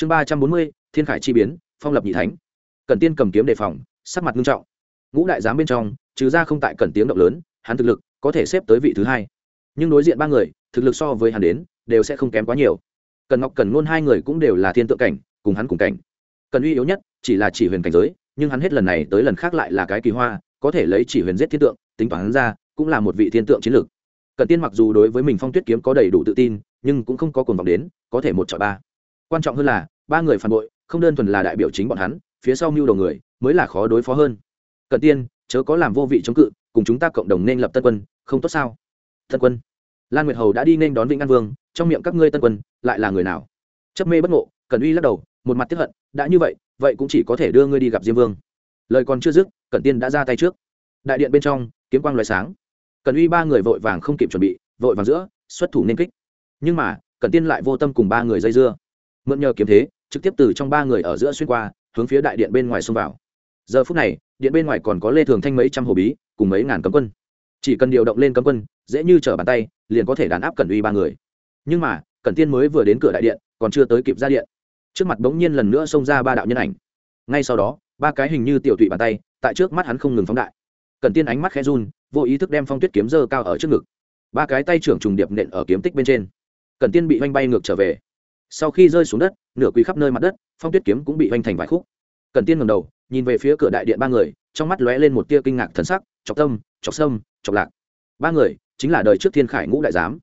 chương ba trăm bốn mươi, thiên khải chi biến, phong lập nhị thánh. Cần tiên cầm kiếm đề phòng, sắc mặt nghiêm trọng. Ngũ đại giám bên trong, trừ ra không tại cần tiếng động lớn, hắn thực lực có thể xếp tới vị thứ hai. Nhưng đối diện ba người, thực lực so với hắn đến, đều sẽ không kém quá nhiều. Cần ngọc, cần ngôn hai người cũng đều là thiên tượng cảnh, cùng hắn cùng cảnh. Cần uy yếu nhất, chỉ là chỉ huyền cảnh giới, nhưng hắn hết lần này tới lần khác lại là cái kỳ hoa, có thể lấy chỉ huyền giết thiên tượng, tính toán hắn ra, cũng là một vị thiên tượng chiến lược. Cần tiên mặc dù đối với mình phong tuyết kiếm có đầy đủ tự tin, nhưng cũng không có cồn vọng đến, có thể một chọi ba quan trọng hơn là, ba người phản bội, không đơn thuần là đại biểu chính bọn hắn, phía sau mưu đầu người, mới là khó đối phó hơn. Cận tiên, chớ có làm vô vị chống cự, cùng chúng ta cộng đồng nên lập tân quân, không tốt sao? Tân quân. Lan nguyệt hầu đã đi nên đón vĩnh an vương, trong miệng các ngươi tân quân, lại là người nào? Chấp mê bất ngộ cần uy lắc đầu, một mặt tiếp hận, đã như vậy vậy cũng chỉ có thể đưa ngươi đi gặp diêm vương. Lời còn chưa dứt cẩn tiên đã ra tay trước. Đại điện bên trong, kiếm quang loại sáng. Cần uy ba người vội vàng không kịp chuẩn bị, vội vàng giữa, xuất thủ nên kích. Nhưng mà cẩn tiên lại vô tâm cùng ba người dây dưa mượn nhờ kiếm thế, trực tiếp từ trong ba người ở giữa xuyên qua, hướng phía đại điện bên ngoài xông vào. Giờ phút này, điện bên ngoài còn có lê thường thanh mấy trăm hồ bí, cùng mấy ngàn cấm quân. Chỉ cần điều động lên cấm quân, dễ như trở bàn tay, liền có thể đàn áp cẩn uy ba người. Nhưng mà, cẩn tiên mới vừa đến cửa đại điện, còn chưa tới kịp ra điện. Trước mặt bỗng nhiên lần nữa xông ra ba đạo nhân ảnh. Ngay sau đó, ba cái hình như tiểu tụy bàn tay, tại trước mắt hắn không ngừng phóng đại. Cẩn tiên ánh mắt khẽ run, vô ý thức đem phong tuyết kiếm dơ cao ở trước ngực. Ba cái tay trưởng trùng điệp nện ở kiếm tích bên trên. Cẩn tiên bị oanh bay ngược trở về sau khi rơi xuống đất, nửa quỳ khắp nơi mặt đất, phong tuyết kiếm cũng bị hoành thành vài khúc. Cẩn tiên ngầm đầu, nhìn về phía cửa đại điện ba người, trong mắt lóe lên một tia kinh ngạc thần sắc, chọc tâm, chọc sâm, chọc lạc. Ba người, chính là đời trước thiên khải ngũ đại giám.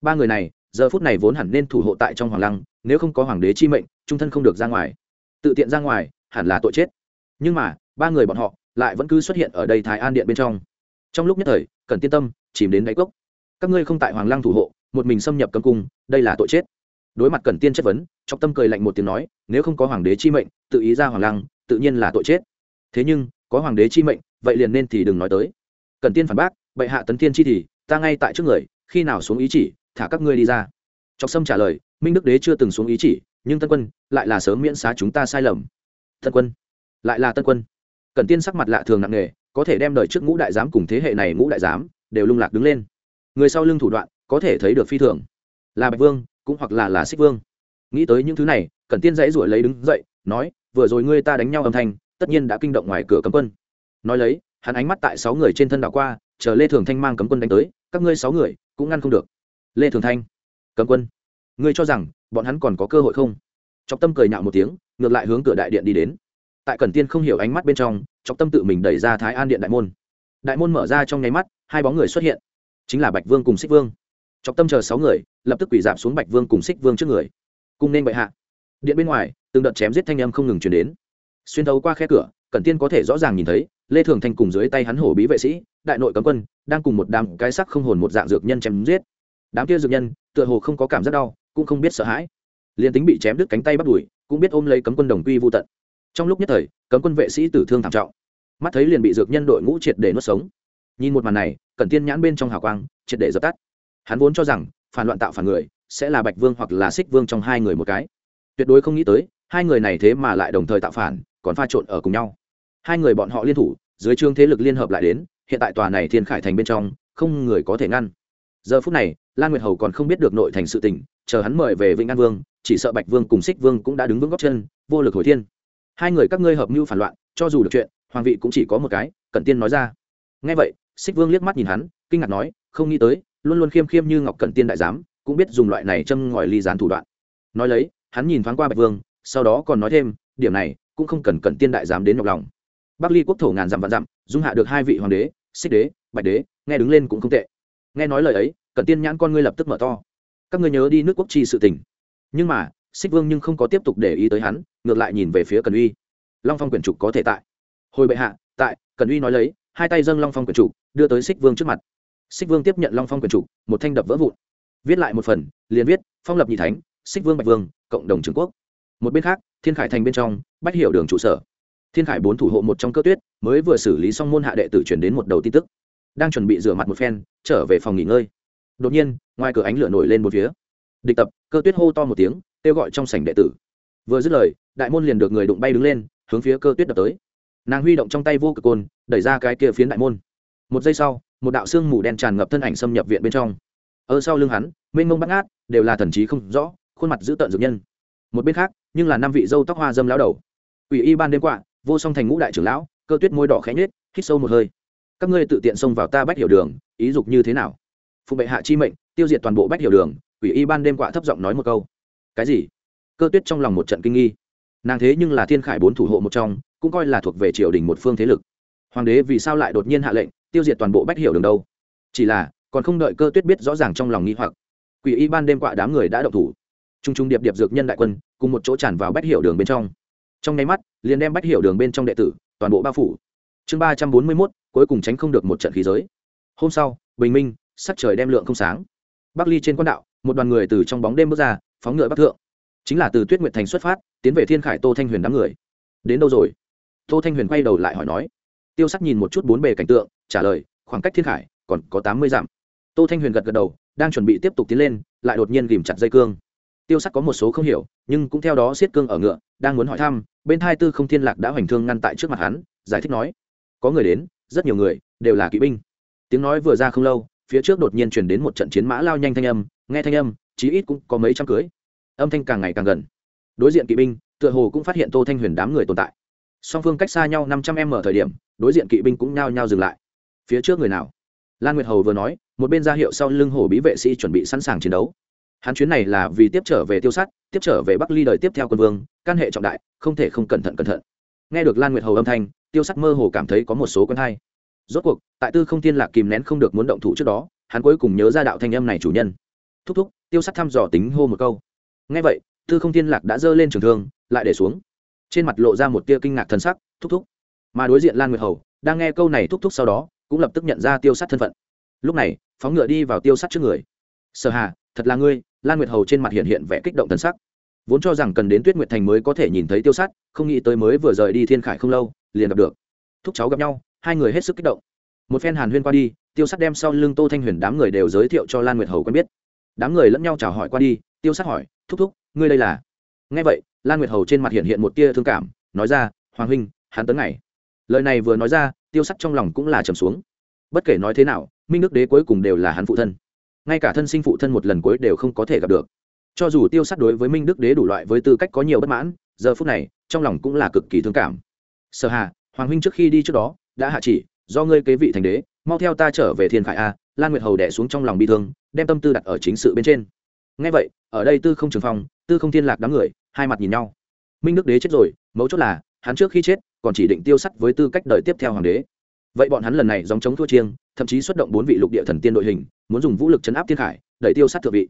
Ba người này, giờ phút này vốn hẳn nên thủ hộ tại trong hoàng lăng, nếu không có hoàng đế chi mệnh, trung thân không được ra ngoài. Tự tiện ra ngoài, hẳn là tội chết. Nhưng mà, ba người bọn họ lại vẫn cứ xuất hiện ở đây thái an điện bên trong. Trong lúc nhất thời, cần tiên tâm chìm đến đáy cốc. Các ngươi không tại hoàng lăng thủ hộ, một mình xâm nhập cấm cung, đây là tội chết đối mặt cần tiên chất vấn trọng tâm cười lạnh một tiếng nói, nếu không có hoàng đế chi mệnh, tự ý ra hoàng lăng, tự nhiên là tội chết. Thế nhưng, có hoàng đế chi mệnh, vậy liền nên thì đừng nói tới. Cần tiên phản bác, bệ hạ tấn tiên chi thì, ta ngay tại trước người, khi nào xuống ý chỉ, thả các ngươi đi ra. Trọng sâm trả lời, minh đức đế chưa từng xuống ý chỉ, nhưng tân quân, lại là sớm miễn xá chúng ta sai lầm. Tân quân, lại là tân quân. Cần tiên sắc mặt lạ thường nặng nề, có thể đem đời trước ngũ đại giám cùng thế hệ này ngũ đại giám, đều lung lạc đứng lên. Người sau lưng thủ đoạn, có thể thấy được phi thường. Là bạch vương cũng hoặc là là xích vương. Nghĩ tới những thứ này, cẩn tiên dãy ruổi lấy đứng dậy, nói, vừa rồi ngươi ta đánh nhau âm thanh, tất nhiên đã kinh động ngoài cửa cấm quân. Nói lấy, hắn ánh mắt tại sáu người trên thân đảo qua, chờ lê thường thanh mang cấm quân đánh tới, các ngươi sáu người cũng ngăn không được. Lê thường thanh, cấm quân, ngươi cho rằng bọn hắn còn có cơ hội không? Chọc tâm cười nhạo một tiếng, ngược lại hướng cửa đại điện đi đến. Tại cẩn tiên không hiểu ánh mắt bên trong, chọc tâm tự mình đẩy ra thái an điện đại môn. Đại môn mở ra trong nháy mắt, hai bóng người xuất hiện, chính là bạch vương cùng xích vương chọc tâm chờ sáu người, lập tức quỷ giảm xuống bạch vương cùng xích vương trước người. Cùng nên bệ hạ. Điện bên ngoài, từng đợt chém giết thanh âm không ngừng chuyển đến. Xuyên thấu qua khe cửa, cẩn tiên có thể rõ ràng nhìn thấy, lê thường thanh cùng dưới tay hắn hổ bí vệ sĩ, đại nội cấm quân, đang cùng một đám cái sắc không hồn một dạng dược nhân chém giết. Đám kia dược nhân, tựa hồ không có cảm giác đau, cũng không biết sợ hãi. Liền tính bị chém đứt cánh tay bắt đùi cũng biết ôm lấy cấm quân đồng quy vô tận. Trong lúc nhất thời, cấm quân vệ sĩ tử thương thảm trọng. Mắt thấy liền bị dược nhân đội ngũ triệt để nuốt sống. Nhìn một màn này, cẩn tiên nhãn bên trong hào quang, triệt để dập tắt hắn vốn cho rằng, phản loạn tạo phản người, sẽ là bạch vương hoặc là xích vương trong hai người một cái. Tuyệt đối không nghĩ tới, hai người này thế mà lại đồng thời tạo phản, còn pha trộn ở cùng nhau. Hai người bọn họ liên thủ, dưới trương thế lực liên hợp lại đến, hiện tại tòa này thiên khải thành bên trong, không người có thể ngăn. Giờ phút này, lan nguyệt hầu còn không biết được nội thành sự tình, chờ hắn mời về vĩnh an vương, chỉ sợ bạch vương cùng xích vương cũng đã đứng vững góc chân, vô lực hồi thiên. Hai người các ngươi hợp mưu phản loạn, cho dù được chuyện, hoàng vị cũng chỉ có một cái cẩn tiên nói ra. Ngay vậy, xích vương liếc mắt nhìn hắn, kinh ngạc nói, không nghĩ tới luôn luôn khiêm khiêm như ngọc cận tiên đại giám, cũng biết dùng loại này châm ngòi ly gián thủ đoạn. Nói lấy, hắn nhìn thoáng qua bạch vương, sau đó còn nói thêm, điểm này cũng không cần cận tiên đại giám đến nhọc lòng. Bắc ly quốc thổ ngàn dặm vạn dặm, dung hạ được hai vị hoàng đế, xích đế, bạch đế, nghe đứng lên cũng không tệ. Nghe nói lời ấy cận tiên nhãn con ngươi lập tức mở to. Các ngươi nhớ đi nước quốc chi sự tình. Nhưng mà, xích vương nhưng không có tiếp tục để ý tới hắn, ngược lại nhìn về phía cần uy. Long phong quyển trục có thể tại. Hồi bệ hạ, tại cần uy nói lấy, hai tay dâng long phong quyển trục, đưa tới xích vương trước mặt xích vương tiếp nhận long phong quyền trục một thanh đập vỡ vụn. Viết lại một phần, liền viết, phong lập nhị thánh, xích vương bạch vương, cộng đồng trường quốc. Một bên khác, thiên khải thành bên trong, bách hiểu đường trụ sở. Thiên khải bốn thủ hộ một trong cơ tuyết, mới vừa xử lý xong môn hạ đệ tử chuyển đến một đầu tin tức. Đang chuẩn bị rửa mặt một phen, trở về phòng nghỉ ngơi. Đột nhiên, ngoài cửa ánh lửa nổi lên một phía. Địch tập, cơ tuyết hô to một tiếng, kêu gọi trong sảnh đệ tử. Vừa dứt lời, đại môn liền được người đụng bay đứng lên, hướng phía cơ tuyết đập tới. Nàng huy động trong tay vô cực côn, đẩy ra cái kia phiến đại môn. Một giây sau một đạo xương mù đen tràn ngập thân ảnh xâm nhập viện bên trong. Ở sau lưng hắn, mênh mông bắt ngát, đều là thần trí không rõ, khuôn mặt dữ tợn dược nhân. Một bên khác, nhưng là năm vị dâu tóc hoa dâm lão đầu. Ủy y ban đêm quạ, vô song thành ngũ đại trưởng lão, cơ tuyết môi đỏ khẽ nhết hít sâu một hơi. Các ngươi tự tiện xông vào ta bách hiểu đường, ý dục như thế nào? Phụ bệ hạ chi mệnh, tiêu diệt toàn bộ bách hiểu đường ủy y ban đêm quạ thấp giọng nói một câu. Cái gì? Cơ tuyết trong lòng một trận kinh nghi. Nàng thế nhưng là thiên khải bốn thủ hộ một trong, cũng coi là thuộc về triều đình một phương thế lực. Hoàng đế vì sao lại đột nhiên hạ lệnh tiêu diệt toàn bộ bách hiểu đường đâu. Chỉ là, còn không đợi cơ tuyết biết rõ ràng trong lòng nghi hoặc, quỷ y ban đêm quạ đám người đã động thủ. T r u n g t r u n g điệp điệp dược nhân đại quân, cùng một chỗ tràn vào bách hiểu đường bên trong. Trong nháy mắt, liền đem bách hiểu đường bên trong đệ tử, toàn bộ bao phủ. Chương ba trăm bốn mươi mốt, cuối cùng tránh không được một trận khí giới. Hôm sau, bình minh, sắc trời đem lượng không sáng. Bắc ly trên quan đạo, một đoàn người từ trong bóng đêm bước ra, phóng ngựa bắc thượng. Chính là từ tuyết nguyệt thành xuất phát, tiến về thiên khải tô thanh huyền đám người. Đến đâu rồi? Tô thanh huyền quay đầu lại hỏi nói. Tiêu sắc nhìn một chút bốn bề cảnh tượng trả lời, khoảng cách thiên khải còn có tám mươi dặm. Tô thanh huyền gật gật đầu, đang chuẩn bị tiếp tục tiến lên, lại đột nhiên ghìm chặt dây cương. Tiêu sắc có một số không hiểu, nhưng cũng theo đó siết cương ở ngựa, đang muốn hỏi thăm, bên hai tư không thiên lạc đã hoành thương ngăn tại trước mặt hắn, giải thích nói, có người đến, rất nhiều người, đều là kỵ binh. Tiếng nói vừa ra không lâu, phía trước đột nhiên chuyển đến một trận chiến mã lao nhanh thanh âm, nghe thanh âm, chí ít cũng có mấy trăm cưới. Âm thanh càng ngày càng gần. Đối diện kỵ binh, tựa hồ cũng phát hiện tô thanh huyền đám người tồn tại. Song phương cách xa nhau năm trăm em ở thời điểm, đối diện kỵ binh cũng nhao nhao dừng lại phía trước người nào? Lan nguyệt hầu vừa nói, một bên ra hiệu sau lưng hổ bí vệ sĩ chuẩn bị sẵn sàng chiến đấu. Hắn chuyến này là vì tiếp trở về tiêu sát, tiếp trở về bắc ly đời tiếp theo quân vương căn hệ trọng đại, không thể không cẩn thận cẩn thận. Nghe được lan nguyệt hầu âm thanh, tiêu sắc mơ hồ cảm thấy có một số quen hay. Rốt cuộc, tại tư không tiên lạc kìm nén không được muốn động thủ trước đó, hắn cuối cùng nhớ ra đạo thanh âm này chủ nhân. Thúc thúc, tiêu sắc thăm dò tính hô một câu. Nghe vậy, tư không tiên lạc đã giơ lên trường thương, lại để xuống. Trên mặt lộ ra một tia kinh ngạc thân sắc, thúc thúc. Mà đối diện lan nguyệt hầu, đang nghe câu này thúc thúc sau đó cũng lập tức nhận ra tiêu sát thân phận. Lúc này, phóng ngựa đi vào tiêu sát trước người. Sở hà, thật là ngươi, lan nguyệt hầu trên mặt hiện hiện vẻ kích động tân sắc. Vốn cho rằng cần đến tuyết nguyệt thành mới có thể nhìn thấy tiêu sát, không nghĩ tới mới vừa rời đi thiên khải không lâu, liền gặp được. Thúc cháu gặp nhau, hai người hết sức kích động. Một phen hàn huyên qua đi, tiêu sát đem sau lưng tô thanh huyền đám người đều giới thiệu cho lan nguyệt hầu quen biết. Đám người lẫn nhau chào hỏi qua đi, tiêu sát hỏi, thúc thúc, ngươi đây là? Nghe vậy, lan nguyệt hầu trên mặt hiện hiện một tia thương cảm, nói ra, hoàng huynh, hắn tấn ngày. Lời này vừa nói ra tiêu sắc trong lòng cũng là trầm xuống. Bất kể nói thế nào, minh đức đế cuối cùng đều là hắn phụ thân. Ngay cả thân sinh phụ thân một lần cuối đều không có thể gặp được. Cho dù tiêu sắc đối với minh đức đế đủ loại với tư cách có nhiều bất mãn, giờ phút này, trong lòng cũng là cực kỳ thương cảm. Sở hà, hoàng huynh trước khi đi trước đó, đã hạ chỉ, do ngươi kế vị thành đế, mau theo ta trở về thiên khải a, lan nguyệt hầu đẻ xuống trong lòng bi thương, đem tâm tư đặt ở chính sự bên trên. Ngay vậy, ở đây tư không trường phong, tư không thiên lạc đám người, hai mặt nhìn nhau. Minh đức đế chết rồi, mấu chốt là, hắn trước khi chết còn chỉ định tiêu sắt với tư cách đời tiếp theo hoàng đế. Vậy bọn hắn lần này dòng chống thua chiêng, thậm chí xuất động bốn vị lục địa thần tiên đội hình, muốn dùng vũ lực chấn áp thiên khải đẩy tiêu sắt thượng vị.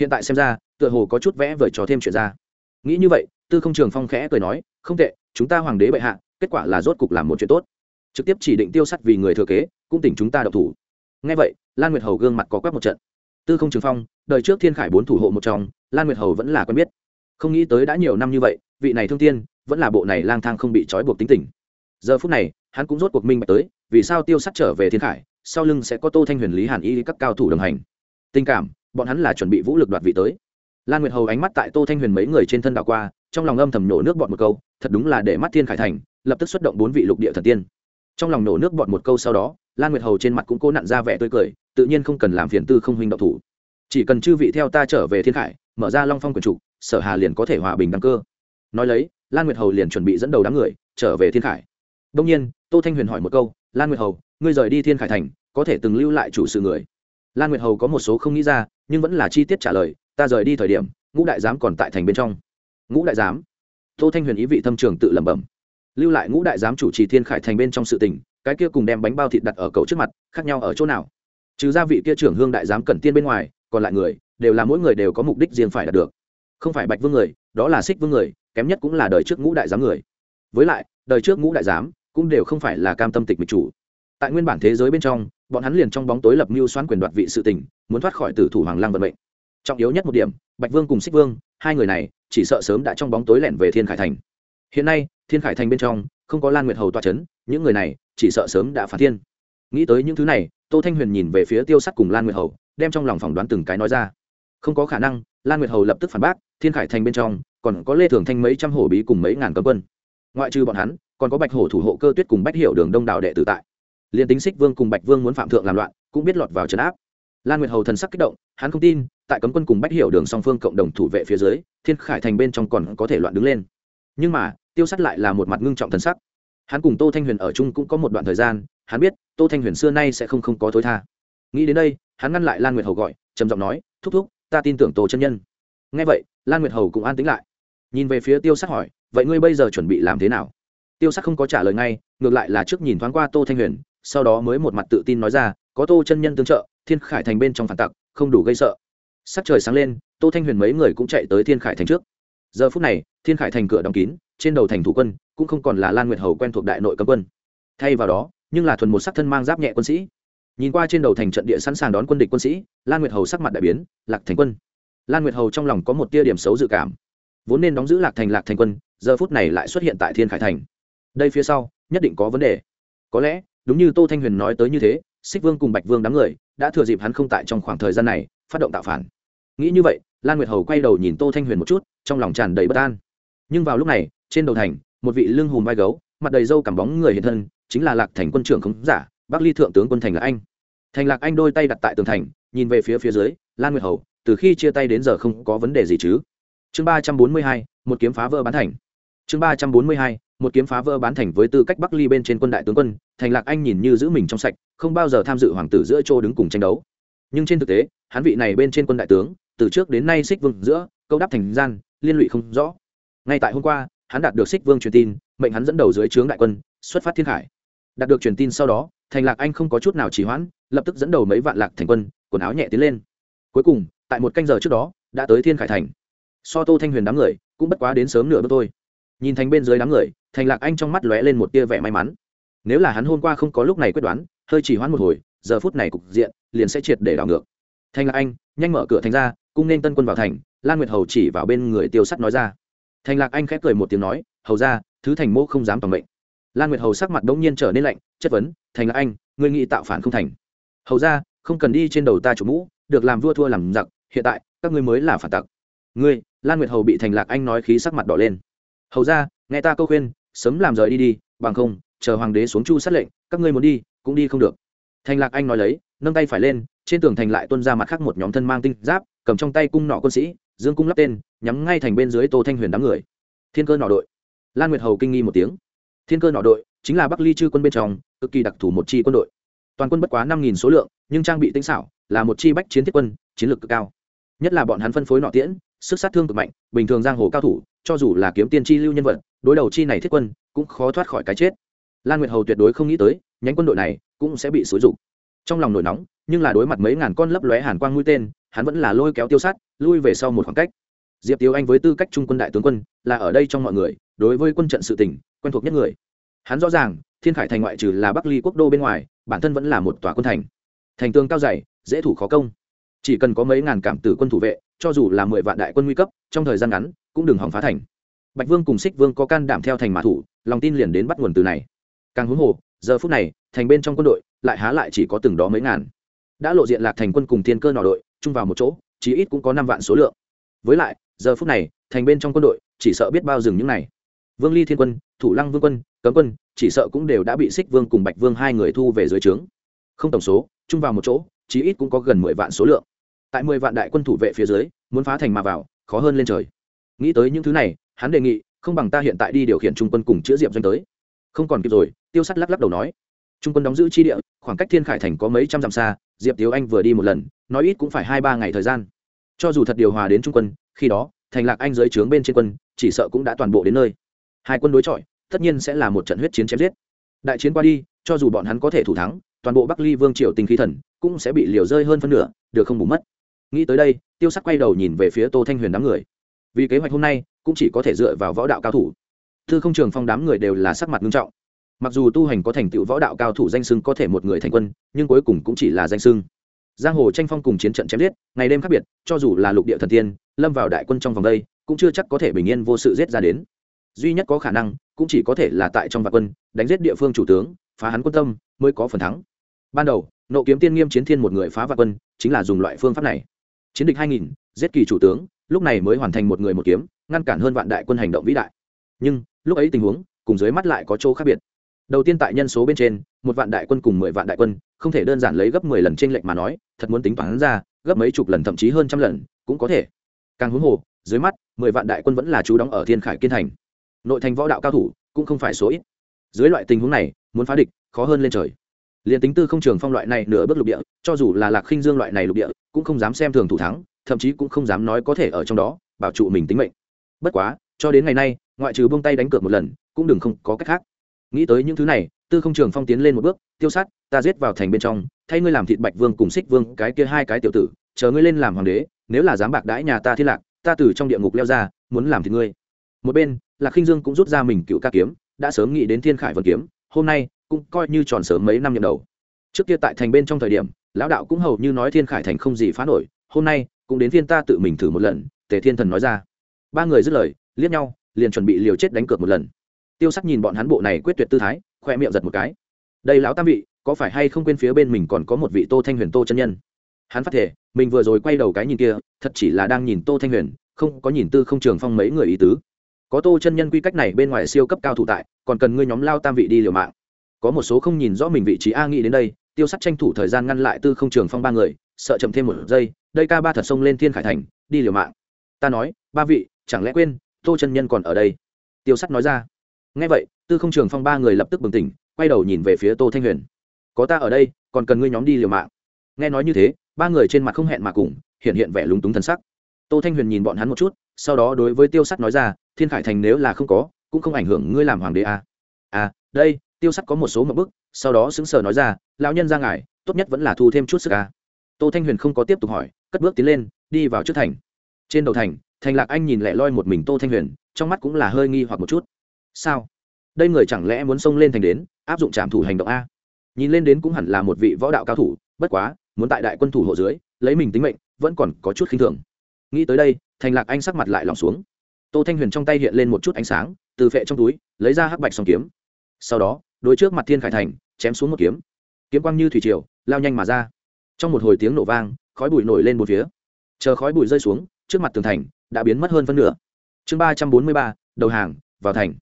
Hiện tại xem ra, tựa hồ có chút vẽ vời trò thêm chuyện ra. Nghĩ như vậy, tư không trường phong khẽ cười nói, không tệ, chúng ta hoàng đế bệ hạ, kết quả là rốt cục làm một chuyện tốt. Trực tiếp chỉ định tiêu sắt vì người thừa kế, cũng tỉnh chúng ta độc thủ. Ngay vậy, lan nguyệt hầu gương mặt có quét một trận. Tư không trường phong, đời trước thiên khải bốn thủ hộ một trong, lan nguyệt hầu vẫn là quen biết không nghĩ tới đã nhiều năm như vậy, vị này thương tiên, vẫn là bộ này lang thang không bị trói buộc tính tình. Giờ phút này, hắn cũng rốt cuộc minh bạch tới, vì sao tiêu sắt trở về thiên khải, sau lưng sẽ có tô thanh huyền, lý hàn y, các cao thủ đồng hành. Tình cảm, bọn hắn là chuẩn bị vũ lực đoạt vị tới. Lan nguyệt hầu ánh mắt tại tô thanh huyền mấy người trên thân đảo qua, trong lòng âm thầm nổ nước bọn một câu, thật đúng là để mắt thiên khải thành, lập tức xuất động bốn vị lục địa thần tiên. Trong lòng nổ nước bọn một câu sau đó, lan nguyệt hầu trên mặt cũng cố nặn ra vẻ tươi cười, tự nhiên không cần làm phiền tư không huynh đạo thủ. Chỉ cần chư vị theo ta trở về thiên khải, mở ra long phong quyền trục sở hà liền có thể hòa bình đăng cơ. Nói lấy, lan nguyệt hầu liền chuẩn bị dẫn đầu đám người, trở về thiên khải. Đông nhiên, tô thanh huyền hỏi một câu, lan nguyệt hầu, ngươi rời đi thiên khải thành, có thể từng lưu lại chủ sự người? Lan nguyệt hầu có một số không nghĩ ra, nhưng vẫn là chi tiết trả lời, ta rời đi thời điểm, ngũ đại giám còn tại thành bên trong. Ngũ đại giám? Tô thanh huyền ý vị thâm trường tự lẩm bẩm. Lưu lại ngũ đại giám chủ trì thiên khải thành bên trong sự tình, cái kia cùng đem bánh bao thịt đặt ở cậu trước mặt, khác nhau ở chỗ nào? Trừ gia vị kia trưởng hương đại giám cẩn tiên bên ngoài, còn lại người, đều là mỗi người đều có mục đích riêng phải đạt được không phải bạch vương người, đó là xích vương người, kém nhất cũng là đời trước ngũ đại giám người. Với lại, đời trước ngũ đại giám cũng đều không phải là cam tâm tịch mịch chủ. Tại nguyên bản thế giới bên trong, bọn hắn liền trong bóng tối lập mưu xoán quyền đoạt vị sự tình, muốn thoát khỏi tử thủ hoàng lăng vận mệnh. Trọng yếu nhất một điểm, bạch vương cùng xích vương, hai người này, chỉ sợ sớm đã trong bóng tối lẻn về thiên khải thành. Hiện nay, thiên khải thành bên trong, không có lan nguyệt hầu toa c h ấ n những người này, chỉ sợ sớm đã phản thiên. Nghĩ tới những thứ này, tô thanh huyền nhìn về phía tiêu sắt cùng lan nguyệt hầu, đem trong lòng phỏng đoán từng cái nói ra. Không có khả năng, lan nguyệt hầu lập tức phản bác thiên khải thành bên trong, còn có lê thường thanh mấy trăm hổ bí cùng mấy ngàn cấm quân. Ngoại trừ bọn hắn, còn có bạch hổ thủ hộ cơ tuyết cùng bách hiểu đường đông đảo đệ tử tại. Liền tính xích vương cùng bạch vương muốn phạm thượng làm loạn, cũng biết lọt vào trấn áp. Lan nguyệt hầu thần sắc kích động, hắn không tin, tại cấm quân cùng bách hiểu đường song phương cộng đồng thủ vệ phía dưới, thiên khải thành bên trong còn có thể loạn đứng lên. Nhưng mà, tiêu sắt lại là một mặt ngưng trọng thần sắc. Hắn cùng tô thanh huyền ở chung cũng có một đoạn thời gian, hắn biết, tô thanh huyền xưa nay sẽ không không có thối tha. Nghĩ đến đây, hắn ngăn lại lan nguyệt hầu gọi, trầm giọng nói, thúc thúc, ta tin tưởng tô chân nhân nghe vậy, lan nguyệt hầu cũng an tính lại. Nhìn về phía tiêu sắc hỏi, vậy ngươi bây giờ chuẩn bị làm thế nào? Tiêu sắc không có trả lời ngay, ngược lại là trước nhìn thoáng qua tô thanh huyền, sau đó mới một mặt tự tin nói ra, có tô chân nhân tương trợ, thiên khải thành bên trong phản tặc, không đủ gây sợ. Sắc trời sáng lên, tô thanh huyền mấy người cũng chạy tới thiên khải thành trước. Giờ phút này, thiên khải thành cửa đóng kín, trên đầu thành thủ quân, cũng không còn là lan nguyệt hầu quen thuộc đại nội cấm quân. Thay vào đó, nhưng là thuần một sắc thân mang giáp nhẹ quân sĩ. Nhìn qua trên đầu thành trận địa sẵn sàng đón quân địch quân sĩ, lan nguyệt hầu sắc mặt đại biến, lạc thành quân lan nguyệt hầu trong lòng có một tia điểm xấu dự cảm. Vốn nên đóng giữ lạc thành lạc thành quân, giờ phút này lại xuất hiện tại thiên khải thành. Đây phía sau, nhất định có vấn đề. Có lẽ, đúng như tô thanh huyền nói tới như thế, xích vương cùng bạch vương đám người đã thừa dịp hắn không tại trong khoảng thời gian này, phát động tạo phản. Nghĩ như vậy, lan nguyệt hầu quay đầu nhìn tô thanh huyền một chút, trong lòng tràn đầy bất an. Nhưng vào lúc này, trên đầu thành, một vị lưng hùm vai gấu, mặt đầy râu cảm bóng người hiện thân, chính là lạc thành quân trưởng khống giả, bắc ly thượng tướng quân thành lạc anh. Thành lạc anh đôi tay đặt tại tường thành, nhìn về phía phía dưới, lan nguyệt hầu từ khi chia tay đến giờ không có vấn đề gì chứ. Chương ba trăm bốn mươi hai, một kiếm phá vỡ bán thành. Chương ba trăm bốn mươi hai, một kiếm phá vỡ bán thành với tư cách bắc ly bên trên quân đại tướng quân, thành lạc anh nhìn như giữ mình trong sạch, không bao giờ tham dự hoàng tử giữa châu đứng cùng tranh đấu. Nhưng trên thực tế, hắn vị này bên trên quân đại tướng, từ trước đến nay xích vương giữa, câu đáp thành gian, liên lụy không rõ. Ngay tại hôm qua, hắn đạt được xích vương truyền tin, mệnh hắn dẫn đầu dưới trướng đại quân, xuất phát thiên hải. đạt được truyền tin sau đó, thành lạc anh không có chút nào trì hoãn, lập tức dẫn đầu mấy vạn lạc thành quân, quần áo nhẹ tiến lên. Cuối cùng tại một canh giờ trước đó, đã tới thiên khải thành. So tô thanh huyền đám người, cũng bất quá đến sớm nửa bước thôi. Nhìn thành bên dưới đám người, thành lạc anh trong mắt lóe lên một tia vẻ may mắn. Nếu là hắn hôm qua không có lúc này quyết đoán, hơi chỉ hoãn một hồi, giờ phút này cục diện, liền sẽ triệt để đảo ngược. Thành lạc anh, nhanh mở cửa thành ra, cung nên tân quân vào thành, lan nguyệt hầu chỉ vào bên người tiêu sắt nói ra. Thành lạc anh khép cười một tiếng nói, hầu ra, thứ thành mô không dám toàn mệnh. Lan nguyệt hầu sắc mặt bỗng nhiên trở nên lạnh, chất vấn, thành lạc anh, ngươi nghĩ tạo phản không thành? Hầu ra, không cần đi trên đầu ta chủ mũ, được làm vua thua làm giặc hiện tại, các ngươi mới là phản tặc. Ngươi, lan nguyệt hầu bị thành lạc anh nói khí sắc mặt đỏ lên. Hầu ra, nghe ta câu khuyên, sớm làm rời đi đi, bằng không, chờ hoàng đế xuống chu sát lệnh, các ngươi muốn đi, cũng đi không được. Thành lạc anh nói lấy, nâng tay phải lên, trên tường thành lại tuân ra mặt khác một nhóm thân mang tinh giáp, cầm trong tay cung nọ quân sĩ, dương cung lắp tên, nhắm ngay thành bên dưới tô thanh huyền đám người. Thiên cơ nọ đội. Lan nguyệt hầu kinh nghi một tiếng. Thiên cơ nọ đội chính là bắc ly chư quân bên trong, cực kỳ đặc thù một chi quân đội. Toàn quân bất quá năm nghìn số lượng, nhưng trang bị tinh xảo là một chi bách chiến thiết quân, chiến lược cực cao. Nhất là bọn hắn phân phối nọ tiễn, sức sát thương cực mạnh, bình thường giang hồ cao thủ, cho dù là kiếm tiên chi lưu nhân vật, đối đầu chi này thiết quân, cũng khó thoát khỏi cái chết. Lan nguyệt hầu tuyệt đối không nghĩ tới, nhánh quân đội này cũng sẽ bị xúi rụng trong lòng nổi nóng, nhưng là đối mặt mấy ngàn con lấp lóe hàn quang mũi tên, hắn vẫn là lôi kéo tiêu sát, lui về sau một khoảng cách. Diệp tiêu anh với tư cách trung quân đại tướng quân, là ở đây trong mọi người, đối với quân trận sự tỉnh quen thuộc nhất người. Hắn rõ ràng, thiên khải thành ngoại trừ là bắc ly quốc đô bên ngoài, bản thân vẫn là một tòa quân thành thành tường cao dày, dễ thủ khó công. Chỉ cần có mấy ngàn cảm tử quân thủ vệ, cho dù là mười vạn đại quân nguy cấp, trong thời gian ngắn, cũng đừng hỏng phá thành. Bạch vương cùng xích vương có can đảm theo thành mã thủ, lòng tin liền đến bắt nguồn từ này. Càng huống hồ, giờ phút này, thành bên trong quân đội, lại há lại chỉ có từng đó mấy ngàn. Đã lộ diện lạc thành quân cùng thiên cơ nọ đội, chung vào một chỗ, chí ít cũng có năm vạn số lượng. Với lại, giờ phút này, thành bên trong quân đội, chỉ sợ biết bao dừng những này. Vương ly thiên quân, thủ lăng vương quân, cấm quân, chỉ sợ cũng đều đã bị xích vương cùng bạch vương hai người thu về dưới trướng. Không tổng số chung vào một chỗ, chí ít cũng có gần mười vạn số lượng. Tại mười vạn đại quân thủ vệ phía dưới, muốn phá thành mà vào, khó hơn lên trời. Nghĩ tới những thứ này, hắn đề nghị, không bằng ta hiện tại đi điều khiển trung quân cùng chữa diệp doanh tới. Không còn kịp rồi, tiêu sắt lắc lắc đầu nói. Trung quân đóng giữ chi địa, khoảng cách thiên khải thành có mấy trăm dặm xa, diệp tiếu anh vừa đi một lần, nói ít cũng phải hai ba ngày thời gian. Cho dù thật điều hòa đến trung quân, khi đó, thành lạc anh dưới trướng bên trên quân, chỉ sợ cũng đã toàn bộ đến nơi. Hai quân đối chọi, tất nhiên sẽ là một trận huyết chiến chém giết. Đại chiến qua đi, cho dù bọn hắn có thể thủ thắng toàn bộ bắc ly vương triều tinh khí thần cũng sẽ bị liều rơi hơn phân nửa, được không bù mất. Nghĩ tới đây, tiêu sắc quay đầu nhìn về phía tô thanh huyền đám người. Vì kế hoạch hôm nay, cũng chỉ có thể dựa vào võ đạo cao thủ. Thư không trường phong đám người đều là sắc mặt nghiêm trọng. Mặc dù tu hành có thành tựu võ đạo cao thủ danh sưng có thể một người thành quân, nhưng cuối cùng cũng chỉ là danh sưng giang hồ tranh phong cùng chiến trận chém giết, ngày đêm khác biệt, cho dù là lục địa thần tiên, lâm vào đại quân trong vòng đây, cũng chưa chắc có thể bình yên vô sự giết ra đến. Duy nhất có khả năng, cũng chỉ có thể là tại trong vạn quân, đánh giết địa phương chủ tướng, phá hắn quân tâm, mới có phần thắng ban đầu, nộ kiếm tiên nghiêm chiến thiên một người phá vạn quân, chính là dùng loại phương pháp này. Chiến địch hai nghìn, giết kỳ chủ tướng, lúc này mới hoàn thành một người một kiếm, ngăn cản hơn vạn đại quân hành động vĩ đại. Nhưng, lúc ấy tình huống, cùng dưới mắt lại có chỗ khác biệt. Đầu tiên tại nhân số bên trên, một vạn đại quân cùng mười vạn đại quân, không thể đơn giản lấy gấp mười lần t r ê n lệch mà nói, thật muốn tính toán ra, gấp mấy chục lần thậm chí hơn trăm lần, cũng có thể. Càng huống hồ, dưới mắt, mười vạn đại quân vẫn là chú đóng ở thiên khải kiên thành. Nội thành võ đạo cao thủ, cũng không phải số ít. Dưới loại tình huống này, muốn phá địch, khó hơn lên trời liền tính tư không trường phong loại này nửa bước lục địa, cho dù là lạc khinh dương loại này lục địa, cũng không dám xem thường thủ thắng, thậm chí cũng không dám nói có thể ở trong đó bảo trụ mình tính mệnh. Bất quá, cho đến ngày nay, ngoại trừ buông tay đánh cược một lần, cũng đừng không có cách khác. Nghĩ tới những thứ này, tư không trường phong tiến lên một bước, tiêu sát, ta giết vào thành bên trong, thay ngươi làm thịt bạch vương cùng xích vương, cái kia hai cái tiểu tử, chờ ngươi lên làm hoàng đế, nếu là dám bạc đãi nhà ta thiên lạc, ta từ trong địa ngục leo ra, muốn làm thịt ngươi. Một bên, lạc khinh dương cũng rút ra mình cựu ca kiếm, đã sớm nghĩ đến thiên khải vân kiếm, hôm nay cũng coi như tròn sớm mấy năm nhậm đầu. Trước kia tại thành bên trong thời điểm, lão đạo cũng hầu như nói thiên khải thành không gì phá nổi, hôm nay cũng đến thiên ta tự mình thử một lần, tề thiên thần nói ra. Ba người dứt lời, liếc nhau, liền chuẩn bị liều chết đánh cược một lần. Tiêu sắc nhìn bọn hắn bộ này quyết tuyệt tư thái khoe miệng giật một cái. Đây lão tam vị, có phải hay không quên phía bên mình còn có một vị tô thanh huyền tô chân nhân? Hắn phát thể, mình vừa rồi quay đầu cái nhìn kia, thật chỉ là đang nhìn tô thanh huyền, không có nhìn tư không trường phong mấy người ý tứ. Có tô chân nhân quy cách này bên ngoài siêu cấp cao thủ tại, còn cần ngươi nhóm lao tam vị đi liều mạng có một số không nhìn rõ mình vị trí a nghĩ đến đây, tiêu sắt tranh thủ thời gian ngăn lại tư không trường phong ba người, sợ chậm thêm một giây, đây ca ba thật sông lên thiên khải thành, đi liều mạng. Ta nói, ba vị, chẳng lẽ quên, tô chân nhân còn ở đây? Tiêu sắt nói ra. Ngay vậy, tư không trường phong ba người lập tức bừng tỉnh, quay đầu nhìn về phía tô thanh huyền. Có ta ở đây, còn cần ngươi nhóm đi liều mạng. Nghe nói như thế, ba người trên mặt không hẹn mà cùng, hiện hiện vẻ lúng túng thân sắc. Tô thanh huyền nhìn bọn hắn một chút, sau đó đối với tiêu sắt nói ra, thiên khải thành nếu là không có, cũng không ảnh hưởng ngươi làm hoàng đế à. à đây tiêu sắt có một số một bức, sau đó xứng sờ nói ra, lão nhân ra ngài, tốt nhất vẫn là thu thêm chút sức ca tô thanh huyền không có tiếp tục hỏi, cất bước tiến lên, đi vào trước thành. Trên đầu thành thành lạc anh nhìn lẹ loi một mình tô thanh huyền, trong mắt cũng là hơi nghi hoặc một chút. Sao? Đây người chẳng lẽ muốn xông lên thành đến, áp dụng trảm thủ hành động a? Nhìn lên đến cũng hẳn là một vị võ đạo cao thủ, bất quá, muốn tại đại quân thủ hộ dưới, lấy mình tính mệnh, vẫn còn có chút khinh thường. Nghĩ tới đây, thành lạc anh sắc mặt lại lòng xuống. Tô thanh huyền trong tay hiện lên một chút ánh sáng, từ phệ trong túi, lấy ra hắc bạch song kiếm. Sau đó đối trước mặt thiên khải thành, chém xuống một kiếm. Kiếm quang như thủy triều, lao nhanh mà ra. Trong một hồi tiếng nổ vang, khói bụi nổi lên một phía. Chờ khói bụi rơi xuống, trước mặt tường thành đã biến mất hơn phân nửa. Chương ba trăm bốn mươi ba, đầu hàng, vào thành.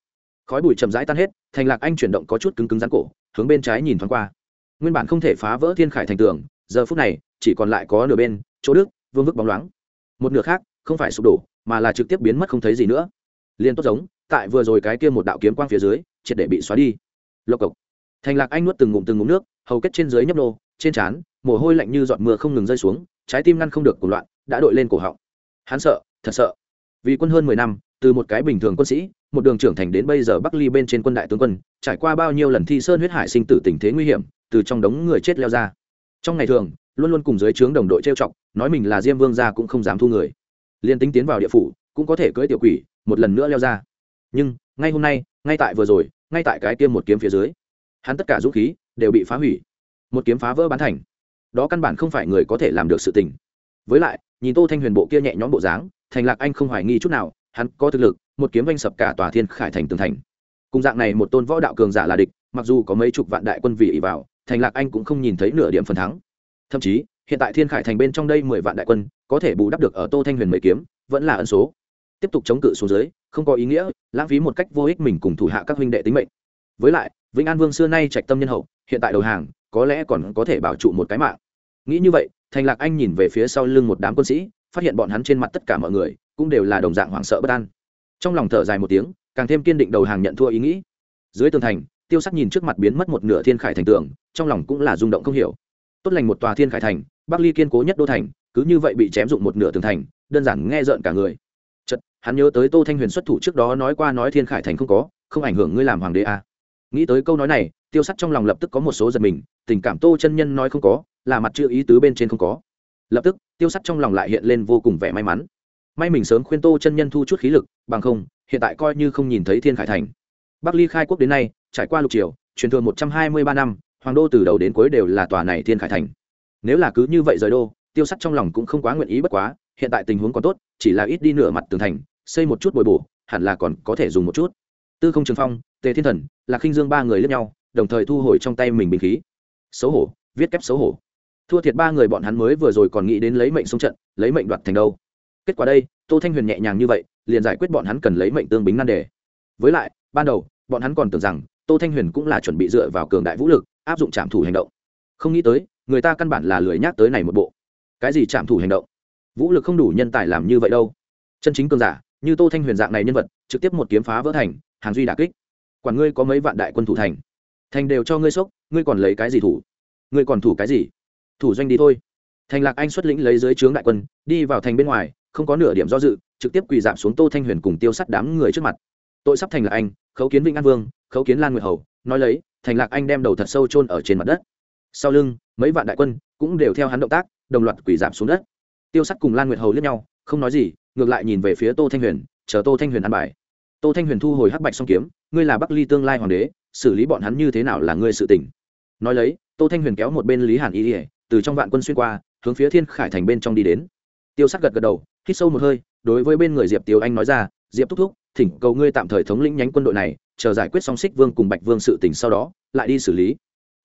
Khói bụi chậm rãi tan hết, thành lạc anh chuyển động có chút cứng cứng rắn cổ, hướng bên trái nhìn thoáng qua. Nguyên bản không thể phá vỡ thiên khải thành tường, giờ phút này, chỉ còn lại có nửa bên, chỗ đức vương vức bóng loáng. Một nửa khác, không phải sụp đổ, mà là trực tiếp biến mất không thấy gì nữa. Liên tốt giống, tại vừa rồi cái kia một đạo kiếm quang phía dưới, triệt để bị xóa đi lộc cộc. Thành lạc anh nuốt từng ngụm từng ngụm nước, hầu kết trên dưới nhấp nô, trên trán, mồ hôi lạnh như giọt mưa không ngừng rơi xuống, trái tim ngăn không được cuồng loạn, đã đội lên cổ họng. Hắn sợ, thật sợ. Vì quân hơn mười năm, từ một cái bình thường quân sĩ, một đường trưởng thành đến bây giờ bắc ly bên trên quân đại tướng quân, trải qua bao nhiêu lần thi sơn huyết hải sinh tử tình thế nguy hiểm, từ trong đống người chết leo ra. Trong ngày thường, luôn luôn cùng dưới trướng đồng đội trêu chọc, nói mình là diêm vương gia cũng không dám thu người. Liên tính tiến vào địa phủ, cũng có thể cưỡi tiểu quỷ, một lần nữa leo ra. Nhưng, ngay hôm nay, ngay tại vừa rồi ngay tại cái tiêm một kiếm phía dưới, hắn tất cả dũng khí đều bị phá hủy, một kiếm phá vỡ bán thành. Đó căn bản không phải người có thể làm được sự tình. Với lại, nhìn tô thanh huyền bộ kia nhẹ nhõm bộ dáng, thành lạc anh không hoài nghi chút nào, hắn có thực lực, một kiếm vanh sập cả tòa thiên khải thành tường thành. Cùng dạng này một tôn võ đạo cường giả là địch, mặc dù có mấy chục vạn đại quân vị ỉ vào, thành lạc anh cũng không nhìn thấy nửa điểm phần thắng. Thậm chí, hiện tại thiên khải thành bên trong đây mười vạn đại quân, có thể bù đắp được ở tô thanh huyền mấy kiếm, vẫn là ân số. Tiếp tục chống cự xuống dưới không có ý nghĩa, lãng phí một cách vô ích mình cùng thủ hạ các huynh đệ tính mệnh. Với lại, vĩnh an vương xưa nay trạch tâm nhân hậu, hiện tại đầu hàng, có lẽ còn có thể bảo trụ một cái mạng. Nghĩ như vậy, thành lạc anh nhìn về phía sau lưng một đám quân sĩ, phát hiện bọn hắn trên mặt tất cả mọi người cũng đều là đồng dạng hoảng sợ bất an. Trong lòng thở dài một tiếng, càng thêm kiên định đầu hàng nhận thua ý nghĩ. Dưới tường thành, tiêu sắc nhìn trước mặt biến mất một nửa thiên khải thành tường, trong lòng cũng là rung động không hiểu. Tốt lành một tòa thiên khải thành, bắc ly kiên cố nhất đô thành, cứ như vậy bị chém dụng một nửa tường thành, đơn giản nghe rợn cả người hắn nhớ tới tô thanh huyền xuất thủ trước đó nói qua nói thiên khải thành không có, không ảnh hưởng ngươi làm hoàng đế à. nghĩ tới câu nói này, tiêu sắt trong lòng lập tức có một số giật mình, tình cảm tô chân nhân nói không có, là mặt chưa ý tứ bên trên không có. Lập tức, tiêu sắt trong lòng lại hiện lên vô cùng vẻ may mắn. May mình sớm khuyên tô chân nhân thu chút khí lực, bằng không, hiện tại coi như không nhìn thấy thiên khải thành. Bắc ly khai quốc đến nay, trải qua lục triều, truyền thường một trăm hai mươi ba năm, hoàng đô từ đầu đến cuối đều là tòa này thiên khải thành. Nếu là cứ như vậy rời đô, tiêu sắt trong lòng cũng không quá nguyện ý bất quá, hiện tại tình huống còn tốt, chỉ là ít đi nửa mặt tường thành xây một chút bồi bổ, hẳn là còn có thể dùng một chút. Tư không trường phong, tề thiên thần, lạc khinh dương ba người lẫn nhau, đồng thời thu hồi trong tay mình bình khí. Xấu hổ, viết kép xấu hổ. Thua thiệt ba người bọn hắn mới vừa rồi còn nghĩ đến lấy mệnh xung trận, lấy mệnh đoạt thành đâu. Kết quả đây, tô thanh huyền nhẹ nhàng như vậy, liền giải quyết bọn hắn cần lấy mệnh tương bính nan đề. Với lại, ban đầu, bọn hắn còn tưởng rằng tô thanh huyền cũng là chuẩn bị dựa vào cường đại vũ lực, áp dụng trạm thủ hành động. Không nghĩ tới, người ta căn bản là lười nhác tới này một bộ. Cái gì trạm thủ hành động? Vũ lực không đủ nhân tài làm như vậy đâu. Chân chính cường giả như tô thanh huyền dạng này nhân vật, trực tiếp một kiếm phá vỡ thành, hàng duy đà kích. Quản ngươi có mấy vạn đại quân thủ thành? Thành đều cho ngươi sốc, ngươi còn lấy cái gì thủ? Ngươi còn thủ cái gì? Thủ doanh đi thôi. Thành lạc anh xuất lĩnh lấy dưới trướng đại quân, đi vào thành bên ngoài, không có nửa điểm do dự, trực tiếp quỳ giảm xuống tô thanh huyền cùng tiêu sắt đám người trước mặt. Tội sắp thành lạc anh, khấu kiến vĩnh an vương, khấu kiến lan nguyệt hầu, nói lấy, thành lạc anh đem đầu thật sâu chôn ở trên mặt đất. Sau lưng, mấy vạn đại quân cũng đều theo hắn động tác, đồng loạt quỳ giảm xuống đất. Tiêu sắt cùng lan nguyệt hầu liếc nhau, không nói gì ngược lại nhìn về phía tô thanh huyền, chờ tô thanh huyền ăn bài. Tô thanh huyền thu hồi hắc bạch song kiếm, ngươi là bắc ly tương lai hoàng đế, xử lý bọn hắn như thế nào là ngươi sự tỉnh nói lấy, tô thanh huyền kéo một bên lý hàn y ỉa từ trong vạn quân xuyên qua, hướng phía thiên khải thành bên trong đi đến. Tiêu sắc gật gật đầu, hít sâu một hơi, đối với bên người diệp tiêu anh nói ra, diệp thúc thúc, thỉnh cầu ngươi tạm thời thống lĩnh nhánh quân đội này, chờ giải quyết song xích vương cùng bạch vương sự tỉnh sau đó, lại đi xử lý.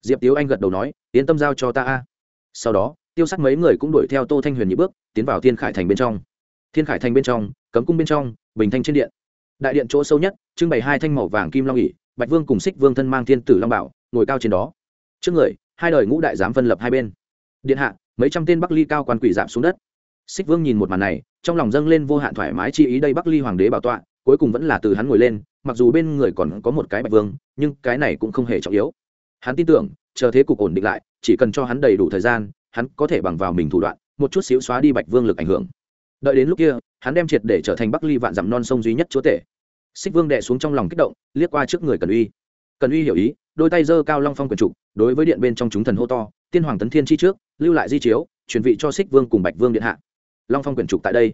Diệp tiếu anh gật đầu nói, yên tâm giao cho ta a. Sau đó, tiêu sắc mấy người cũng đuổi theo tô thanh huyền nhị bước, tiến vào thiên khải thành bên trong thiên khải thành bên trong, cấm cung bên trong, bình thanh trên điện. Đại điện chỗ sâu nhất, trưng bày hai thanh màu vàng kim long ỉ bạch vương cùng xích vương thân mang thiên tử long bảo, ngồi cao trên đó. Trước người, hai đời ngũ đại giám phân lập hai bên. Điện hạ, mấy trăm tên bắc ly cao quan quỷ giảm xuống đất. Xích vương nhìn một màn này, trong lòng dâng lên vô hạn thoải mái chi ý đây bắc ly hoàng đế bảo tọa, cuối cùng vẫn là từ hắn ngồi lên, mặc dù bên người còn có một cái bạch vương, nhưng cái này cũng không hề trọng yếu. Hắn tin tưởng, chờ thế cục ổn định lại, chỉ cần cho hắn đầy đủ thời gian, hắn có thể bằng vào mình thủ đoạn, một chút xíu xóa đi bạch vương lực ảnh hưởng đợi đến lúc kia, hắn đem triệt để trở thành bắc ly vạn dặm non sông duy nhất chúa tể. Xích vương đệ xuống trong lòng kích động, liếc qua trước người cần uy. Cần uy hiểu ý, đôi tay giơ cao long phong quyền trục, đối với điện bên trong chúng thần hô to, tiên hoàng tấn thiên chi trước, lưu lại di chiếu, truyền vị cho xích vương cùng bạch vương điện hạ. Long phong quyền trục tại đây.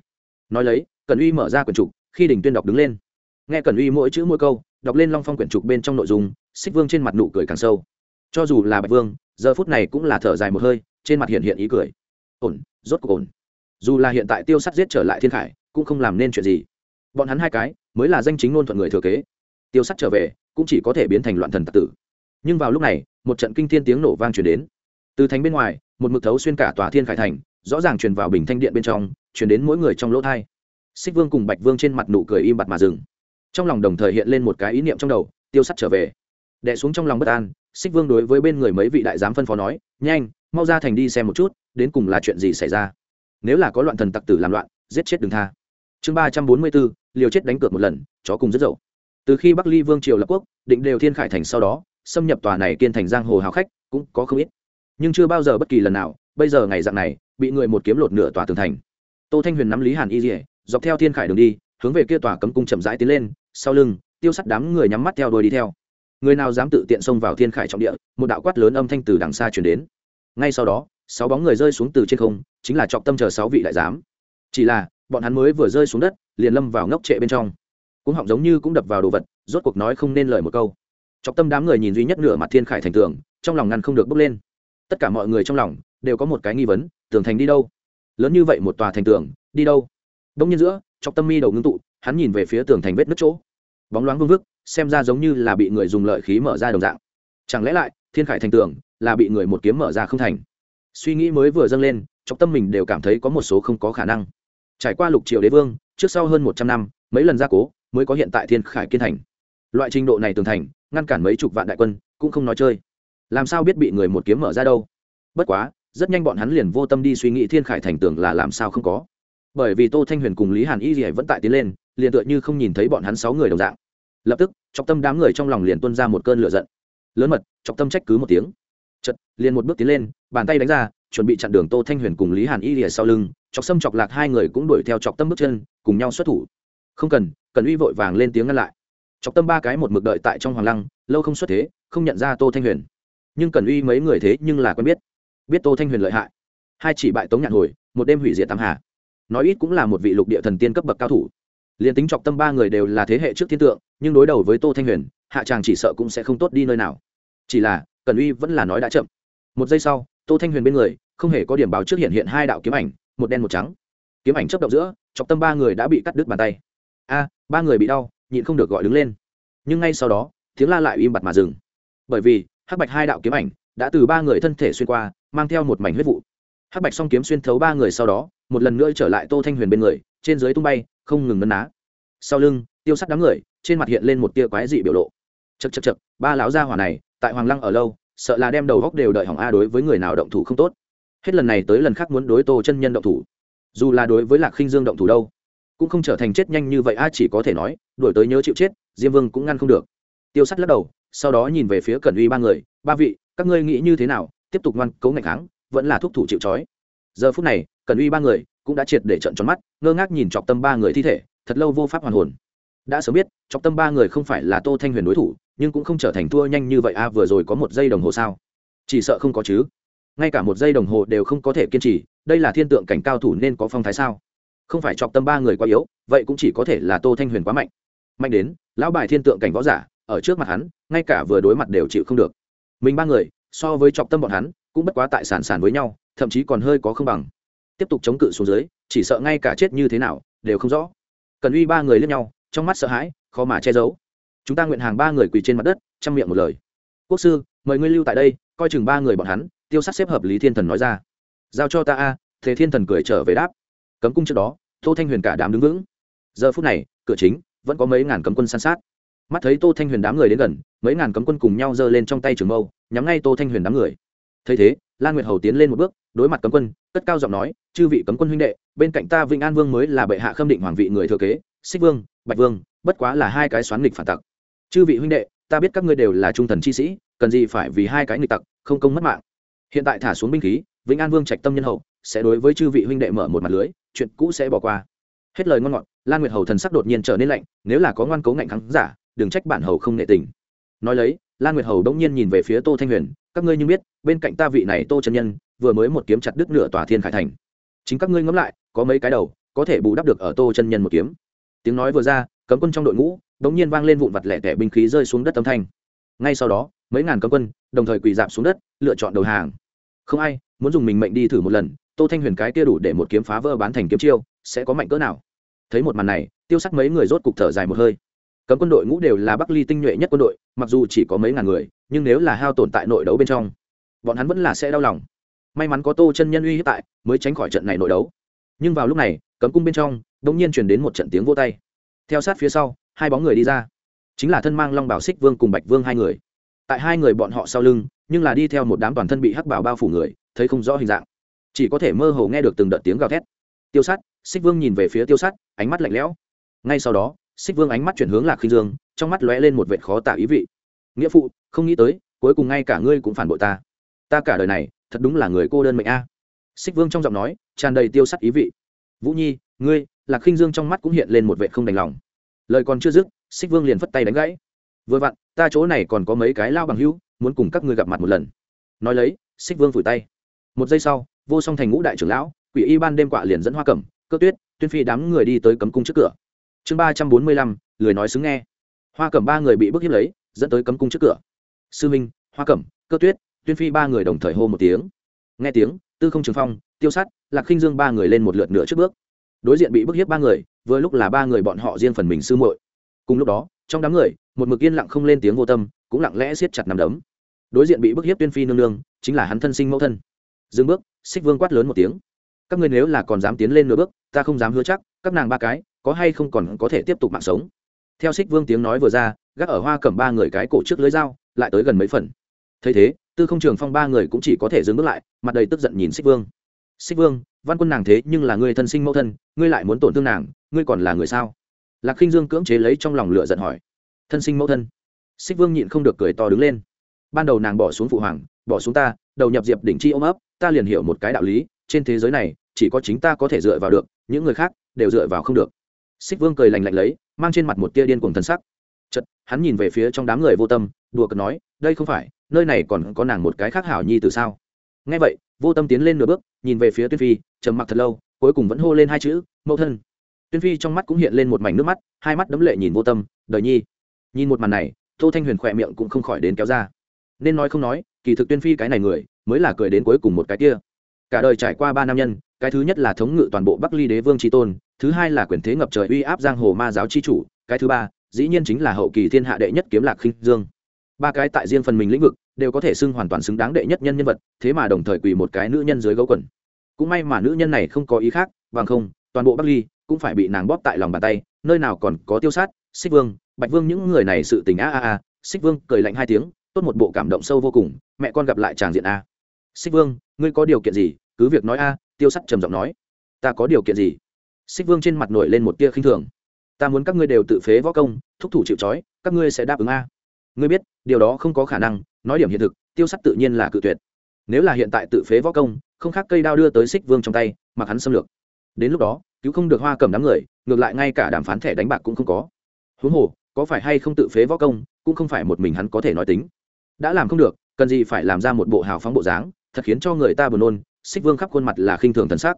Nói lấy, cần uy mở ra quyền trục, khi đỉnh tuyên đọc đứng lên. Nghe cần uy mỗi chữ mỗi câu, đọc lên long phong quyển trục bên trong nội dung, xích vương trên mặt nụ cười càng sâu. Cho dù là bạch vương, giờ phút này cũng là thở dài một hơi, trên mặt hiện hiện ý cười. Ổn, rốt cuộc ổn dù là hiện tại tiêu sắt giết trở lại thiên khải, cũng không làm nên chuyện gì. Bọn hắn hai cái mới là danh chính ngôn thuận người thừa kế. Tiêu sắt trở về, cũng chỉ có thể biến thành loạn thần tạc tử. Nhưng vào lúc này, một trận kinh thiên tiếng nổ vang truyền đến. Từ thành bên ngoài, một mực thấu xuyên cả tòa thiên khải thành, rõ ràng truyền vào bình thanh điện bên trong, truyền đến mỗi người trong lỗ thai. Xích vương cùng bạch vương trên mặt nụ cười im bặt mà dừng. Trong lòng đồng thời hiện lên một cái ý niệm trong đầu, tiêu sắt trở về. Đẻ xuống trong lòng bất an, xích vương đối với bên người mấy vị đại giám phân phó nói, nhanh, mau ra thành đi xem một chút, đến cùng là chuyện gì xảy ra? Nếu là có loạn thần tặc tử làm loạn, giết chết đừng tha. Chương ba trăm bốn mươi bốn, liều chết đánh cược một lần, chó cùng rất dậu. Từ khi bắc ly vương triều lập quốc, định đều thiên khải thành sau đó, xâm nhập tòa này kiên thành giang hồ hào khách cũng có không ít. Nhưng chưa bao giờ bất kỳ lần nào, bây giờ ngày dạng này, bị người một kiếm lột nửa tòa tường thành. Tô thanh huyền nắm lý hàn y dỉa dọc theo thiên khải đường đi, hướng về kia tòa cấm cung chậm rãi tiến lên, sau lưng, tiêu sắt đám người nhắm mắt theo đuôi đi theo. Người nào dám tự tiện xông vào thiên khải trọng địa, một đạo quát lớn âm thanh từ đằng xa chuyển đến. Ngay sau đó, sáu bóng người rơi xuống từ trên không chính là trọng tâm chờ sáu vị đại giám. Chỉ là, bọn hắn mới vừa rơi xuống đất, liền lâm vào ngốc trệ bên trong. Cũng họng giống như cũng đập vào đồ vật, rốt cuộc nói không nên lời một câu. Trọng tâm đám người nhìn duy nhất nửa mặt thiên khải thành tường, trong lòng ngăn không được bốc lên. Tất cả mọi người trong lòng đều có một cái nghi vấn, tường thành đi đâu? Lớn như vậy một tòa thành tường, đi đâu? Đông nhiên giữa, trọng tâm mi đầu ngưng tụ, hắn nhìn về phía tường thành vết nứt chỗ. Bóng loáng vương vức, xem ra giống như là bị người dùng lợi khí mở ra đồng dạng. Chẳng lẽ lại, thiên khải thành tường là bị người một kiếm mở ra không thành? Suy nghĩ mới vừa dâng lên, trong tâm mình đều cảm thấy có một số không có khả năng. Trải qua lục triều đế vương, trước sau hơn một trăm năm, mấy lần gia cố mới có hiện tại thiên khải kiên thành. Loại trình độ này tường thành, ngăn cản mấy chục vạn đại quân, cũng không nói chơi. Làm sao biết bị người một kiếm mở ra đâu? Bất quá, rất nhanh bọn hắn liền vô tâm đi suy nghĩ thiên khải thành tường là làm sao không có. Bởi vì tô thanh huyền cùng lý hàn y gì vẫn tại tiến lên, liền tựa như không nhìn thấy bọn hắn sáu người đồng dạng. Lập tức trọng tâm đám người trong lòng liền tuân ra một cơn lửa giận. Lớn mật trọng tâm trách cứ một tiếng chật, liền một bước tiến lên, bàn tay đánh ra, chuẩn bị chặn đường tô thanh huyền cùng lý hàn y lìa sau lưng, chọc xâm chọc lạc hai người cũng đuổi theo chọc tâm bước chân, cùng nhau xuất thủ. Không cần cần uy vội vàng lên tiếng ngăn lại. Chọc tâm ba cái một mực đợi tại trong hoàng lăng, lâu không xuất thế, không nhận ra tô thanh huyền. Nhưng cần uy mấy người thế nhưng là quen biết. Biết tô thanh huyền lợi hại. Hai chỉ bại tống nhạn hồi, một đêm hủy diệt tam hà. Nói ít cũng là một vị lục địa thần tiên cấp bậc cao thủ. Liền tính chọc tâm ba người đều là thế hệ trước thiên tượng, nhưng đối đầu với tô thanh huyền, hạ tràng chỉ sợ cũng sẽ không tốt đi nơi nào. Chỉ là cần uy vẫn là nói đã chậm. Một giây sau, tô thanh huyền bên người, không hề có điểm báo trước hiện hiện hai đạo kiếm ảnh, một đen một trắng. Kiếm ảnh chấp động giữa, chọc tâm ba người đã bị cắt đứt bàn tay. A, ba người bị đau, nhịn không được gọi đứng lên. Nhưng ngay sau đó, tiếng la lại im bặt mà dừng. Bởi vì, hắc bạch hai đạo kiếm ảnh đã từ ba người thân thể xuyên qua, mang theo một mảnh huyết vụ. Hắc bạch song kiếm xuyên thấu ba người sau đó, một lần nữa trở lại tô thanh huyền bên người, trên dưới tung bay, không ngừng nấn ná. Sau lưng, tiêu sắt đám người, trên mặt hiện lên một tia quái dị biểu lộ. Chật chật chật ba lão gia hỏa này tại hoàng lăng ở lâu, sợ là đem đầu góc đều đợi hỏng a đối với người nào động thủ không tốt. Hết lần này tới lần khác muốn đối tô chân nhân động thủ. Dù là đối với lạc khinh dương động thủ đâu, cũng không trở thành chết nhanh như vậy a chỉ có thể nói đổi tới nhớ chịu chết, diêm vương cũng ngăn không được. Tiêu sắt lắc đầu, sau đó nhìn về phía cẩn uy ba người, ba vị, các ngươi nghĩ như thế nào? Tiếp tục ngoan cấu ngạch kháng, vẫn là thúc thủ chịu trói. Giờ phút này, cẩn uy ba người cũng đã triệt để trận tròn mắt, ngơ ngác nhìn chọc tâm ba người thi thể, thật lâu vô pháp hoàn hồn đã sớm biết trọng tâm ba người không phải là tô thanh huyền đối thủ, nhưng cũng không trở thành thua nhanh như vậy a vừa rồi có một giây đồng hồ sao? Chỉ sợ không có chứ. Ngay cả một giây đồng hồ đều không có thể kiên trì, đây là thiên tượng cảnh cao thủ nên có phong thái sao? Không phải trọng tâm ba người quá yếu, vậy cũng chỉ có thể là tô thanh huyền quá mạnh. Mạnh đến, lão bài thiên tượng cảnh võ giả, ở trước mặt hắn, ngay cả vừa đối mặt đều chịu không được. Mình ba người, so với trọng tâm bọn hắn, cũng bất quá tại sản sản với nhau, thậm chí còn hơi có không bằng. Tiếp tục chống cự xuống dưới, chỉ sợ ngay cả chết như thế nào, đều không rõ. Cần uy ba người lên nhau trong mắt sợ hãi, khó mà che giấu. Chúng ta nguyện hàng ba người quỳ trên mặt đất, chăm miệng một lời. Quốc sư, mời ngươi lưu tại đây, coi chừng ba người bọn hắn, tiêu sát xếp hợp lý thiên thần nói ra. Giao cho ta a, thế thiên thần cười trở về đáp. Cấm cung trước đó, tô thanh huyền cả đám đứng vững. Giờ phút này, cửa chính vẫn có mấy ngàn cấm quân san sát. Mắt thấy tô thanh huyền đám người đến gần, mấy ngàn cấm quân cùng nhau giơ lên trong tay trường mâu, nhắm ngay tô thanh huyền đám người. Thấy thế, lan nguyệt hầu tiến lên một bước, đối mặt cấm quân, cất cao giọng nói, chư vị cấm quân huynh đệ, bên cạnh ta vĩnh an vương mới là bệ hạ khâm định hoàng vị người thừa kế, xích vương bạch vương, bất quá là hai cái xoán nghịch phản tặc. Chư vị huynh đệ, ta biết các ngươi đều là trung thần chi sĩ, cần gì phải vì hai cái nghịch tặc, không công mất mạng. Hiện tại thả xuống binh khí, vĩnh an vương trạch tâm nhân hậu sẽ đối với chư vị huynh đệ mở một mặt lưới, chuyện cũ sẽ bỏ qua. Hết lời ngon ngọt, lan nguyệt hầu thần sắc đột nhiên trở nên lạnh, nếu là có ngoan cố ngạnh kháng giả, đừng trách bản hầu không nệ tình. Nói lấy, lan nguyệt hầu đông nhiên nhìn về phía tô thanh huyền, các ngươi như biết, bên cạnh ta vị này tô chân nhân, vừa mới một kiếm chặt đứt nửa tòa thiên khải thành. Chính các ngươi ngẫm lại, có mấy cái đầu, có thể bù đắp được ở tô chân nhân một kiếm tiếng nói vừa ra, cấm quân trong đội ngũ, đống nhiên vang lên vụn vặt lẻ tẻ binh khí rơi xuống đất âm thanh. Ngay sau đó, mấy ngàn cấm quân, đồng thời quỳ dạp xuống đất, lựa chọn đầu hàng. Không ai muốn dùng mình mệnh đi thử một lần, tô thanh huyền cái kia đủ để một kiếm phá vỡ bán thành kiếm chiêu, sẽ có mạnh cỡ nào? Thấy một màn này, tiêu sắc mấy người rốt cục thở dài một hơi. Cấm quân đội ngũ đều là bắc ly tinh nhuệ nhất quân đội, mặc dù chỉ có mấy ngàn người, nhưng nếu là hao tổn tại nội đấu bên trong, bọn hắn vẫn là sẽ đau lòng. May mắn có tô chân nhân uy hiếp tại, mới tránh khỏi trận này nội đấu. Nhưng vào lúc này cấm cung bên trong đ ỗ n g nhiên chuyển đến một trận tiếng vô tay. Theo sát phía sau, hai bóng người đi ra. Chính là thân mang long bảo xích vương cùng bạch vương hai người. Tại hai người bọn họ sau lưng, nhưng là đi theo một đám toàn thân bị hắc bảo bao phủ người, thấy không rõ hình dạng. Chỉ có thể mơ hồ nghe được từng đợt tiếng gào thét. Tiêu sát, xích vương nhìn về phía tiêu sát, ánh mắt lạnh lẽo. Ngay sau đó, xích vương ánh mắt chuyển hướng lạc khinh dương, trong mắt lóe lên một vệt khó tả ý vị. Nghĩa phụ, không nghĩ tới, cuối cùng ngay cả ngươi cũng phản bội ta. Ta cả đời này, thật đúng là người cô đơn mệnh a. Xích vương trong giọng nói, tràn đầy tiêu sắt ý vị vũ nhi, ngươi, lạc khinh dương trong mắt cũng hiện lên một vệ không đành lòng. Lời còn chưa dứt, xích vương liền phất tay đánh gãy. Vừa vặn, ta chỗ này còn có mấy cái lao bằng hữu, muốn cùng các ngươi gặp mặt một lần. Nói lấy, xích vương phủi tay. Một giây sau, vô song thành ngũ đại trưởng lão, quỷ y ban đêm quạ liền dẫn hoa cẩm, cơ tuyết, tuyên phi đám người đi tới cấm cung trước cửa. Chương ba trăm bốn mươi lăm, lười nói xứng nghe. Hoa cẩm ba người bị bức hiếp lấy, dẫn tới cấm cung trước cửa. Sư minh, hoa cẩm, cơ tuyết, tuyên phi ba người đồng thời hô một tiếng. Nghe tiếng tư không trường phong, tiêu sát, lạc khinh dương ba người lên một lượt nửa trước bước. Đối diện bị bức hiếp ba người, vừa lúc là ba người bọn họ riêng phần mình sư muội. Cùng lúc đó, trong đám người, một mực yên lặng không lên tiếng vô tâm, cũng lặng lẽ siết chặt nằm đấm. Đối diện bị bức hiếp tuyên phi nương nương, chính là hắn thân sinh mẫu thân. Dừng bước, xích vương quát lớn một tiếng. Các ngươi nếu là còn dám tiến lên nửa bước, ta không dám hứa chắc, các nàng ba cái, có hay không còn có thể tiếp tục mạng sống. Theo xích vương tiếng nói vừa ra, gác ở hoa cầm ba người cái cổ trước lưới dao, lại tới gần mấy phần. Thấy thế tư không trường phong ba người cũng chỉ có thể dừng bước lại, mặt đầy tức giận nhìn xích vương. Xích vương, văn quân nàng thế nhưng là người thân sinh mẫu thân, ngươi lại muốn tổn thương nàng, ngươi còn là người sao? Lạc khinh dương cưỡng chế lấy trong lòng lửa giận hỏi. Thân sinh mẫu thân? Xích vương nhịn không được cười to đứng lên. Ban đầu nàng bỏ xuống phụ hoàng, bỏ xuống ta, đầu nhập diệp đỉnh chi ôm ấp, ta liền hiểu một cái đạo lý, trên thế giới này, chỉ có chính ta có thể dựa vào được, những người khác đều dựa vào không được. Xích vương cười lành lạnh lấy, mang trên mặt một tia điên cuồng thân sắc. Chật hắn nhìn về phía trong đám người vô tâm, đùa cợt nói, đây không phải nơi này còn có nàng một cái khác hảo nhi từ sao? Nghe vậy, vô tâm tiến lên nửa bước, nhìn về phía tuyên phi, trầm mặc thật lâu, cuối cùng vẫn hô lên hai chữ, mẫu thân. Tuyên phi trong mắt cũng hiện lên một mảnh nước mắt, hai mắt đấm lệ nhìn vô tâm, đời nhi. Nhìn một màn này, tô thanh huyền khỏe miệng cũng không khỏi đến kéo ra. Nên nói không nói, kỳ thực tuyên phi cái này người, mới là cười đến cuối cùng một cái kia. Cả đời trải qua ba nam nhân, cái thứ nhất là thống ngự toàn bộ bắc ly đế vương tri tôn, thứ hai là quyền thế ngập trời uy áp giang hồ ma giáo chi chủ, cái thứ ba, dĩ nhiên chính là hậu kỳ thiên hạ đệ nhất kiếm lạc khinh dương ba cái tại riêng phần mình lĩnh vực đều có thể xưng hoàn toàn xứng đáng đệ nhất nhân nhân vật, thế mà đồng thời quỳ một cái nữ nhân dưới gấu quần. Cũng may mà nữ nhân này không có ý khác, bằng không, toàn bộ bắc ly cũng phải bị nàng bóp tại lòng bàn tay, nơi nào còn có tiêu sát, xích vương, bạch vương những người này sự tình a a a xích vương cười lạnh hai tiếng, tốt một bộ cảm động sâu vô cùng, mẹ con gặp lại chàng diện a. Xích vương, ngươi có điều kiện gì? Cứ việc nói a, tiêu sắt trầm giọng nói. Ta có điều kiện gì? Xích vương trên mặt nổi lên một tia khinh thường. Ta muốn các ngươi đều tự phế võ công, thúc thủ chịu trói, các ngươi sẽ đáp ứng a ngươi biết, điều đó không có khả năng, nói điểm hiện thực, tiêu sắt tự nhiên là cự tuyệt. Nếu là hiện tại tự phế võ công, không khác cây đao đưa tới xích vương trong tay, mặc hắn xâm lược. Đến lúc đó, cứu không được hoa cầm đám người, ngược lại ngay cả đàm phán thẻ đánh bạc cũng không có. Huống hồ, có phải hay không tự phế võ công, cũng không phải một mình hắn có thể nói tính. Đã làm không được, cần gì phải làm ra một bộ hào phóng bộ dáng, thật khiến cho người ta buồn nôn, xích vương khắp khuôn mặt là khinh thường thần sắc.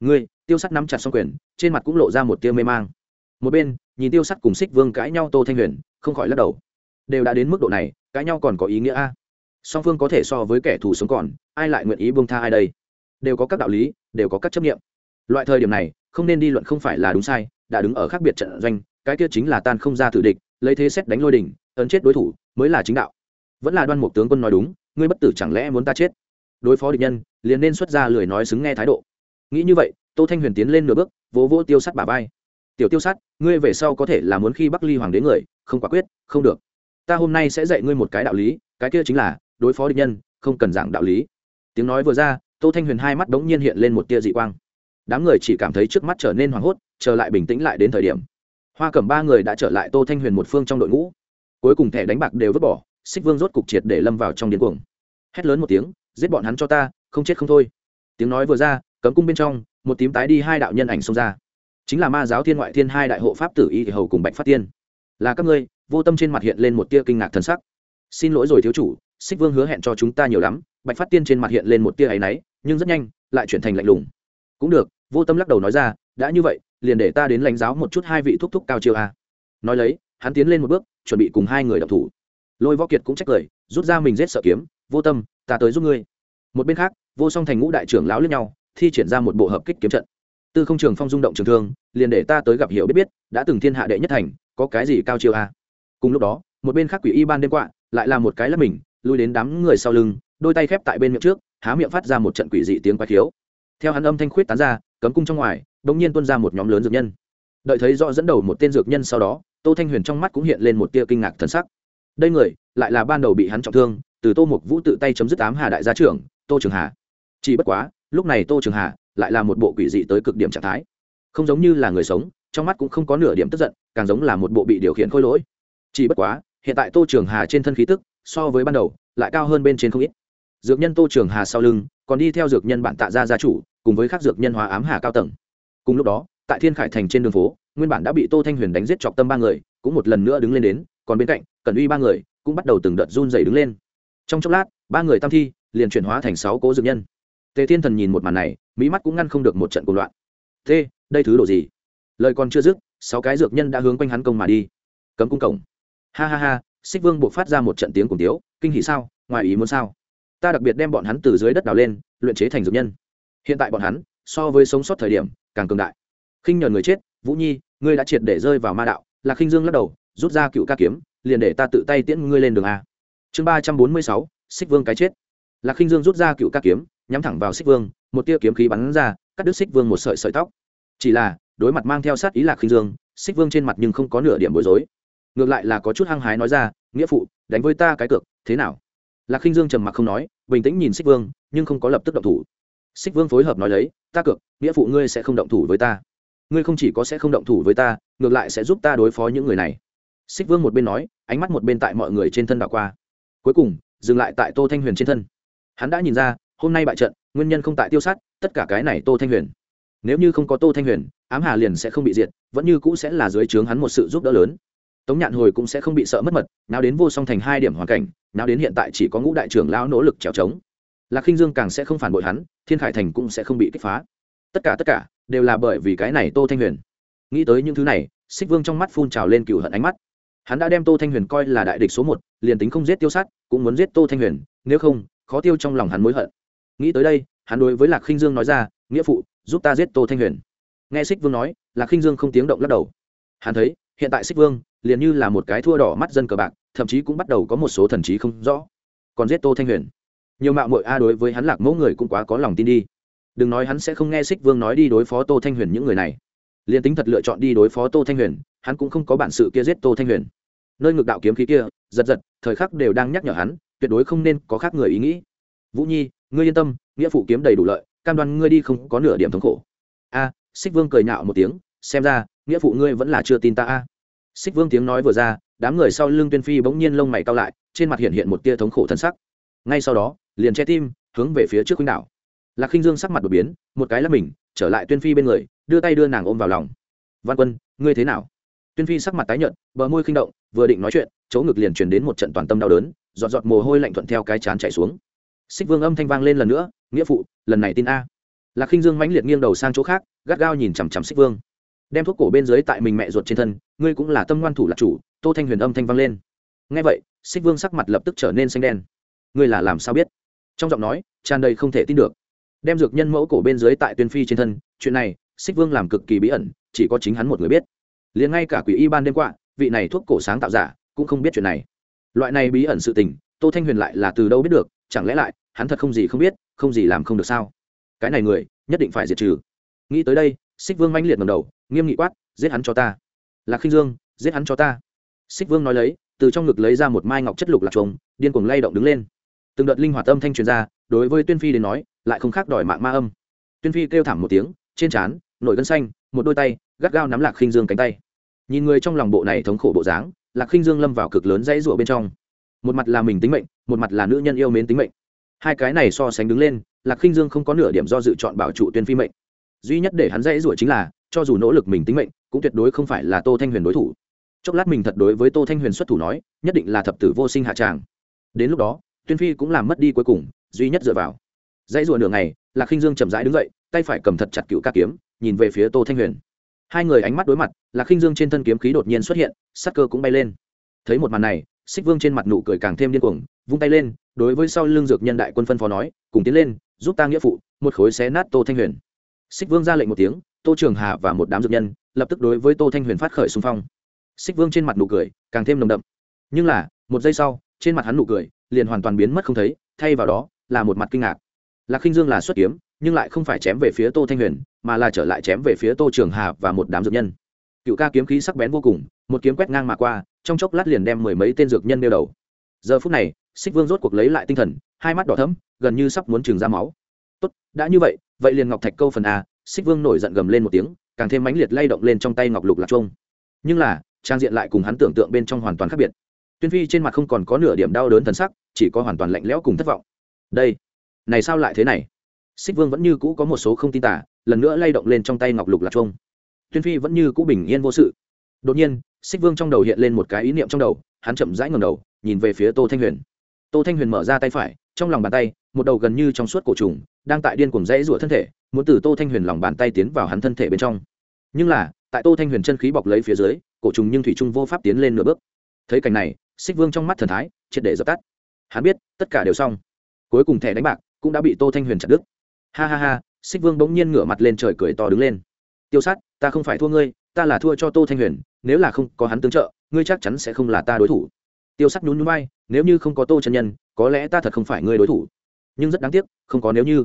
Ngươi, tiêu sắt nắm chặt xong quyền, trên mặt cũng lộ ra một tia mê mang. Một bên, nhìn tiêu sắt cùng xích vương cãi nhau tô thanh huyền, không khỏi lắc đầu đều đã đến mức độ này, cãi nhau còn có ý nghĩa a? Song phương có thể so với kẻ thù sống còn, ai lại nguyện ý buông tha ai đây? Đều có các đạo lý, đều có các chấp nghiệm loại thời điểm này, không nên đi luận không phải là đúng sai, đã đứng ở khác biệt trận doanh, cái kia chính là tan không ra tử địch, lấy thế xét đánh lôi đỉnh, ấn chết đối thủ, mới là chính đạo. Vẫn là đoan mục tướng quân nói đúng, ngươi bất tử chẳng lẽ muốn ta chết? Đối phó địch nhân, liền nên xuất ra lười nói xứng nghe thái độ. Nghĩ như vậy, tô thanh huyền tiến lên nửa bước, vỗ vỗ tiêu sắt bà vai. Tiểu tiêu sắt ngươi về sau có thể là muốn khi bắc ly hoàng đế người, không quả quyết, không được ta hôm nay sẽ dạy ngươi một cái đạo lý, cái kia chính là, đối phó địch nhân, không cần giảng đạo lý. Tiếng nói vừa ra, tô thanh huyền hai mắt đống nhiên hiện lên một tia dị quang. Đám người chỉ cảm thấy trước mắt trở nên hoảng hốt trở lại bình tĩnh lại đến thời điểm. Hoa cẩm ba người đã trở lại tô thanh huyền một phương trong đội ngũ. Cuối cùng thẻ đánh bạc đều vứt bỏ, xích vương rốt cục triệt để lâm vào trong điên cuồng. Hét lớn một tiếng, giết bọn hắn cho ta, không chết không thôi. Tiếng nói vừa ra, cấm cung bên trong, một tím tái đi hai đạo nhân ảnh xông ra. Chính là ma giáo thiên ngoại thiên hai đại hộ pháp tử y hầu cùng bạch phát tiên. Là các ngươi vô tâm trên mặt hiện lên một tia kinh ngạc thần sắc. Xin lỗi rồi thiếu chủ, xích vương hứa hẹn cho chúng ta nhiều lắm, bạch phát tiên trên mặt hiện lên một tia áy náy, nhưng rất nhanh, lại chuyển thành lạnh lùng. Cũng được, vô tâm lắc đầu nói ra, đã như vậy, liền để ta đến lãnh giáo một chút hai vị thúc thúc cao chiêu a. Nói lấy, hắn tiến lên một bước, chuẩn bị cùng hai người đọc thủ. Lôi võ kiệt cũng trách cười, rút ra mình rết sợ kiếm, vô tâm, ta tới giúp ngươi. Một bên khác, vô song thành ngũ đại trưởng lão lẫn nhau, thi triển ra một bộ hợp kích kiếm trận. Tư không trường phong rung động trường thương, liền để ta tới gặp hiểu biết biết, đã từng thiên hạ đệ nhất thành, có cái gì cao chiêu a? Cùng lúc đó, một bên khác quỷ y ban đêm quạ lại là một cái lấp mình, lui đến đám người sau lưng, đôi tay khép tại bên miệng trước, há miệng phát ra một trận quỷ dị tiếng quái khiếu. Theo hắn âm thanh khuyết tán ra, cấm cung trong ngoài đ ỗ n g nhiên tuân ra một nhóm lớn dược nhân. Đợi thấy rõ dẫn đầu một tên dược nhân sau đó, tô thanh huyền trong mắt cũng hiện lên một tia kinh ngạc thân sắc. Đây người, lại là ban đầu bị hắn trọng thương, từ tô mục vũ tự tay chấm dứt tám hà đại gia trưởng, tô trường hà. Chỉ bất quá, lúc này tô trường hà lại là một bộ quỷ dị tới cực điểm trạng thái. Không giống như là người sống, trong mắt cũng không có nửa điểm tức giận, càng giống là một bộ bị điều khiển khôi lỗi chỉ bất quá, hiện tại tô trường hà trên thân khí tức, so với ban đầu, lại cao hơn bên trên không ít. Dược nhân tô trường hà sau lưng, còn đi theo dược nhân bản tạ gia gia chủ, cùng với các dược nhân hóa ám hà cao tầng. Cùng lúc đó, tại thiên khải thành trên đường phố, nguyên bản đã bị tô thanh huyền đánh giết chọc tâm ba người, cũng một lần nữa đứng lên đến, còn bên cạnh cần uy ba người, cũng bắt đầu từng đợt run dày đứng lên. Trong chốc lát, ba người tam thi, liền chuyển hóa thành sáu cố dược nhân. Tề thiên thần nhìn một màn này mỹ mắt cũng ngăn không được một trận cuộc loạn. Thế đây thứ đồ gì? Lời còn chưa dứt, sáu cái dược nhân đã hướng quanh hắn công mà đi. Cấm cung cổng ha ha ha, xích vương buộc phát ra một trận tiếng cùng tiếu, kinh hỉ sao, ngoài ý muốn sao. Ta đặc biệt đem bọn hắn từ dưới đất đào lên, luyện chế thành dược nhân. Hiện tại bọn hắn, so với sống sót thời điểm, càng cường đại. Khinh nhờn người chết, vũ nhi, ngươi đã triệt để rơi vào ma đạo là khinh dương lắc đầu, rút ra cựu ca kiếm, liền để ta tự tay tiễn ngươi lên đường a. Chương ba trăm bốn mươi sáu, xích vương cái chết. Là khinh dương rút ra cựu ca kiếm, nhắm thẳng vào xích vương, một tia kiếm khí bắn ra, cắt đứt xích vương một sợi sợi tóc. Chỉ là, đối mặt mang theo sát ý lạc khinh dương, xích vương trên mặt nhưng không có nửa điểm bối rối ngược lại là có chút hăng hái nói ra, nghĩa phụ, đánh với ta cái cược, thế nào? Lạc khinh dương trầm mặc không nói, bình tĩnh nhìn xích vương, nhưng không có lập tức động thủ. Xích vương phối hợp nói lấy, ta cược, nghĩa phụ ngươi sẽ không động thủ với ta. Ngươi không chỉ có sẽ không động thủ với ta, ngược lại sẽ giúp ta đối phó những người này. Xích vương một bên nói, ánh mắt một bên tại mọi người trên thân đảo qua. Cuối cùng, dừng lại tại tô thanh huyền trên thân. Hắn đã nhìn ra, hôm nay bại trận, nguyên nhân không tại tiêu sát, tất cả cái này tô thanh huyền. Nếu như không có tô thanh huyền, ám hà liền sẽ không bị diệt, vẫn như cũ sẽ là dưới trướng hắn một sự giúp đỡ lớn tống nhạn hồi cũng sẽ không bị sợ mất mật, nào đến vô song thành hai điểm hoàn cảnh, nào đến hiện tại chỉ có ngũ đại trưởng lão nỗ lực trèo trống. Lạc khinh dương càng sẽ không phản bội hắn, thiên khải thành cũng sẽ không bị kích phá. Tất cả tất cả đều là bởi vì cái này tô thanh huyền. Nghĩ tới những thứ này, xích vương trong mắt phun trào lên cựu hận ánh mắt. Hắn đã đem tô thanh huyền coi là đại địch số một, liền tính không giết tiêu sát, cũng muốn giết tô thanh huyền, nếu không, khó tiêu trong lòng hắn mối hận. Nghĩ tới đây, hắn đối với lạc khinh dương nói ra, nghĩa phụ, giúp ta giết tô thanh huyền. Nghe xích vương nói, lạc khinh dương không tiếng động lắc đầu. Hắn thấy hiện tại xích vương liền như là một cái thua đỏ mắt dân cờ bạc, thậm chí cũng bắt đầu có một số thần trí không rõ. Còn giết tô thanh huyền. Nhiều mạo mội a đối với hắn lạc mẫu người cũng quá có lòng tin đi. Đừng nói hắn sẽ không nghe xích vương nói đi đối phó tô thanh huyền những người này. Liền tính thật lựa chọn đi đối phó tô thanh huyền, hắn cũng không có bản sự kia giết tô thanh huyền. Nơi ngược đạo kiếm khí kia, giật giật, thời khắc đều đang nhắc nhở hắn, tuyệt đối không nên có khác người ý nghĩ. Vũ nhi, ngươi yên tâm, nghĩa phụ kiếm đầy đủ lợi, cam đoan ngươi đi không có nửa điểm thống khổ. A, xích vương cười nhạo một tiếng, xem ra nghĩa phụ ngươi vẫn là chưa tin ta a. Xích vương tiếng nói vừa ra, đám người sau lưng tuyên phi bỗng nhiên lông mày cao lại, trên mặt hiện hiện một tia thống khổ thân sắc. Ngay sau đó, liền che tim, hướng về phía trước khuynh đảo. Lạc khinh dương sắc mặt đột biến, một cái là mình, trở lại tuyên phi bên người, đưa tay đưa nàng ôm vào lòng. Văn quân, ngươi thế nào? Tuyên phi sắc mặt tái nhợt, bờ môi khinh động, vừa định nói chuyện, chỗ ngực liền truyền đến một trận toàn tâm đau đớn, giọt giọt mồ hôi lạnh thuận theo cái chán chảy xuống. Xích vương âm thanh vang lên lần nữa, nghĩa phụ, lần này tin a. Lạc khinh dương mãnh liệt nghiêng đầu sang chỗ khác, gắt gao nhìn chằm chằm xích vương đem thuốc cổ bên dưới tại mình mẹ ruột trên thân, ngươi cũng là tâm ngoan thủ lạc chủ, tô thanh huyền âm thanh vang lên. Ngay vậy, xích vương sắc mặt lập tức trở nên xanh đen. Ngươi là làm sao biết? Trong giọng nói, tràn đầy không thể tin được. Đem dược nhân mẫu cổ bên dưới tại tuyên phi trên thân, chuyện này, xích vương làm cực kỳ bí ẩn, chỉ có chính hắn một người biết. Liền ngay cả quỷ y ban đêm qua, vị này thuốc cổ sáng tạo giả, cũng không biết chuyện này. Loại này bí ẩn sự tình, tô thanh huyền lại là từ đâu biết được, chẳng lẽ lại, hắn thật không gì không biết, không gì làm không được sao? Cái này người, nhất định phải diệt trừ. Nghĩ tới đây xích vương mãnh liệt ngầm đầu, nghiêm nghị quát, giết hắn cho ta. Lạc khinh dương, giết hắn cho ta. Xích vương nói lấy, từ trong ngực lấy ra một mai ngọc chất lục lạc trống điên cuồng lay động đứng lên. Từng đợt linh hoạt âm thanh truyền ra, đối với tuyên phi đến nói, lại không khác đòi mạng ma âm. Tuyên phi kêu thảm một tiếng, trên trán, nổi gân xanh, một đôi tay, gắt gao nắm lạc khinh dương cánh tay. Nhìn người trong lòng bộ này thống khổ bộ dáng, lạc khinh dương lâm vào cực lớn dãy rụa bên trong. Một mặt là mình tính mệnh, một mặt là nữ nhân yêu mến tính mệnh. Hai cái này so sánh đứng lên, lạc khinh dương không có nửa điểm do dự chọn bảo trụ tuyên phi mệnh duy nhất để hắn dễ rụa chính là, cho dù nỗ lực mình tính mệnh, cũng tuyệt đối không phải là tô thanh huyền đối thủ. Chốc lát mình thật đối với tô thanh huyền xuất thủ nói, nhất định là thập tử vô sinh hạ tràng. Đến lúc đó, tuyên phi cũng làm mất đi cuối cùng, duy nhất dựa vào. Dãy rùa nửa ngày, lạc khinh dương chậm rãi đứng dậy, tay phải cầm thật chặt cựu ca kiếm, nhìn về phía tô thanh huyền. Hai người ánh mắt đối mặt, lạc khinh dương trên thân kiếm khí đột nhiên xuất hiện, sắc cơ cũng bay lên. Thấy một màn này, xích vương trên mặt nụ cười càng thêm điên cuồng, vung tay lên, đối với sau lưng dược nhân đại quân phân phó nói, cùng tiến lên, giúp ta nghĩa phụ, một khối xé nát tô thanh huyền xích vương ra lệnh một tiếng, tô trường hà và một đám dược nhân lập tức đối với tô thanh huyền phát khởi xung phong. Xích vương trên mặt nụ cười càng thêm nồng đậm. Nhưng là, một giây sau, trên mặt hắn nụ cười liền hoàn toàn biến mất không thấy, thay vào đó là một mặt kinh ngạc. Lạc khinh dương là xuất kiếm, nhưng lại không phải chém về phía tô thanh huyền, mà là trở lại chém về phía tô trường hà và một đám dược nhân. Cựu ca kiếm khí sắc bén vô cùng, một kiếm quét ngang mà qua, trong chốc lát liền đem mười mấy tên dược nhân đeo đầu. Giờ phút này, xích vương rốt cuộc lấy lại tinh thần, hai mắt đỏ thấm gần như sắp muốn trừng ra máu. Tốt, đã như vậy vậy liền ngọc thạch câu phần a, xích vương nổi giận gầm lên một tiếng, càng thêm mãnh liệt lay động lên trong tay ngọc lục lạc trông nhưng là, trang diện lại cùng hắn tưởng tượng bên trong hoàn toàn khác biệt. Tuyên phi trên mặt không còn có nửa điểm đau đớn thần sắc, chỉ có hoàn toàn lạnh lẽo cùng thất vọng. Đây, này sao lại thế này? Xích vương vẫn như cũ có một số không tin tả, lần nữa lay động lên trong tay ngọc lục lạc trông tuyên phi vẫn như cũ bình yên vô sự. Đột nhiên, xích vương trong đầu hiện lên một cái ý niệm trong đầu, hắn chậm rãi ngầm đầu, nhìn về phía tô thanh huyền. Tô thanh huyền mở ra tay phải, trong lòng bàn tay, một đầu gần như trong suốt cổ trùng đang tại điên cuồng rẽ rủa thân thể, muốn từ tô thanh huyền lòng bàn tay tiến vào hắn thân thể bên trong. Nhưng là, tại tô thanh huyền chân khí bọc lấy phía dưới, cổ trùng nhưng thủy trung vô pháp tiến lên nửa bước. Thấy cảnh này, xích vương trong mắt thần thái, triệt để dập tắt. Hắn biết, tất cả đều xong. Cuối cùng thẻ đánh bạc cũng đã bị tô thanh huyền chặt đứt. Ha ha ha, xích vương bỗng nhiên ngửa mặt lên trời cười to đứng lên. Tiêu sát, ta không phải thua ngươi, ta là thua cho tô thanh huyền, nếu là không có hắn tương trợ, ngươi chắc chắn sẽ không là ta đối thủ. Tiêu sắt nhún nhún bay nếu như không có tô chân nhân, có lẽ ta thật không phải ngươi đối thủ. Nhưng rất đáng tiếc, không có nếu như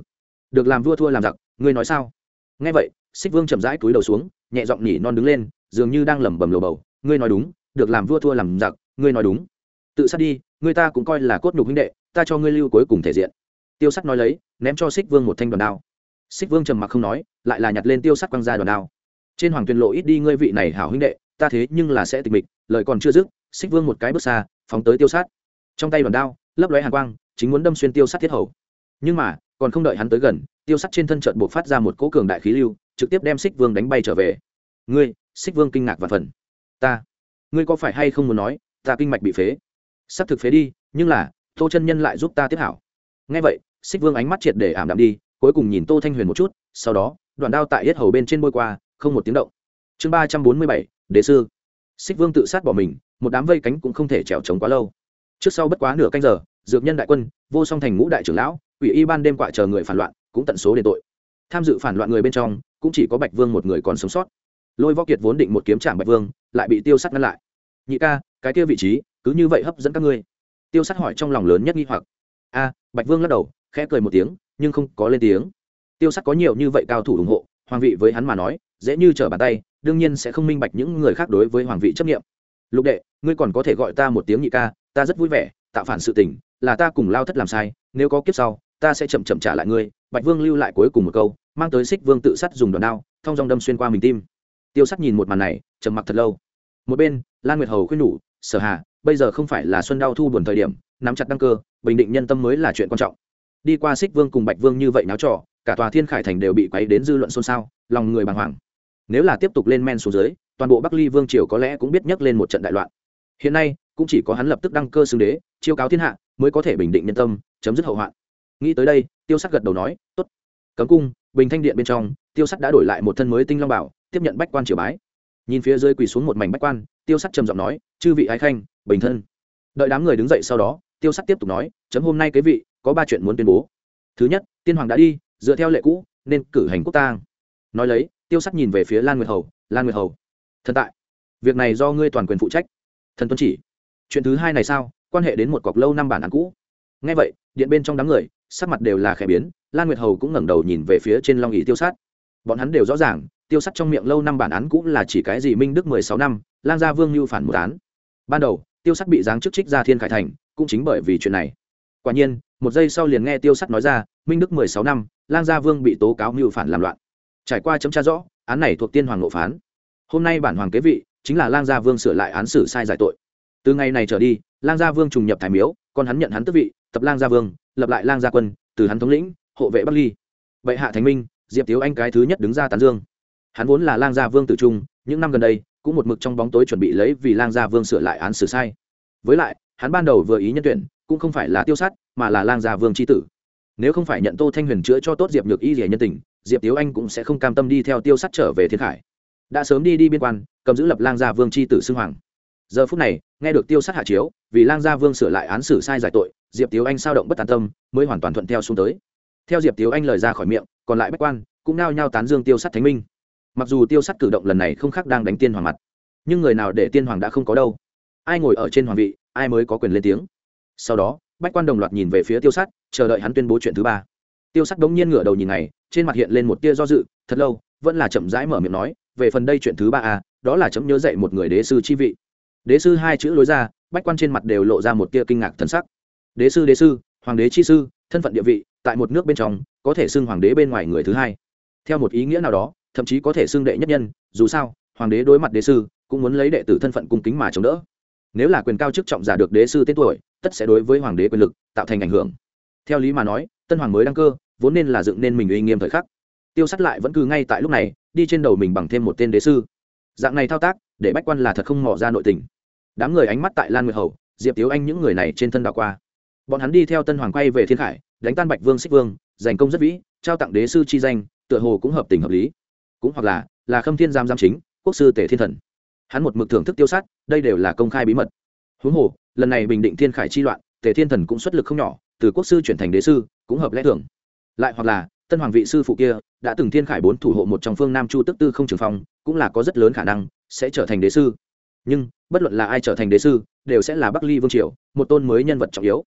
được làm vua thua làm giặc, ngươi nói sao? Nghe vậy, xích vương chậm rãi cúi đầu xuống, nhẹ giọng nhỉ non đứng lên, dường như đang lẩm bẩm lồ bầu, ngươi nói đúng, được làm vua thua làm giặc, ngươi nói đúng. Tự sát đi người ta cũng coi là cốt nhục huynh đệ, ta cho ngươi lưu cuối cùng thể diện. Tiêu sắt nói lấy, ném cho xích vương một thanh đoàn đao. Xích vương trầm mặc không nói, lại là nhặt lên tiêu sắt quăng ra đoàn đao. Trên hoàng tuyền lộ ít đi ngươi vị này hảo huynh đệ, ta thế nhưng là sẽ tịch mịch, lời còn chưa dứt, xích vương một cái bước xa, phóng tới tiêu sát trong tay đoàn đao, lấp lóe hàn quang, chính muốn đâm xuyên tiêu sát thiết hầu. Nhưng mà còn không đợi hắn tới gần, tiêu sắt trên thân trận buộc phát ra một cỗ cường đại khí lưu, trực tiếp đem xích vương đánh bay trở về. Ngươi, xích vương kinh ngạc và phần. Ta, ngươi có phải hay không muốn nói, ta kinh mạch bị phế? S ắ c thực phế đi, nhưng là, tô chân nhân lại giúp ta tiếp hảo. Ngay vậy, xích vương ánh mắt triệt để ảm đạm đi, cuối cùng nhìn tô thanh huyền một chút, sau đó, đoạn đao tại hết hầu bên trên bôi qua, không một tiếng động. Chương ba trăm bốn mươi bảy, đế sư. Xích vương tự sát bỏ mình, một đám vây cánh cũng không thể trèo trống quá lâu. Trước sau bất quá nửa canh giờ, dược nhân đại quân, vô song thành ngũ đại trưởng lão quỷ y ban đêm quạ chờ người phản loạn, cũng tận số đền tội. Tham dự phản loạn người bên trong, cũng chỉ có bạch vương một người còn sống sót. Lôi võ kiệt vốn định một kiếm trạm bạch vương, lại bị tiêu sắt ngăn lại. Nhị ca, cái kia vị trí, cứ như vậy hấp dẫn các ngươi. Tiêu sắt hỏi trong lòng lớn nhất nghi hoặc. A, bạch vương lắc đầu, khẽ cười một tiếng, nhưng không có lên tiếng. Tiêu sắt có nhiều như vậy cao thủ ủng hộ, hoàng vị với hắn mà nói, dễ như trở bàn tay, đương nhiên sẽ không minh bạch những người khác đối với hoàng vị chấp nghiệm lục đệ, ngươi còn có thể gọi ta một tiếng nhị ca, ta rất vui vẻ, tạo phản sự tình, là ta cùng lao thất làm sai, nếu có kiếp sau ta sẽ chậm chậm trả lại ngươi, bạch vương lưu lại cuối cùng một câu, mang tới xích vương tự sát dùng đòn đao, thong dong đâm xuyên qua mình tim. Tiêu sắt nhìn một màn này, trầm mặc thật lâu. Một bên, lan nguyệt hầu khuyên nhủ, sở hà, bây giờ không phải là xuân đau thu buồn thời điểm, nắm chặt đăng cơ, bình định nhân tâm mới là chuyện quan trọng. Đi qua xích vương cùng bạch vương như vậy náo trò, cả tòa thiên khải thành đều bị quấy đến dư luận xôn xao, lòng người bàng hoàng. Nếu là tiếp tục lên men xuống dưới, toàn bộ bắc ly vương triều có lẽ cũng biết nhắc lên một trận đại loạn. Hiện nay, cũng chỉ có hắn lập tức đăng cơ xưng đế, chiêu cáo thiên hạ, mới có thể bình định nhân tâm, chấm dứt hậu hoạn nghĩ tới đây, tiêu sắc gật đầu nói, tốt. Cấm cung, bình thanh điện bên trong, tiêu sắc đã đổi lại một thân mới tinh long bảo, tiếp nhận bách quan triều bái. Nhìn phía dưới quỳ xuống một mảnh bách quan, tiêu sắc trầm giọng nói, chư vị ái khanh, bình thân. Đợi đám người đứng dậy sau đó, tiêu sắc tiếp tục nói, chấm hôm nay cái vị, có ba chuyện muốn tuyên bố. Thứ nhất, tiên hoàng đã đi, dựa theo lệ cũ, nên cử hành quốc tang. Nói lấy, tiêu sắc nhìn về phía lan nguyệt hầu, lan nguyệt hầu, thần tại. Việc này do ngươi toàn quyền phụ trách. Thần tuân chỉ. Chuyện thứ hai này sao? Quan hệ đến một cọc lâu năm bản án cũ. Ngay vậy, điện bên trong đám người sắc mặt đều là khẽ biến, lan nguyệt hầu cũng ngẩng đầu nhìn về phía trên long ý tiêu sát. Bọn hắn đều rõ ràng, tiêu sắt trong miệng lâu năm bản án cũng là chỉ cái gì minh đức mười sáu năm, lang gia vương mưu phản một án. Ban đầu, tiêu sắt bị giáng chức trích ra thiên khải thành, cũng chính bởi vì chuyện này. Quả nhiên, một giây sau liền nghe tiêu sắt nói ra, minh đức mười sáu năm, lang gia vương bị tố cáo mưu phản làm loạn. Trải qua chấm tra rõ, án này thuộc tiên hoàng ngộ phán. Hôm nay bản hoàng kế vị, chính là lang gia vương sửa lại án xử sai giải tội. Từ ngày này trở đi, lang gia vương trùng nhập thái miếu, còn hắn nhận hắn tước vị, tập lang gia vương lập lại lang gia quân, từ hắn thống lĩnh, hộ vệ bắc ly. Bệ hạ thánh minh, diệp tiếu anh cái thứ nhất đứng ra tán dương. Hắn vốn là lang gia vương tự trung, những năm gần đây, cũng một mực trong bóng tối chuẩn bị lấy vì lang gia vương sửa lại án xử sai. Với lại, hắn ban đầu vừa ý nhân tuyển, cũng không phải là tiêu sát, mà là lang gia vương tri tử. Nếu không phải nhận tô thanh huyền chữa cho tốt diệp nhược y rỉa nhân tình, diệp tiếu anh cũng sẽ không cam tâm đi theo tiêu sát trở về thiên khải. Đã sớm đi đi biên quan, cầm giữ lập lang gia vương c tử xưng hoàng. Giờ phút này, nghe được tiêu sát hạ chiếu, vì lang gia vương sửa lại án xử sai giải tội diệp tiếu anh sao động bất an tâm mới hoàn toàn thuận theo xuống tới. Theo diệp tiếu anh lời ra khỏi miệng còn lại bách quan cũng nao nhao tán dương tiêu Sắt thánh minh. Mặc dù tiêu Sắt cử động lần này không khác đang đánh tiên hoàng mặt nhưng người nào để tiên hoàng đã không có đâu. Ai ngồi ở trên hoàng vị ai mới có quyền lên tiếng. Sau đó bách quan đồng loạt nhìn về phía tiêu Sắt, chờ đợi hắn tuyên bố chuyện thứ ba. Tiêu Sắt đống nhiên ngửa đầu nhìn này trên mặt hiện lên một tia do dự thật lâu vẫn là chậm rãi mở miệng nói về phần đây chuyện thứ ba à đó là chấm nhớ dạy một người đế sư chi vị. Đế sư hai chữ lối ra bách quan trên mặt đều lộ ra một tia kinh ngạc thần sắc đế sư đế sư, hoàng đế chi sư, thân phận địa vị, tại một nước bên trong, có thể xưng hoàng đế bên ngoài người thứ hai. Theo một ý nghĩa nào đó, thậm chí có thể xưng đệ nhất nhân, dù sao, hoàng đế đối mặt đế sư, cũng muốn lấy đệ tử thân phận cung kính mà chống đỡ. Nếu là quyền cao chức trọng giả được đế sư tên tuổi, tất sẽ đối với hoàng đế quyền lực tạo thành ảnh hưởng. Theo lý mà nói, tân hoàng mới đăng cơ, vốn nên là dựng nên mình uy nghiêm thời khắc. Tiêu sắt lại vẫn cứ ngay tại lúc này, đi trên đầu mình bằng thêm một tên đế sư. Dạng này thao tác, để bách quan là thật không mỏ ra nội tình. Đám người ánh mắt tại lan nguyệt hầu, diệp tiếu anh những người này trên thân đảo qua bọn hắn đi theo tân hoàng quay về thiên khải, đánh tan bạch vương, xích vương, giành công rất vĩ, trao tặng đế sư chi danh, tựa hồ cũng hợp tình hợp lý. Cũng hoặc là là khâm thiên giam giam chính, quốc sư tể thiên thần. Hắn một mực thưởng thức tiêu sát, đây đều là công khai bí mật. Huống hồ, lần này bình định thiên khải chi loạn tể thiên thần cũng xuất lực không nhỏ, từ quốc sư chuyển thành đế sư, cũng hợp lẽ thường. Lại hoặc là, tân hoàng vị sư phụ kia, đã từng thiên khải bốn thủ hộ một trong phương nam chu tức tư không trường phong, cũng là có rất lớn khả năng, sẽ trở thành đế sư. Nhưng, bất luận là ai trở thành đế sư, đều sẽ là bắc ly vương triều, một tôn mới nhân vật trọng yếu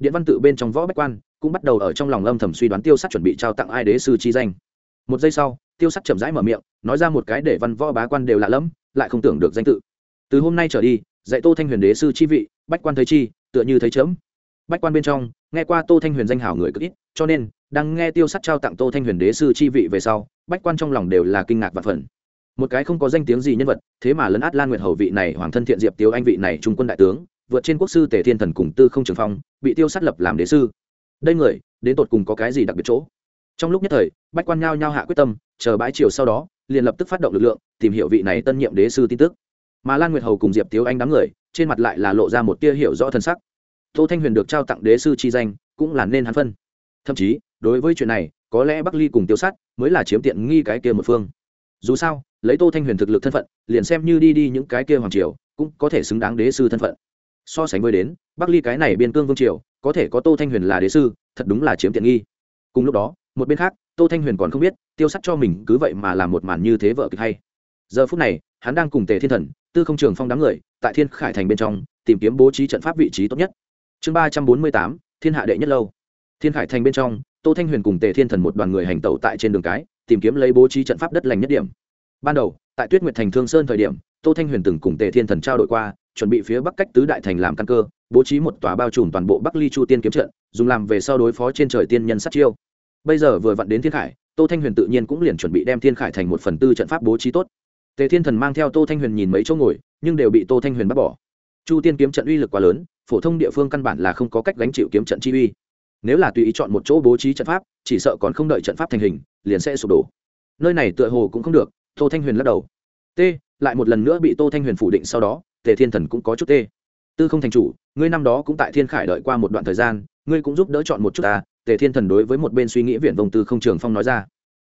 điện văn tự bên trong võ bách quan cũng bắt đầu ở trong lòng âm thầm suy đoán tiêu sắt chuẩn bị trao tặng ai đế sư chi danh. Một giây sau, tiêu sắt chậm rãi mở miệng, nói ra một cái để văn võ bá quan đều lạ lẫm, lại không tưởng được danh tự. Từ hôm nay trở đi, dạy tô thanh huyền đế sư chi vị, bách quan thấy chi, tựa như thấy chớm. Bách quan bên trong, nghe qua tô thanh huyền danh hảo người cực ít, cho nên, đang nghe tiêu sắt trao tặng tô thanh huyền đế sư chi vị về sau, bách quan trong lòng đều là kinh ngạc và phần một cái không có danh tiếng gì nhân vật, thế mà lấn át lan nguyệt hầu vị này, hoàng thân thiện diệp tiêu anh vị này trung quân đại tướng vượt trên quốc sư tề thiên thần cùng tư không trường phong, bị tiêu sát lập làm đế sư. Đây người, đến tột cùng có cái gì đặc biệt chỗ? Trong lúc nhất thời, bách quan nhao nhao hạ quyết tâm, chờ bãi chiều sau đó, liền lập tức phát động lực lượng, tìm hiểu vị này tân nhiệm đế sư tin tức. Mà lan nguyệt hầu cùng diệp tiếu anh đám người, trên mặt lại là lộ ra một tia hiểu rõ thân sắc. Tô thanh huyền được trao tặng đế sư chi danh, cũng là nên hắn phân. Thậm chí, đối với chuyện này, có lẽ bắc ly cùng tiêu sát mới là chiếm tiện nghi cái kia một phương. Dù sao, lấy tô thanh huyền thực lực thân phận, liền xem như đi đi những cái kia hoàng triều, cũng có thể xứng đáng đế sư thân phận so sánh với đến, bắc ly cái này biên cương vương triều, có thể có tô thanh huyền là đế sư, thật đúng là chiếm tiện nghi. Cùng lúc đó, một bên khác, tô thanh huyền còn không biết, tiêu sắt cho mình cứ vậy mà làm một màn như thế vợ kịch hay. Giờ phút này, hắn đang cùng tề thiên thần, tư không trường phong đám người, tại thiên khải thành bên trong, tìm kiếm bố trí trận pháp vị trí tốt nhất. Chương ba trăm bốn mươi tám, thiên hạ đệ nhất lâu. Thiên khải thành bên trong, tô thanh huyền cùng tề thiên thần một đoàn người hành tẩu tại trên đường cái, tìm kiếm lấy bố trí trận pháp đất lành nhất điểm. Ban đầu, tại tuyết nguyệt thành thương sơn thời điểm, tô thanh huyền từng cùng tề thiên thần trao đổi qua chuẩn bị phía bắc cách tứ đại thành làm căn cơ, bố trí một tòa bao trùm toàn bộ bắc ly chu tiên kiếm trận, dùng làm về sau đối phó trên trời tiên nhân sát chiêu. Bây giờ vừa vặn đến thiên khải, tô thanh huyền tự nhiên cũng liền chuẩn bị đem thiên khải thành một phần tư trận pháp bố trí tốt. Tề thiên thần mang theo tô thanh huyền nhìn mấy chỗ ngồi, nhưng đều bị tô thanh huyền bắt bỏ. Chu tiên kiếm trận uy lực quá lớn, phổ thông địa phương căn bản là không có cách gánh chịu kiếm trận chi uy. Nếu là tùy ý chọn một chỗ bố trí trận pháp, chỉ sợ còn không đợi trận pháp thành hình, liền sẽ sụp đổ. Nơi này tựa hồ cũng không được, tô thanh huyền lắc đầu. T, lại một lần nữa bị tô thanh huyền phủ định sau đó tề thiên thần cũng có chút tê, tư không thành chủ ngươi năm đó cũng tại thiên khải đợi qua một đoạn thời gian ngươi cũng giúp đỡ chọn một chút ta. Tề thiên thần đối với một bên suy nghĩ viện vông tư không trường phong nói ra.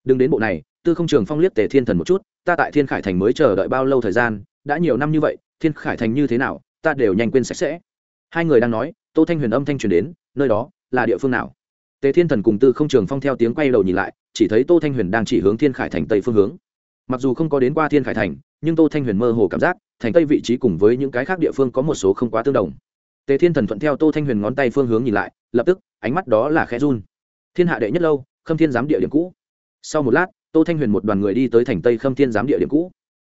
Đừng đến bộ này tư không trường phong liếc tề thiên thần một chút ta tại thiên khải thành mới chờ đợi bao lâu thời gian đã nhiều năm như vậy thiên khải thành như thế nào ta đều nhanh quên sạch sẽ. Hai người đang nói tô thanh huyền âm thanh truyền đến nơi đó là địa phương nào? Tề thiên thần cùng tư không trường phong theo tiếng quay đầu nhìn lại chỉ thấy tô thanh huyền đang chỉ hướng thiên khải thành tây phương hướng. Mặc dù không có đến qua thiên khải thành nhưng tô thanh huyền mơ hồ cảm giác thành tây vị trí cùng với những cái khác địa phương có một số không quá tương đồng. Tề thiên thần thuận theo tô thanh huyền ngón tay phương hướng nhìn lại, lập tức, ánh mắt đó là khẽ run. Thiên hạ đệ nhất lâu, khâm thiên giám địa điểm cũ. Sau một lát, tô thanh huyền một đoàn người đi tới thành tây khâm thiên giám địa điểm cũ.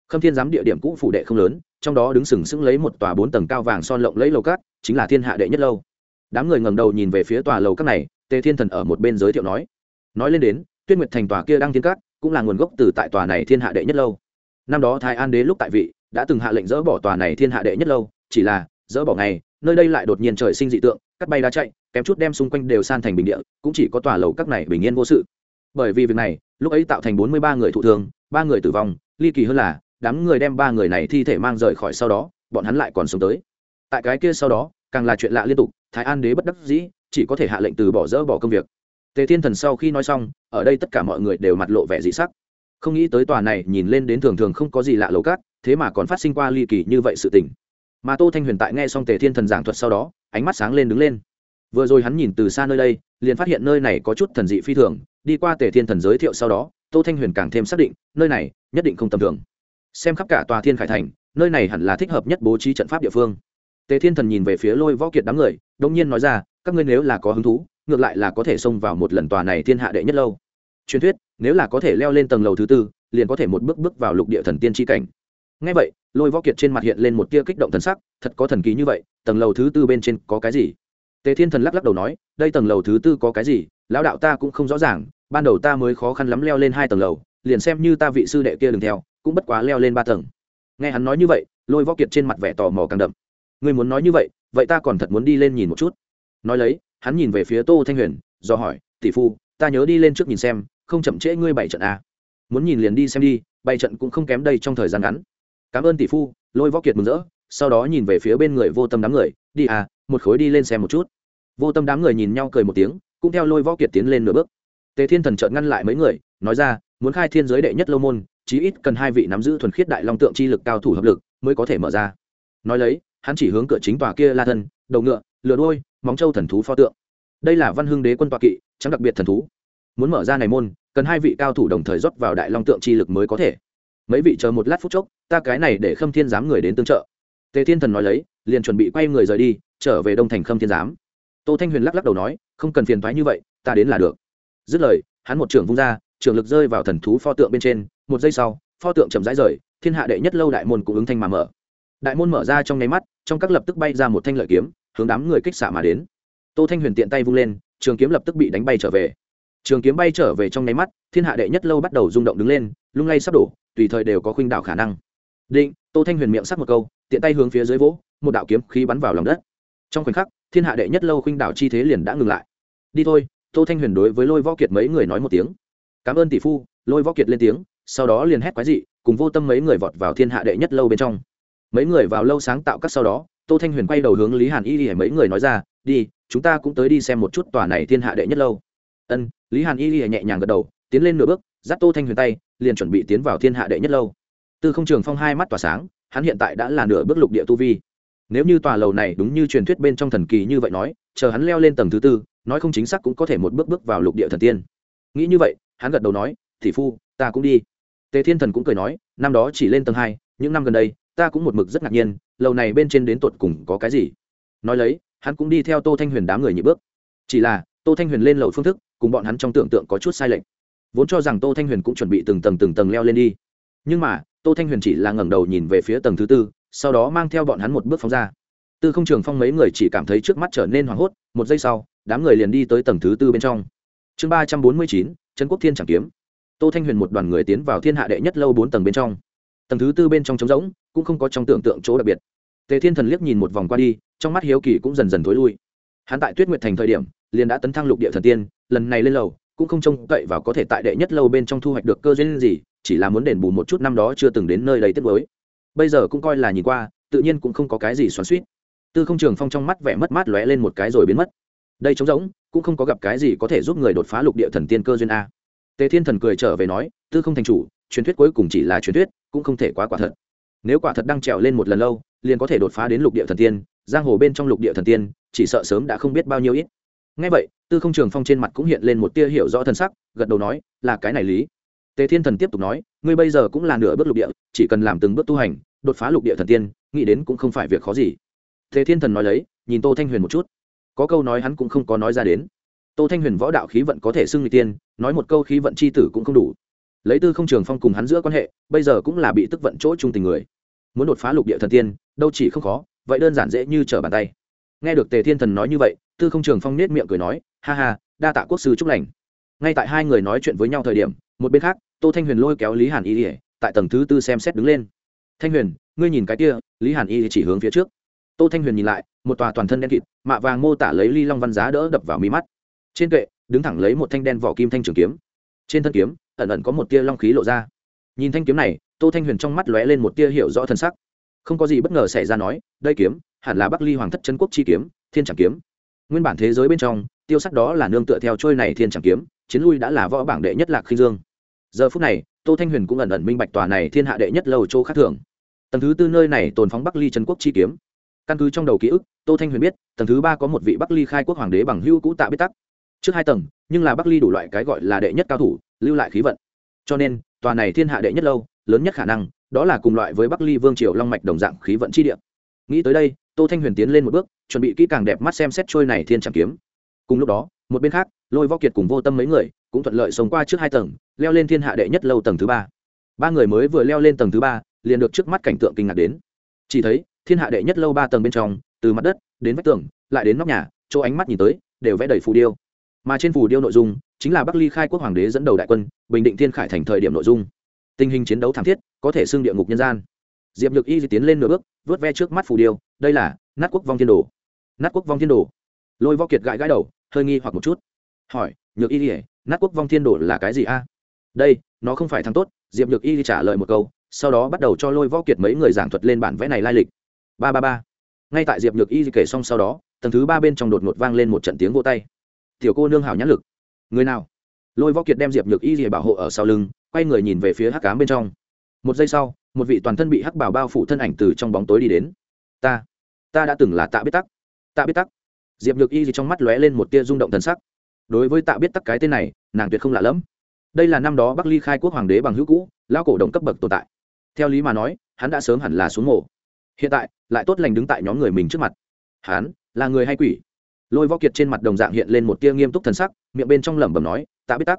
Khâm thiên giám địa điểm cũ phủ đệ không lớn, trong đó đứng sừng sững lấy một tòa bốn tầng cao vàng son lộng lấy lầu cát, chính là thiên hạ đệ nhất lâu. Đám người ngẩng đầu nhìn về phía tòa lầu cát này, tề thiên thần ở một bên giới thiệu nói. Nói lên đến, tuyết nguyệt thành tòa kia đang thiên cát, cũng là nguồn gốc từ tại tòa này thiên hạ đệ nhất lâu. Năm đó thái an đế lúc tại vị đã từng hạ lệnh dỡ bỏ tòa này thiên hạ đệ nhất lâu, chỉ là, dỡ bỏ ngày, nơi đây lại đột nhiên trời sinh dị tượng, cắt bay đá chạy, kém chút đem xung quanh đều san thành bình địa, cũng chỉ có tòa lầu các này bình yên vô sự. Bởi vì việc này, lúc ấy tạo thành bốn mươi ba người thụ thương, ba người tử vong, ly kỳ hơn là, đám người đem ba người này thi thể mang rời khỏi sau đó, bọn hắn lại còn sống tới. Tại cái kia sau đó, càng là chuyện lạ liên tục, thái an đế bất đắc dĩ, chỉ có thể hạ lệnh từ bỏ dỡ bỏ công việc. Tề thiên thần sau khi nói xong, ở đây tất cả mọi người đều mặt lộ vẻ dị sắc. Không nghĩ tới tòa này nhìn lên đến thường thường không có gì lạ lầu cát thế mà còn phát sinh qua ly kỳ như vậy sự tình. Mà tô thanh huyền tại nghe xong tề thiên thần giảng thuật sau đó, ánh mắt sáng lên đứng lên. Vừa rồi hắn nhìn từ xa nơi đây, liền phát hiện nơi này có chút thần dị phi thường, đi qua tề thiên thần giới thiệu sau đó, tô thanh huyền càng thêm xác định, nơi này nhất định không tầm thường. Xem khắp cả tòa thiên khải thành, nơi này hẳn là thích hợp nhất bố trí trận pháp địa phương. Tề thiên thần nhìn về phía lôi võ kiệt đám người đông nhiên nói ra, các ngươi nếu là có hứng thú, ngược lại là có thể xông vào một lần tòa này thiên hạ đệ nhất lâu. Truyền thuyết, nếu là có thể leo lên tầng lầu thứ tư, liền có thể một bước bước vào lục địa thần tiên tri cảnh ngay vậy, lôi võ kiệt trên mặt hiện lên một tia kích động thần sắc, thật có thần kỳ như vậy, tầng lầu thứ tư bên trên có cái gì? Tề thiên thần lắc lắc đầu nói, đây tầng lầu thứ tư có cái gì? Lão đạo ta cũng không rõ ràng, ban đầu ta mới khó khăn lắm leo lên hai tầng lầu, liền xem như ta vị sư đệ kia đừng theo, cũng bất quá leo lên ba tầng. Nghe hắn nói như vậy, lôi võ kiệt trên mặt vẻ tò mò càng đậm. Ngươi muốn nói như vậy vậy ta còn thật muốn đi lên nhìn một chút. Nói lấy, hắn nhìn về phía tô thanh huyền, do hỏi, tỷ phu, ta nhớ đi lên trước nhìn xem, không chậm trễ ngươi bảy trận à. muốn nhìn liền đi xem đi bảy trận cũng không kém đây trong thời gian ngắn cảm ơn tỷ phu, lôi võ kiệt mừng rỡ, sau đó nhìn về phía bên người vô tâm đám người, đi à một khối đi lên xem một chút. Vô tâm đám người nhìn nhau cười một tiếng, cũng theo lôi võ kiệt tiến lên nửa bước. Tề thiên thần trợn ngăn lại mấy người, nói ra, muốn khai thiên giới đệ nhất lâu môn, chí ít cần hai vị nắm giữ thuần khiết đại long tượng chi lực cao thủ hợp lực mới có thể mở ra. Nói lấy, hắn chỉ hướng cửa chính tòa kia la thân, đầu ngựa, lừa đôi móng châu thần thú pho tượng. Đây là văn hưng đế quân tọa kỵ, trắng đặc biệt thần thú. Muốn mở ra này môn, cần hai vị cao thủ đồng thời rót vào đại long tượng chi lực mới có thể mấy vị chờ một lát phút chốc, ta cái này để khâm thiên giám người đến tương trợ. Tề thiên thần nói lấy, liền chuẩn bị quay người rời đi, trở về đông thành khâm thiên giám. Tô thanh huyền lắc lắc đầu nói, không cần phiền thoái như vậy, ta đến là được. Dứt lời, hắn một trưởng vung ra, trưởng lực rơi vào thần thú pho tượng bên trên, một giây sau, pho tượng chậm rãi rời, thiên hạ đệ nhất lâu đại môn cũng ứng thanh mà mở. Đại môn mở ra trong nháy mắt, trong các lập tức bay ra một thanh lợi kiếm, hướng đám người kích xạ mà đến. Tô thanh huyền tiện tay vung lên, trường kiếm lập tức bị đánh bay trở về. Trường kiếm bay trở về trong nháy mắt, thiên hạ đệ nhất lâu bắt đầu rung động đứng lên, lung lay sắp đổ tùy thời đều có khuynh đảo khả năng. Định, tô thanh huyền miệng sắc một câu, tiện tay hướng phía dưới vỗ, một đạo kiếm khí bắn vào lòng đất. Trong khoảnh khắc, thiên hạ đệ nhất lâu khuynh đảo chi thế liền đã ngừng lại. Đi thôi, tô thanh huyền đối với lôi võ kiệt mấy người nói một tiếng. Cảm ơn tỷ phu, lôi võ kiệt lên tiếng, sau đó liền hét quái dị, cùng vô tâm mấy người vọt vào thiên hạ đệ nhất lâu bên trong. Mấy người vào lâu sáng tạo các sau đó, tô thanh huyền quay đầu hướng lý hàn y y mấy người nói ra, đi, chúng ta cũng tới đi xem một chút tòa này thiên hạ đệ nhất lâu. Ân, lý hàn y lìa nhẹ nhàng gật đầu, tiến lên nửa bước, dắt tô thanh huyền tay liền chuẩn bị tiến vào thiên hạ đệ nhất lâu. Tư không trường phong hai mắt tỏa sáng, hắn hiện tại đã là nửa bước lục địa tu vi. Nếu như tòa lầu này đúng như truyền thuyết bên trong thần kỳ như vậy nói, chờ hắn leo lên tầng thứ tư, nói không chính xác cũng có thể một bước bước vào lục địa thần tiên. Nghĩ như vậy, hắn gật đầu nói thị phu, ta cũng đi. Tề thiên thần cũng cười nói, năm đó chỉ lên tầng hai, những năm gần đây, ta cũng một mực rất ngạc nhiên, lầu này bên trên đến tột cùng có cái gì? Nói lấy, hắn cũng đi theo tô thanh huyền đám người nhị bước. Chỉ là, tô thanh huyền lên lầu phương thức, cùng bọn hắn trong tưởng tượng có chút sai lệch vốn cho rằng tô thanh huyền cũng chuẩn bị từng tầng từng tầng leo lên đi. Nhưng mà, tô thanh huyền chỉ là ngẩng đầu nhìn về phía tầng thứ tư, sau đó mang theo bọn hắn một bước phóng ra. Tư không trường phong mấy người chỉ cảm thấy trước mắt trở nên hoảng hốt, một giây sau, đám người liền đi tới tầng thứ tư bên trong. Chương ba trăm bốn mươi chín, trấn quốc thiên chẳng kiếm. Tô thanh huyền một đoàn người tiến vào thiên hạ đệ nhất lâu bốn tầng bên trong. Tầng thứ tư bên trong trống rỗng, cũng không có trong tưởng tượng chỗ đặc biệt. Tề thiên thần liếc nhìn một vòng qua đi, trong mắt hiếu kỳ cũng dần dần thối lui. Hắn tại tuyết nguyệt thành thời điểm, liền đã tấn thăng lục địa thần tiên, lần này lên lầu cũng không trông cậy vào có thể tại đệ nhất lâu bên trong thu hoạch được cơ duyên gì, chỉ là muốn đền bù một chút năm đó chưa từng đến nơi đầy tiết với bây giờ cũng coi là nhìn qua, tự nhiên cũng không có cái gì xoắn suýt tư không trường phong trong mắt vẻ mất mát lóe lên một cái rồi biến mất. Đây trống rỗng, cũng không có gặp cái gì có thể giúp người đột phá lục địa thần tiên cơ duyên a. Tề thiên thần cười trở về nói, tư không thành chủ, truyền thuyết cuối cùng chỉ là truyền thuyết, cũng không thể quá quả thật. Nếu quả thật đang trèo lên một lần lâu, liền có thể đột phá đến lục địa thần tiên, giang hồ bên trong lục địa thần tiên, chỉ sợ sớm đã không biết bao nhiêu ít ngay vậy, tư không trường phong trên mặt cũng hiện lên một tia hiểu rõ thần sắc, gật đầu nói, là cái này lý. Tề thiên thần tiếp tục nói, ngươi bây giờ cũng là nửa bước lục địa, chỉ cần làm từng bước tu hành, đột phá lục địa thần tiên, nghĩ đến cũng không phải việc khó gì. Tề thiên thần nói lấy, nhìn tô thanh huyền một chút. Có câu nói hắn cũng không có nói ra đến. Tô thanh huyền võ đạo khí vận có thể xưng người tiên, nói một câu khí vận c h i tử cũng không đủ. Lấy tư không trường phong cùng hắn giữa quan hệ, bây giờ cũng là bị tức vận chỗ trung tình người. Muốn đột phá lục địa thần tiên, đâu chỉ không khó, vậy đơn giản dễ như trở bàn tay nghe được tề thiên thần nói như vậy, tư không trường phong nết miệng cười nói, ha ha, đa tạ quốc sư chúc lành. Ngay tại hai người nói chuyện với nhau thời điểm, một bên khác, tô thanh huyền lôi kéo lý hàn y ỉa tại tầng thứ tư xem xét đứng lên. Thanh huyền, ngươi nhìn cái kia, lý hàn y chỉ hướng phía trước. Tô thanh huyền nhìn lại, một tòa toàn thân đen kịt, mạ vàng mô tả lấy ly long văn giá đỡ đập vào mi mắt. Trên kệ, đứng thẳng lấy một thanh đen vỏ kim thanh trường kiếm. Trên thân kiếm, ẩn ẩn có một tia long khí lộ ra. Nhìn thanh kiếm này, tô thanh huyền trong mắt lóe lên một tia hiểu rõ thân sắc. Không có gì bất ngờ xảy ra nói, đây kiếm hẳn là bắc ly hoàng thất trấn quốc chi kiếm, thiên tràng kiếm. Nguyên bản thế giới bên trong, tiêu sắc đó là nương tựa theo trôi này thiên tràng kiếm, chiến lui đã là võ bảng đệ nhất lạc khinh dương. Giờ phút này, tô thanh huyền cũng ẩn ẩn minh bạch tòa này thiên hạ đệ nhất lâu châu khác thường. Tầng thứ tư nơi này tồn phóng bắc ly trấn quốc chi kiếm. Căn cứ trong đầu ký ức, tô thanh huyền biết, tầng thứ ba có một vị bắc ly khai quốc hoàng đế bằng hưu cũ tạ biết tắc. Trước hai tầng, nhưng là bắc ly đủ loại cái gọi là đệ nhất cao thủ, lưu lại khí vận. Cho nên, tòa này thiên hạ đệ nhất lâu, lớn nhất khả năng, đó là cùng loại với bắc ly vương triều long mạch đồng dạng khí vận chi địa. Nghĩ tới đây tô thanh huyền tiến lên một bước, chuẩn bị kỹ càng đẹp mắt xem xét trôi này thiên tràng kiếm. Cùng lúc đó, một bên khác, lôi võ kiệt cùng vô tâm mấy người cũng thuận lợi sống qua trước hai tầng, leo lên thiên hạ đệ nhất lâu tầng thứ ba. Ba người mới vừa leo lên tầng thứ ba, liền được trước mắt cảnh tượng kinh ngạc đến. Chỉ thấy, thiên hạ đệ nhất lâu ba tầng bên trong, từ mặt đất, đến vách tường, lại đến nóc nhà, chỗ ánh mắt nhìn tới, đều vẽ đầy phù điêu. Mà trên phù điêu nội dung, chính là bắc ly khai quốc hoàng đế dẫn đầu đại quân, bình định thiên khải thành thời điểm nội dung. Tình hình chiến đấu thảm thiết, có thể xưng địa ngục nhân gian diệp nhược y tiến lên nửa bước, vớt ve trước mắt phù điêu, đây là nát quốc vong thiên đồ. Nát quốc vong thiên đồ. Lôi võ kiệt gãi gãi đầu, hơi nghi hoặc một chút. Hỏi, nhược y ỉa nát quốc vong thiên đồ là cái gì a? Đây, nó không phải thằng tốt, diệp nhược y trả lời một câu, sau đó bắt đầu cho lôi võ kiệt mấy người giảng thuật lên bản vẽ này lai lịch. Ba ba ba. Ngay tại diệp nhược y kể xong sau đó, tầng thứ ba bên trong đột ngột vang lên một trận tiếng vô tay. Tiểu cô nương hảo nhãn lực. Người nào? Lôi võ kiệt đem diệp nhược y bảo hộ ở sau lưng, quay người nhìn về phía hắc cám bên trong. Một giây sau một vị toàn thân bị hắc bảo bao phủ thân ảnh từ trong bóng tối đi đến. Ta ta đã từng là tạ biết tắc. Tạ biết tắc. Diệp nhược y gì trong mắt lóe lên một tia rung động thần sắc. Đối với tạ biết tắc cái tên này, nàng tuyệt không lạ lẫm. Đây là năm đó bắc ly khai quốc hoàng đế bằng hữu cũ lao cổ động cấp bậc tồn tại. Theo lý mà nói, hắn đã sớm hẳn là xuống mổ hiện tại, lại tốt lành đứng tại nhóm người mình trước mặt. Hắn là người hay quỷ? Lôi võ kiệt trên mặt đồng dạng hiện lên một tia nghiêm túc thần sắc, miệng bên trong lẩm bẩm nói, tạ biết tắc.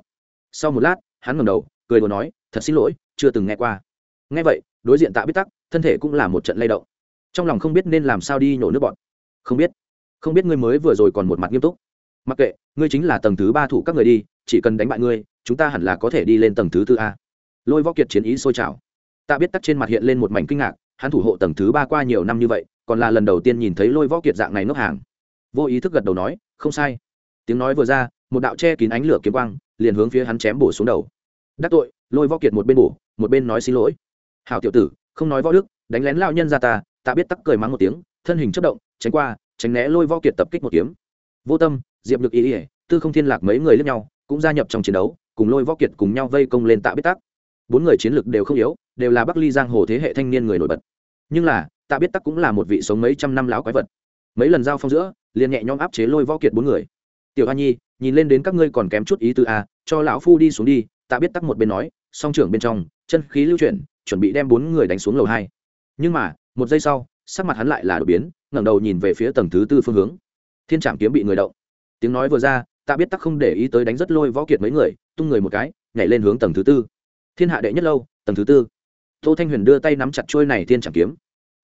Sau một lát, hắn ngẩng đầu, cười đồ nói, thật xin lỗi, chưa từng nghe qua. Nghe vậy đối diện tạ biết tắc, thân thể cũng là một trận lay động. Trong lòng không biết nên làm sao đi nhổ nước bọn không biết. Không biết ngươi mới vừa rồi còn một mặt nghiêm túc. Mặc kệ, ngươi chính là tầng thứ ba thủ các người đi, chỉ cần đánh bại ngươi, chúng ta hẳn là có thể đi lên tầng thứ tư a. Lôi võ kiệt chiến ý sôi trào. Tạ biết tắc trên mặt hiện lên một mảnh kinh ngạc, hắn thủ hộ tầng thứ ba qua nhiều năm như vậy, còn là lần đầu tiên nhìn thấy lôi võ kiệt dạng này ngốc hàng. Vô ý thức gật đầu nói, không sai. Tiếng nói vừa ra, một đạo che kín ánh lửa kiếm quang, liền hướng phía hắn chém bổ xuống đầu. Đắc tội, lôi võ kiệt một bên bổ, một bên nói xin lỗi hảo tiểu tử, không nói võ đức, đánh lén lao nhân ra ta ta biết tắc cười mắng một tiếng, thân hình chất động, tránh qua, tránh né lôi võ kiệt tập kích một kiếm. Vô tâm, diệp được ý ỉa tư không thiên lạc mấy người lướt nhau, cũng gia nhập trong chiến đấu, cùng lôi võ kiệt cùng nhau vây công lên tạ biết tắc. Bốn người chiến lược đều không yếu, đều là bắc ly giang hồ thế hệ thanh niên người nổi bật. Nhưng là, tạ biết tắc cũng là một vị sống mấy trăm năm láo quái vật. Mấy lần giao phong giữa, liền nhẹ nhõm áp chế lôi võ kiệt bốn người. Tiểu hoa nhi, nhìn lên đến các ngươi còn kém chút ý tư a cho lão phu đi xuống đi. Tạ biết tắc một bên nói, song trưởng bên trong, chân khí lưu chuyển chuẩn bị đem bốn người đánh xuống lầu hai. Nhưng mà, một giây sau, sắc mặt hắn lại là đột biến, ngẩng đầu nhìn về phía tầng thứ tư phương hướng. Thiên trạm kiếm bị người động. Tiếng nói vừa ra, tạ biết tắc không để ý tới đánh rất lôi võ kiệt mấy người, tung người một cái, nhảy lên hướng tầng thứ tư. Thiên hạ đệ nhất lâu, tầng thứ tư. Tô thanh huyền đưa tay nắm chặt trôi này thiên trạm kiếm.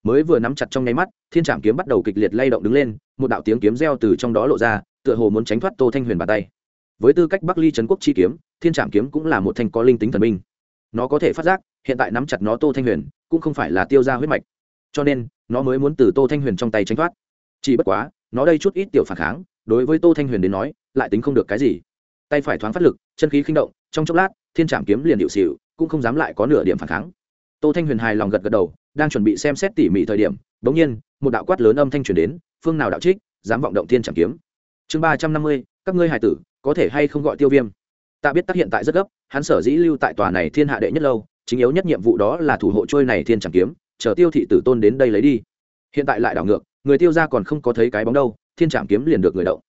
Mới vừa nắm chặt trong nháy mắt, thiên trạm kiếm bắt đầu kịch liệt lay động đứng lên, một đạo tiếng kiếm reo từ trong đó lộ ra, tựa hồ muốn tránh thoát tô thanh huyền bàn tay. Với tư cách bắc ly trấn quốc chi kiếm, thiên trạm kiếm cũng là một thanh có linh tính thần minh. Nó có thể phát giác hiện tại nắm chặt nó tô thanh huyền, cũng không phải là tiêu ra huyết mạch. Cho nên, nó mới muốn từ tô thanh huyền trong tay tránh thoát. Chỉ bất quá, nó đây chút ít tiểu phản kháng, đối với tô thanh huyền đến nói, lại tính không được cái gì. Tay phải thoáng phát lực, chân khí khinh động, trong chốc lát, thiên trảm kiếm liền điệu xịu cũng không dám lại có nửa điểm phản kháng. Tô thanh huyền hài lòng gật gật đầu, đang chuẩn bị xem xét tỉ mỉ thời điểm, bỗng nhiên, một đạo quát lớn âm thanh truyền đến, phương nào đạo trích, dám vọng động thiên trảm kiếm. Chương ba trăm năm mươi, các ngươi hài tử, có thể hay không gọi tiêu viêm? Ta biết tác hiện tại rất gấp, hắn sở dĩ lưu tại tòa này thiên hạ đệ nhất lâu chính yếu nhất nhiệm vụ đó là thủ hộ trôi này thiên chẳng kiếm, chờ tiêu thị tử tôn đến đây lấy đi. Hiện tại lại đảo ngược, người tiêu ra còn không có thấy cái bóng đâu, thiên trảm kiếm liền được người đậu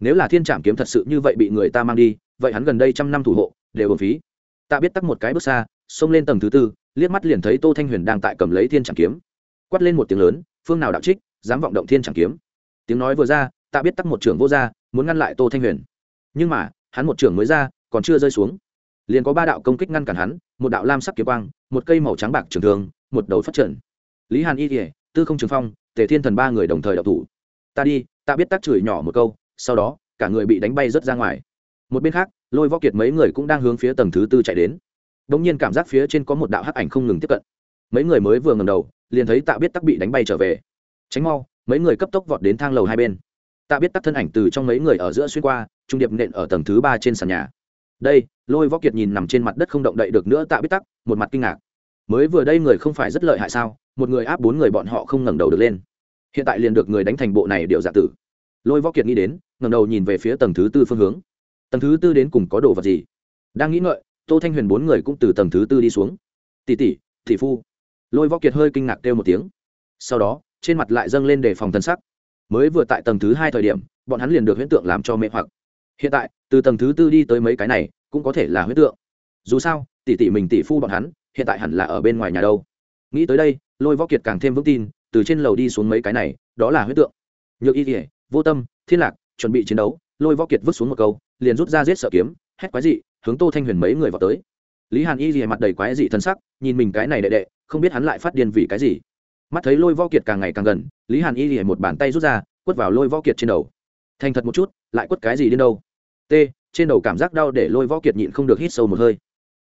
nếu là thiên trảm kiếm thật sự như vậy bị người ta mang đi, vậy hắn gần đây trăm năm thủ hộ, đều bổng phí. Ta biết tắt một cái bước xa, xông lên tầng thứ tư, liếc mắt liền thấy tô thanh huyền đang tại cầm lấy thiên trảm kiếm. Quát lên một tiếng lớn, phương nào đạo trích, dám vọng động thiên trảm kiếm. Tiếng nói vừa ra, ta biết tắt một trưởng vô ra muốn ngăn lại tô thanh huyền. Nhưng mà, hắn một trưởng mới ra, còn chưa rơi xuống liền có ba đạo công kích ngăn cản hắn, một đạo lam sắc kiếm quang, một cây màu trắng bạc trường thường một đầu phát trận lý hàn y kỉa tư không trường phong, tề thiên thần ba người đồng thời đậu thủ. Ta đi, ta biết tác chửi nhỏ một câu, sau đó, cả người bị đánh bay rớt ra ngoài. Một bên khác, lôi võ kiệt mấy người cũng đang hướng phía tầng thứ tư chạy đến. Đ ỗ n g nhiên cảm giác phía trên có một đạo hắc ảnh không ngừng tiếp cận. Mấy người mới vừa ngầm đầu, liền thấy tạ biết tắc bị đánh bay trở về. Tránh mau, mấy người cấp tốc vọt đến thang lầu hai bên. Tạ biết tắc thân ảnh từ trong mấy người ở giữa xuyên qua, trung điệp nện ở tầng thứ ba trên sàn nhà đây, lôi võ kiệt nhìn nằm trên mặt đất không động đậy được nữa tạ biết tắc, một mặt kinh ngạc. Mới vừa đây người không phải rất lợi hại sao? Một người áp bốn người bọn họ không ngẩng đầu được lên. Hiện tại liền được người đánh thành bộ này điệu dạ tử. Lôi võ kiệt nghĩ đến, ngẩng đầu nhìn về phía tầng thứ tư phương hướng. Tầng thứ tư đến cùng có đồ vật gì? Đang nghĩ ngợi, tô thanh huyền bốn người cũng từ tầng thứ tư đi xuống. Tỷ tỷ tỷ phu. Lôi võ kiệt hơi kinh ngạc kêu một tiếng. Sau đó, trên mặt lại dâng lên đề phòng thân sắc. Mới vừa tại tầng thứ hai thời điểm, bọn hắn liền được huyễn tượng làm cho mê hoặc hiện tại, từ tầng thứ tư đi tới mấy cái này, cũng có thể là huyết tượng. Dù sao, tỷ tỷ mình tỷ phu bọn hắn, hiện tại hẳn là ở bên ngoài nhà đâu. Nghĩ tới đây, lôi võ kiệt càng thêm vững tin, từ trên lầu đi xuống mấy cái này, đó là huyết tượng. Nhược y kỉa vô tâm, thiên lạc, chuẩn bị chiến đấu, lôi võ kiệt vứt xuống một câu, liền rút ra giết sợ kiếm, hét quái dị, hướng tô thanh huyền mấy người vào tới. Lý hàn y rìa mặt đầy quái dị thân sắc, nhìn mình cái này đệ đệ, không biết hắn lại phát điên vì cái gì. Mắt thấy lôi võ kiệt càng ngày càng gần, lý hàn y rìa một bàn tay rút ra, quất vào lôi võ kiệt trên đầu. Thành thật một chút, lại quất cái gì đến đâu? T, trên đầu cảm giác đau để lôi võ kiệt nhịn không được hít sâu một hơi.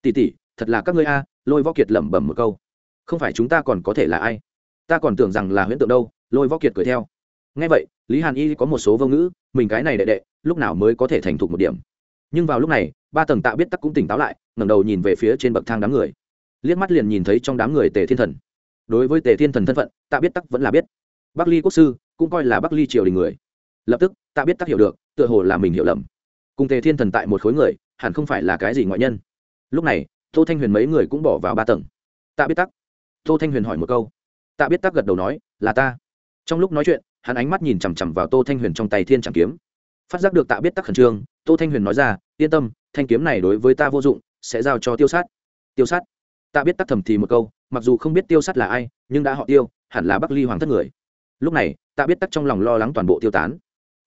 Tỉ tỉ thật là các ngươi a, lôi võ kiệt lẩm bẩm một câu. Không phải chúng ta còn có thể là ai? Ta còn tưởng rằng là huyễn tượng đâu, lôi võ kiệt cười theo. Ngay vậy, lý hàn y có một số vô ngữ, mình cái này đệ đệ, lúc nào mới có thể thành thục một điểm? Nhưng vào lúc này, ba tầng tạ biết tắc cũng tỉnh táo lại, ngẩng đầu nhìn về phía trên bậc thang đám người. Liếc mắt liền nhìn thấy trong đám người tề thiên thần. Đối với tề thiên thần thân phận, tạ biết tắc vẫn là biết. Bắc ly quốc sư cũng coi là bắc ly triều đình người. Lập tức, tạ biết tắc hiểu được, tựa hồ là mình hiểu lầm cùng tề thiên thần tại một khối người, hẳn không phải là cái gì ngoại nhân. Lúc này, tô thanh huyền mấy người cũng bỏ vào ba tầng. Tạ biết tắc. Tô thanh huyền hỏi một câu. Tạ biết tắc gật đầu nói, là ta. Trong lúc nói chuyện, hắn ánh mắt nhìn chằm chằm vào tô thanh huyền trong tay thiên chẳng kiếm. Phát giác được tạ biết tắc khẩn trương, tô thanh huyền nói ra, yên tâm, thanh kiếm này đối với ta vô dụng, sẽ giao cho tiêu sát. Tiêu sát. Tạ biết tắc thầm thì một câu, mặc dù không biết tiêu sát là ai, nhưng đã họ tiêu, hẳn là bắc ly hoàng thất người. Lúc này, tạ biết tắc trong lòng lo lắng toàn bộ tiêu tán.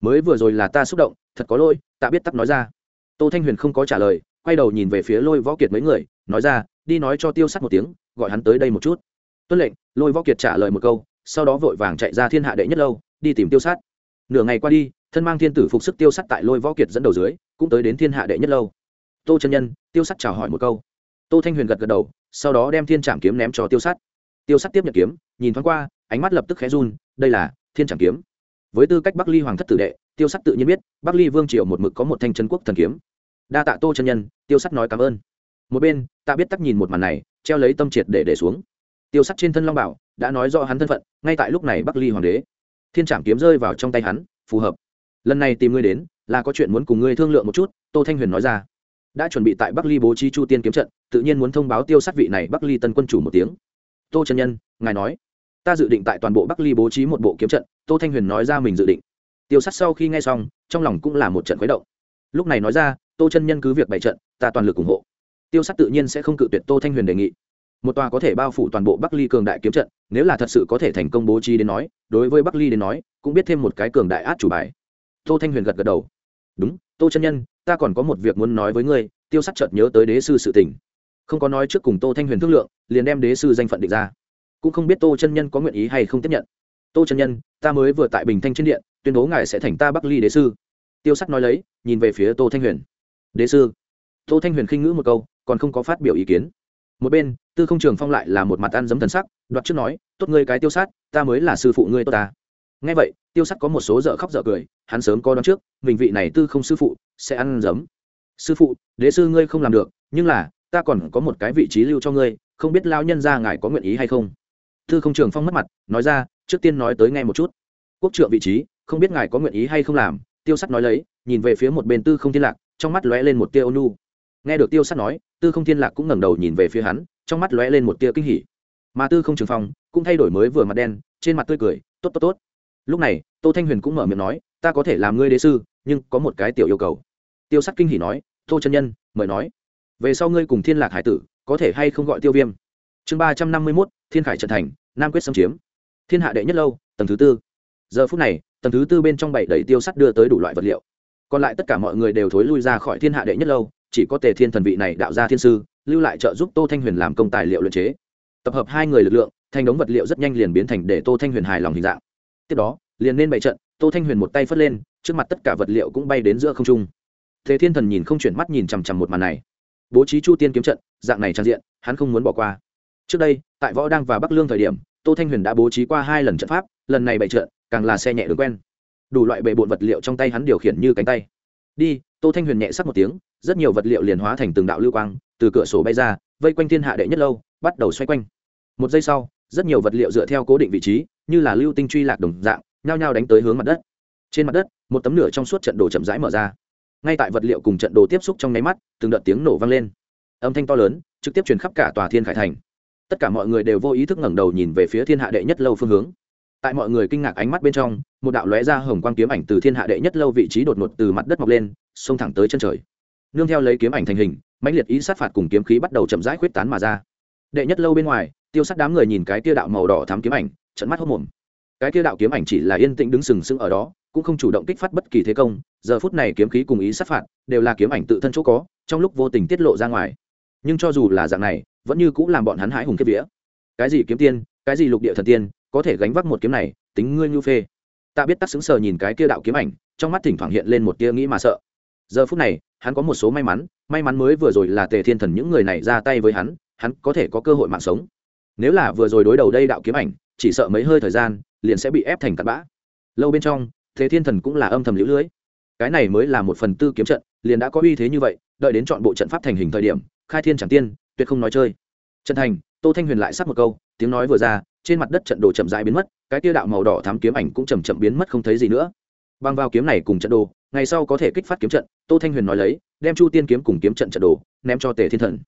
Mới vừa rồi là ta xúc động thật có lỗi, tạ biết tắc nói ra. Tô thanh huyền không có trả lời, quay đầu nhìn về phía lôi võ kiệt mấy người, nói ra, đi nói cho tiêu sắt một tiếng, gọi hắn tới đây một chút. Tuân lệnh, lôi võ kiệt trả lời một câu, sau đó vội vàng chạy ra thiên hạ đệ nhất lâu, đi tìm tiêu sát nửa ngày qua đi, thân mang thiên tử phục sức tiêu sắt tại lôi võ kiệt dẫn đầu dưới, cũng tới đến thiên hạ đệ nhất lâu. Tô chân nhân, tiêu sắt chào hỏi một câu. Tô thanh huyền gật gật đầu, sau đó đem thiên trảm kiếm ném cho tiêu sắt. Tiêu sắt tiếp nhận kiếm, nhìn thoáng qua, ánh mắt lập tức khẽ run, đây là thiên trảm kiếm với tư cách bắc ly hoàng thất tử đệ, tiêu sắt tự nhiên biết, bắc ly vương triều một mực có một thanh chân quốc thần kiếm. Đa tạ tô chân nhân, tiêu sắt nói cảm ơn. Một bên, ta biết tắc nhìn một màn này, treo lấy tâm triệt để để xuống. Tiêu sắt trên thân long bảo, đã nói rõ hắn thân phận, ngay tại lúc này bắc ly hoàng đế. Thiên trảm kiếm rơi vào trong tay hắn, phù hợp. Lần này tìm ngươi đến, là có chuyện muốn cùng ngươi thương lượng một chút, tô thanh huyền nói ra. Đã chuẩn bị tại bắc ly bố trí chu tiên kiếm trận, tự nhiên muốn thông báo tiêu sát vị này bắc ly tân quân chủ một tiếng. Tô chân nhân, ngài nói. Ta dự định tại toàn bộ bắc ly bố trí một bộ kiếm trận tô thanh huyền nói ra mình dự định. Tiêu sát sau khi nghe xong, trong lòng cũng là một trận khuấy động. Lúc này nói ra, tô chân nhân cứ việc bày trận, ta toàn lực ủng hộ. Tiêu sát tự nhiên sẽ không cự tuyệt tô thanh huyền đề nghị. Một tòa có thể bao phủ toàn bộ bắc ly cường đại kiếm trận, nếu là thật sự có thể thành công bố trí đến nói, đối với bắc ly đến nói, cũng biết thêm một cái cường đại át chủ bài. Tô thanh huyền gật gật đầu. Đúng, tô chân nhân, ta còn có một việc muốn nói với ngươi, tiêu sát chợt nhớ tới đế sư sự tình. Không có nói trước cùng tô thanh huyền thương lượng, liền đem đế sư danh phận định ra. Cũng không biết tô chân nhân có nguyện ý hay không tiếp nhận tô chân nhân, ta mới vừa tại bình thanh trên điện, tuyên bố ngài sẽ thành ta bắc ly đế sư. Tiêu sắc nói lấy, nhìn về phía tô thanh huyền. Đế sư? Tô thanh huyền khinh ngữ một câu, còn không có phát biểu ý kiến. Một bên, tư không trường phong lại là một mặt ăn dấm thần sắc, đoạt trước nói, tốt ngươi cái tiêu sát ta mới là sư phụ ngươi tốt ta. Ngay vậy, tiêu sắt có một số dở khóc dở cười, hắn sớm có đón trước, mình vị này tư không sư phụ sẽ ăn dấm. Sư phụ, đế sư ngươi không làm được, nhưng là, ta còn có một cái vị trí lưu cho ngươi, không biết lao nhân ra ngài có nguyện ý hay không? Tư không trường phong mất mặt, nói ra trước tiên nói tới nghe một chút. Quốc trượng vị trí, không biết ngài có nguyện ý hay không làm, tiêu sắt nói lấy, nhìn về phía một bên tư không thiên lạc, trong mắt lóe lên một tia ônu nghe được tiêu sắt nói, tư không thiên lạc cũng ngẩng đầu nhìn về phía hắn, trong mắt lóe lên một tia kinh hỉ. Mà tư không trường phong cũng thay đổi mới vừa mặt đen, trên mặt tươi cười, tốt tốt tốt. Lúc này, tô thanh huyền cũng mở miệng nói, ta có thể làm ngươi đế sư, nhưng có một cái tiểu yêu cầu. Tiêu sắc kinh hỉ nói, tô chân nhân, mời nói. Về sau ngươi cùng thiên lạc hải tử, có thể hay không gọi tiêu viêm? Chương ba trăm năm mươi mốt, thiên khải trận thành, nam quyết xâm chiếm thiên hạ đệ nhất lâu, tầng thứ tư. Giờ phút này, tầng thứ tư bên trong bảy đầy tiêu sắt đưa tới đủ loại vật liệu. Còn lại tất cả mọi người đều thối lui ra khỏi thiên hạ đệ nhất lâu, chỉ có tề thiên thần vị này đạo ra thiên sư, lưu lại trợ giúp tô thanh huyền làm công tài liệu luyện chế. Tập hợp hai người lực lượng thành đống vật liệu rất nhanh liền biến thành để tô thanh huyền hài lòng hình dạng. Tiếp đó, liền nên bày trận, tô thanh huyền một tay phất lên, trước mặt tất cả vật liệu cũng bay đến giữa không trung. Thế thiên thần nhìn không chuyển mắt nhìn chằm chằm một màn này. Bố trí chu tiên kiếm trận, dạng này trang diện, hắn không muốn bỏ qua. Trước đây, tại võ đang và bắc lương thời điểm tô thanh huyền đã bố trí qua hai lần trận pháp, lần này bày trận, càng là xe nhẹ đường quen. Đủ loại bề bộn vật liệu trong tay hắn điều khiển như cánh tay. Đi, tô thanh huyền nhẹ sắc một tiếng, rất nhiều vật liệu liền hóa thành từng đạo lưu quang, từ cửa sổ bay ra, vây quanh thiên hạ đệ nhất lâu, bắt đầu xoay quanh. Một giây sau, rất nhiều vật liệu dựa theo cố định vị trí, như là lưu tinh truy lạc đồng dạng, nhao nhao đánh tới hướng mặt đất. Trên mặt đất, một tấm nửa trong suốt trận đồ chậm rãi mở ra. Ngay tại vật liệu cùng trận đồ tiếp xúc trong nháy mắt, từng đợt tiếng nổ vang lên. Âm thanh to lớn, trực tiếp truyền khắp cả tòa thiên khải thành tất cả mọi người đều vô ý thức ngẩng đầu nhìn về phía thiên hạ đệ nhất lâu phương hướng. Tại mọi người kinh ngạc ánh mắt bên trong, một đạo lóe ra hồng quang kiếm ảnh từ thiên hạ đệ nhất lâu vị trí đột ngột từ mặt đất mọc lên, xông thẳng tới chân trời. Nương theo lấy kiếm ảnh thành hình, mãnh liệt ý sát phạt cùng kiếm khí bắt đầu chậm rãi khuyết tán mà ra. Đệ nhất lâu bên ngoài, tiêu sát đám người nhìn cái tia đạo màu đỏ thắm kiếm ảnh trận mắt hốc mồm cái tia đạo kiếm ảnh chỉ là yên tĩnh đứng sừng sững ở đó, cũng không chủ động kích phát bất kỳ thế công, giờ phút này kiếm khí cùng ý sát phạt đều là kiếm ảnh tự thân chỗ có, trong lúc vô tình tiết lộ ra ngoài. Nhưng cho dù là dạng này vẫn như cũng làm bọn hắn hãi hùng kiếp vía. Cái gì kiếm tiên, cái gì lục địa thần tiên, có thể gánh vác một kiếm này, tính ngươi nhu phê. Ta biết tắc xứng sờ nhìn cái kia đạo kiếm ảnh, trong mắt thỉnh thoảng hiện lên một tia nghĩ mà sợ. Giờ phút này, hắn có một số may mắn may mắn mới vừa rồi là tề thiên thần những người này ra tay với hắn hắn có thể có cơ hội mạng sống. Nếu là vừa rồi đối đầu đây đạo kiếm ảnh, chỉ sợ mấy hơi thời gian, liền sẽ bị ép thành cặn bã. Lâu bên trong thế thiên thần cũng là âm thầm lũ lưới. Cái này mới là một phần tư kiếm trận, liền đã có uy thế như vậy, đợi đến chọn bộ trận pháp thành hình thời điểm, khai thiên chẳng tiên tuyệt không nói chơi. Trần thành, tô thanh huyền lại sắp một câu, tiếng nói vừa ra, trên mặt đất trận đồ chậm rãi biến mất, cái tiêu đạo màu đỏ thám kiếm ảnh cũng chầm chậm biến mất không thấy gì nữa. Băng vào kiếm này cùng trận đồ, ngày sau có thể kích phát kiếm trận, tô thanh huyền nói lấy, đem chu tiên kiếm cùng kiếm trận trận đồ ném cho tề thiên thần.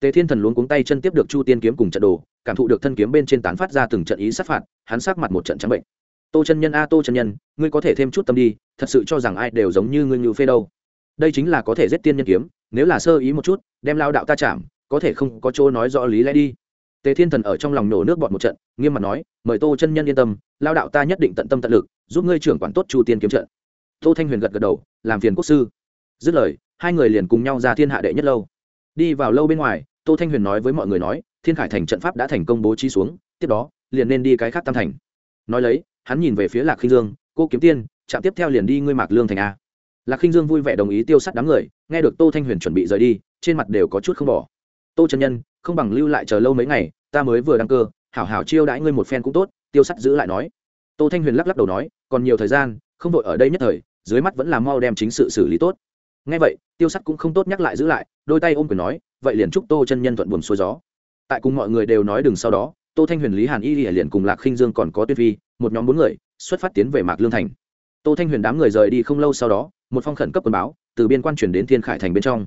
Tề thiên thần luống cuống tay chân tiếp được chu tiên kiếm cùng trận đồ, cảm thụ được thân kiếm bên trên tán phát ra từng trận ý sát phạt, hắn sắc mặt một trận trắng bệnh. Tô chân nhân a, tô chân nhân, ngươi có thể thêm chút tâm đi, thật sự cho rằng ai đều giống như ngươi như phê đâu. Đây chính là có thể giết tiên nhân kiếm, nếu là sơ ý một chút, đem lao đạo ta chạm có thể không có chỗ nói rõ lý lẽ đi. Tề thiên thần ở trong lòng nổ nước bọt một trận, nghiêm mặt nói, mời tô chân nhân yên tâm, lao đạo ta nhất định tận tâm tận lực, giúp ngươi trưởng quản tốt chu tiên kiếm trận. Tô thanh huyền gật gật đầu, làm phiền quốc sư. Dứt lời, hai người liền cùng nhau ra thiên hạ đệ nhất lâu. Đi vào lâu bên ngoài, tô thanh huyền nói với mọi người nói, thiên khải thành trận pháp đã thành công bố trí xuống, tiếp đó, liền nên đi cái khác tam thành. Nói lấy, hắn nhìn về phía lạc khinh dương, cô kiếm tiên, trạm tiếp theo liền đi ngươi mạc lương thành a. Lạc khinh dương vui vẻ đồng ý tiêu sắt đám người, nghe được tô thanh huyền chuẩn bị rời đi, trên mặt đều có chút không bỏ tô chân nhân, không bằng lưu lại chờ lâu mấy ngày, ta mới vừa đăng cơ, hảo hảo chiêu đãi ngươi một phen cũng tốt, tiêu sắt giữ lại nói. Tô thanh huyền lắc lắc đầu nói, còn nhiều thời gian, không vội ở đây nhất thời, dưới mắt vẫn là mau đem chính sự xử lý tốt. Ngay vậy, tiêu sắt cũng không tốt nhắc lại giữ lại, đôi tay ôm quyền nói, vậy liền chúc tô chân nhân thuận buồm xuôi gió. Tại cùng mọi người đều nói đừng sau đó, tô thanh huyền, lý hàn y liền cùng lạc khinh dương còn có tuyết vi, một nhóm bốn người, xuất phát tiến về mạc lương thành. Tô thanh huyền đám người rời đi không lâu sau đó, một phong khẩn cấp quân báo, từ biên quan chuyển đến thiên khải thành bên trong.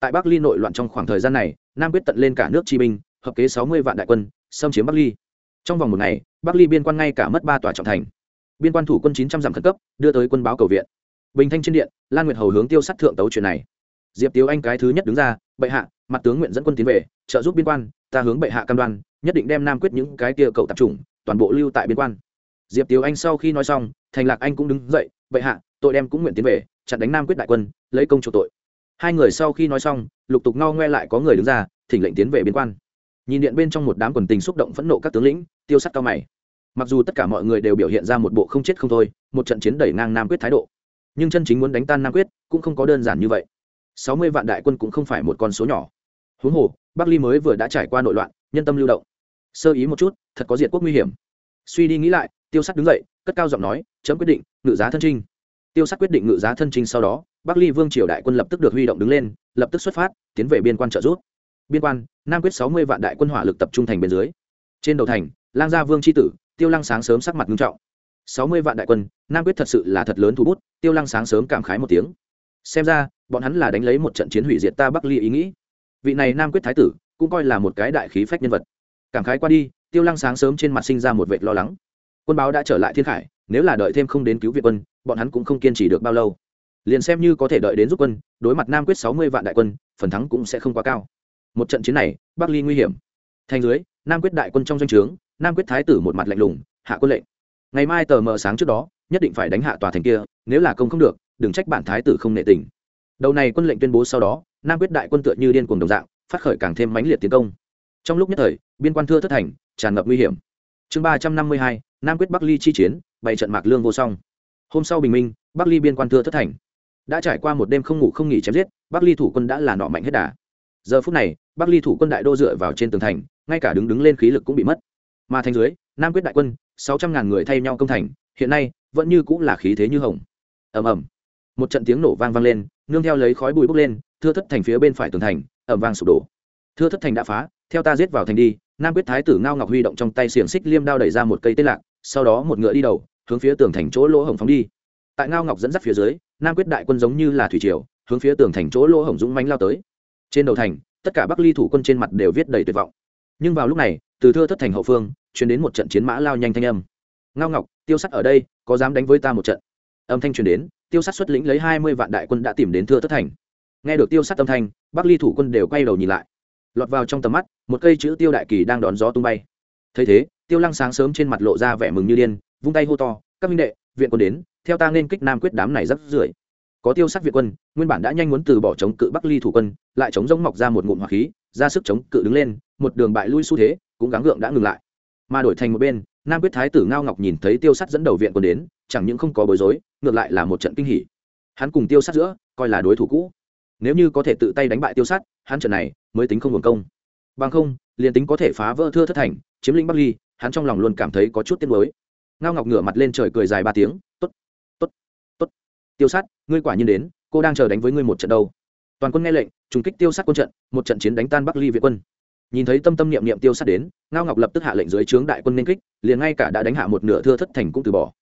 Tại bắc ly nội loạn trong khoảng thời gian này nam quyết tận lên cả nước chi binh, hợp kế sáu mươi vạn đại quân, xâm chiếm bắc ly. Trong vòng một ngày, bắc ly biên quan ngay cả mất ba tòa trọng thành. Biên quan thủ quân chín trăm dặm khẩn cấp, đưa tới quân báo cầu viện. Bình thanh trên điện, lan nguyệt hầu hướng tiêu sát thượng tấu chuyện này. Diệp tiêu anh cái thứ nhất đứng ra, bệ hạ, mặt tướng nguyện dẫn quân tiến về, trợ giúp biên quan, ta hướng bệ hạ cam đoan, nhất định đem nam quyết những cái kia cậu tập trung toàn bộ lưu tại biên quan. Diệp tiêu anh sau khi nói xong, thành lạc anh cũng đứng dậy, bệ hạ, tội đem cũng nguyện tiến về, chặn đánh nam quyết đại quân, lấy công chủ tội hai người sau khi nói xong, lục tục ngao ngoe lại có người đứng ra, thỉnh lệnh tiến về biên quan. Nhìn điện bên trong một đám quần tình xúc động phẫn nộ các tướng lĩnh, tiêu sắt cao mày. Mặc dù tất cả mọi người đều biểu hiện ra một bộ không chết không thôi, một trận chiến đẩy ngang nam quyết thái độ, nhưng chân chính muốn đánh tan nam quyết cũng không có đơn giản như vậy. Sáu mươi vạn đại quân cũng không phải một con số nhỏ. Huống hồ, bắc ly mới vừa đã trải qua nội loạn, nhân tâm lưu động. Sơ ý một chút, thật có diệt quốc nguy hiểm. Suy đi nghĩ lại, tiêu sắt đứng dậy, cất cao giọng nói, chấm quyết định, ngự giá thân trinh. Tiêu sắt quyết định ngự giá thân trinh sau đó bắc ly vương triều đại quân lập tức được huy động đứng lên, lập tức xuất phát, tiến về biên quan trợ giúp. Biên quan, nam quyết sáu mươi vạn đại quân hỏa lực tập trung thành bên dưới. Trên đầu thành, lang gia vương chi tử, tiêu lăng sáng sớm sắc mặt nghiêm trọng. sáu mươi vạn đại quân, nam quyết thật sự là thật lớn thu bút, tiêu lăng sáng sớm cảm khái một tiếng. Xem ra, bọn hắn là đánh lấy một trận chiến hủy diệt ta bắc ly ý nghĩ. Vị này nam quyết thái tử, cũng coi là một cái đại khí phách nhân vật. Cảm khái qua đi, tiêu lăng sáng sớm trên mặt sinh ra một vệt lo lắng. Quân báo đã trở lại thiên khải, nếu là đợi thêm không đến cứu viện quân, bọn hắn cũng không kiên trì được bao lâu liền xem như có thể đợi đến giúp quân, đối mặt nam quyết sáu mươi vạn đại quân, phần thắng cũng sẽ không quá cao. Một trận chiến này, bắc ly nguy hiểm. Thành dưới, nam quyết đại quân trong doanh trướng, nam quyết thái tử một mặt lạnh lùng, hạ quân lệnh, ngày mai tờ mờ sáng trước đó, nhất định phải đánh hạ tòa thành kia, nếu là công không được, đừng trách bản thái tử không nệ tình. Đầu này quân lệnh tuyên bố sau đó, nam quyết đại quân tựa như điên cuồng đồng dạng, phát khởi càng thêm mãnh liệt tiến công. Trong lúc nhất thời, biên quan thưa thất thành, tràn ngập nguy hiểm. Chương ba trăm năm mươi hai, nam quyết bắc ly chi chiến bảy trận mạc lương vô song. Hôm sau bình minh, bắc ly biên quan thưa thất thành đã trải qua một đêm không ngủ không nghỉ chém giết, bắc ly thủ quân đã là nọ mạnh hết đà. Giờ phút này, bắc ly thủ quân đại đô dựa vào trên tường thành, ngay cả đứng đứng lên khí lực cũng bị mất. Mà thành dưới, nam quyết đại quân, sáu trăm ngàn người thay nhau công thành, hiện nay, vẫn như cũng là khí thế như hồng. Ầm ầm. Một trận tiếng nổ vang vang lên, nương theo lấy khói bụi bốc lên, thưa thất thành phía bên phải tường thành ẩm vang sụp đổ. Thưa thất thành đã phá, theo ta giết vào thành đi, nam quyết thái tử ngao ngọc huy động trong tay xiềng xích liêm đao đẩy ra một cây tên lạc, sau đó một ngựa đi đầu, hướng phía tường thành chỗ lỗ hồng phóng đi. Tại ngao ngọc dẫn dắt phía dưới nam quyết đại quân giống như là thủy triều, hướng phía tường thành chỗ lỗ hổng dũng mánh lao tới. Trên đầu thành, tất cả bắc ly thủ quân trên mặt đều viết đầy tuyệt vọng. Nhưng vào lúc này, từ thưa thất thành hậu phương chuyển đến một trận chiến mã lao nhanh thanh âm. Ngao ngọc, tiêu sắt ở đây, có dám đánh với ta một trận? Âm thanh truyền đến, tiêu sắt xuất lĩnh lấy hai mươi vạn đại quân đã tìm đến thưa thất thành. Nghe được tiêu sắt âm thanh, bắc ly thủ quân đều quay đầu nhìn lại. Lọt vào trong tầm mắt, một cây chữ tiêu đại kỳ đang đón gió tung bay. Thấy thế, tiêu lăng sáng sớm trên mặt lộ ra vẻ mừng như điên, vung tay hô to, các minh đệ viện quân đến, theo ta nên kích nam quyết đám này rất rưởi có tiêu sắc viện quân, nguyên bản đã nhanh muốn từ bỏ chống cự bắc ly thủ quân, lại chống giống mọc ra một ngụm hỏa khí, ra sức chống cự đứng lên, một đường bại lui xu thế, cũng gắng gượng đã ngừng lại. Mà đổi thành một bên, nam quyết thái tử ngao ngọc nhìn thấy tiêu sắt dẫn đầu viện quân đến, chẳng những không có bối rối, ngược lại là một trận kinh hỉ. Hắn cùng tiêu sắt giữa, coi là đối thủ cũ. Nếu như có thể tự tay đánh bại tiêu sắt hắn trận này mới tính không hưởng công. Bằng không, liền tính có thể phá vỡ thưa thất thành, chiếm lĩnh bắc ly, hắn trong lòng luôn cảm thấy có chút tiếc nuối ngao ngọc ngửa mặt lên trời cười dài ba tiếng t ố t t ố t t ố t tiêu sát, ngươi quả nhiên đến, cô đang chờ đánh với ngươi một trận đâu. Toàn quân nghe lệnh, trùng kích tiêu sát quân trận, một trận chiến đánh tan bắc ly việt quân. Nhìn thấy tâm tâm niệm niệm tiêu sát đến, ngao ngọc lập tức hạ lệnh dưới trướng đại quân nên kích, liền ngay cả đã đánh hạ một nửa thưa thất thành cũng từ bỏ.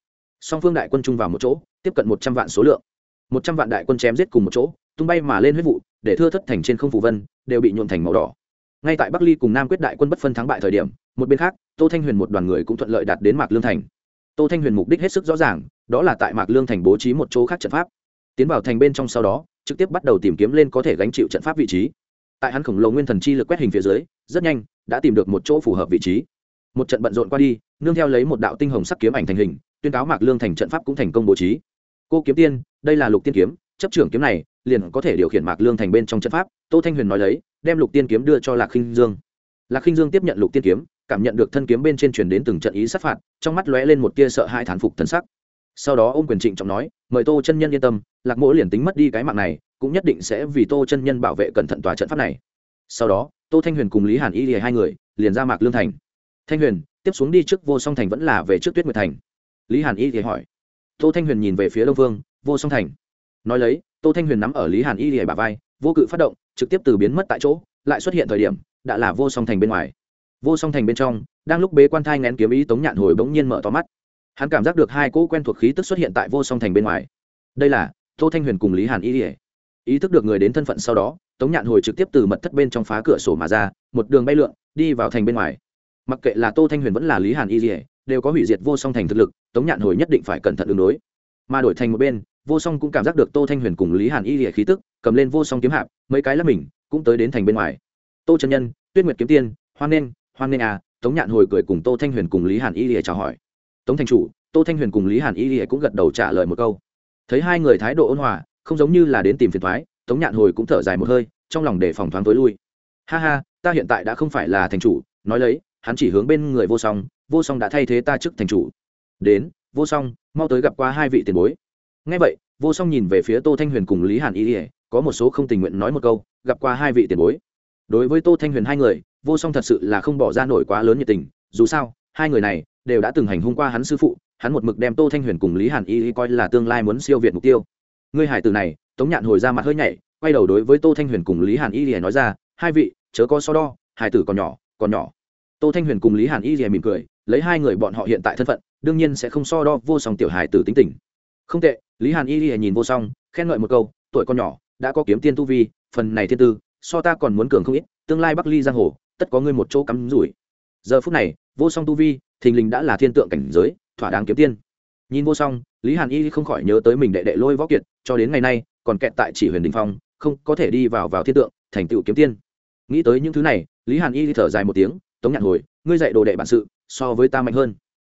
Song phương đại quân chung vào một chỗ, tiếp cận một trăm vạn số lượng. Một trăm vạn đại quân chém giết cùng một chỗ, tung bay mà lên huyết vụ, để thưa thất thành trên không phù vân, đều bị nhuộn thành màu đỏ. Ngay tại bắc ly cùng nam quyết đại quân bất phân thắng bại thời điểm, một bên khác, tô thanh huyền một đoàn người cũng thuận lợi đạt đến mạc lương thành tô thanh huyền mục đích hết sức rõ ràng, đó là tại mạc lương thành bố trí một chỗ khác trận pháp. Tiến vào thành bên trong sau đó, trực tiếp bắt đầu tìm kiếm lên có thể gánh chịu trận pháp vị trí. Tại hắn khổng lồ nguyên thần chi lực quét hình phía dưới, rất nhanh, đã tìm được một chỗ phù hợp vị trí. Một trận bận rộn qua đi, nương theo lấy một đạo tinh hồng sắc kiếm ảnh thành hình, tuyên cáo mạc lương thành trận pháp cũng thành công bố trí. Cô kiếm tiên, đây là lục tiên kiếm, chấp trưởng kiếm này, liền có thể điều khiển mạc lương thành bên trong trận pháp, tô thanh huyền nói lấy, đem lục tiên kiếm đưa cho lạc khinh dương. Lạc khinh dương tiếp nhận lục tiên kiếm cảm nhận được thân kiếm bên trên truyền đến từng trận ý sát phạt, trong mắt lóe lên một tia sợ hai thán phục thần sắc. Sau đó ôm quyền trịnh trọng nói, mời tô chân nhân yên tâm, lạc mỗ liền tính mất đi cái mạng này, cũng nhất định sẽ vì tô chân nhân bảo vệ cẩn thận tòa trận pháp này. Sau đó, tô thanh huyền cùng lý hàn y lìa hai người, liền ra mạc lương thành. Thanh huyền, tiếp xuống đi trước vô song thành vẫn là về trước tuyết nguyệt thành. Lý hàn y lìa hỏi. Tô thanh huyền nhìn về phía đông vương, vô song thành. Nói lấy, tô thanh huyền nắm ở lý hàn y lìa bà vai, vô cự phát động, trực tiếp từ biến mất tại chỗ, lại xuất hiện thời điểm, đã là vô song thành bên ngoài vô song thành bên trong, đang lúc bế quan thai ngén kiếm ý tống nhạn hồi bỗng nhiên mở to mắt. Hắn cảm giác được hai cỗ quen thuộc khí tức xuất hiện tại vô song thành bên ngoài. Đây là tô thanh huyền cùng lý hàn y ỉa ý thức được người đến thân phận sau đó, tống nhạn hồi trực tiếp từ mật thất bên trong phá cửa sổ mà ra, một đường bay lượn, đi vào thành bên ngoài. Mặc kệ là tô thanh huyền vẫn là lý hàn y ỉa đều có hủy diệt vô song thành thực lực, tống nhạn hồi nhất định phải cẩn thận đường đối. Mà đổi thành một bên, vô song cũng cảm giác được tô thanh huyền cùng lý hàn y ỉa khí tức, cầm lên vô song kiếm hạp, mấy cái là mình, cũng tới đến thành bên ngoài. Tô trần nhân, tuyết nguyệt kiếm tiên, hoan nghênh hoan nghênh à tống nhạn hồi cười cùng tô thanh huyền cùng lý hàn y lìa chào hỏi. Tống thành chủ, tô thanh huyền cùng lý hàn y lìa cũng gật đầu trả lời một câu. Thấy hai người thái độ ôn hòa, không giống như là đến tìm phiền thoái tống nhạn hồi cũng thở dài một hơi, trong lòng để phòng thoáng tối lui. Ha ha, ta hiện tại đã không phải là thành chủ, nói lấy, hắn chỉ hướng bên người vô song vô song đã thay thế ta chức thành chủ. Đến, vô song, mau tới gặp qua hai vị tiền bối. Ngay vậy, vô song nhìn về phía tô thanh huyền cùng lý hàn y lìa, có một số không tình nguyện nói một câu, gặp qua hai vị tiền bối. Đối với tô thanh huyền hai người vô song thật sự là không bỏ ra nổi quá lớn nhiệt tình, dù sao, hai người này đều đã từng hành hung qua hắn sư phụ, hắn một mực đem tô thanh huyền cùng lý hàn y coi là tương lai muốn siêu việt mục tiêu. Ngươi hải tử này, tống nhạn hồi ra mặt hơi nhảy, quay đầu đối với tô thanh huyền cùng lý hàn y nói ra, hai vị, chớ có so đo, hải tử còn nhỏ còn nhỏ. Tô thanh huyền cùng lý hàn y mỉm cười, lấy hai người bọn họ hiện tại thân phận, đương nhiên sẽ không so đo vô song tiểu hải tử tính tình. Không tệ, lý hàn y nhìn vô song, khen ngợi một câu, tuổi con nhỏ, đã có kiếm tiên tu vi, phần này thiên tư, so ta còn muốn cường không ít, tương lai bắc ly giang hồ tất có ngươi một chỗ cắm rủi. Giờ phút này, vô song tu vi, thình lình đã là thiên tượng cảnh giới, thỏa đáng kiếm tiên. Nhìn vô song, lý hàn y không khỏi nhớ tới mình đệ đệ lôi võ kiệt, cho đến ngày nay, còn kẹt tại chỉ huyền đình phong, không có thể đi vào vào thiên tượng, thành tựu kiếm tiên. Nghĩ tới những thứ này, lý hàn y thở dài một tiếng, tống nhạn hồi, ngươi dạy đồ đệ bản sự, so với ta mạnh hơn.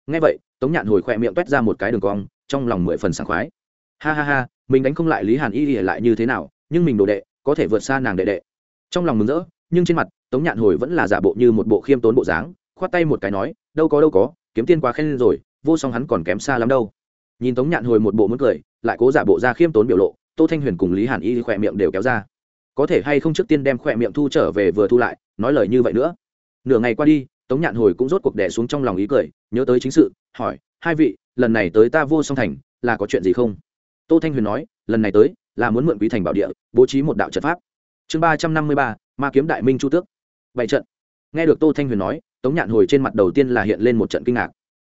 Ngay vậy, tống nhạn hồi khỏe miệng quét ra một cái đường cong, trong lòng mười phần sảng khoái. Ha ha ha, mình đánh không lại lý hàn y thì lại như thế nào, nhưng mình đồ đệ, có thể vượt xa nàng đệ đệ. Trong lòng mừng rỡ nhưng trên mặt, tống nhạn hồi vẫn là giả bộ như một bộ khiêm tốn bộ dáng, khoát tay một cái nói, đâu có đâu có, kiếm tiên quá khen rồi, vô song hắn còn kém xa lắm đâu. Nhìn tống nhạn hồi một bộ muốn cười, lại cố giả bộ ra khiêm tốn biểu lộ, tô thanh huyền cùng lý hàn y khỏe miệng đều kéo ra. Có thể hay không trước tiên đem khỏe miệng thu trở về vừa thu lại, nói lời như vậy nữa. Nửa ngày qua đi, tống nhạn hồi cũng rốt cuộc đẻ xuống trong lòng ý cười, nhớ tới chính sự, hỏi, hai vị, lần này tới ta vô song thành, là có chuyện gì không? Tô thanh huyền nói, lần này tới, là muốn mượn quý thành bảo địa, bố trí một đạo trận pháp chương ba trăm năm mươi ba, ma kiếm đại minh chu tước. Bảy trận. Nghe được tô thanh huyền nói, tống nhạn hồi trên mặt đầu tiên là hiện lên một trận kinh ngạc.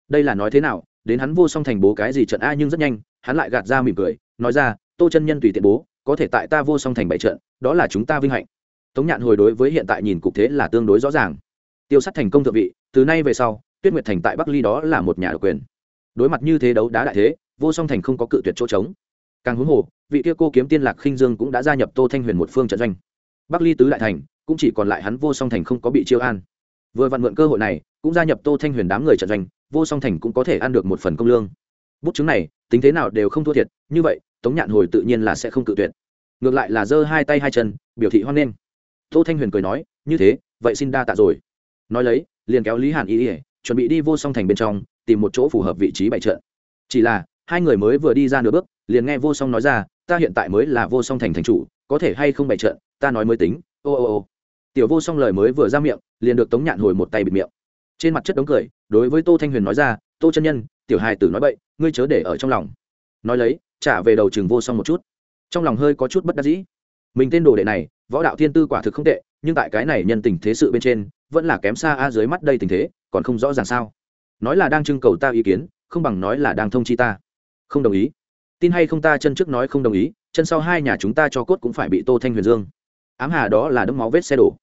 Đây là nói thế nào? Đến hắn vô song thành bố cái gì trận a nhưng rất nhanh, hắn lại gạt ra mỉm cười, nói ra, tô chân nhân tùy tiện bố, có thể tại ta vô song thành bảy trận, đó là chúng ta vinh hạnh. Tống nhạn hồi đối với hiện tại nhìn cục thế là tương đối rõ ràng. Tiêu sát thành công thượng vị, từ nay về sau, tuyết nguyệt thành tại bắc ly đó là một nhà độc quyền. Đối mặt như thế đấu đá đại thế, vô song thành không có cự tuyệt chỗ trống. Càng huống hồ, vị kia cô kiếm tiên lạc khinh dương cũng đã gia nhập tô thanh huyền một phương trận doanh bắc ly tứ đại thành, cũng chỉ còn lại hắn vô song thành không có bị chiêu an. Vừa vặn mượn cơ hội này, cũng gia nhập tô thanh huyền đám người trận doanh, vô song thành cũng có thể ăn được một phần công lương. Bút chứng này, tính thế nào đều không thua thiệt, như vậy, tống nhạn hồi tự nhiên là sẽ không cự tuyệt. Ngược lại là giơ hai tay hai chân, biểu thị hoan nghênh. Tô thanh huyền cười nói, như thế, vậy xin đa tạ rồi. Nói lấy, liền kéo lý hàn ý ỉa chuẩn bị đi vô song thành bên trong, tìm một chỗ phù hợp vị trí bày trận. Chỉ là, hai người mới vừa đi ra nửa bước, liền nghe vô song nói ra, ta hiện tại mới là vô song thành thành chủ có thể hay không bày trận, ta nói mới tính, ô ô ô. Tiểu vô song lời mới vừa ra miệng, liền được tống nhạn hồi một tay bịt miệng. Trên mặt chất đống cười, đối với tô thanh huyền nói ra, tô chân nhân, tiểu hài tử nói bậy, ngươi chớ để ở trong lòng. Nói lấy, trả về đầu trường vô song một chút. Trong lòng hơi có chút bất đắc dĩ. Mình tên đồ đệ này, võ đạo thiên tư quả thực không tệ, nhưng tại cái này nhân tình thế sự bên trên, vẫn là kém xa a dưới mắt đây tình thế, còn không rõ ràng sao. Nói là đang trưng cầu ta ý kiến, không bằng nói là đang thông chi ta. Không đồng ý. Tin hay không ta chân trước nói không đồng ý chân sau hai nhà chúng ta cho cốt cũng phải bị tô thanh huyền dương. Ám hà đó là đấm máu vết xe đổ.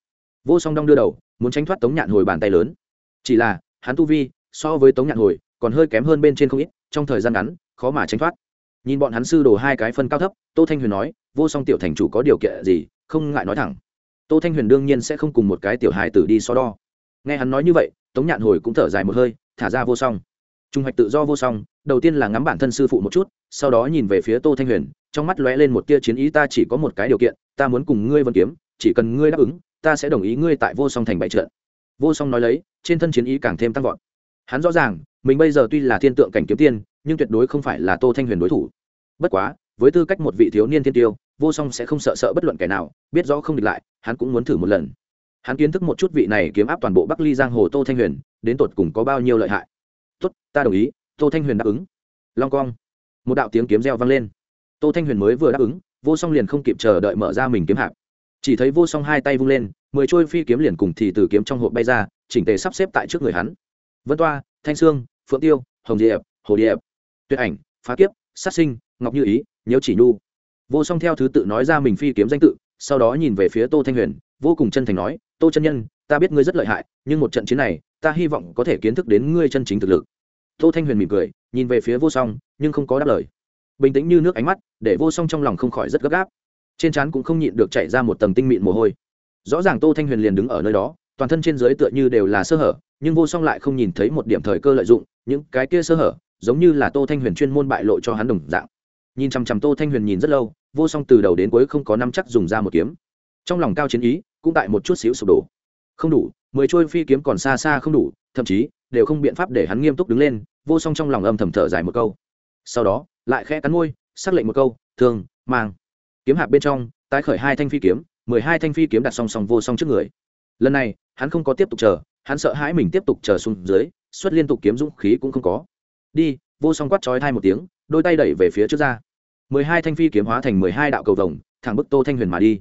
Vô song đong đưa đầu, muốn tránh thoát tống nhạn hồi bàn tay lớn. Chỉ là, hắn tu vi, so với tống nhạn hồi, còn hơi kém hơn bên trên không ít, trong thời gian ngắn, khó mà tránh thoát. Nhìn bọn hắn sư đồ hai cái phân cao thấp, tô thanh huyền nói, vô song tiểu thành chủ có điều kiện gì, không ngại nói thẳng. Tô thanh huyền đương nhiên sẽ không cùng một cái tiểu hài tử đi so đo. Nghe hắn nói như vậy, tống nhạn hồi cũng thở dài một hơi, thả ra vô song trung hoạch tự do vô song, đầu tiên là ngắm bản thân sư phụ một chút, sau đó nhìn về phía tô thanh huyền, trong mắt lóe lên một tia chiến ý, ta chỉ có một cái điều kiện, ta muốn cùng ngươi vân kiếm, chỉ cần ngươi đáp ứng, ta sẽ đồng ý ngươi tại vô song thành bại trận. Vô song nói lấy, trên thân chiến ý càng thêm tăng vọt. Hắn rõ ràng, mình bây giờ tuy là thiên tượng cảnh kiếm tiên, nhưng tuyệt đối không phải là tô thanh huyền đối thủ. Bất quá, với tư cách một vị thiếu niên thiên tiêu, vô song sẽ không sợ sợ bất luận kẻ nào, biết rõ không địch lại, hắn cũng muốn thử một lần. Hắn kiến thức một chút vị này kiếm áp toàn bộ bắc ly giang hồ tô thanh huyền, đến tột cùng có bao nhiêu lợi hại tốt, ta đồng ý, tô thanh huyền đáp ứng. Long cong. Một đạo tiếng kiếm reo vang lên. Tô thanh huyền mới vừa đáp ứng, vô song liền không kịp chờ đợi mở ra mình kiếm hạp. Chỉ thấy vô song hai tay vung lên, mười trôi phi kiếm liền cùng thì từ kiếm trong hộp bay ra, chỉnh tề sắp xếp tại trước người hắn. Vân toa, thanh sương, phượng tiêu, hồng diệp, hồ điệp, tuyệt ảnh, phá kiếp, sát sinh, ngọc như ý nhớ chỉ nhu. Vô song theo thứ tự nói ra mình phi kiếm danh tự, sau đó nhìn về phía tô thanh huyền, vô cùng chân thành nói, tô chân nhân, ta biết ngươi rất lợi hại, nhưng một trận chiến này, ta hy vọng có thể kiến thức đến ngươi chân chính thực lực tô thanh huyền mỉm cười, nhìn về phía vô song, nhưng không có đáp lời. Bình tĩnh như nước ánh mắt, để vô song trong lòng không khỏi rất gấp gáp. Trên trán cũng không nhịn được chạy ra một tầng tinh mịn mồ hôi. Rõ ràng tô thanh huyền liền đứng ở nơi đó, toàn thân trên dưới tựa như đều là sơ hở, nhưng vô song lại không nhìn thấy một điểm thời cơ lợi dụng, những cái kia sơ hở, giống như là tô thanh huyền chuyên môn bại lộ cho hắn đồng dạng. Nhìn chằm chằm tô thanh huyền nhìn rất lâu, vô song từ đầu đến cuối không có năm chắc dùng ra một kiếm. Trong lòng cao chiến ý, cũng tại một chút xíu sụp đổ. Không đủ, mười trôi phi kiếm còn xa xa không đủ, thậm chí đều không biện pháp để hắn nghiêm túc đứng lên vô song trong lòng âm thầm thở dài một câu. Sau đó lại khẽ cắn môi xác lệnh một câu thường, mang. Kiếm hạp bên trong tái khởi hai thanh phi kiếm mười hai thanh phi kiếm đặt song song vô song trước người. Lần này hắn không có tiếp tục chờ hắn sợ hãi mình tiếp tục chờ xuống dưới xuất liên tục kiếm dũng khí cũng không có. Đi vô song quát trói thai một tiếng đôi tay đẩy về phía trước ra. Mười hai thanh phi kiếm hóa thành mười hai đạo cầu vồng thẳng bức tô thanh huyền mà đi.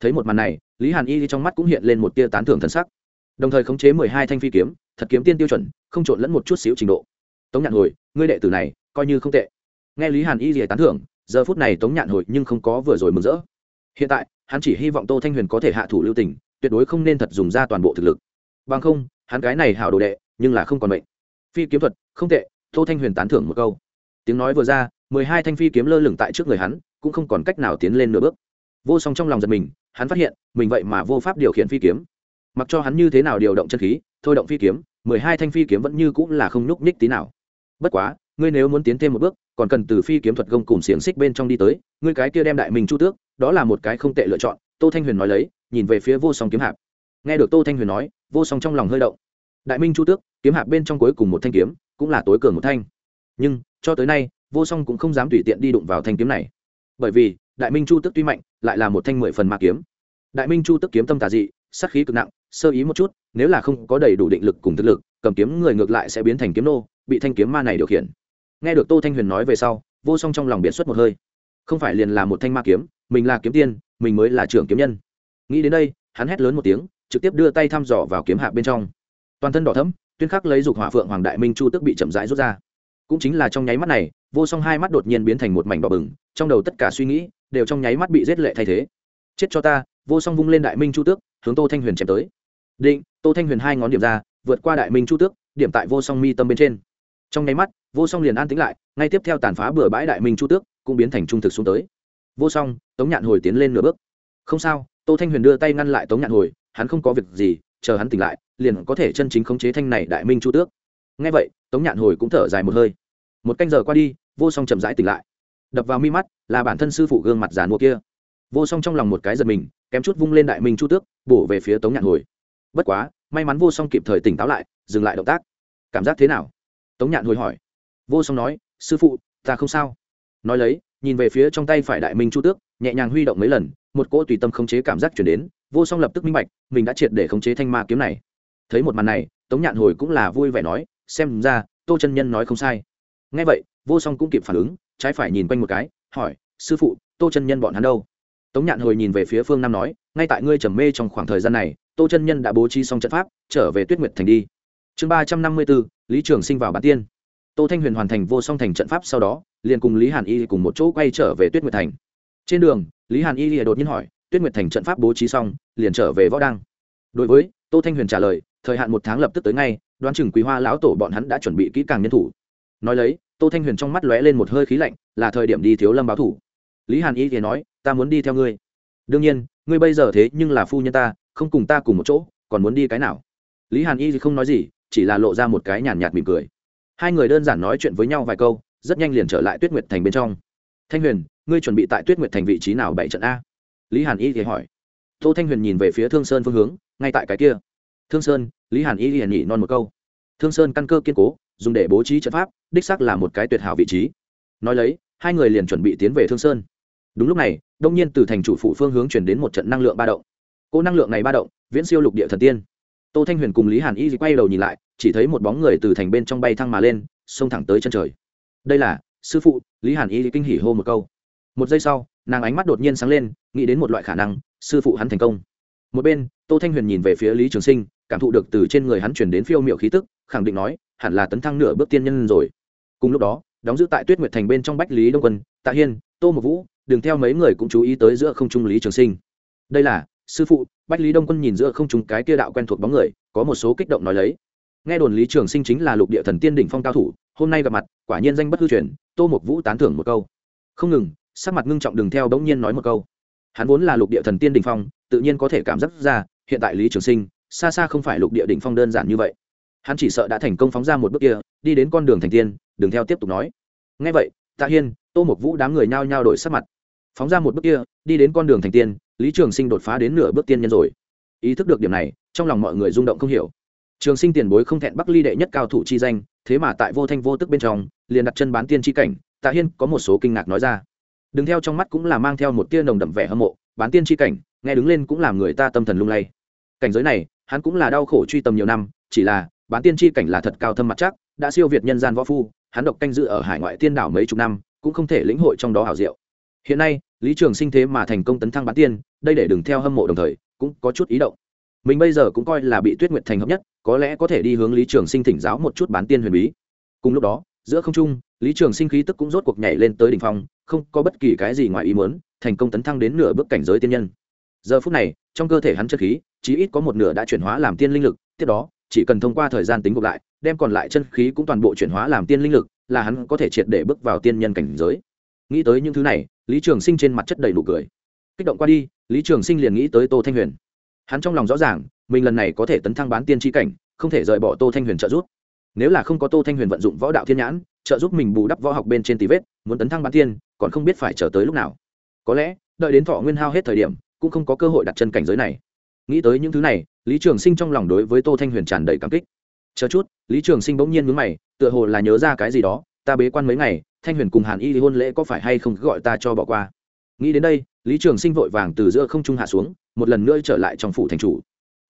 Thấy một màn này lý hàn y trong mắt cũng hiện lên một tia tán thưởng thần sắc. Đồng thời khống chế mười hai thanh phi kiếm thật kiếm tiên tiêu chuẩn, không trộn lẫn một chút xíu trình độ. Tống nhạn hồi, ngươi đệ tử này, coi như không tệ. Nghe lý hàn y rìa tán thưởng, giờ phút này tống nhạn hồi nhưng không có vừa rồi mừng rỡ. Hiện tại, hắn chỉ hy vọng tô thanh huyền có thể hạ thủ lưu tình, tuyệt đối không nên thật dùng ra toàn bộ thực lực. Bằng không, hắn cái này hảo đồ đệ, nhưng là không còn mệnh. Phi kiếm thuật, không tệ, tô thanh huyền tán thưởng một câu. Tiếng nói vừa ra, mười hai thanh phi kiếm lơ lửng tại trước người hắn, cũng không còn cách nào tiến lên nửa bước. Vô song trong lòng giật mình, hắn phát hiện, mình vậy mà vô pháp điều khiển phi kiếm. Mặc cho hắn như thế nào điều động chân khí thôi động phi kiếm, mười hai thanh phi kiếm vẫn như cũng là không nhúc nhích tí nào. Bất quá, ngươi nếu muốn tiến thêm một bước, còn cần từ phi kiếm thuật gông cùng xiềng xích bên trong đi tới, ngươi cái kia đem đại mình chu tước, đó là một cái không tệ lựa chọn, tô thanh huyền nói lấy, nhìn về phía vô song kiếm hạp. Nghe được tô thanh huyền nói, vô song trong lòng hơi động. Đại minh chu tước, kiếm hạp bên trong cuối cùng một thanh kiếm, cũng là tối cường một thanh. Nhưng, cho tới nay, vô song cũng không dám tùy tiện đi đụng vào thanh kiếm này. Bởi vì, đại minh chu tước tuy mạnh, lại là một thanh mười phần ma kiếm. Đại minh chu tước kiếm tâm tà dị, sát khí cực nặng sơ ý một chút, nếu là không có đầy đủ định lực cùng thực lực, cầm kiếm người ngược lại sẽ biến thành kiếm nô, bị thanh kiếm ma này điều khiển. Nghe được tô thanh huyền nói về sau, vô song trong lòng biện xuất một hơi. Không phải liền là một thanh ma kiếm, mình là kiếm tiên, mình mới là trưởng kiếm nhân. Nghĩ đến đây, hắn hét lớn một tiếng, trực tiếp đưa tay thăm dò vào kiếm hạ bên trong. Toàn thân đỏ thấm tuyên khắc lấy dục hỏa phượng hoàng đại minh chu tức bị chậm rãi rút ra. Cũng chính là trong nháy mắt này, vô song hai mắt đột nhiên biến thành một mảnh đỏ bừng, trong đầu tất cả suy nghĩ đều trong nháy mắt bị giết lệ thay thế. Chết cho ta, vô song vung lên đại minh chu tước, hướng tô thanh huyền chém tới định, tô thanh huyền hai ngón điểm ra, vượt qua đại minh chu tước, điểm tại vô song mi tâm bên trên. Trong nháy mắt, vô song liền an tĩnh lại, ngay tiếp theo tàn phá bừa bãi đại minh chu tước, cũng biến thành trung thực xuống tới. Vô song, tống nhạn hồi tiến lên nửa bước. Không sao, tô thanh huyền đưa tay ngăn lại tống nhạn hồi, hắn không có việc gì, chờ hắn tỉnh lại, liền có thể chân chính khống chế thanh này đại minh chu tước. Ngay vậy, tống nhạn hồi cũng thở dài một hơi. Một canh giờ qua đi, vô song chậm rãi tỉnh lại. Đập vào mi mắt, là bản thân sư phụ gương mặt giàn mua kia. Vô song trong lòng một cái giật mình, kém chút vung lên đại minh chu tước, bổ về phía tống nhạn hồi bất quá, may mắn vô song kịp thời tỉnh táo lại, dừng lại động tác. Cảm giác thế nào? Tống nhạn hồi hỏi. Vô song nói, sư phụ, ta không sao. Nói lấy, nhìn về phía trong tay phải đại minh chu tước, nhẹ nhàng huy động mấy lần, một cỗ tùy tâm khống chế cảm giác chuyển đến. Vô song lập tức minh bạch, mình đã triệt để khống chế thanh ma kiếm này. Thấy một màn này, tống nhạn hồi cũng là vui vẻ nói, xem ra, tô chân nhân nói không sai. Ngay vậy, vô song cũng kịp phản ứng, trái phải nhìn quanh một cái, hỏi, sư phụ, tô chân nhân bọn hắn đâu? Tống nhạn hồi nhìn về phía phương nam nói, ngay tại ngươi trầm mê trong khoảng thời gian này tô chân nhân đã bố trí xong trận pháp, trở về tuyết nguyệt thành đi. Chương ba trăm năm mươi bốn, lý trường sinh vào bản tiên. Tô thanh huyền hoàn thành vô song thành trận pháp sau đó, liền cùng lý hàn y cùng một chỗ quay trở về tuyết nguyệt thành. Trên đường, lý hàn y đột nhiên hỏi, tuyết nguyệt thành trận pháp bố trí xong, liền trở về võ đăng? Đối với, tô thanh huyền trả lời, thời hạn một tháng lập tức tới ngay, đoán chừng quý hoa lão tổ bọn hắn đã chuẩn bị kỹ càng nhân thủ. Nói lấy, tô thanh huyền trong mắt lóe lên một hơi khí lạnh, là thời điểm đi thiếu lâm báo thủ. Lý hàn y thì nói, ta muốn đi theo ngươi. Đương nhiên, ngươi bây giờ thế nhưng là phu nhân ta không cùng ta cùng một chỗ, còn muốn đi cái nào? Lý hàn y thì không nói gì, chỉ là lộ ra một cái nhàn nhạt mỉm cười. Hai người đơn giản nói chuyện với nhau vài câu, rất nhanh liền trở lại tuyết nguyệt thành bên trong. Thanh huyền, ngươi chuẩn bị tại tuyết nguyệt thành vị trí nào bảy trận a? Lý hàn y thì hỏi. Tô thanh huyền nhìn về phía thương sơn phương hướng, ngay tại cái kia. Thương sơn, lý hàn y liền nhỉ non một câu. Thương sơn căn cơ kiên cố, dùng để bố trí trận pháp, đích xác là một cái tuyệt hảo vị trí. Nói lấy, hai người liền chuẩn bị tiến về thương sơn. Đúng lúc này, đông nhiên từ thành chủ phụ phương hướng chuyển đến một trận năng lượng ba động cỗ năng lượng này ba động, viễn siêu lục địa thần tiên. Tô thanh huyền cùng lý hàn y quay đầu nhìn lại, chỉ thấy một bóng người từ thành bên trong bay thăng mà lên, xông thẳng tới chân trời. Đây là sư phụ, lý hàn y kinh hỉ hô một câu. Một giây sau, nàng ánh mắt đột nhiên sáng lên, nghĩ đến một loại khả năng, sư phụ hắn thành công. Một bên, tô thanh huyền nhìn về phía lý trường sinh, cảm thụ được từ trên người hắn chuyển đến phiêu m i ệ u khí tức, khẳng định nói, hẳn là tấn thăng nửa bước tiên nhân rồi. Cùng lúc đó, đóng giữ tại tuyết nguyệt thành bên trong bách lý đông quân, tạ hiên, tô một vũ, đừng theo mấy người cũng chú ý tới giữa không trung lý trường sinh. Đây là sư phụ, bách lý đông quân nhìn giữa không chúng cái kia đạo quen thuộc bóng người, có một số kích động nói lấy. Nghe đồn lý trường sinh chính là lục địa thần tiên đỉnh phong cao thủ, hôm nay gặp mặt, quả nhiên danh bất hư truyền, tô Mục vũ tán thưởng một câu. Không ngừng, sắc mặt ngưng trọng đừng theo bỗng nhiên nói một câu. Hắn vốn là lục địa thần tiên đỉnh phong, tự nhiên có thể cảm giác ra, hiện tại lý trường sinh, xa xa không phải lục địa đỉnh phong đơn giản như vậy. Hắn chỉ sợ đã thành công phóng ra một bước kia, đi đến con đường thành tiên, đừng theo tiếp tục nói. Ngay vậy, tạ hiên, tô Mục vũ đám người nhao nhao đổi sắc mặt. Phóng ra một bước kia, đi đến con đường thành tiên lý trường sinh đột phá đến nửa bước tiên nhân rồi. Ý thức được điểm này, trong lòng mọi người rung động không hiểu. Trường sinh tiền bối không thẹn bắc ly đệ nhất cao thủ chi danh, thế mà tại vô thanh vô tức bên trong, liền đặt chân bán tiên chi cảnh, tạ hiên có một số kinh ngạc nói ra. Đừng theo trong mắt cũng là mang theo một tia nồng đậm vẻ hâm mộ, bán tiên chi cảnh, nghe đứng lên cũng làm người ta tâm thần lung lay. Cảnh giới này, hắn cũng là đau khổ truy tầm nhiều năm, chỉ là, bán tiên chi cảnh là thật cao thâm mặt chắc, đã siêu việt nhân gian võ phu, hắn độc canh dự ở hải ngoại tiên đảo mấy chục năm, cũng không thể lĩnh hội trong đó hảo diệu. Hiện nay lý trường sinh thế mà thành công tấn thăng bán tiên, đây để đừng theo hâm mộ đồng thời, cũng có chút ý động. Mình bây giờ cũng coi là bị tuyết nguyệt thành hợp nhất, có lẽ có thể đi hướng lý trường sinh thỉnh giáo một chút bán tiên huyền bí. Cùng lúc đó, giữa không trung, lý trường sinh khí tức cũng rốt cuộc nhảy lên tới đỉnh phong, không có bất kỳ cái gì ngoài ý muốn, thành công tấn thăng đến nửa bước cảnh giới tiên nhân. Giờ phút này, trong cơ thể hắn chất khí, chí ít có một nửa đã chuyển hóa làm tiên linh lực, tiếp đó, chỉ cần thông qua thời gian tính gộp lại, đem còn lại chân khí cũng toàn bộ chuyển hóa làm tiên linh lực, là hắn có thể triệt để bước vào tiên nhân cảnh giới nghĩ tới những thứ này, lý trường sinh trên mặt chất đầy đủ cười. Kích động qua đi, lý trường sinh liền nghĩ tới tô thanh huyền. Hắn trong lòng rõ ràng, mình lần này có thể tấn thăng bán tiên tri cảnh, không thể rời bỏ tô thanh huyền trợ giúp. Nếu là không có tô thanh huyền vận dụng võ đạo thiên nhãn, trợ giúp mình bù đắp võ học bên trên tí vết, muốn tấn thăng bán tiên, còn không biết phải chờ tới lúc nào. Có lẽ, đợi đến thọ nguyên hao hết thời điểm, cũng không có cơ hội đặt chân cảnh giới này. Nghĩ tới những thứ này, lý trường sinh trong lòng đối với tô thanh huyền tràn đầy cảm kích. Chờ chút, lý trường sinh bỗng nhiên mướn mày, tựa hồ là nhớ ra cái gì đó, ta bế quan mấy ngày thanh huyền cùng hàn y hôn lễ có phải hay không gọi ta cho bỏ qua? Nghĩ đến đây, lý trường sinh vội vàng từ giữa không trung hạ xuống, một lần nữa trở lại trong phủ thành chủ.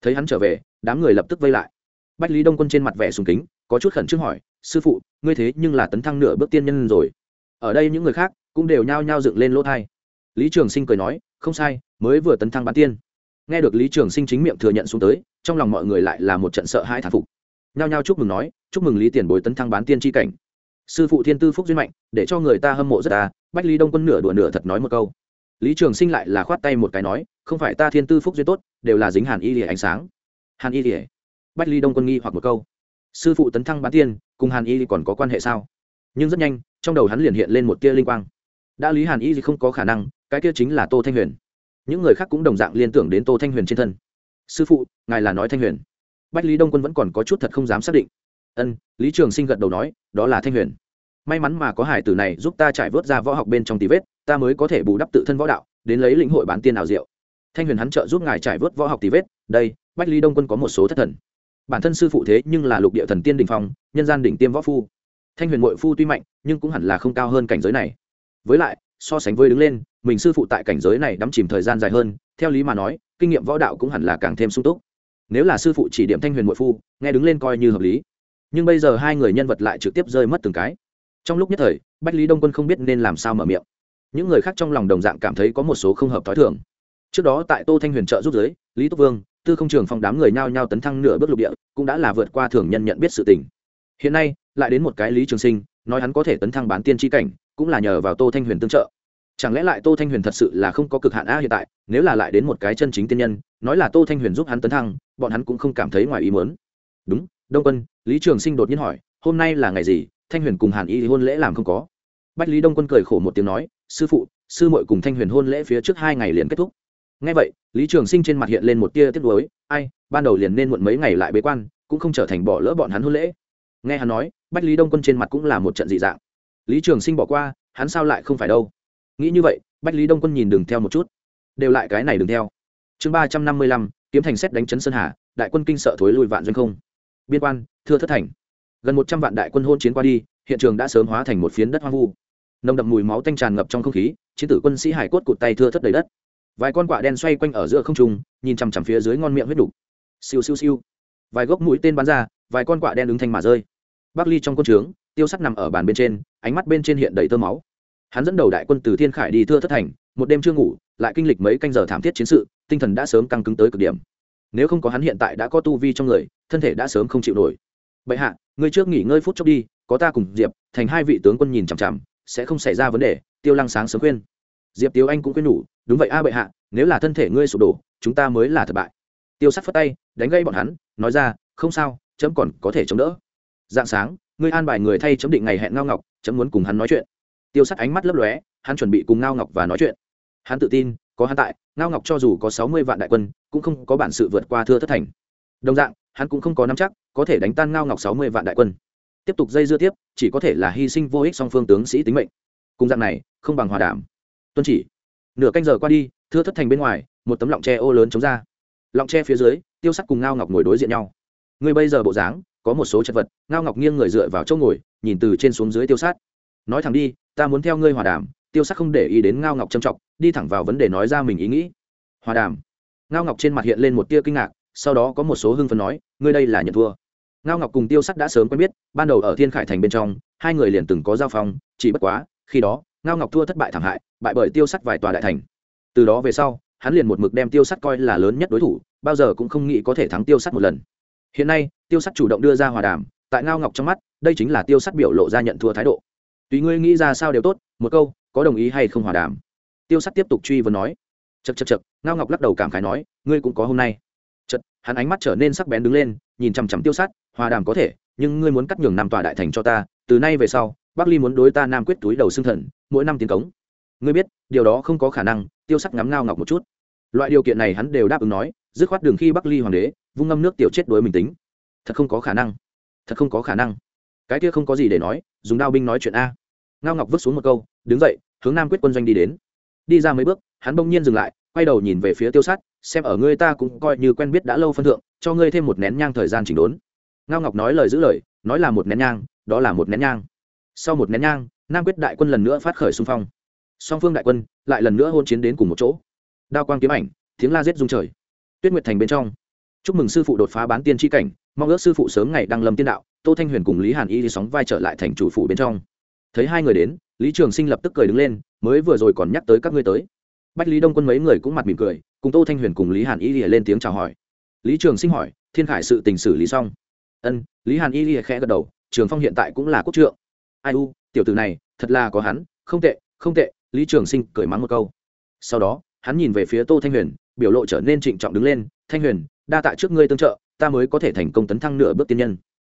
Thấy hắn trở về, đám người lập tức vây lại. Bách lý đông quân trên mặt vẻ sùng kính, có chút khẩn trương hỏi, sư phụ, ngươi thế nhưng là tấn thăng nửa bước tiên nhân rồi. Ở đây những người khác cũng đều nhao nhao dựng lên lỗ thai. Lý trường sinh cười nói, không sai, mới vừa tấn thăng bán tiên. Nghe được lý trường sinh chính miệng thừa nhận xuống tới, trong lòng mọi người lại là một trận sợ hãi thản phục. Nhao nhao chúc mừng nói, chúc mừng lý tiền bối tấn thăng bán tiên tri cảnh sư phụ thiên tư phúc duyên mạnh, để cho người ta hâm mộ rất ta bách lý đông quân nửa đùa nửa thật nói một câu. Lý trường sinh lại là khoát tay một cái nói, không phải ta thiên tư phúc duyên tốt, đều là dính hàn y lìa ánh sáng. Hàn y lìa bách lý đông quân nghi hoặc một câu. Sư phụ tấn thăng bán tiên, cùng hàn y còn có quan hệ sao? Nhưng rất nhanh, trong đầu hắn liền hiện lên một tia linh quang. Đã lý hàn y không có khả năng, cái kia chính là tô thanh huyền. Những người khác cũng đồng dạng liên tưởng đến tô thanh huyền trên thân. Sư phụ, ngài là nói thanh huyền. Bách lý đông quân vẫn còn có chút thật không dám xác định ân, lý trường sinh gật đầu nói, đó là thanh huyền. May mắn mà có hải tử này giúp ta trải vớt ra võ học bên trong tí vết, ta mới có thể bù đắp tự thân võ đạo, đến lấy lĩnh hội bán tiên ảo diệu. Thanh huyền hắn trợ giúp ngài trải vớt võ học tí vết, đây, bách lý đông quân có một số thất thần. Bản thân sư phụ thế nhưng là lục địa thần tiên đình phong, nhân gian đỉnh tiêm võ phu. Thanh huyền mội phu tuy mạnh, nhưng cũng hẳn là không cao hơn cảnh giới này. Với lại, so sánh với đứng lên, mình sư phụ tại cảnh giới này đắm chìm thời gian dài hơn, theo lý mà nói, kinh nghiệm võ đạo cũng hẳn là càng thêm sung túc. Nếu là sư phụ chỉ điểm thanh huyền mội phu, nghe đứng lên coi như hợp lý nhưng bây giờ hai người nhân vật lại trực tiếp rơi mất từng cái. Trong lúc nhất thời, bách lý đông quân không biết nên làm sao mở miệng. Những người khác trong lòng đồng dạng cảm thấy có một số không hợp t h ó i thường. Trước đó tại tô thanh huyền trợ giúp giới, lý túc vương, tư không trường phong đám người nhao nhao tấn thăng nửa bước lục địa, cũng đã là vượt qua thường nhân nhận biết sự tình. Hiện nay, lại đến một cái lý trường sinh, nói hắn có thể tấn thăng bán tiên tri cảnh, cũng là nhờ vào tô thanh huyền tương trợ. Chẳng lẽ lại tô thanh huyền thật sự là không có cực hạn a hiện tại, nếu là lại đến một cái chân chính tiên nhân, nói là tô thanh huyền giúp hắn tấn thăng, bọn hắn cũng không cảm thấy ngoài ý muốn. Đúng đông quân, lý trường sinh đột nhiên hỏi, hôm nay là ngày gì? Thanh huyền cùng hàn y hôn lễ làm không có? Bách lý đông quân cười khổ một tiếng nói, sư phụ, sư muội cùng thanh huyền hôn lễ phía trước hai ngày liền kết thúc. Ngay vậy, lý trường sinh trên mặt hiện lên một tia tiếc nuối, ai, ban đầu liền nên muộn mấy ngày lại bế quan, cũng không trở thành bỏ lỡ bọn hắn hôn lễ. Nghe hắn nói, bách lý đông quân trên mặt cũng là một trận dị dạng. Lý trường sinh bỏ qua, hắn sao lại không phải đâu? Nghĩ như vậy, bách lý đông quân nhìn đường theo một chút. Đều lại cái này đường theo. Chương ba trăm năm mươi lăm, kiếm thành xét đánh chấn sơn hà, đại quân kinh sợ thối lùi vạn doanh không biên quan, thưa thất thành. Gần một trăm vạn đại quân hôn chiến qua đi, hiện trường đã sớm hóa thành một phiến đất hoang vu. Nồng đậm mùi máu tanh tràn ngập trong không khí, chiến tử quân sĩ hải cốt cụt tay thưa thất đầy đất. Vài con quạ đen xoay quanh ở giữa không trung, nhìn chằm chằm phía dưới ngon miệng huyết đục. Siêu siêu siêu. Vài gốc mũi tên bắn ra, vài con quạ đen ứng thanh mà rơi. Bắc ly trong quân trướng, tiêu sắt nằm ở bàn bên trên, ánh mắt bên trên hiện đầy tơ máu. Hắn dẫn đầu đại quân từ thiên khải đi thưa thất thành, một đêm chưa ngủ, lại kinh lịch mấy canh giờ thảm thiết chiến sự, tinh thần đã sớm căng cứng tới cực điểm nếu không có hắn hiện tại đã có tu vi trong người, thân thể đã sớm không chịu nổi. Bệ hạ, ngươi trước nghỉ ngơi phút chốc đi, có ta cùng diệp, thành hai vị tướng quân nhìn chằm chằm, sẽ không xảy ra vấn đề, tiêu lăng sáng sớm khuyên. Diệp tiêu anh cũng khuyên nhủ, đúng vậy a bệ hạ, nếu là thân thể ngươi sụp đổ, chúng ta mới là thất bại. Tiêu sắt phất tay, đánh gây bọn hắn, nói ra, không sao, chấm còn có thể chống đỡ. Dạng sáng, ngươi an bài người thay chấm định ngày hẹn ngao ngọc, chấm muốn cùng hắn nói chuyện. Tiêu sắt ánh mắt lấp lóe, hắn chuẩn bị cùng ngao ngọc và nói chuyện. Hắn tự tin có hắn tại, ngao ngọc cho dù có sáu mươi vạn đại quân, cũng không có bản sự vượt qua thưa thất thành. Đồng dạng, hắn cũng không có nắm chắc, có thể đánh tan ngao ngọc sáu mươi vạn đại quân. Tiếp tục dây dưa tiếp, chỉ có thể là hy sinh vô ích song phương tướng sĩ tính mệnh. Cùng dạng này, không bằng hòa đảm tuân chỉ. Nửa canh giờ qua đi, thưa thất thành bên ngoài, một tấm lọng tre ô lớn chống ra. Lọng tre phía dưới, tiêu sắc cùng ngao ngọc ngồi đối diện nhau. Ngươi bây giờ bộ dáng, có một số chất vật, ngao ngọc nghiêng người dựa vào chỗ ngồi, nhìn từ trên xuống dưới tiêu sát. Nói thẳng đi, ta muốn theo ngươi hòa đàm tiêu sắc không để ý đến ngao ngọc trầm trọng, đi thẳng vào vấn đề nói ra mình ý nghĩ. Hòa đàm. Ngao ngọc trên mặt hiện lên một tia kinh ngạc, sau đó có một số hưng phấn nói, ngươi đây là nhận thua. Ngao ngọc cùng tiêu sắc đã sớm quen biết, ban đầu ở thiên khải thành bên trong, hai người liền từng có giao phong, chỉ bất quá, khi đó, ngao ngọc thua thất bại thảm hại, bại bởi tiêu sắc vài tòa đại thành. Từ đó về sau, hắn liền một mực đem tiêu sắt coi là lớn nhất đối thủ, bao giờ cũng không nghĩ có thể thắng tiêu sắt một lần. Hiện nay, tiêu sắt chủ động đưa ra hòa đàm, tại ngao ngọc trong mắt, đây chính là tiêu sắt biểu lộ ra nhận thua thái độ. Tùy ngươi nghĩ ra sao đều tốt, một câu có đồng ý hay không hòa đàm? Tiêu sắt tiếp tục truy vấn nói. Chật chật chật ngao ngọc lắc đầu cảm khái nói, ngươi cũng có hôm nay. Chật hắn ánh mắt trở nên sắc bén đứng lên, nhìn chằm chằm tiêu sắt, hòa đàm có thể, nhưng ngươi muốn cắt nhường năm tòa đại thành cho ta, từ nay về sau, bắc ly muốn đối ta nam quyết túi đầu xương thần, mỗi năm tiến cống. Ngươi biết, điều đó không có khả năng, tiêu sắc ngắm ngao ngọc một chút. Loại điều kiện này hắn đều đáp ứng nói, dứt khoát đường khi bắc ly hoàng đế, vung ngâm nước tiểu chết đối mình tính. Thật không có khả năng. Thật không có khả năng. Cái kia không có gì để nói, dùng đao binh nói chuyện a ngao ngọc vứt xuống một câu, đứng dậy, hướng nam quyết quân doanh đi đến. Đi ra mấy bước, hắn bỗng nhiên dừng lại, quay đầu nhìn về phía tiêu sát, xem ở ngươi ta cũng coi như quen biết đã lâu phân thượng, cho ngươi thêm một nén nhang thời gian chỉnh đốn. Ngao ngọc nói lời giữ lời, nói là một nén nhang, đó là một nén nhang. Sau một nén nhang, nam quyết đại quân lần nữa phát khởi xung phong. Song phương đại quân lại lần nữa hôn chiến đến cùng một chỗ. Đao quang kiếm ảnh, tiếng la giết rung trời. Tuyết nguyệt thành bên trong. Chúc mừng sư phụ đột phá bán tiên tri cảnh, mong ước sư phụ sớm ngày đăng lâm tiên đạo, tô thanh huyền cùng lý hàn y đi sóng vai trở lại thành chủ phủ bên trong thấy hai người đến, lý trường sinh lập tức cười đứng lên, mới vừa rồi còn nhắc tới các ngươi tới. Bách lý đông quân mấy người cũng mặt mỉm cười, cùng tô thanh huyền cùng lý hàn y lìa lên tiếng chào hỏi. Lý trường sinh hỏi, thiên khải sự tình xử lý xong? Ân. Lý hàn y lìa khẽ gật đầu, trường phong hiện tại cũng là quốc trượng. Ai u, tiểu tử này, thật là có hắn, không tệ không tệ. Lý trường sinh cười mắng một câu. Sau đó, hắn nhìn về phía tô thanh huyền, biểu lộ trở nên trịnh trọng đứng lên, thanh huyền, đa tạ trước ngươi tương trợ, ta mới có thể thành công tấn thăng nửa bước tiên nhân.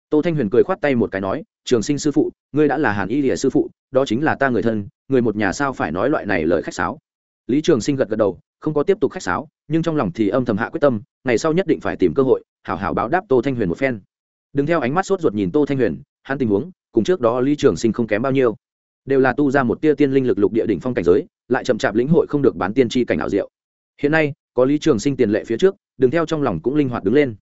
Tô thanh huyền cười khoát tay một cái nói trường sinh sư phụ, ngươi đã là hàn y lìa sư phụ, đó chính là ta người thân, người một nhà sao phải nói loại này lời khách sáo? Lý trường sinh gật gật đầu, không có tiếp tục khách sáo, nhưng trong lòng thì âm thầm hạ quyết tâm, ngày sau nhất định phải tìm cơ hội, hảo hảo báo đáp tô thanh huyền một phen. Đừng theo ánh mắt sốt ruột nhìn tô thanh huyền, hắn tình huống, cùng trước đó lý trường sinh không kém bao nhiêu. Đều là tu ra một tia tiên linh lực lục địa đỉnh phong cảnh giới, lại chậm chạp lĩnh hội không được bán tiên tri cảnh ảo diệu. Hiện nay, có lý trường sinh tiền lệ phía trước, đừng theo trong lòng cũng linh hoạt đứng lên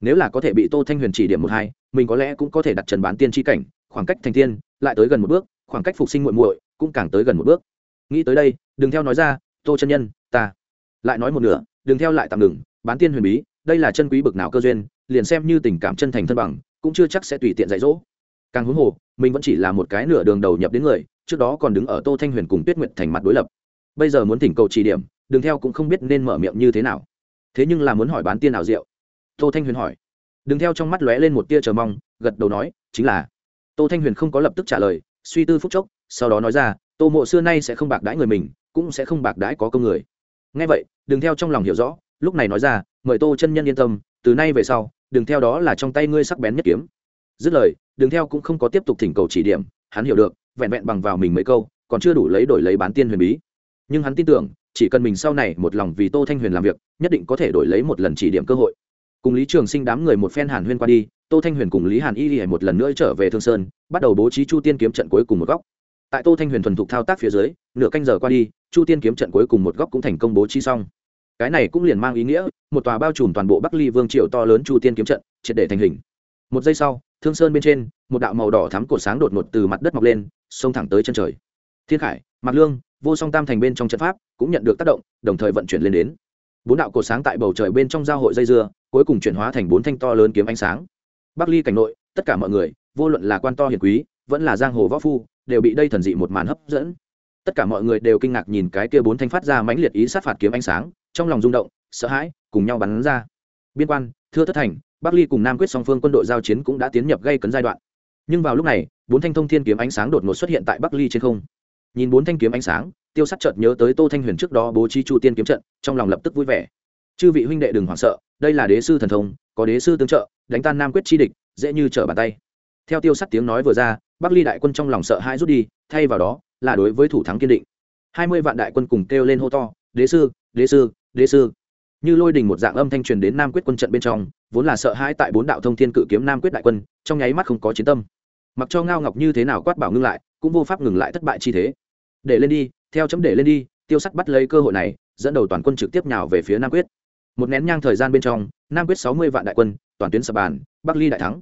nếu là có thể bị tô thanh huyền chỉ điểm một hai, mình có lẽ cũng có thể đặt trần bán tiên tri cảnh, khoảng cách thành tiên, lại tới gần một bước, khoảng cách phục sinh muội muội cũng càng tới gần một bước. Nghĩ tới đây, đừng theo nói ra, tô chân nhân, ta. Lại nói một nửa, đừng theo lại tạm ngừng, bán tiên huyền bí, đây là chân quý bực nào cơ duyên, liền xem như tình cảm chân thành thân bằng, cũng chưa chắc sẽ tùy tiện dạy dỗ. Càng huống hồ, mình vẫn chỉ là một cái nửa đường đầu nhập đến người, trước đó còn đứng ở tô thanh huyền cùng tuyết nguyện thành mặt đối lập. Bây giờ muốn thỉnh cầu chỉ điểm, đừng theo cũng không biết nên mở miệng như thế nào. Thế nhưng là muốn hỏi bán tiên nào rượu tô thanh huyền hỏi. Đừng theo trong mắt lóe lên một tia chờ mong, gật đầu nói, chính là. Tô thanh huyền không có lập tức trả lời, suy tư phúc chốc, sau đó nói ra, tô mộ xưa nay sẽ không bạc đãi người mình, cũng sẽ không bạc đãi có công người. Ngay vậy, đừng theo trong lòng hiểu rõ, lúc này nói ra, mời tô chân nhân yên tâm, từ nay về sau, đừng theo đó là trong tay ngươi sắc bén nhất kiếm. Dứt lời, đừng theo cũng không có tiếp tục thỉnh cầu chỉ điểm, hắn hiểu được, vẹn vẹn bằng vào mình mấy câu, còn chưa đủ lấy đổi lấy bán tiên huyền bí. Nhưng hắn tin tưởng, chỉ cần mình sau này một lòng vì tô thanh huyền làm việc, nhất định có thể đổi lấy một lần chỉ điểm cơ hội cùng lý trường sinh đám người một phen hàn huyên qua đi, tô thanh huyền cùng lý hàn y một lần nữa trở về thương sơn, bắt đầu bố trí chu tiên kiếm trận cuối cùng một góc. Tại tô thanh huyền thuần thục thao tác phía dưới, nửa canh giờ qua đi, chu tiên kiếm trận cuối cùng một góc cũng thành công bố trí xong. Cái này cũng liền mang ý nghĩa, một tòa bao trùm toàn bộ bắc ly vương triều to lớn chu tiên kiếm trận, triệt để thành hình. Một giây sau, thương sơn bên trên, một đạo màu đỏ thắm cột sáng đột ngột từ mặt đất mọc lên, xông thẳng tới chân trời. Thiên khải, mạc lương, vô song tam thành bên trong trận pháp cũng nhận được tác động, đồng thời vận chuyển lên đến bốn đạo cột sáng tại bầu trời bên trong giao hội dây dưa, cuối cùng chuyển hóa thành bốn thanh to lớn kiếm ánh sáng. Bắc ly cảnh nội, tất cả mọi người, vô luận là quan to hiền quý, vẫn là giang hồ võ phu, đều bị đây thần dị một màn hấp dẫn. Tất cả mọi người đều kinh ngạc nhìn cái kia bốn thanh phát ra mãnh liệt ý sát phạt kiếm ánh sáng, trong lòng rung động, sợ hãi, cùng nhau bắn ra. Biên quan, thưa thất thành, bắc ly cùng nam quyết song phương quân đội giao chiến cũng đã tiến nhập gây cấn giai đoạn. Nhưng vào lúc này, bốn thanh thông thiên kiếm ánh sáng đột ngột xuất hiện tại bắc ly trên không nhìn bốn thanh kiếm ánh sáng, tiêu sắt chợt nhớ tới tô thanh huyền trước đó bố trí chu tiên kiếm trận, trong lòng lập tức vui vẻ. Chư vị huynh đệ đừng hoảng sợ, đây là đế sư thần thông, có đế sư tương trợ, đánh tan nam quyết chi địch, dễ như trở bàn tay. Theo tiêu sắt tiếng nói vừa ra, bắc ly đại quân trong lòng sợ hãi rút đi, thay vào đó là đối với thủ thắng kiên định. Hai mươi vạn đại quân cùng kêu lên hô to, đế sư đế sư đế sư. Như lôi đình một dạng âm thanh truyền đến nam quyết quân trận bên trong, vốn là sợ hãi tại bốn đạo thông thiên cự kiếm nam quyết đại quân, trong nháy mắt không có chiến tâm mặc cho ngao ngọc như thế nào quát bảo ngưng lại, cũng vô pháp ngừng lại thất bại chi thế. Để lên đi, theo chấm để lên đi, tiêu sắt bắt lấy cơ hội này, dẫn đầu toàn quân trực tiếp nhào về phía nam quyết. Một nén nhang thời gian bên trong, nam quyết sáu mươi vạn đại quân, toàn tuyến sập bàn, bắc ly đại thắng.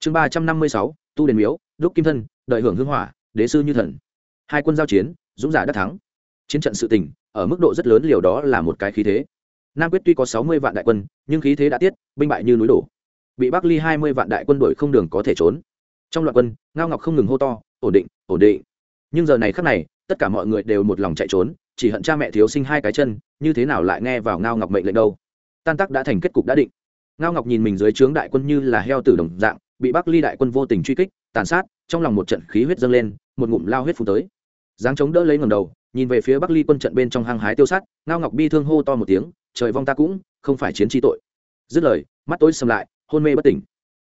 Chương ba trăm năm mươi sáu, tu đền miếu, đúc kim thân, đợi hưởng hương hỏa, đế sư như thần. Hai quân giao chiến, dũng giả đắc thắng. Chiến trận sự tình, ở mức độ rất lớn liều đó là một cái khí thế. Nam quyết tuy có sáu mươi vạn đại quân, nhưng khí thế đã tiết, binh bại như núi đổ. Bị bắc ly hai mươi vạn đại quân đuổi không đường có thể trốn trong loạt quân, ngao ngọc không ngừng hô to, ổn định ổn định. Nhưng giờ này khắc này, tất cả mọi người đều một lòng chạy trốn, chỉ hận cha mẹ thiếu sinh hai cái chân, như thế nào lại nghe vào ngao ngọc mệnh lệnh đâu. Tan tác đã thành kết cục đã định. Ngao ngọc nhìn mình dưới trướng đại quân như là heo tử đồng dạng, bị bắc ly đại quân vô tình truy kích, tàn sát, trong lòng một trận khí huyết dâng lên, một ngụm lao huyết phù tới. Giáng chống đỡ lấy ngầm đầu, nhìn về phía bắc ly quân trận bên trong hang hái tiêu sát, ngao ngọc bi thương hô to một tiếng, trời vong ta cũng, không phải chiến tri tội. Dứt lời, mắt tối sầm lại, hôn mê bất tỉnh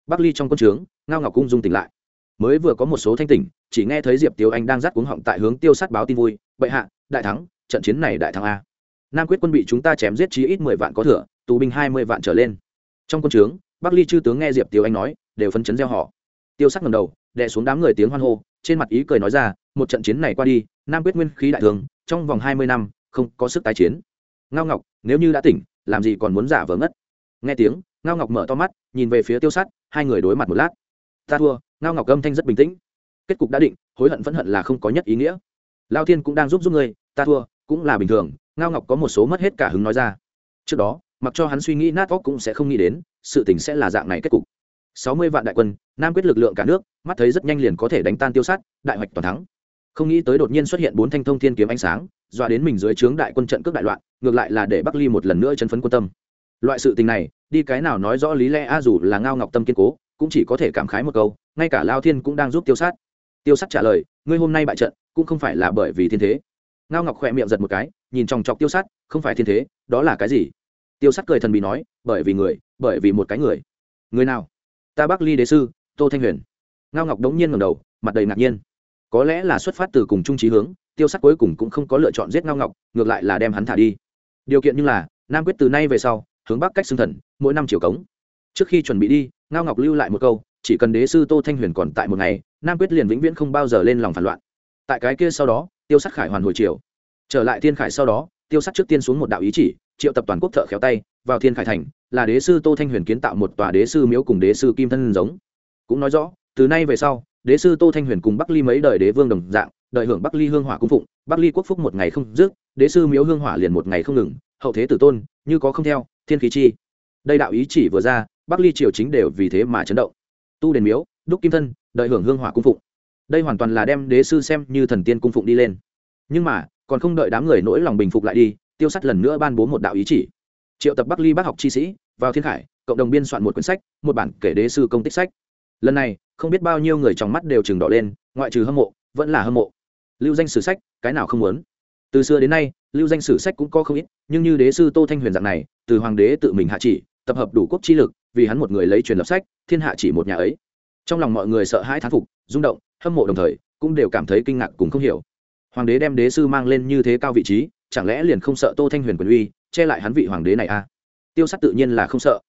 bắc ly trong quân trướng, ngao ngọc cung dung tỉnh lại. Mới vừa có một số thanh tỉnh, chỉ nghe thấy diệp tiêu anh đang rát cuống họng tại hướng tiêu sát báo tin vui, bệ hạ, đại thắng, trận chiến này đại thắng a. Nam quyết quân bị chúng ta chém giết chí ít mười vạn có thừa, tù binh hai mươi vạn trở lên. Trong quân trướng, bắc ly chư tướng nghe diệp tiêu anh nói, đều phấn chấn gieo họ tiêu sắc ngầm đầu, đè xuống đám người tiếng hoan hô, trên mặt ý cười nói ra, một trận chiến này qua đi, nam quyết nguyên khí đại thường, trong vòng hai mươi năm, không có sức tái chiến. Ngao ngọc, nếu như đã tỉnh, làm gì còn muốn giả vờ ngất? Nghe tiếng, ngao ngọc mở to mắt, nhìn về phía tiêu sắt hai người đối mặt một lát. Ta thua, ngao ngọc âm thanh rất bình tĩnh. Kết cục đã định, hối hận phẫn hận là không có nhất ý nghĩa. Lao thiên cũng đang giúp giúp ngươi, ta thua, cũng là bình thường, ngao ngọc có một số mất hết cả hứng nói ra. Trước đó, mặc cho hắn suy nghĩ nát óc cũng sẽ không nghĩ đến, sự tình sẽ là dạng này kết cục. Sáu mươi vạn đại quân, nam quyết lực lượng cả nước, mắt thấy rất nhanh liền có thể đánh tan tiêu sát, đại hoạch toàn thắng. Không nghĩ tới đột nhiên xuất hiện bốn thanh thông thiên kiếm ánh sáng, dọa đến mình dưới trướng đại quân trận cướp đại loạn, ngược lại là để bắc ly một lần nữa chấn phấn quân tâm. Loại sự tình này đi cái nào nói rõ lý lẽ a, dù là ngao ngọc tâm kiên cố, cũng chỉ có thể cảm khái một câu, ngay cả lao thiên cũng đang giúp tiêu sát. Tiêu sát trả lời, ngươi hôm nay bại trận, cũng không phải là bởi vì thiên thế. Ngao ngọc khỏe miệng giật một cái, nhìn chòng chọc tiêu sát, không phải thiên thế, đó là cái gì? Tiêu sát cười thần bị nói, bởi vì người, bởi vì một cái người. Người nào? Ta bắc ly đế sư, tô thanh huyền. Ngao ngọc đống nhiên ngầm đầu, mặt đầy ngạc nhiên. Có lẽ là xuất phát từ cùng trung trí hướng, tiêu sắc cuối cùng cũng không có lựa chọn giết ngao ngọc, ngược lại là đem hắn thả đi. Điều kiện như là, nam quyết từ nay về sau hướng bắc cách xương thần, mỗi năm chiều cống. Trước khi chuẩn bị đi, ngao ngọc lưu lại một câu, chỉ cần đế sư tô thanh huyền còn tại một ngày, nam quyết liền vĩnh viễn không bao giờ lên lòng phản loạn. Tại cái kia sau đó, tiêu sắc khải hoàn hồi chiều trở lại thiên khải sau đó, tiêu sắc trước tiên xuống một đạo ý chỉ, triệu tập toàn quốc thợ khéo tay, vào thiên khải thành, là đế sư tô thanh huyền kiến tạo một tòa đế sư miếu cùng đế sư kim thân giống. Cũng nói rõ, từ nay về sau, đế sư tô thanh huyền cùng bắc ly mấy đời đế vương đồng dạng, đợi hưởng bắc ly hương hỏa cung phụng, bắc ly quốc phúc một ngày không dứt, đế sư miếu hương hỏa liền một ngày không ngừng, hậu thế tử tôn, như có không theo thiên khí chi. Đây đạo ý chỉ vừa ra, bắc ly triều chính đều vì thế mà chấn động. Tu đền miếu, đúc kim thân, đợi hưởng hương hỏa cung phụng. Đây hoàn toàn là đem đế sư xem như thần tiên cung phụng đi lên. Nhưng mà, còn không đợi đám người nỗi lòng bình phục lại đi, tiêu sắt lần nữa ban bố một đạo ý chỉ. Triệu tập bắc ly bác học chi sĩ, vào thiên khải, cộng đồng biên soạn một quyển sách, một bản kể đế sư công tích sách. Lần này, không biết bao nhiêu người trong mắt đều chừng đỏ lên, ngoại trừ hâm mộ, vẫn là hâm mộ. Lưu danh sử sách, cái nào không muốn? Từ xưa đến nay, lưu danh sử sách cũng có không ít, nhưng như đế sư tô thanh huyền dạng này, từ hoàng đế tự mình hạ chỉ, tập hợp đủ quốc chi lực, vì hắn một người lấy truyền lập sách, thiên hạ chỉ một nhà ấy. Trong lòng mọi người sợ hãi thán phục, rung động, hâm mộ đồng thời, cũng đều cảm thấy kinh ngạc cùng không hiểu. Hoàng đế đem đế sư mang lên như thế cao vị trí, chẳng lẽ liền không sợ tô thanh huyền quyền uy, che lại hắn vị hoàng đế này a à? tiêu sắt tự nhiên là không sợ.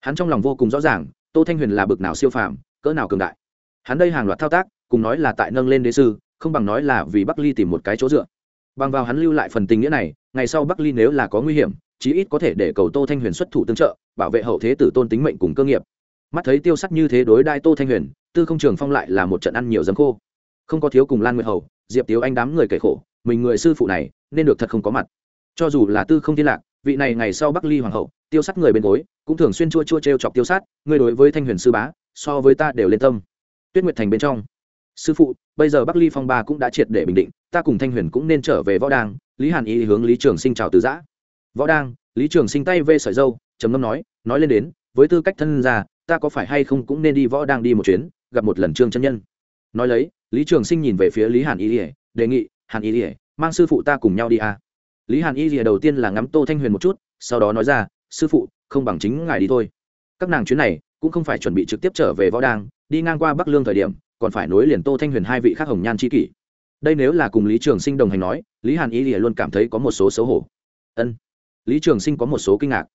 Hắn trong lòng vô cùng rõ ràng, tô thanh huyền là bực nào siêu phàm, cỡ nào cường đại. Hắn đây hàng loạt thao tác, cùng nói là tại nâng lên đế sư, không bằng nói là vì bắc ly tìm một cái chỗ dựa bằng vào hắn lưu lại phần tình nghĩa này, ngày sau bắc ly nếu là có nguy hiểm, chí ít có thể để cầu tô thanh huyền xuất thủ tương trợ, bảo vệ hậu thế tử tôn tính mệnh cùng cơ nghiệp. Mắt thấy tiêu sắc như thế đối đai tô thanh huyền, tư không trường phong lại là một trận ăn nhiều dấm khô. Không có thiếu cùng lan nguyệt hầu, diệp tiếu anh đám người kể khổ, mình người sư phụ này, nên được thật không có mặt. Cho dù là tư không thiên lạc, vị này ngày sau bắc ly hoàng hậu, tiêu sắt người bên gối, cũng thường xuyên chua chua t r e o chọc tiêu sát người đối với thanh huyền sư bá, so với ta đều lên tâm. Tuyết nguyệt thành bên trong sư phụ bây giờ bắc ly phong ba cũng đã triệt để bình định ta cùng thanh huyền cũng nên trở về võ đàng lý hàn y hướng lý trường sinh chào từ giã. Võ Đang, lý trường sinh tay vê sợi dâu trầm ngâm nói nói lên đến với tư cách thân già, ta có phải hay không cũng nên đi võ đang đi một chuyến gặp một lần trương chân nhân. Nói lấy lý trường sinh nhìn về phía lý hàn y ỉa đề nghị hàn y ỉa mang sư phụ ta cùng nhau đi à. lý hàn y ỉa đầu tiên là ngắm tô thanh huyền một chút sau đó nói ra sư phụ không bằng chính ngài đi thôi. Các nàng chuyến này cũng không phải chuẩn bị trực tiếp trở về võ đang đi ngang qua bắc lương thời điểm còn phải nối liền tô thanh huyền hai vị khác hồng nhan c kỷ. Đây nếu là cùng lý trường sinh đồng hành nói, lý hàn y thì luôn cảm thấy có một số xấu hổ. Ân. Lý trường sinh có một số kinh ngạc.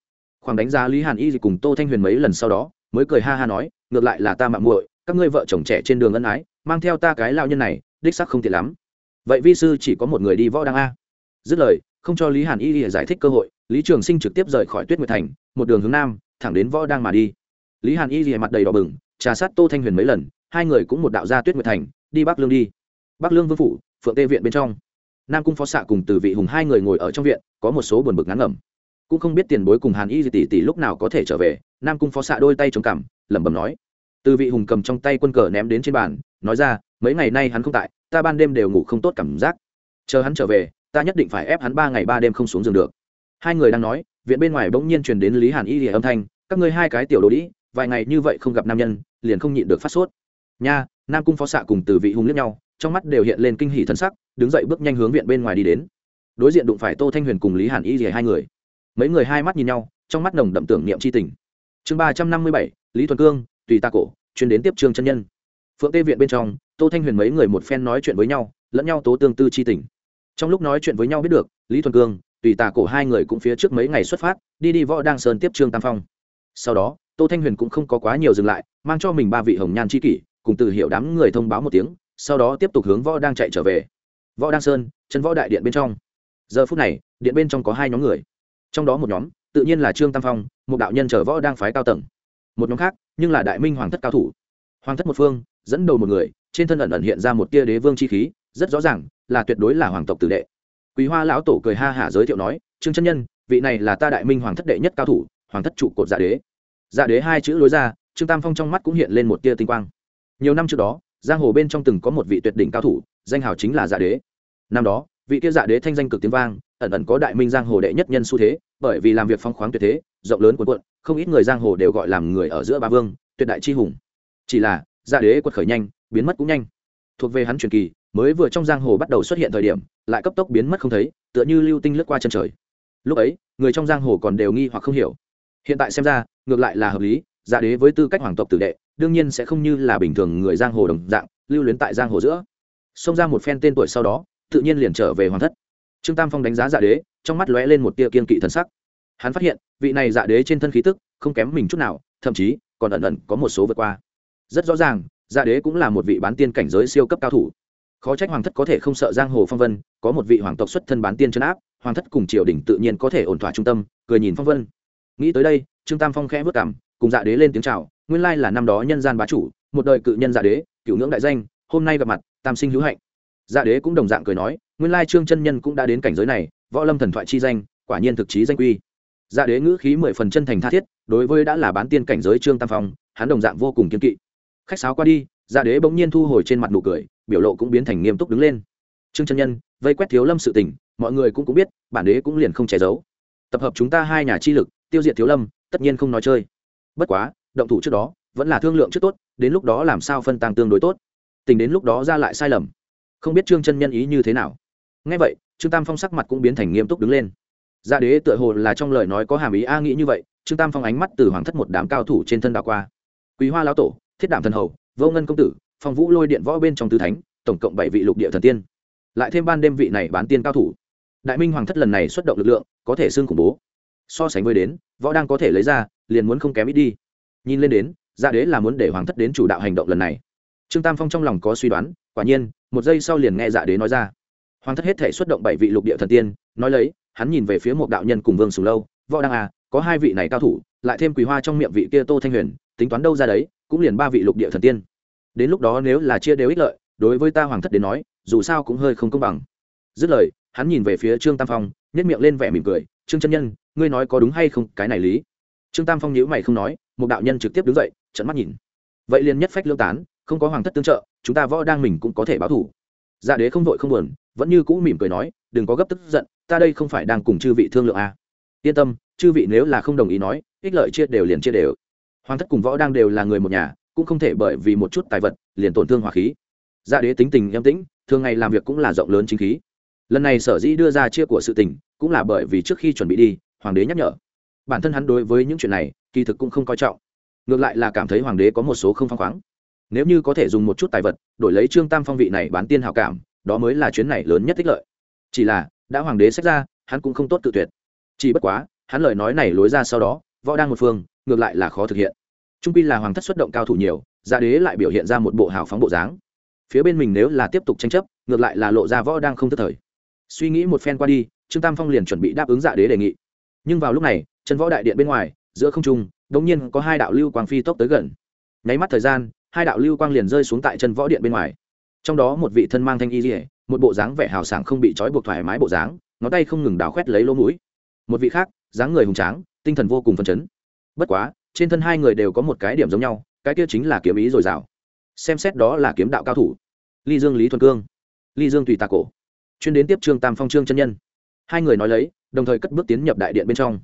Khoảng đánh giá lý hàn y cùng tô thanh huyền mấy lần sau đó, mới cười ha ha nói, ngược lại là ta mạng muội, các ngươi vợ chồng trẻ trên đường ân ái, mang theo ta cái lao nhân này, đích sắc không tiện lắm. Vậy vi sư chỉ có một người đi võ đăng a. Dứt lời, không cho lý hàn y giải thích cơ hội, lý trường sinh trực tiếp rời khỏi tuyết nguyệt thành, một đường hướng nam, thẳng đến võ đang mà đi. Lý hàn y thì mặt đầy đỏ bừng, trà sát tô thanh huyền mấy lần hai người cũng một đạo ra tuyết nguyệt thành, đi bắc lương đi. Bắc lương vương phủ, phượng tê viện bên trong. Nam cung phó xạ cùng từ vị hùng hai người ngồi ở trong viện, có một số buồn bực ngắn ngẩm. Cũng không biết tiền bối cùng hàn y tỷ tỷ lúc nào có thể trở về, nam cung phó xạ đôi tay chống cằm, lẩm bẩm nói. Từ vị hùng cầm trong tay quân cờ ném đến trên bàn, nói ra, mấy ngày nay hắn không tại, ta ban đêm đều ngủ không tốt cảm giác. Chờ hắn trở về, ta nhất định phải ép hắn ba ngày ba đêm không xuống giường được. Hai người đang nói, viện bên ngoài bỗng nhiên truyền đến lý hàn y thì âm thanh, các ngươi hai cái tiểu đồ đĩ, vài ngày như vậy không gặp nam nhân, liền không nhịn được phát sốt nha, nam cung phó xạ cùng từ vị hùng liếc nhau, trong mắt đều hiện lên kinh hỷ thân sắc, đứng dậy bước nhanh hướng viện bên ngoài đi đến. Đối diện đụng phải tô thanh huyền cùng lý hàn y rìa hai người. Mấy người hai mắt nhìn nhau, trong mắt nồng đậm tưởng niệm c h i tình. Chương ba trăm năm mươi bảy, lý thuần cương, tùy ta cổ, chuyên đến tiếp trương chân nhân. Phượng tê viện bên trong, tô thanh huyền mấy người một phen nói chuyện với nhau, lẫn nhau tố tương tư c h i tình. Trong lúc nói chuyện với nhau biết được, lý thuần cương, tùy tà cổ hai người cũng phía trước mấy ngày xuất phát, đi đi võ đang sơn tiếp trương tam phong. Sau đó, tô thanh huyền cũng không có quá nhiều dừng lại, mang cho mình ba vị hồng nhan c kỷ cùng từ hiệu đám người thông báo một tiếng, sau đó tiếp tục hướng võ đang chạy trở về. Võ đang sơn, chân võ đại điện bên trong. Giờ phút này, điện bên trong có hai nhóm người. Trong đó một nhóm, tự nhiên là trương tam phong, một đạo nhân chở võ đang phái cao tầng. Một nhóm khác, nhưng là đại minh hoàng thất cao thủ. Hoàng thất một phương, dẫn đầu một người, trên thân ẩn ẩn hiện ra một tia đế vương chi khí, rất rõ ràng, là tuyệt đối là hoàng tộc tử đệ. Quý hoa lão tổ cười ha hả giới thiệu nói, trương chân nhân, vị này là ta đại minh hoàng thất đệ nhất cao thủ, hoàng thất trụ cột dạ đế. Dạ đế hai chữ lối ra, trương tam phong trong mắt cũng hiện lên một tia tinh quang nhiều năm trước đó, giang hồ bên trong từng có một vị tuyệt đỉnh cao thủ, danh hào chính là dạ đế. Năm đó, vị kia dạ đế thanh danh cực tiếng vang, ẩn ẩn có đại minh giang hồ đệ nhất nhân xu thế, bởi vì làm việc phong khoáng tuyệt thế, rộng lớn cuộn cuộn, không ít người giang hồ đều gọi làm người ở giữa ba vương, tuyệt đại chi hùng. Chỉ là dạ đế quật khởi nhanh, biến mất cũng nhanh. Thuộc về hắn truyền kỳ, mới vừa trong giang hồ bắt đầu xuất hiện thời điểm, lại cấp tốc biến mất không thấy, tựa như lưu tinh lướt qua chân trời. Lúc ấy, người trong giang hồ còn đều nghi hoặc không hiểu. Hiện tại xem ra, ngược lại là hợp lý dạ đế với tư cách hoàng tộc tử đệ đương nhiên sẽ không như là bình thường người giang hồ đồng dạng, lưu luyến tại giang hồ giữa. Xông ra một phen tên tuổi sau đó, tự nhiên liền trở về hoàng thất. Trương tam phong đánh giá dạ đế, trong mắt lóe lên một tia kiên kỵ thần sắc. Hắn phát hiện, vị này dạ đế trên thân khí tức, không kém mình chút nào, thậm chí còn ẩn ẩn có một số vượt qua. Rất rõ ràng dạ đế cũng là một vị bán tiên cảnh giới siêu cấp cao thủ. Khó trách hoàng thất có thể không sợ giang hồ phong vân, có một vị hoàng tộc xuất thân bán tiên chấn áp, hoàng thất cùng triều đình tự nhiên có thể ổn thỏa trung tâm, cười nhìn phong vân. Nghĩ tới đây, trương tam phong khẽ vất cảm, cùng dạ đế lên tiếng chào nguyên lai là năm đó nhân gian bá chủ, một đời cự nhân dạ đế, cựu ngưỡng đại danh, hôm nay gặp mặt, tam sinh hữu hạnh. Dạ đế cũng đồng dạng cười nói, nguyên lai trương chân nhân cũng đã đến cảnh giới này, võ lâm thần thoại chi danh, quả nhiên thực chí danh quy. Dạ đế ngữ khí mười phần chân thành tha thiết, đối với đã là bán tiên cảnh giới trương tam phong, hắn đồng dạng vô cùng kiên kỵ. Khách sáo qua đi dạ đế bỗng nhiên thu hồi trên mặt nụ cười, biểu lộ cũng biến thành nghiêm túc đứng lên. Trương chân nhân, vây quét thiếu lâm sự tình, mọi người cũng cũng biết, bản đế cũng liền không che giấu. Tập hợp chúng ta hai nhà chi lực, tiêu diệt thiếu lâm, tất nhiên không nói chơi. Bất quá động thủ trước đó, vẫn là thương lượng trước tốt, đến lúc đó làm sao phân tăng tương đối tốt. Tình đến lúc đó ra lại sai lầm. Không biết trương chân nhân ý như thế nào. Ngay vậy, trương tam phong sắc mặt cũng biến thành nghiêm túc đứng lên. Gia đế tựa hồ là trong lời nói có hàm ý a nghĩ như vậy, trương tam phong ánh mắt từ hoàng thất một đám cao thủ trên thân đảo qua. Quý hoa lão tổ, thiết đảm thần hầu, vô ngân công tử, phong vũ lôi điện võ bên trong tứ thánh, tổng cộng bảy vị lục địa thần tiên. Lại thêm ban đêm vị này bán tiên cao thủ. Đại minh hoàng thất lần này xuất động lực lượng, có thể xương khủng bố. So sánh với đến, võ đang có thể lấy ra, liền muốn không kém ít đi nhìn lên đến dạ đế là muốn để hoàng thất đến chủ đạo hành động lần này. Trương tam phong trong lòng có suy đoán, quả nhiên, một giây sau liền nghe dạ đế nói ra. Hoàng thất hết thể xuất động bảy vị lục địa thần tiên, nói lấy, hắn nhìn về phía một đạo nhân cùng vương sùng lâu, võ đăng à có hai vị này cao thủ, lại thêm quý hoa trong miệng vị kia tô thanh huyền, tính toán đâu ra đấy, cũng liền ba vị lục địa thần tiên. Đến lúc đó nếu là chia đều ích lợi, đối với ta hoàng thất đến nói, dù sao cũng hơi không công bằng. Dứt lời, hắn nhìn về phía trương tam phong nhét miệng lên vẻ mỉm cười, trương chân nhân, ngươi nói có đúng hay không, cái này lý? Trương tam phong nhíu mày không nói, một đạo nhân trực tiếp đứng dậy trận mắt nhìn. Vậy liền nhất phách lương tán, không có hoàng thất tương trợ, chúng ta võ đang mình cũng có thể báo thủ. Dạ đế không vội không buồn, vẫn như cũ mỉm cười nói, đừng có gấp tức giận, ta đây không phải đang cùng chư vị thương lượng à. yên tâm, chư vị nếu là không đồng ý nói, ích lợi chia đều liền chia đều. Hoàng thất cùng võ đang đều là người một nhà, cũng không thể bởi vì một chút tài vật, liền tổn thương hỏa khí. Dạ đế tính tình em tĩnh, thường ngày làm việc cũng là rộng lớn chính khí. Lần này sở dĩ đưa ra chia của sự tình, cũng là bởi vì trước khi chuẩn bị đi, hoàng đế nhắc nhở bản thân hắn đối với những chuyện này, kỳ thực cũng không coi trọng. Ngược lại là cảm thấy hoàng đế có một số không phăng khoáng. Nếu như có thể dùng một chút tài vật, đổi lấy trương tam phong vị này bán tiên hào cảm, đó mới là chuyến này lớn nhất tích lợi. Chỉ là, đã hoàng đế sách ra, hắn cũng không tốt tự tuyệt. Chỉ bất quá, hắn lời nói này lối ra sau đó, võ đang một phương, ngược lại là khó thực hiện. Trung pi là hoàng thất xuất động cao thủ nhiều, gia đế lại biểu hiện ra một bộ hào phóng bộ dáng. Phía bên mình nếu là tiếp tục tranh chấp, ngược lại là lộ ra võ đang không thất thời. Suy nghĩ một phen qua đi, trương tam phong liền chuẩn bị đáp ứng dạ đế đề nghị. Nhưng vào lúc này chân võ đại điện bên ngoài, giữa không trung đống nhiên có hai đạo lưu quang phi tốc tới gần. Nháy mắt thời gian, hai đạo lưu quang liền rơi xuống tại chân võ điện bên ngoài. Trong đó một vị thân mang thanh y dỉa một bộ dáng vẻ hào sảng không bị trói buộc thoải mái bộ dáng, ngón tay không ngừng đào khoét lấy lỗ mũi. Một vị khác, dáng người hùng tráng, tinh thần vô cùng phấn chấn. Bất quá, trên thân hai người đều có một cái điểm giống nhau, cái kia chính là kiếm ý dồi dào. Xem xét đó là kiếm đạo cao thủ. Ly dương lý thuần cương, ly dương tùy tà cổ. Chuyên đến tiếp trương tam phong trương chân nhân. Hai người nói lấy, đồng thời cất bước tiến nhập đại điện bên trong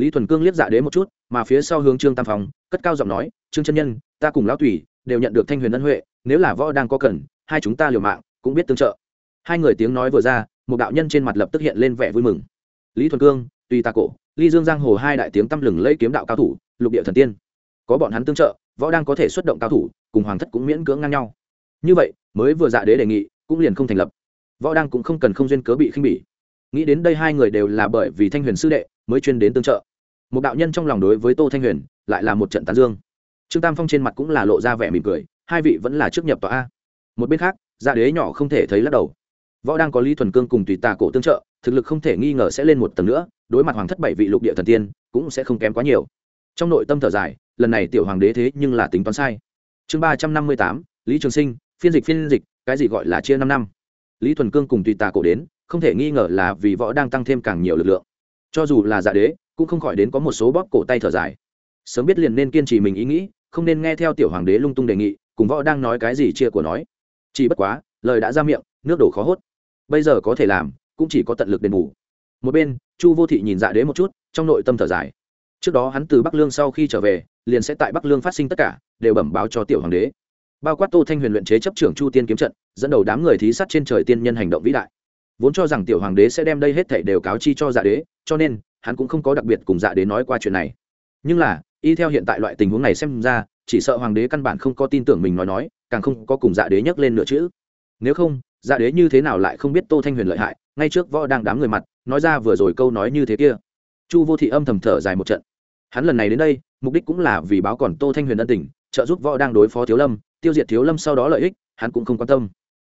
lý thuần cương liếc dạ đế một chút, mà phía sau hướng trương tam phong, cất cao giọng nói, trương chân nhân, ta cùng lão tùy đều nhận được thanh huyền ân huệ, nếu là võ đang có cần, hai chúng ta liều mạng, cũng biết tương trợ. Hai người tiếng nói vừa ra, một đạo nhân trên mặt lập tức hiện lên vẻ vui mừng. Lý thuần cương, tùy ta cổ ly dương giang hồ hai đại tiếng tăm lừng lấy kiếm đạo cao thủ, lục địa thần tiên. Có bọn hắn tương trợ, võ đang có thể xuất động cao thủ, cùng hoàng thất cũng miễn cưỡng ngang nhau. Như vậy, mới vừa dạ đế đề nghị, cũng liền không thành lập. Võ đang cũng không cần không duyên cớ bị khinh bỉ. Nghĩ đến đây hai người đều là bởi vì thanh huyền sư đệ mới chuyên đến tương trợ một đạo nhân trong lòng đối với tô thanh huyền lại là một trận tán dương. Trương tam phong trên mặt cũng là lộ ra vẻ mỉm cười, hai vị vẫn là trước nhập tòa a. Một bên khác, gia đế nhỏ không thể thấy lắc đầu. Võ đang có lý thuần cương cùng tùy tà cổ tương trợ, thực lực không thể nghi ngờ sẽ lên một tầng nữa, đối mặt hoàng thất bảy vị lục địa thần tiên, cũng sẽ không kém quá nhiều. Trong nội tâm thở dài, lần này tiểu hoàng đế thế nhưng là tính toán sai. Chương ba trăm năm mươi tám, lý trường sinh, phiên dịch phiên dịch, cái gì gọi là chia năm năm? Lý thuần cương cùng tùy tà cổ đến, không thể nghi ngờ là vì võ đang tăng thêm càng nhiều lực lượng. Cho dù là dạ đế cũng không khỏi đến có một số bóp cổ tay thở dài. Sớm biết liền nên kiên trì mình ý nghĩ, không nên nghe theo tiểu hoàng đế lung tung đề nghị, cùng võ đang nói cái gì chia của nói. Chỉ bất quá, lời đã ra miệng, nước đổ khó hốt. Bây giờ có thể làm, cũng chỉ có tận lực đền bù. Một bên, chu vô thị nhìn dạ đế một chút, trong nội tâm thở dài. Trước đó hắn từ bắc lương sau khi trở về, liền sẽ tại bắc lương phát sinh tất cả, đều bẩm báo cho tiểu hoàng đế. Bao quát tô thanh huyền luyện chế chấp trưởng chu tiên kiếm trận, dẫn đầu đám người thí sát trên trời tiên nhân hành động vĩ đại. Vốn cho rằng tiểu hoàng đế sẽ đem đây hết thảy đều cáo chi cho dạ đế, cho nên hắn cũng không có đặc biệt cùng dạ đế nói qua chuyện này. Nhưng là, y theo hiện tại loại tình huống này xem ra, chỉ sợ hoàng đế căn bản không có tin tưởng mình nói nói, càng không có cùng dạ đế nhắc lên nữa chữ nếu không dạ đế như thế nào lại không biết tô thanh huyền lợi hại, ngay trước võ đang đám người mặt, nói ra vừa rồi câu nói như thế kia. Chu vô thị âm thầm thở dài một trận. Hắn lần này đến đây, mục đích cũng là vì báo còn tô thanh huyền ân tình, trợ giúp võ đang đối phó thiếu lâm, tiêu diệt thiếu lâm sau đó lợi ích, hắn cũng không quan tâm.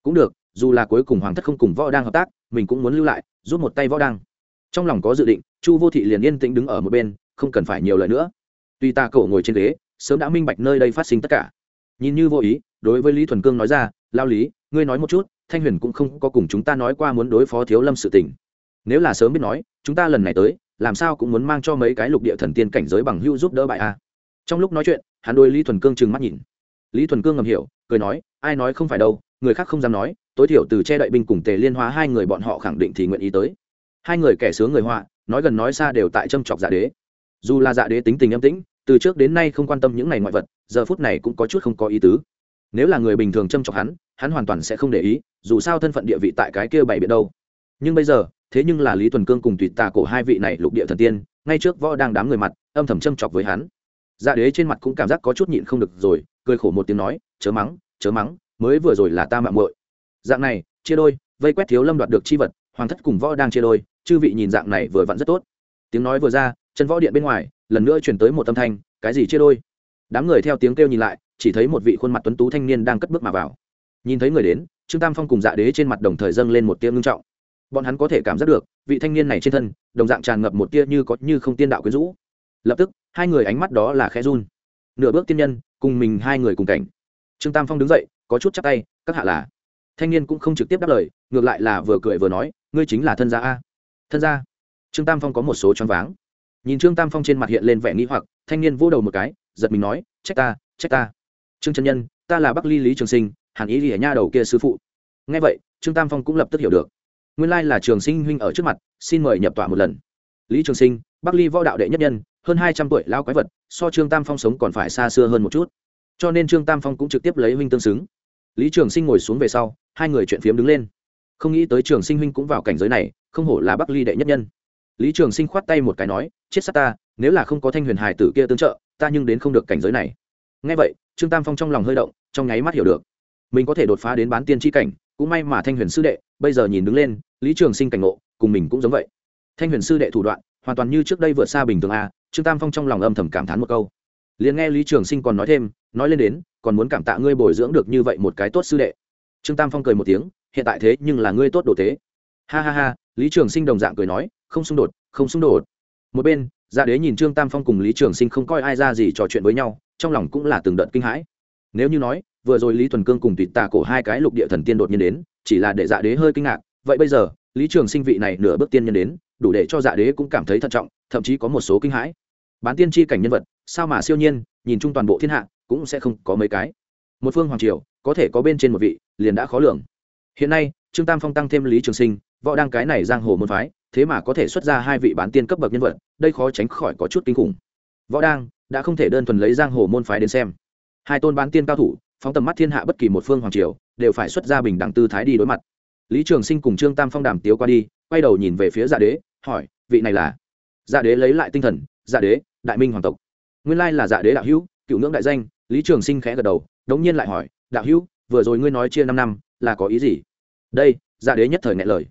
Cũng được, dù là cuối cùng hoàng thất không cùng võ đang hợp tác, mình cũng muốn lưu lại, giúp một tay võ đang trong lòng có dự định, chu vô thị liền yên tĩnh đứng ở một bên, không cần phải nhiều lời nữa. Tuy ta cậu ngồi trên ghế, sớm đã minh bạch nơi đây phát sinh tất cả. Nhìn như vô ý, đối với lý thuần cương nói ra, lao lý, ngươi nói một chút, thanh huyền cũng không có cùng chúng ta nói qua muốn đối phó thiếu lâm sự tình. Nếu là sớm biết nói, chúng ta lần này tới, làm sao cũng muốn mang cho mấy cái lục địa thần tiên cảnh giới bằng hưu giúp đỡ bại a. Trong lúc nói chuyện, hắn đôi lý thuần cương trừng mắt nhìn. Lý thuần cương ngầm hiểu, cười nói, ai nói không phải đâu, người khác không dám nói, tối thiểu từ che đậy binh cùng tề liên hóa hai người bọn họ khẳng định thì nguyện ý tới hai người kẻ sướng người họa, nói gần nói xa đều tại châm chọc dạ đế. Dù là dạ đế tính tình âm tĩnh, từ trước đến nay không quan tâm những ngày ngoại vật, giờ phút này cũng có chút không có ý tứ. Nếu là người bình thường châm chọc hắn hắn hoàn toàn sẽ không để ý, dù sao thân phận địa vị tại cái kia bày biện đâu. Nhưng bây giờ, thế nhưng là lý thuần cương cùng tùy tà cổ hai vị này lục địa thần tiên, ngay trước võ đang đám người mặt, âm thầm châm chọc với hắn. Dạ đế trên mặt cũng cảm giác có chút nhịn không được rồi, cười khổ một tiếng nói, chớ mắng chớ mắng, mới vừa rồi là ta mạng muội. Dạng này, chia đôi, vây quét thiếu lâm đoạt được chi vật, hoàng thất cùng võ đang chia đôi chư vị nhìn dạng này vừa vặn rất tốt. Tiếng nói vừa ra, chân võ điện bên ngoài, lần nữa chuyển tới một âm thanh, cái gì chia đôi? Đám người theo tiếng kêu nhìn lại, chỉ thấy một vị khuôn mặt tuấn tú thanh niên đang cất bước mà vào. Nhìn thấy người đến, trương tam phong cùng dạ đế trên mặt đồng thời dâng lên một tia ngưng trọng. Bọn hắn có thể cảm giác được, vị thanh niên này trên thân, đồng dạng tràn ngập một tia như có như không tiên đạo quyến rũ. Lập tức, hai người ánh mắt đó là khẽ run. Nửa bước tiên nhân, cùng mình hai người cùng cảnh. Trương tam phong đứng dậy, có chút chắc tay, các hạ là. Thanh niên cũng không trực tiếp đáp lời, ngược lại là vừa cười vừa nói, ngươi chính là thân gia a thân gia. Trương tam phong có một số choáng váng. Nhìn trương tam phong trên mặt hiện lên vẻ nghĩ hoặc, thanh niên vô đầu một cái, giật mình nói, trách ta trách ta. Trương chân nhân, ta là bắc ly lý trường sinh, hàn ý lìa nha đầu kia sư phụ. Nghe vậy, trương tam phong cũng lập tức hiểu được. Nguyên lai là trường sinh huynh ở trước mặt, xin mời nhập tọa một lần. Lý trường sinh, bắc ly võ đạo đệ nhất nhân, hơn hai trăm tuổi lao quái vật, so trương tam phong sống còn phải xa xưa hơn một chút. Cho nên trương tam phong cũng trực tiếp lấy huynh tương xứng. Lý trường sinh ngồi xuống về sau, hai người chuyện phiếm đứng lên. Không nghĩ tới trường sinh huynh cũng vào cảnh giới này không hổ là bắc ly đệ nhất nhân. Lý trường sinh khoát tay một cái nói, chết sát ta, nếu là không có thanh huyền Hải tử kia tương trợ, ta nhưng đến không được cảnh giới này. Ngay vậy, trương tam phong trong lòng hơi động, trong nháy mắt hiểu được. Mình có thể đột phá đến bán tiên tri cảnh, cũng may mà thanh huyền sư đệ, bây giờ nhìn đứng lên, lý trường sinh cảnh ngộ, cùng mình cũng giống vậy. Thanh huyền sư đệ thủ đoạn, hoàn toàn như trước đây vượt xa bình thường a, trương tam phong trong lòng âm thầm cảm thán một câu. Liền nghe lý trường sinh còn nói thêm, nói lên đến, còn muốn cảm tạ ngươi bồi dưỡng được như vậy một cái tốt sư đệ. Trương tam phong cười một tiếng, hiện tại thế nhưng là ngươi tốt đồ thế ha ha ha lý trường sinh đồng dạng cười nói, không xung đột, không xung đột. Một bên dạ đế nhìn trương tam phong cùng lý trường sinh không coi ai ra gì trò chuyện với nhau, trong lòng cũng là từng đợt kinh hãi. Nếu như nói, vừa rồi lý thuần cương cùng Tụy tà cổ hai cái lục địa thần tiên đột nhiên đến, chỉ là để dạ đế hơi kinh ngạc, vậy bây giờ, lý trường sinh vị này nửa bước tiên nhân đến, đủ để cho dạ đế cũng cảm thấy thận trọng, thậm chí có một số kinh hãi. Bán tiên tri cảnh nhân vật, sao mà siêu nhiên, nhìn chung toàn bộ thiên hạ, cũng sẽ không có mấy cái. Một phương hoàng triều, có thể có bên trên một vị, liền đã khó lường. Hiện nay, trương tam phong tăng thêm lý trường sinh võ đăng cái này giang hồ môn phái, thế mà có thể xuất ra hai vị bán tiên cấp bậc nhân vật, đây khó tránh khỏi có chút kinh khủng. Võ đăng đã không thể đơn thuần lấy giang hồ môn phái đến xem. Hai tôn bán tiên cao thủ, phóng tầm mắt thiên hạ bất kỳ một phương hoàng triều, đều phải xuất ra bình đẳng tư thái đi đối mặt. Lý trường sinh cùng trương tam phong đàm tiếu qua đi, quay đầu nhìn về phía dạ đế, hỏi, vị này là? Dạ đế lấy lại tinh thần dạ đế, đại minh hoàng tộc. Nguyên lai là dạ đế đạo hữu, cựu ngưỡng đại danh, lý trường sinh khẽ gật đầu, đống nhiên lại hỏi, đạo hữu, vừa rồi ngươi nói chia năm năm, là có ý gì? Đây dạ đế nhất thời ngại lời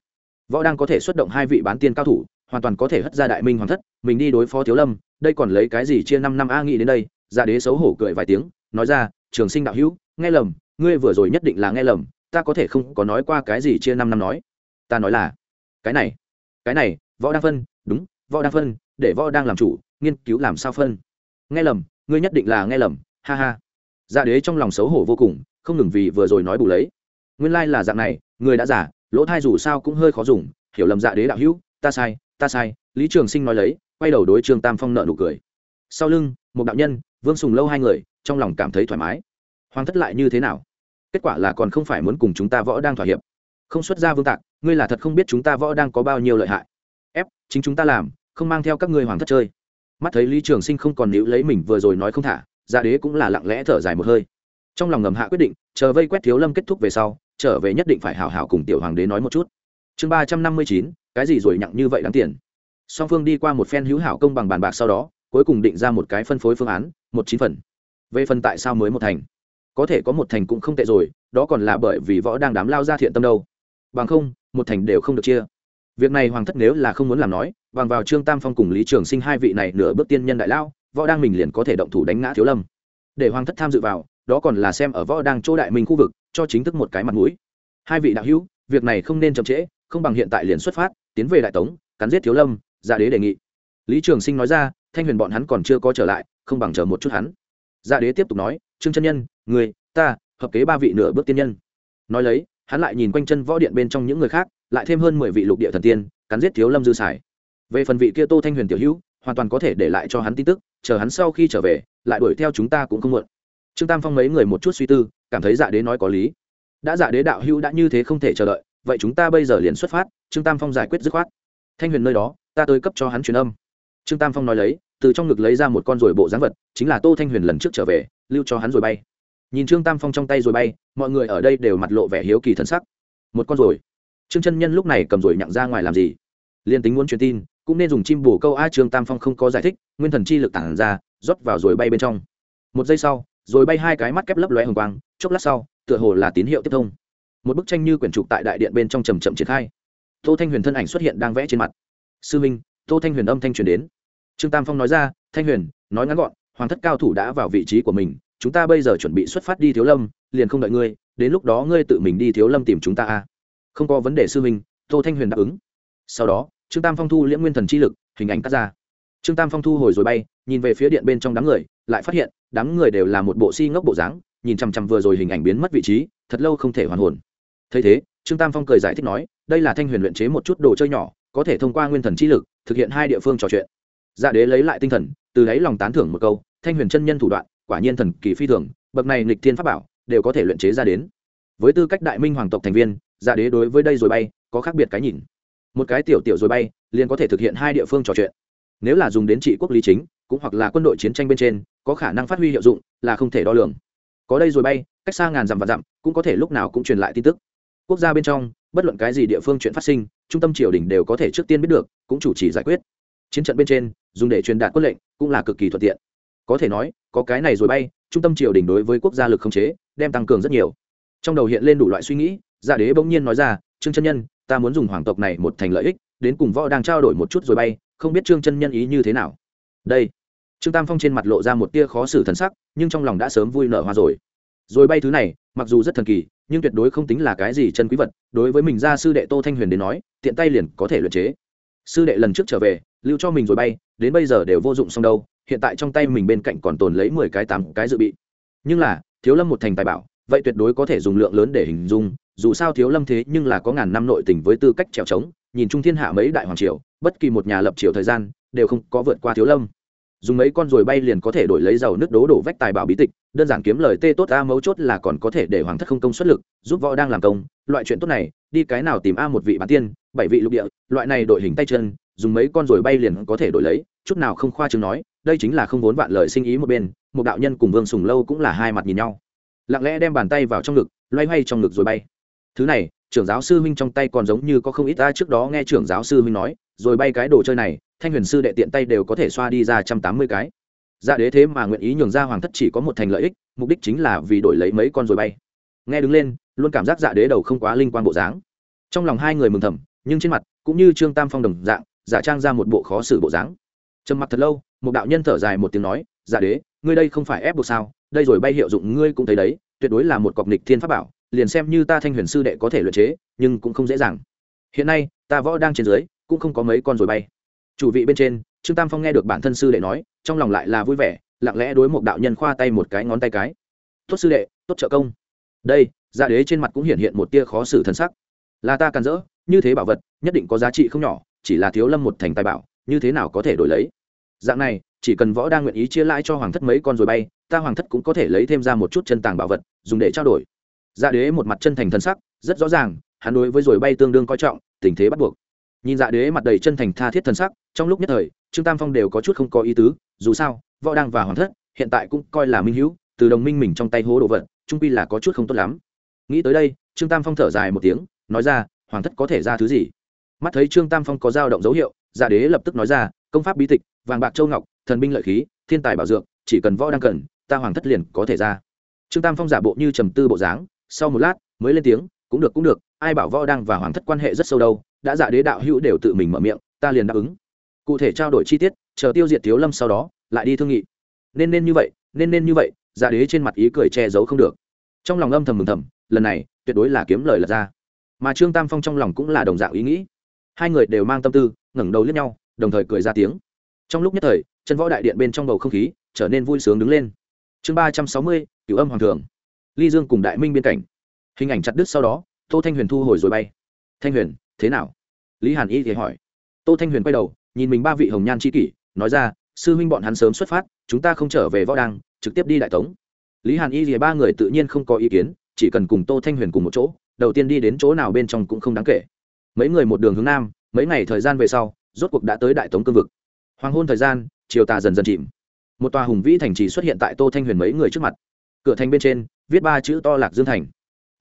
võ đang có thể xuất động hai vị bán tiên cao thủ, hoàn toàn có thể hất ra đại minh hoàng thất, mình đi đối phó thiếu lâm, đây còn lấy cái gì chia năm năm a nghĩ đến đây Gia đế xấu hổ cười vài tiếng, nói ra, trường sinh đạo hữu, nghe lầm, ngươi vừa rồi nhất định là nghe lầm, ta có thể không có nói qua cái gì chia năm năm nói. Ta nói là, cái này cái này, võ đang phân, đúng, võ đang phân, để võ đang làm chủ, nghiên cứu làm sao phân. Nghe lầm, ngươi nhất định là nghe lầm, ha ha. Dạ đế trong lòng xấu hổ vô cùng, không ngừng vì vừa rồi nói bù lấy. Nguyên lai là dạng này, người đã giả lỗ thai dù sao cũng hơi khó dùng, hiểu lầm dạ đế đạo hữu, ta sai ta sai, lý trường sinh nói lấy, quay đầu đối trương tam phong nợ nụ cười. Sau lưng, một đạo nhân, vương sùng lâu hai người, trong lòng cảm thấy thoải mái. Hoàng thất lại như thế nào? Kết quả là còn không phải muốn cùng chúng ta võ đang thỏa hiệp. Không xuất ra vương tạc, ngươi là thật không biết chúng ta võ đang có bao nhiêu lợi hại. Ép, chính chúng ta làm, không mang theo các ngươi hoàng thất chơi. Mắt thấy lý trường sinh không còn níu lấy mình vừa rồi nói không thả gia đế cũng là lặng lẽ thở dài một hơi. Trong lòng ngầm hạ quyết định, chờ vây quét thiếu lâm kết thúc về sau trở về nhất định phải hảo hảo cùng tiểu hoàng đế nói một chút. Chương ba trăm năm mươi chín, cái gì rồi nhặng như vậy đáng tiền? Song phương đi qua một phen hữu hảo công bằng bàn bạc sau đó, cuối cùng định ra một cái phân phối phương án, một chín phần. Về phần tại sao mới một thành? Có thể có một thành cũng không tệ rồi, đó còn là bởi vì võ đang đám lao ra thiện tâm đâu. Bằng không, một thành đều không được chia. Việc này hoàng thất nếu là không muốn làm nói, bằng vào trương tam phong cùng lý trường sinh hai vị này nửa bước tiên nhân đại lao, võ đang mình liền có thể động thủ đánh ngã thiếu lâm. Để hoàng thất tham dự vào đó còn là xem ở võ đang chỗ đại minh khu vực, cho chính thức một cái mặt mũi. Hai vị đạo hữu, việc này không nên chậm trễ, không bằng hiện tại liền xuất phát, tiến về đại tống, cắn giết thiếu lâm dạ đế đề nghị. Lý trường sinh nói ra, thanh huyền bọn hắn còn chưa có trở lại, không bằng chờ một chút hắn. Dạ đế tiếp tục nói, trương chân nhân, người, ta, hợp kế ba vị nửa bước tiên nhân. Nói lấy, hắn lại nhìn quanh chân võ điện bên trong những người khác, lại thêm hơn mười vị lục địa thần tiên, cắn giết thiếu lâm dư sải về phần vị kia tô thanh huyền tiểu hữu, hoàn toàn có thể để lại cho hắn tin tức, chờ hắn sau khi trở về, lại đuổi theo chúng ta cũng không muộn trương tam phong mấy người một chút suy tư, cảm thấy dạ đế nói có lý. Đã dạ đế đạo hữu đã như thế không thể chờ đợi, vậy chúng ta bây giờ liền xuất phát, trương tam phong giải quyết dứt khoát. Thanh huyền nơi đó, ta tới cấp cho hắn truyền âm. Trương tam phong nói lấy, từ trong ngực lấy ra một con ruồi bộ dáng vật, chính là tô thanh huyền lần trước trở về, lưu cho hắn rồi bay. Nhìn trương tam phong trong tay rồi bay, mọi người ở đây đều mặt lộ vẻ hiếu kỳ thân sắc. Một con ruồi. trương chân nhân lúc này cầm ruồi nhặng ra ngoài làm gì? Liên tính muốn truyền tin, cũng nên dùng chim bổ câu a trương tam phong không có giải thích, nguyên thần chi lực tản ra, rót vào rồi bay bên trong. Một giây sau rồi bay hai cái mắt kép lấp lóe hồng quang, chốc lát sau, tựa hồ là tín hiệu tiếp thông. Một bức tranh như quyển trục tại đại điện bên trong trầm chậm triển khai. Tô thanh huyền thân ảnh xuất hiện đang vẽ trên mặt. Sư minh, tô thanh huyền âm thanh truyền đến. Trương tam phong nói ra, thanh huyền, nói ngắn gọn, hoàng thất cao thủ đã vào vị trí của mình, chúng ta bây giờ chuẩn bị xuất phát đi thiếu lâm, liền không đợi ngươi, đến lúc đó ngươi tự mình đi thiếu lâm tìm chúng ta a. Không có vấn đề, sư minh, tô thanh huyền đáp ứng. Sau đó, trương tam phong thu liễm nguyên thần chi lực, hình ảnh cắt ra. Trương tam phong thu hồi rồi bay, nhìn về phía điện bên trong đám người, lại phát hiện đám người đều là một bộ si ngốc bộ dáng, nhìn chằm chằm vừa rồi hình ảnh biến mất vị trí, thật lâu không thể hoàn hồn. Thấy thế, trương tam phong cười giải thích nói, đây là thanh huyền luyện chế một chút đồ chơi nhỏ, có thể thông qua nguyên thần chi lực, thực hiện hai địa phương trò chuyện. Dạ đế lấy lại tinh thần, từ đấy lòng tán thưởng một câu, thanh huyền chân nhân thủ đoạn, quả nhiên thần kỳ phi thường, bậc này nghịch thiên pháp bảo, đều có thể luyện chế ra đến. Với tư cách đại minh hoàng tộc thành viên dạ đế đối với đây rồi bay, có khác biệt cái nhìn. Một cái tiểu tiểu rồi bay, liền có thể thực hiện hai địa phương trò chuyện. Nếu là dùng đến trị quốc lý chính, cũng hoặc là quân đội chiến tranh bên trên có khả năng phát huy hiệu dụng là không thể đo lường. Có đây rồi bay, cách xa ngàn dặm và dặm, cũng có thể lúc nào cũng truyền lại tin tức. Quốc gia bên trong, bất luận cái gì địa phương chuyện phát sinh, trung tâm triều đình đều có thể trước tiên biết được, cũng chủ trì giải quyết. Chiến trận bên trên, dùng để truyền đạt quân lệnh cũng là cực kỳ thuận tiện. Có thể nói, có cái này rồi bay, trung tâm triều đình đối với quốc gia lực không chế, đem tăng cường rất nhiều. Trong đầu hiện lên đủ loại suy nghĩ giả đế bỗng nhiên nói ra, trương chân nhân, ta muốn dùng hoàng tộc này một thành lợi ích, đến cùng võ đang trao đổi một chút rồi bay, không biết trương chân nhân ý như thế nào. Đây trương tam phong trên mặt lộ ra một tia khó xử thần sắc, nhưng trong lòng đã sớm vui nở hoa rồi. Rồi bay thứ này, mặc dù rất thần kỳ, nhưng tuyệt đối không tính là cái gì chân quý vật, đối với mình ra sư đệ tô thanh huyền đến nói, tiện tay liền có thể luyện chế. Sư đệ lần trước trở về, lưu cho mình rồi bay, đến bây giờ đều vô dụng xong đâu, hiện tại trong tay mình bên cạnh còn tồn lấy mười cái tám cái dự bị. Nhưng là, thiếu lâm một thành tài bảo, vậy tuyệt đối có thể dùng lượng lớn để hình dung, dù sao thiếu lâm thế nhưng là có ngàn năm nội tình với tư cách trèo trống, nhìn trung thiên hạ mấy đại hoàng triều, bất kỳ một nhà lập triều thời gian, đều không có vượt qua thiếu lâm dùng mấy con ruồi bay liền có thể đổi lấy dầu nước đố đổ vách tài bảo bí tịch, đơn giản kiếm lời tê tốt a mấu chốt là còn có thể để hoàng thất không công xuất lực, giúp võ đang làm công, loại chuyện tốt này, đi cái nào tìm a một vị bán tiên, bảy vị lục địa, loại này đội hình tay chân, dùng mấy con ruồi bay liền có thể đổi lấy, chút nào không khoa chứng nói, đây chính là không vốn vạn lời sinh ý một bên, một đạo nhân cùng vương sùng lâu cũng là hai mặt nhìn nhau. Lặng lẽ đem bàn tay vào trong ngực, loay hoay trong ngực rồi bay. Thứ này, trưởng giáo sư huynh trong tay còn giống như có không ít ta trước đó nghe trưởng giáo sư huynh nói, rồi bay cái đồ chơi này thanh huyền sư đệ tiện tay đều có thể xoa đi ra trăm tám mươi cái. Dạ đế thế mà nguyện ý nhường ra hoàng thất chỉ có một thành lợi ích, mục đích chính là vì đổi lấy mấy con rồi bay. Nghe đứng lên, luôn cảm giác dạ đế đầu không quá linh quan bộ dáng. Trong lòng hai người mừng thầm, nhưng trên mặt, cũng như trương tam phong đồng dạng giả trang ra một bộ khó xử bộ dáng. Trầm mặt thật lâu, một đạo nhân thở dài một tiếng nói dạ đế, ngươi đây không phải ép buộc sao? Đây rồi bay hiệu dụng ngươi cũng thấy đấy, tuyệt đối là một cọc nịch thiên pháp bảo, liền xem như ta thanh huyền sư đệ có thể luyện chế, nhưng cũng không dễ dàng. Hiện nay, ta võ đang trên dưới, cũng không có mấy con rồi bay chủ vị bên trên, trương tam phong nghe được bản thân sư đệ nói, trong lòng lại là vui vẻ, lặng lẽ đối một đạo nhân khoa tay một cái ngón tay cái. Tốt sư đệ, tốt trợ công. Đây dạ đế trên mặt cũng hiện hiện một tia khó xử thân sắc. Là ta càn rỡ, như thế bảo vật, nhất định có giá trị không nhỏ, chỉ là thiếu lâm một thành tài bảo, như thế nào có thể đổi lấy? Dạng này, chỉ cần võ đang nguyện ý chia lãi cho hoàng thất mấy con rồi bay, ta hoàng thất cũng có thể lấy thêm ra một chút chân tàng bảo vật, dùng để trao đổi. Dạ đế một mặt chân thành thân sắc, rất rõ ràng, hắn đối với rồi bay tương đương coi trọng, tình thế bắt buộc nhìn dạ đế mặt đầy chân thành tha thiết thần sắc, trong lúc nhất thời, trương tam phong đều có chút không có ý tứ, dù sao, võ đang và hoàng thất, hiện tại cũng coi là minh hữu, từ đồng minh mình trong tay hố đồ vật, trung pi là có chút không tốt lắm. Nghĩ tới đây, trương tam phong thở dài một tiếng, nói ra, hoàng thất có thể ra thứ gì? Mắt thấy trương tam phong có dao động dấu hiệu dạ đế lập tức nói ra, công pháp bí tịch, vàng bạc châu ngọc, thần binh lợi khí, thiên tài bảo dược, chỉ cần võ đang cần, ta hoàng thất liền có thể ra. Trương tam phong giả bộ như trầm tư bộ dáng, sau một lát, mới lên tiếng cũng được cũng được, ai bảo võ đang và hoàng thất quan hệ rất sâu đâu, đã dạ đế đạo hữu đều tự mình mở miệng, ta liền đáp ứng. Cụ thể trao đổi chi tiết, chờ tiêu diệt thiếu lâm sau đó, lại đi thương nghị. Nên nên như vậy, nên nên như vậy dạ đế trên mặt ý cười che giấu không được. Trong lòng âm thầm mừng thầm, lần này, tuyệt đối là kiếm lời lật ra. Mà trương tam phong trong lòng cũng là đồng dạng ý nghĩ. Hai người đều mang tâm tư, ngẩng đầu liếc nhau, đồng thời cười ra tiếng. Trong lúc nhất thời, chân võ đại điện bên trong bầu không khí trở nên vui sướng đứng lên. Chương ba trăm sáu mươi, cửu âm hoàng thường. Ly dương cùng đại minh biên cảnh hình ảnh chặt đứt sau đó, tô thanh huyền thu hồi rồi bay. Thanh huyền, thế nào? Lý hàn y thì hỏi. Tô thanh huyền quay đầu, nhìn mình ba vị hồng nhan c kỷ, nói ra, sư huynh bọn hắn sớm xuất phát, chúng ta không trở về võ đăng, trực tiếp đi đại tống. Lý hàn y thì ba người tự nhiên không có ý kiến, chỉ cần cùng tô thanh huyền cùng một chỗ, đầu tiên đi đến chỗ nào bên trong cũng không đáng kể. Mấy người một đường hướng nam, mấy ngày thời gian về sau, rốt cuộc đã tới đại tống cương vực. Hoàng hôn thời gian, chiều tà dần dần chìm. Một tòa hùng vĩ thành trì xuất hiện tại tô thanh huyền mấy người trước mặt. Cửa thành bên trên, viết ba chữ to lạc dương thành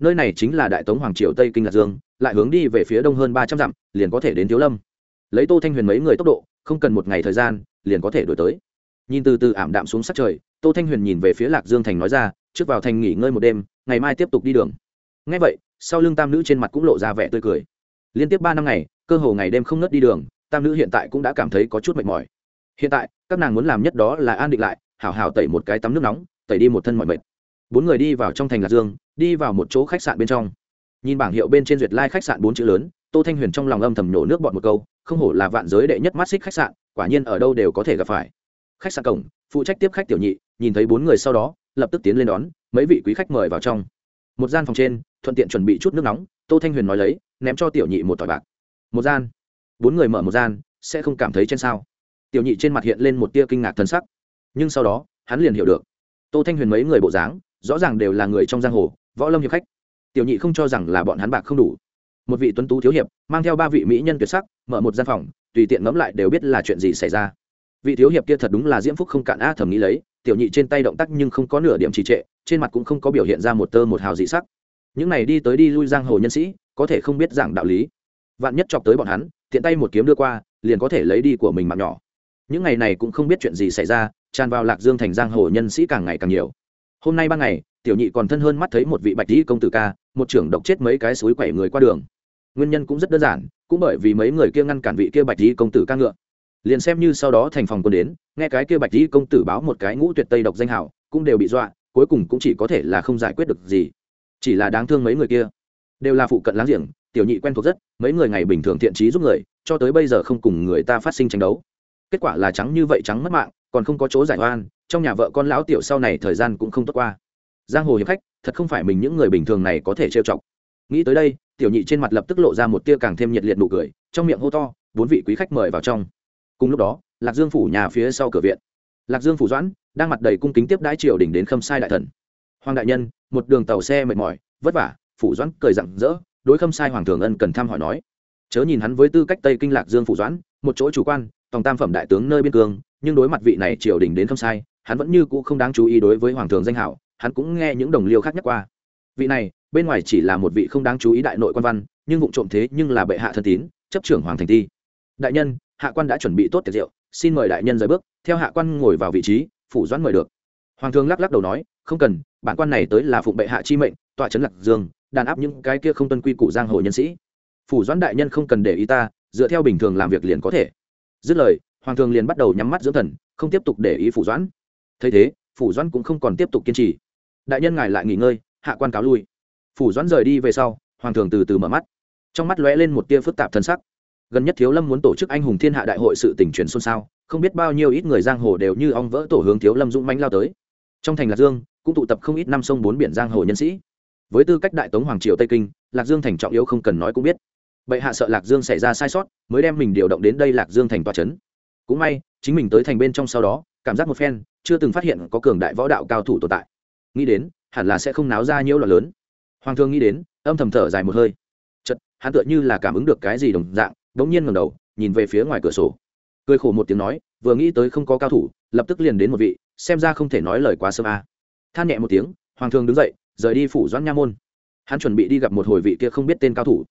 nơi này chính là đại tống hoàng triều tây kinh lạc dương lại hướng đi về phía đông hơn ba trăm dặm liền có thể đến thiếu lâm lấy tô thanh huyền mấy người tốc độ không cần một ngày thời gian liền có thể đổi tới nhìn từ từ ảm đạm xuống sát trời tô thanh huyền nhìn về phía lạc dương thành nói ra trước vào thành nghỉ ngơi một đêm ngày mai tiếp tục đi đường ngay vậy sau lưng tam nữ trên mặt cũng lộ ra vẻ tươi cười liên tiếp ba năm ngày cơ hồ ngày đêm không ngất đi đường tam nữ hiện tại cũng đã cảm thấy có chút mệt mỏi hiện tại các nàng muốn làm nhất đó là an định lại hảo hảo tẩy một cái tắm nước nóng tẩy đi một thân mọi mệt bốn người đi vào trong thành lạc dương đi vào một chỗ khách sạn bên trong. Nhìn bảng hiệu bên trên duyệt lai、like、khách sạn bốn chữ lớn, tô thanh huyền trong lòng âm thầm nhổ nước bọt một câu, không hổ là vạn giới đệ nhất mắt xích khách sạn, quả nhiên ở đâu đều có thể gặp phải. Khách sạn cổng, phụ trách tiếp khách tiểu nhị, nhìn thấy bốn người sau đó, lập tức tiến lên đón, mấy vị quý khách mời vào trong. Một gian phòng trên, thuận tiện chuẩn bị chút nước nóng, tô thanh huyền nói lấy, ném cho tiểu nhị một tỏi bạc. Một gian. Bốn người mở một gian, sẽ không cảm thấy trên sao. Tiểu nhị trên mặt hiện lên một tia kinh ngạc thân sắc. Nhưng sau đó, hắn liền hiểu được. Tô thanh huyền mấy người bộ dáng, rõ ràng đều là người trong giang hồ võ lâm hiệp khách. Tiểu nhị không cho rằng là bọn hắn bạc không đủ. Một vị tuấn tú thiếu hiệp, mang theo ba vị mỹ nhân tuyệt sắc, mở một gian phòng, tùy tiện ngẫm lại đều biết là chuyện gì xảy ra. Vị thiếu hiệp kia thật đúng là diễm phúc không cạn a thầm nghĩ lấy, tiểu nhị trên tay động tác nhưng không có nửa điểm trì trệ, trên mặt cũng không có biểu hiện ra một tơ một hào dị sắc. Những này đi tới đi lui giang hồ nhân sĩ, có thể không biết giảng đạo lý. Vạn nhất chọc tới bọn hắn, tiện tay một kiếm đưa qua, liền có thể lấy đi của mình mạng nhỏ. Những ngày này cũng không biết chuyện gì xảy ra, tràn vào lạc dương thành giang hồ nhân sĩ càng ngày càng nhiều. Hôm nay ban ngày tiểu nhị còn thân hơn mắt thấy một vị bạch dĩ công tử ca, một trưởng độc chết mấy cái suối quẩy người qua đường. Nguyên nhân cũng rất đơn giản, cũng bởi vì mấy người kia ngăn cản vị kia bạch dĩ công tử ca ngựa. Liền xem như sau đó thành phòng quân đến, nghe cái kia bạch dĩ công tử báo một cái ngũ tuyệt tây độc danh hảo, cũng đều bị dọa, cuối cùng cũng chỉ có thể là không giải quyết được gì. Chỉ là đáng thương mấy người kia. Đều là phụ cận láng giềng, tiểu nhị quen thuộc rất, mấy người ngày bình thường thiện trí giúp người, cho tới bây giờ không cùng người ta phát sinh tranh đấu. Kết quả là trắng như vậy trắng mất mạng, còn không có chỗ giải oan, trong nhà vợ con lão tiểu sau này thời gian cũng không tốt qua giang hồ hiệp khách, thật không phải mình những người bình thường này có thể trêu chọc. Nghĩ tới đây, tiểu nhị trên mặt lập tức lộ ra một tia càng thêm nhiệt liệt nụ cười, trong miệng hô to, bốn vị quý khách mời vào trong. Cùng lúc đó, lạc dương phủ nhà phía sau cửa viện. Lạc dương phủ doãn, đang mặt đầy cung kính tiếp đãi triều đình đến khâm sai đại thần. Hoàng đại nhân, một đường tàu xe mệt mỏi, vất vả, phủ doãn cười rặng rỡ, đối khâm sai hoàng thường ân cần thăm hỏi nói. Chớ nhìn hắn với tư cách tây kinh lạc dương phủ doãn, một chỗ chủ quan, tòng tam phẩm đại tướng nơi biên cương, nhưng đối mặt vị này triều đình đến khâm sai, hắn vẫn như cũ không đáng chú ý đối với hoàng thường danh hảo hắn cũng nghe những đồng liêu khác nhắc qua. Vị này, bên ngoài chỉ là một vị không đáng chú ý đại nội quan văn, nhưng vụ trộm thế nhưng là bệ hạ thân tín, chấp trưởng hoàng thành ti. Đại nhân, hạ quan đã chuẩn bị tốt tiệc rượu, xin mời đại nhân rời bước, theo hạ quan ngồi vào vị trí, phủ doãn mời được. Hoàng thương lắc lắc đầu nói, không cần, bản quan này tới là phụng bệ hạ chi mệnh, tọa trấn lạc dương, đàn áp những cái kia không tuân quy củ giang hồ nhân sĩ. Phủ doãn đại nhân không cần để ý ta, dựa theo bình thường làm việc liền có thể. Dứt lời, hoàng thường liền bắt đầu nhắm mắt dưỡng thần, không tiếp tục để ý phủ doãn. Thấy thế, phủ doãn cũng không còn tiếp tục kiên trì đại nhân ngài lại nghỉ ngơi, hạ quan cáo lui. Phủ doãn rời đi về sau, hoàng thường từ từ mở mắt. Trong mắt lóe lên một tia phức tạp thân sắc. Gần nhất thiếu lâm muốn tổ chức anh hùng thiên hạ đại hội sự tỉnh truyền xôn xao, không biết bao nhiêu ít người giang hồ đều như ong vỡ tổ hướng thiếu lâm dũng mánh lao tới. Trong thành lạc dương, cũng tụ tập không ít năm sông bốn biển giang hồ nhân sĩ. Với tư cách đại tống hoàng triều tây kinh, lạc dương thành trọng yếu không cần nói cũng biết. Bệ hạ sợ lạc dương xảy ra sai sót, mới đem mình điều động đến đây lạc dương thành tòa trấn cũng may, chính mình tới thành bên trong sau đó, cảm giác một phen, chưa từng phát hiện có cường đại võ đạo cao thủ tồn tại nghĩ đến, hẳn là sẽ không náo ra nhiễu loạn lớn. Hoàng thương nghĩ đến, âm thầm thở dài một hơi. Chật hắn tựa như là cảm ứng được cái gì đồng dạng đ ỗ n g nhiên ngầm đầu, nhìn về phía ngoài cửa sổ. Cười khổ một tiếng nói, vừa nghĩ tới không có cao thủ, lập tức liền đến một vị, xem ra không thể nói lời quá sớm a. À. than nhẹ một tiếng, hoàng thương đứng dậy, rời đi phủ doãn nha môn. Hắn chuẩn bị đi gặp một hồi vị kia không biết tên cao thủ.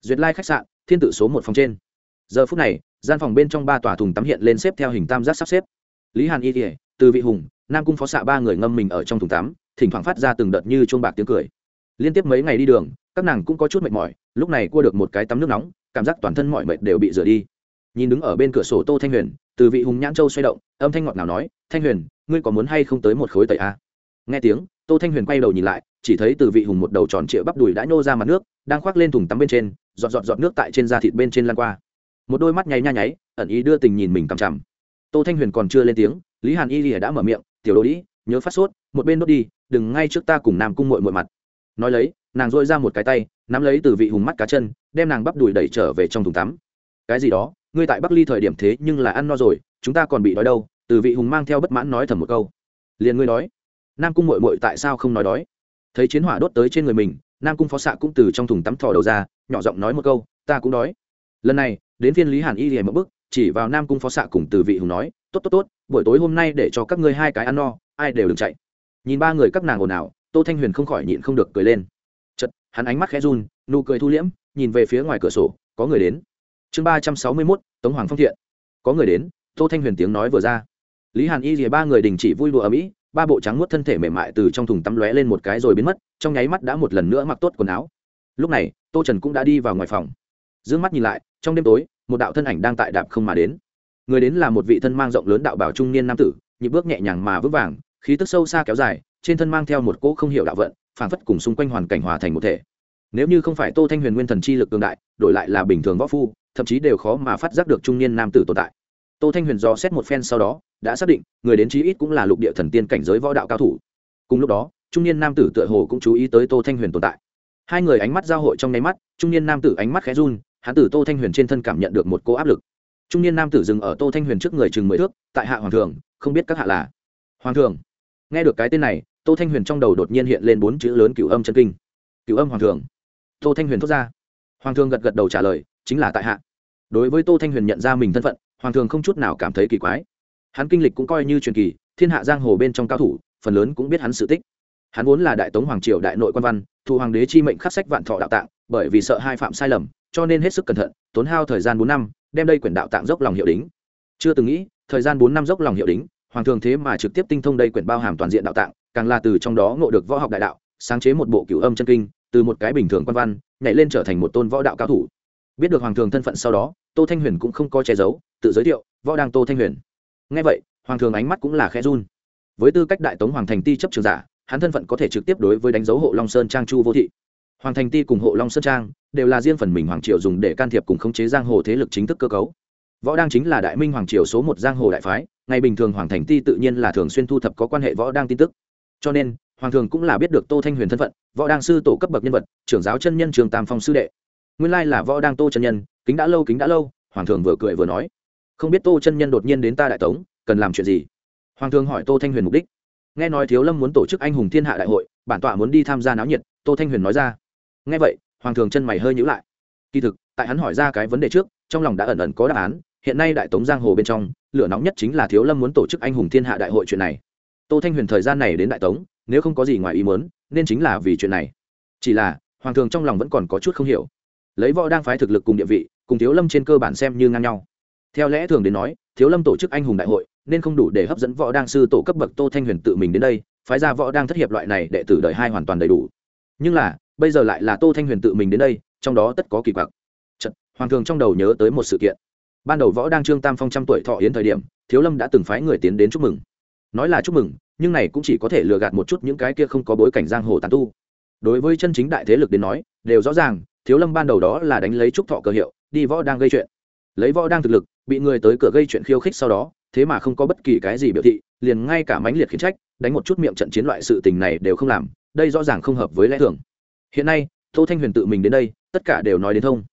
Duyệt lai khách sạn, thiên tự số một phòng trên. Giờ phút này, gian phòng bên trong ba tòa thùng tắm hiện lên xếp theo hình tam giác sắp xếp. Lý hàn y kỉa từ vị hùng, nam cung phó xạ ba người ngâm mình ở trong thùng tắm thỉnh thoảng phát ra từng đợt như chuông bạc tiếng cười. Liên tiếp mấy ngày đi đường, các nàng cũng có chút mệt mỏi, lúc này cua được một cái tắm nước nóng, cảm giác toàn thân mọi mệt đều bị rửa đi. Nhìn đứng ở bên cửa sổ tô thanh huyền, từ vị hùng nhãn châu xoay động, âm thanh ngọt nào nói, thanh huyền, ngươi có muốn hay không tới một khối tẩy a? Nghe tiếng, tô thanh huyền quay đầu nhìn lại, chỉ thấy từ vị hùng một đầu tròn trịa bắp đùi đã nhô ra mặt nước, đang khoác lên thùng tắm bên trên, giọt giọt giọt nước tại trên da thịt bên trên lan qua. Một đôi mắt nháy nha nháy, ẩn ý đưa tình nhìn mình cằm chằm. Tô thanh huyền còn chưa lên tiếng, lý hàn y lìa đã mở miệng, tiểu đồ đĩ nhớ phát sốt, một bên đốt đi, đừng ngay trước ta cùng nam cung mội mội mặt. Nói lấy, nàng dội ra một cái tay, nắm lấy từ vị hùng mắt cá chân, đem nàng bắp đùi đẩy trở về trong thùng tắm. Cái gì đó? Ngươi tại bắc ly thời điểm thế nhưng là ăn no rồi, chúng ta còn bị đói đâu. Từ vị hùng mang theo bất mãn nói thầm một câu. Liền ngươi đói. Nam cung mội mội tại sao không nói đói? Thấy chiến hỏa đốt tới trên người mình, nam cung phó xạ cũng từ trong thùng tắm thò đầu ra, nhỏ giọng nói một câu, ta cũng đói. Lần này, đến phiên lý hàn y liền một bức chỉ vào nam cung phó xạ cùng từ vị hùng nói, tốt tốt tốt, buổi tối hôm nay để cho các ngươi hai cái ăn no ai đều đừng chạy. Nhìn ba người các nàng ồn ào, tô thanh huyền không khỏi nhịn không được cười lên. Chật hắn ánh mắt khẽ run, nụ cười thu liễm, nhìn về phía ngoài cửa sổ, có người đến. Chương ba trăm sáu mươi mốt, tống hoàng phong thiện. Có người đến, tô thanh huyền tiếng nói vừa ra. Lý hàn y rìa ba người đình chỉ vui đùa ở mỹ ba bộ trắng muốt thân thể mềm mại từ trong thùng tắm lóe lên một cái rồi biến mất, trong nháy mắt đã một lần nữa mặc tốt quần áo. Lúc này, tô trần cũng đã đi vào ngoài phòng. D ư ơ n g mắt nhìn lại, trong đêm tối, một đạo thân ảnh đang tại đạp không mà đến. Người đến là một vị thân mang rộng lớn đạo bảo trung niên nam tử, nhịp bước nhẹ nhàng mà vững vàng khí tức sâu xa kéo dài, trên thân mang theo một cỗ không hiểu đạo vận, phảng phất cùng xung quanh hoàn cảnh hòa thành một thể. Nếu như không phải tô thanh huyền nguyên thần chi lực cường đại, đổi lại là bình thường võ phu, thậm chí đều khó mà phát giác được trung niên nam tử tồn tại. Tô thanh huyền do xét một phen sau đó, đã xác định, người đến chí ít cũng là lục địa thần tiên cảnh giới võ đạo cao thủ. Cùng lúc đó, trung niên nam tử tựa hồ cũng chú ý tới tô thanh huyền tồn tại. Hai người ánh mắt giao hội trong nháy mắt, trung niên nam tử ánh mắt khẽ run, hắn tử tô thanh huyền trên thân cảm nhận được một cỗ áp lực. Trung niên nam tử dừng ở tô thanh huyền trước người chừng mười thước, tại hạ hoàng thường, không biết các hạ là hoàng thường nghe được cái tên này, tô thanh huyền trong đầu đột nhiên hiện lên bốn chữ lớn cửu âm chân kinh. Cửu âm hoàng thường. Tô thanh huyền thốt ra. Hoàng thường gật gật đầu trả lời, chính là tại hạ. Đối với tô thanh huyền nhận ra mình thân phận, hoàng thường không chút nào cảm thấy kỳ quái. Hắn kinh lịch cũng coi như truyền kỳ, thiên hạ giang hồ bên trong cao thủ, phần lớn cũng biết hắn sự tích. Hắn vốn là đại tống hoàng triều đại nội quan văn, thu hoàng đế chi mệnh khắc sách vạn thọ đạo tạng, bởi vì sợ hai phạm sai lầm, cho nên hết sức cẩn thận, tốn hao thời gian bốn năm, đem đây quyển đạo tạng dốc lòng hiệu đính. Chưa từng nghĩ, thời gian bốn năm dốc lòng hiệu đính hoàng thường thế mà trực tiếp tinh thông đây quyển bao hàm toàn diện đạo tạng, càng là từ trong đó ngộ được võ học đại đạo, sáng chế một bộ cửu âm chân kinh, từ một cái bình thường quan văn, nhảy lên trở thành một tôn võ đạo cao thủ. Biết được hoàng thường thân phận sau đó, tô thanh huyền cũng không có che giấu, tự giới thiệu, võ đang tô thanh huyền. Ngay vậy, hoàng thường ánh mắt cũng là khẽ run. Với tư cách đại tống hoàng thành ti chấp trường giả, hắn thân phận có thể trực tiếp đối với đánh dấu hộ long sơn trang chu vô thị. Hoàng thành ti cùng hộ long sơn trang đều là riêng phần mình hoàng triều dùng để can thiệp cùng khống chế giang hồ thế lực chính thức cơ cấu. Võ đang chính là đại minh hoàng triều số một giang hồ đại phái ngày bình thường hoàng thành ti tự nhiên là thường xuyên thu thập có quan hệ võ đang tin tức. Cho nên, hoàng thường cũng là biết được tô thanh huyền thân phận, võ đang sư tổ cấp bậc nhân vật, trưởng giáo chân nhân trường tam phong sư đệ. Nguyên lai là võ đang tô chân nhân, kính đã lâu, kính đã lâu, hoàng thường vừa cười vừa nói. Không biết tô chân nhân đột nhiên đến ta đại tống, cần làm chuyện gì? Hoàng thường hỏi tô thanh huyền mục đích. Nghe nói thiếu lâm muốn tổ chức anh hùng thiên hạ đại hội, bản tọa muốn đi tham gia náo nhiệt, tô thanh huyền nói ra. Nghe vậy, hoàng thường chân mày hơi nhữ lại. Kỳ thực, tại hắn hỏi ra cái vấn đề trước, trong lòng đã ẩn ẩn có đáp án, hiện nay đại tống giang hồ bên trong lửa nóng nhất chính là thiếu lâm muốn tổ chức anh hùng thiên hạ đại hội chuyện này. Tô thanh huyền thời gian này đến đại tống nếu không có gì ngoài ý muốn nên chính là vì chuyện này. Chỉ là hoàng thường trong lòng vẫn còn có chút không hiểu. Lấy võ đang phái thực lực cùng địa vị cùng thiếu lâm trên cơ bản xem như ngang nhau. Theo lẽ thường đến nói thiếu lâm tổ chức anh hùng đại hội nên không đủ để hấp dẫn võ đang sư tổ cấp bậc tô thanh huyền tự mình đến đây phái ra võ đang thất hiệp loại này đệ tử đời hai hoàn toàn đầy đủ. Nhưng là bây giờ lại là tô thanh huyền tự mình đến đây trong đó tất có kỳ quặc. Chật, hoàng thường trong đầu nhớ tới một sự kiện ban đầu võ đang trương tam phong trăm tuổi thọ yến thời điểm, thiếu lâm đã từng phái người tiến đến chúc mừng. Nói là chúc mừng, nhưng này cũng chỉ có thể lừa gạt một chút những cái kia không có bối cảnh giang hồ tàn tu. Đối với chân chính đại thế lực đến nói, đều rõ ràng, thiếu lâm ban đầu đó là đánh lấy trúc thọ cơ hiệu, đi võ đang gây chuyện. Lấy võ đang thực lực, bị người tới cửa gây chuyện khiêu khích sau đó, thế mà không có bất kỳ cái gì biểu thị, liền ngay cả mãnh liệt khiến trách, đánh một chút miệng trận chiến loại sự tình này đều không làm, đây rõ ràng không hợp với lẽ thường. Hiện nay, tô thanh huyền tự mình đến đây, tất cả đều nói đến thông.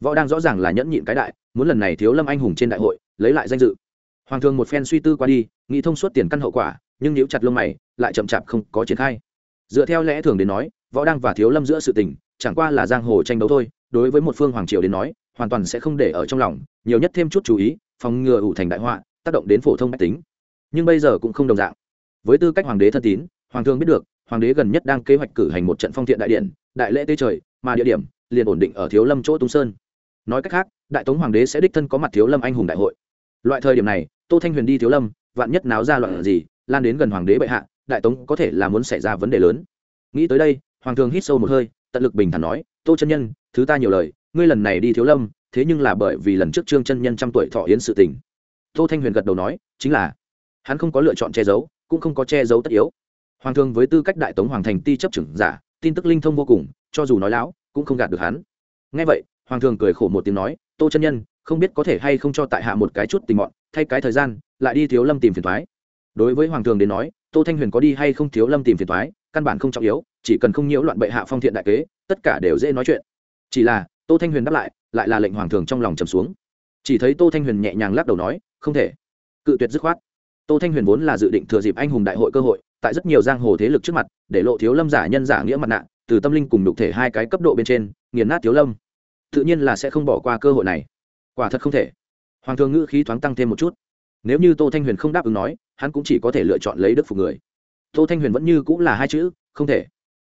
Võ đang rõ ràng là nhẫn nhịn cái đại muốn lần này thiếu lâm anh hùng trên đại hội, lấy lại danh dự. Hoàng thường một phen suy tư qua đi, nghĩ thông suốt tiền căn hậu quả, nhưng nếu chặt lông mày, lại chậm chạp không có triển khai. Dựa theo lẽ thường đến nói, võ đăng và thiếu lâm giữa sự tình, chẳng qua là giang hồ tranh đấu thôi, đối với một phương hoàng triều đến nói, hoàn toàn sẽ không để ở trong lòng, nhiều nhất thêm chút chú ý, phòng ngừa ủ thành đại họa, tác động đến phổ thông mách tính. Nhưng bây giờ cũng không đồng dạng. Với tư cách hoàng đế thân tín, hoàng thương biết được, hoàng đế gần nhất đang kế hoạch cử hành một trận phong thiện đại điện, đại lễ tế trời, mà địa điểm liền ổn định ở thiếu lâm chỗ tung sơn. Nói cách khác đại tống hoàng đế sẽ đích thân có mặt thiếu lâm anh hùng đại hội. Loại thời điểm này tô thanh huyền đi thiếu lâm vạn nhất náo ra loạn gì lan đến gần hoàng đế bệ hạ đại tống có thể là muốn xảy ra vấn đề lớn. Nghĩ tới đây hoàng thường hít sâu một hơi tận lực bình thản nói tô chân nhân thứ ta nhiều lời ngươi lần này đi thiếu lâm thế nhưng là bởi vì lần trước trương chân nhân trăm tuổi thọ yến sự tình. Tô thanh huyền gật đầu nói chính là hắn không có lựa chọn che giấu cũng không có che giấu tất yếu. Hoàng thường với tư cách đại tống hoàng thành ti chấp trưởng giả tin tức linh thông vô cùng cho dù nói lão, cũng không gạt được hắn. Ngay vậy hoàng thường cười khổ một tiếng nói tô chân nhân, không biết có thể hay không cho tại hạ một cái chút tình mọn, thay cái thời gian, lại đi thiếu lâm tìm phiền thoái đối với hoàng thường đến nói, tô thanh huyền có đi hay không thiếu lâm tìm phiền thoái căn bản không trọng yếu, chỉ cần không nhiễu loạn bệ hạ phong thiện đại kế, tất cả đều dễ nói chuyện. Chỉ là, tô thanh huyền đáp lại lại là lệnh hoàng thường trong lòng trầm xuống. Chỉ thấy tô thanh huyền nhẹ nhàng lắc đầu nói, không thể. Cự tuyệt dứt khoát. Tô thanh huyền vốn là dự định thừa dịp anh hùng đại hội cơ hội, tại rất nhiều giang hồ thế lực trước mặt, để lộ thiếu lâm giả nhân giả nghĩa mặt nạ, từ tâm linh cùng đục thể hai cái cấp độ bên trên, nghiền nát thiếu lâm tự nhiên là sẽ không bỏ qua cơ hội này. Quả thật không thể. Hoàng thường ngữ khí thoáng tăng thêm một chút. Nếu như tô thanh huyền không đáp ứng nói, hắn cũng chỉ có thể lựa chọn lấy đức phục người. Tô thanh huyền vẫn như cũng là hai chữ, không thể.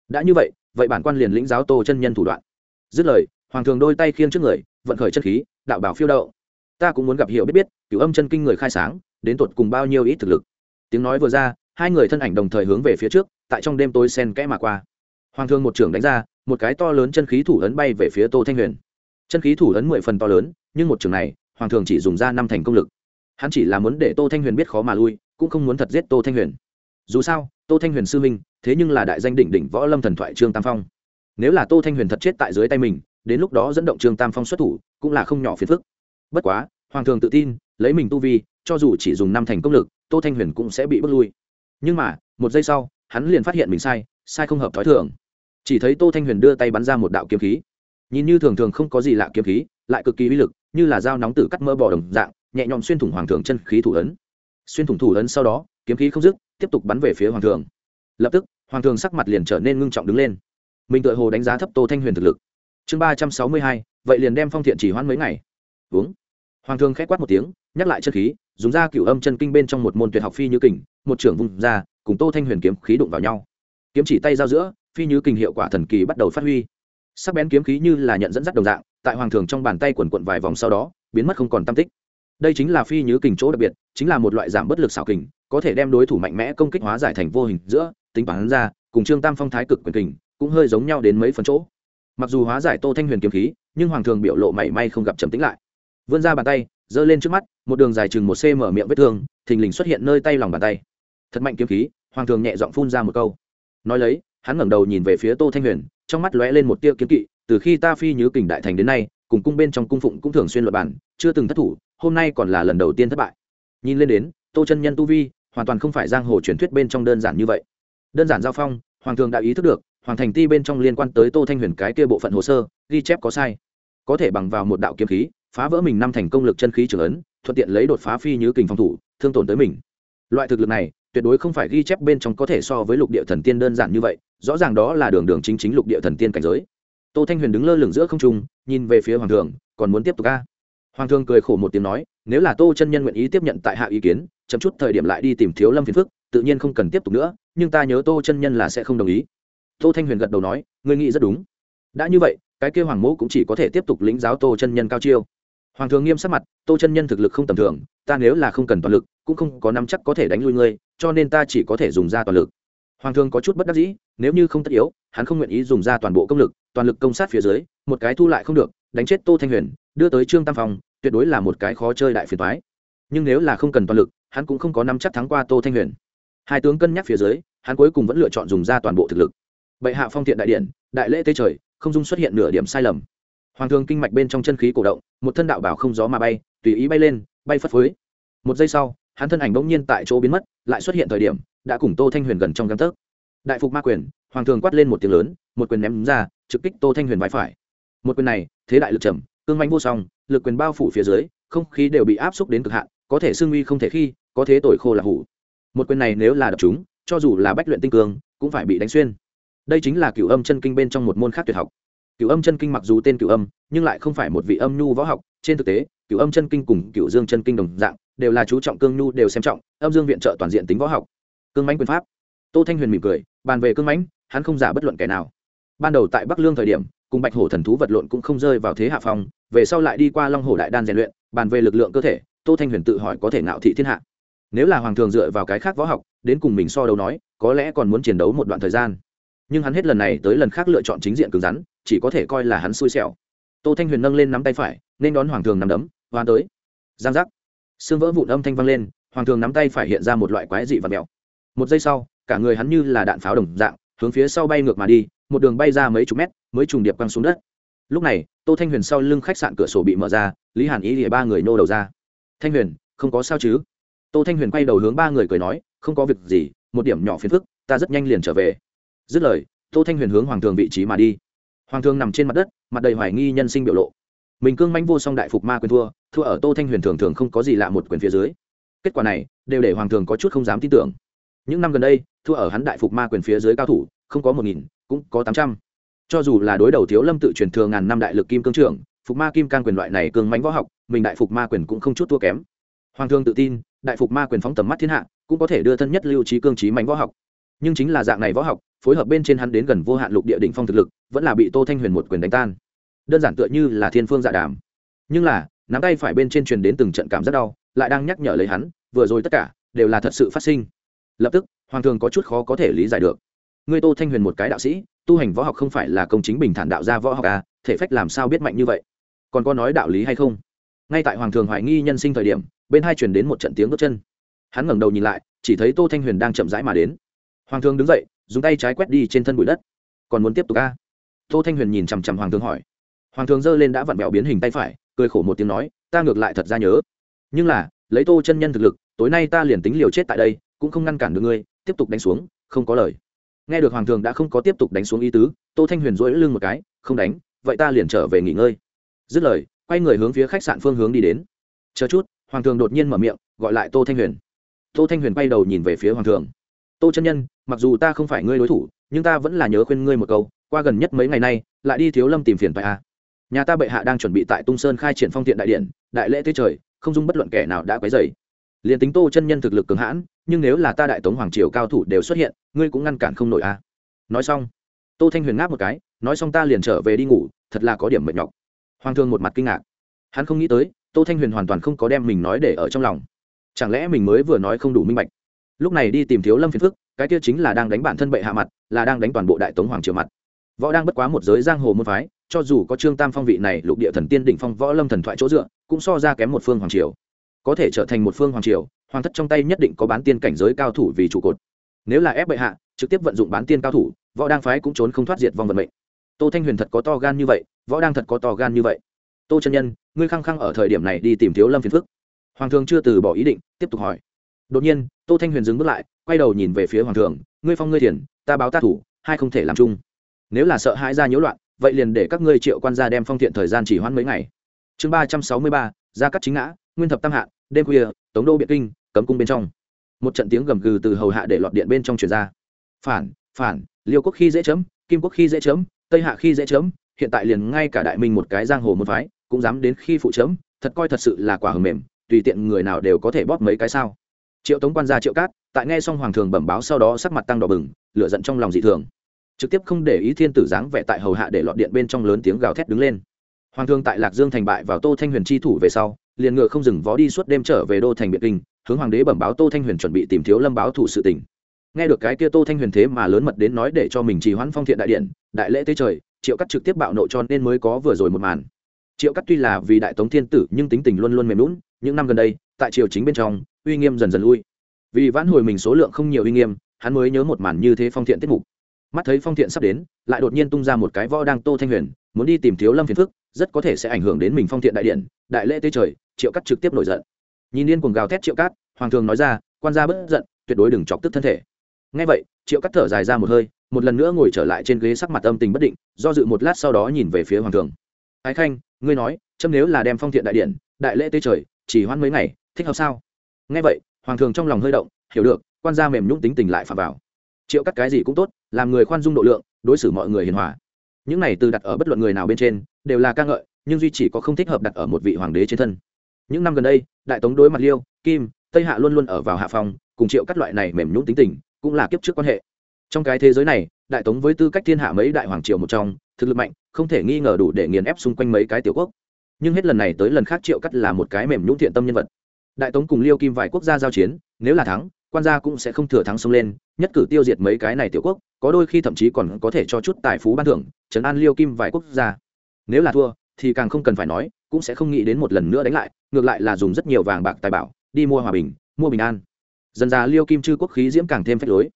Đã như vậy vậy bản quan liền lĩnh giáo tô chân nhân thủ đoạn. Dứt lời, hoàng thường đôi tay khiêng trước người, vận khởi chân khí, đạo bảo phiêu đậu. Ta cũng muốn gặp hiểu biết biết, cửu âm chân kinh người khai sáng, đến tột cùng bao nhiêu ít thực lực. Tiếng nói vừa ra, hai người thân ảnh đồng thời hướng về phía trước, tại trong đêm tối sen kẽ mà qua. Hoàng thương một trưởng đánh ra, một cái to lớn chân khí thủ ấn bay về phía tô thanh huyền chân khí thủ ấn mười phần to lớn, nhưng một trường này, hoàng thường chỉ dùng ra năm thành công lực. Hắn chỉ là muốn để tô thanh huyền biết khó mà lui, cũng không muốn thật giết tô thanh huyền. Dù sao, tô thanh huyền sư minh thế nhưng là đại danh đỉnh đỉnh võ lâm thần thoại trương tam phong. Nếu là tô thanh huyền thật chết tại dưới tay mình, đến lúc đó dẫn động trương tam phong xuất thủ, cũng là không nhỏ phiền phức. Bất quá, hoàng thường tự tin, lấy mình tu vi, cho dù chỉ dùng năm thành công lực, tô thanh huyền cũng sẽ bị bước lui. Nhưng mà, một giây sau, hắn liền phát hiện mình sai sai không hợp t h ó i thường. Chỉ thấy tô thanh huyền đưa tay bắn ra một đạo kiếm khí nhìn như thường thường không có gì lạ kiếm khí, lại cực kỳ uy lực, như là dao nóng tử cắt mỡ bò đồng dạng, nhẹ nhõm xuyên thủng hoàng thường chân khí thủ ấn. Xuyên thủng thủ ấn sau đó, kiếm khí không dứt, tiếp tục bắn về phía hoàng thường lập tức, hoàng thường sắc mặt liền trở nên ngưng trọng đứng lên. Mình tự hồ đánh giá thấp tô thanh huyền thực lực. Chương ba trăm sáu mươi hai, vậy liền đem phong thiện chỉ hoãn mấy ngày. Uống. Hoàng thương khẽ quát một tiếng, nhắc lại chân khí, dùng ra cửu âm chân kinh bên trong một môn tuyệt học phi như kình, một trưởng vùng ra, cùng tô thanh huyền kiếm khí đụng vào nhau. Kiếm chỉ tay giao giữa, phi như kình hiệu quả thần kỳ bắt đầu phát huy sắc bén kiếm khí như là nhận dẫn dắt đồng dạng, tại hoàng thường trong bàn tay quần quận vài vòng sau đó, biến mất không còn tam tích. Đây chính là phi nhứ kình chỗ đặc biệt, chính là một loại giảm bất lực xảo kình, có thể đem đối thủ mạnh mẽ công kích hóa giải thành vô hình giữa, tính bản ra, cùng trương tam phong thái cực quyền kình, cũng hơi giống nhau đến mấy phần chỗ. Mặc dù hóa giải tô thanh huyền kiếm khí, nhưng hoàng thường biểu lộ mảy may không gặp trầm tĩnh lại. Vươn ra bàn tay, giơ lên trước mắt, một đường dài chừng một cm miệng vết thương, thình lình xuất hiện nơi tay lòng bàn tay. Thật mạnh kiếm khí, hoàng thường nhẹ giọng phun ra một câu. Nói lấy hắn ngẩng đầu nhìn về phía tô thanh huyền, trong mắt lóe lên một tia kiếm kỵ, từ khi ta phi nhứ kình đại thành đến nay, cùng cung bên trong cung phụng cũng thường xuyên luật bản chưa từng thất thủ, hôm nay còn là lần đầu tiên thất bại. Nhìn lên đến, tô chân nhân tu vi, hoàn toàn không phải giang hồ truyền thuyết bên trong đơn giản như vậy. Đơn giản giao phong, hoàng thường đã ý thức được, hoàng thành ti bên trong liên quan tới tô thanh huyền cái kia bộ phận hồ sơ, ghi chép có sai. Có thể bằng vào một đạo kiếm khí, phá vỡ mình năm thành công lực chân khí trưởng ấn, thuận tiện lấy đột phá phi như kình phòng thủ, thương tổn tới mình. Loại thực lực này tuyệt đối không phải ghi chép bên trong có thể so với lục địa thần tiên đơn giản như vậy, rõ ràng đó là đường đường chính chính lục địa thần tiên cảnh giới. Tô thanh huyền đứng lơ lửng giữa không trung, nhìn về phía hoàng thường, còn muốn tiếp tục ca. Hoàng thường cười khổ một tiếng nói, nếu là tô chân nhân nguyện ý tiếp nhận tại hạ ý kiến, chậm chút thời điểm lại đi tìm thiếu lâm phiền phức, tự nhiên không cần tiếp tục nữa, nhưng ta nhớ tô chân nhân là sẽ không đồng ý. Tô thanh huyền gật đầu nói, ngươi nghĩ rất đúng. Đã như vậy, cái kêu hoàng mẫu cũng chỉ có thể tiếp tục lĩnh giáo tô chân nhân cao chiêu. Hoàng thường nghiêm sắc mặt, tô chân nhân thực lực không tầm thường, ta nếu là không cần toàn lực, cũng không có năm chắc có thể đánh lui ngươi cho nên ta chỉ có thể dùng ra toàn lực. Hoàng thương có chút bất đắc dĩ, nếu như không tất yếu, hắn không nguyện ý dùng ra toàn bộ công lực, toàn lực công sát phía dưới, một cái thu lại không được, đánh chết tô thanh huyền, đưa tới trương tam phong, tuyệt đối là một cái khó chơi đại phiền toái. Nhưng nếu là không cần toàn lực, hắn cũng không có năm chắc thắng qua tô thanh huyền. Hai tướng cân nhắc phía dưới, hắn cuối cùng vẫn lựa chọn dùng ra toàn bộ thực lực. Bệ hạ phong thiện đại điện, đại lễ tế trời, không dung xuất hiện nửa điểm sai lầm. Hoàng thương kinh mạch bên trong chân khí cổ động, một thân đạo bảo không gió mà bay, tùy ý bay lên, bay phất phới. Một giây sau hắn thân ảnh bỗng nhiên tại chỗ biến mất, lại xuất hiện thời điểm, đã cùng tô thanh huyền gần trong găng tấc. Đại phục ma quyền, hoàng thường quát lên một tiếng lớn, một quyền ném ra, trực kích tô thanh huyền vai phải. Một quyền này, thế đại lực trầm, cương mánh vô song, lực quyền bao phủ phía dưới, không khí đều bị áp xúc đến cực hạn, có thể xương uy không thể khi, có thế tội khô là hủ. Một quyền này nếu là đập chúng, cho dù là bách luyện tinh cường, cũng phải bị đánh xuyên. Đây chính là cửu âm chân kinh bên trong một môn khác tuyệt học. Cửu âm chân kinh mặc dù tên cửu âm, nhưng lại không phải một vị âm nhu võ học, trên thực tế, cửu âm chân kinh cùng cửu dương chân kinh đồng dạng đều là chú trọng cương nhu đều xem trọng, âm dương viện trợ toàn diện tính võ học. Cương mãnh quyền pháp. Tô thanh huyền mỉm cười, bàn về cương mãnh, hắn không giả bất luận kẻ nào. Ban đầu tại bắc lương thời điểm, cùng bạch hổ thần thú vật lộn cũng không rơi vào thế hạ phong, về sau lại đi qua long hổ đại đan rèn luyện, bàn về lực lượng cơ thể, tô thanh huyền tự hỏi có thể ngạo thị thiên hạ. Nếu là hoàng thường dựa vào cái khác võ học, đến cùng mình so đấu nói, có lẽ còn muốn chiến đấu một đoạn thời gian. Nhưng hắn hết lần này tới lần khác lựa chọn chính diện cứng rắn, chỉ có thể coi là hắn xui xẻo. Tô thanh huyền nâng lên nắm tay phải, nên đón hoàng thường nắm đấm, hoan tới. Giang giác xương vỡ vụn âm thanh vang lên, hoàng thường nắm tay phải hiện ra một loại quái dị và mèo. Một giây sau, cả người hắn như là đạn pháo đồng dạng, hướng phía sau bay ngược mà đi, một đường bay ra mấy chục mét, mới trùng điệp quăng xuống đất. Lúc này, tô thanh huyền sau lưng khách sạn cửa sổ bị mở ra, lý hàn ý thì ba người nô đầu ra. Thanh huyền, không có sao chứ? Tô thanh huyền quay đầu hướng ba người cười nói, không có việc gì, một điểm nhỏ phiền phức, ta rất nhanh liền trở về. Dứt lời, tô thanh huyền hướng hoàng thường vị trí mà đi. Hoàng thường nằm trên mặt đất, mặt đầy hoài nghi nhân sinh biểu lộ mình cương manh vô song đại phục ma quyền thua thua ở tô thanh huyền thường thường không có gì lạ một quyền phía dưới. Kết quả này, đều để hoàng thường có chút không dám tin tưởng. Những năm gần đây, thua ở hắn đại phục ma quyền phía dưới cao thủ, không có một nghìn, cũng có tám trăm. Cho dù là đối đầu thiếu lâm tự truyền thừa ngàn năm đại lực kim cương trưởng, phục ma kim can quyền loại này cương mánh võ học, mình đại phục ma quyền cũng không chút thua kém. Hoàng thương tự tin, đại phục ma quyền phóng tầm mắt thiên hạ, cũng có thể đưa thân nhất lưu trí cương trí mánh võ học. Nhưng chính là dạng này võ học, phối hợp bên trên hắn đến gần vô hạn lục địa đỉnh phong thực lực, vẫn là bị tô thanh huyền một quyền đánh tan đơn giản tựa như là thiên phương dạ đàm. Nhưng là, nắm tay phải bên trên truyền đến từng trận cảm rất đau, lại đang nhắc nhở lấy hắn, vừa rồi tất cả đều là thật sự phát sinh. Lập tức, hoàng thường có chút khó có thể lý giải được. Ngươi tô thanh huyền một cái đạo sĩ, tu hành võ học không phải là công chính bình thản đạo gia võ học à thể phách làm sao biết mạnh như vậy? Còn có nói đạo lý hay không? Ngay tại hoàng thường hoài nghi nhân sinh thời điểm, bên hai truyền đến một trận tiếng bước chân. Hắn ngẩng đầu nhìn lại, chỉ thấy tô thanh huyền đang chậm rãi mà đến. Hoàng thường đứng dậy, dùng tay trái quét đi trên thân bụi đất. Còn muốn tiếp tục a tô thanh huyền nhìn chằm chằm hoàng thường hỏi hoàng thường giơ lên đã vặn vẹo biến hình tay phải, cười khổ một tiếng nói, ta ngược lại thật ra nhớ. Nhưng là, lấy tô chân nhân thực lực, tối nay ta liền tính liều chết tại đây, cũng không ngăn cản được ngươi, tiếp tục đánh xuống, không có lời. Nghe được hoàng thường đã không có tiếp tục đánh xuống ý tứ, tô thanh huyền dỗi lưng một cái, không đánh, vậy ta liền trở về nghỉ ngơi. Dứt lời, quay người hướng phía khách sạn phương hướng đi đến. Chờ chút. Hoàng thường đột nhiên mở miệng, gọi lại tô thanh huyền. Tô thanh huyền bay đầu nhìn về phía hoàng thường. Tô chân nhân, mặc dù ta không phải ngươi đối thủ, nhưng ta vẫn là nhớ khuyên ngươi một câu, qua gần nhất mấy ngày nay, lại đi thiếu lâm tìm phiền phải a. à nhà ta bệ hạ đang chuẩn bị tại tung sơn khai triển phong tiện đại điện, đại lễ thế trời, không dung bất luận kẻ nào đã quấy dày liền tính tô chân nhân thực lực cường hãn, nhưng nếu là ta đại tống hoàng triều cao thủ đều xuất hiện, ngươi cũng ngăn cản không nổi a à. nói xong, tô thanh huyền ngáp một cái, nói xong ta liền trở về đi ngủ, thật là có điểm mệt nhọc. Hoàng thương một mặt kinh ngạc. Hắn không nghĩ tới, tô thanh huyền hoàn toàn không có đem mình nói để ở trong lòng. Chẳng lẽ mình mới vừa nói không đủ minh bạch? Lúc này đi tìm thiếu lâm phiền phức, cái kia chính là đang đánh bản thân bệ hạ mặt, là đang đánh toàn bộ đại tống hoàng triều mặt. Võ đang bất quá một giới giang hồ môn phái cho dù có trương tam phong vị này, lục địa thần tiên đỉnh phong võ lâm thần thoại chỗ dựa, cũng so ra kém một phương hoàng triều. Có thể trở thành một phương hoàng triều, hoàng thất trong tay nhất định có bán tiên cảnh giới cao thủ vì trụ cột. Nếu là ép bệ hạ, trực tiếp vận dụng bán tiên cao thủ, võ đang phái cũng trốn không thoát diệt vong vận mệnh. Tô thanh huyền thật có to gan như vậy, võ đang thật có to gan như vậy. Tô chân nhân, ngươi khăng khăng ở thời điểm này đi tìm thiếu lâm phiền phức. Hoàng thường chưa từ bỏ ý định, tiếp tục hỏi. Đột nhiên, tô thanh huyền dừng bước lại, quay đầu nhìn về phía hoàng thường ngươi phong ngươi thiền, ta báo ta thủ, hai không thể làm chung. Nếu là sợ hãi ra nhiễu loạn vậy liền để các ngươi triệu quan gia đem phong thiện thời gian chỉ hoãn mấy ngày. Chương ba trăm sáu mươi ba, gia cắt chính ngã, nguyên thập tam hạ, đêm khuya, tống đô biện kinh, cấm cung bên trong. Một trận tiếng gầm gừ từ hầu hạ để lọt điện bên trong truyền ra. Phản phản, liêu quốc khi dễ chấm, kim quốc khi dễ chấm, tây hạ khi dễ chấm, hiện tại liền ngay cả đại minh một cái giang hồ một phái, cũng dám đến khi phụ chấm, thật coi thật sự là quả hầm mềm, tùy tiện người nào đều có thể bóp mấy cái sao. Triệu tống quan gia triệu cát, tại nghe xong hoàng thường bẩm báo sau đó sắc mặt tăng đỏ bừng, lửa giận trong lòng dị thường trực tiếp không để ý thiên tử dáng vẻ tại hầu hạ để lọt điện bên trong lớn tiếng gào thét đứng lên. Hoàng thương tại lạc dương thành bại vào tô thanh huyền chi thủ về sau, liền ngựa không dừng vó đi suốt đêm trở về đô thành biệt kinh, hướng hoàng đế bẩm báo tô thanh huyền chuẩn bị tìm thiếu lâm báo thủ sự tỉnh nghe được cái kia tô thanh huyền thế mà lớn mật đến nói để cho mình trì hoãn phong thiện đại điện, đại lễ tế trời, triệu cắt trực tiếp bạo nộ cho nên mới có vừa rồi một màn. Triệu cắt tuy là vì đại tống thiên tử nhưng tính tình luôn luôn mềm lún những năm gần đây, tại triều chính bên trong, uy nghiêm dần dần lui. Vì vãn hồi mình số lượng không nhiều uy nghiêm, hắn mới nhớ một màn như thế phong thiện tiết mục mắt thấy phong thiện sắp đến, lại đột nhiên tung ra một cái võ đang tô thanh huyền, muốn đi tìm thiếu lâm phiền phức, rất có thể sẽ ảnh hưởng đến mình phong thiện đại điện, đại lễ tế trời, triệu cắt trực tiếp nổi giận. Nhìn điên cuồng gào thét triệu cát, hoàng thường nói ra, quan gia bất giận, tuyệt đối đừng chọc tức thân thể. Ngay vậy, triệu cắt thở dài ra một hơi, một lần nữa ngồi trở lại trên ghế sắc mặt âm tình bất định, do dự một lát sau đó nhìn về phía hoàng thường. Ái khanh, ngươi nói châm nếu là đem phong thiện đại điện, đại lễ tế trời, chỉ hoãn mấy ngày, thích hợp sao? Ngay vậy, hoàng thường trong lòng hơi động, hiểu được, quan gia mềm nhũng tính tình lại phạm vào triệu cắt cái gì cũng tốt, làm người khoan dung độ lượng, đối xử mọi người hiền hòa. Những này từ đặt ở bất luận người nào bên trên, đều là ca ngợi, nhưng duy chỉ có không thích hợp đặt ở một vị hoàng đế trên thân. Những năm gần đây, đại tống đối mặt liêu, kim, tây hạ luôn luôn ở vào hạ phòng, cùng triệu các loại này mềm nhũng tính tình, cũng là kiếp trước quan hệ. Trong cái thế giới này, đại tống với tư cách thiên hạ mấy đại hoàng triều một trong, thực lực mạnh, không thể nghi ngờ đủ để nghiền ép xung quanh mấy cái tiểu quốc. Nhưng hết lần này tới lần khác triệu cắt là một cái mềm nhũng thiện tâm nhân vật. Đại tống cùng liêu kim vài quốc gia giao chiến, nếu là thắng quan gia cũng sẽ không thừa thắng xông lên, nhất cử tiêu diệt mấy cái này tiểu quốc, có đôi khi thậm chí còn có thể cho chút tài phú ban thưởng, trấn an liêu kim vài quốc gia. Nếu là thua, thì càng không cần phải nói, cũng sẽ không nghĩ đến một lần nữa đánh lại, ngược lại là dùng rất nhiều vàng bạc tài bảo, đi mua hòa bình, mua bình an. Dần ra liêu kim chư quốc khí diễm càng thêm phép lối.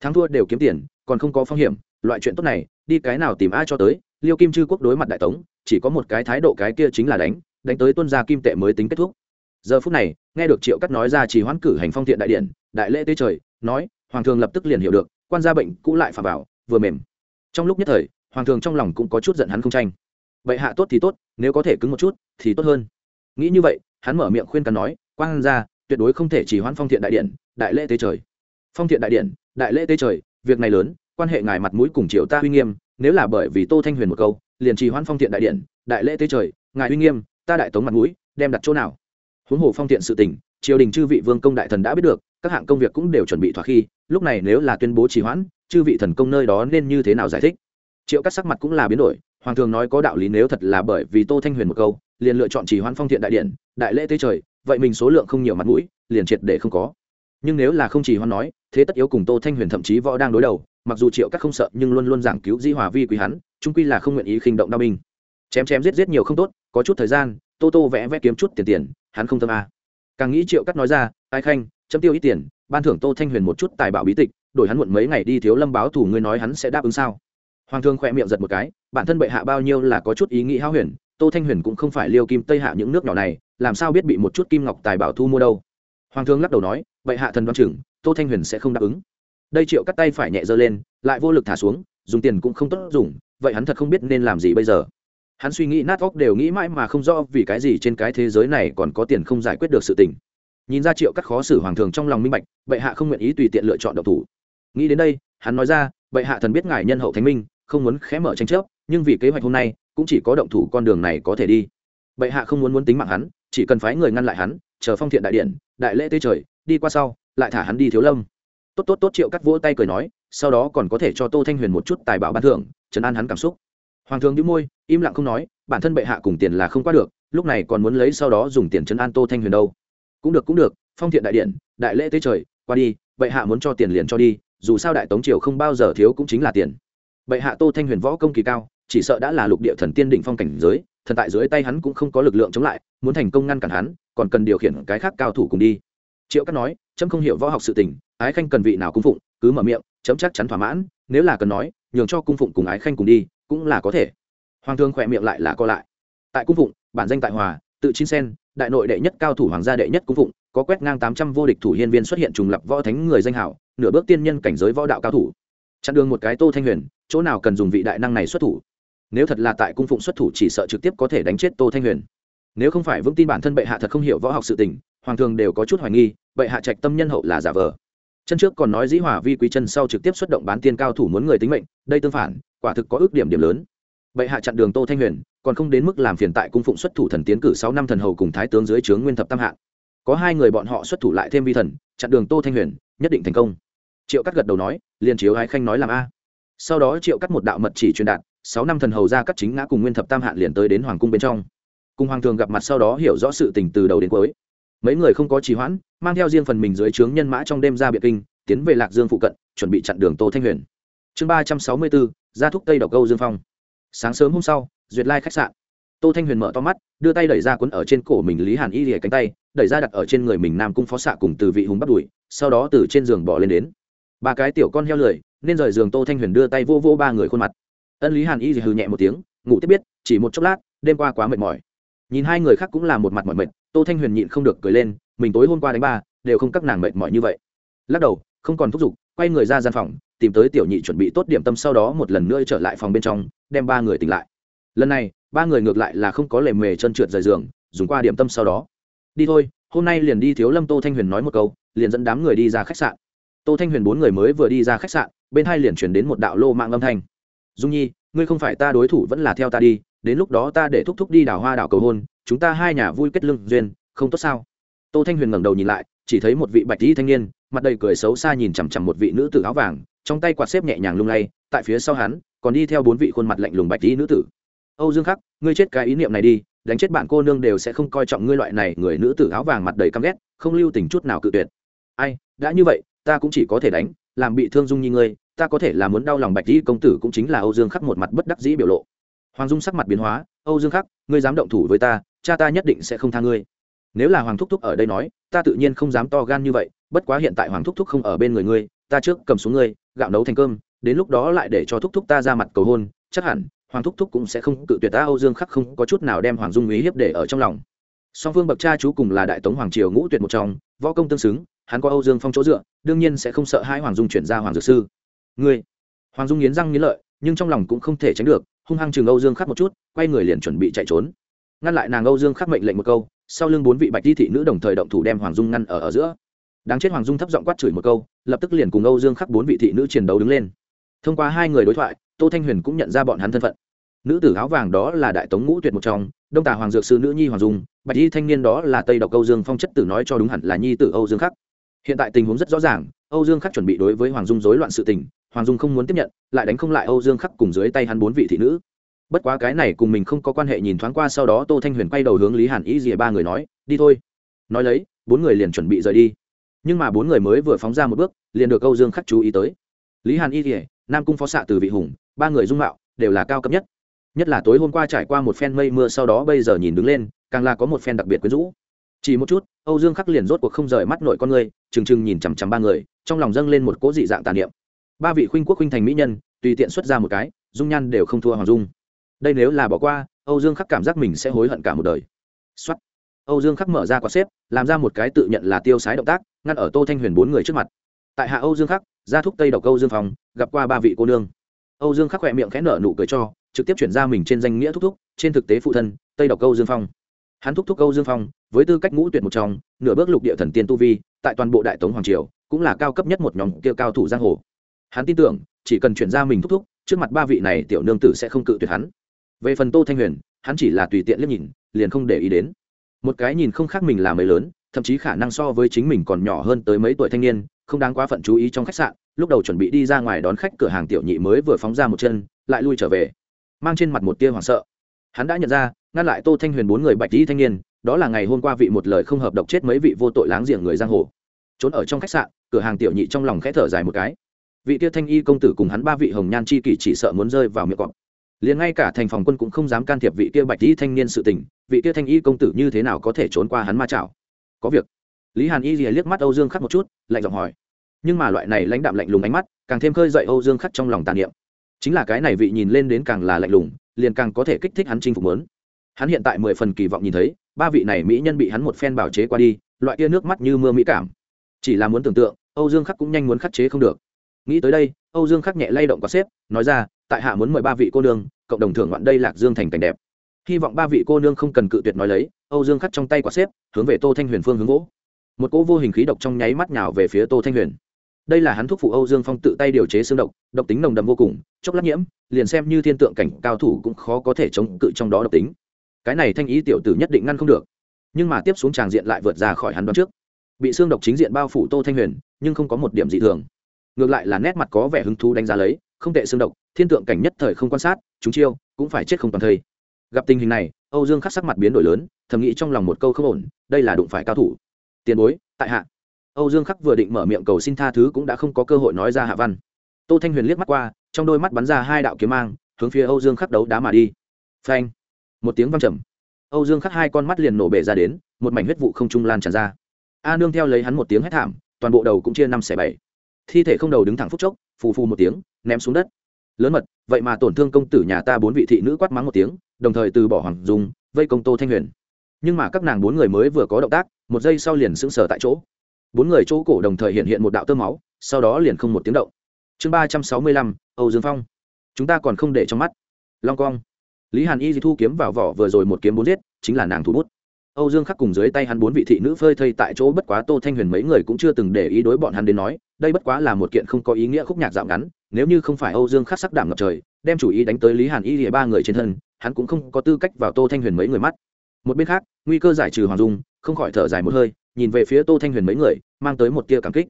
Thắng thua đều kiếm tiền, còn không có phong hiểm, loại chuyện tốt này, đi cái nào tìm ai cho tới, liêu kim chư quốc đối mặt đại tống, chỉ có một cái thái độ cái kia chính là đánh đánh tới tuân gia kim tệ mới tính kết thúc. Giờ phút này nghe được triệu cắt nói ra chỉ hoãn cử hành phong thiện đại điện, đại lễ tế trời, nói, hoàng thường lập tức liền hiểu được, quan gia bệnh cũ lại phà vào, vừa mềm. Trong lúc nhất thời, hoàng thường trong lòng cũng có chút giận hắn không tranh. Vậy hạ tốt thì tốt, nếu có thể cứng một chút, thì tốt hơn. Nghĩ như vậy, hắn mở miệng khuyên cắn nói, quan gia, tuyệt đối không thể chỉ hoãn phong thiện đại điện, đại lễ tế trời. Phong thiện đại điện, đại lễ tế trời, việc này lớn, quan hệ ngài mặt mũi cùng triệu ta uy nghiêm, nếu là bởi vì tô thanh huyền một câu, liền trì hoãn phong thiện đại điện, đại lễ tế trời, ngài uy nghiêm, ta đại tống mặt mũi, đem đặt chỗ nào? Huống hồ phong thiện sự tình, triều đình chư vị vương công đại thần đã biết được, các hạng công việc cũng đều chuẩn bị thỏa khi, lúc này nếu là tuyên bố trì hoãn, chư vị thần công nơi đó nên như thế nào giải thích? Triệu các sắc mặt cũng là biến đổi, hoàng thường nói có đạo lý nếu thật là bởi vì tô thanh huyền một câu, liền lựa chọn trì hoãn phong thiện đại điện, đại lễ tế trời, vậy mình số lượng không nhiều mặt mũi, liền triệt để không có. Nhưng nếu là không trì hoãn nói, thế tất yếu cùng tô thanh huyền thậm chí võ đang đối đầu, mặc dù triệu các không sợ nhưng luôn luôn giảng cứu di hòa vi quý hắn trung quy là không nguyện ý khinh động đao binh. Chém chém giết giết nhiều không tốt, có chút thời gian, tô tô vẽ vẽ kiếm chút tiền tiền hắn không tâm a. Càng nghĩ triệu cắt nói ra, ai khanh, chấm tiêu ít tiền, ban thưởng tô thanh huyền một chút tài bảo bí tịch, đổi hắn muộn mấy ngày đi thiếu lâm báo thủ ngươi nói hắn sẽ đáp ứng sao? Hoàng thương khỏe miệng giật một cái, bản thân bệ hạ bao nhiêu là có chút ý nghĩ hao huyền, tô thanh huyền cũng không phải liêu kim tây hạ những nước nhỏ này, làm sao biết bị một chút kim ngọc tài bảo thu mua đâu? Hoàng thương lắc đầu nói, bệ hạ thần đoan chừng, tô thanh huyền sẽ không đáp ứng. Đây triệu cắt tay phải nhẹ giơ lên, lại vô lực thả xuống, dùng tiền cũng không tốt dùng, vậy hắn thật không biết nên làm gì bây giờ hắn suy nghĩ nát óc đều nghĩ mãi mà không rõ vì cái gì trên cái thế giới này còn có tiền không giải quyết được sự tình. Nhìn ra triệu cắt khó xử hoàng thường trong lòng minh bạch, bệ hạ không nguyện ý tùy tiện lựa chọn độc thủ. Nghĩ đến đây, hắn nói ra, bệ hạ thần biết ngài nhân hậu thánh minh, không muốn khé mở tranh chấp, nhưng vì kế hoạch hôm nay, cũng chỉ có động thủ con đường này có thể đi. Bệ hạ không muốn muốn tính mạng hắn, chỉ cần phái người ngăn lại hắn, chờ phong thiện đại điện, đại lễ tế trời, đi qua sau, lại thả hắn đi thiếu lâm. Tốt tốt tốt, triệu cắt vỗ tay cười nói, sau đó còn có thể cho tô thanh huyền một chút tài bảo ban thưởng chấn an hắn cảm xúc hoàng thượng đĩu môi, im lặng không nói, bản thân bệ hạ cùng tiền là không qua được, lúc này còn muốn lấy sau đó dùng tiền chấn an tô thanh huyền đâu. Cũng được cũng được, phong thiện đại điện, đại lễ tế trời, qua đi, bệ hạ muốn cho tiền liền cho đi, dù sao đại tống triều không bao giờ thiếu cũng chính là tiền. Bệ hạ tô thanh huyền võ công kỳ cao, chỉ sợ đã là lục địa thần tiên định phong cảnh giới, thần tại dưới tay hắn cũng không có lực lượng chống lại, muốn thành công ngăn cản hắn, còn cần điều khiển cái khác cao thủ cùng đi. Triệu cắt nói trẫm không hiểu võ học sự tình, ái khanh cần vị nào cung phụng, cứ mở miệng, chấm chắc chắn thỏa mãn, nếu là cần nói, nhường cho cung phụng cùng ái khanh cùng đi cũng là có thể. Hoàng thương khỏe miệng lại là co lại. Tại cung phụng, bản danh tại hòa, tự chín sen, đại nội đệ nhất cao thủ hoàng gia đệ nhất cung phụng, có quét ngang tám trăm vô địch thủ hiên viên xuất hiện trùng lập võ thánh người danh hảo, nửa bước tiên nhân cảnh giới võ đạo cao thủ. Chặn đường một cái tô thanh huyền, chỗ nào cần dùng vị đại năng này xuất thủ? Nếu thật là tại cung phụng xuất thủ chỉ sợ trực tiếp có thể đánh chết tô thanh huyền. Nếu không phải vững tin bản thân bệ hạ thật không hiểu võ học sự tình, hoàng thường đều có chút hoài nghi, bệ hạ trạch tâm nhân hậu là giả vờ chân trước còn nói dĩ hòa vi quý chân sau trực tiếp xuất động bán tiên cao thủ muốn người tính mệnh, đây tương phản, quả thực có ước điểm điểm lớn. Bệ hạ chặn đường tô thanh huyền, còn không đến mức làm phiền tại cung phụng xuất thủ thần tiến cử sáu năm thần hầu cùng thái tướng dưới trướng nguyên thập tam hạ có hai người bọn họ xuất thủ lại thêm vi thần, chặn đường tô thanh huyền, nhất định thành công. Triệu cắt gật đầu nói, liền chiếu ái khanh nói làm a. Sau đó triệu cắt một đạo mật chỉ truyền đạt, sáu năm thần hầu ra cắt chính ngã cùng nguyên thập tam hạn liền tới đến hoàng cung bên trong. Cùng hoàng thường gặp mặt sau đó hiểu rõ sự tình từ đầu đến cuối mấy người không có trì hoãn, mang theo riêng phần mình dưới trướng nhân mã trong đêm ra biệt kinh, tiến về lạc dương phụ cận, chuẩn bị chặn đường tô thanh huyền. Chương ba trăm sáu mươi bốn, gia thúc tây độc câu dương phong. Sáng sớm hôm sau, duyệt lai khách sạn. Tô thanh huyền mở to mắt, đưa tay đẩy ra cuốn ở trên cổ mình lý hàn y lìa cánh tay, đẩy ra đặt ở trên người mình nam cung phó xạ cùng từ vị hùng bắt đùi sau đó từ trên giường bỏ lên đến. Ba cái tiểu con heo lười, nên rời giường tô thanh huyền đưa tay vô vô ba người khuôn mặt. Ân lý hàn y hừ nhẹ một tiếng, ngủ tiếp biết, chỉ một chốc lát, đêm qua quá mệt mỏi nhìn hai người khác cũng là một mặt mỏi mệt, tô thanh huyền nhịn không được cười lên, mình tối hôm qua đánh ba, đều không các nàng mệt mỏi như vậy. Lắc đầu, không còn thúc giục, quay người ra gian phòng, tìm tới tiểu nhị chuẩn bị tốt điểm tâm sau đó một lần nữa trở lại phòng bên trong, đem ba người tỉnh lại. Lần này, ba người ngược lại là không có lề mề chân trượt rời giường, dùng qua điểm tâm sau đó. Đi thôi, hôm nay liền đi thiếu lâm tô thanh huyền nói một câu, liền dẫn đám người đi ra khách sạn. Tô thanh huyền bốn người mới vừa đi ra khách sạn, bên hai liền chuyển đến một đạo lô mạng âm thanh. Dung nhi, ngươi không phải ta đối thủ vẫn là theo ta đi đến lúc đó ta để thúc thúc đi đào hoa đào cầu hôn, chúng ta hai nhà vui kết lưng duyên, không tốt sao? Tô thanh huyền ngẩng đầu nhìn lại, chỉ thấy một vị bạch tí thanh niên, mặt đầy cười xấu xa nhìn chằm chằm một vị nữ tử áo vàng, trong tay quạt xếp nhẹ nhàng lung lay, tại phía sau hắn, còn đi theo bốn vị khuôn mặt lạnh lùng bạch tí nữ tử. Âu dương khắc, ngươi chết cái ý niệm này đi, đánh chết bạn cô nương đều sẽ không coi trọng ngươi loại này. Người nữ tử áo vàng mặt đầy căm ghét, không lưu tình chút nào cự tuyệt. Ai, đã như vậy, ta cũng chỉ có thể đánh, làm bị thương dung như ngươi, ta có thể là muốn đau lòng bạch tí công tử cũng chính là âu dương khắc một mặt bất đắc dĩ biểu lộ hoàng dung sắc mặt biến hóa, âu dương khắc, ngươi dám động thủ với ta, cha ta nhất định sẽ không tha ngươi. Nếu là hoàng thúc thúc ở đây nói, ta tự nhiên không dám to gan như vậy, bất quá hiện tại hoàng thúc thúc không ở bên người ngươi, ta trước cầm xuống ngươi, gạo nấu thành cơm, đến lúc đó lại để cho thúc thúc ta ra mặt cầu hôn, chắc hẳn hoàng thúc thúc cũng sẽ không cự tuyệt ta. Âu dương khắc không có chút nào đem hoàng dung ý hiếp để ở trong lòng. Song phương bậc cha chú cùng là đại tống hoàng triều ngũ tuyệt một trong, võ công tương xứng, hắn có âu dương phong chỗ dựa, đương nhiên sẽ không sợ hai hoàng dung chuyển ra hoàng dược sư. Ngươi? Hoàng dung nghiến răng nghiến lợi, nhưng trong lòng cũng không thể tránh được hung hăng chừng âu dương khắc một chút, quay người liền chuẩn bị chạy trốn. Ngăn lại nàng âu dương khắc mệnh lệnh một câu, sau lưng bốn vị bạch di thị nữ đồng thời động thủ đem hoàng dung ngăn ở ở giữa. Đáng chết hoàng dung thấp giọng quát chửi một câu, lập tức liền cùng âu dương khắc bốn vị thị nữ chiến đấu đứng lên. Thông qua hai người đối thoại, tô thanh huyền cũng nhận ra bọn hắn thân phận. Nữ tử áo vàng đó là đại tống ngũ tuyệt một trong, đông Tà hoàng dược sư nữ nhi hoàng dung, bạch y thanh niên đó là tây độc âu dương phong chất tử nói cho đúng hẳn là nhi tử âu dương khắc. Hiện tại tình huống rất rõ ràng, âu dương khắc chuẩn bị đối với hoàng dung rối loạn sự tình hoàng dung không muốn tiếp nhận, lại đánh không lại âu dương khắc cùng dưới tay hắn bốn vị thị nữ. Bất quá cái này cùng mình không có quan hệ nhìn thoáng qua sau đó tô thanh huyền quay đầu hướng lý hàn ý rìa ba người nói, đi thôi. Nói lấy, bốn người liền chuẩn bị rời đi. Nhưng mà bốn người mới vừa phóng ra một bước, liền được âu dương khắc chú ý tới. Lý hàn y rìa nam cung phó xạ từ vị hùng, ba người dung mạo đều là cao cấp nhất. Nhất là tối hôm qua trải qua một phen mây mưa sau đó bây giờ nhìn đứng lên, càng là có một phen đặc biệt quyến rũ. Chỉ một chút, âu dương khắc liền rốt cuộc không rời mắt nội con người, trừng trừng nhìn chằm chằm ba người, trong lòng dâng lên một cỗ dị dạng tàn niệm ba vị khuynh quốc khuynh thành mỹ nhân, tùy tiện xuất ra một cái, dung nhan đều không thua hoàng dung. Đây nếu là bỏ qua, âu dương khắc cảm giác mình sẽ hối hận cả một đời. Xuất âu dương khắc mở ra quạt xếp, làm ra một cái tự nhận là tiêu sái động tác, ngăn ở tô thanh huyền bốn người trước mặt. Tại hạ âu dương khắc, gia thúc tây độc âu dương phòng gặp qua ba vị cô nương. Âu dương khắc khỏe miệng khẽ nở nụ cười cho, trực tiếp chuyển ra mình trên danh nghĩa thúc thúc, trên thực tế phụ thân, tây độc âu dương phong. Hắn thúc thúc âu dương phong, với tư cách ngũ tuyệt một trong, nửa bước lục địa thần tiên tu vi, tại toàn bộ đại tống hoàng triều, cũng là cao cấp nhất một nhóm kia cao thủ giang hồ hắn tin tưởng, chỉ cần chuyển ra mình thúc thúc, trước mặt ba vị này tiểu nương tử sẽ không cự tuyệt hắn. Về phần tô thanh huyền, hắn chỉ là tùy tiện liếc nhìn, liền không để ý đến. Một cái nhìn không khác mình là mấy lớn, thậm chí khả năng so với chính mình còn nhỏ hơn tới mấy tuổi thanh niên, không đáng quá phận chú ý trong khách sạn, lúc đầu chuẩn bị đi ra ngoài đón khách cửa hàng tiểu nhị mới vừa phóng ra một chân, lại lui trở về, mang trên mặt một tia hoảng sợ. Hắn đã nhận ra, ngăn lại tô thanh huyền bốn người bạch y thanh niên, đó là ngày hôm qua vị một lời không hợp độc chết mấy vị vô tội láng giềng người giang hồ. Trốn ở trong khách sạn, cửa hàng tiểu nhị trong lòng khẽ thở dài một cái vị tia thanh y công tử cùng hắn ba vị hồng nhan chi kỷ chỉ sợ muốn rơi vào miệng cọp. Liền ngay cả thành phòng quân cũng không dám can thiệp vị kia bạch y thanh niên sự tình, vị kia thanh y công tử như thế nào có thể trốn qua hắn ma chảo? Có việc. Lý hàn y rìa liếc mắt âu dương khắc một chút, lạnh giọng hỏi. Nhưng mà loại này lãnh đạm lạnh lùng ánh mắt, càng thêm khơi dậy âu dương khắc trong lòng tàn niệm. Chính là cái này vị nhìn lên đến càng là lạnh lùng, liền càng có thể kích thích hắn chinh phục mớn hắn hiện tại mười phần kỳ vọng nhìn thấy, ba vị này mỹ nhân bị hắn một phen bảo chế qua đi, loại kia nước mắt như mưa mỹ cảm. Chỉ là muốn tưởng tượng, âu dương khắc cũng nhanh muốn khắc chế không được nghĩ tới đây, âu dương khắc nhẹ lay động có xếp, nói ra, tại hạ muốn mời ba vị cô nương, cộng đồng thưởng ngoạn đây lạc dương thành cảnh đẹp. Hy vọng ba vị cô nương không cần cự tuyệt nói lấy, âu dương khắc trong tay quả xếp, hướng về tô thanh huyền phương hướng gỗ một cỗ vô hình khí độc trong nháy mắt nhào về phía tô thanh huyền. Đây là hắn thuốc phụ âu dương phong tự tay điều chế xương độc độc tính nồng đậm vô cùng, chốc lát nhiễm, liền xem như thiên tượng cảnh cao thủ cũng khó có thể chống cự trong đó độc tính. Cái này thanh ý tiểu tử nhất định ngăn không được. Nhưng mà tiếp xuống tràng diện lại vượt ra khỏi hắn đoán trước. Bị xương độc chính diện bao phủ tô thanh huyền, nhưng không có một điểm dị thường ngược lại là nét mặt có vẻ hứng thú đánh giá lấy, không tệ xương độc, thiên tượng cảnh nhất thời không quan sát, chúng chiêu cũng phải chết không toàn thây. Gặp tình hình này, âu dương khắc sắc mặt biến đổi lớn, thầm nghĩ trong lòng một câu không ổn, đây là đụng phải cao thủ. Tiền bối, tại hạ. Âu dương khắc vừa định mở miệng cầu xin tha thứ cũng đã không có cơ hội nói ra hạ văn. Tô thanh huyền liếc mắt qua, trong đôi mắt bắn ra hai đạo kiếm mang, hướng phía âu dương khắc đấu đá mà đi. Phanh. Một tiếng văng trầm. Âu dương khắc hai con mắt liền nổ bể ra đến, một mảnh huyết vụ không trung lan tràn ra. A nương theo lấy hắn một tiếng hét thảm, toàn bộ đầu cũng chia năm xẻ bảy thi thể không đầu đứng thẳng phút chốc, phù phù một tiếng, ném xuống đất. Lớn mật, vậy mà tổn thương công tử nhà ta bốn vị thị nữ quát mắng một tiếng, đồng thời từ bỏ hoàng dung, vây công tô thanh huyền. Nhưng mà các nàng bốn người mới vừa có động tác, một giây sau liền sững sờ tại chỗ. Bốn người chỗ cổ đồng thời hiện hiện một đạo tơ máu, sau đó liền không một tiếng động. Chương ba trăm sáu mươi lăm, âu dương phong. Chúng ta còn không để trong mắt. Long cong. Lý hàn y di thu kiếm vào vỏ vừa rồi một kiếm bốn giết, chính là nàng thủ bút âu dương khắc cùng dưới tay hắn bốn vị thị nữ phơi thây tại chỗ bất quá tô thanh huyền mấy người cũng chưa từng để ý đối bọn hắn đến nói, đây bất quá là một kiện không có ý nghĩa khúc nhạc dạo ngắn, nếu như không phải âu dương khắc sắc đảm ngập trời, đem chủ ý đánh tới lý hàn y thì ba người trên thân, hắn cũng không có tư cách vào tô thanh huyền mấy người mắt. Một bên khác, nguy cơ giải trừ hoàng dung, không khỏi thở dài một hơi, nhìn về phía tô thanh huyền mấy người, mang tới một tia cảm kích.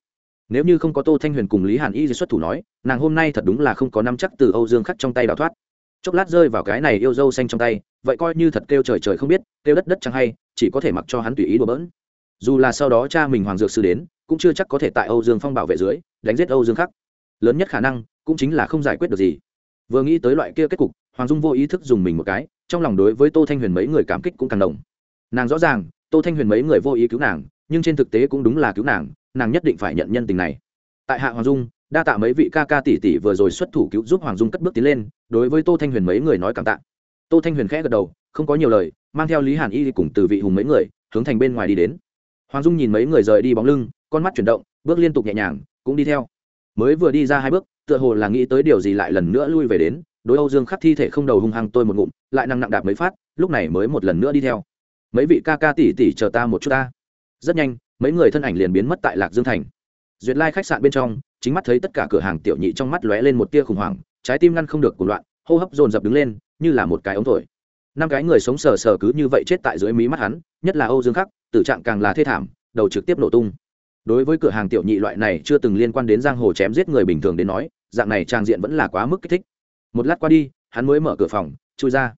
Nếu như không có tô thanh huyền cùng lý hàn y xuất thủ nói, nàng hôm nay thật đúng là không có năm chắc từ âu dương khắc trong tay đào thoát chốc lát rơi vào cái này yêu dâu xanh trong tay, vậy coi như thật kêu trời trời không biết, kêu đất đất chẳng hay, chỉ có thể mặc cho hắn tùy ý đùa bỡn. Dù là sau đó cha mình hoàng dược sư đến, cũng chưa chắc có thể tại âu dương phong bảo vệ dưới, đánh giết âu dương khắc. Lớn nhất khả năng, cũng chính là không giải quyết được gì. Vừa nghĩ tới loại kia kết cục, hoàng dung vô ý thức dùng mình một cái, trong lòng đối với tô thanh huyền mấy người cảm kích cũng càng đồng nàng rõ ràng, tô thanh huyền mấy người vô ý cứu nàng, nhưng trên thực tế cũng đúng là cứu nàng nàng nhất định phải nhận nhân tình này. Tại hạ hoàng dung đa tạ mấy vị ca ca tỷ tỷ vừa rồi xuất thủ cứu giúp hoàng dung cất bước tiến lên, đối với tô thanh huyền mấy người nói cảm tạ. Tô thanh huyền khẽ gật đầu, không có nhiều lời, mang theo lý hàn y cùng từ vị hùng mấy người, hướng thành bên ngoài đi đến. Hoàng dung nhìn mấy người rời đi bóng lưng, con mắt chuyển động, bước liên tục nhẹ nhàng, cũng đi theo. Mới vừa đi ra hai bước, tựa hồ là nghĩ tới điều gì lại lần nữa lui về đến, đối âu dương khắc thi thể không đầu hung hăng tôi một ngụm, lại năng nặng đạp mấy phát, lúc này mới một lần nữa đi theo. Mấy vị ca ca tỷ tỷ chờ ta một chút ta. Rất nhanh, mấy người thân ảnh liền biến mất tại lạc dương thành duyệt lai khách sạn bên trong, chính mắt thấy tất cả cửa hàng tiểu nhị trong mắt lóe lên một tia khủng hoảng, trái tim ngăn không được cuồng loạn, hô hấp dồn dập đứng lên, như là một cái ống thổi. Năm cái người sống sờ sờ cứ như vậy chết tại dưới mí mắt hắn, nhất là âu dương khắc, tử trạng càng là thê thảm, đầu trực tiếp nổ tung. Đối với cửa hàng tiểu nhị loại này chưa từng liên quan đến giang hồ chém giết người bình thường đến nói, dạng này trang diện vẫn là quá mức kích thích. Một lát qua đi, hắn mới mở cửa phòng, chui ra.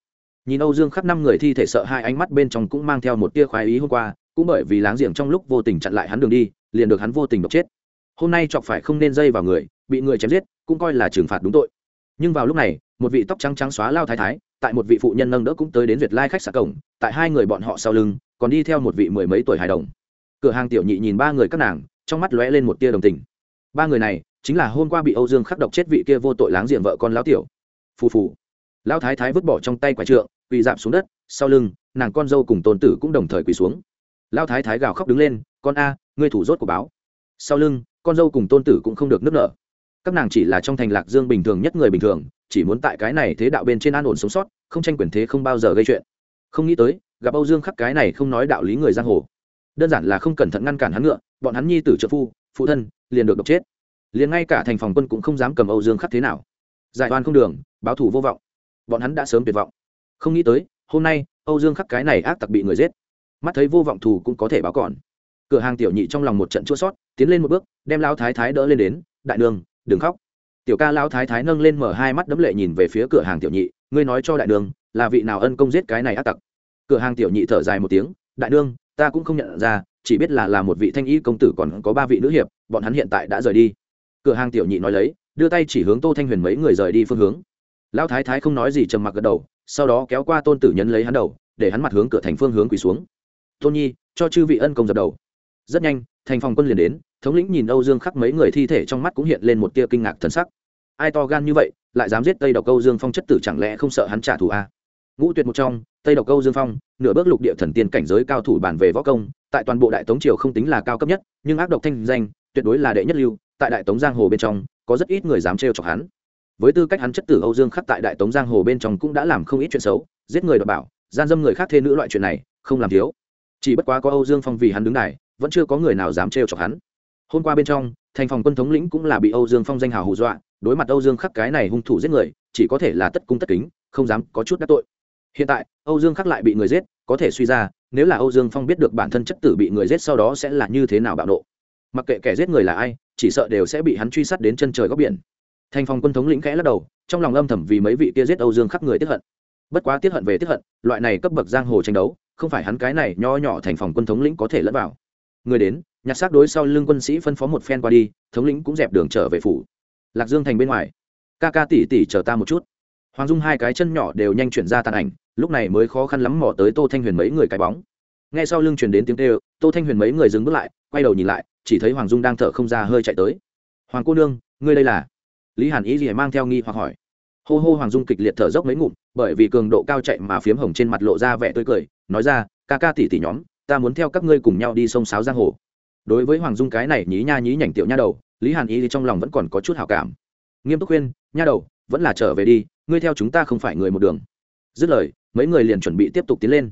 Nhìn âu dương Khắc năm người thi thể sợ hai ánh mắt bên trong cũng mang theo một tia khoái ý hôm qua, cũng bởi vì láng giềng trong lúc vô tình chặn lại hắn đường đi, liền được hắn vô tình độc chết hôm nay chọc phải không nên dây vào người, bị người chém giết, cũng coi là trừng phạt đúng tội. Nhưng vào lúc này, một vị tóc trắng trắng xóa lao thái thái, tại một vị phụ nhân nâng đỡ cũng tới đến việt lai khách sạn cổng, tại hai người bọn họ sau lưng, còn đi theo một vị mười mấy tuổi hài đồng. Cửa hàng tiểu nhị nhìn ba người các nàng, trong mắt lóe lên một tia đồng tình. Ba người này, chính là hôm qua bị âu dương khắc độc chết vị kia vô tội láng giềng vợ con lão tiểu. Phù phù. Lão thái thái vứt bỏ trong tay quả trượng, quỳ dạp xuống đất, sau lưng, nàng con dâu cùng tôn tử cũng đồng thời quỳ xuống. Lão thái thái gào khóc đứng lên, con a, ngươi thủ rốt của báo. Sau lưng con dâu cùng tôn tử cũng không được nức nở. Các nàng chỉ là trong thành lạc dương bình thường nhất người bình thường, chỉ muốn tại cái này thế đạo bên trên an ổn sống sót, không tranh quyền thế không bao giờ gây chuyện. Không nghĩ tới, gặp âu dương khắc cái này không nói đạo lý người giang hồ. Đơn giản là không cẩn thận ngăn cản hắn ngựa, bọn hắn nhi tử trợ phu, phụ thân, liền được độc chết. Liền ngay cả thành phòng quân cũng không dám cầm âu dương khắc thế nào. Giải oan không đường, báo thủ vô vọng. Bọn hắn đã sớm tuyệt vọng. Không nghĩ tới, hôm nay, âu dương khắc cái này ác tặc bị người giết. Mắt thấy vô vọng thù cũng có thể báo còn cửa hàng tiểu nhị trong lòng một trận chua sót, tiến lên một bước, đem lao thái thái đỡ lên đến, đại đường đừng khóc. Tiểu ca lao thái thái nâng lên mở hai mắt đấm lệ nhìn về phía cửa hàng tiểu nhị, ngươi nói cho đại đường là vị nào ân công giết cái này ác tặc? Cửa hàng tiểu nhị thở dài một tiếng, đại đường ta cũng không nhận ra, chỉ biết là là một vị thanh y công tử còn có ba vị nữ hiệp, bọn hắn hiện tại đã rời đi. Cửa hàng tiểu nhị nói lấy, đưa tay chỉ hướng tô thanh huyền mấy người rời đi phương hướng. Lão thái thái không nói gì trầm mặc gật đầu, sau đó kéo qua tôn tử nhấn lấy hắn đầu, để hắn mặt hướng cửa thành phương hướng quỳ xuống. Tôn nhi, cho chư vị ân công dập đầu rất nhanh, thành phòng quân liền đến, thống lĩnh nhìn âu dương khắc mấy người thi thể trong mắt cũng hiện lên một tia kinh ngạc thần sắc. Ai to gan như vậy, lại dám giết tây độc âu dương phong chất tử chẳng lẽ không sợ hắn trả thù à? ngũ tuyệt một trong, tây độc câu dương phong, nửa bước lục địa thần tiên cảnh giới cao thủ bản về võ công, tại toàn bộ đại tống triều không tính là cao cấp nhất, nhưng ác độc thanh danh, tuyệt đối là đệ nhất lưu, tại đại tống giang hồ bên trong, có rất ít người dám trêu chọc hắn. Với tư cách hắn chất tử âu dương khắc tại đại tống giang hồ bên trong cũng đã làm không ít chuyện xấu, giết người đọc bảo, gian dâm người khác thê nữ loại chuyện này, không làm thiếu. Chỉ bất quá có âu dương phong vì hắn đứng này vẫn chưa có người nào dám trêu chọc hắn. Hôm qua bên trong, thành phòng quân thống lĩnh cũng là bị âu dương phong danh hào hù dọa, đối mặt âu dương khắc cái này hung thủ giết người, chỉ có thể là tất cung tất kính, không dám có chút đắc tội. Hiện tại, âu dương khắc lại bị người giết, có thể suy ra, nếu là âu dương phong biết được bản thân chất tử bị người giết sau đó sẽ là như thế nào bạo nộ. Mặc kệ kẻ giết người là ai, chỉ sợ đều sẽ bị hắn truy sát đến chân trời góc biển. Thành phòng quân thống lĩnh khẽ lắc đầu, trong lòng âm thầm vì mấy vị kia giết âu dương khắc người tiếp hận. Bất quá tiết hận về tiết hận, loại này cấp bậc giang hồ tranh đấu, không phải hắn cái này nho nhỏ thành phòng quân thống lĩnh có thể lẫn vào người đến, nhặt xác đối sau lưng quân sĩ phân phó một phen qua đi, thống lĩnh cũng dẹp đường trở về phủ. Lạc dương thành bên ngoài. Ca ca tỉ tỉ chờ ta một chút. Hoàng dung hai cái chân nhỏ đều nhanh chuyển ra tàn ảnh, lúc này mới khó khăn lắm mò tới tô thanh huyền mấy người cái bóng. Ngay sau lưng chuyển đến tiếng kêu, tô thanh huyền mấy người dừng bước lại, quay đầu nhìn lại, chỉ thấy hoàng dung đang thở không ra hơi chạy tới. Hoàng cô nương, ngươi đây là? Lý hàn ý gì mang theo nghi hoặc hỏi. Hô hô hoàng dung kịch liệt thở dốc mấy ngụm, bởi vì cường độ cao chạy mà phiếm hồng trên mặt lộ ra vẻ tươi cười, nói ra, ca ca tỉ tỉ nhóm ta muốn theo các ngươi cùng nhau đi sông sáo giang hồ. Đối với hoàng dung cái này nhí nha nhí nhảnh tiểu nha đầu, lý hàn ý thì trong lòng vẫn còn có chút hào cảm. Nghiêm túc khuyên, nha đầu, vẫn là trở về đi, ngươi theo chúng ta không phải người một đường. Dứt lời, mấy người liền chuẩn bị tiếp tục tiến lên.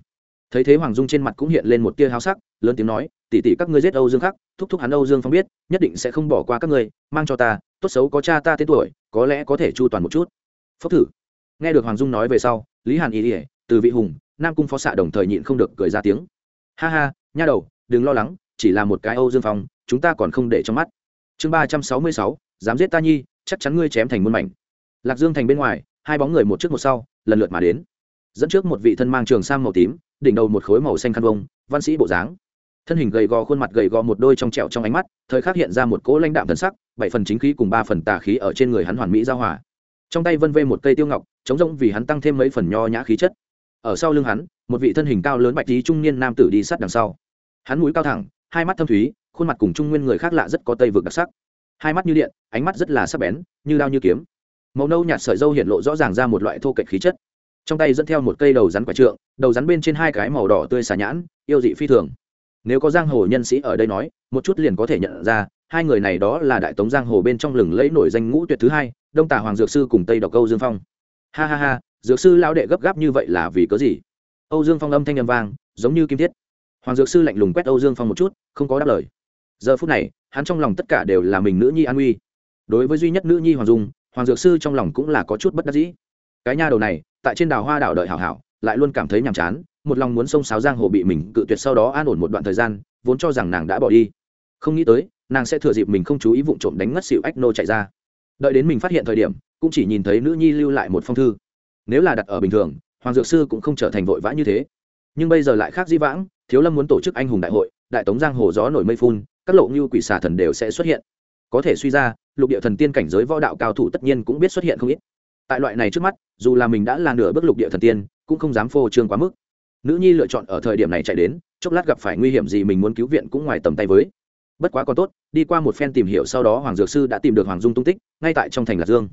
Thấy thế hoàng dung trên mặt cũng hiện lên một tia háo sắc, lớn tiếng nói tỉ tỉ các ngươi giết âu dương khắc, thúc thúc hắn âu dương phong biết, nhất định sẽ không bỏ qua các ngươi, mang cho ta, tốt xấu có cha ta tên tuổi, có lẽ có thể chu toàn một chút. Phúc thử. Nghe được hoàng dung nói về sau, lý hàn ý ỉa từ vị hùng, nam cung phó xạ đồng thời nhịn không được cười ra tiếng ha ha, nha đầu, đừng lo lắng, chỉ là một cái âu dương phong, chúng ta còn không để trong mắt. Chương ba trăm sáu mươi sáu, dám giết ta nhi, chắc chắn ngươi chém thành muôn mảnh. Lạc dương thành bên ngoài, hai bóng người một trước một sau, lần lượt mà đến. Dẫn trước một vị thân mang trường sang màu tím, đỉnh đầu một khối màu xanh khăn vông, văn sĩ bộ dáng. Thân hình gầy gò, khuôn mặt gầy gò một đôi trong trẹo trong ánh mắt, thời khắc hiện ra một cỗ lãnh đạm thần sắc, bảy phần chính khí cùng ba phần tà khí ở trên người hắn hoàn mỹ giao hòa. Trong tay vân vê một cây tiêu ngọc, chống rỗng vì hắn tăng thêm mấy phần nho nhã khí chất ở sau lưng hắn, một vị thân hình cao lớn bạch tí trung niên nam tử đi sát đằng sau. Hắn mũi cao thẳng, hai mắt thâm thúy, khuôn mặt cùng trung nguyên người khác lạ rất có tây vực đặc sắc. Hai mắt như điện, ánh mắt rất là sắc bén, như đao như kiếm. Màu nâu nhạt sợi dâu hiện lộ rõ ràng ra một loại thô kệch khí chất. Trong tay dẫn theo một cây đầu rắn quả trượng, đầu rắn bên trên hai cái màu đỏ tươi xà nhãn, yêu dị phi thường. Nếu có giang hồ nhân sĩ ở đây nói, một chút liền có thể nhận ra, hai người này đó là đại tống giang hồ bên trong lừng lẫy nổi danh ngũ tuyệt thứ hai, đông tả hoàng dược sư cùng tây độc câu dương phong. Ha ha ha dược sư lão đệ gấp gáp như vậy là vì có gì? Âu dương phong âm thanh âm vang, giống như kim thiết. Hoàng dược sư lạnh lùng quét âu dương phong một chút, không có đáp lời. Giờ phút này, hắn trong lòng tất cả đều là mình nữ nhi an uy. Đối với duy nhất nữ nhi hoàng dung, hoàng dược sư trong lòng cũng là có chút bất đắc dĩ. Cái nha đầu này, tại trên đào hoa đảo đợi hảo hảo, lại luôn cảm thấy nhàm chán, một lòng muốn xông sáo giang hồ bị mình cự tuyệt sau đó an ổn một đoạn thời gian, vốn cho rằng nàng đã bỏ đi. Không nghĩ tới, nàng sẽ thừa dịp mình không chú ý vụ trộm đánh ngất xịu ách nô chạy ra. Đợi đến mình phát hiện thời điểm, cũng chỉ nhìn thấy nữ nhi lưu lại một phong thư nếu là đặt ở bình thường, hoàng dược sư cũng không trở thành vội vã như thế. Nhưng bây giờ lại khác di vãng, thiếu lâm muốn tổ chức anh hùng đại hội, đại tống giang hồ gió nổi mây phun, các lộ như quỷ xà thần đều sẽ xuất hiện. Có thể suy ra, lục địa thần tiên cảnh giới võ đạo cao thủ tất nhiên cũng biết xuất hiện không ít. Tại loại này trước mắt, dù là mình đã là nửa bước lục địa thần tiên, cũng không dám phô trương quá mức. Nữ nhi lựa chọn ở thời điểm này chạy đến, chốc lát gặp phải nguy hiểm gì mình muốn cứu viện cũng ngoài tầm tay với. Bất quá còn tốt, đi qua một phen tìm hiểu sau đó hoàng dược sư đã tìm được hoàng dung tung tích, ngay tại trong thành lạc dương.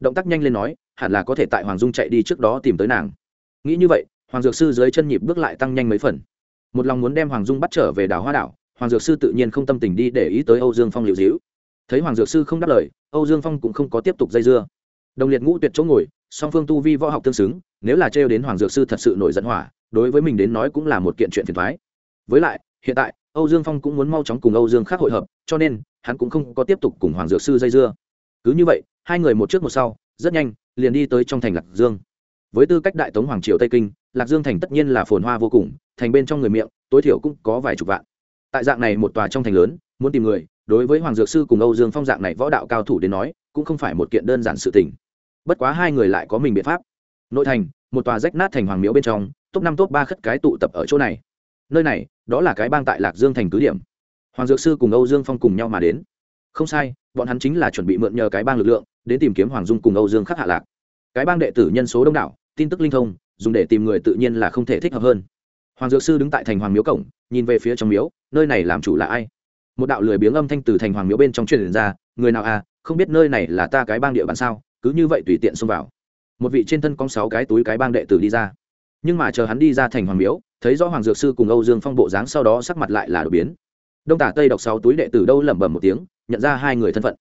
Động tác nhanh lên nói hẳn là có thể tại hoàng dung chạy đi trước đó tìm tới nàng. Nghĩ như vậy, hoàng dược sư dưới chân nhịp bước lại tăng nhanh mấy phần. Một lòng muốn đem hoàng dung bắt trở về đảo hoa đảo, hoàng dược sư tự nhiên không tâm tình đi để ý tới âu dương phong liệu dĩu. Thấy hoàng dược sư không đáp lời, âu dương phong cũng không có tiếp tục dây dưa. Đồng liệt ngũ tuyệt chỗ ngồi, song phương tu vi võ học tương xứng, nếu là trêu đến hoàng dược sư thật sự nổi giận hỏa, đối với mình đến nói cũng là một kiện chuyện phiền thoái với lại, hiện tại, âu dương phong cũng muốn mau chóng cùng âu dương khác hội hợp, cho nên, hắn cũng không có tiếp tục cùng hoàng dược sư dây dưa. Cứ như vậy, hai người một trước một sau, rất nhanh liền đi tới trong thành lạc dương. Với tư cách đại tống hoàng triều tây kinh, lạc dương thành tất nhiên là phồn hoa vô cùng, thành bên trong người miệng, tối thiểu cũng có vài chục vạn. Tại dạng này một tòa trong thành lớn, muốn tìm người, đối với hoàng dược sư cùng âu dương phong dạng này võ đạo cao thủ đến nói, cũng không phải một kiện đơn giản sự tình. Bất quá hai người lại có mình biện pháp. Nội thành, một tòa rách nát thành hoàng miếu bên trong, top năm top ba khất cái tụ tập ở chỗ này. Nơi này, đó là cái bang tại lạc dương thành cứ điểm. Hoàng dược sư cùng âu dương phong cùng nhau mà đến. Không sai, bọn hắn chính là chuẩn bị mượn nhờ cái bang lực lượng, đến tìm kiếm hoàng dung cùng âu dương khắc hạ lạc cái bang đệ tử nhân số đông đảo, tin tức linh thông, dùng để tìm người tự nhiên là không thể thích hợp hơn. Hoàng dược sư đứng tại thành hoàng miếu cổng, nhìn về phía trong miếu, nơi này làm chủ là ai? Một đạo lười biếng âm thanh từ thành hoàng miếu bên trong truyền ra, người nào à không biết nơi này là ta cái bang địa bàn sao, cứ như vậy tùy tiện xông vào. Một vị trên thân có sáu cái túi cái bang đệ tử đi ra. Nhưng mà chờ hắn đi ra thành hoàng miếu, thấy rõ hoàng dược sư cùng âu dương phong bộ dáng sau đó sắc mặt lại là đột biến. Đông tả tây đọc sáu túi đệ tử đâu lẩm bẩm một tiếng, nhận ra hai người thân phận.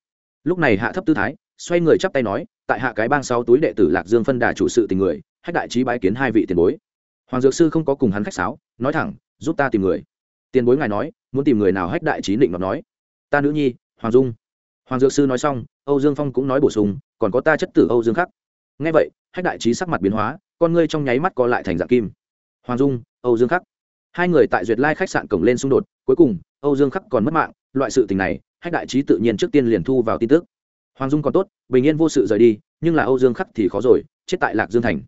Lúc này hạ thấp tư thái xoay người chắp tay nói, tại hạ cái bang sáu túi đệ tử lạc dương phân đà chủ sự tình người, hách đại trí bái kiến hai vị tiền bối. Hoàng dược sư không có cùng hắn khách sáo, nói thẳng, giúp ta tìm người. Tiền bối ngài nói, muốn tìm người nào hách đại trí định ngọc nói. Ta nữ nhi, hoàng dung. Hoàng dược sư nói xong, âu dương phong cũng nói bổ sung, còn có ta chất tử âu dương khắc ngay vậy, hách đại trí sắc mặt biến hóa, con ngươi trong nháy mắt co lại thành dạng kim. Hoàng dung, âu dương khắc hai người tại duyệt lai khách sạn cổng lên xung đột, cuối cùng, âu dương khắc còn mất mạng, loại sự tình này, hách đại trí tự nhiên trước tiên liền thu vào tin tức hoàng dung còn tốt, bình yên vô sự rời đi, nhưng là âu dương khắc thì khó rồi, chết tại lạc dương thành.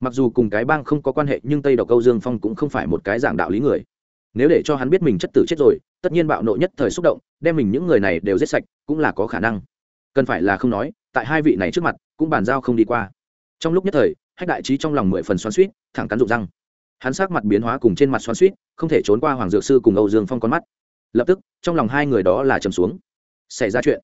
Mặc dù cùng cái bang không có quan hệ, nhưng tây độc âu dương phong cũng không phải một cái giảng đạo lý người. Nếu để cho hắn biết mình chất tử chết rồi, tất nhiên bạo nộ nhất thời xúc động, đem mình những người này đều giết sạch, cũng là có khả năng. Cần phải là không nói, tại hai vị này trước mặt, cũng bàn giao không đi qua. Trong lúc nhất thời, hách đại trí trong lòng mười phần xoắn suýt thẳng cắn rụng răng. Hắn sắc mặt biến hóa cùng trên mặt xoắn suýt không thể trốn qua hoàng dược sư cùng âu dương phong con mắt. Lập tức, trong lòng hai người đó là trầm xuống. Xảy ra chuyện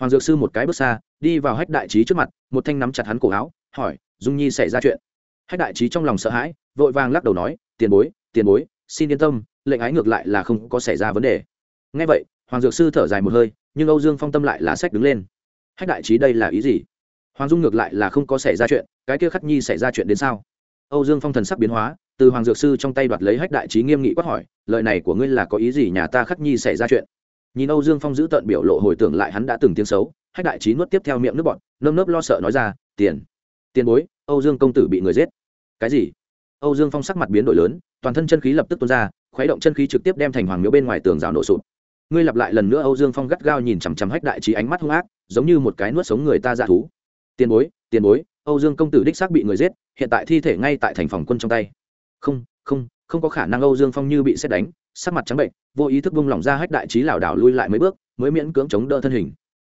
hoàng dược sư một cái bước xa, đi vào hách đại trí trước mặt, một thanh nắm chặt hắn cổ áo, hỏi, dung nhi xảy ra chuyện? Hách đại trí trong lòng sợ hãi, vội vàng lắc đầu nói, tiền bối tiền bối, xin yên tâm, lệnh ái ngược lại là không có xảy ra vấn đề. Ngay vậy, hoàng dược sư thở dài một hơi, nhưng âu dương phong tâm lại là sách đứng lên. Hách đại trí đây là ý gì? Hoàng dung ngược lại là không có xảy ra chuyện, cái kia khắc nhi xảy ra chuyện đến sao? Âu dương phong thần sắc biến hóa, từ hoàng dược sư trong tay đoạt lấy hách đại trí nghiêm nghị quát hỏi, lời này của ngươi là có ý gì nhà ta khắc nhi xảy ra chuyện? Nhìn âu dương phong giữ tận biểu lộ hồi tưởng lại hắn đã từng tiếng xấu, hách đại trí nuốt tiếp theo miệng nước bọn nơm nớp lo sợ nói ra, tiền tiền bối, âu dương công tử bị người giết. Cái gì? Âu dương phong sắc mặt biến đổi lớn, toàn thân chân khí lập tức tuôn ra, khuấy động chân khí trực tiếp đem thành hoàng miếu bên ngoài tường rào nổ sụp. Ngươi lặp lại lần nữa, âu dương phong gắt gao nhìn chằm chằm hách đại trí ánh mắt hung ác, giống như một cái nuốt sống người ta dạ thú. Tiền bối tiền bối, âu dương công tử đích xác bị người giết, hiện tại thi thể ngay tại thành phòng quân trong tay. Không không không có khả năng âu dương phong như bị xét đánh sắc mặt trắng bệnh, vô ý thức vung lỏng ra hách đại trí lảo đảo lui lại mấy bước, mới miễn cưỡng chống đỡ thân hình.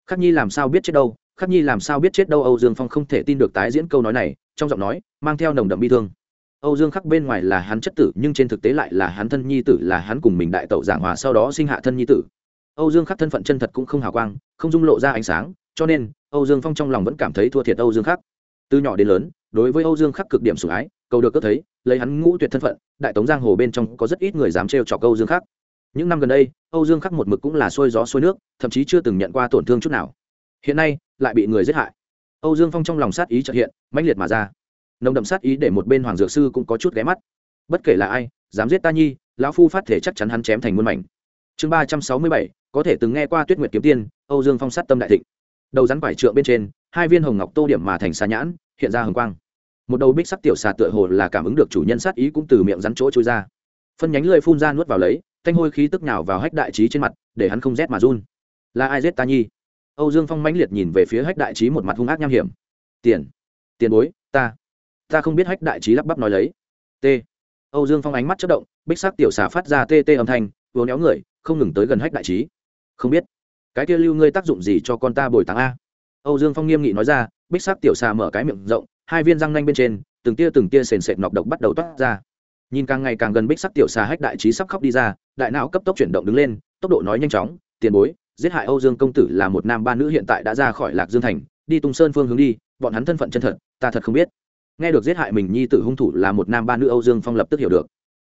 Khắc nhi làm sao biết chết đâu? Khắc nhi làm sao biết chết đâu? Âu dương phong không thể tin được tái diễn câu nói này, trong giọng nói mang theo nồng đậm bi thương. Âu dương khắc bên ngoài là hắn chất tử, nhưng trên thực tế lại là hắn thân nhi tử, là hắn cùng mình đại tẩu giảng hòa sau đó sinh hạ thân nhi tử. Âu dương khắc thân phận chân thật cũng không hào quang, không dung lộ ra ánh sáng, cho nên âu dương phong trong lòng vẫn cảm thấy thua thiệt âu dương khắc. Từ nhỏ đến lớn, đối với âu dương khắc cực điểm sủng ái cầu được cất thấy, lấy hắn ngũ tuyệt thân phận, đại tống giang hồ bên trong có rất ít người dám trêu chọc âu dương khắc. Những năm gần đây, âu dương khắc một mực cũng là xuôi gió xuôi nước, thậm chí chưa từng nhận qua tổn thương chút nào. Hiện nay, lại bị người giết hại. Âu dương phong trong lòng sát ý trợ hiện, mãnh liệt mà ra. Nồng đậm sát ý để một bên hoàng dược sư cũng có chút ghé mắt. Bất kể là ai, dám giết ta nhi, lão phu phát thể chắc chắn hắn chém thành muôn mảnh. Chương ba trăm sáu mươi bảy, có thể từng nghe qua tuyết nguyệt kiếm tiên, âu dương phong sát tâm đại thịnh. Đầu rắn quải trượng bên trên, hai viên hồng ngọc tô điểm mà thành xà nhãn, hiện ra hồng quang một đầu bích sắc tiểu xà tựa hồ là cảm ứng được chủ nhân sát ý cũng từ miệng rắn chỗ trôi ra. Phân nhánh lưỡi phun ra nuốt vào lấy, thanh hôi khí tức nào vào hách đại trí trên mặt, để hắn không rét mà run. Là ai rét ta nhi? Âu dương phong mãnh liệt nhìn về phía hách đại trí một mặt hung ác nham hiểm. Tiền tiền bối, ta ta không biết hách đại trí lắp bắp nói lấy. T. Âu dương phong ánh mắt chất động, bích sắc tiểu xà phát ra tê tê âm thanh vốn éo người, không ngừng tới gần hách đại trí. Không biết, cái kia lưu ngươi tác dụng gì cho con ta bồi táng a? Âu dương phong nghiêm nghị nói ra, bích sắc tiểu xà mở cái miệng rộng hai viên răng nanh bên trên, từng tia từng tia sền sệt nọc độc bắt đầu toát ra. Nhìn càng ngày càng gần bích sắc tiểu xà hách đại trí sắp khóc đi ra, đại não cấp tốc chuyển động đứng lên, tốc độ nói nhanh chóng, tiền bối, giết hại âu dương công tử là một nam ba nữ hiện tại đã ra khỏi lạc dương thành, đi tung sơn phương hướng đi, bọn hắn thân phận chân thật, ta thật không biết. Nghe được giết hại mình nhi tử hung thủ là một nam ba nữ âu dương phong lập tức hiểu được.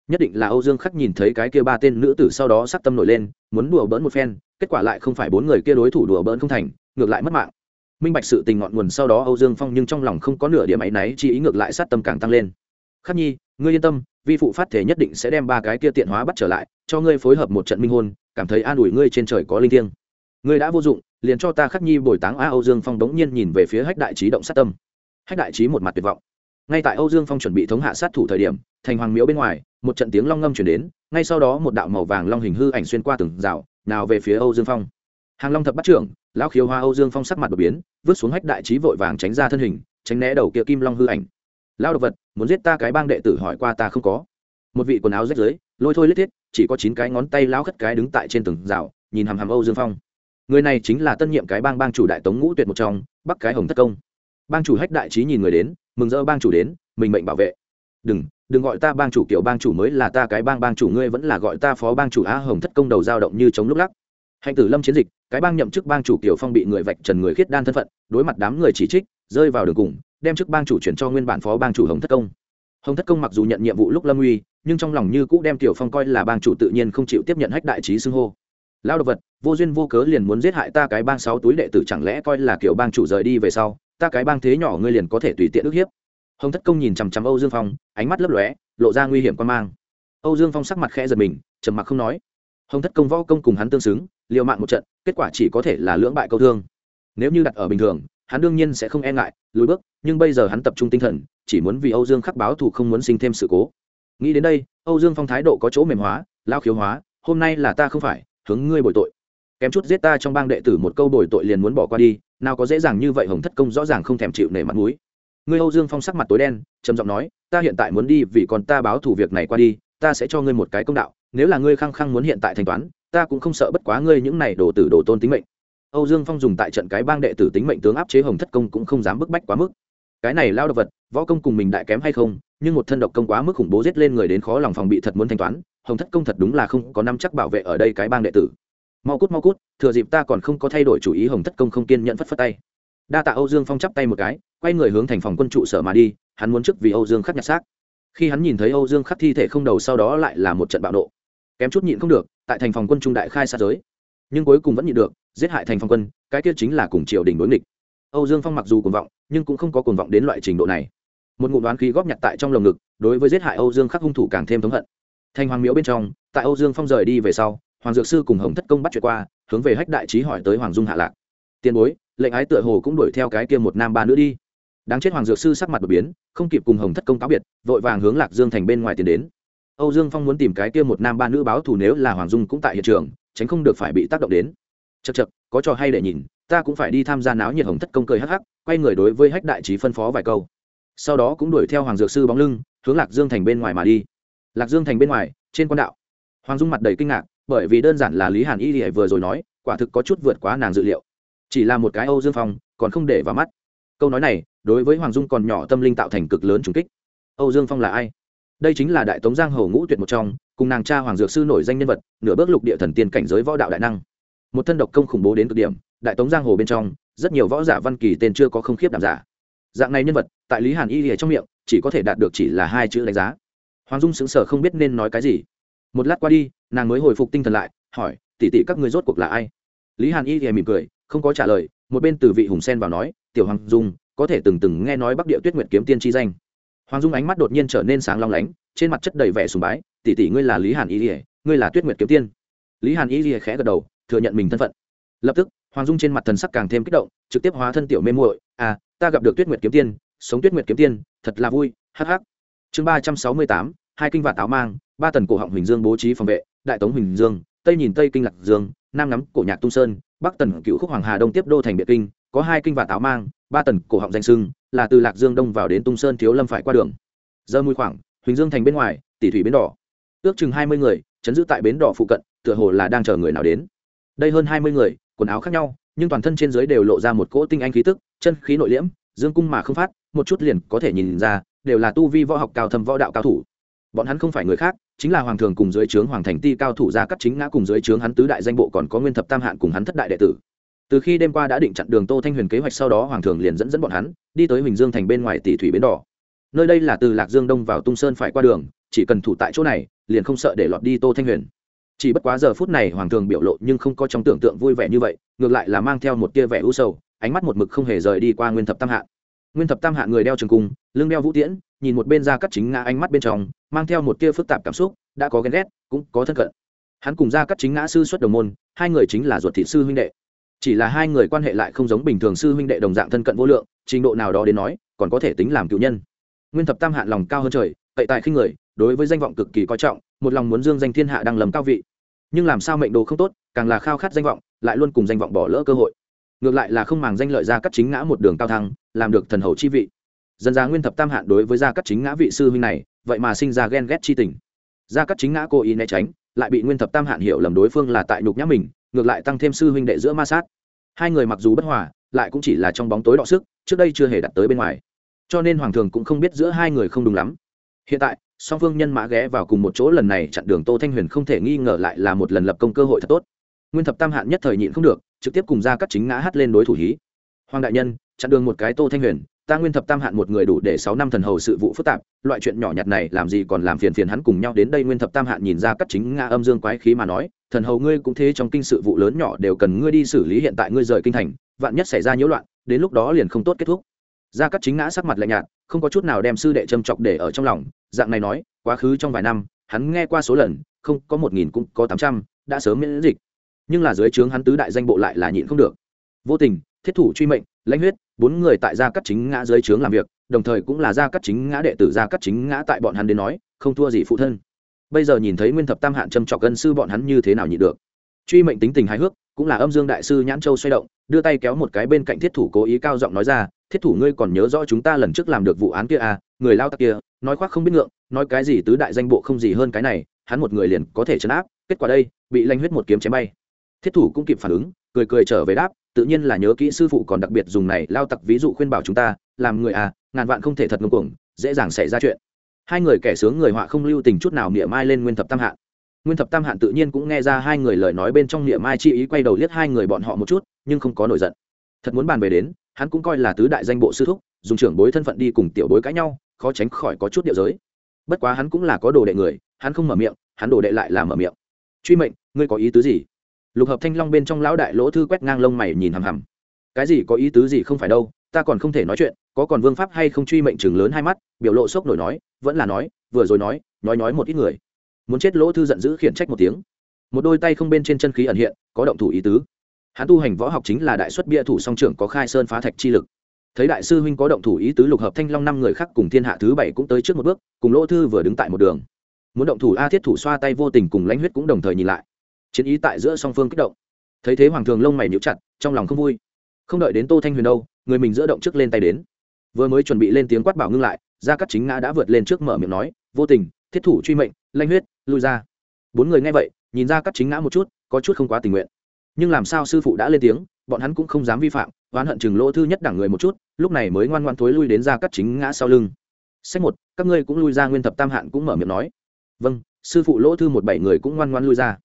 Nhất định là âu dương khắc nhìn thấy cái kia ba tên nữ tử sau đó sắc tâm nổi lên, muốn đùa bỡn một phen, kết quả lại không phải bốn người kia đối thủ đùa bỡn không thành, ngược lại mất mạng minh bạch sự tình ngọn nguồn sau đó âu dương phong nhưng trong lòng không có nửa điểm áy náy chi ý ngược lại sát tâm càng tăng lên. Khắc nhi, ngươi yên tâm, vi phụ phát thể nhất định sẽ đem ba cái kia tiện hóa bắt trở lại, cho ngươi phối hợp một trận minh hôn, cảm thấy an ủi ngươi trên trời có linh thiêng. Ngươi đã vô dụng, liền cho ta khắc nhi bồi táng a. Âu dương phong đống nhiên nhìn về phía hách đại trí động sát tâm. Hách đại trí một mặt tuyệt vọng. Ngay tại âu dương phong chuẩn bị thống hạ sát thủ thời điểm, thành hoàng miếu bên ngoài, một trận tiếng long ngâm chuyển đến, ngay sau đó một đạo màu vàng long hình hư ảnh xuyên qua từng rào, nào về phía âu dương phong. Hàng long thập bắt trưởng lão khiếu hoa âu dương phong sắc mặt đột biến, vứt xuống hách đại trí vội vàng tránh ra thân hình, tránh né đầu kia kim long hư ảnh. Lao đ ộ vật, muốn giết ta cái bang đệ tử hỏi qua ta không có. Một vị quần áo rách rưới, lôi thôi lết thiết, chỉ có chín cái ngón tay lão khất cái đứng tại trên từng rào, nhìn hàm hàm âu dương phong. Người này chính là tân nhiệm cái bang bang chủ đại tống ngũ tuyệt một trong, bắc cái hồng thất công. Bang chủ hách đại trí nhìn người đến, mừng rỡ bang chủ đến, mình mệnh bảo vệ. Đừng đừng gọi ta bang chủ kiểu bang chủ mới là ta cái bang bang chủ, ngươi vẫn là gọi ta phó bang chủ á hồng thất công đầu dao động như chống lúc lắc hành tử lâm chiến dịch, cái bang nhậm chức bang chủ kiều phong bị người vạch trần người khiết đan thân phận, đối mặt đám người chỉ trích, rơi vào đường cùng, đem chức bang chủ chuyển cho nguyên bản phó bang chủ hồng thất công. Hồng thất công mặc dù nhận nhiệm vụ lúc lâm uy, nhưng trong lòng như cũ đem tiểu phong coi là bang chủ tự nhiên không chịu tiếp nhận hách đại trí xưng hô. Lao động vật, vô duyên vô cớ liền muốn giết hại ta cái bang sáu túi đệ tử chẳng lẽ coi là kiểu bang chủ rời đi về sau, ta cái bang thế nhỏ ngươi liền có thể tùy tiện ức hiếp. Hồng thất công nhìn chằm chằm âu dương phong, ánh mắt lấp lóe, lộ ra nguy hiểm quan mang. Âu dương phong sắc mặt khẽ giật mình, trầm mặc không nói. Hồng thất công võ công cùng hắn tương xứng liều mạng một trận, kết quả chỉ có thể là lưỡng bại câu thương. Nếu như đặt ở bình thường, hắn đương nhiên sẽ không e ngại, lùi bước, nhưng bây giờ hắn tập trung tinh thần, chỉ muốn vì âu dương khắc báo thù không muốn sinh thêm sự cố. Nghĩ đến đây, âu dương phong thái độ có chỗ mềm hóa lao khiếu hóa, hôm nay là ta không phải, hướng ngươi bồi tội. Kém chút giết ta trong bang đệ tử một câu bồi tội liền muốn bỏ qua đi, nào có dễ dàng như vậy hồng thất công rõ ràng không thèm chịu nể mặt mũi. Ngươi âu dương phong sắc mặt tối đen, trầm giọng nói, ta hiện tại muốn đi vì còn ta báo thù việc này qua đi, ta sẽ cho ngươi một cái công đạo, nếu là ngươi khăng khăng muốn hiện tại thanh toán ta cũng không sợ bất quá ngươi những này đổ tử đổ tôn tính mệnh. Âu dương phong dùng tại trận cái bang đệ tử tính mệnh tướng áp chế hồng thất công cũng không dám bức bách quá mức. Cái này lao độc vật, võ công cùng mình đại kém hay không, nhưng một thân độc công quá mức khủng bố giết lên người đến khó lòng phòng bị thật muốn thanh toán, hồng thất công thật đúng là không có năm chắc bảo vệ ở đây cái bang đệ tử. Mau cút mau cút, thừa dịp ta còn không có thay đổi chủ ý hồng thất công không kiên nhận phất phất tay. Đa tạ âu dương phong chắp tay một cái, quay người hướng thành phòng quân trụ sở mà đi, hắn muốn trước vì âu dương khắc nhặt xác. Khi hắn nhìn thấy âu dương khắc thi thể không đầu sau đó lại là một trận bạo nộ. Kém chút nhịn không được tại thành phòng quân trung đại khai sát giới. Nhưng cuối cùng vẫn nhịn được, giết hại thành phòng quân, cái kia chính là cùng triều đình đối nghịch. Âu dương phong mặc dù cuồng vọng, nhưng cũng không có cuồng vọng đến loại trình độ này. Một ngụ đoán khí góp nhặt tại trong lồng ngực, đối với giết hại âu dương khắc hung thủ càng thêm thống hận. Thành hoàng miếu bên trong, tại âu dương phong rời đi về sau, hoàng dược sư cùng hồng thất công bắt chuyện qua, hướng về hách đại trí hỏi tới hoàng dung hạ lạc. Tiền bối, lệnh ái tựa hồ cũng đuổi theo cái kia một nam ba nữ đi. Đáng chết hoàng dược sư sắc mặt đột biến, không kịp cùng hồng thất công cáo biệt, vội vàng hướng lạc dương thành bên ngoài tiến đến âu dương phong muốn tìm cái kia một nam ba nữ báo thù nếu là hoàng dung cũng tại hiện trường tránh không được phải bị tác động đến. Chậc chậc, có trò hay để nhìn ta cũng phải đi tham gia náo nhiệt hồng thất công cười hắc hắc quay người đối với hách đại trí phân phó vài câu. Sau đó cũng đuổi theo hoàng dược sư bóng lưng hướng lạc dương thành bên ngoài mà đi. Lạc dương thành bên ngoài trên quan đạo. Hoàng dung mặt đầy kinh ngạc bởi vì đơn giản là lý hàn y lìa vừa rồi nói quả thực có chút vượt quá nàng dự liệu. Chỉ là một cái âu dương phong còn không để vào mắt. Câu nói này đối với hoàng dung còn nhỏ tâm linh tạo thành cực lớn trùng kích. Âu dương phong là ai? Đây chính là đại tống giang hồ ngũ tuyệt một trong, cùng nàng cha hoàng dược sư nổi danh nhân vật, nửa bước lục địa thần tiên cảnh giới võ đạo đại năng. Một thân độc công khủng bố đến cực điểm, đại tống giang hồ bên trong, rất nhiều võ giả văn kỳ tên chưa có không khiếp đảm giả. Dạng này nhân vật, tại lý hàn y lìa trong miệng, chỉ có thể đạt được chỉ là hai chữ đánh giá. Hoàng dung sững sờ không biết nên nói cái gì. Một lát qua đi, nàng mới hồi phục tinh thần lại, hỏi tỉ tỉ các người rốt cuộc là ai? Lý hàn y lìa mỉm cười, không có trả lời, một bên từ vị hùng sen vào nói, tiểu hoàng dung, có thể từng từng nghe nói bắc địa tuyết nguyệt kiếm tiên chi danh hoàng dung ánh mắt đột nhiên trở nên sáng long lánh, trên mặt chất đầy vẻ sùng bái, Tỷ tỷ ngươi là lý hàn y ỉa ngươi là tuyết nguyệt kiếm tiên. Lý hàn y ỉa khẽ gật đầu, thừa nhận mình thân phận. Lập tức, hoàng dung trên mặt thần sắc càng thêm kích động, trực tiếp hóa thân tiểu mê muội à ta gặp được tuyết nguyệt kiếm tiên, sống tuyết nguyệt kiếm tiên, thật là vui hh chương ba trăm sáu mươi tám, hai kinh vạn táo mang, ba tần cổ họng huỳnh dương bố trí phòng vệ, đại tống huỳnh dương, tây nhìn tây kinh lạc dương, nam ngắm cổ nhạc tung sơn, bắc tần cựu khúc hoàng hà đông tiếp đô thành biệt kinh, có hai kinh vạn táo mang, ba tần cổ họng danh sưng là từ lạc dương đông vào đến tung sơn thiếu lâm phải qua đường. Giờ mùi khoảng, huỳnh dương thành bên ngoài, tỷ thủy bến đỏ. Ước chừng hai mươi người, chấn giữ tại bến đỏ phụ cận, tựa hồ là đang chờ người nào đến. Đây hơn hai mươi người, quần áo khác nhau, nhưng toàn thân trên dưới đều lộ ra một cỗ tinh anh khí tức, chân khí nội liễm, dương cung mà không phát, một chút liền có thể nhìn ra, đều là tu vi võ học cao thâm võ đạo cao thủ. Bọn hắn không phải người khác, chính là hoàng thường cùng dưới trướng hoàng thành ti cao thủ ra cắt chính ngã cùng dưới trướng hắn tứ đại danh bộ còn có nguyên thập tam hạn cùng hắn thất đại đệ tử từ khi đêm qua đã định chặn đường tô thanh huyền kế hoạch sau đó, hoàng thường liền dẫn dẫn bọn hắn đi tới huỳnh dương thành bên ngoài tỷ thủy bến đỏ. Nơi đây là từ lạc dương đông vào tung sơn phải qua đường, chỉ cần thủ tại chỗ này, liền không sợ để lọt đi tô thanh huyền. Chỉ bất quá giờ phút này hoàng thường biểu lộ nhưng không có trong tưởng tượng vui vẻ như vậy, ngược lại là mang theo một tia vẻ u sầu, ánh mắt một mực không hề rời đi qua nguyên thập tam hạ. Nguyên thập tam hạ người đeo trường cung, lưng đeo vũ tiễn, nhìn một bên ra cắt chính ngã ánh mắt bên trong, mang theo một tia phức tạp cảm xúc, đã có ghen ghét, cũng có thân cận. Hắn cùng ra cắt chính ngã sư xuất đồng môn, hai người chính là ruột thị sư huynh đệ chỉ là hai người quan hệ lại không giống bình thường sư huynh đệ đồng dạng thân cận vô lượng, trình độ nào đó đến nói, còn có thể tính làm cựu nhân. Nguyên thập tam hạ lòng cao hơn trời tệ tại khinh người, đối với danh vọng cực kỳ coi trọng, một lòng muốn dương danh thiên hạ đang lầm cao vị. Nhưng làm sao mệnh đồ không tốt, càng là khao khát danh vọng, lại luôn cùng danh vọng bỏ lỡ cơ hội. Ngược lại là không màng danh lợi ra cắt chính ngã một đường cao thăng, làm được thần hầu chi vị. Dân giá nguyên thập tam hạn đối với gia cắt chính ngã vị sư huynh này, vậy mà sinh ra ghen ghét chi tình. Gia cắt chính ngã cố ý né tránh, lại bị nguyên thập tam hạn hiểu lầm đối phương là tại nhục nhã mình ngược lại tăng thêm sư huynh đệ giữa ma sát. Hai người mặc dù bất hòa, lại cũng chỉ là trong bóng tối đọ sức, trước đây chưa hề đặt tới bên ngoài. Cho nên hoàng thường cũng không biết giữa hai người không đúng lắm. Hiện tại, song phương nhân mã ghé vào cùng một chỗ lần này chặn đường tô thanh huyền không thể nghi ngờ lại là một lần lập công cơ hội thật tốt. Nguyên thập tam hạn nhất thời nhịn không được, trực tiếp cùng ra các chính ngã hát lên đối thủ hí. Hoàng đại nhân, chặn đường một cái tô thanh huyền ta nguyên thập tam hạn một người đủ để sáu năm thần hầu sự vụ phức tạp, loại chuyện nhỏ nhặt này làm gì còn làm phiền phiền hắn cùng nhau đến đây nguyên thập tam hạn nhìn ra cắt chính nga âm dương quái khí mà nói, thần hầu ngươi cũng thế trong kinh sự vụ lớn nhỏ đều cần ngươi đi xử lý hiện tại ngươi rời kinh thành, vạn nhất xảy ra nhiễu loạn, đến lúc đó liền không tốt kết thúc. Gia cắt chính ngã sắc mặt lạnh nhạt, không có chút nào đem sư đệ châm chọc để ở trong lòng, dạng này nói, quá khứ trong vài năm, hắn nghe qua số lần, không, có một nghìn cũng có tám trăm, đã sớm miễn dịch. Nhưng là dưới trướng hắn tứ đại danh bộ lại là nhịn không được. Vô tình, thiết thủ truy mệnh lãnh huyết, bốn người tại gia cắt chính ngã dưới trướng làm việc, đồng thời cũng là gia cắt chính ngã đệ tử gia cắt chính ngã tại bọn hắn đến nói, không thua gì phụ thân. Bây giờ nhìn thấy nguyên thập tam hạn châm trọc gân sư bọn hắn như thế nào nhị được. Truy mệnh tính tình hài hước, cũng là âm dương đại sư nhãn châu xoay động, đưa tay kéo một cái bên cạnh thiết thủ cố ý cao giọng nói ra, thiết thủ ngươi còn nhớ rõ chúng ta lần trước làm được vụ án kia à người lao tặc kia, nói khoác không biết ngượng, nói cái gì tứ đại danh bộ không gì hơn cái này, hắn một người liền có thể chấn áp, kết quả đây, bị lanh huyết một kiếm chém bay. Thiết thủ cũng kịp phản ứng, cười cười trở về đáp tự nhiên là nhớ kỹ sư phụ còn đặc biệt dùng này lao tặc ví dụ khuyên bảo chúng ta, làm người à ngàn vạn không thể thật ngưng cuồng, dễ dàng xảy ra chuyện. Hai người kẻ sướng người họa không lưu tình chút nào niệm mai lên nguyên thập tam hạn nguyên thập tam hạn tự nhiên cũng nghe ra hai người lời nói bên trong niệm mai chi ý quay đầu liếc hai người bọn họ một chút, nhưng không có nổi giận. Thật muốn bàn về đến, hắn cũng coi là tứ đại danh bộ sư thúc, dùng trưởng bối thân phận đi cùng tiểu bối cãi nhau, khó tránh khỏi có chút điệu giới. Bất quá hắn cũng là có đồ đệ người, hắn không mở miệng, hắn đồ đệ lại là mở miệng. Truy mệnh, ngươi có ý tứ gì? Lục hợp thanh long bên trong lão đại lỗ thư quét ngang lông mày nhìn hằm hằm. Cái gì có ý tứ gì không phải đâu, ta còn không thể nói chuyện, có còn vương pháp hay không truy mệnh chừng lớn hai mắt, biểu lộ sốc nổi nói, vẫn là nói, vừa rồi nói nói nói một ít người. Muốn chết lỗ thư giận dữ khiển trách một tiếng. Một đôi tay không bên trên chân khí ẩn hiện, có động thủ ý tứ. Hắn tu hành võ học chính là đại xuất bia thủ song trưởng có khai sơn phá thạch chi lực. Thấy đại sư huynh có động thủ ý tứ lục hợp thanh long năm người khác cùng thiên hạ thứ bảy cũng tới trước một bước, cùng lỗ thư vừa đứng tại một đường. Muốn động thủ a thiết thủ xoa tay vô tình cùng lãnh huyết cũng đồng thời nhìn lại chiến ý tại giữa song phương kích động. Thấy thế hoàng thường lông mày níu chặt, trong lòng không vui. Không đợi đến tô thanh huyền đâu, người mình giữa động trước lên tay đến. Vừa mới chuẩn bị lên tiếng quát bảo ngưng lại, gia cắt chính ngã đã vượt lên trước mở miệng nói, vô tình, thiết thủ truy mệnh, lanh huyết, lui ra. Bốn người nghe vậy, nhìn ra cắt chính ngã một chút, có chút không quá tình nguyện. Nhưng làm sao sư phụ đã lên tiếng, bọn hắn cũng không dám vi phạm, oán hận chừng lỗ thư nhất đẳng người một chút, lúc này mới ngoan ngoan thối lui đến ra cắt chính ngã sau lưng. Sách một, các ngươi cũng lui ra, nguyên thập tam hạn cũng mở miệng nói. Vâng sư phụ lỗ thư một bảy người cũng ngoan ngoan lui ra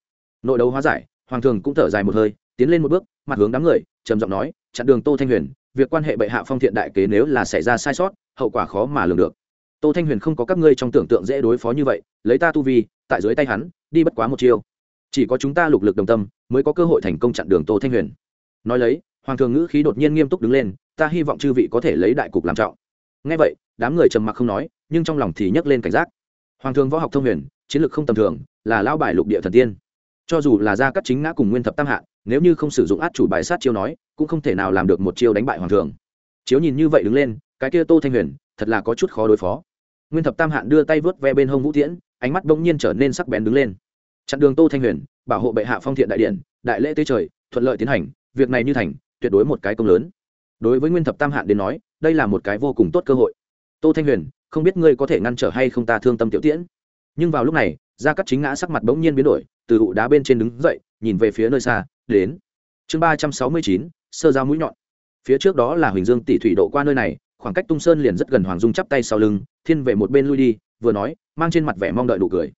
nội đấu hóa giải, hoàng thường cũng thở dài một hơi, tiến lên một bước, mặt hướng đám người, trầm giọng nói, chặn đường tô thanh huyền, việc quan hệ bệ hạ phong thiện đại kế nếu là xảy ra sai sót, hậu quả khó mà lường được. Tô thanh huyền không có các ngươi trong tưởng tượng dễ đối phó như vậy, lấy ta tu vi, tại dưới tay hắn, đi bất quá một chiêu. Chỉ có chúng ta lục lực đồng tâm, mới có cơ hội thành công chặn đường tô thanh huyền. Nói lấy, hoàng thường ngữ khí đột nhiên nghiêm túc đứng lên, ta hy vọng chư vị có thể lấy đại cục làm trọng. Ngay vậy, đám người trầm mặc không nói, nhưng trong lòng thì nhấc lên cảnh giác. Hoàng thường võ học thông huyền, chiến lược không tầm thường, là lao bài lục địa thần tiên cho dù là gia cắt chính ngã cùng nguyên thập tam hạ, nếu như không sử dụng át chủ bài sát chiêu nói, cũng không thể nào làm được một chiêu đánh bại hoàng thường chiếu nhìn như vậy đứng lên, cái kia tô thanh huyền, thật là có chút khó đối phó. Nguyên thập tam hạn đưa tay vớt ve bên hông vũ tiễn, ánh mắt bỗng nhiên trở nên sắc bén đứng lên. Chặn đường tô thanh huyền, bảo hộ bệ hạ phong thiện đại điện, đại lễ tế trời, thuận lợi tiến hành, việc này như thành, tuyệt đối một cái công lớn. Đối với nguyên thập tam hạn đến nói, đây là một cái vô cùng tốt cơ hội. Tô thanh huyền, không biết ngươi có thể ngăn trở hay không ta thương tâm tiểu tiễn? Nhưng vào lúc này, gia cắt chính ngã sắc mặt bỗng nhiên biến đổi, từ ụ đá bên trên đứng dậy, nhìn về phía nơi xa, đến. Chương ba trăm sáu mươi chín, sơ dao mũi nhọn. Phía trước đó là huỳnh dương tỷ thủy độ qua nơi này, khoảng cách tung sơn liền rất gần hoàng dung chắp tay sau lưng, thiên về một bên lui đi, vừa nói, mang trên mặt vẻ mong đợi đủ cười.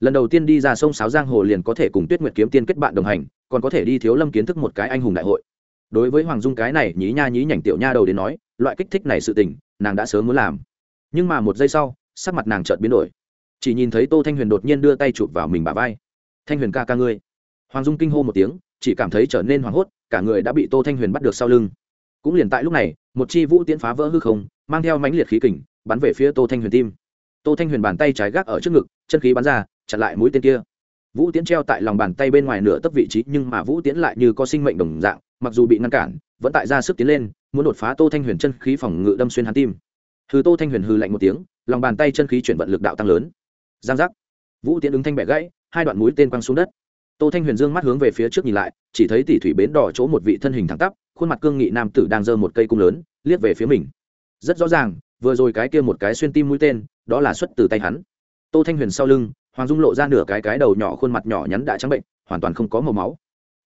Lần đầu tiên đi ra sông sáo giang hồ liền có thể cùng tuyết nguyệt kiếm tiên kết bạn đồng hành, còn có thể đi thiếu lâm kiến thức một cái anh hùng đại hội. Đối với hoàng dung cái này nhí nha nhí nhảnh tiểu nha đầu đến nói, loại kích thích này sự tình, nàng đã sớm muốn làm. Nhưng mà một giây sau, sắc mặt nàng chợt biến đổi chỉ nhìn thấy tô thanh huyền đột nhiên đưa tay chụp vào mình bà vai. Thanh huyền ca ca ngươi. Hoàng dung kinh hô một tiếng, chỉ cảm thấy trở nên hoảng hốt, cả người đã bị tô thanh huyền bắt được sau lưng. Cũng liền tại lúc này, một chi vũ tiễn phá vỡ hư không, mang theo mãnh liệt khí kình, bắn về phía tô thanh huyền tim. Tô thanh huyền bàn tay trái gác ở trước ngực, chân khí bắn ra, chặn lại mũi tên kia. Vũ tiễn treo tại lòng bàn tay bên ngoài nửa tấc vị trí, nhưng mà vũ tiễn lại như có sinh mệnh đồng dạng, mặc dù bị ngăn cản, vẫn tại ra sức tiến lên, muốn đột phá tô thanh huyền chân khí phòng ngự đâm xuyên hắn tim. Hư tô thanh huyền hư lạnh một tiếng, lòng bàn tay chân khí chuyển vận lực đạo tăng lớn giang giác. Vũ tiễn ứng thanh bẻ gãy, hai đoạn mũi tên quăng xuống đất. Tô thanh huyền dương mắt hướng về phía trước nhìn lại, chỉ thấy tỷ thủy bến đỏ chỗ một vị thân hình thẳng tắp, khuôn mặt cương nghị nam tử đang giơ một cây cung lớn, liếc về phía mình. Rất rõ ràng, vừa rồi cái kia một cái xuyên tim mũi tên, đó là xuất từ tay hắn. Tô thanh huyền sau lưng, hoàng dung lộ ra nửa cái cái đầu nhỏ khuôn mặt nhỏ nhắn đã trắng bệnh, hoàn toàn không có màu máu.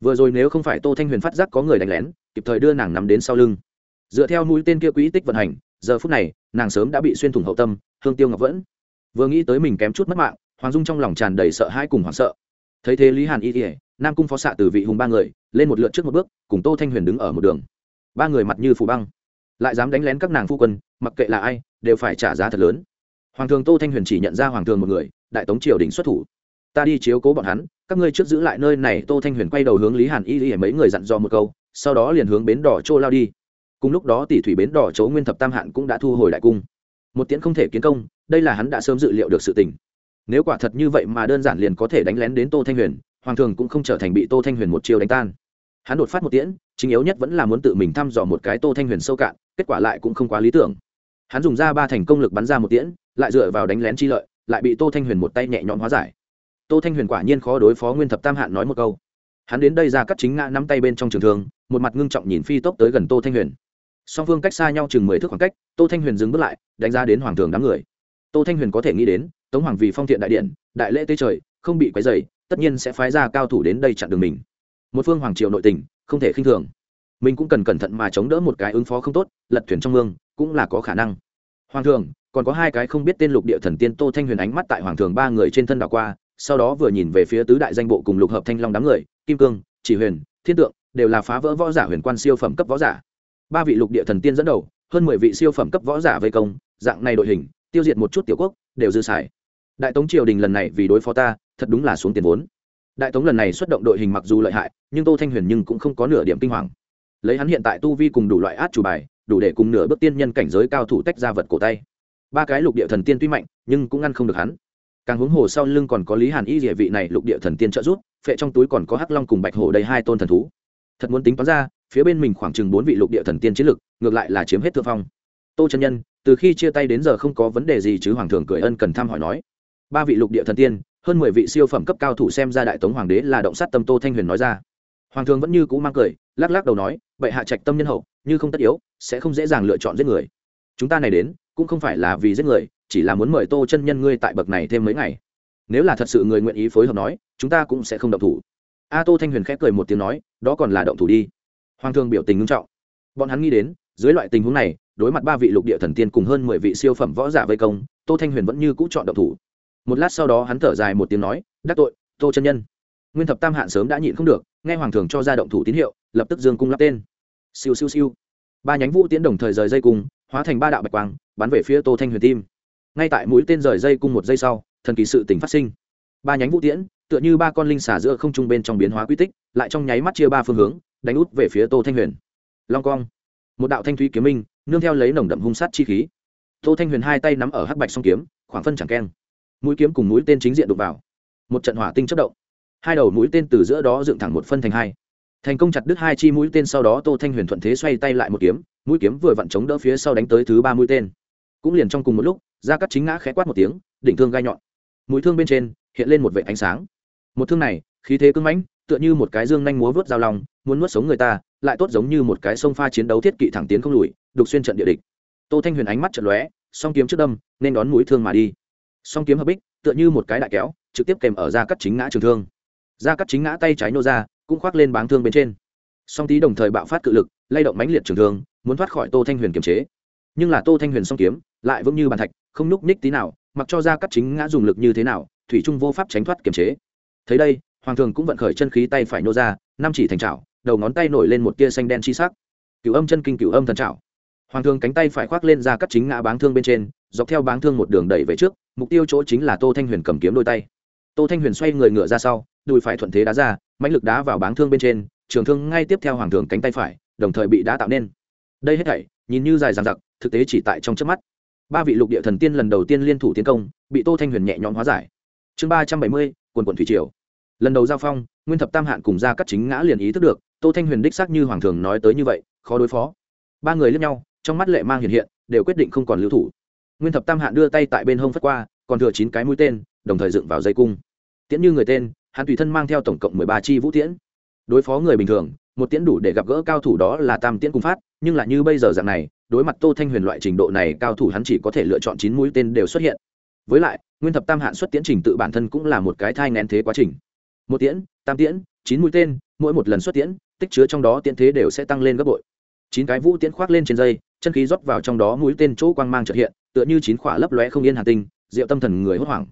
Vừa rồi nếu không phải tô thanh huyền phát giác có người đánh lén, kịp thời đưa nàng nắm đến sau lưng. Dựa theo mũi tên kia quỹ tích vận hành, giờ phút này, nàng sớm đã bị xuyên thủng hậu tâm, hương tiêu ngọc vẫn vừa nghĩ tới mình kém chút mất mạng, hoàng dung trong lòng tràn đầy sợ hãi cùng hoảng sợ. Thấy thế lý hàn y kỉa nam cung phó xạ từ vị hùng ba người, lên một lượt trước một bước, cùng tô thanh huyền đứng ở một đường. Ba người mặt như phủ băng, lại dám đánh lén các nàng phu quân, mặc kệ là ai, đều phải trả giá thật lớn. Hoàng thường tô thanh huyền chỉ nhận ra hoàng thường một người, đại tống triều đình xuất thủ. Ta đi chiếu cố bọn hắn, các ngươi trước giữ lại nơi này. Tô thanh huyền quay đầu hướng lý hàn y y mấy người dặn dò một câu, sau đó liền hướng bến đỏ chỗ lao đi. Cùng lúc đó tỷ thủy bến đỏ chỗ nguyên thập tam hạn cũng đã thu hồi đại cung. Một tiễn không thể kiến công đây là hắn đã sớm dự liệu được sự tình. Nếu quả thật như vậy mà đơn giản liền có thể đánh lén đến tô thanh huyền, hoàng thường cũng không trở thành bị tô thanh huyền một chiêu đánh tan. Hắn đột phát một tiễn, chính yếu nhất vẫn là muốn tự mình thăm dò một cái tô thanh huyền sâu cạn, kết quả lại cũng không quá lý tưởng. Hắn dùng ra ba thành công lực bắn ra một tiễn, lại dựa vào đánh lén chi lợi, lại bị tô thanh huyền một tay nhẹ nhõm hóa giải. Tô thanh huyền quả nhiên khó đối phó nguyên thập tam hạn nói một câu. Hắn đến đây ra cắt chính ngã nắm tay bên trong trường thường một mặt ngưng trọng nhìn phi tốc tới gần tô thanh huyền. Song phương cách xa nhau chừng mười thước khoảng cách, tô thanh huyền dừng bước lại, đánh ra đến hoàng thường đám người tô thanh huyền có thể nghĩ đến, tống hoàng vì phong thiện đại điện, đại lễ tế trời, không bị quấy dày tất nhiên sẽ phái ra cao thủ đến đây chặn đường mình. Một phương hoàng triều nội tình, không thể khinh thường. Mình cũng cần cẩn thận mà chống đỡ một cái ứng phó không tốt, lật thuyền trong mương, cũng là có khả năng. Hoàng thường còn có hai cái không biết tên lục địa thần tiên tô thanh huyền ánh mắt tại hoàng thường ba người trên thân đảo qua, sau đó vừa nhìn về phía tứ đại danh bộ cùng lục hợp thanh long đám người, kim cương, chỉ huyền, thiên tượng, đều là phá vỡ võ giả huyền quan siêu phẩm cấp võ giả. Ba vị lục địa thần tiên dẫn đầu, hơn mười vị siêu phẩm cấp võ giả vây công, dạng này đội hình tiêu diệt một chút tiểu quốc, đều dư xài. Đại tống triều đình lần này vì đối phó ta, thật đúng là xuống tiền vốn. Đại tống lần này xuất động đội hình mặc dù lợi hại, nhưng tô thanh huyền nhưng cũng không có nửa điểm kinh hoàng. Lấy hắn hiện tại tu vi cùng đủ loại át chủ bài, đủ để cùng nửa bước tiên nhân cảnh giới cao thủ tách ra vật cổ tay. Ba cái lục địa thần tiên tuy mạnh, nhưng cũng ngăn không được hắn. Càng huống hồ sau lưng còn có lý hàn y địa vị này lục địa thần tiên trợ giúp, phệ trong túi còn có hắc long cùng bạch hổ đầy hai tôn thần thú. Thật muốn tính toán ra, phía bên mình khoảng chừng bốn vị lục địa thần tiên chiến lực, ngược lại là chiếm hết thượng phong. Tô chân nhân từ khi chia tay đến giờ không có vấn đề gì chứ hoàng thượng cười ân cần thăm hỏi nói. Ba vị lục địa thần tiên, hơn mười vị siêu phẩm cấp cao thủ xem ra đại tống hoàng đế là động sát tâm tô thanh huyền nói ra. Hoàng thượng vẫn như cũ mang cười, lắc lắc đầu nói, bệ hạ trạch tâm nhân hậu, như không tất yếu, sẽ không dễ dàng lựa chọn giết người. Chúng ta này đến, cũng không phải là vì giết người, chỉ là muốn mời tô chân nhân ngươi tại bậc này thêm mấy ngày. Nếu là thật sự người nguyện ý phối hợp nói, chúng ta cũng sẽ không động thủ. A tô thanh huyền khép cười một tiếng nói, đó còn là động thủ đi. Hoàng thương biểu tình nghiêm trọng. Bọn hắn nghĩ đến, dưới loại tình huống này đối mặt ba vị lục địa thần tiên cùng hơn mười vị siêu phẩm võ giả vây công, tô thanh huyền vẫn như cũ chọn động thủ. Một lát sau đó hắn thở dài một tiếng nói, đắc tội, tô chân nhân. Nguyên thập tam hạn sớm đã nhịn không được, nghe hoàng thường cho ra động thủ tín hiệu, lập tức dương cung lắp tên. Siêu siêu siêu. Ba nhánh vũ tiến đồng thời rời dây cung, hóa thành ba đạo bạch quang, bắn về phía tô thanh huyền tim. Ngay tại mũi tên rời dây cung một giây sau, thần kỳ sự tình phát sinh. Ba nhánh vũ tiễn, tựa như ba con linh xả giữa không trung bên trong biến hóa quy tích, lại trong nháy mắt chia ba phương hướng, đánh út về phía tô thanh huyền. Long cong một đạo thanh thúy kiếm minh nương theo lấy nồng đậm hung sát chi khí. Tô thanh huyền hai tay nắm ở hắc bạch song kiếm, khoảng phân chẳng keng. Mũi kiếm cùng mũi tên chính diện đục vào. Một trận hỏa tinh chất động. Hai đầu mũi tên từ giữa đó dựng thẳng một phân thành hai. Thành công chặt đứt hai chi mũi tên sau đó tô thanh huyền thuận thế xoay tay lại một kiếm, mũi kiếm vừa vặn chống đỡ phía sau đánh tới thứ ba mũi tên. Cũng liền trong cùng một lúc ra cắt chính ngã khẽ quát một tiếng, đỉnh thương gai nhọn. Mũi thương bên trên hiện lên một vệ ánh sáng. Một thương này, khí thế cưng mãnh, tựa như một cái dương nhanh múa vớt dao lòng muốn nuốt sống người ta lại tốt giống như một cái sông pha chiến đấu thiết kỵ thẳng tiến không lùi, đục xuyên trận địa địch. Tô thanh huyền ánh mắt trận lóe, song kiếm trước đâm, nên đón mũi thương mà đi. Song kiếm hợp bích, tựa như một cái đại kéo, trực tiếp kèm ở ra cắt chính ngã trường thương. Ra cắt chính ngã tay trái nô ra, cũng khoác lên báng thương bên trên. Song tí đồng thời bạo phát cự lực, lay động mãnh liệt trường thương, muốn thoát khỏi tô thanh huyền kiềm chế. Nhưng là tô thanh huyền song kiếm, lại vững như bàn thạch, không núc ních tí nào, mặc cho ra cắt chính ngã dùng lực như thế nào, thủy trung vô pháp tránh thoát kiềm chế. Thấy đây, hoàng thường cũng vận khởi chân khí tay phải nô ra, năm chỉ thành trào đầu ngón tay nổi lên một tia xanh đen chi sắc. Cửu âm chân kinh, cửu âm thần trảo. Hoàng thương cánh tay phải khoác lên ra cắt chính ngã báng thương bên trên, dọc theo báng thương một đường đẩy về trước, mục tiêu chỗ chính là tô thanh huyền cầm kiếm đôi tay. Tô thanh huyền xoay người ngựa ra sau, đùi phải thuận thế đá ra, mãnh lực đá vào báng thương bên trên, trường thương ngay tiếp theo hoàng thường cánh tay phải, đồng thời bị đá tạo nên. Đây hết thảy, nhìn như dài dằng dặc, thực tế chỉ tại trong chớp mắt. Ba vị lục địa thần tiên lần đầu tiên liên thủ tiến công, bị tô thanh huyền nhẹ nhõm hóa giải. Chương ba trăm bảy mươi, quần quận thủy triều. Lần đầu giao phong, nguyên thập tam hạn cùng ra cắt chính ngã liền ý thức được tô thanh huyền đích xác như hoàng thường nói tới như vậy, khó đối phó. Ba người lướt nhau, trong mắt lệ mang hiện hiện, đều quyết định không còn lưu thủ. Nguyên thập tam hạn đưa tay tại bên hông phất qua, còn thừa chín cái mũi tên, đồng thời dựng vào dây cung. Tiễn như người tên, hắn tùy thân mang theo tổng cộng mười ba chi vũ tiễn. Đối phó người bình thường, một tiễn đủ để gặp gỡ cao thủ đó là tam tiễn cung phát, nhưng là như bây giờ dạng này, đối mặt tô thanh huyền loại trình độ này, cao thủ hắn chỉ có thể lựa chọn chín mũi tên đều xuất hiện. Với lại, nguyên thập tam hạn xuất tiễn trình tự bản thân cũng là một cái thai ngén thế quá trình. Một tiễn, tam tiễn, chín mũi tên mỗi một lần xuất tiễn, tích chứa trong đó tiễn thế đều sẽ tăng lên gấp bội. Chín cái vũ tiễn khoác lên trên dây, chân khí rót vào trong đó mũi tên chỗ quang mang trợ hiện, tựa như chín khỏa lấp lóe không yên hà tinh, diệu tâm thần người hốt hoảng.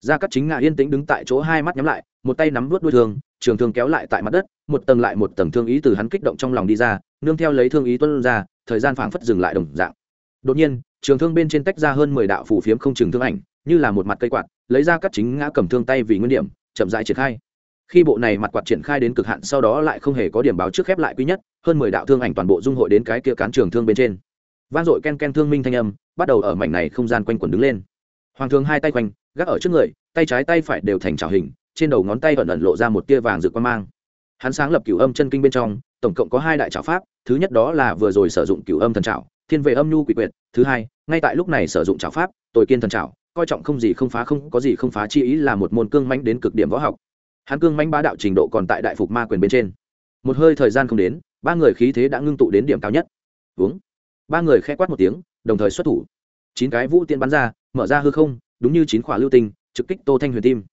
Gia cắt chính ngạ yên tĩnh đứng tại chỗ hai mắt nhắm lại, một tay nắm vớt đuôi thương, trường thương kéo lại tại mặt đất, một tầng lại một tầng thương ý từ hắn kích động trong lòng đi ra, nương theo lấy thương ý tuân ra, thời gian phảng phất dừng lại đồng dạng. Đột nhiên, trường thương bên trên tách ra hơn mười đạo phủ phiếm không chừng thương ảnh, như là một mặt cây quạt, lấy ra cắt chính ngã cầm thương tay vì nguyên điểm, chậm rãi triển khai khi bộ này mặt quạt triển khai đến cực hạn sau đó lại không hề có điểm báo trước khép lại quý nhất, hơn mười đạo thương ảnh toàn bộ dung hội đến cái kia cán trường thương bên trên. Vang dội ken ken thương minh thanh âm, bắt đầu ở mảnh này không gian quanh quẩn đứng lên. Hoàng thương hai tay quanh, gác ở trước người, tay trái tay phải đều thành trào hình, trên đầu ngón tay ẩn ẩn lộ ra một tia vàng rực quan mang. Hắn sáng lập cửu âm chân kinh bên trong, tổng cộng có hai đại trảo pháp, thứ nhất đó là vừa rồi sử dụng cửu âm thần trảo thiên về âm nhu quỷ quyệt, thứ hai, ngay tại lúc này sử dụng trảo pháp, tội kiên thần trảo coi trọng không gì không phá không có gì không phá chi ý là một môn cương mãnh đến cực điểm võ học hắn cương mãnh bá đạo trình độ còn tại đại phục ma quyền bên trên. Một hơi thời gian không đến, ba người khí thế đã ngưng tụ đến điểm cao nhất. Uống ba người khẽ quát một tiếng, đồng thời xuất thủ. Chín cái vũ tiên bắn ra, mở ra hư không, đúng như chín khỏa lưu tinh, trực kích tô thanh huyền tim.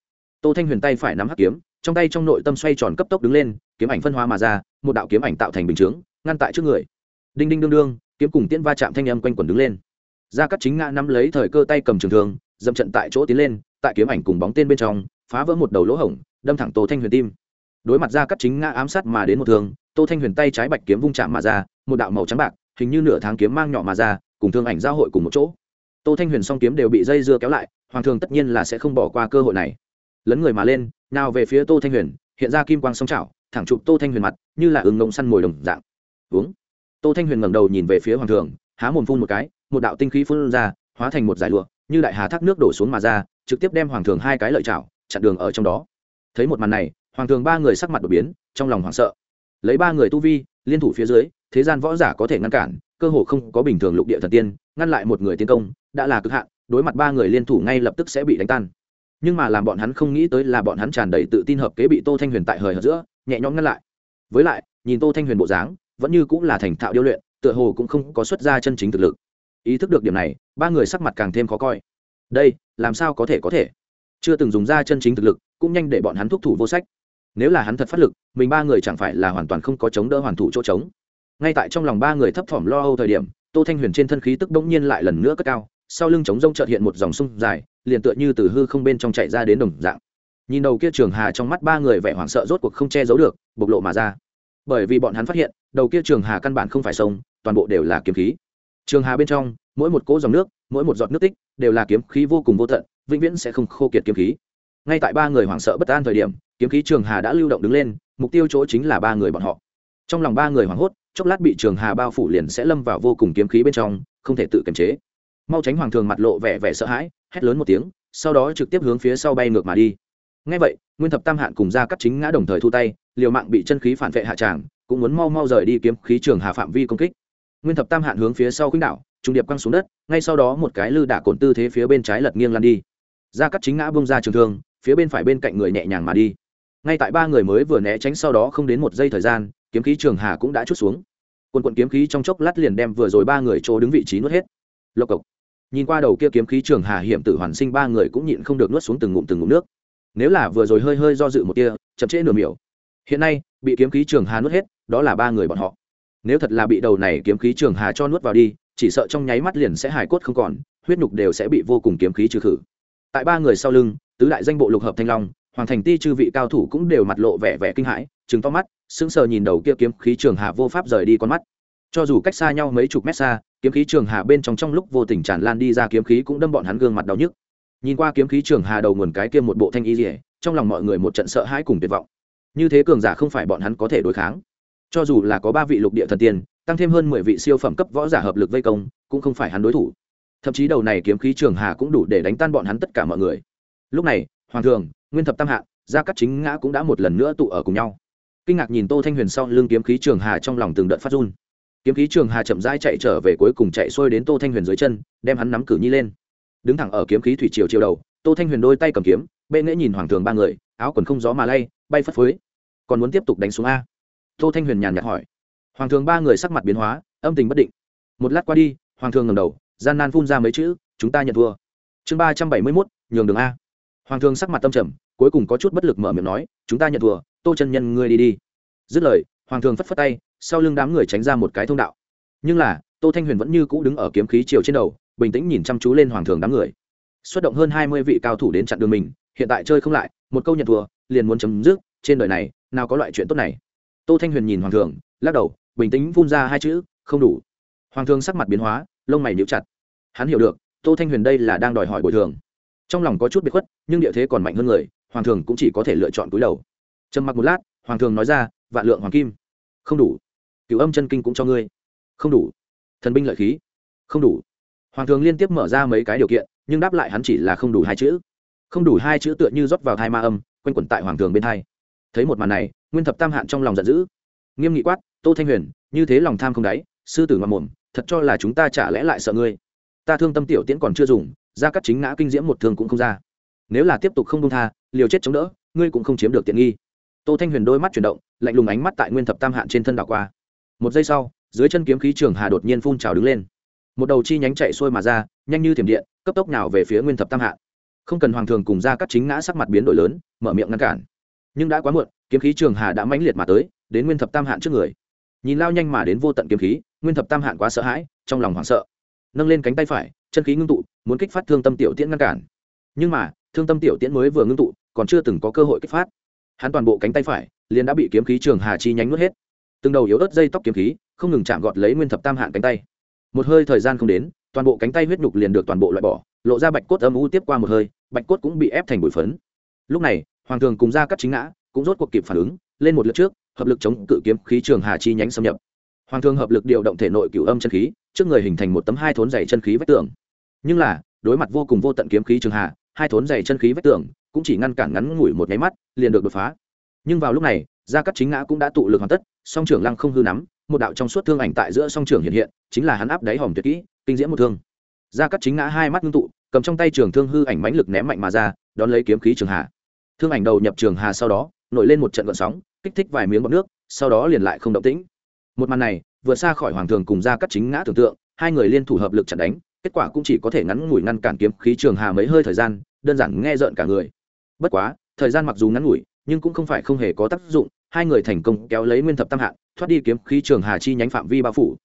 Tô thanh huyền tay phải nắm hắc kiếm, trong tay trong nội tâm xoay tròn cấp tốc đứng lên, kiếm ảnh phân hóa mà ra, một đạo kiếm ảnh tạo thành bình chướng, ngăn tại trước người. Đinh đinh đương đương, kiếm cùng tiễn va chạm thanh âm quanh quẩn đứng lên. Ra cắt chính ngã nắm lấy thời cơ tay cầm trường thương, dậm trận tại chỗ tiến lên, tại kiếm ảnh cùng bóng tên bên trong, phá vỡ một đầu lỗ hổng đâm thẳng tô thanh huyền tim. Đối mặt ra cắt chính ngã ám sát mà đến một thương tô thanh huyền tay trái bạch kiếm vung chạm mà ra một đạo màu trắng bạc hình như nửa tháng kiếm mang nhỏ mà ra cùng thương ảnh giao hội cùng một chỗ. Tô thanh huyền song kiếm đều bị dây dưa kéo lại hoàng thường tất nhiên là sẽ không bỏ qua cơ hội này. Lấn người mà lên nào về phía tô thanh huyền hiện ra kim quang song trảo, thẳng chụp tô thanh huyền mặt như là ứng ngông săn mồi đồng dạng. Uống. Tô thanh huyền ngẩng đầu nhìn về phía hoàng thường há mồm phun một cái một đạo tinh khí phun ra hóa thành một giải lụa như đại hà thác nước đổ xuống mà ra trực tiếp đem hoàng thường hai cái lợi chảo chặn đường ở trong đó thấy một màn này, hoàng thường ba người sắc mặt đột biến, trong lòng hoảng sợ. Lấy ba người tu vi, liên thủ phía dưới, thế gian võ giả có thể ngăn cản, cơ hồ không có bình thường lục địa thần tiên, ngăn lại một người tiến công, đã là cực hạn, đối mặt ba người liên thủ ngay lập tức sẽ bị đánh tan. Nhưng mà làm bọn hắn không nghĩ tới là bọn hắn tràn đầy tự tin hợp kế bị tô thanh huyền tại hời hợt giữa, nhẹ nhõm ngăn lại. Với lại, nhìn tô thanh huyền bộ dáng, vẫn như cũng là thành thạo điêu luyện, tựa hồ cũng không có xuất ra chân chính thực lực. Ý thức được điểm này, ba người sắc mặt càng thêm khó coi. Đây, làm sao có thể có thể? Chưa từng dùng ra chân chính thực lực cũng nhanh để bọn hắn thúc thủ vô sách. Nếu là hắn thật phát lực, mình ba người chẳng phải là hoàn toàn không có chống đỡ hoàn thủ chỗ trống. Ngay tại trong lòng ba người thấp thỏm lo âu thời điểm, tô thanh huyền trên thân khí tức bỗng nhiên lại lần nữa cất cao, sau lưng trống rông trợt hiện một dòng sông dài, liền tựa như từ hư không bên trong chạy ra đến đồng dạng. Nhìn đầu kia trường hà trong mắt ba người vẻ hoảng sợ rốt cuộc không che giấu được, bộc lộ mà ra. Bởi vì bọn hắn phát hiện, đầu kia trường hà căn bản không phải sông, toàn bộ đều là kiếm khí. Trường hà bên trong, mỗi một cỗ dòng nước, mỗi một giọt nước tích, đều là kiếm khí vô cùng vô tận, vĩnh viễn sẽ không khô kiệt kiếm khí ngay tại ba người hoảng sợ bất an thời điểm, kiếm khí trường hà đã lưu động đứng lên, mục tiêu chỗ chính là ba người bọn họ. Trong lòng ba người hoảng hốt, chốc lát bị trường hà bao phủ liền sẽ lâm vào vô cùng kiếm khí bên trong, không thể tự kiềm chế. Mau tránh hoàng thường mặt lộ vẻ vẻ sợ hãi, hét lớn một tiếng, sau đó trực tiếp hướng phía sau bay ngược mà đi. Ngay vậy, nguyên thập tam hạn cùng ra cắt chính ngã đồng thời thu tay, liều mạng bị chân khí phản vệ hạ tràng, cũng muốn mau mau rời đi kiếm khí trường hà phạm vi công kích. Nguyên thập tam hạn hướng phía sau khuynh đảo, trung điệp quăng xuống đất, ngay sau đó một cái lư đả cồn tư thế phía bên trái lật nghiêng lăn đi. Ra cắt chính ngã bông ra trường thương phía bên phải bên cạnh người nhẹ nhàng mà đi. Ngay tại ba người mới vừa né tránh sau đó không đến một giây thời gian, kiếm khí trường hà cũng đã chút xuống. Quần quận kiếm khí trong chốc lát liền đem vừa rồi ba người chỗ đứng vị trí nuốt hết. Lộc cộc. Nhìn qua đầu kia kiếm khí trường hà hiểm tử hoàn sinh ba người cũng nhịn không được nuốt xuống từng ngụm từng ngụm nước. Nếu là vừa rồi hơi hơi do dự một tia, chậm trễ nửa miểu. Hiện nay, bị kiếm khí trường hà nuốt hết, đó là ba người bọn họ. Nếu thật là bị đầu này kiếm khí trường hà cho nuốt vào đi, chỉ sợ trong nháy mắt liền sẽ hài cốt không còn, huyết nhục đều sẽ bị vô cùng kiếm khí trừ khử. Tại ba người sau lưng tứ đại danh bộ lục hợp thanh long, hoàng thành ti chư vị cao thủ cũng đều mặt lộ vẻ vẻ kinh hãi chứng to mắt, sững sờ nhìn đầu kia kiếm khí trường hà vô pháp rời đi con mắt. Cho dù cách xa nhau mấy chục mét xa, kiếm khí trường hà bên trong trong lúc vô tình tràn lan đi ra kiếm khí cũng đâm bọn hắn gương mặt đau nhức. Nhìn qua kiếm khí trường hà đầu nguồn cái kia một bộ thanh y dỉa trong lòng mọi người một trận sợ hãi cùng tuyệt vọng. Như thế cường giả không phải bọn hắn có thể đối kháng. Cho dù là có ba vị lục địa thần tiên, tăng thêm hơn mười vị siêu phẩm cấp võ giả hợp lực vây công, cũng không phải hắn đối thủ. Thậm chí đầu này kiếm khí trường hà cũng đủ để đánh tan bọn hắn tất cả mọi người lúc này, hoàng thường, nguyên thập tam hạ, gia cắt chính ngã cũng đã một lần nữa tụ ở cùng nhau. Kinh ngạc nhìn tô thanh huyền sau lưng kiếm khí trường hà trong lòng từng đợt phát run. Kiếm khí trường hà chậm rãi chạy trở về cuối cùng chạy xuôi đến tô thanh huyền dưới chân, đem hắn nắm cử nhi lên. Đứng thẳng ở kiếm khí thủy triều chiều đầu, tô thanh huyền đôi tay cầm kiếm, bệ nghễ nhìn hoàng thường ba người, áo quần không gió mà lay, bay phất phới. Còn muốn tiếp tục đánh xuống a? Tô thanh huyền nhàn nhạt hỏi. Hoàng thường ba người sắc mặt biến hóa, âm tình bất định. Một lát qua đi, hoàng thường ngầm đầu, gian nan phun ra mấy chữ, chúng ta nhận thua. Chương ba trăm bảy mươi mốt, nhường đường a hoàng Thương sắc mặt tâm trầm, cuối cùng có chút bất lực mở miệng nói, chúng ta nhận thua, tô chân nhân ngươi đi đi. Dứt lời, hoàng Thương phất phất tay, sau lưng đám người tránh ra một cái thông đạo. Nhưng là, tô thanh huyền vẫn như cũ đứng ở kiếm khí chiều trên đầu, bình tĩnh nhìn chăm chú lên hoàng thường đám người. Xuất động hơn hai mươi vị cao thủ đến chặn đường mình, hiện tại chơi không lại, một câu nhận thua, liền muốn chấm dứt, trên đời này, nào có loại chuyện tốt này. Tô thanh huyền nhìn hoàng thường lắc đầu, bình tĩnh phun ra hai chữ, không đủ. Hoàng thương sắc mặt biến hóa, lông mày níu chặt. Hắn hiểu được, tô thanh huyền đây là đang đòi hỏi bồi thường trong lòng có chút bị khuất, nhưng địa thế còn mạnh hơn người, hoàng thường cũng chỉ có thể lựa chọn túi đầu. Trầm mặc một lát, hoàng thường nói ra, vạn lượng hoàng kim. Không đủ. Cựu âm chân kinh cũng cho ngươi. Không đủ. Thần binh lợi khí. Không đủ. Hoàng thường liên tiếp mở ra mấy cái điều kiện, nhưng đáp lại hắn chỉ là không đủ hai chữ. Không đủ hai chữ tựa như rót vào thai ma âm, quanh quẩn tại hoàng thường bên thai. Thấy một màn này, nguyên thập tam hạn trong lòng giận dữ. Nghiêm nghị quát, tô thanh huyền, như thế lòng tham không đáy, sư tử mà mồm, thật cho là chúng ta chả lẽ lại sợ ngươi. Ta thương tâm tiểu tiễn còn chưa dùng ra cắt chính ngã kinh diễm một thương cũng không ra. Nếu là tiếp tục không công tha, liều chết chống đỡ, ngươi cũng không chiếm được tiện nghi. Tô thanh huyền đôi mắt chuyển động, lạnh lùng ánh mắt tại nguyên thập tam hạn trên thân đảo qua. Một giây sau, dưới chân kiếm khí trường hà đột nhiên phun trào đứng lên. Một đầu chi nhánh chạy xuôi mà ra, nhanh như thiểm điện, cấp tốc nào về phía nguyên thập tam hạn. Không cần hoàng thường cùng ra cắt chính ngã sắc mặt biến đổi lớn, mở miệng ngăn cản. Nhưng đã quá muộn, kiếm khí trường hà đã mãnh liệt mà tới, đến nguyên thập tam hạn trước người. Nhìn lao nhanh mà đến vô tận kiếm khí, nguyên thập tam hạn quá sợ hãi, trong lòng hoảng sợ. Nâng lên cánh tay phải, chân khí ngưng tụ muốn kích phát thương tâm tiểu tiễn ngăn cản. Nhưng mà, thương tâm tiểu tiễn mới vừa ngưng tụ, còn chưa từng có cơ hội kích phát. Hắn toàn bộ cánh tay phải, liền đã bị kiếm khí trường hà chi nhánh nuốt hết. Từng đầu yếu ớt dây tóc kiếm khí, không ngừng chạm gọt lấy nguyên thập tam hạn cánh tay. Một hơi thời gian không đến, toàn bộ cánh tay huyết nhục liền được toàn bộ loại bỏ, lộ ra bạch cốt âm u tiếp qua một hơi, bạch cốt cũng bị ép thành bụi phấn. Lúc này, hoàng thường cùng ra cắt chính ngã cũng rốt cuộc kịp phản ứng, lên một lượt trước, hợp lực chống cự kiếm khí trường hà chi nhánh xâm nhập. Hoàng thường hợp lực điều động thể nội cửu âm chân khí, trước người hình thành một tấm hai thốn dày chân khí vách tường nhưng là, đối mặt vô cùng vô tận kiếm khí trường hạ, hai thốn dày chân khí vách tường cũng chỉ ngăn cản ngắn ngủi một nháy mắt, liền được đột phá. Nhưng vào lúc này, gia cắt chính ngã cũng đã tụ lực hoàn tất, song trưởng lăng không hư nắm, một đạo trong suốt thương ảnh tại giữa song trưởng hiện hiện, chính là hắn áp đáy hòm tuyệt kỹ, kinh diễm một thương. Gia cắt chính ngã hai mắt ngưng tụ, cầm trong tay trường thương hư ảnh mãnh lực ném mạnh mà ra, đón lấy kiếm khí trường hà thương ảnh đầu nhập trường hà sau đó, nổi lên một trận gợn sóng, kích thích vài miếng bọt nước, sau đó liền lại không động tĩnh. Một màn này vừa xa khỏi hoàng thường cùng gia cắt chính ngã tưởng tượng, hai người liên thủ hợp lực chặn đánh kết quả cũng chỉ có thể ngắn ngủi ngăn cản kiếm khí trường hà mấy hơi thời gian, đơn giản nghe rợn cả người. Bất quá, thời gian mặc dù ngắn ngủi, nhưng cũng không phải không hề có tác dụng, hai người thành công kéo lấy nguyên thập tam hạn thoát đi kiếm khí trường hà chi nhánh phạm vi bao phủ.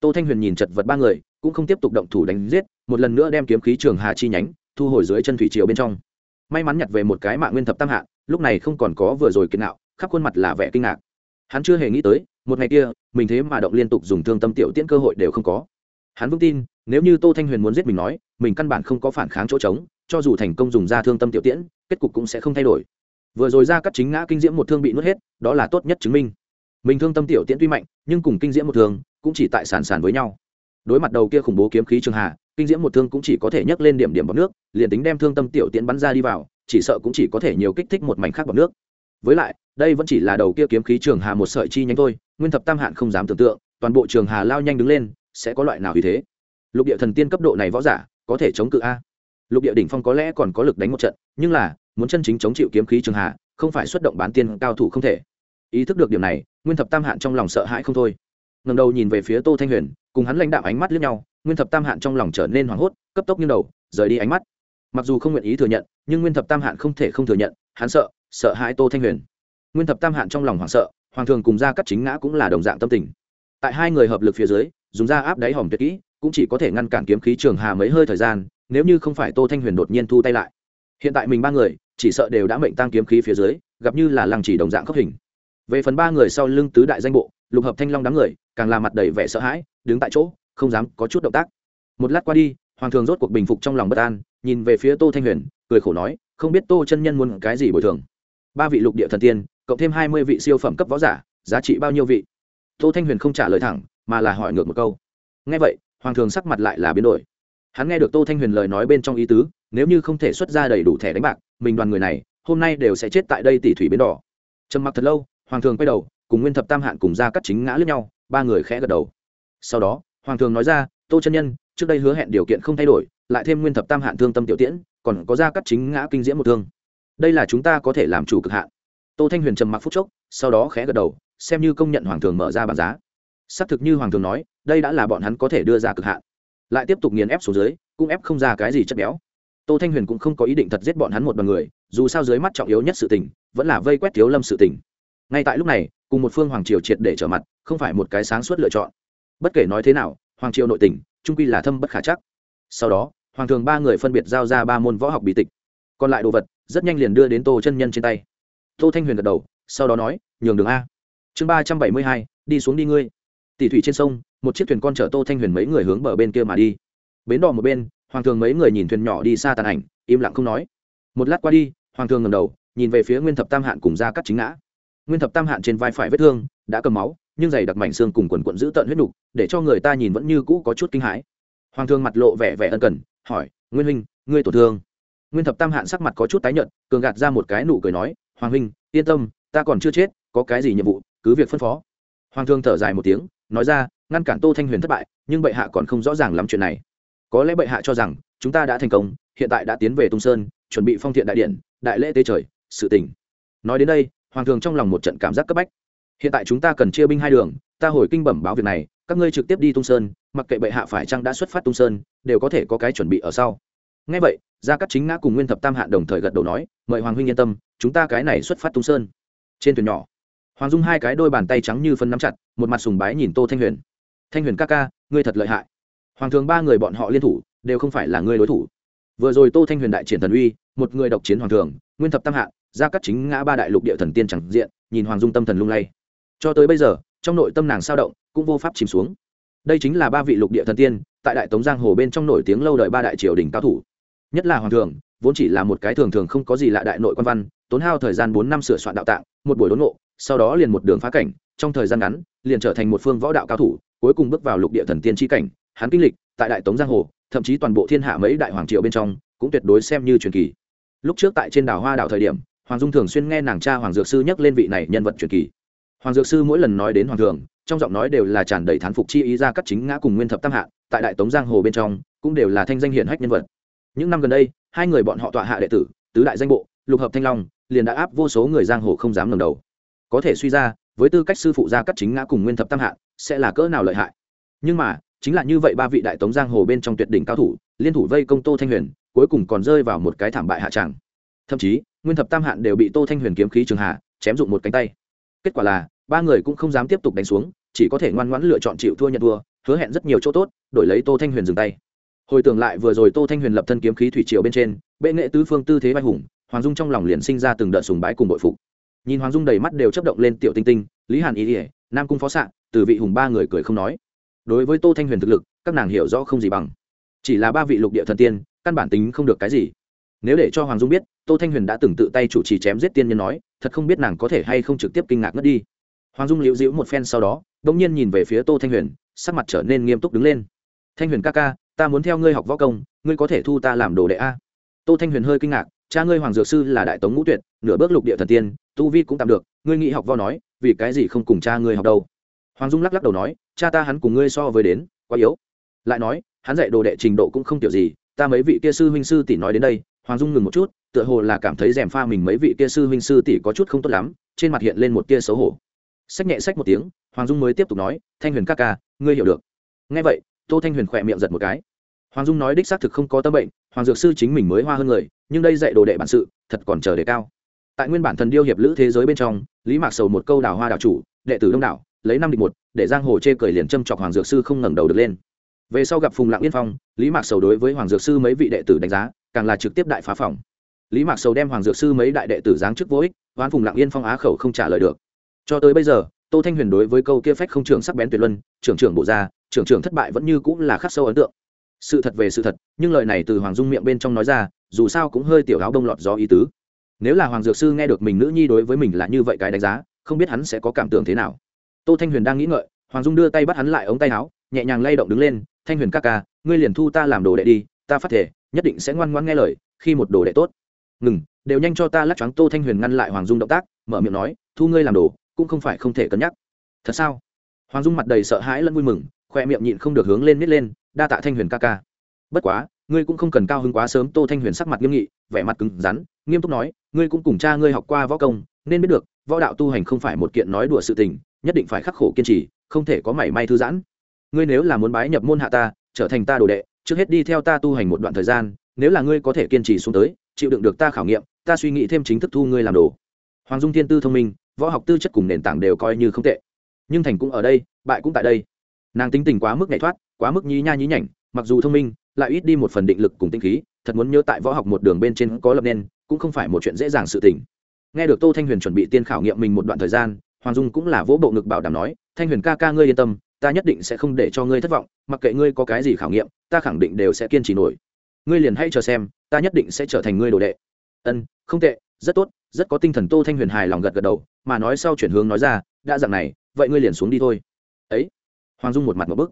Tô thanh huyền nhìn chật vật ba người, cũng không tiếp tục động thủ đánh giết, một lần nữa đem kiếm khí trường hà chi nhánh, thu hồi dưới chân thủy triều bên trong. May mắn nhặt về một cái mạng nguyên thập tam hạn lúc này không còn có vừa rồi kiệt nạo, khắp khuôn mặt là vẻ kinh ngạc. Hắn chưa hề nghĩ tới, một ngày kia, mình thế mà động liên tục dùng thương tâm tiểu tiễn cơ hội đều không có hắn vững tin, nếu như tô thanh huyền muốn giết mình nói, mình căn bản không có phản kháng chỗ trống, cho dù thành công dùng ra thương tâm tiểu tiễn, kết cục cũng sẽ không thay đổi. Vừa rồi ra cắt chính ngã kinh diễm một thương bị nuốt hết, đó là tốt nhất chứng minh. Mình thương tâm tiểu tiễn tuy mạnh, nhưng cùng kinh diễm một thương, cũng chỉ tại sàn sàn với nhau. Đối mặt đầu kia khủng bố kiếm khí trường hà, kinh diễm một thương cũng chỉ có thể nhấc lên điểm điểm bọc nước, liền tính đem thương tâm tiểu tiễn bắn ra đi vào, chỉ sợ cũng chỉ có thể nhiều kích thích một mảnh khác bọc nước. Với lại, đây vẫn chỉ là đầu kia kiếm khí trường hà một sợi chi nhánh thôi, nguyên thập tam hạn không dám tưởng tượng, toàn bộ trường hà lao nhanh đứng lên sẽ có loại nào như thế? Lục địa thần tiên cấp độ này võ giả, có thể chống cự a? Lục địa đỉnh phong có lẽ còn có lực đánh một trận, nhưng là, muốn chân chính chống chịu kiếm khí trường hạ, không phải xuất động bán tiên cao thủ không thể. Ý thức được điểm này, nguyên thập tam hạn trong lòng sợ hãi không thôi. Ngầm đầu nhìn về phía tô thanh huyền, cùng hắn lãnh đạo ánh mắt lướt nhau, nguyên thập tam hạn trong lòng trở nên hoảng hốt, cấp tốc như đầu, rời đi ánh mắt. Mặc dù không nguyện ý thừa nhận, nhưng nguyên thập tam hạn không thể không thừa nhận, hắn sợ sợ hãi tô thanh huyền. Nguyên thập tam hạn trong lòng hoảng sợ, hoàng thường cùng ra cắt chính ngã cũng là đồng dạng tâm tình. Tại hai người hợp lực phía dưới dùng Ra áp đáy hòm tuyệt kỹ, cũng chỉ có thể ngăn cản kiếm khí trường hà mấy hơi thời gian, nếu như không phải tô thanh huyền đột nhiên thu tay lại. Hiện tại mình ba người, chỉ sợ đều đã mệnh tăng kiếm khí phía dưới, gặp như là lăng chỉ đồng dạng khốc hình. Về phần ba người sau lưng tứ đại danh bộ, lục hợp thanh long đám người, càng là mặt đầy vẻ sợ hãi, đứng tại chỗ, không dám có chút động tác. Một lát qua đi, hoàng thường rốt cuộc bình phục trong lòng bất an, nhìn về phía tô thanh huyền, cười khổ nói, không biết tô chân nhân muốn cái gì bồi thường? Ba vị lục địa thần tiên, cộng thêm hai mươi vị siêu phẩm cấp võ giả, giá trị bao nhiêu vị? Tô thanh huyền không trả lời thẳng mà là hỏi ngược một câu. Nghe vậy, hoàng thường sắc mặt lại là biến đổi. Hắn nghe được tô thanh huyền lời nói bên trong ý tứ, nếu như không thể xuất ra đầy đủ thẻ đánh bạc, mình đoàn người này, hôm nay đều sẽ chết tại đây tỷ thủy bến đỏ. Trầm mặc thật lâu, hoàng thường quay đầu, cùng nguyên thập tam hạn cùng ra cắt chính ngã lướt nhau, ba người khẽ gật đầu. Sau đó, hoàng thường nói ra, tô chân nhân, trước đây hứa hẹn điều kiện không thay đổi, lại thêm nguyên thập tam hạn thương tâm tiểu tiễn, còn có ra cắt chính ngã kinh diễm một thương. Đây là chúng ta có thể làm chủ cực hạn. Tô thanh huyền trầm mặc phút chốc, sau đó khẽ gật đầu, xem như công nhận hoàng thường mở ra bản giá xác thực như hoàng thường nói, đây đã là bọn hắn có thể đưa ra cực hạn. Lại tiếp tục nghiền ép xuống dưới, cũng ép không ra cái gì chất béo. Tô thanh huyền cũng không có ý định thật giết bọn hắn một đoàn người, dù sao dưới mắt trọng yếu nhất sự tình, vẫn là vây quét thiếu lâm sự tình. Ngay tại lúc này, cùng một phương hoàng triều triệt để trở mặt, không phải một cái sáng suốt lựa chọn. Bất kể nói thế nào, hoàng triều nội tình trung quy là thâm bất khả chắc. Sau đó, hoàng thường ba người phân biệt giao ra ba môn võ học bí tịch. Còn lại đồ vật, rất nhanh liền đưa đến tô chân nhân trên tay. Tô thanh huyền gật đầu, sau đó nói, nhường đường a. Chương ba trăm bảy mươi hai, đi xuống đi ngươi tỷ thủy trên sông, một chiếc thuyền con chở tô thanh huyền mấy người hướng bờ bên kia mà đi. Bến đò một bên, hoàng thường mấy người nhìn thuyền nhỏ đi xa tàn ảnh, im lặng không nói. Một lát qua đi, hoàng thường ngầm đầu, nhìn về phía nguyên thập tam hạn cùng ra cắt chính ngã. Nguyên thập tam hạn trên vai phải vết thương, đã cầm máu, nhưng giày đặc mảnh xương cùng quần quận giữ tận huyết đục để cho người ta nhìn vẫn như cũ có chút kinh hãi. Hoàng thương mặt lộ vẻ vẻ ân cần, hỏi, nguyên huynh, ngươi tổn thương? Nguyên thập tam hạn sắc mặt có chút tái nhợt, cường gạt ra một cái nụ cười nói, hoàng huynh, yên tâm, ta còn chưa chết, có cái gì nhiệm vụ, cứ việc phân phó. Hoàng thương thở dài một tiếng nói ra, ngăn cản tô thanh huyền thất bại, nhưng bệ hạ còn không rõ ràng lắm chuyện này. Có lẽ bệ hạ cho rằng, chúng ta đã thành công, hiện tại đã tiến về tung sơn, chuẩn bị phong thiện đại điện, đại lễ tế trời, sự tình. Nói đến đây, hoàng thường trong lòng một trận cảm giác cấp bách. Hiện tại chúng ta cần chia binh hai đường, ta hồi kinh bẩm báo việc này, các ngươi trực tiếp đi tung sơn, mặc kệ bệ hạ phải chăng đã xuất phát tung sơn, đều có thể có cái chuẩn bị ở sau. Ngay vậy, gia cát chính ngã cùng nguyên thập tam hạ đồng thời gật đầu nói, mời hoàng huynh yên tâm, chúng ta cái này xuất phát tung sơn. Trên thuyền nhỏ hoàng dung hai cái đôi bàn tay trắng như phân nắm chặt, một mặt sùng bái nhìn tô thanh huyền. Thanh huyền ca ca, ngươi thật lợi hại. Hoàng thường ba người bọn họ liên thủ, đều không phải là ngươi đối thủ. Vừa rồi tô thanh huyền đại triển thần uy, một người độc chiến hoàng thường, nguyên thập tam hạ, ra cát chính ngã ba đại lục địa thần tiên chẳng diện, nhìn hoàng dung tâm thần lung lay. Cho tới bây giờ, trong nội tâm nàng sao động, cũng vô pháp chìm xuống. Đây chính là ba vị lục địa thần tiên, tại đại tống giang hồ bên trong nổi tiếng lâu đời ba đại triều đình cao thủ. Nhất là hoàng thường, vốn chỉ là một cái thường thường không có gì lạ đại nội quan văn, tốn hao thời gian bốn năm sửa soạn đạo tạng, một buổi đốn ngộ sau đó liền một đường phá cảnh, trong thời gian ngắn, liền trở thành một phương võ đạo cao thủ, cuối cùng bước vào lục địa thần tiên tri cảnh. Hắn kinh lịch tại đại tống giang hồ, thậm chí toàn bộ thiên hạ mấy đại hoàng triều bên trong, cũng tuyệt đối xem như truyền kỳ. Lúc trước tại trên đảo hoa đảo thời điểm, hoàng dung thường xuyên nghe nàng cha hoàng dược sư nhắc lên vị này nhân vật truyền kỳ. Hoàng dược sư mỗi lần nói đến hoàng thường trong giọng nói đều là tràn đầy thán phục chi ý ra các chính ngã cùng nguyên thập tam hạ, tại đại tống giang hồ bên trong, cũng đều là thanh danh hiển hách nhân vật. Những năm gần đây, hai người bọn họ tọa hạ đệ tử, tứ đại danh bộ, lục hợp thanh long, liền đã áp vô số người giang hồ không dám ngẩng đầu có thể suy ra, với tư cách sư phụ gia cắt chính ngã cùng nguyên thập tam hạ sẽ là cỡ nào lợi hại. Nhưng mà, chính là như vậy ba vị đại tống giang hồ bên trong tuyệt đỉnh cao thủ, liên thủ vây công tô thanh huyền, cuối cùng còn rơi vào một cái thảm bại hạ tràng thậm chí, nguyên thập tam hạn đều bị tô thanh huyền kiếm khí trường hạ, chém dụng một cánh tay. Kết quả là, ba người cũng không dám tiếp tục đánh xuống, chỉ có thể ngoan ngoãn lựa chọn chịu thua nhận thua, hứa hẹn rất nhiều chỗ tốt, đổi lấy tô thanh huyền dừng tay. Hồi tưởng lại vừa rồi tô thanh huyền lập thân kiếm khí thủy triều bên trên, bệ nghệ tứ phương tư thế vai hùng, hoàng dung trong lòng liền sinh ra từng đợt sùng bái cùng bội phục nhìn hoàng dung đầy mắt đều chấp động lên tiểu tinh tinh, lý hàn ý ỉa nam cung phó s từ vị hùng ba người cười không nói. Đối với tô thanh huyền thực lực, các nàng hiểu rõ không gì bằng. Chỉ là ba vị lục địa thần tiên, căn bản tính không được cái gì. Nếu để cho hoàng dung biết, tô thanh huyền đã từng tự tay chủ trì chém giết tiên nhân nói, thật không biết nàng có thể hay không trực tiếp kinh ngạc ngất đi. Hoàng dung liễu dĩu một phen sau đó đ ỗ n g nhiên nhìn về phía tô thanh huyền, sắc mặt trở nên nghiêm túc đứng lên. Thanh huyền ca ca, ta muốn theo ngươi học võ công, ngươi có thể thu ta làm đồ đệ a? Tô thanh huyền hơi kinh ngạc, cha ngươi hoàng dược sư là đại tống ngũ tuyệt, nửa bước lục địa thần tiên tu vi cũng tạm được, ngươi nghĩ học vo nói, vì cái gì không cùng cha ngươi học đâu? Hoàng dung lắc lắc đầu nói, cha ta hắn cùng ngươi so với đến, quá yếu. Lại nói, hắn dạy đồ đệ trình độ cũng không tiểu gì, ta mấy vị kia sư huynh sư tỷ nói đến đây, hoàng dung ngừng một chút, tựa hồ là cảm thấy rèm pha mình mấy vị kia sư huynh sư tỷ có chút không tốt lắm, trên mặt hiện lên một tia xấu hổ. Sách nhẹ sách một tiếng, hoàng dung mới tiếp tục nói, thanh huyền ca ca, ngươi hiểu được. Ngay vậy, tô thanh huyền khỏe miệng giật một cái. Hoàng dung nói đích xác thực không có tâm bệnh, hoàng dược sư chính mình mới hoa hơn người, nhưng đây dạy đồ đệ bản sự, thật còn chờ đề cao tại nguyên bản thần điêu hiệp lữ thế giới bên trong, lý mạc sầu một câu đào hoa đào chủ, đệ tử đông đảo, lấy năm địch một, để giang hồ chê cười liền châm chọc hoàng dược sư không ngẩng đầu được lên. Về sau gặp phùng lạng yên phong, lý mạc sầu đối với hoàng dược sư mấy vị đệ tử đánh giá, càng là trực tiếp đại phá phòng. Lý mạc sầu đem hoàng dược sư mấy đại đệ tử giáng chức vô ích, hoán phùng lạng yên phong á khẩu không trả lời được. Cho tới bây giờ, tô thanh huyền đối với câu kia phách không trưởng sắc bén tuyệt luân, trưởng trưởng bộ gia, trưởng trưởng thất bại vẫn như cũng là khắc sâu ấn tượng. Sự thật về sự thật, nhưng lời này từ hoàng dung miệng bên trong nói ra, dù sao cũng hơi tiểu áo đông lọt do ý tứ nếu là hoàng dược sư nghe được mình nữ nhi đối với mình là như vậy cái đánh giá, không biết hắn sẽ có cảm tưởng thế nào. Tô thanh huyền đang nghĩ ngợi, hoàng dung đưa tay bắt hắn lại ống tay áo, nhẹ nhàng lay động đứng lên, thanh huyền ca ca, ngươi liền thu ta làm đồ đệ đi, ta phát thể, nhất định sẽ ngoan ngoan nghe lời, khi một đồ đệ tốt. Ngừng, đều nhanh cho ta lắc choáng. Tô thanh huyền ngăn lại hoàng dung động tác, mở miệng nói, thu ngươi làm đồ, cũng không phải không thể cân nhắc. Thật sao? Hoàng dung mặt đầy sợ hãi lẫn vui mừng, khoe miệng nhịn không được hướng lên nít lên, đa tạ thanh huyền ca ca. Bất quá ngươi cũng không cần cao hứng quá sớm, tô thanh huyền sắc mặt nghiêm nghị, vẻ mặt cứng rắn, nghiêm túc nói, ngươi cũng cùng cha ngươi học qua võ công, nên biết được, võ đạo tu hành không phải một kiện nói đùa sự tình, nhất định phải khắc khổ kiên trì, không thể có mảy may thư giãn. Ngươi nếu là muốn bái nhập môn hạ ta, trở thành ta đồ đệ, trước hết đi theo ta tu hành một đoạn thời gian, nếu là ngươi có thể kiên trì xuống tới, chịu đựng được ta khảo nghiệm, ta suy nghĩ thêm chính thức thu ngươi làm đồ. Hoàng dung thiên tư thông minh, võ học tư chất cùng nền tảng đều coi như không tệ. Nhưng thành cũng ở đây, bại cũng tại đây. Nàng tính tình quá mức nhảy thoát, quá mức nhí nha nhí nhảnh, mặc dù thông minh lại ít đi một phần định lực cùng tinh khí, thật muốn nhớ tại võ học một đường bên trên có lập nên, cũng không phải một chuyện dễ dàng sự tình. Nghe được tô thanh huyền chuẩn bị tiên khảo nghiệm mình một đoạn thời gian, hoàng dung cũng là vỗ bộ ngực bảo đảm nói, thanh huyền ca ca ngươi yên tâm, ta nhất định sẽ không để cho ngươi thất vọng, mặc kệ ngươi có cái gì khảo nghiệm, ta khẳng định đều sẽ kiên trì nổi. Ngươi liền hãy chờ xem, ta nhất định sẽ trở thành ngươi đồ đệ. Ân, không tệ, rất tốt, rất có tinh thần. Tô thanh huyền hài lòng gật gật đầu, mà nói sau chuyển hướng nói ra, đã dạng này, vậy ngươi liền xuống đi thôi. Ấy. Hoàng dung một mặt một bức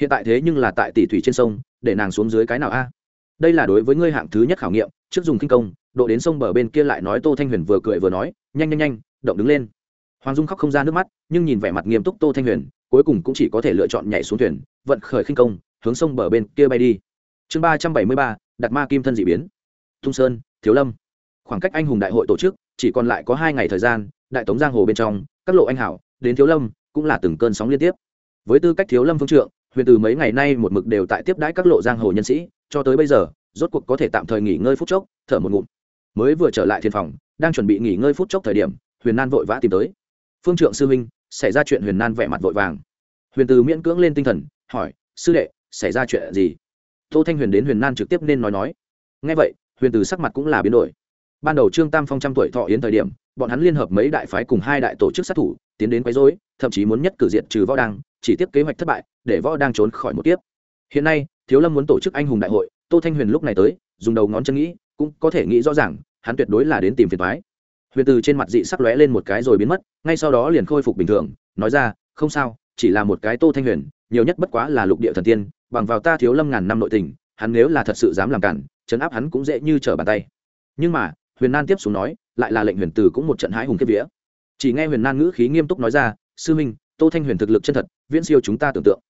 hiện tại thế nhưng là tại tỷ thủy trên sông, để nàng xuống dưới cái nào a? Đây là đối với ngươi hạng thứ nhất khảo nghiệm, trước dùng kinh công, độ đến sông bờ bên kia lại nói tô thanh huyền vừa cười vừa nói, nhanh nhanh nhanh, động đứng lên. Hoàng dung khóc không ra nước mắt, nhưng nhìn vẻ mặt nghiêm túc tô thanh huyền, cuối cùng cũng chỉ có thể lựa chọn nhảy xuống thuyền, vận khởi khinh công, hướng sông bờ bên kia bay đi. Chương ba trăm bảy mươi ba đặt ma kim thân dị biến. Thung sơn, thiếu lâm. Khoảng cách anh hùng đại hội tổ chức, chỉ còn lại có hai ngày thời gian, đại tống giang hồ bên trong, các lộ anh hảo, đến thiếu lâm, cũng là từng cơn sóng liên tiếp. Với tư cách thiếu lâm phương trượng huyền từ mấy ngày nay một mực đều tại tiếp đãi các lộ giang hồ nhân sĩ, cho tới bây giờ, rốt cuộc có thể tạm thời nghỉ ngơi phút chốc, thở một ngụm. Mới vừa trở lại thiên phòng, đang chuẩn bị nghỉ ngơi phút chốc thời điểm, huyền nan vội vã tìm tới. Phương trượng sư huynh, xảy ra chuyện huyền nan vẻ mặt vội vàng. Huyền từ miễn cưỡng lên tinh thần, hỏi, sư đệ, xảy ra chuyện gì? Tô thanh huyền đến huyền nan trực tiếp nên nói nói. Ngay vậy, huyền từ sắc mặt cũng là biến đổi. Ban đầu trương tam phong trăm tuổi thọ yến thời điểm, bọn hắn liên hợp mấy đại phái cùng hai đại tổ chức sát thủ, tiến đến quấy rối, thậm chí muốn nhất cử diện trừ võ đăng chỉ tiếp kế hoạch thất bại, để võ đang trốn khỏi một tiếp hiện nay, thiếu lâm muốn tổ chức anh hùng đại hội, tô thanh huyền lúc này tới, dùng đầu ngón chân nghĩ, cũng có thể nghĩ rõ ràng, hắn tuyệt đối là đến tìm phiền thoái huyền từ trên mặt dị sắc lóe lên một cái rồi biến mất, ngay sau đó liền khôi phục bình thường, nói ra, không sao, chỉ là một cái tô thanh huyền, nhiều nhất bất quá là lục địa thần tiên, bằng vào ta thiếu lâm ngàn năm nội tình, hắn nếu là thật sự dám làm cản chấn áp hắn cũng dễ như trở bàn tay. Nhưng mà, huyền nan tiếp xuống nói, lại là lệnh huyền từ cũng một trận hái hùng kiếp vía. Chỉ nghe huyền nan ngữ khí nghiêm túc nói ra, sư minh tô thanh huyền thực lực chân thật, viễn siêu chúng ta tưởng tượng.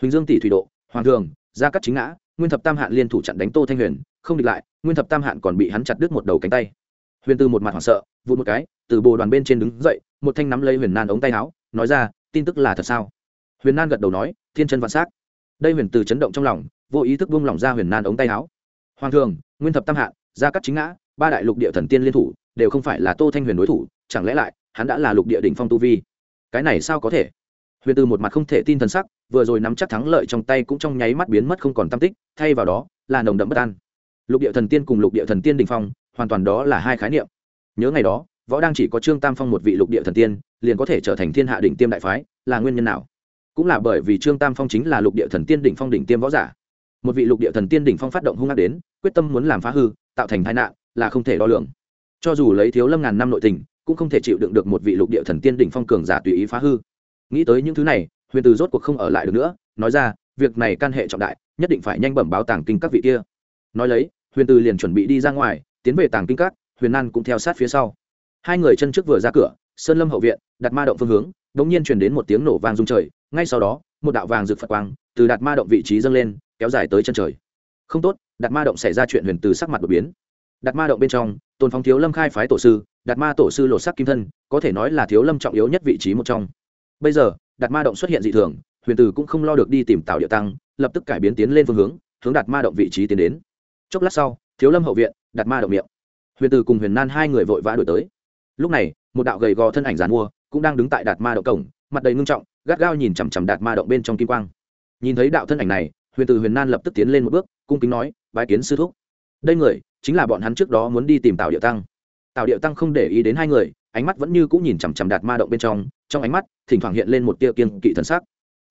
Huỳnh dương tỷ thủy độ, hoàng thường, gia cắt chính ngã, nguyên thập tam hạn liên thủ chặn đánh tô thanh huyền, không địch lại, nguyên thập tam hạn còn bị hắn chặt đứt một đầu cánh tay. Huyền từ một mặt hoảng sợ, vụt một cái, từ bồ đoàn bên trên đứng dậy, một thanh nắm lấy huyền nan ống tay áo, nói ra, tin tức là thật sao? Huyền nan gật đầu nói, thiên chân vạn s á c đây huyền từ chấn động trong lòng, vô ý thức buông lỏng ra huyền nan ống tay áo. Hoàng thường, nguyên thập tam hạn, gia cắt chính ngã, ba đại lục địa thần tiên liên thủ, đều không phải là tô thanh huyền đối thủ, chẳng lẽ lại, hắn đã là lục địa đỉnh phong tu vi? Cái này sao có thể? Huyền từ một mặt không thể tin thần sắc, vừa rồi nắm chắc thắng lợi trong tay cũng trong nháy mắt biến mất không còn tam tích, thay vào đó là nồng đậm bất an. Lục địa thần tiên cùng lục địa thần tiên đình phong, hoàn toàn đó là hai khái niệm. Nhớ ngày đó, võ đang chỉ có trương tam phong một vị lục địa thần tiên, liền có thể trở thành thiên hạ đỉnh tiêm đại phái, là nguyên nhân nào? Cũng là bởi vì trương tam phong chính là lục địa thần tiên đỉnh phong đỉnh tiêm võ giả. Một vị lục địa thần tiên đỉnh phong phát động hung ác đến, quyết tâm muốn làm phá hư, tạo thành tai nạn, là không thể đo lường. Cho dù lấy thiếu lâm ngàn năm nội tình, cũng không thể chịu đựng được một vị lục địa thần tiên đỉnh phong cường giả tùy ý phá hư nghĩ tới những thứ này, huyền từ rốt cuộc không ở lại được nữa, nói ra, việc này can hệ trọng đại, nhất định phải nhanh bẩm báo tàng kinh các vị kia. Nói lấy, huyền từ liền chuẩn bị đi ra ngoài, tiến về tàng kinh các, huyền nan cũng theo sát phía sau. Hai người chân trước vừa ra cửa, sơn lâm hậu viện đặt ma động phương hướng đ ỗ n g nhiên truyền đến một tiếng nổ vang rung trời, ngay sau đó, một đạo vàng rực phật quang từ đặt ma động vị trí dâng lên, kéo dài tới chân trời. Không tốt đặt ma động xảy ra chuyện huyền từ sắc mặt đột biến. Đặt ma động bên trong, tôn phóng thiếu lâm khai phái tổ sư đặt ma tổ sư lột sắc kim thân, có thể nói là thiếu lâm trọng yếu nhất vị trí một trong bây giờ đặt ma động xuất hiện dị thường, huyền Tử cũng không lo được đi tìm tạo địa tăng, lập tức cải biến tiến lên phương hướng hướng đặt ma động vị trí tiến đến. Chốc lát sau, thiếu lâm hậu viện đặt ma động miệng. Huyền Tử cùng huyền nan hai người vội vã đổi tới. Lúc này, một đạo gầy gò thân ảnh giàn mua, cũng đang đứng tại đạt ma động cổng, mặt đầy ngưng trọng, gắt gao nhìn chằm chằm đạt ma động bên trong kim quang. Nhìn thấy đạo thân ảnh này, huyền Tử huyền nan lập tức tiến lên một bước, cung kính nói, bái kiến sư thúc. Đây người, chính là bọn hắn trước đó muốn đi tìm tạo địa tăng tào điệu tăng không để ý đến hai người, ánh mắt vẫn như cũng nhìn chằm chằm đạt ma động bên trong trong ánh mắt, thỉnh thoảng hiện lên một tia kiên kỵ thần sắc.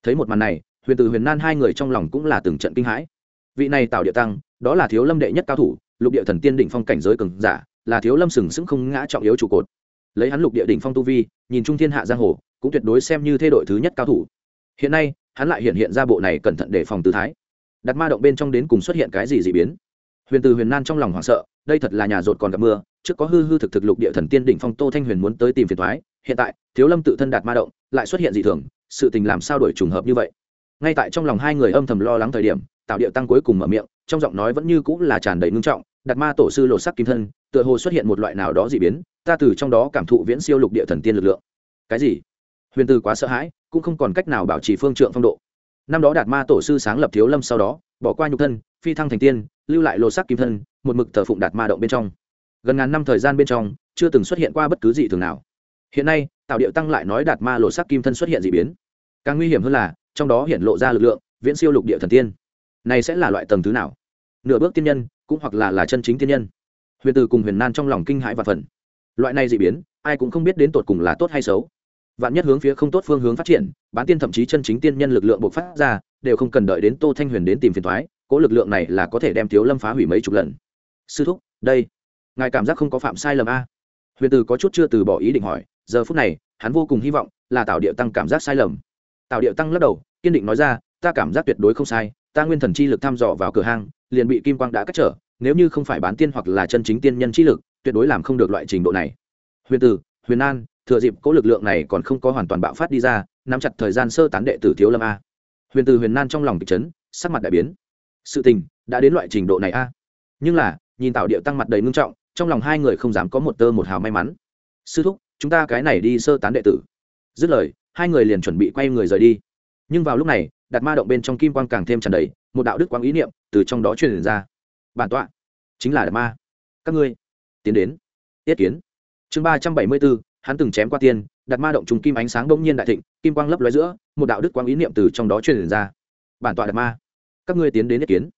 Thấy một màn này, huyền từ huyền nan hai người trong lòng cũng là từng trận kinh hãi. Vị này tào điệu tăng, đó là thiếu lâm đệ nhất cao thủ, lục địa thần tiên đỉnh phong cảnh giới cường giả, là thiếu lâm sừng sững không ngã trọng yếu trụ cột. Lấy hắn lục địa đỉnh phong tu vi, nhìn trung thiên hạ giang hồ, cũng tuyệt đối xem như thay đội thứ nhất cao thủ. Hiện nay, hắn lại hiện hiện ra bộ này cẩn thận để phòng tư thái. Đặt ma động bên trong đến cùng xuất hiện cái gì dị biến? Huyền từ huyền nan trong lòng hoảng sợ, đây thật là nhà rột còn gặp mưa, trước có hư hư thực thực lục địa thần tiên đỉnh phong tô thanh huyền muốn tới tìm phiền thoái hiện tại, thiếu lâm tự thân đạt ma động, lại xuất hiện dị thường, sự tình làm sao đổi trùng hợp như vậy? Ngay tại trong lòng hai người âm thầm lo lắng thời điểm tạo điệu tăng cuối cùng mở miệng, trong giọng nói vẫn như cũng là tràn đầy ngưng trọng đặt ma tổ sư lột sắc kim thân, tựa hồ xuất hiện một loại nào đó dị biến, ta từ trong đó cảm thụ viễn siêu lục địa thần tiên lực lượng. Cái gì? Huyền từ quá sợ hãi, cũng không còn cách nào bảo trì phương trượng phong độ. Năm đó đạt ma tổ sư sáng lập thiếu lâm sau đó, bỏ qua nhục thân, phi thăng thành tiên lưu lại lô sắc kim thân, một mực thờ phụng đạt ma động bên trong. Gần ngàn năm thời gian bên trong, chưa từng xuất hiện qua bất cứ gì thường nào. Hiện nay tạo điệu tăng lại nói đạt ma lô sắc kim thân xuất hiện dị biến. Càng nguy hiểm hơn là, trong đó hiện lộ ra lực lượng, viễn siêu lục địa thần tiên. Này sẽ là loại tầng thứ nào? Nửa bước tiên nhân, cũng hoặc là là chân chính tiên nhân. Huyền từ cùng huyền nan trong lòng kinh hãi và phần loại này dị biến, ai cũng không biết đến tột cùng là tốt hay xấu. Vạn nhất hướng phía không tốt phương hướng phát triển, bán tiên thậm chí chân chính tiên nhân lực lượng bộc phát ra, đều không cần đợi đến tô thanh huyền đến tìm phiền thoái cỗ lực lượng này là có thể đem thiếu lâm phá hủy mấy chục lần. Sư thúc, đây, ngài cảm giác không có phạm sai lầm a? Huyền từ có chút chưa từ bỏ ý định hỏi, giờ phút này, hắn vô cùng hy vọng là tạo điệu tăng cảm giác sai lầm. Tạo điệu tăng lắc đầu, kiên định nói ra, ta cảm giác tuyệt đối không sai, ta nguyên thần chi lực thăm dò vào cửa hang, liền bị kim quang đã cắt trở, nếu như không phải bán tiên hoặc là chân chính tiên nhân chi lực, tuyệt đối làm không được loại trình độ này. Huyền tử huyền an, thừa dịp cỗ lực lượng này còn không có hoàn toàn bạo phát đi ra, nắm chặt thời gian sơ tán đệ tử thiếu lâm a. Huyền từ huyền nan trong lòng kịch chấn, sắc mặt đại biến sự tình đã đến loại trình độ này a. Nhưng là, nhìn tạo điệu tăng mặt đầy ngưng trọng, trong lòng hai người không dám có một tơ một hào may mắn. Sư thúc, chúng ta cái này đi sơ tán đệ tử. Dứt lời, hai người liền chuẩn bị quay người rời đi. Nhưng vào lúc này, đặt ma động bên trong kim quang càng thêm tràn đầy, một đạo đức quang ý niệm từ trong đó truyền ra. Bản tọa, chính là đạt ma. Các ngươi, tiến đến. Tiết kiến. Chương ba trăm bảy mươi bốn, hắn từng chém qua tiên, đặt ma động trùng kim ánh sáng bỗng nhiên đại thịnh, kim quang lấp lóe giữa, một đạo đức quang ý niệm từ trong đó truyền ra. Bản tọa đặt ma các ngươi tiến đến ý kiến.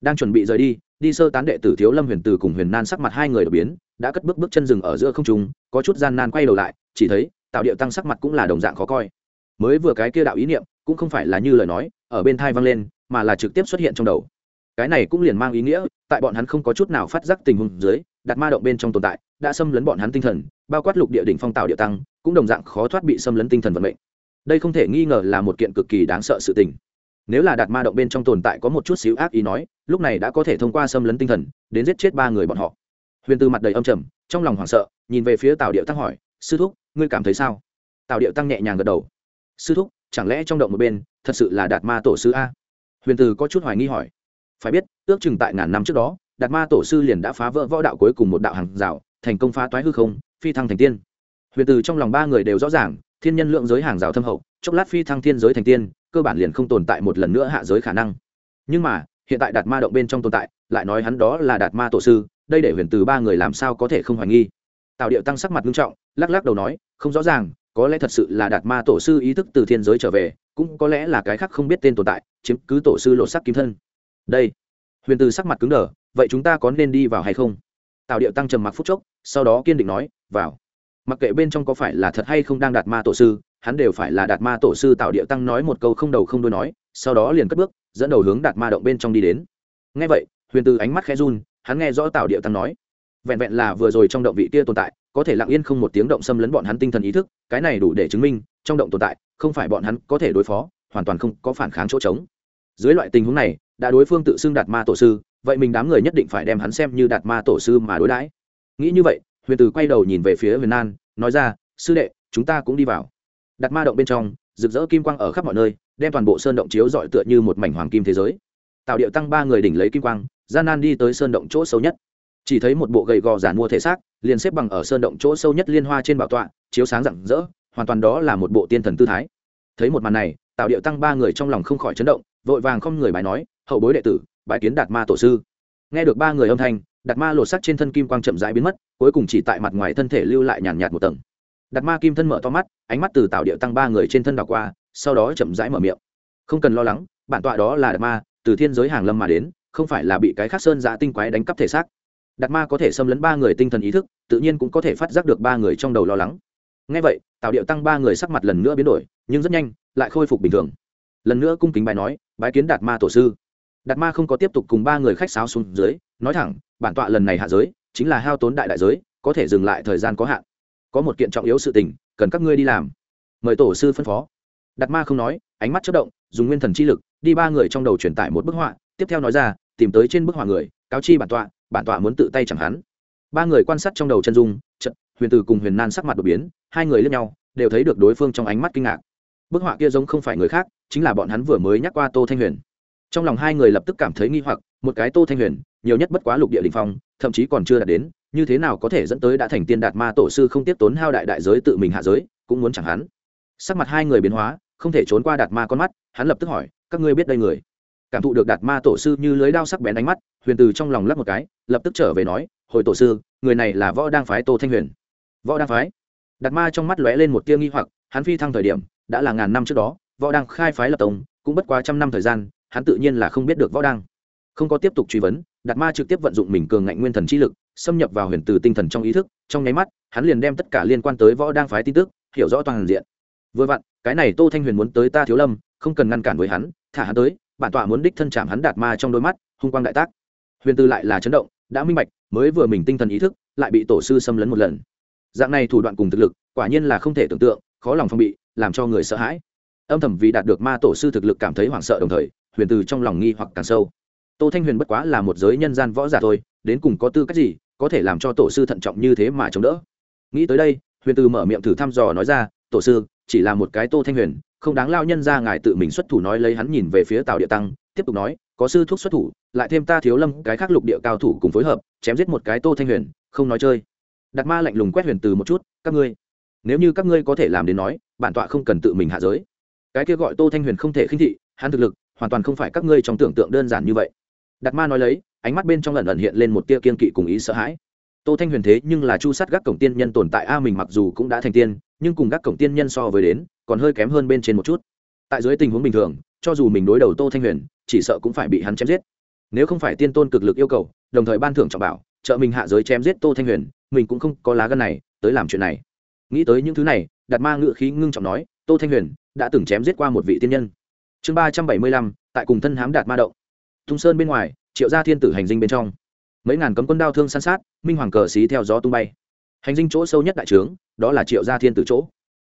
Đang chuẩn bị rời đi đi sơ tán đệ tử thiếu lâm huyền từ cùng huyền nan sắc mặt hai người đột biến, đã cất bước bước chân rừng ở giữa không trung, có chút gian nan quay đầu lại, chỉ thấy tạo điệu tăng sắc mặt cũng là đồng dạng khó coi. Mới vừa cái kia đạo ý niệm, cũng không phải là như lời nói, ở bên thai vang lên, mà là trực tiếp xuất hiện trong đầu. Cái này cũng liền mang ý nghĩa, tại bọn hắn không có chút nào phát giác tình huống dưới, đặt ma động bên trong tồn tại, đã xâm lấn bọn hắn tinh thần, bao quát lục địa đỉnh phong tạo địa tăng, cũng đồng dạng khó thoát bị xâm lấn tinh thần vận mệnh. Đây không thể nghi ngờ là một kiện cực kỳ đáng sợ sự tình nếu là đạt ma động bên trong tồn tại có một chút xíu ác ý nói, lúc này đã có thể thông qua xâm lấn tinh thần, đến giết chết ba người bọn họ. Huyền tư mặt đầy âm trầm, trong lòng hoảng sợ, nhìn về phía tào điệu tăng hỏi, sư thúc, ngươi cảm thấy sao? Tào điệu tăng nhẹ nhàng gật đầu, sư thúc, chẳng lẽ trong động một bên, thật sự là đạt ma tổ sư a? Huyền từ có chút hoài nghi hỏi, phải biết, ước chừng tại ngàn năm trước đó, đạt ma tổ sư liền đã phá vỡ võ đạo cuối cùng một đạo hàng rào, thành công phá toái hư không, phi thăng thành tiên. Huyền từ trong lòng ba người đều rõ ràng, thiên nhân lượng giới hàng rào thâm hậu, chốc lát phi thăng thiên giới thành tiên cơ bản liền không tồn tại một lần nữa hạ giới khả năng. Nhưng mà, hiện tại đạt ma động bên trong tồn tại, lại nói hắn đó là đạt ma tổ sư, đây để huyền từ ba người làm sao có thể không hoài nghi. Tào điệu tăng sắc mặt nghiêm trọng, lắc lắc đầu nói, không rõ ràng, có lẽ thật sự là đạt ma tổ sư ý thức từ thiên giới trở về, cũng có lẽ là cái khác không biết tên tồn tại, chiếm cứ tổ sư lộ sắc kim thân. Đây. Huyền từ sắc mặt cứng đờ, vậy chúng ta có nên đi vào hay không? Tào điệu tăng trầm mặc phút chốc, sau đó kiên định nói, vào. Mặc kệ bên trong có phải là thật hay không đang đạt ma tổ sư hắn đều phải là đạt ma tổ sư tạo địa tăng nói một câu không đầu không đôi nói, sau đó liền cất bước, dẫn đầu hướng đạt ma động bên trong đi đến. Ngay vậy, huyền từ ánh mắt khẽ run, hắn nghe rõ tạo địa tăng nói, vẹn vẹn là vừa rồi trong động vị kia tồn tại, có thể lặng yên không một tiếng động xâm lấn bọn hắn tinh thần ý thức, cái này đủ để chứng minh, trong động tồn tại, không phải bọn hắn có thể đối phó, hoàn toàn không có phản kháng chỗ trống. Dưới loại tình huống này, đã đối phương tự xưng đạt ma tổ sư, vậy mình đám người nhất định phải đem hắn xem như đạt ma tổ sư mà đối đãi. Nghĩ như vậy, huyền từ quay đầu nhìn về phía huyền an, nói ra, sư đệ, chúng ta cũng đi vào. Đặt ma động bên trong, rực rỡ kim quang ở khắp mọi nơi, đem toàn bộ sơn động chiếu dọi tựa như một mảnh hoàng kim thế giới. Tạo điệu tăng ba người đỉnh lấy kim quang, gian nan đi tới sơn động chỗ sâu nhất. Chỉ thấy một bộ gầy gò giản mua thể xác, liền xếp bằng ở sơn động chỗ sâu nhất liên hoa trên bảo tọa, chiếu sáng rạng rỡ, hoàn toàn đó là một bộ tiên thần tư thái. Thấy một màn này tạo điệu tăng ba người trong lòng không khỏi chấn động, vội vàng không người bài nói, hậu bối đệ tử bài kiến đạt ma tổ sư. Nghe được ba người âm thanh, đạt ma lột sắc trên thân kim quang chậm rãi biến mất, cuối cùng chỉ tại mặt ngoài thân thể lưu lại nhàn nhạt một tầng đạt ma kim thân mở to mắt, ánh mắt từ tạo điệu tăng ba người trên thân đảo qua, sau đó chậm rãi mở miệng. Không cần lo lắng, bản tọa đó là đạt ma, từ thiên giới hàng lâm mà đến, không phải là bị cái khắc sơn giã tinh quái đánh cắp thể xác. Đạt ma có thể xâm lấn ba người tinh thần ý thức, tự nhiên cũng có thể phát giác được ba người trong đầu lo lắng. Ngay vậy, tạo điệu tăng ba người sắc mặt lần nữa biến đổi, nhưng rất nhanh, lại khôi phục bình thường. Lần nữa cung kính bài nói, bái kiến đạt ma tổ sư. Đạt ma không có tiếp tục cùng ba người khách sáo xuống dưới, nói thẳng, bản tọa lần này hạ giới, chính là hao tốn đại đại giới, có thể dừng lại thời gian có hạn có một kiện trọng yếu sự tình, cần các ngươi đi làm. Mời tổ sư phân phó. Đạt ma không nói, ánh mắt chất động, dùng nguyên thần chi lực, đi ba người trong đầu truyền tải một bức họa, tiếp theo nói ra, tìm tới trên bức họa người, cáo chi bản tọa bản tọa muốn tự tay chẳng hắn. Ba người quan sát trong đầu chân dung trận huyền từ cùng huyền nan sắc mặt đột biến, hai người lẫn nhau, đều thấy được đối phương trong ánh mắt kinh ngạc. Bức họa kia giống không phải người khác, chính là bọn hắn vừa mới nhắc qua tô thanh huyền. Trong lòng hai người lập tức cảm thấy nghi hoặc, một cái tô thanh huyền, nhiều nhất bất quá lục địa đình phong thậm chí còn chưa đạt đến, như thế nào có thể dẫn tới đã thành tiên đạt ma tổ sư không tiếp tốn hao đại đại giới tự mình hạ giới, cũng muốn chẳng hắn. Sắc mặt hai người biến hóa, không thể trốn qua đạt ma con mắt, hắn lập tức hỏi, các ngươi biết đây người? Cảm thụ được đạt ma tổ sư như lưới đao sắc bén ánh mắt, huyền từ trong lòng lắp một cái, lập tức trở về nói, hồi tổ sư, người này là võ đang phái tô thanh huyền. Võ đang phái? Đạt ma trong mắt lóe lên một tia nghi hoặc, hắn phi thăng thời điểm, đã là ngàn năm trước đó, võ đang khai phái lập tông, cũng bất quá trăm năm thời gian, hắn tự nhiên là không biết được võ đang không có tiếp tục truy vấn đạt ma trực tiếp vận dụng mình cường ngạnh nguyên thần trí lực, xâm nhập vào huyền từ tinh thần trong ý thức, trong nháy mắt, hắn liền đem tất cả liên quan tới võ đang phái tin tức, hiểu rõ toàn diện. Vừa vặn, cái này tô thanh huyền muốn tới ta thiếu lâm, không cần ngăn cản với hắn, thả hắn tới, bản tọa muốn đích thân chạm hắn đạt ma trong đôi mắt, hung quang đại tác. Huyền từ lại là chấn động, đã minh bạch, mới vừa mình tinh thần ý thức, lại bị tổ sư xâm lấn một lần. Dạng này thủ đoạn cùng thực lực, quả nhiên là không thể tưởng tượng, khó lòng phong bị, làm cho người sợ hãi. Âm thầm vì đạt được ma tổ sư thực lực cảm thấy hoảng sợ đồng thời, huyền từ trong lòng nghi hoặc càng sâu tô thanh huyền bất quá là một giới nhân gian võ giả thôi, đến cùng có tư cách gì có thể làm cho tổ sư thận trọng như thế mà chống đỡ? Nghĩ tới đây, huyền từ mở miệng thử thăm dò nói ra, tổ sư, chỉ là một cái tô thanh huyền, không đáng lao nhân ra ngài tự mình xuất thủ nói lấy hắn nhìn về phía tào địa tăng, tiếp tục nói, có sư thuốc xuất thủ, lại thêm ta thiếu lâm, cái khác lục địa cao thủ cùng phối hợp, chém giết một cái tô thanh huyền, không nói chơi. Đặt ma lạnh lùng quét huyền từ một chút, các ngươi, nếu như các ngươi có thể làm đến nói, bản tọa không cần tự mình hạ giới. Cái kia gọi tô thanh huyền không thể khinh thị, hắn thực lực hoàn toàn không phải các ngươi trong tưởng tượng đơn giản như vậy. Đạt ma nói lấy, ánh mắt bên trong lần ẩn hiện lên một tia kiên kỵ cùng ý sợ hãi. Tô thanh huyền thế nhưng là chu sát gác cổng tiên nhân tồn tại, a mình mặc dù cũng đã thành tiên, nhưng cùng gác cổng tiên nhân so với đến, còn hơi kém hơn bên trên một chút. Tại dưới tình huống bình thường, cho dù mình đối đầu tô thanh huyền, chỉ sợ cũng phải bị hắn chém giết. Nếu không phải tiên tôn cực lực yêu cầu, đồng thời ban thưởng trọng bảo, trợ mình hạ giới chém giết tô thanh huyền, mình cũng không có lá gân này tới làm chuyện này. Nghĩ tới những thứ này, Đạt ma ngự khí ngưng trọng nói, tô thanh huyền, đã từng chém giết qua một vị tiên nhân. Chương ba trăm bảy mươi lăm, tại cùng thân hám đạt ma động tung sơn bên ngoài, triệu gia thiên tử hành dinh bên trong. Mấy ngàn cấm quân đao thương san sát, minh hoàng cờ xí theo gió tung bay. Hành dinh chỗ sâu nhất đại trướng, đó là triệu gia thiên tử chỗ.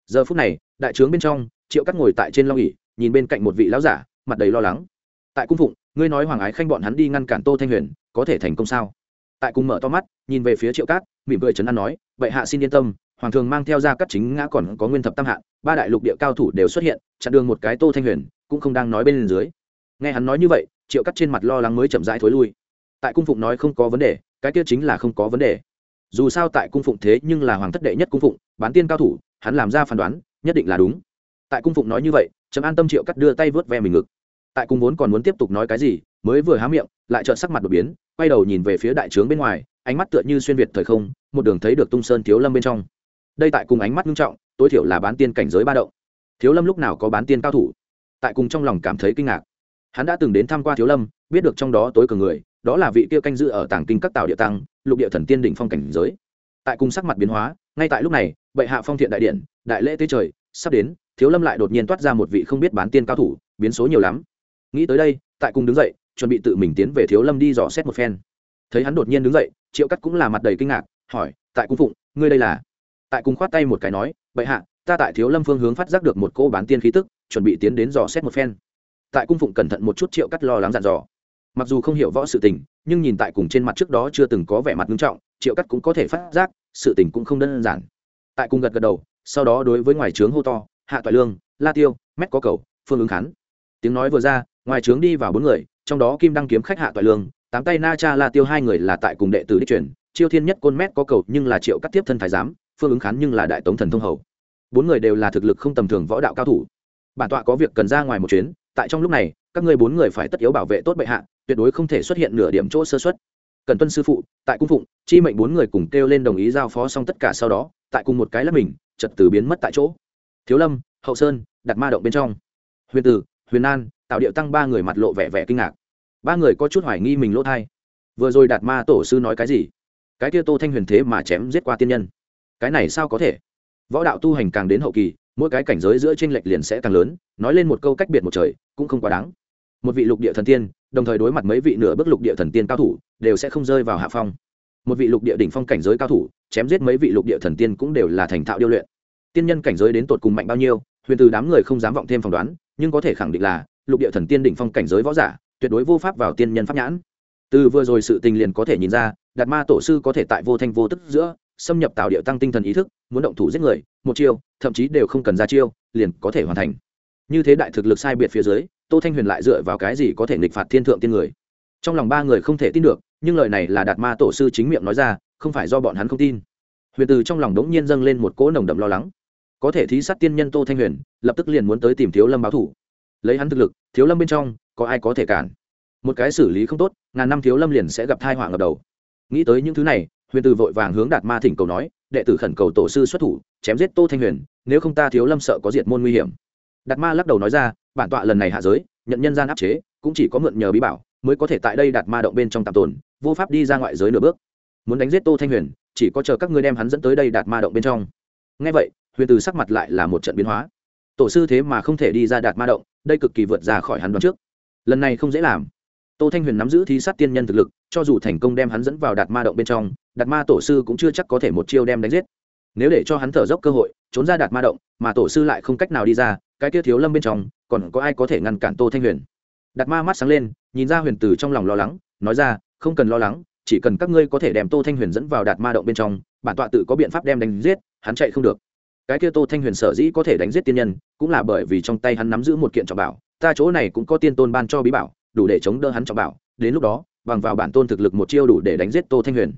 Giờ phút này, đại trướng bên trong, triệu cắt ngồi tại trên long ỉ nhìn bên cạnh một vị lão giả, mặt đầy lo lắng. Tại cung phụng, ngươi nói hoàng ái khanh bọn hắn đi ngăn cản tô thanh huyền, có thể thành công sao? Tại cung mở to mắt, nhìn về phía triệu cát mỉm cười trấn an nói vậy hạ xin yên tâm, hoàng thường mang theo ra các chính ngã còn có nguyên thập tam hạ, ba đại lục địa cao thủ đều xuất hiện, chặn đường một cái tô thanh huyền, cũng không đang nói bên dưới. Nghe hắn nói như vậy triệu cắt trên mặt lo lắng mới chậm rãi thối lui. Tại cung phụng nói không có vấn đề, cái kia chính là không có vấn đề. Dù sao tại cung phụng thế nhưng là hoàng thất đệ nhất cung phụng, bán tiên cao thủ, hắn làm ra phán đoán, nhất định là đúng. Tại cung phụng nói như vậy chấm an tâm triệu cắt đưa tay vớt ve mình ngực. Tại cung vốn còn muốn tiếp tục nói cái gì, mới vừa há miệng, lại trợn sắc mặt đột biến, quay đầu nhìn về phía đại trướng bên ngoài, ánh mắt tựa như xuyên việt thời không, một đường thấy được tung sơn thiếu lâm bên trong. Đây tại cùng ánh mắt nghiêm trọng, tối thiểu là bán tiên cảnh giới ba động. Thiếu lâm lúc nào có bán tiên cao thủ? Tại cùng trong lòng cảm thấy kinh ngạc hắn đã từng đến tham q u a thiếu lâm, biết được trong đó tối cường người, đó là vị kia canh dự ở tàng kinh các tàu địa tăng, lục địa thần tiên đỉnh phong cảnh giới. Tại cùng sắc mặt biến hóa, ngay tại lúc này, bệ hạ phong thiện đại điện, đại lễ tế trời, sắp đến, thiếu lâm lại đột nhiên toát ra một vị không biết bán tiên cao thủ, biến số nhiều lắm. Nghĩ tới đây, tại cùng đứng dậy, chuẩn bị tự mình tiến về thiếu lâm đi dò xét một phen. Thấy hắn đột nhiên đứng dậy, triệu cắt cũng là mặt đầy kinh ngạc, hỏi, tại cung phụng, ngươi đây là? Tại cung khoát tay một cái nói, bệ hạ, ta tại thiếu lâm phương hướng phát giác được một cô bán tiên khí tức, chuẩn bị tiến đến dò xét một phen tại cung phụng cẩn thận một chút triệu cắt lo lắng dặn dò. Mặc dù không hiểu võ sự tình, nhưng nhìn tại cùng trên mặt trước đó chưa từng có vẻ mặt nghiêm trọng, triệu cắt cũng có thể phát giác, sự tình cũng không đơn giản. Tại cung gật gật đầu, sau đó đối với ngoài trướng hô to, hạ toại lương, la tiêu, mét có cầu, phương ứng khán. Tiếng nói vừa ra, ngoài trướng đi vào bốn người, trong đó kim đăng kiếm khách hạ toại lương, tám tay na cha la tiêu hai người là tại cùng đệ tử đích truyền chiêu thiên nhất côn mét có cầu nhưng là triệu cắt tiếp thân thái giám, phương ứng khán nhưng là đại tống thần thông hầu. Bốn người đều là thực lực không tầm thường võ đạo cao thủ. Bản tọa có việc cần ra ngoài một chuyến tại trong lúc này, các ngươi bốn người phải tất yếu bảo vệ tốt bệ hạ, tuyệt đối không thể xuất hiện nửa điểm chỗ sơ xuất cần tuân sư phụ, tại cung phụng, chi mệnh bốn người cùng kêu lên đồng ý giao phó xong tất cả sau đó, tại cùng một cái lắp mình trật từ biến mất tại chỗ. Thiếu lâm, hậu sơn đặt ma động bên trong. Huyền tử, huyền an tạo điệu tăng ba người mặt lộ vẻ vẻ kinh ngạc. Ba người có chút hoài nghi mình lỗ thai. Vừa rồi đạt ma tổ sư nói cái gì? Cái kia tô thanh huyền thế mà chém giết qua tiên nhân. Cái này sao có thể? Võ đạo tu hành càng đến hậu kỳ mỗi cái cảnh giới giữa tranh lệch liền sẽ càng lớn, nói lên một câu cách biệt một trời cũng không quá đáng. Một vị lục địa thần tiên, đồng thời đối mặt mấy vị nửa bước lục địa thần tiên cao thủ, đều sẽ không rơi vào hạ phong. Một vị lục địa đỉnh phong cảnh giới cao thủ, chém giết mấy vị lục địa thần tiên cũng đều là thành thạo điêu luyện. Tiên nhân cảnh giới đến tột cùng mạnh bao nhiêu, huyền từ đám người không dám vọng thêm phỏng đoán, nhưng có thể khẳng định là, lục địa thần tiên đỉnh phong cảnh giới võ giả, tuyệt đối vô pháp vào tiên nhân pháp nhãn. Từ vừa rồi sự tình liền có thể nhìn ra, đạt ma tổ sư có thể tại vô thanh vô tức giữa xâm nhập tạo địa tăng tinh thần ý thức, muốn động thủ giết người, một chiêu, thậm chí đều không cần ra chiêu, liền có thể hoàn thành. Như thế đại thực lực sai biệt phía dưới, tô thanh huyền lại dựa vào cái gì có thể nghịch phạt thiên thượng tiên người? Trong lòng ba người không thể tin được, nhưng lời này là đạt ma tổ sư chính miệng nói ra, không phải do bọn hắn không tin. Huyền từ trong lòng đống nhiên dâng lên một cỗ nồng đậm lo lắng. Có thể thí sát tiên nhân tô thanh huyền, lập tức liền muốn tới tìm thiếu lâm báo thủ. Lấy hắn thực lực, thiếu lâm bên trong, có ai có thể cản? Một cái xử lý không tốt, ngàn năm thiếu lâm liền sẽ gặp thai họa ngập đầu. Nghĩ tới những thứ này huyền từ vội vàng hướng đạt ma thỉnh cầu nói, đệ tử khẩn cầu tổ sư xuất thủ, chém giết tô thanh huyền, nếu không ta thiếu lâm sợ có diệt môn nguy hiểm. Đạt ma lắc đầu nói ra, bản tọa lần này hạ giới, nhận nhân gian áp chế, cũng chỉ có mượn nhờ bí bảo, mới có thể tại đây đạt ma động bên trong tạm tồn, vô pháp đi ra ngoại giới nửa bước. Muốn đánh giết tô thanh huyền, chỉ có chờ các ngươi đem hắn dẫn tới đây đạt ma động bên trong. Ngay vậy, huyền từ sắc mặt lại là một trận biến hóa. Tổ sư thế mà không thể đi ra đạt ma động, đây cực kỳ vượt ra khỏi hắn đoán trước. Lần này không dễ làm. Tô thanh huyền nắm giữ thi sát tiên nhân thực lực, cho dù thành công đem hắn dẫn vào đạt ma động bên trong đạt ma tổ sư cũng chưa chắc có thể một chiêu đem đánh giết. Nếu để cho hắn thở dốc cơ hội, trốn ra đạt ma động, mà tổ sư lại không cách nào đi ra, cái kia thiếu lâm bên trong, còn có ai có thể ngăn cản tô thanh huyền? Đạt ma mắt sáng lên, nhìn ra huyền từ trong lòng lo lắng, nói ra, không cần lo lắng, chỉ cần các ngươi có thể đem tô thanh huyền dẫn vào đạt ma động bên trong, bản tọa tự có biện pháp đem đánh giết, hắn chạy không được. Cái kia tô thanh huyền sở dĩ có thể đánh giết tiên nhân, cũng là bởi vì trong tay hắn nắm giữ một kiện trọng bảo, ta chỗ này cũng có tiên tôn ban cho bí bảo, đủ để chống đỡ hắn trọng bảo, đến lúc đó, bằng vào bản tôn thực lực một chiêu đủ để đánh giết tô thanh huyền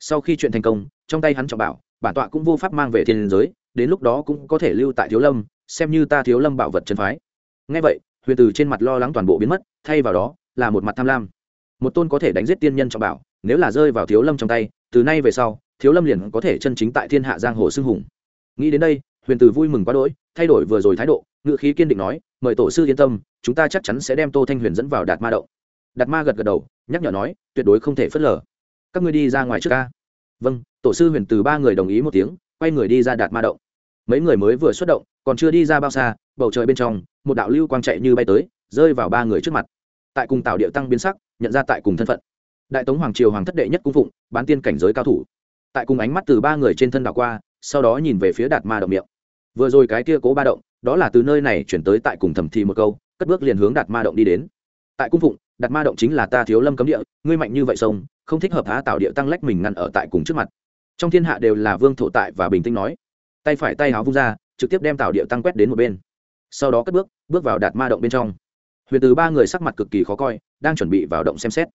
sau khi chuyện thành công, trong tay hắn trọng bảo, bản tọa cũng vô pháp mang về thiên giới, đến lúc đó cũng có thể lưu tại thiếu lâm, xem như ta thiếu lâm bảo vật chân phái. Ngay vậy, huyền từ trên mặt lo lắng toàn bộ biến mất, thay vào đó là một mặt tham lam. Một tôn có thể đánh giết tiên nhân trọng bảo, nếu là rơi vào thiếu lâm trong tay, từ nay về sau, thiếu lâm liền có thể chân chính tại thiên hạ giang hồ xưng hùng. Nghĩ đến đây, huyền từ vui mừng quá đỗi, thay đổi vừa rồi thái độ ngự khí kiên định nói, mời tổ sư yên tâm, chúng ta chắc chắn sẽ đem tô thanh huyền dẫn vào đạt ma động. Đạt ma gật gật đầu, nhắc nhở nói, tuyệt đối không thể phớt lờ các ngươi đi ra ngoài trước ca. Vâng tổ sư huyền từ ba người đồng ý một tiếng, quay người đi ra đạt ma động. Mấy người mới vừa xuất động, còn chưa đi ra bao xa, bầu trời bên trong, một đạo lưu quang chạy như bay tới, rơi vào ba người trước mặt. Tại cùng tạo điệu tăng biến sắc, nhận ra tại cùng thân phận. Đại tống hoàng triều hoàng thất đệ nhất cung phụng, bán tiên cảnh giới cao thủ. Tại cùng ánh mắt từ ba người trên thân đảo qua, sau đó nhìn về phía đạt ma động miệng. Vừa rồi cái kia cố ba động, đó là từ nơi này chuyển tới tại cùng thẩm thì một câu, cất bước liền hướng đạt ma động đi đến. Tại cung phụng đạt ma động chính là ta thiếu lâm cấm địa, ngươi mạnh như vậy sông, không thích hợp há tạo địa tăng lách mình ngăn ở tại cùng trước mặt. Trong thiên hạ đều là vương thổ tại và bình tĩnh nói. Tay phải tay háo vung ra, trực tiếp đem tạo địa tăng quét đến một bên. Sau đó cất bước bước vào đạt ma động bên trong. Huyền từ ba người sắc mặt cực kỳ khó coi, đang chuẩn bị vào động xem xét.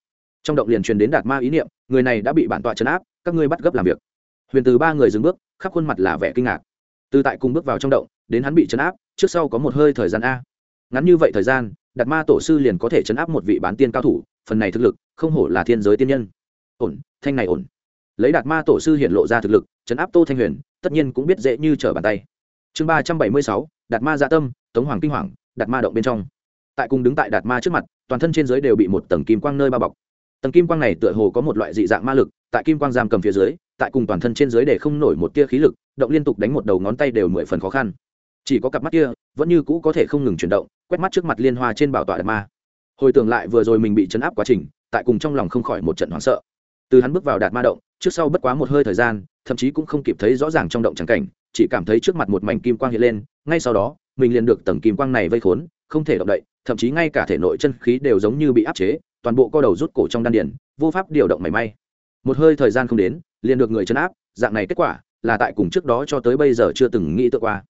Trong động liền truyền đến đạt ma ý niệm, người này đã bị bản tọa chấn áp, các ngươi bắt gấp làm việc. Huyền từ ba người dừng bước, khắp khuôn mặt là vẻ kinh ngạc. Từ tại cùng bước vào trong động, đến hắn bị chấn áp, trước sau có một hơi thời gian a. Ngắn như vậy thời gian đạt ma tổ sư liền có thể chấn áp một vị bán tiên cao thủ, phần này thực lực, không hổ là thiên giới tiên nhân. Ổn, thanh này ổn. Lấy đạt ma tổ sư hiện lộ ra thực lực, chấn áp tô thanh huyền, tất nhiên cũng biết dễ như trở bàn tay. Chương ba trăm bảy mươi sáu, đạt ma dạ tâm, tống hoàng kinh hoàng, đạt ma động bên trong. Tại cùng đứng tại đạt ma trước mặt, toàn thân trên giới đều bị một tầng kim quang nơi bao bọc. Tầng kim quang này tựa hồ có một loại dị dạng ma lực, tại kim quang giam cầm phía dưới, tại cùng toàn thân trên dưới để không nổi một tia khí lực, động liên tục đánh một đầu ngón tay đều mười phần khó khăn chỉ có cặp mắt kia vẫn như cũ có thể không ngừng chuyển động, quét mắt trước mặt liên hoa trên bảo tọa đạt ma. Hồi tưởng lại vừa rồi mình bị chấn áp quá trình, tại cùng trong lòng không khỏi một trận hoảng sợ. Từ hắn bước vào đạt ma động, trước sau bất quá một hơi thời gian, thậm chí cũng không kịp thấy rõ ràng trong động trắng cảnh, chỉ cảm thấy trước mặt một mảnh kim quang hiện lên, ngay sau đó, mình liền được tầng kim quang này vây khốn, không thể động đậy, thậm chí ngay cả thể nội chân khí đều giống như bị áp chế, toàn bộ co đầu rút cổ trong đan điển vô pháp điều động mảy may. Một hơi thời gian không đến, liền được người chấn áp, dạng này kết quả là tại cùng trước đó cho tới bây giờ chưa từng nghĩ tự qua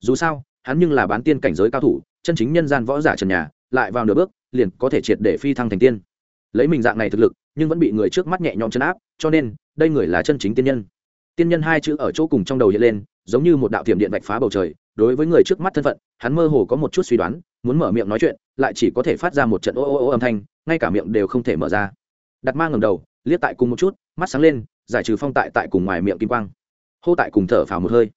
dù sao, hắn nhưng là bán tiên cảnh giới cao thủ, chân chính nhân gian võ giả trần nhà, lại vào nửa bước, liền có thể triệt để phi thăng thành tiên. Lấy mình dạng này thực lực, nhưng vẫn bị người trước mắt nhẹ nhõm chấn áp, cho nên, đây người là chân chính tiên nhân. Tiên nhân hai chữ ở chỗ cùng trong đầu hiện lên, giống như một đạo tiềm điện vạch phá bầu trời, đối với người trước mắt thân phận, hắn mơ hồ có một chút suy đoán, muốn mở miệng nói chuyện, lại chỉ có thể phát ra một trận ô ô ô âm thanh, ngay cả miệng đều không thể mở ra. Đặt ma ngầm đầu, liếc tại cùng một chút, mắt sáng lên, giải trừ phong tại tại cùng ngoài miệng kim quang. Hô tại cùng thở phào một hơi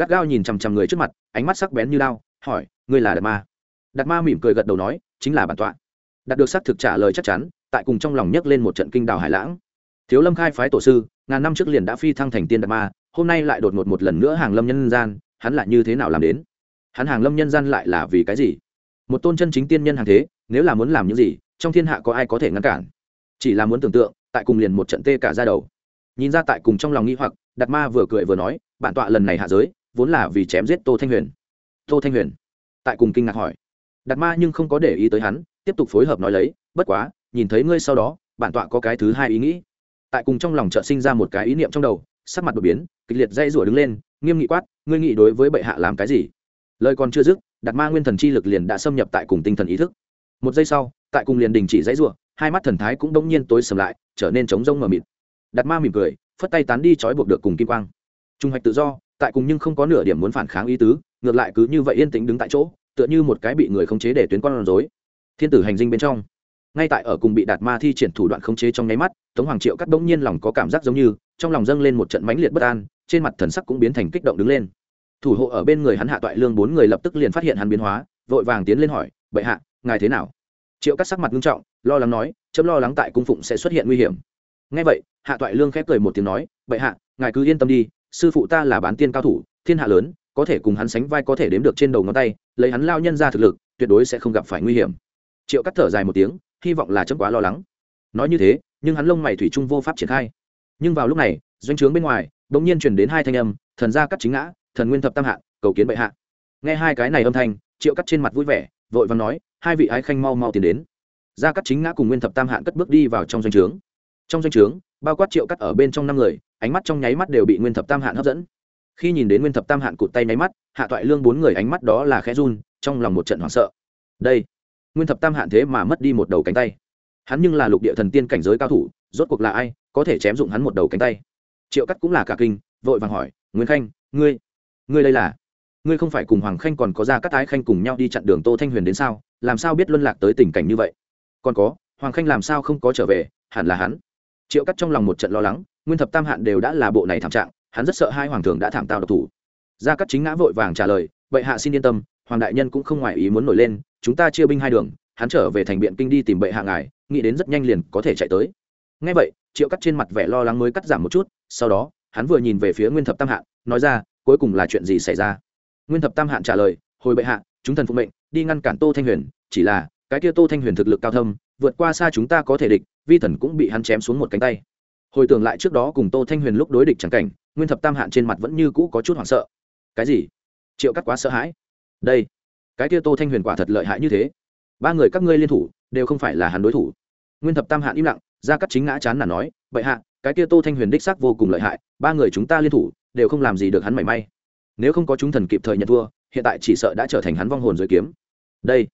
gắt gao nhìn chằm chằm người trước mặt, ánh mắt sắc bén như lao hỏi, ngươi là đạt ma? Đạt ma mỉm cười gật đầu nói, chính là bản tọa. Đạt được xác thực trả lời chắc chắn, tại cùng trong lòng nhấc lên một trận kinh đào hải lãng. Thiếu lâm khai phái tổ sư, ngàn năm trước liền đã phi thăng thành tiên đạt ma, hôm nay lại đột ngột một lần nữa hàng lâm nhân gian, hắn lại như thế nào làm đến? Hắn hàng lâm nhân gian lại là vì cái gì? Một tôn chân chính tiên nhân hàng thế, nếu là muốn làm những gì, trong thiên hạ có ai có thể ngăn cản? Chỉ là muốn tưởng tượng, tại cùng liền một trận tê cả ra đầu. Nhìn ra tại cùng trong lòng nghi hoặc, đạt ma vừa cười vừa nói, bản tọa lần này hạ giới vốn là vì chém giết tô thanh huyền. Tô thanh huyền? Tại cùng kinh ngạc hỏi. Đạt ma nhưng không có để ý tới hắn, tiếp tục phối hợp nói lấy, bất quá, nhìn thấy ngươi sau đó, bản tọa có cái thứ hai ý nghĩ. Tại cùng trong lòng chợt sinh ra một cái ý niệm trong đầu, sắc mặt đột biến, kịch liệt dây rủa đứng lên, nghiêm nghị quát, ngươi nghĩ đối với bệ hạ làm cái gì? Lời còn chưa dứt, đạt ma nguyên thần chi lực liền đã xâm nhập tại cùng tinh thần ý thức. Một giây sau, tại cùng liền đình chỉ dãy rủa, hai mắt thần thái cũng đống nhiên tối sầm lại, trở nên trống rông mờ mịt. Đạt ma mỉm cười, phất tay tán đi trói buộc được cùng kim quang. Trung hoạch tự do tại cùng nhưng không có nửa điểm muốn phản kháng ý tứ, ngược lại cứ như vậy yên tĩnh đứng tại chỗ, tựa như một cái bị người khống chế để tuyến con rối. Thiên tử hành dinh bên trong, ngay tại ở cùng bị đạt ma thi triển thủ đoạn khống chế trong nháy mắt, tống hoàng triệu cắt bỗng nhiên lòng có cảm giác giống như, trong lòng dâng lên một trận mãnh liệt bất an, trên mặt thần sắc cũng biến thành kích động đứng lên. Thủ hộ ở bên người hắn hạ toại lương bốn người lập tức liền phát hiện hắn biến hóa, vội vàng tiến lên hỏi, bệ hạ, ngài thế nào? Triệu cắt sắc mặt nghiêm trọng, lo lắng nói, chấm lo lắng tại cung phụng sẽ xuất hiện nguy hiểm. Ngay vậy, hạ toại lương khép cười một tiếng nói, bệ hạ, ngài cứ yên tâm đi sư phụ ta là bán tiên cao thủ, thiên hạ lớn, có thể cùng hắn sánh vai có thể đếm được trên đầu ngón tay, lấy hắn lao nhân ra thực lực, tuyệt đối sẽ không gặp phải nguy hiểm. Triệu cắt thở dài một tiếng, hy vọng là chấm quá lo lắng. Nói như thế, nhưng hắn lông mày thủy chung vô pháp triển khai. Nhưng vào lúc này, doanh trướng bên ngoài đ ỗ n g nhiên chuyển đến hai thanh âm, thần gia cắt chính ngã, thần nguyên thập tam hạ, cầu kiến bệ hạ. Nghe hai cái này âm thanh, triệu cắt trên mặt vui vẻ, vội và nói, hai vị ái khanh mau mau tiến đến. Gia cắt chính ngã cùng nguyên thập tam hạn cất bước đi vào trong doanh trướng. Trong doanh trướng, bao quát triệu cắt ở bên trong năm người ánh mắt trong nháy mắt đều bị nguyên thập tam hạn hấp dẫn. Khi nhìn đến nguyên thập tam hạn cụt tay nháy mắt, hạ toại lương bốn người ánh mắt đó là khẽ run, trong lòng một trận hoảng sợ. Đây, nguyên thập tam hạn thế mà mất đi một đầu cánh tay. Hắn nhưng là lục địa thần tiên cảnh giới cao thủ, rốt cuộc là ai, có thể chém dụng hắn một đầu cánh tay? Triệu cắt cũng là cả kinh, vội vàng hỏi, nguyên khanh, ngươi ngươi đây là? Ngươi không phải cùng hoàng khanh còn có ra các tái khanh cùng nhau đi chặn đường tô thanh huyền đến sao? Làm sao biết luân lạc tới tình cảnh như vậy? Còn có, hoàng khanh làm sao không có trở về, hẳn là hắn. Triệu cắt trong lòng một trận lo lắng nguyên thập tam hạn đều đã là bộ này thảm trạng, hắn rất sợ hai hoàng thường đã thảm tao độc thủ. Gia cắt chính ngã vội vàng trả lời, vậy hạ xin yên tâm, hoàng đại nhân cũng không ngoài ý muốn nổi lên, chúng ta chia binh hai đường, hắn trở về thành biện kinh đi tìm bệ hạ ngài, nghĩ đến rất nhanh liền có thể chạy tới. Ngay vậy, triệu cắt trên mặt vẻ lo lắng mới cắt giảm một chút, sau đó, hắn vừa nhìn về phía nguyên thập tam hạn, nói ra, cuối cùng là chuyện gì xảy ra? Nguyên thập tam hạn trả lời, hồi bệ hạ, chúng thần phụ mệnh, đi ngăn cản tô thanh huyền, chỉ là, cái kia tô thanh huyền thực lực cao thâm, vượt qua xa chúng ta có thể địch, vi thần cũng bị hắn chém xuống một cánh tay hồi tưởng lại trước đó cùng tô thanh huyền lúc đối địch chẳng cảnh, nguyên thập tam hạn trên mặt vẫn như cũ có chút hoảng sợ. Cái gì? Triệu cắt quá sợ hãi. Đây, cái kia tô thanh huyền quả thật lợi hại như thế. Ba người các ngươi liên thủ, đều không phải là hắn đối thủ. Nguyên thập tam hạn im lặng ra cắt chính ngã chán là nói vậy hạ, cái kia tô thanh huyền đích xác vô cùng lợi hại, ba người chúng ta liên thủ, đều không làm gì được hắn mảy may. Nếu không có chúng thần kịp thời nhận thua, hiện tại chỉ sợ đã trở thành hắn vong hồn dưới kiếm. Đây,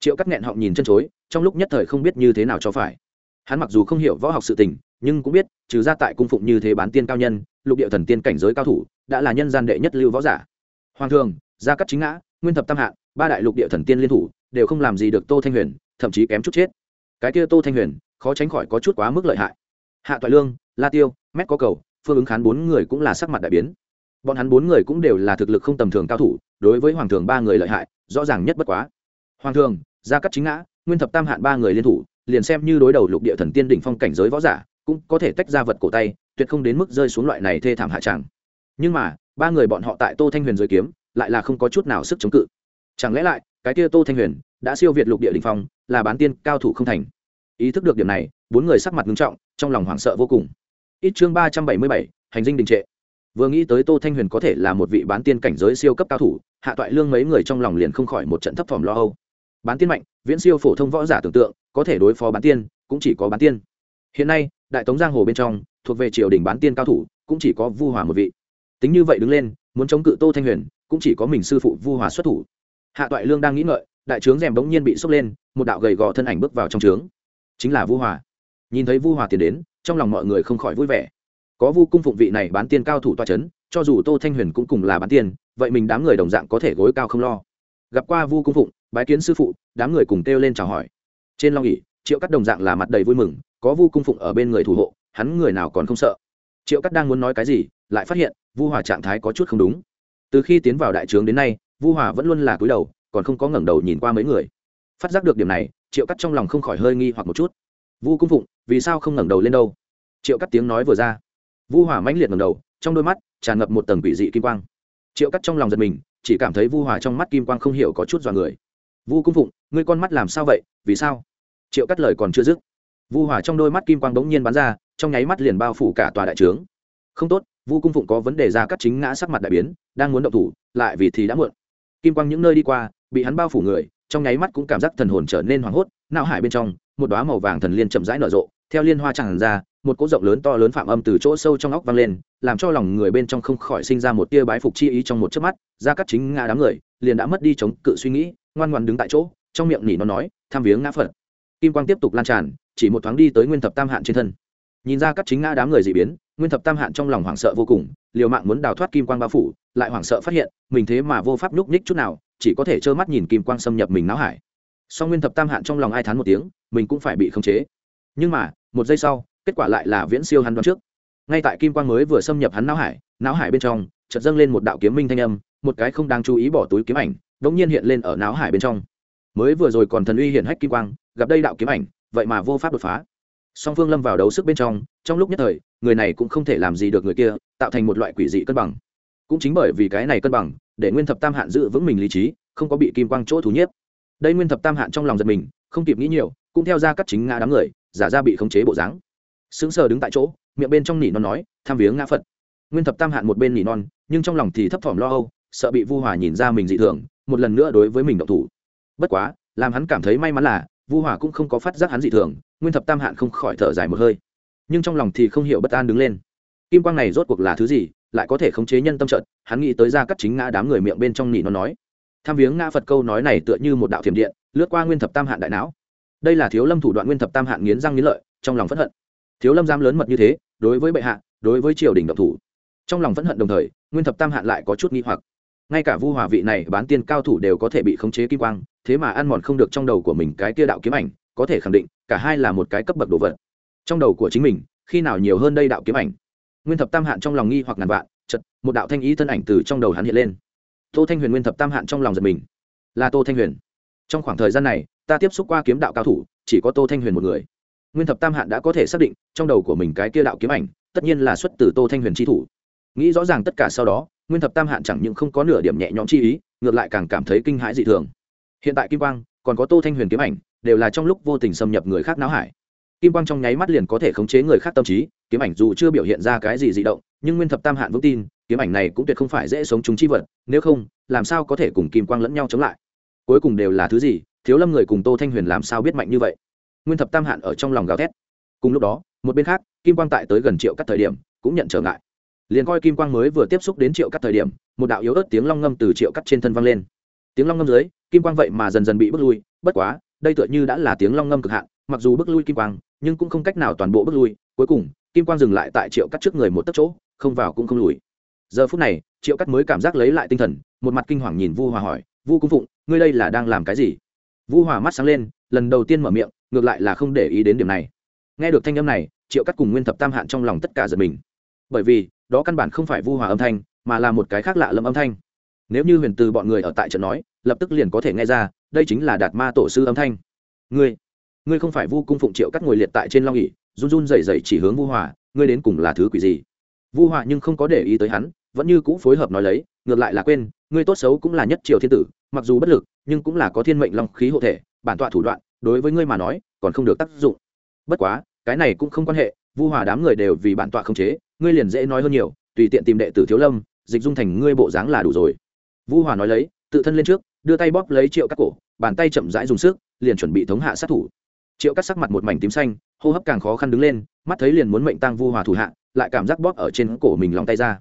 triệu cắt nghẹn họng nhìn chân chối, trong lúc nhất thời không biết như thế nào cho phải. Hắn mặc dù không hiểu võ học sự tình nhưng cũng biết, trừ ra tại cung phụng như thế bán tiên cao nhân, lục địa thần tiên cảnh giới cao thủ, đã là nhân gian đệ nhất lưu võ giả. Hoàng thường, gia cắt chính ngã, nguyên thập tam hạ, ba đại lục địa thần tiên liên thủ, đều không làm gì được tô thanh huyền, thậm chí kém chút chết. Cái kia tô thanh huyền, khó tránh khỏi có chút quá mức lợi hại. Hạ toại lương, la tiêu, mét có cầu, phương ứng khán bốn người cũng là sắc mặt đại biến. Bọn hắn bốn người cũng đều là thực lực không tầm thường cao thủ, đối với hoàng thường ba người lợi hại, rõ ràng nhất bất quá. Hoàng thường, gia cắt chính ngã, nguyên thập tam hạn ba người liên thủ, liền xem như đối đầu lục địa thần tiên đỉnh phong cảnh giới võ giả cũng có thể tách ra vật cổ tay, tuyệt không đến mức rơi xuống loại này thê thảm hạ tràng nhưng mà, ba người bọn họ tại tô thanh huyền dưới kiếm, lại là không có chút nào sức chống cự. Chẳng lẽ lại, cái kia tô thanh huyền đã siêu việt lục địa đình phong, là bán tiên cao thủ không thành? Ý thức được điểm này, bốn người sắc mặt nghiêm trọng, trong lòng hoảng sợ vô cùng. Ít chương ba trăm bảy mươi bảy, hành dinh đình trệ. Vừa nghĩ tới tô thanh huyền có thể là một vị bán tiên cảnh giới siêu cấp cao thủ, hạ toại lương mấy người trong lòng liền không khỏi một trận thấp thỏm lo âu. Bán tiên mạnh, viễn siêu phổ thông võ giả tưởng tượng, có thể đối phó bán tiên, cũng chỉ có bán tiên. Hiện nay đại tống giang hồ bên trong, thuộc về triều đình bán tiên cao thủ, cũng chỉ có vu hòa một vị. Tính như vậy đứng lên, muốn chống cự tô thanh huyền, cũng chỉ có mình sư phụ vu hòa xuất thủ. Hạ toại lương đang nghĩ ngợi, đại trướng rèm bỗng nhiên bị sốc lên, một đạo gầy gò thân ảnh bước vào trong trướng. Chính là vu hòa. Nhìn thấy vu hòa tiến đến, trong lòng mọi người không khỏi vui vẻ. Có vu cung phụng vị này bán tiên cao thủ toa c h ấ n cho dù tô thanh huyền cũng cùng là bán tiên, vậy mình đám người đồng dạng có thể gối cao không lo. Gặp qua vu cung phụng, bái kiến sư phụ, đám người cùng kêu lên chào hỏi. Trên long ỉ triệu cắt đồng dạng là mặt đầy vui mừng, có vu cung phụng ở bên người thủ hộ, hắn người nào còn không sợ. Triệu cắt đang muốn nói cái gì, lại phát hiện vu hòa trạng thái có chút không đúng. Từ khi tiến vào đại trướng đến nay, vu hòa vẫn luôn là cúi đầu, còn không có ngẩng đầu nhìn qua mấy người. Phát giác được điểm này, triệu cắt trong lòng không khỏi hơi nghi hoặc một chút. Vu cung phụng, vì sao không ngẩng đầu lên đâu? Triệu cắt tiếng nói vừa ra. Vu Hòa mãnh liệt ngẩng đầu, trong đôi mắt tràn ngập một tầng quỷ dị kim quang. Triệu cắt trong lòng giật mình, chỉ cảm thấy vu Hòa trong mắt kim quang không hiểu có chút dọa người. Vu cung phụng, ngươi con mắt làm sao vậy, vì sao? Triệu cắt lời còn chưa dứt, vu hỏa trong đôi mắt kim quang bỗng nhiên bắn ra, trong nháy mắt liền bao phủ cả tòa đại trướng. Không tốt, vu cung phụng có vấn đề ra cắt chính ngã sắc mặt đại biến, đang muốn động thủ, lại vì thì đã muộn. Kim quang những nơi đi qua, bị hắn bao phủ người, trong nháy mắt cũng cảm giác thần hồn trở nên hoảng hốt, não hải bên trong, một đoá màu vàng thần liên chậm rãi nở rộ, theo liên hoa tràn ra, một cỗ rộng lớn to lớn phạm âm từ chỗ sâu trong óc vang lên, làm cho lòng người bên trong không khỏi sinh ra một tia bái phục chi ý trong một chớp mắt, ra cắt chính ngã đám người, liền đã mất đi chống cự suy nghĩ, ngoan ngoan đứng tại chỗ, trong miệng nỉ nó nói, tham viếng ngã phật kim quang tiếp tục lan tràn, chỉ một thoáng đi tới nguyên thập tam hạn trên thân. Nhìn ra các chính ngã đám người dị biến, nguyên thập tam hạn trong lòng hoảng sợ vô cùng, liều mạng muốn đào thoát kim quang bao phủ, lại hoảng sợ phát hiện, mình thế mà vô pháp nhúc nhích chút nào, chỉ có thể trơ mắt nhìn kim quang xâm nhập mình não hải. Sau nguyên thập tam hạn trong lòng ai thán một tiếng, mình cũng phải bị khống chế. Nhưng mà, một giây sau, kết quả lại là viễn siêu hắn đoán trước. Ngay tại kim quang mới vừa xâm nhập hắn não hải não hải bên trong, chợt dâng lên một đạo kiếm minh thanh âm, một cái không đáng chú ý bỏ túi kiếm ảnh đ ỗ n g nhiên hiện lên ở não hải bên trong. Mới vừa rồi còn thần uy hiện hách kim quang gặp đây đạo kiếm ảnh, vậy mà vô pháp đột phá. Song phương lâm vào đấu sức bên trong trong lúc nhất thời, người này cũng không thể làm gì được người kia, tạo thành một loại quỷ dị cân bằng. Cũng chính bởi vì cái này cân bằng, để nguyên thập tam hạn giữ vững mình lý trí, không có bị kim quang chỗ thú nhiếp. Đây nguyên thập tam hạn trong lòng giật mình, không kịp nghĩ nhiều, cũng theo ra cắt chính ngã đám người, giả ra bị khống chế bộ dáng. Sững sờ đứng tại chỗ, miệng bên trong nỉ non nói, tham viếng ngã phật. Nguyên thập tam hạn một bên nỉ non, nhưng trong lòng thì thấp thỏm lo âu, sợ bị vu hòa nhìn ra mình dị thường, một lần nữa đối với mình động thủ. Bất quá, làm hắn cảm thấy may mắn là vu hòa cũng không có phát giác hắn dị thường, nguyên thập tam hạn không khỏi thở dài một hơi. Nhưng trong lòng thì không hiểu bất an đứng lên. Kim quang này rốt cuộc là thứ gì, lại có thể khống chế nhân tâm trận? Hắn nghĩ tới ra cắt chính ngã đám người miệng bên trong nỉ nó nói. Tham viếng ngã phật câu nói này tựa như một đạo thiểm điện, lướt qua nguyên thập tam hạn đại não. Đây là thiếu lâm thủ đoạn nguyên thập tam hạn nghiến răng nghiến lợi, trong lòng phẫn hận. Thiếu lâm giam lớn mật như thế, đối với bệ hạ, đối với triều đình độc thủ. Trong lòng phẫn hận đồng thời, nguyên thập tam hạn lại có chút nghi hoặc. Ngay cả vu hòa vị này bán tiên cao thủ đều có thể bị khống chế kim quang thế mà ăn mòn không được trong đầu của mình cái kia đạo kiếm ảnh, có thể khẳng định, cả hai là một cái cấp bậc đồ vật. Trong đầu của chính mình, khi nào nhiều hơn đây đạo kiếm ảnh? Nguyên thập tam hạn trong lòng nghi hoặc ngàn vạn chật một đạo thanh ý thân ảnh từ trong đầu hắn hiện lên. Tô thanh huyền nguyên thập tam hạn trong lòng giật mình. Là tô thanh huyền. Trong khoảng thời gian này, ta tiếp xúc qua kiếm đạo cao thủ, chỉ có tô thanh huyền một người. Nguyên thập tam hạn đã có thể xác định, trong đầu của mình cái kia đạo kiếm ảnh, tất nhiên là xuất từ tô thanh huyền tri thủ. Nghĩ rõ ràng tất cả sau đó, nguyên thập tam hạn chẳng những không có nửa điểm nhẹ nhõm chi ý, ngược lại càng cảm thấy kinh hãi dị thường hiện tại kim quang, còn có tô thanh huyền kiếm ảnh, đều là trong lúc vô tình xâm nhập người khác não hải. Kim quang trong nháy mắt liền có thể khống chế người khác tâm trí, kiếm ảnh dù chưa biểu hiện ra cái gì dị động, nhưng nguyên thập tam hạn vững tin, kiếm ảnh này cũng tuyệt không phải dễ sống chúng chi vật, nếu không, làm sao có thể cùng kim quang lẫn nhau chống lại? Cuối cùng đều là thứ gì? Thiếu lâm người cùng tô thanh huyền làm sao biết mạnh như vậy? Nguyên thập tam hạn ở trong lòng gào thét. Cùng lúc đó, một bên khác, kim quang tại tới gần triệu cắt thời điểm, cũng nhận trở ngại. Liền coi kim quang mới vừa tiếp xúc đến triệu cắt thời điểm, một đạo yếu ớt tiếng long ngâm từ triệu cắt trên thân vang lên tiếng long ngâm dưới, kim quang vậy mà dần dần bị bước lui, bất quá, đây tựa như đã là tiếng long ngâm cực hạn, mặc dù bước lui kim quang, nhưng cũng không cách nào toàn bộ bước lui, cuối cùng, kim quang dừng lại tại triệu cắt trước người một tấc chỗ, không vào cũng không lùi. Giờ phút này, triệu cắt mới cảm giác lấy lại tinh thần, một mặt kinh hoàng nhìn vu hòa hỏi, vu cung phụng, ngươi đây là đang làm cái gì? Vu hòa mắt sáng lên, lần đầu tiên mở miệng, ngược lại là không để ý đến điểm này. Nghe được thanh âm này, triệu cắt cùng nguyên thập tam hạn trong lòng tất cả giật mình. Bởi vì, đó căn bản không phải vu hòa âm thanh, mà là một cái khác lạ lẫm âm thanh nếu như huyền từ bọn người ở tại trận nói, lập tức liền có thể nghe ra, đây chính là đạt ma tổ sư âm thanh. Ngươi ngươi không phải vu cung phụng triệu cắt ngồi liệt tại trên long ỉ run run dậy dậy chỉ hướng vu hòa, ngươi đến cùng là thứ quỷ gì? Vu hòa nhưng không có để ý tới hắn, vẫn như cũ phối hợp nói lấy, ngược lại là quên, ngươi tốt xấu cũng là nhất triều thiên tử, mặc dù bất lực, nhưng cũng là có thiên mệnh long khí hộ thể, bản tọa thủ đoạn, đối với ngươi mà nói, còn không được tác dụng. Bất quá, cái này cũng không quan hệ, vu hòa đám người đều vì bản tọa không chế, ngươi liền dễ nói hơn nhiều, tùy tiện tìm đệ tử thiếu lâm, dịch dung thành ngươi bộ dáng là đủ rồi vu hòa nói lấy, tự thân lên trước, đưa tay bóp lấy triệu các cổ, bàn tay chậm rãi dùng sức, liền chuẩn bị thống hạ sát thủ. Triệu cắt sắc mặt một mảnh tím xanh, hô hấp càng khó khăn đứng lên, mắt thấy liền muốn mệnh tăng vu hòa thủ hạ, lại cảm giác bóp ở trên cổ mình lòng tay ra.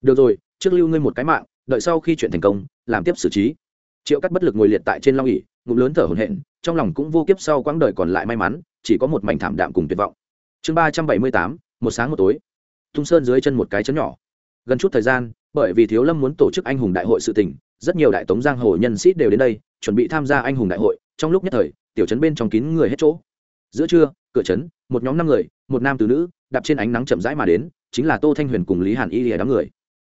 Được rồi, trước lưu ngươi một cái mạng, đợi sau khi chuyện thành công, làm tiếp xử trí. Triệu cắt bất lực ngồi liệt tại trên long ỉ ngụm lớn thở hổn hển, trong lòng cũng vô kiếp sau quãng đời còn lại may mắn, chỉ có một mảnh thảm đạm cùng tuyệt vọng. Chương ba trăm bảy mươi tám, một sáng một tối. Tung sơn dưới chân một cái chấn nhỏ. Gần chút thời gian bởi vì thiếu lâm muốn tổ chức anh hùng đại hội sự tỉnh rất nhiều đại tống giang hồ nhân sĩ đều đến đây, chuẩn bị tham gia anh hùng đại hội, trong lúc nhất thời, tiểu trấn bên trong kín người hết chỗ. Giữa trưa, cửa trấn, một nhóm năm người, một nam từ nữ, đạp trên ánh nắng chậm rãi mà đến, chính là tô thanh huyền cùng lý hàn y lìa đám người.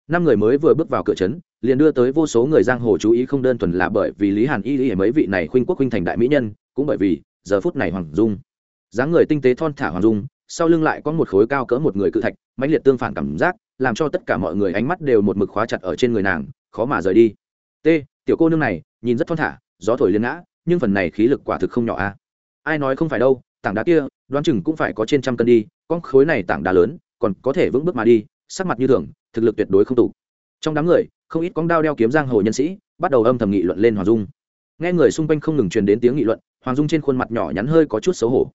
Năm người mới vừa bước vào cửa trấn, liền đưa tới vô số người giang hồ chú ý không đơn thuần là bởi vì lý hàn y lìa mấy vị này khuynh quốc khuynh thành đại mỹ nhân, cũng bởi vì giờ phút này hoàng dung. Dáng người tinh tế thon thả hoàng dung sau lưng lại có một khối cao cỡ một người cự thạch, mãnh liệt tương phản cảm giác, làm cho tất cả mọi người ánh mắt đều một mực khóa chặt ở trên người nàng, khó mà rời đi. T, tiểu cô nương này, nhìn rất thon thả, gió thổi liên ngã, nhưng phần này khí lực quả thực không nhỏ a. Ai nói không phải đâu, tảng đá kia, đoán chừng cũng phải có trên trăm cân đi, con khối này tảng đá lớn, còn có thể vững bước mà đi, sắc mặt như thường, thực lực tuyệt đối không tụ. Trong đám người, không ít con đao đeo kiếm giang hồ nhân sĩ, bắt đầu âm thầm nghị luận lên hoàng dung. Nghe người xung quanh không ngừng truyền đến tiếng nghị luận, hoàng dung trên khuôn mặt nhỏ nhắn hơi có chút xấu hổ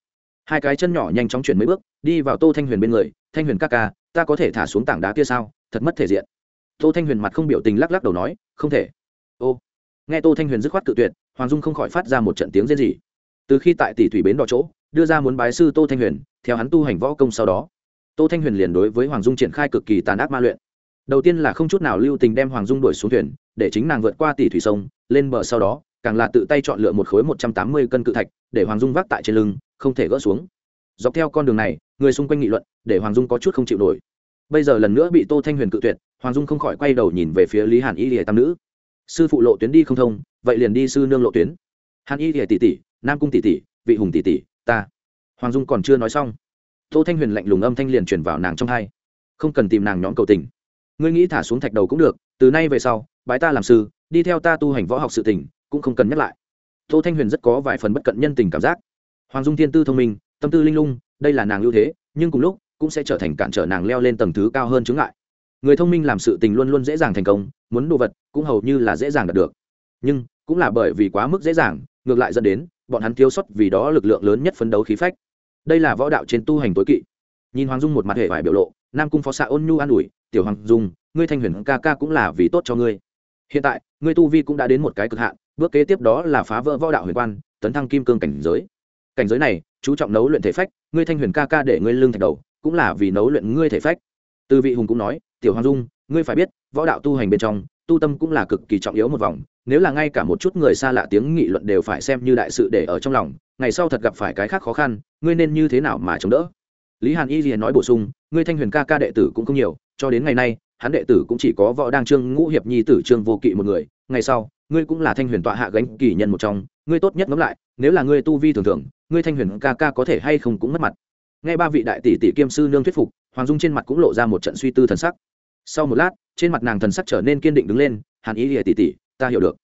hai cái chân nhỏ nhanh chóng chuyển mấy bước, đi vào tô thanh huyền bên người, thanh huyền ca ca, ta có thể thả xuống tảng đá kia sao? Thật mất thể diện. Tô thanh huyền mặt không biểu tình lắc lắc đầu nói, không thể. Ô. Nghe tô thanh huyền dứt khoát cự tuyệt, hoàng dung không khỏi phát ra một trận tiếng rên rỉ. Từ khi tại tỷ thủy bến đỏ chỗ, đưa ra muốn bái sư tô thanh huyền, theo hắn tu hành võ công sau đó, tô thanh huyền liền đối với hoàng dung triển khai cực kỳ tàn ác ma luyện. Đầu tiên là không chút nào lưu tình đem hoàng dung đuổi xuống thuyền, để chính nàng vượt qua tỷ thủy sông, lên bờ sau đó, càng là tự tay chọn lựa một khối một trăm tám mươi cân cự thạch, để hoàng dung vác tại trên lưng không thể gỡ xuống. Dọc theo con đường này, người xung quanh nghị luận, để hoàng dung có chút không chịu nổi. Bây giờ lần nữa bị tô thanh huyền cự tuyệt, hoàng dung không khỏi quay đầu nhìn về phía lý hàn y lìa tam nữ. Sư phụ lộ tuyến đi không thông, vậy liền đi sư nương lộ tuyến. Hàn y lìa tỷ tỷ, nam cung tỷ tỷ, vị hùng tỷ tỷ, ta. Hoàng dung còn chưa nói xong, tô thanh huyền lạnh lùng âm thanh liền chuyển vào nàng trong hai. Không cần tìm nàng nhóm cầu tình. Ngươi nghĩ thả xuống thạch đầu cũng được, từ nay về sau, bái ta làm sư, đi theo ta tu hành võ học sự tình, cũng không cần nhắc lại. Tô thanh huyền rất có vài phần bất cận nhân tình cảm giác hoàng dung thiên tư thông minh, tâm tư linh lung, đây là nàng ưu thế, nhưng cùng lúc, cũng sẽ trở thành cản trở nàng leo lên tầng thứ cao hơn chướng ngại. Người thông minh làm sự tình luôn luôn dễ dàng thành công, muốn đồ vật cũng hầu như là dễ dàng đạt được. Nhưng, cũng là bởi vì quá mức dễ dàng, ngược lại dẫn đến, bọn hắn thiếu sót vì đó lực lượng lớn nhất phấn đấu khí phách. Đây là võ đạo trên tu hành tối kỵ. Nhìn hoàng dung một mặt hệ vải biểu lộ, nam cung phó xạ ôn nhu an ủi, tiểu hoàng dung, ngươi thanh huyền ca ca cũng là vì tốt cho ngươi. Hiện tại, ngươi tu vi cũng đã đến một cái cực hạn, bước kế tiếp đó là phá vỡ võ đạo huyền quan, tấn thăng kim cương cảnh giới cảnh giới này, chú trọng nấu luyện thể phách, ngươi thanh huyền ca ca để ngươi lương thạch đầu, cũng là vì nấu luyện ngươi thể phách. Từ vị hùng cũng nói, tiểu hoàng dung, ngươi phải biết, võ đạo tu hành bên trong, tu tâm cũng là cực kỳ trọng yếu một vòng. Nếu là ngay cả một chút người xa lạ tiếng nghị luận đều phải xem như đại sự để ở trong lòng, ngày sau thật gặp phải cái khác khó khăn, ngươi nên như thế nào mà chống đỡ? Lý hàn y liền nói bổ sung, ngươi thanh huyền ca ca đệ tử cũng không nhiều, cho đến ngày nay hắn đệ tử cũng chỉ có võ đang trương ngũ hiệp nhi tử trương vô kỵ một người, ngày sau, ngươi cũng là thanh huyền tọa hạ gánh kỳ nhân một trong, ngươi tốt nhất ngẫm lại, nếu là ngươi tu vi thường thường, ngươi thanh huyền ca ca có thể hay không cũng mất mặt. Nghe ba vị đại tỷ tỷ kiêm sư nương thuyết phục, hoàng dung trên mặt cũng lộ ra một trận suy tư thần sắc. Sau một lát, trên mặt nàng thần sắc trở nên kiên định đứng lên, hàn ý lìa tỷ tỷ, ta hiểu được.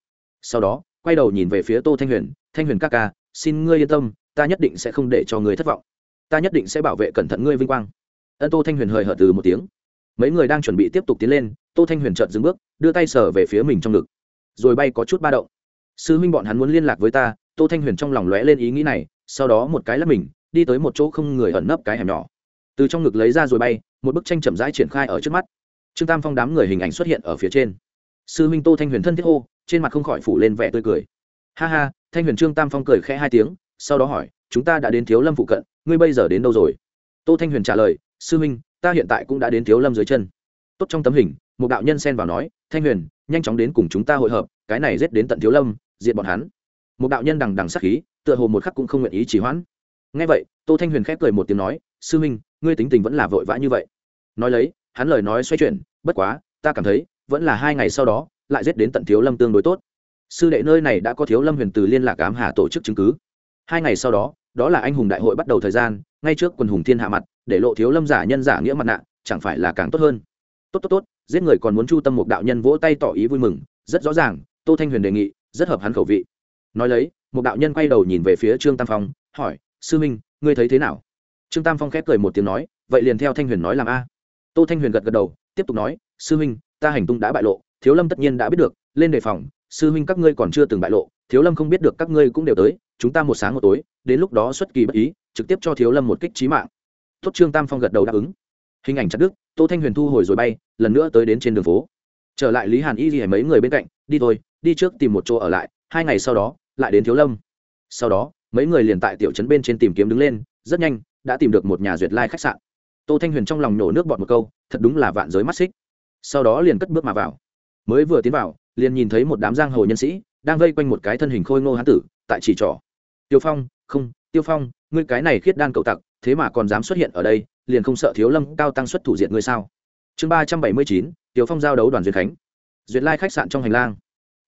Sau đó, quay đầu nhìn về phía tô thanh huyền thanh huyền ca ca, xin ngươi yên tâm, ta nhất định sẽ không để cho ngươi thất vọng. Ta nhất định sẽ bảo vệ cẩn thận ngươi vinh quang. Ân tô thanh huyền hời hợt từ một tiếng mấy người đang chuẩn bị tiếp tục tiến lên, tô thanh huyền chợt dừng bước, đưa tay sờ về phía mình trong ngực. Rồi bay có chút ba động. Sư huynh bọn hắn muốn liên lạc với ta. Tô thanh huyền trong lòng lóe lên ý nghĩ này, sau đó một cái lắp mình, đi tới một chỗ không người ẩn nấp cái hẻm nhỏ. Từ trong ngực lấy ra rồi bay, một bức tranh chậm rãi triển khai ở trước mắt. Trương tam phong đám người hình ảnh xuất hiện ở phía trên. Sư huynh tô thanh huyền thân thiết hô, trên mặt không khỏi phủ lên vẻ tươi cười. Ha ha, thanh huyền trương tam phong cười khẽ hai tiếng, sau đó hỏi, chúng ta đã đến thiếu lâm phụ cận, ngươi bây giờ đến đâu rồi? Tô thanh huyền trả lời, sư huynh ta hiện tại cũng đã đến thiếu lâm dưới chân. Tốt trong tấm hình, một đạo nhân xen vào nói, thanh huyền, nhanh chóng đến cùng chúng ta hội hợp, cái này giết đến tận thiếu lâm diện bọn hắn. Một đạo nhân đằng đằng sắc khí, tựa hồ một khắc cũng không nguyện ý chỉ hoãn. Ngay vậy, tô thanh huyền khép cười một tiếng nói, sư huynh ngươi tính tình vẫn là vội vã như vậy. Nói lấy, hắn lời nói xoay chuyển, bất quá, ta cảm thấy, vẫn là hai ngày sau đó, lại giết đến tận thiếu lâm tương đối tốt. Sư đệ nơi này đã có thiếu lâm huyền từ liên lạc ám hà tổ chức chứng cứ. Hai ngày sau đó đó là anh hùng đại hội bắt đầu thời gian, ngay trước quần hùng thiên hạ mặt để lộ thiếu lâm giả nhân giả nghĩa mặt nạ, chẳng phải là càng tốt hơn. Tốt tốt tốt, giết người còn muốn chu tâm một đạo nhân vỗ tay tỏ ý vui mừng, rất rõ ràng, tô thanh huyền đề nghị, rất hợp hắn khẩu vị. Nói lấy một đạo nhân quay đầu nhìn về phía trương tam phong, hỏi, sư minh, ngươi thấy thế nào? Trương tam phong khép cười một tiếng nói, vậy liền theo thanh huyền nói làm a. Tô thanh huyền gật gật đầu, tiếp tục nói, sư minh, ta hành tung đã bại lộ, thiếu lâm tất nhiên đã biết được, lên đề phòng, sư minh các ngươi còn chưa từng bại lộ, thiếu lâm không biết được các ngươi cũng đều tới, chúng ta một sáng một tối, đến lúc đó xuất kỳ bất ý, trực tiếp cho thiếu lâm một kích trí mạng tốt trương tam phong gật đầu đáp ứng. Hình ảnh chặt đức tô thanh huyền thu hồi rồi bay, lần nữa tới đến trên đường phố. Trở lại lý hàn y gì mấy người bên cạnh, đi thôi, đi trước tìm một chỗ ở lại, hai ngày sau đó, lại đến thiếu lâm. Sau đó, mấy người liền tại tiểu trấn bên trên tìm kiếm đứng lên, rất nhanh, đã tìm được một nhà duyệt lai khách sạn. Tô thanh huyền trong lòng nổ nước bọt một câu, thật đúng là vạn giới mắt xích. Sau đó liền cất bước mà vào. Mới vừa tiến vào, liền nhìn thấy một đám giang hồ nhân sĩ, đang vây quanh một cái thân hình khôi ngô hán tử, tại chỉ trỏ. Tiêu phong, không, tiêu phong, ngươi cái này khiết đan cậu tặc thế mà còn dám xuất hiện ở đây, liền không sợ thiếu lâm cao tăng xuất thủ diện ngươi sao? Chương ba trăm bảy mươi chín tiêu phong giao đấu đoàn duyệt khánh. Duyệt lai khách sạn trong hành lang.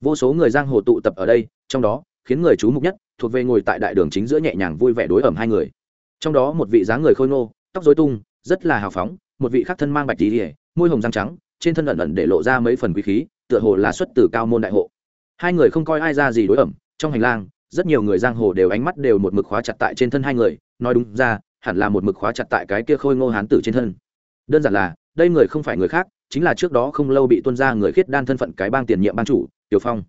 Vô số người giang hồ tụ tập ở đây, trong đó, khiến người chú mục nhất, thuộc về ngồi tại đại đường chính giữa nhẹ nhàng vui vẻ đối ẩm hai người. Trong đó một vị dáng người khôi ngô, tóc dối tung, rất là hào phóng, một vị khác thân mang bạch tí môi hồng răng trắng, trên thân ẩn ẩn để lộ ra mấy phần quý khí, tựa hồ là xuất từ cao môn đại hộ. Hai người không coi ai ra gì đối ẩm, trong hành lang, rất nhiều người giang hồ đều ánh mắt đều một mực khóa chặt tại trên thân hai người, nói đúng ra hẳn là một mực khóa chặt tại cái kia khôi ngô hán tử trên thân. Đơn giản là, đây người không phải người khác, chính là trước đó không lâu bị tuân ra người khiết đan thân phận cái bang tiền nhiệm ban chủ, tiểu phong.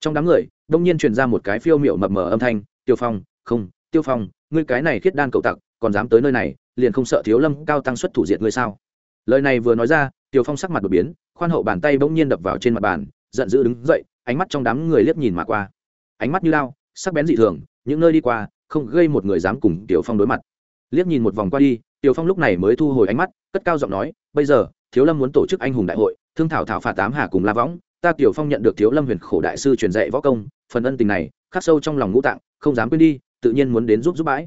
Trong đám người, đông nhiên truyền ra một cái phiêu miệu mập mờ âm thanh tiêu phong, không, tiêu phong, ngươi cái này khiết đan cậu tặc, còn dám tới nơi này, liền không sợ thiếu lâm cao tăng xuất thủ diệt ngươi sao? Lời này vừa nói ra tiêu phong sắc mặt đột biến, khoan hậu bàn tay bỗng nhiên đập vào trên mặt bàn, giận dữ đứng dậy, ánh mắt trong đám người liếc nhìn mà qua. Ánh mắt như lao sắc bén dị thường, những nơi đi qua, không gây một người dám cùng tiểu phong đối mặt liếc nhìn một vòng qua đi, tiểu phong lúc này mới thu hồi ánh mắt, cất cao giọng nói, bây giờ, thiếu lâm muốn tổ chức anh hùng đại hội, thương thảo thảo phạt tám hà cùng la võng, ta tiểu phong nhận được thiếu lâm huyền khổ đại sư truyền dạy võ công, phần ân tình này, khắc sâu trong lòng ngũ tạng, không dám quên đi, tự nhiên muốn đến giúp giúp bãi.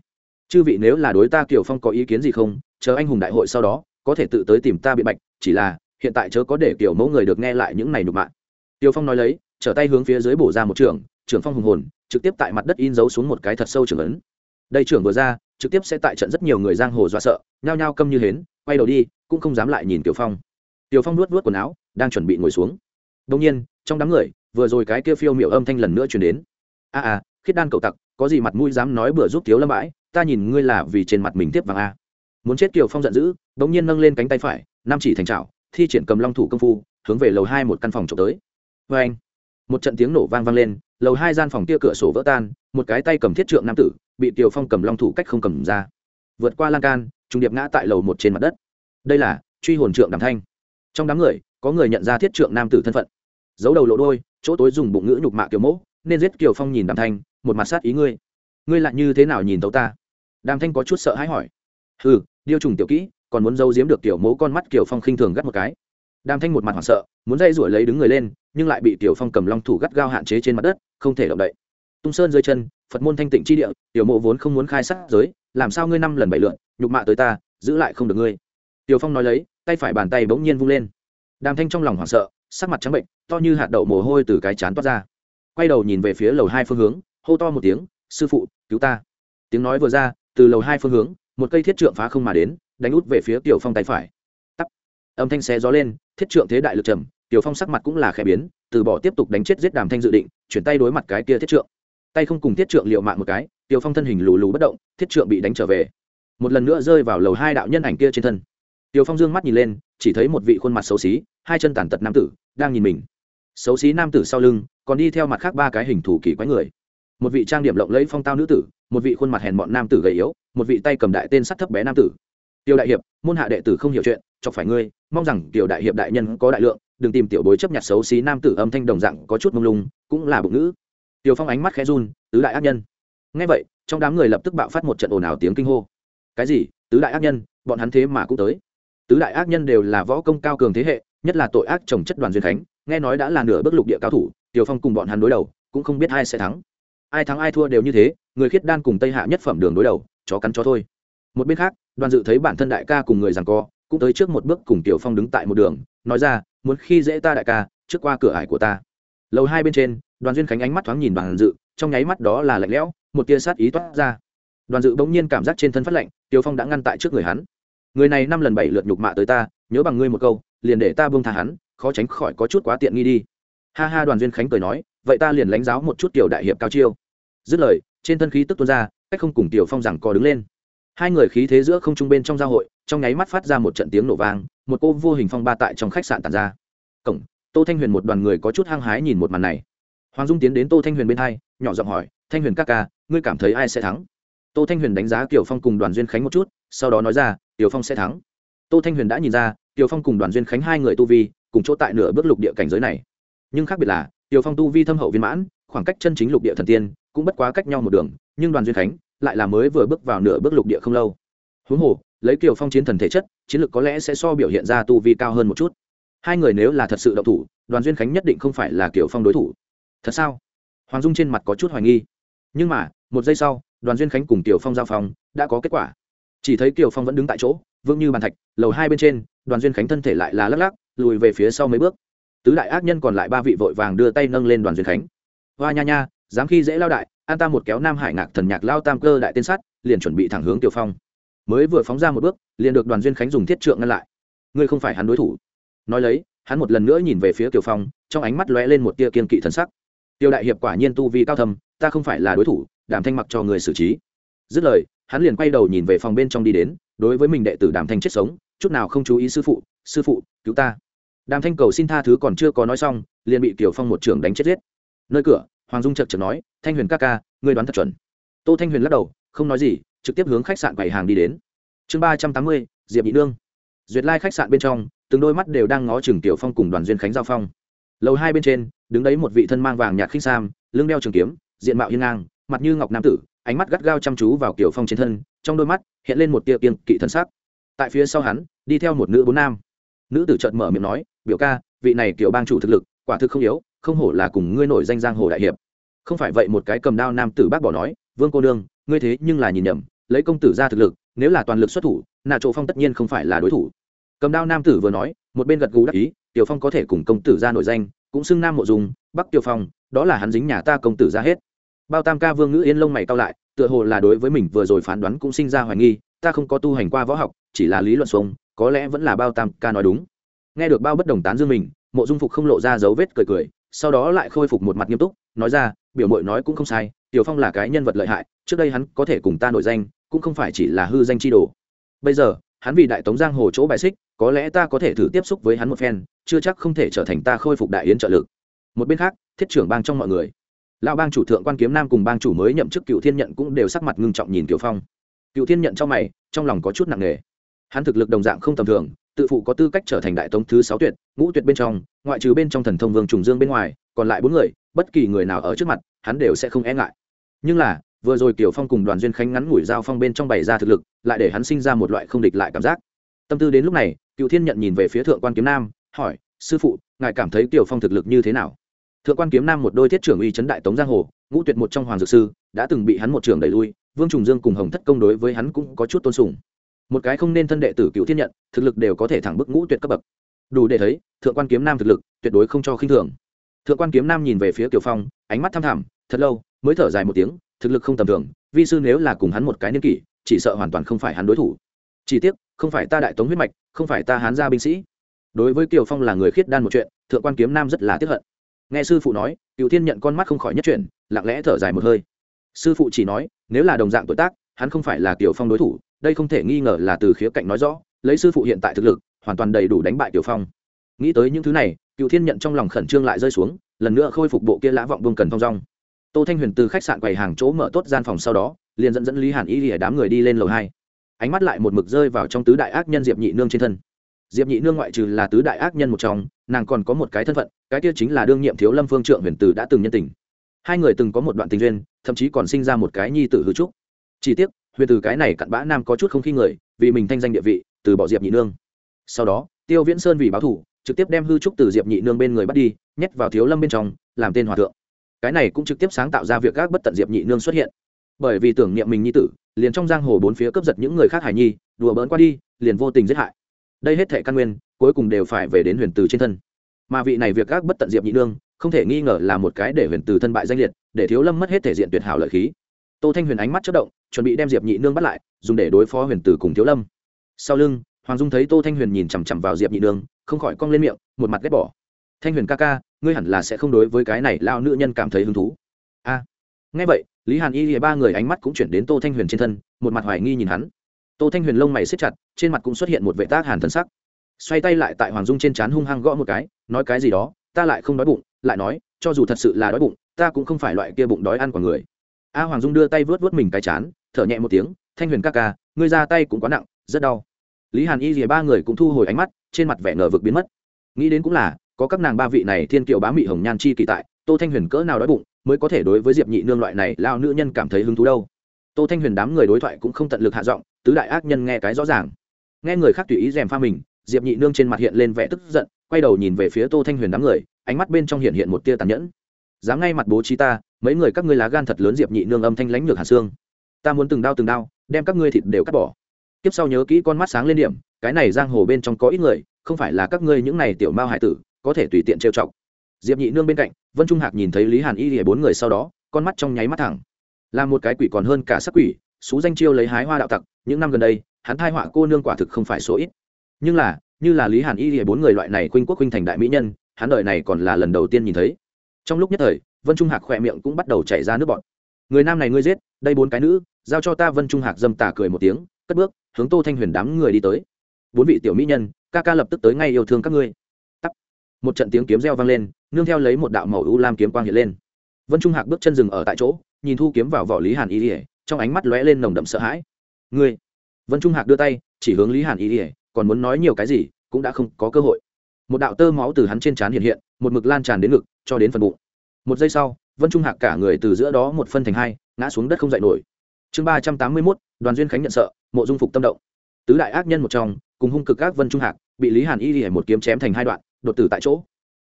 Chư vị nếu là đối ta tiểu phong có ý kiến gì không, chờ anh hùng đại hội sau đó, có thể tự tới tìm ta biện bạch, chỉ là, hiện tại chớ có để Tiểu mẫu người được nghe lại những này nhục mạ. Tiểu phong nói lấy, trở tay hướng phía dưới bổ ra một trường trưởng phong hùng hồn, trực tiếp tại mặt đất in dấu xuống một cái thật sâu trưởng ấn đây trưởng vừa ra, trực tiếp sẽ tại trận rất nhiều người giang hồ dọa sợ, nhao nhao câm như hến, quay đầu đi, cũng không dám lại nhìn tiểu phong. Tiểu phong nuốt nuốt quần áo, đang chuẩn bị ngồi xuống. Đông nhiên, trong đám người, vừa rồi cái kia phiêu miểu âm thanh lần nữa chuyển đến. A a, khiết đan cậu tặc, có gì mặt mũi dám nói bừa giúp thiếu lâm bãi, ta nhìn ngươi là vì trên mặt mình tiếp vàng a. Muốn chết kiều phong giận dữ bỗng nhiên nâng lên cánh tay phải nam chỉ thành trào thi triển cầm long thủ công phu, hướng về lầu hai một căn phòng trộm tới. Vê anh một trận tiếng nổ vang vang lên, lầu hai gian phòng kia cửa sổ vỡ tan, một cái tay cầm thiết trượng nam tử bị Tiểu phong cầm long thủ cách không cầm ra. Vượt qua lan can trung điệp ngã tại lầu một trên mặt đất. Đây là truy hồn trượng đàm thanh. Trong đám người có người nhận ra thiết trượng nam tử thân phận. Giấu đầu lộ đôi chỗ tối dùng bụng ngữ nhục mạ kiểu mỗ nên giết kiều phong nhìn đàm thanh một mặt sát ý ngươi. Ngươi lại như thế nào nhìn tấu ta? Đàm thanh có chút sợ hãi hỏi. Ừ điêu trùng tiểu kỹ còn muốn giấu giếm được kiểu Mỗ, con mắt kiều phong khinh thường gắt một cái. Đàm thanh một mặt hoảng sợ muốn dây rủi lấy đứng người lên nhưng lại bị tiểu phong cầm long thủ gắt gao hạn chế trên mặt đất không thể động đậy tung sơn dưới chân, phật môn thanh tịnh chi địa, tiểu mộ vốn không muốn khai sát giới, làm sao ngươi năm lần bảy lượn, nhục mạ tới ta, giữ lại không được ngươi. Tiểu phong nói lấy, tay phải bàn tay bỗng nhiên vung lên. Đàm thanh trong lòng hoảng sợ, sắc mặt trắng bệnh, to như hạt đậu mồ hôi từ cái chán toát ra. Quay đầu nhìn về phía lầu hai phương hướng, hô to một tiếng, sư phụ, cứu ta. Tiếng nói vừa ra, từ lầu hai phương hướng, một cây thiết trượng phá không mà đến, đánh út về phía tiểu phong tay phải. Tắt âm thanh xé gió lên, thiết trượng thế đại lực trầm, tiểu phong sắc mặt cũng là khẽ biến, từ bỏ tiếp tục đánh chết giết đàm thanh dự định, chuyển tay đối mặt cái kia thiết trượng tay không cùng thiết trượng liệu mạng một cái tiều phong thân hình lù lù bất động, thiết trượng bị đánh trở về. Một lần nữa rơi vào lầu hai đạo nhân ảnh kia trên thân. Tiều phong dương mắt nhìn lên, chỉ thấy một vị khuôn mặt xấu xí, hai chân tàn tật nam tử, đang nhìn mình. Xấu xí nam tử sau lưng, còn đi theo mặt khác ba cái hình thủ kỳ quái người. Một vị trang điểm lộng lẫy phong tao nữ tử, một vị khuôn mặt hèn mọn nam tử gầy yếu, một vị tay cầm đại tên sắt thấp bé nam tử. Tiêu đại hiệp, môn hạ đệ tử không hiểu chuyện, chọc phải ngươi, mong rằng tiểu đại hiệp đại nhân có đại lượng, đừng tìm tiểu bối chấp nhặt xấu xí nam tử âm thanh đồng dạng có chút mông lung, cũng là bụng ngữ tiểu phong ánh mắt khẽ run, tứ đại ác nhân. Ngay vậy, trong đám người lập tức bạo phát một trận ồn ào tiếng kinh hô. Cái gì? Tứ đại ác nhân? Bọn hắn thế mà cũng tới. Tứ đại ác nhân đều là võ công cao cường thế hệ, nhất là tội ác trồng chất đoàn duyên khánh, nghe nói đã là nửa bước lục địa cao thủ, tiểu phong cùng bọn hắn đối đầu, cũng không biết ai sẽ thắng. Ai thắng ai thua đều như thế, người khiết đan cùng tây hạ nhất phẩm đường đối đầu, chó cắn chó thôi. Một bên khác, đoàn dự thấy bản thân đại ca cùng người rằng co, cũng tới trước một bước cùng tiểu phong đứng tại một đường, nói ra, muốn khi dễ ta đại ca, trước qua cửa ải của ta lầu hai bên trên, đoàn duyên khánh ánh mắt thoáng nhìn đoàn dự, trong nháy mắt đó là lạnh lẽo, một tia sát ý toát ra. Đoàn dự bỗng nhiên cảm giác trên thân phát lạnh tiểu phong đã ngăn tại trước người hắn. Người này năm lần bảy lượt nhục mạ tới ta, nhớ bằng ngươi một câu, liền để ta buông tha hắn, khó tránh khỏi có chút quá tiện nghi đi. Ha ha, đoàn duyên khánh cười nói, vậy ta liền lãnh giáo một chút tiểu đại hiệp cao chiêu. Dứt lời, trên thân khí tức tuôn ra, cách không cùng tiểu phong rằng co đứng lên. Hai người khí thế giữa không trung bên trong giao hội, trong nháy mắt phát ra một trận tiếng nổ vang, một cô vô hình phong ba tại trong khách sạn tàn ra. Cổng tô thanh huyền một đoàn người có chút hăng hái nhìn một màn này. Hoàng dung tiến đến tô thanh huyền bên hai, nhỏ giọng hỏi, thanh huyền các ca, ngươi cảm thấy ai sẽ thắng? Tô thanh huyền đánh giá tiểu phong cùng đoàn duyên khánh một chút, sau đó nói ra tiểu phong sẽ thắng. Tô thanh huyền đã nhìn ra tiểu phong cùng đoàn duyên khánh hai người tu vi, cùng chỗ tại nửa bước lục địa cảnh giới này. Nhưng khác biệt là tiểu phong tu vi thâm hậu viên mãn, khoảng cách chân chính lục địa thần tiên cũng bất quá cách nhau một đường, nhưng đoàn duyên khánh lại là mới vừa bước vào nửa bước lục địa không lâu. Huống hồ, lấy kiều phong chiến thần thể chất, chiến lược có lẽ sẽ so biểu hiện ra tu vi cao hơn một chút hai người nếu là thật sự động thủ, đoàn duyên khánh nhất định không phải là kiểu phong đối thủ. Thật sao? Hoàng dung trên mặt có chút hoài nghi. Nhưng mà, một giây sau, đoàn duyên khánh cùng Tiểu phong giao phong đã có kết quả. Chỉ thấy kiều phong vẫn đứng tại chỗ, vững như bàn thạch, lầu hai bên trên, đoàn duyên khánh thân thể lại là lắc lắc, lùi về phía sau mấy bước. Tứ đại ác nhân còn lại ba vị vội vàng đưa tay nâng lên đoàn duyên khánh. Hoa nha nha, dám khi dễ lao đại, an ta một kéo nam hải ngạc thần nhạc lao tam cơ đại tên sắt liền chuẩn bị thẳng hướng tiểu phong. Mới vừa phóng ra một bước, liền được đoàn duyên khánh dùng thiết trượng ngăn lại. Ngươi không phải hắn đối thủ nói lấy, hắn một lần nữa nhìn về phía tiểu phong, trong ánh mắt lóe lên một tia kiên kỵ thần sắc. Tiêu đại hiệp quả nhiên tu vi cao thầm ta không phải là đối thủ, đàm thanh mặc cho người xử trí. Dứt lời, hắn liền quay đầu nhìn về phòng bên trong đi đến, đối với mình đệ tử đàm thanh chết sống, chút nào không chú ý sư phụ sư phụ, cứu ta. Đàm thanh cầu xin tha thứ còn chưa có nói xong, liền bị tiểu phong một trưởng đánh chết giết. Nơi cửa, hoàng dung chật chật nói, thanh huyền ca ca, ngươi đoán thật chuẩn. Tô thanh huyền lắc đầu, không nói gì, trực tiếp hướng khách sạn quầy hàng đi đến. Chương ba trăm tám mươi, diệp nhị nương. Duyệt lai khách sạn bên trong từng đôi mắt đều đang ngó chừng tiểu phong cùng đoàn duyên khánh giao phong. Lầu hai bên trên, đứng đấy một vị thân mang vàng nhạt khinh sam, lưng đeo trường kiếm, diện mạo hiên ngang, mặt như ngọc nam tử, ánh mắt gắt gao chăm chú vào kiểu phong trên thân, trong đôi mắt hiện lên một tia kiên kỵ thân sắc. Tại phía sau hắn, đi theo một nữ bốn nam. Nữ tử trợn mở miệng nói, biểu ca, vị này kiểu bang chủ thực lực, quả thực không yếu, không hổ là cùng ngươi nổi danh giang hồ đại hiệp. Không phải vậy một cái cầm đao nam tử bác bỏ nói, vương cô nương, ngươi thế nhưng là nhìn nhầm, lấy công tử ra thực lực, nếu là toàn lực xuất thủ, nà chỗ phong tất nhiên không phải là đối thủ cầm đao nam tử vừa nói, một bên gật gù đắc ý, tiểu phong có thể cùng công tử ra nổi danh, cũng xưng nam mộ dùng bắc tiểu phong, đó là hắn dính nhà ta công tử ra hết. Bao tam ca vương ngữ yên lông mày cao lại, tựa hồ là đối với mình vừa rồi phán đoán cũng sinh ra hoài nghi, ta không có tu hành qua võ học, chỉ là lý luận xuống có lẽ vẫn là bao tam ca nói đúng. Nghe được bao bất đồng tán dương mình, mộ dung phục không lộ ra dấu vết cười cười, sau đó lại khôi phục một mặt nghiêm túc, nói ra, biểu mội nói cũng không sai, tiểu phong là cái nhân vật lợi hại, trước đây hắn có thể cùng ta nổi danh, cũng không phải chỉ là hư danh chi đồ. Bây giờ hắn vì đại tống giang hồ chỗ bài xích, có lẽ ta có thể thử tiếp xúc với hắn một phen, chưa chắc không thể trở thành ta khôi phục đại yến trợ lực. Một bên khác, thiết trưởng bang trong mọi người, lão bang chủ thượng quan kiếm nam cùng bang chủ mới nhậm chức cựu thiên nhận cũng đều sắc mặt ngưng trọng nhìn tiểu phong. Cựu thiên nhận trong mày, trong lòng có chút nặng nề. Hắn thực lực đồng dạng không tầm thường, tự phụ có tư cách trở thành đại tống thứ sáu tuyệt, ngũ tuyệt bên trong, ngoại trừ bên trong thần thông vương trùng dương bên ngoài, còn lại bốn người, bất kỳ người nào ở trước mặt, hắn đều sẽ không e ngại. Nhưng là vừa rồi tiểu phong cùng đoàn duyên khánh ngắn ngủi giao phong bên trong bày ra thực lực, lại để hắn sinh ra một loại không địch lại cảm giác. Tâm tư đến lúc này, cựu thiên nhận nhìn về phía thượng quan kiếm nam, hỏi, sư phụ, ngài cảm thấy tiểu phong thực lực như thế nào? Thượng quan kiếm nam một đôi thiết trưởng uy chấn đại tống giang hồ, ngũ tuyệt một trong hoàng dược sư, đã từng bị hắn một trưởng đẩy lui, vương trùng dương cùng hồng thất công đối với hắn cũng có chút tôn sùng. Một cái không nên thân đệ tử cựu thiên nhận, thực lực đều có thể thẳng bức ngũ tuyệt cấp bậc. Đủ để thấy, thượng quan kiếm nam thực lực tuyệt đối không cho khinh thường. Thượng quan kiếm nam nhìn về phía kiều phong, ánh mắt thăm thẳm, thật lâu, mới thở dài một tiếng thực lực không tầm thường, vi sư nếu là cùng hắn một cái niên kỷ, chỉ sợ hoàn toàn không phải hắn đối thủ. Chỉ tiếc, không phải ta đại tống huyết mạch, không phải ta hán gia binh sĩ. Đối với kiều phong là người khiết đan một chuyện, thượng quan kiếm nam rất là tiếp hận. Nghe sư phụ nói cựu thiên nhận con mắt không khỏi nhất chuyển, lặng lẽ thở dài một hơi. Sư phụ chỉ nói, nếu là đồng dạng tuổi tác, hắn không phải là kiều phong đối thủ, đây không thể nghi ngờ là từ khía cạnh nói rõ, lấy sư phụ hiện tại thực lực, hoàn toàn đầy đủ đánh bại kiều phong. Nghĩ tới những thứ này cựu thiên nhận trong lòng khẩn trương lại rơi xuống, lần nữa khôi phục bộ kia lã vọng buông cần thong dong tô thanh huyền từ khách sạn quầy hàng chỗ mở tốt gian phòng sau đó, liền dẫn dẫn lý hàn y lìa đám người đi lên lầu hai. Ánh mắt lại một mực rơi vào trong tứ đại ác nhân diệp nhị nương trên thân. Diệp nhị nương ngoại trừ là tứ đại ác nhân một trong, nàng còn có một cái thân phận, cái kia chính là đương nhiệm thiếu lâm phương trượng huyền tử đã từng nhân tình. Hai người từng có một đoạn tình duyên, thậm chí còn sinh ra một cái nhi tử hư trúc. Chỉ tiếc, huyền tử cái này cặn bã nam có chút không khi người, vì mình thanh danh địa vị, từ bỏ diệp nhị nương. Sau đó, tiêu viễn sơn vì báo thủ, trực tiếp đem hư trúc từ diệp nhị nương bên người bắt đi, nhét vào thiếu lâm bên trong, làm tên hòa thượng cái này cũng trực tiếp sáng tạo ra việc các bất tận diệp nhị nương xuất hiện. Bởi vì tưởng niệm mình nhi tử, liền trong giang hồ bốn phía cướp giật những người khác hải nhi, đùa bỡn qua đi, liền vô tình giết hại. Đây hết thệ căn nguyên, cuối cùng đều phải về đến huyền từ trên thân. Mà vị này việc các bất tận diệp nhị nương, không thể nghi ngờ là một cái để huyền từ thân bại danh liệt, để thiếu lâm mất hết thể diện tuyệt hảo lợi khí. Tô thanh huyền ánh mắt chất động, chuẩn bị đem diệp nhị nương bắt lại, dùng để đối phó huyền từ cùng thiếu lâm. Sau lưng, hoàng dung thấy tô thanh huyền nhìn chằm chằm vào diệp nhị nương, không khỏi cong lên miệng, một mặt ghét bỏ. Thanh huyền ca ca ngươi hẳn là sẽ không đối với cái này lao nữ nhân cảm thấy hứng thú. A à, nghe vậy lý hàn y thì ba người ánh mắt cũng chuyển đến tô thanh huyền trên thân một mặt hoài nghi nhìn hắn. Tô thanh huyền lông mày xếp chặt trên mặt cũng xuất hiện một vệ tác hàn thần sắc. Xoay tay lại tại hoàng dung trên trán hung hăng gõ một cái nói cái gì đó ta lại không đói bụng lại nói cho dù thật sự là đói bụng ta cũng không phải loại kia bụng đói ăn của người. A hoàng dung đưa tay vớt vớt mình cái chán thở nhẹ một tiếng thanh huyền ca ca ngươi ra tay cũng quá nặng rất đau. Lý hàn y rìa ba người cũng thu hồi ánh mắt trên mặt vẻ ngờ vực biến mất. Nghĩ đến cũng là có các nàng ba vị này thiên kiều bá mị hồng nhan chi kỳ tại, tô thanh huyền cỡ nào đói bụng mới có thể đối với diệp nhị nương loại này lao nữ nhân cảm thấy hứng thú đâu. Tô thanh huyền đám người đối thoại cũng không tận lực hạ giọng, tứ đại ác nhân nghe cái rõ ràng. Nghe người khác tùy ý dèm pha mình, diệp nhị nương trên mặt hiện lên vẻ tức giận, quay đầu nhìn về phía tô thanh huyền đám người, ánh mắt bên trong hiện hiện một tia tàn nhẫn. Dám ngay mặt bố trí ta, mấy người các ngươi lá gan thật lớn diệp nhị nương âm thanh lãnh lược hạt xương. Ta muốn từng đao từng đao, đem các ngươi thịt đều cắt bỏ. Tiếp sau nhớ kỹ con mắt sáng lên điểm, cái này giang hồ bên trong có ít người, không phải là các ngươi những này tiểu mao hải tử có thể tùy tiện trêu chọc. Diệp nhị nương bên cạnh, vân trung hạc nhìn thấy lý hàn y lìa bốn người sau đó, con mắt trong nháy mắt thẳng. Là một cái quỷ còn hơn cả sắc quỷ, xú danh chiêu lấy hái hoa đạo tặc, những năm gần đây, hắn thai họa cô nương quả thực không phải số ít. Nhưng là, như là lý hàn y lìa bốn người loại này khuynh quốc khuynh thành đại mỹ nhân, hắn đợi này còn là lần đầu tiên nhìn thấy. Trong lúc nhất thời, vân trung hạc khỏe miệng cũng bắt đầu chảy ra nước bọt. Người nam này ngươi giết, đây bốn cái nữ, giao cho ta vân trung hạc dâm tà cười một tiếng, cất bước, hướng tô thanh huyền đám người đi tới. Bốn vị tiểu mỹ nhân, ca ca lập tức tới ngay yêu thương các ngươi một trận tiếng kiếm reo vang lên, nương theo lấy một đạo màu u lam kiếm quang hiện lên. Vân trung hạc bước chân dừng ở tại chỗ, nhìn thu kiếm vào vỏ lý hàn y ỉa trong ánh mắt lóe lên nồng đậm sợ hãi. Ngươi? Vân trung hạc đưa tay, chỉ hướng lý hàn y ỉa còn muốn nói nhiều cái gì, cũng đã không có cơ hội. Một đạo tơ máu từ hắn trên trán hiện hiện, một mực lan tràn đến ngực, cho đến phần bụng. Một giây sau, vân trung hạc cả người từ giữa đó một phân thành hai, ngã xuống đất không dậy nổi. Chương ba trăm tám mươi mốt, đoàn duyên khánh nhận sợ, mộ dung phục tâm động. Tứ đại ác nhân một trong, cùng hung cực các vân trung hạc, bị lý hàn y lìa một kiếm chém thành hai đoạn đột tử tại chỗ.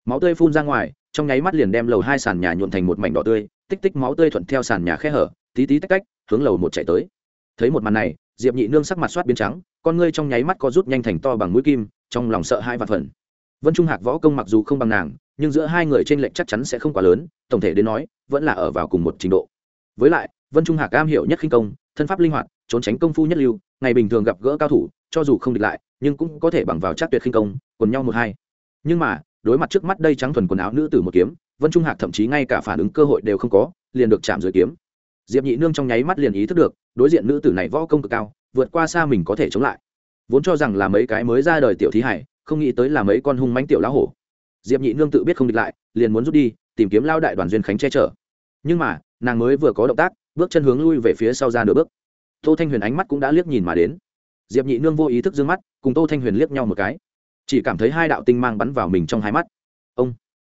Máu tươi phun ra ngoài, trong nháy mắt liền đem lầu hai sàn nhà nhuộn thành một mảnh đỏ tươi, tích tích máu tươi thuận theo sàn nhà khe hở, tí tí tách tách, hướng lầu một chạy tới. Thấy một màn này, diệp nhị nương sắc mặt soát biến trắng, con ngươi trong nháy mắt có rút nhanh thành to bằng mũi kim, trong lòng sợ hai vạn phần vân trung hạc võ công mặc dù không bằng nàng, nhưng giữa hai người trên lệnh chắc chắn sẽ không quá lớn, tổng thể đến nói, vẫn là ở vào cùng một trình độ. Với lại, vân trung hạc am hiểu nhất khinh công, thân pháp linh hoạt, trốn tránh công phu nhất lưu, ngày bình thường gặp gỡ cao thủ, cho dù không địch lại, nhưng cũng có thể bằng vào chắc tuyệt khinh công, quần nhau một hai nhưng mà, đối mặt trước mắt đây trắng thuần quần áo nữ tử một kiếm, vân trung hạc thậm chí ngay cả phản ứng cơ hội đều không có, liền được chạm dưới kiếm. Diệp nhị nương trong nháy mắt liền ý thức được, đối diện nữ tử này võ công cực cao, vượt qua xa mình có thể chống lại. Vốn cho rằng là mấy cái mới ra đời tiểu thí hải, không nghĩ tới là mấy con hung mánh tiểu lá hổ. Diệp nhị nương tự biết không địch lại, liền muốn rút đi, tìm kiếm lao đại đoàn duyên khánh che chở. Nhưng mà, nàng mới vừa có động tác, bước chân hướng lui về phía sau ra nửa bước. Tô thanh huyền ánh mắt cũng đã liếc nhìn mà đến. Diệp nhị nương vô ý thức d ư ơ n g mắt, cùng tô thanh huyền liếc nhau một cái chỉ cảm thấy hai đạo tinh mang bắn vào mình trong hai mắt. Ông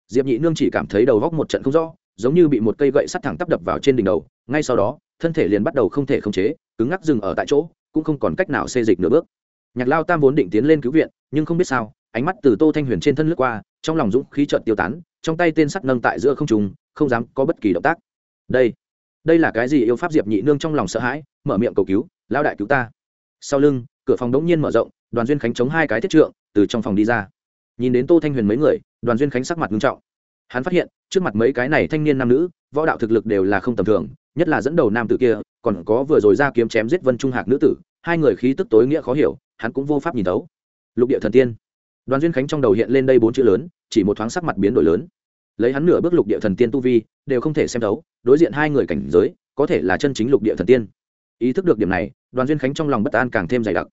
diệp nhị nương chỉ cảm thấy đầu góc một trận không rõ, giống như bị một cây gậy sắt thẳng tắp đập vào trên đỉnh đầu, ngay sau đó, thân thể liền bắt đầu không thể khống chế, cứng ngắc dừng ở tại chỗ, cũng không còn cách nào xê dịch nửa bước. Nhạc lao tam vốn định tiến lên cứu viện, nhưng không biết sao, ánh mắt từ tô thanh huyền trên thân lướt qua, trong lòng dũng khí trợn tiêu tán, trong tay tên sắt nâng tại giữa không trùng không dám có bất kỳ động tác. Đây đây là cái gì yêu pháp diệp nhị nương trong lòng sợ hãi, mở miệng cầu cứu lao đại cứu ta. Sau lưng, cửa phòng đống nhiên mở rộng đoàn duyên khánh chống hai cái thiết trượng, từ trong phòng đi ra. Nhìn đến tô thanh huyền mấy người, đoàn duyên khánh sắc mặt nghiêm trọng. Hắn phát hiện, trước mặt mấy cái này thanh niên nam nữ, võ đạo thực lực đều là không tầm thường, nhất là dẫn đầu nam tử kia, còn có vừa rồi ra kiếm chém giết vân trung hạc nữ tử, hai người khí tức tối nghĩa khó hiểu, hắn cũng vô pháp nhìn thấu. Lục địa thần tiên. Đoàn duyên khánh trong đầu hiện lên đây bốn chữ lớn, chỉ một thoáng sắc mặt biến đổi lớn. Lấy hắn nửa bước lục địa thần tiên tu vi, đều không thể xem thấu, đối diện hai người cảnh giới, có thể là chân chính lục địa thần tiên. Ý thức được điểm này, đoàn duyên khánh trong lòng bất an càng thêm dày đặc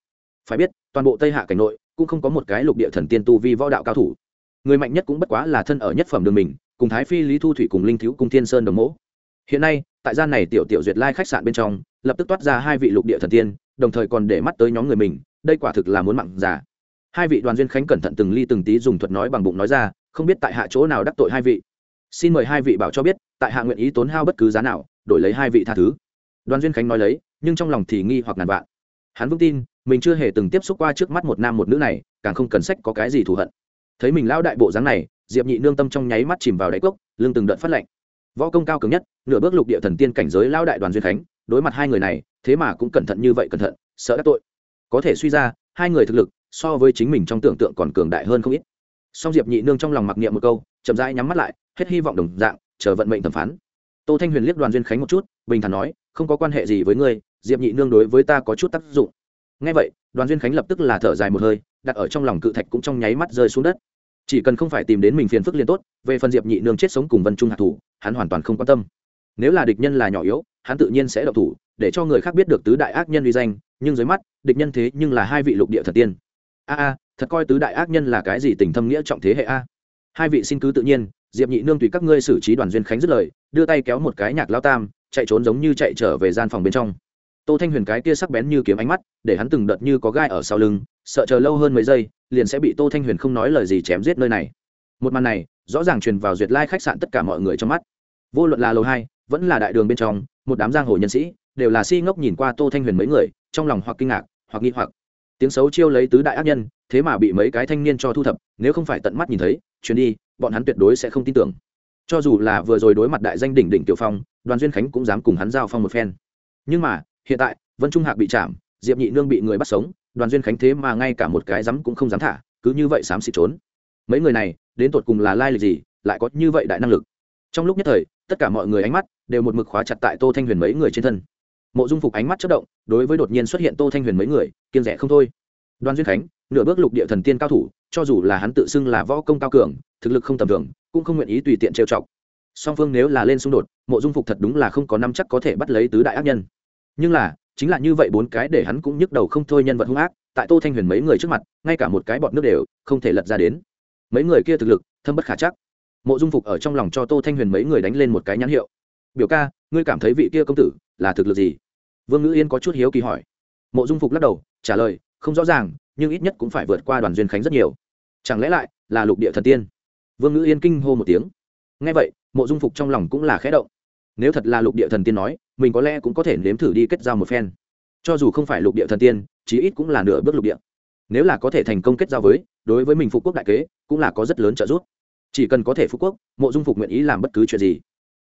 phải biết, toàn bộ tây hạ cảnh nội, cũng không có một cái lục địa thần tiên tu vi võ đạo cao thủ. Người mạnh nhất cũng bất quá là thân ở nhất phẩm đường mình, cùng thái phi, lý thu thủy cùng linh thiếu cung thiên sơn đồng mẫu hiện nay, tại gian này tiểu tiểu duyệt lai khách sạn bên trong, lập tức toát ra hai vị lục địa thần tiên, đồng thời còn để mắt tới nhóm người mình, đây quả thực là muốn mặn giả hai vị đoàn duyên khánh cẩn thận từng ly từng tí dùng thuật nói bằng bụng nói ra, không biết tại hạ chỗ nào đắc tội hai vị. Xin mời hai vị bảo cho biết, tại hạ nguyện ý tốn hao bất cứ giá nào, đổi lấy hai vị tha thứ. Đoàn duyên khánh nói lấy, nhưng trong lòng thì nghi hoặc ngàn vạn. Hắn vững tin mình chưa hề từng tiếp xúc qua trước mắt một nam một nữ này càng không cần sách có cái gì thù hận. Thấy mình lão đại bộ dáng này diệp nhị nương tâm trong nháy mắt chìm vào đáy cốc lưng từng đợt phát lệnh, võ công cao cường nhất nửa bước lục địa thần tiên cảnh giới lão đại đoàn duyên khánh đối mặt hai người này thế mà cũng cẩn thận như vậy cẩn thận sợ đắc tội. Có thể suy ra hai người thực lực so với chính mình trong tưởng tượng còn cường đại hơn không ít. Song diệp nhị nương trong lòng mặc niệm một câu chậm rãi nhắm mắt lại hết hy vọng đồng dạng chờ vận mệnh thẩm phán. Tô thanh huyền liếc đoàn duyên khánh một chút bình thản nói không có quan hệ gì với ngươi diệp nhị nương đối với ta có chút tác dụng ngay vậy, đoàn duyên khánh lập tức là thở dài một hơi, đặt ở trong lòng cự thạch cũng trong nháy mắt rơi xuống đất. Chỉ cần không phải tìm đến mình phiền phức liên tốt, về phần diệp nhị nương chết sống cùng vân trung hạ thủ, hắn hoàn toàn không quan tâm. Nếu là địch nhân là nhỏ yếu, hắn tự nhiên sẽ độc thủ, để cho người khác biết được tứ đại ác nhân uy danh, nhưng dưới mắt, địch nhân thế nhưng là hai vị lục địa thần tiên. A a, thật coi tứ đại ác nhân là cái gì tình thâm nghĩa trọng thế hệ a? Hai vị xin cứ tự nhiên, diệp nhị nương tùy các ngươi xử trí đoàn duyên khánh dứt lời, đưa tay kéo một cái nhạc lao tam, chạy trốn giống như chạy trở về gian phòng bên trong tô thanh huyền cái kia sắc bén như kiếm ánh mắt, để hắn từng đợt như có gai ở sau lưng, sợ chờ lâu hơn mấy giây, liền sẽ bị tô thanh huyền không nói lời gì chém giết nơi này. Một màn này, rõ ràng truyền vào duyệt lai khách sạn tất cả mọi người trong mắt. Vô luận là lầu hai, vẫn là đại đường bên trong, một đám giang hồ nhân sĩ, đều là si ngốc nhìn qua tô thanh huyền mấy người, trong lòng hoặc kinh ngạc, hoặc nghi hoặc. Tiếng xấu chiêu lấy tứ đại ác nhân, thế mà bị mấy cái thanh niên cho thu thập, nếu không phải tận mắt nhìn thấy, chuyến đi, bọn hắn tuyệt đối sẽ không tin tưởng. Cho dù là vừa rồi đối mặt đại danh đỉnh đỉnh tiểu phong, đoàn duyên khánh cũng dám cùng hắn giao phong một phen. Nhưng mà hiện tại, vân trung hạc bị chạm, diệp nhị nương bị người bắt sống, đoàn duyên khánh thế mà ngay cả một cái dám cũng không dám thả, cứ như vậy xám xịt trốn. Mấy người này, đến tột cùng là lai lịch gì, lại có như vậy đại năng lực? Trong lúc nhất thời, tất cả mọi người ánh mắt đều một mực khóa chặt tại tô thanh huyền mấy người trên thân. Mộ dung phục ánh mắt chất động, đối với đột nhiên xuất hiện tô thanh huyền mấy người, kiên rẻ không thôi. Đoàn duyên khánh, nửa bước lục địa thần tiên cao thủ, cho dù là hắn tự xưng là võ công cao cường, thực lực không tầm thường, cũng không nguyện ý tùy tiện trêu chọc. Song phương nếu là lên xung đột, mộ dung phục thật đúng là không có năm chắc có thể bắt lấy tứ đại ác nhân nhưng là, chính là như vậy bốn cái để hắn cũng nhức đầu không thôi nhân vật hung ác, tại tô thanh huyền mấy người trước mặt, ngay cả một cái bọt nước đều không thể lật ra đến. Mấy người kia thực lực, thâm bất khả chắc. Mộ dung phục ở trong lòng cho tô thanh huyền mấy người đánh lên một cái nhãn hiệu. Biểu ca, ngươi cảm thấy vị kia công tử là thực lực gì? Vương ngữ yên có chút hiếu kỳ hỏi. Mộ dung phục lắc đầu, trả lời, không rõ ràng, nhưng ít nhất cũng phải vượt qua đoàn duyên khánh rất nhiều. Chẳng lẽ lại là lục địa thần tiên? Vương ngữ yên kinh hô một tiếng. Ngay vậy, mộ dung phục trong lòng cũng là khẽ động nếu thật là lục địa thần tiên nói, mình có lẽ cũng có thể nếm thử đi kết giao một phen. Cho dù không phải lục địa thần tiên, chí ít cũng là nửa bước lục địa. Nếu là có thể thành công kết giao với, đối với mình phục quốc đại kế, cũng là có rất lớn trợ giúp. Chỉ cần có thể phục quốc, mộ dung phục nguyện ý làm bất cứ chuyện gì.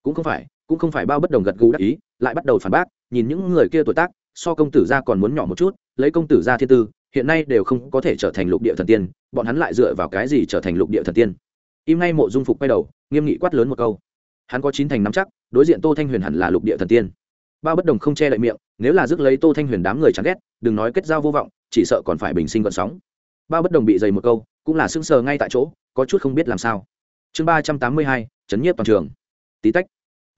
Cũng không phải, cũng không phải bao bất đồng gật gù đắc ý, lại bắt đầu phản bác, nhìn những người kia tuổi tác, so công tử gia còn muốn nhỏ một chút, lấy công tử gia thiên tư, hiện nay đều không có thể trở thành lục địa thần tiên, bọn hắn lại dựa vào cái gì trở thành lục địa thần tiên? Im ngay mộ dung phục quay đầu, nghiêm nghị quát lớn một câu hắn có chín thành nắm chắc, đối diện tô thanh huyền hẳn là lục địa thần tiên. Bao bất đồng không che lại miệng, nếu là rước lấy tô thanh huyền đám người chán ghét, đừng nói kết giao vô vọng, chỉ sợ còn phải bình sinh vận sóng. Bao bất đồng bị dày một câu, cũng là sững sờ ngay tại chỗ, có chút không biết làm sao. Chương ba trăm tám mươi hai, chấn nhiếp toàn trường. Tí tách.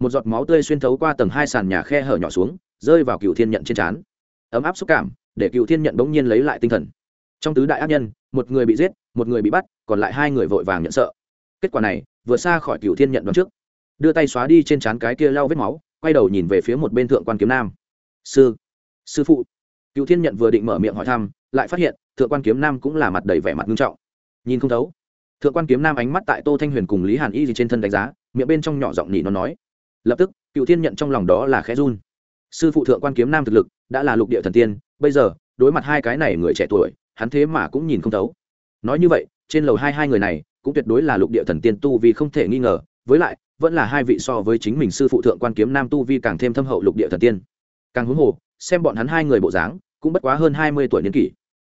Một giọt máu tươi xuyên thấu qua tầng hai sàn nhà khe hở nhỏ xuống, rơi vào cựu thiên nhận trên trán. Ấm áp xúc cảm, để cựu thiên nhận bỗng nhiên lấy lại tinh thần. Trong tứ đại ác nhân, một người bị giết, một người bị bắt, còn lại hai người vội vàng nhận sợ. Kết quả này vừa xa khỏi cựu thiên nhận đoạn trước đưa tay xóa đi trên trán cái kia lau vết máu, quay đầu nhìn về phía một bên thượng quan kiếm nam. Sư sư phụ. Cựu thiên nhận vừa định mở miệng hỏi thăm, lại phát hiện thượng quan kiếm nam cũng là mặt đầy vẻ mặt nghiêm trọng. Nhìn không thấu, thượng quan kiếm nam ánh mắt tại tô thanh huyền cùng lý hàn y gì trên thân đánh giá, miệng bên trong nhỏ giọng nhị nó nói. Lập tức, cựu thiên nhận trong lòng đó là khẽ run. Sư phụ thượng quan kiếm nam thực lực đã là lục địa thần tiên, bây giờ, đối mặt hai cái này người trẻ tuổi, hắn thế mà cũng nhìn không thấu. Nói như vậy, trên lầu hai hai người này cũng tuyệt đối là lục địa thần tiên tu vì không thể nghi ngờ với lại, vẫn là hai vị so với chính mình sư phụ thượng quan kiếm nam tu vi càng thêm thâm hậu lục địa thần tiên. Càng huống hồ, xem bọn hắn hai người bộ dáng, cũng bất quá hơn hai mươi tuổi niên kỷ.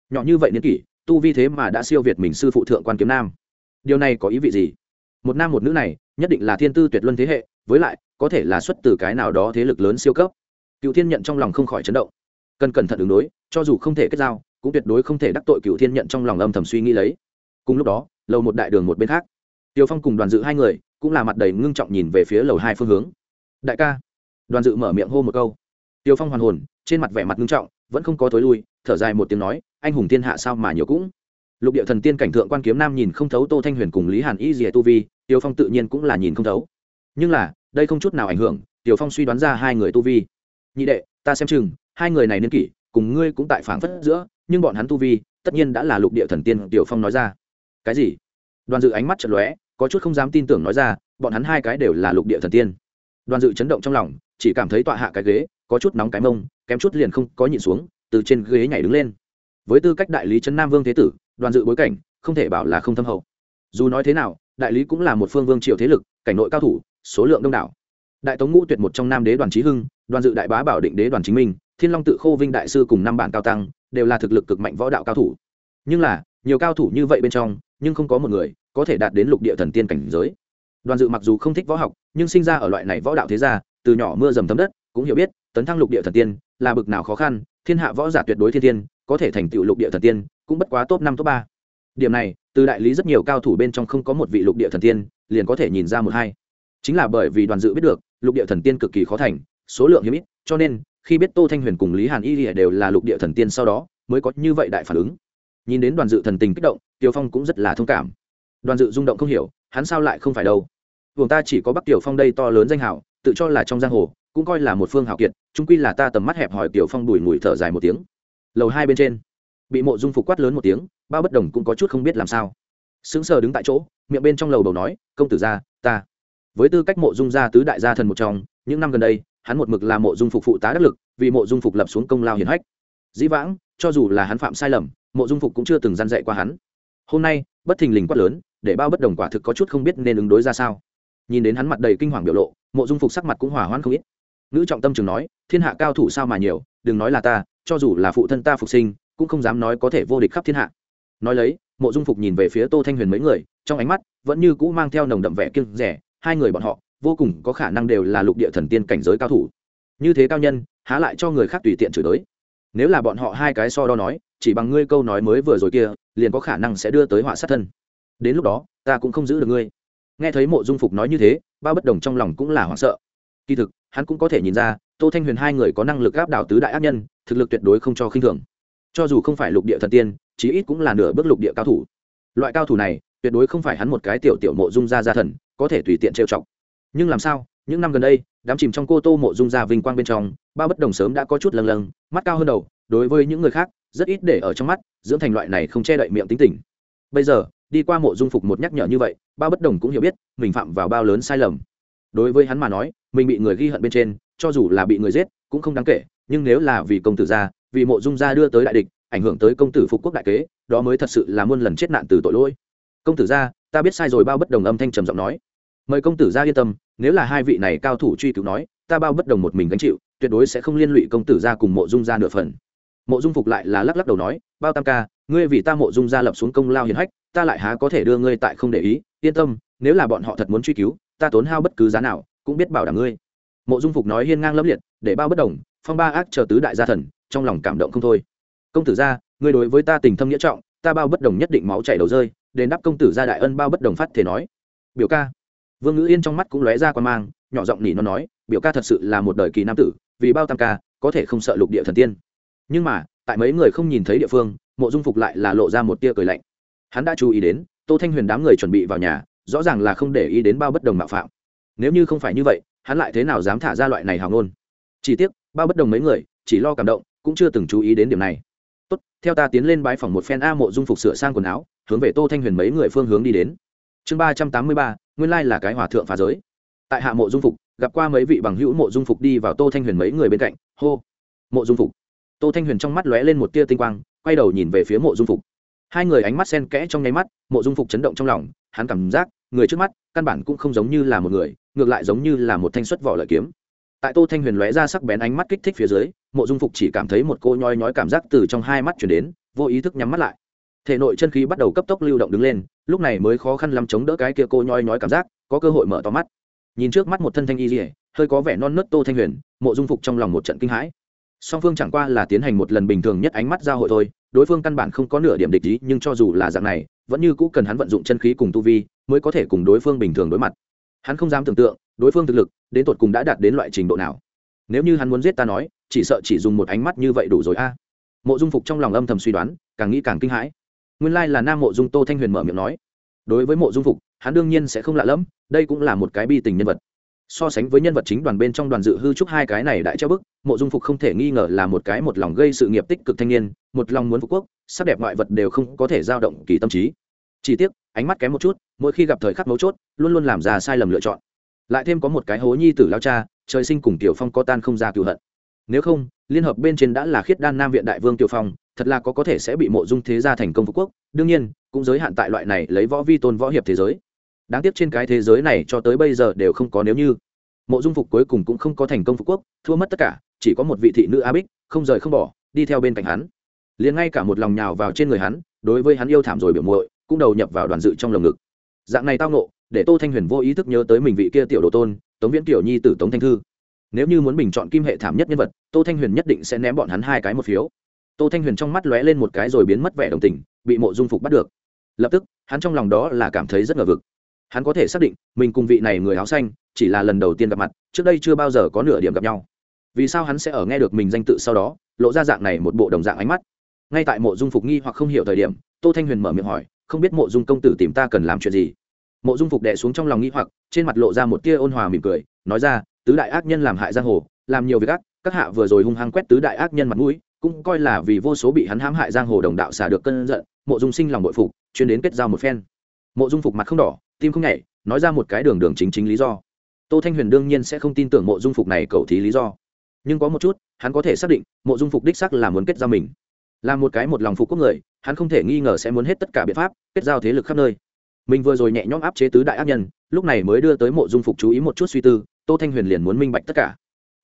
Nhỏ như vậy niên kỷ, tu vi thế mà đã siêu việt mình sư phụ thượng quan kiếm nam. Điều này có ý vị gì? Một nam một nữ này, nhất định là thiên tư tuyệt luân thế hệ, với lại, có thể là xuất từ cái nào đó thế lực lớn siêu cấp. Cựu thiên nhận trong lòng không khỏi chấn động. Cần cẩn thận ứng đối, cho dù không thể kết giao, cũng tuyệt đối không thể đắc tội cựu thiên nhận trong lòng âm thầm suy nghĩ lấy. Cùng lúc đó, lầu một đại đường một bên khác. Tiêu phong cùng đoàn dự hai người cũng là mặt đầy ngưng trọng nhìn về phía lầu hai phương hướng. Đại ca. Đoàn dự mở miệng hô một câu. Tiêu phong hoàn hồn, trên mặt vẻ mặt ngưng trọng, vẫn không có thối lui, thở dài một tiếng nói, anh hùng thiên hạ sao mà nhiều cũng. Lục địa thần tiên cảnh thượng quan kiếm nam nhìn không thấu tô thanh huyền cùng lý hàn y dìa tu vi, tiêu phong tự nhiên cũng là nhìn không thấu. Nhưng là, đây không chút nào ảnh hưởng, tiêu phong suy đoán ra hai người tu vi. Nhị đệ, ta xem chừng, hai người này niên kỷ, cùng ngươi cũng tại phảng phất giữa, nhưng bọn hắn tu vi, tất nhiên đã là lục địa thần tiên tiểu phong nói ra. Cái gì? Đoàn dự ánh mắt chật lóe có chút không dám tin tưởng nói ra, bọn hắn hai cái đều là lục địa thần tiên. Đoàn dự chấn động trong lòng, chỉ cảm thấy tọa hạ cái ghế, có chút nóng cái mông, kém chút liền không có nhịn xuống, từ trên ghế nhảy đứng lên. Với tư cách đại lý trấn nam vương thế tử, đoàn dự bối cảnh, không thể bảo là không thâm hậu. Dù nói thế nào, đại lý cũng là một phương vương triệu thế lực, cảnh nội cao thủ, số lượng đông đảo. Đại tống ngũ tuyệt một trong nam đế đoàn trí hưng, đoàn dự đại bá bảo định đế đoàn chính minh thiên long tự khô vinh đại sư cùng năm bản cao tăng, đều là thực lực cực mạnh võ đạo cao thủ. Nhưng là, nhiều cao thủ như vậy bên trong nhưng không có một người có thể đạt đến lục địa thần tiên cảnh giới. Đoàn dự mặc dù không thích võ học, nhưng sinh ra ở loại này võ đạo thế gia, từ nhỏ mưa dầm thấm đất, cũng hiểu biết, tấn thăng lục địa thần tiên là bực nào khó khăn, thiên hạ võ giả tuyệt đối thiên tiên, có thể thành tựu lục địa thần tiên, cũng bất quá top năm, top ba. Điểm này, từ đại lý rất nhiều cao thủ bên trong không có một vị lục địa thần tiên liền có thể nhìn ra một hai. Chính là bởi vì đoàn dự biết được, lục địa thần tiên cực kỳ khó thành, số lượng hiếm ít, cho nên, khi biết tô thanh huyền cùng lý hàn y đều là lục địa thần tiên sau đó, mới có như vậy đại phản ứng nhìn đến đoàn dự thần tình kích động, tiểu phong cũng rất là thông cảm. Đoàn dự rung động không hiểu, hắn sao lại không phải đâu? Vùng ta chỉ có bắc tiểu phong đây to lớn danh hảo tự cho là trong giang hồ, cũng coi là một phương hảo kiệt trung quy là ta tầm mắt hẹp hỏi tiểu phong đùi ngùi thở dài một tiếng. Lầu hai bên trên, bị mộ dung phục quát lớn một tiếng, bao bất đồng cũng có chút không biết làm sao. Sững sờ đứng tại chỗ, miệng bên trong lầu đầu nói, công tử gia, ta. Với tư cách mộ dung gia tứ đại gia thần một trong, những năm gần đây, hắn một mực là mộ dung phục phụ tá đắc lực, vì mộ dung phục lập xuống công lao hiển hách. Dĩ vãng, cho dù là hắn phạm sai lầm mộ dung phục cũng chưa từng gian dạy qua hắn. Hôm nay, bất thình lình quát lớn, để bao bất đồng quả thực có chút không biết nên ứng đối ra sao. Nhìn đến hắn mặt đầy kinh hoàng biểu lộ, mộ dung phục sắc mặt cũng hỏa hoãn không ít. Nữ trọng tâm trường nói, thiên hạ cao thủ sao mà nhiều, đừng nói là ta, cho dù là phụ thân ta phục sinh, cũng không dám nói có thể vô địch khắp thiên hạ. Nói lấy, mộ dung phục nhìn về phía tô thanh huyền mấy người, trong ánh mắt vẫn như cũ mang theo nồng đậm vẻ kiêng rẻ hai người bọn họ vô cùng có khả năng đều là lục địa thần tiên cảnh giới cao thủ. Như thế cao nhân, há lại cho người khác tùy tiện chửi tới nếu là bọn họ hai cái so đo nói, chỉ bằng ngươi câu nói mới vừa rồi kia, liền có khả năng sẽ đưa tới họa sát thân. Đến lúc đó, ta cũng không giữ được ngươi. Nghe thấy mộ dung phục nói như thế, ba bất đồng trong lòng cũng là hoảng sợ. Kỳ thực, hắn cũng có thể nhìn ra, tô thanh huyền hai người có năng lực áp đảo tứ đại ác nhân, thực lực tuyệt đối không cho khinh thường. Cho dù không phải lục địa thần tiên, chí ít cũng là nửa bước lục địa cao thủ. Loại cao thủ này, tuyệt đối không phải hắn một cái tiểu tiểu mộ dung gia gia thần, có thể tùy tiện trêu chọc. Nhưng làm sao những năm gần đây, đám chìm trong cô tô mộ dung gia vinh quang bên trong, ba bất đồng sớm đã có chút lâng lâng, mắt cao hơn đầu, đối với những người khác, rất ít để ở trong mắt, dưỡng thành loại này không che đậy miệng tính tình. Bây giờ, đi qua mộ dung phục một nhắc nhở như vậy, ba bất đồng cũng hiểu biết, mình phạm vào bao lớn sai lầm. Đối với hắn mà nói, mình bị người ghi hận bên trên, cho dù là bị người giết, cũng không đáng kể, nhưng nếu là vì công tử gia vì mộ dung gia đưa tới đại địch, ảnh hưởng tới công tử phục quốc đại kế, đó mới thật sự là muôn lần chết nạn từ tội lỗi. Công tử gia ta biết sai rồi bao bất đồng âm thanh trầm giọng nói mời công tử gia yên tâm, nếu là hai vị này cao thủ truy cứu nói, ta bao bất đồng một mình gánh chịu, tuyệt đối sẽ không liên lụy công tử gia cùng mộ dung gia nửa phần. Mộ dung phục lại là lắc lắc đầu nói, bao tam ca, ngươi vì ta mộ dung gia lập xuống công lao hiền hách, ta lại há có thể đưa ngươi tại không để ý, yên tâm, nếu là bọn họ thật muốn truy cứu, ta tốn hao bất cứ giá nào, cũng biết bảo đảm ngươi. Mộ dung phục nói hiên ngang lâm liệt, để bao bất đồng, phong ba ác chờ tứ đại gia thần, trong lòng cảm động không thôi. Công tử gia ngươi đối với ta tình thâm nghĩa trọng, ta bao bất đồng nhất định máu chảy đầu rơi, đền đáp công tử gia đại ân bao bất đồng phát thể nói. Biểu ca vương ngữ yên trong mắt cũng lóe ra quan mang, nhỏ giọng nỉ nó nói, biểu ca thật sự là một đời kỳ nam tử, vì bao tam ca, có thể không sợ lục địa thần tiên. Nhưng mà, tại mấy người không nhìn thấy địa phương, mộ dung phục lại là lộ ra một tia cười lạnh. Hắn đã chú ý đến, tô thanh huyền đám người chuẩn bị vào nhà, rõ ràng là không để ý đến bao bất đồng mạo phạm. Nếu như không phải như vậy, hắn lại thế nào dám thả ra loại này hào ngôn? Chỉ tiếc, bao bất đồng mấy người, chỉ lo cảm động, cũng chưa từng chú ý đến điểm này. Tốt, theo ta tiến lên bãi phòng một phen a mộ dung phục sửa sang quần áo, hướng về tô thanh huyền mấy người phương hướng đi đến. Chương ba trăm tám mươi ba nguyên lai là cái hòa thượng phá giới. Tại hạ mộ dung phục, gặp qua mấy vị bằng hữu mộ dung phục đi vào tô thanh huyền mấy người bên cạnh, hô, mộ dung phục. Tô thanh huyền trong mắt lóe lên một tia tinh quang, quay đầu nhìn về phía mộ dung phục. Hai người ánh mắt sen kẽ trong nháy mắt, mộ dung phục chấn động trong lòng, hắn cảm giác, người trước mắt, căn bản cũng không giống như là một người, ngược lại giống như là một thanh xuất vỏ lợi kiếm. Tại tô thanh huyền lóe ra sắc bén ánh mắt kích thích phía dưới, mộ dung phục chỉ cảm thấy một cô nhoi nhói cảm giác từ trong hai mắt chuyển đến, vô ý thức nhắm mắt lại thể nội chân khí bắt đầu cấp tốc lưu động đứng lên, lúc này mới khó khăn lắm chống đỡ cái kia cô nhói nhói cảm giác, có cơ hội mở to mắt. Nhìn trước mắt một thân thanh y dỉa hơi có vẻ non nớt tô thanh huyền, mộ dung phục trong lòng một trận kinh hãi. Song phương chẳng qua là tiến hành một lần bình thường nhất ánh mắt giao hội thôi, đối phương căn bản không có nửa điểm địch ý, nhưng cho dù là dạng này, vẫn như cũ cần hắn vận dụng chân khí cùng tu vi, mới có thể cùng đối phương bình thường đối mặt. Hắn không dám tưởng tượng, đối phương thực lực, đến tột cùng đã đạt đến loại trình độ nào. Nếu như hắn muốn giết ta nói, chỉ sợ chỉ dùng một ánh mắt như vậy đủ rồi a. Mộ dung phục trong lòng âm thầm suy đoán, càng nghĩ càng kinh hãi nguyên lai là nam mộ dung tô thanh huyền mở miệng nói đối với mộ dung phục hắn đương nhiên sẽ không lạ lẫm, đây cũng là một cái bi tình nhân vật. so sánh với nhân vật chính đoàn bên trong đoàn dự hư trúc hai cái này đại treo bức, mộ dung phục không thể nghi ngờ là một cái một lòng gây sự nghiệp tích cực thanh niên, một lòng muốn phục quốc, sắc đẹp ngoại vật đều không có thể giao động kỳ tâm trí. chỉ tiếc, ánh mắt kém một chút, mỗi khi gặp thời khắc mấu chốt, luôn luôn làm ra sai lầm lựa chọn. lại thêm có một cái hố nhi tử lao cha, trời sinh cùng tiểu phong có tan không ra cựu hận. nếu không, liên hợp bên trên đã là khiết đan nam viện đại vương tiểu phong thật là có có thể sẽ bị mộ dung thế gia thành công phú quốc, đương nhiên, cũng giới hạn tại loại này lấy võ vi tôn võ hiệp thế giới. Đáng tiếc trên cái thế giới này cho tới bây giờ đều không có nếu như. Mộ dung phục cuối cùng cũng không có thành công phú quốc, thua mất tất cả, chỉ có một vị thị nữ a bích không rời không bỏ, đi theo bên cạnh hắn. Liền ngay cả một lòng nhào vào trên người hắn, đối với hắn yêu thảm rồi biểu muội, cũng đầu nhập vào đoàn dự trong lồng ngực. Dạng này tao nộ để tô thanh huyền vô ý thức nhớ tới mình vị kia tiểu đồ tôn, tống viễn tiểu nhi tử tống thanh thư. Nếu như muốn bình chọn kim hệ thảm nhất nhân vật, tô thanh huyền nhất định sẽ ném bọn hắn hai cái một phiếu tô thanh huyền trong mắt lóe lên một cái rồi biến mất vẻ đồng tình, bị mộ dung phục bắt được. Lập tức, hắn trong lòng đó là cảm thấy rất ngờ vực. Hắn có thể xác định, mình cùng vị này người áo xanh, chỉ là lần đầu tiên gặp mặt, trước đây chưa bao giờ có nửa điểm gặp nhau. Vì sao hắn sẽ ở nghe được mình danh tự sau đó, lộ ra dạng này một bộ đồng dạng ánh mắt? Ngay tại mộ dung phục nghi hoặc không hiểu thời điểm, tô thanh huyền mở miệng hỏi, không biết mộ dung công tử tìm ta cần làm chuyện gì? Mộ dung phục đẻ xuống trong lòng nghi hoặc, trên mặt lộ ra một tia ôn hòa mỉm cười, nói ra, tứ đại ác nhân làm hại giang hồ, làm nhiều việc ác, các hạ vừa rồi hung hăng quét tứ đại ác nhân mặt mũi cũng coi là vì vô số bị hắn hãm hại giang hồ đồng đạo xả được cơn giận, mộ dung sinh lòng bội phục, chuyên đến kết giao một phen. Mộ dung phục mặt không đỏ, tim không nhảy, nói ra một cái đường đường chính chính lý do. Tô thanh huyền đương nhiên sẽ không tin tưởng mộ dung phục này cầu thí lý do. Nhưng có một chút, hắn có thể xác định, mộ dung phục đích sắc là muốn kết giao mình. Là một cái một lòng phục quốc người, hắn không thể nghi ngờ sẽ muốn hết tất cả biện pháp, kết giao thế lực khắp nơi. Mình vừa rồi nhẹ nhõm áp chế tứ đại ác nhân, lúc này mới đưa tới mộ dung phục chú ý một chút suy tư, tô thanh huyền liền muốn minh bạch tất cả.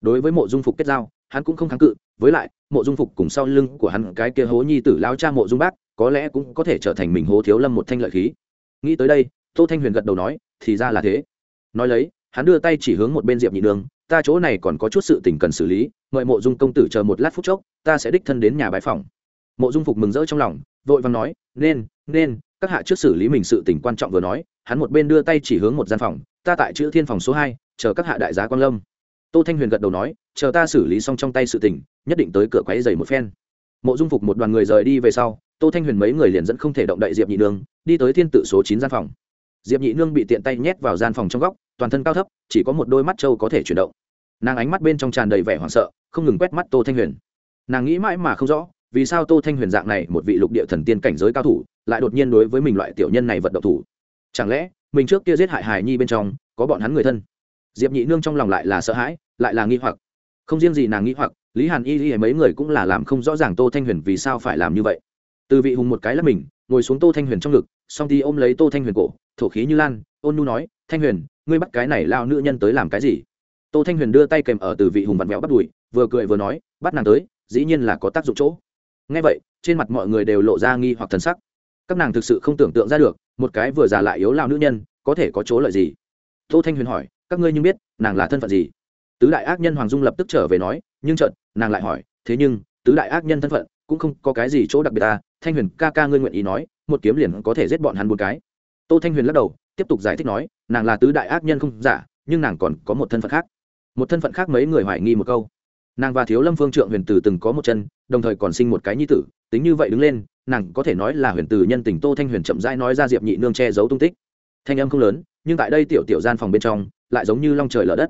Đối với mộ dung phục kết giao, hắn cũng không kháng cự, với lại mộ dung phục cùng sau lưng của hắn cái kia hố nhi tử lao cha mộ dung bác, có lẽ cũng có thể trở thành mình hố thiếu lâm một thanh lợi khí. Nghĩ tới đây, tô thanh huyền gật đầu nói, thì ra là thế. Nói lấy, hắn đưa tay chỉ hướng một bên diệp nhị nương, ta chỗ này còn có chút sự tình cần xử lý, mời mộ dung công tử chờ một lát phút chốc, ta sẽ đích thân đến nhà bái phòng mộ dung phục mừng rỡ trong lòng, vội vàng nói, nên nên, các hạ trước xử lý mình sự tình quan trọng vừa nói, hắn một bên đưa tay chỉ hướng một gian phòng, ta tại chữ thiên phòng số hai, chờ các hạ đại giá quan lâm. Tô thanh huyền gật đầu nói, chờ ta xử lý xong trong tay sự tình nhất định tới cửa quáy dày một phen. Mộ dung phục một đoàn người rời đi về sau, tô thanh huyền mấy người liền dẫn không thể động đậy diệp nhị nương, đi tới thiên tự số chín gian phòng. Diệp nhị nương bị tiện tay nhét vào gian phòng trong góc, toàn thân cao thấp, chỉ có một đôi mắt trâu có thể chuyển động. Nàng ánh mắt bên trong tràn đầy vẻ hoảng sợ, không ngừng quét mắt tô thanh huyền. Nàng nghĩ mãi mà không rõ, vì sao tô thanh huyền dạng này một vị lục địa thần tiên cảnh giới cao thủ, lại đột nhiên đối với mình loại tiểu nhân này vận động thủ. Chẳng lẽ, mình trước kia giết hại hài nhi bên trong, có bọn hắn người thân? Diệp nhị nương trong lòng lại là sợ hãi, lại là nghi hoặc không riêng gì nàng nghi hoặc, lý hàn y y mấy người cũng là làm không rõ ràng tô thanh huyền vì sao phải làm như vậy. Từ vị hùng một cái là mình, ngồi xuống tô thanh huyền trong ngực song thì ôm lấy tô thanh huyền cổ, thổ khí như lan, ôn nu nói, thanh huyền, ngươi bắt cái này lao nữ nhân tới làm cái gì? Tô thanh huyền đưa tay kèm ở từ vị hùng vặn vẹo bắt đùi, vừa cười vừa nói, bắt nàng tới, dĩ nhiên là có tác dụng chỗ. Ngay vậy, trên mặt mọi người đều lộ ra nghi hoặc thần sắc. Các nàng thực sự không tưởng tượng ra được, một cái vừa già lại yếu lao nữ nhân, có thể có chỗ lợi gì? Tô thanh huyền hỏi, các ngươi nhưng biết, nàng là thân phận gì? Tứ đại ác nhân hoàng dung lập tức trở về nói, nhưng chợt, nàng lại hỏi, thế nhưng, tứ đại ác nhân thân phận, cũng không có cái gì chỗ đặc biệt ta thanh huyền ca ca ngươi nguyện ý nói, một kiếm liền có thể giết bọn hắn bốn cái. Tô thanh huyền lắc đầu, tiếp tục giải thích nói, nàng là tứ đại ác nhân không giả, nhưng nàng còn có một thân phận khác. Một thân phận khác mấy người hoài nghi một câu. Nàng và thiếu lâm phương trượng huyền tử từng có một chân, đồng thời còn sinh một cái nhi tử, tính như vậy đứng lên, nàng có thể nói là huyền tử nhân tình tô thanh huyền chậm rãi nói ra diệp nhị nương che giấu tung tích. Thanh âm không lớn, nhưng tại đây tiểu tiểu gian phòng bên trong, lại giống như long trời lở đất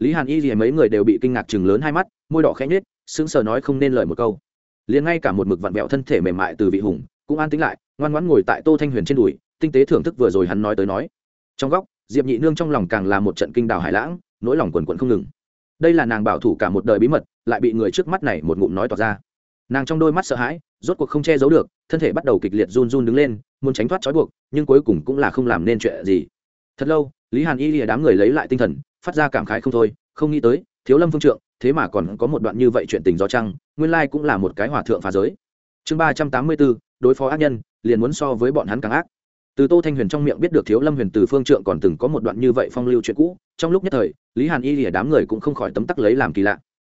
lý hàn y gì mấy người đều bị kinh ngạc chừng lớn hai mắt, môi đỏ khẽ nhết sững sờ nói không nên lời một câu. Liền ngay cả một mực vặn vẹo thân thể mềm mại từ vị hùng, cũng an tính lại, ngoan ngoãn ngồi tại tô thanh huyền trên đùi, tinh tế thưởng thức vừa rồi hắn nói tới nói. Trong góc, diệp nhị nương trong lòng càng là một trận kinh đào hải lãng, nỗi lòng quần quận không ngừng. Đây là nàng bảo thủ cả một đời bí mật, lại bị người trước mắt này một ngụm nói tỏ ra. Nàng trong đôi mắt sợ hãi, rốt cuộc không che giấu được, thân thể bắt đầu kịch liệt run run đứng lên, muốn tránh thoát trói buộc, nhưng cuối cùng cũng là không làm nên chuyện gì. Thật lâu, lý hàn y lìa đám người lấy lại tinh thần phát ra cảm khái không thôi không nghĩ tới thiếu lâm phương trượng thế mà còn có một đoạn như vậy chuyện tình do trăng, nguyên lai cũng là một cái hòa thượng phá giới. Chương ba trăm tám mươi bốn đối phó ác nhân liền muốn so với bọn hắn càng ác. Từ tô thanh huyền trong miệng biết được thiếu lâm huyền từ phương trượng còn từng có một đoạn như vậy phong lưu chuyện cũ trong lúc nhất thời lý hàn y lìa đám người cũng không khỏi tấm tắc lấy làm kỳ lạ.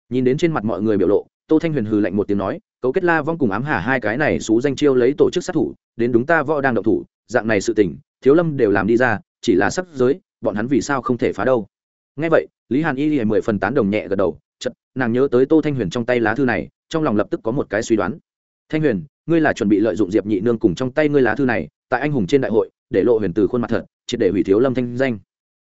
Nhìn đến trên mặt mọi người biểu lộ tô thanh huyền hừ lạnh một tiếng nói cấu kết la vong cùng ám hà hai cái này xú danh chiêu lấy tổ chức sát thủ đến đúng ta võ đang động thủ dạng này sự tình thiếu lâm đều làm đi ra chỉ là sắp giới bọn hắn vì sao không thể phá đâu? Nghe vậy, lý hàn y lìa mười phần tán đồng nhẹ gật đầu chật nàng nhớ tới tô thanh huyền trong tay lá thư này, trong lòng lập tức có một cái suy đoán. Thanh huyền, ngươi là chuẩn bị lợi dụng diệp nhị nương cùng trong tay ngươi lá thư này, tại anh hùng trên đại hội, để lộ huyền từ khuôn mặt thật, triệt để hủy thiếu lâm thanh danh.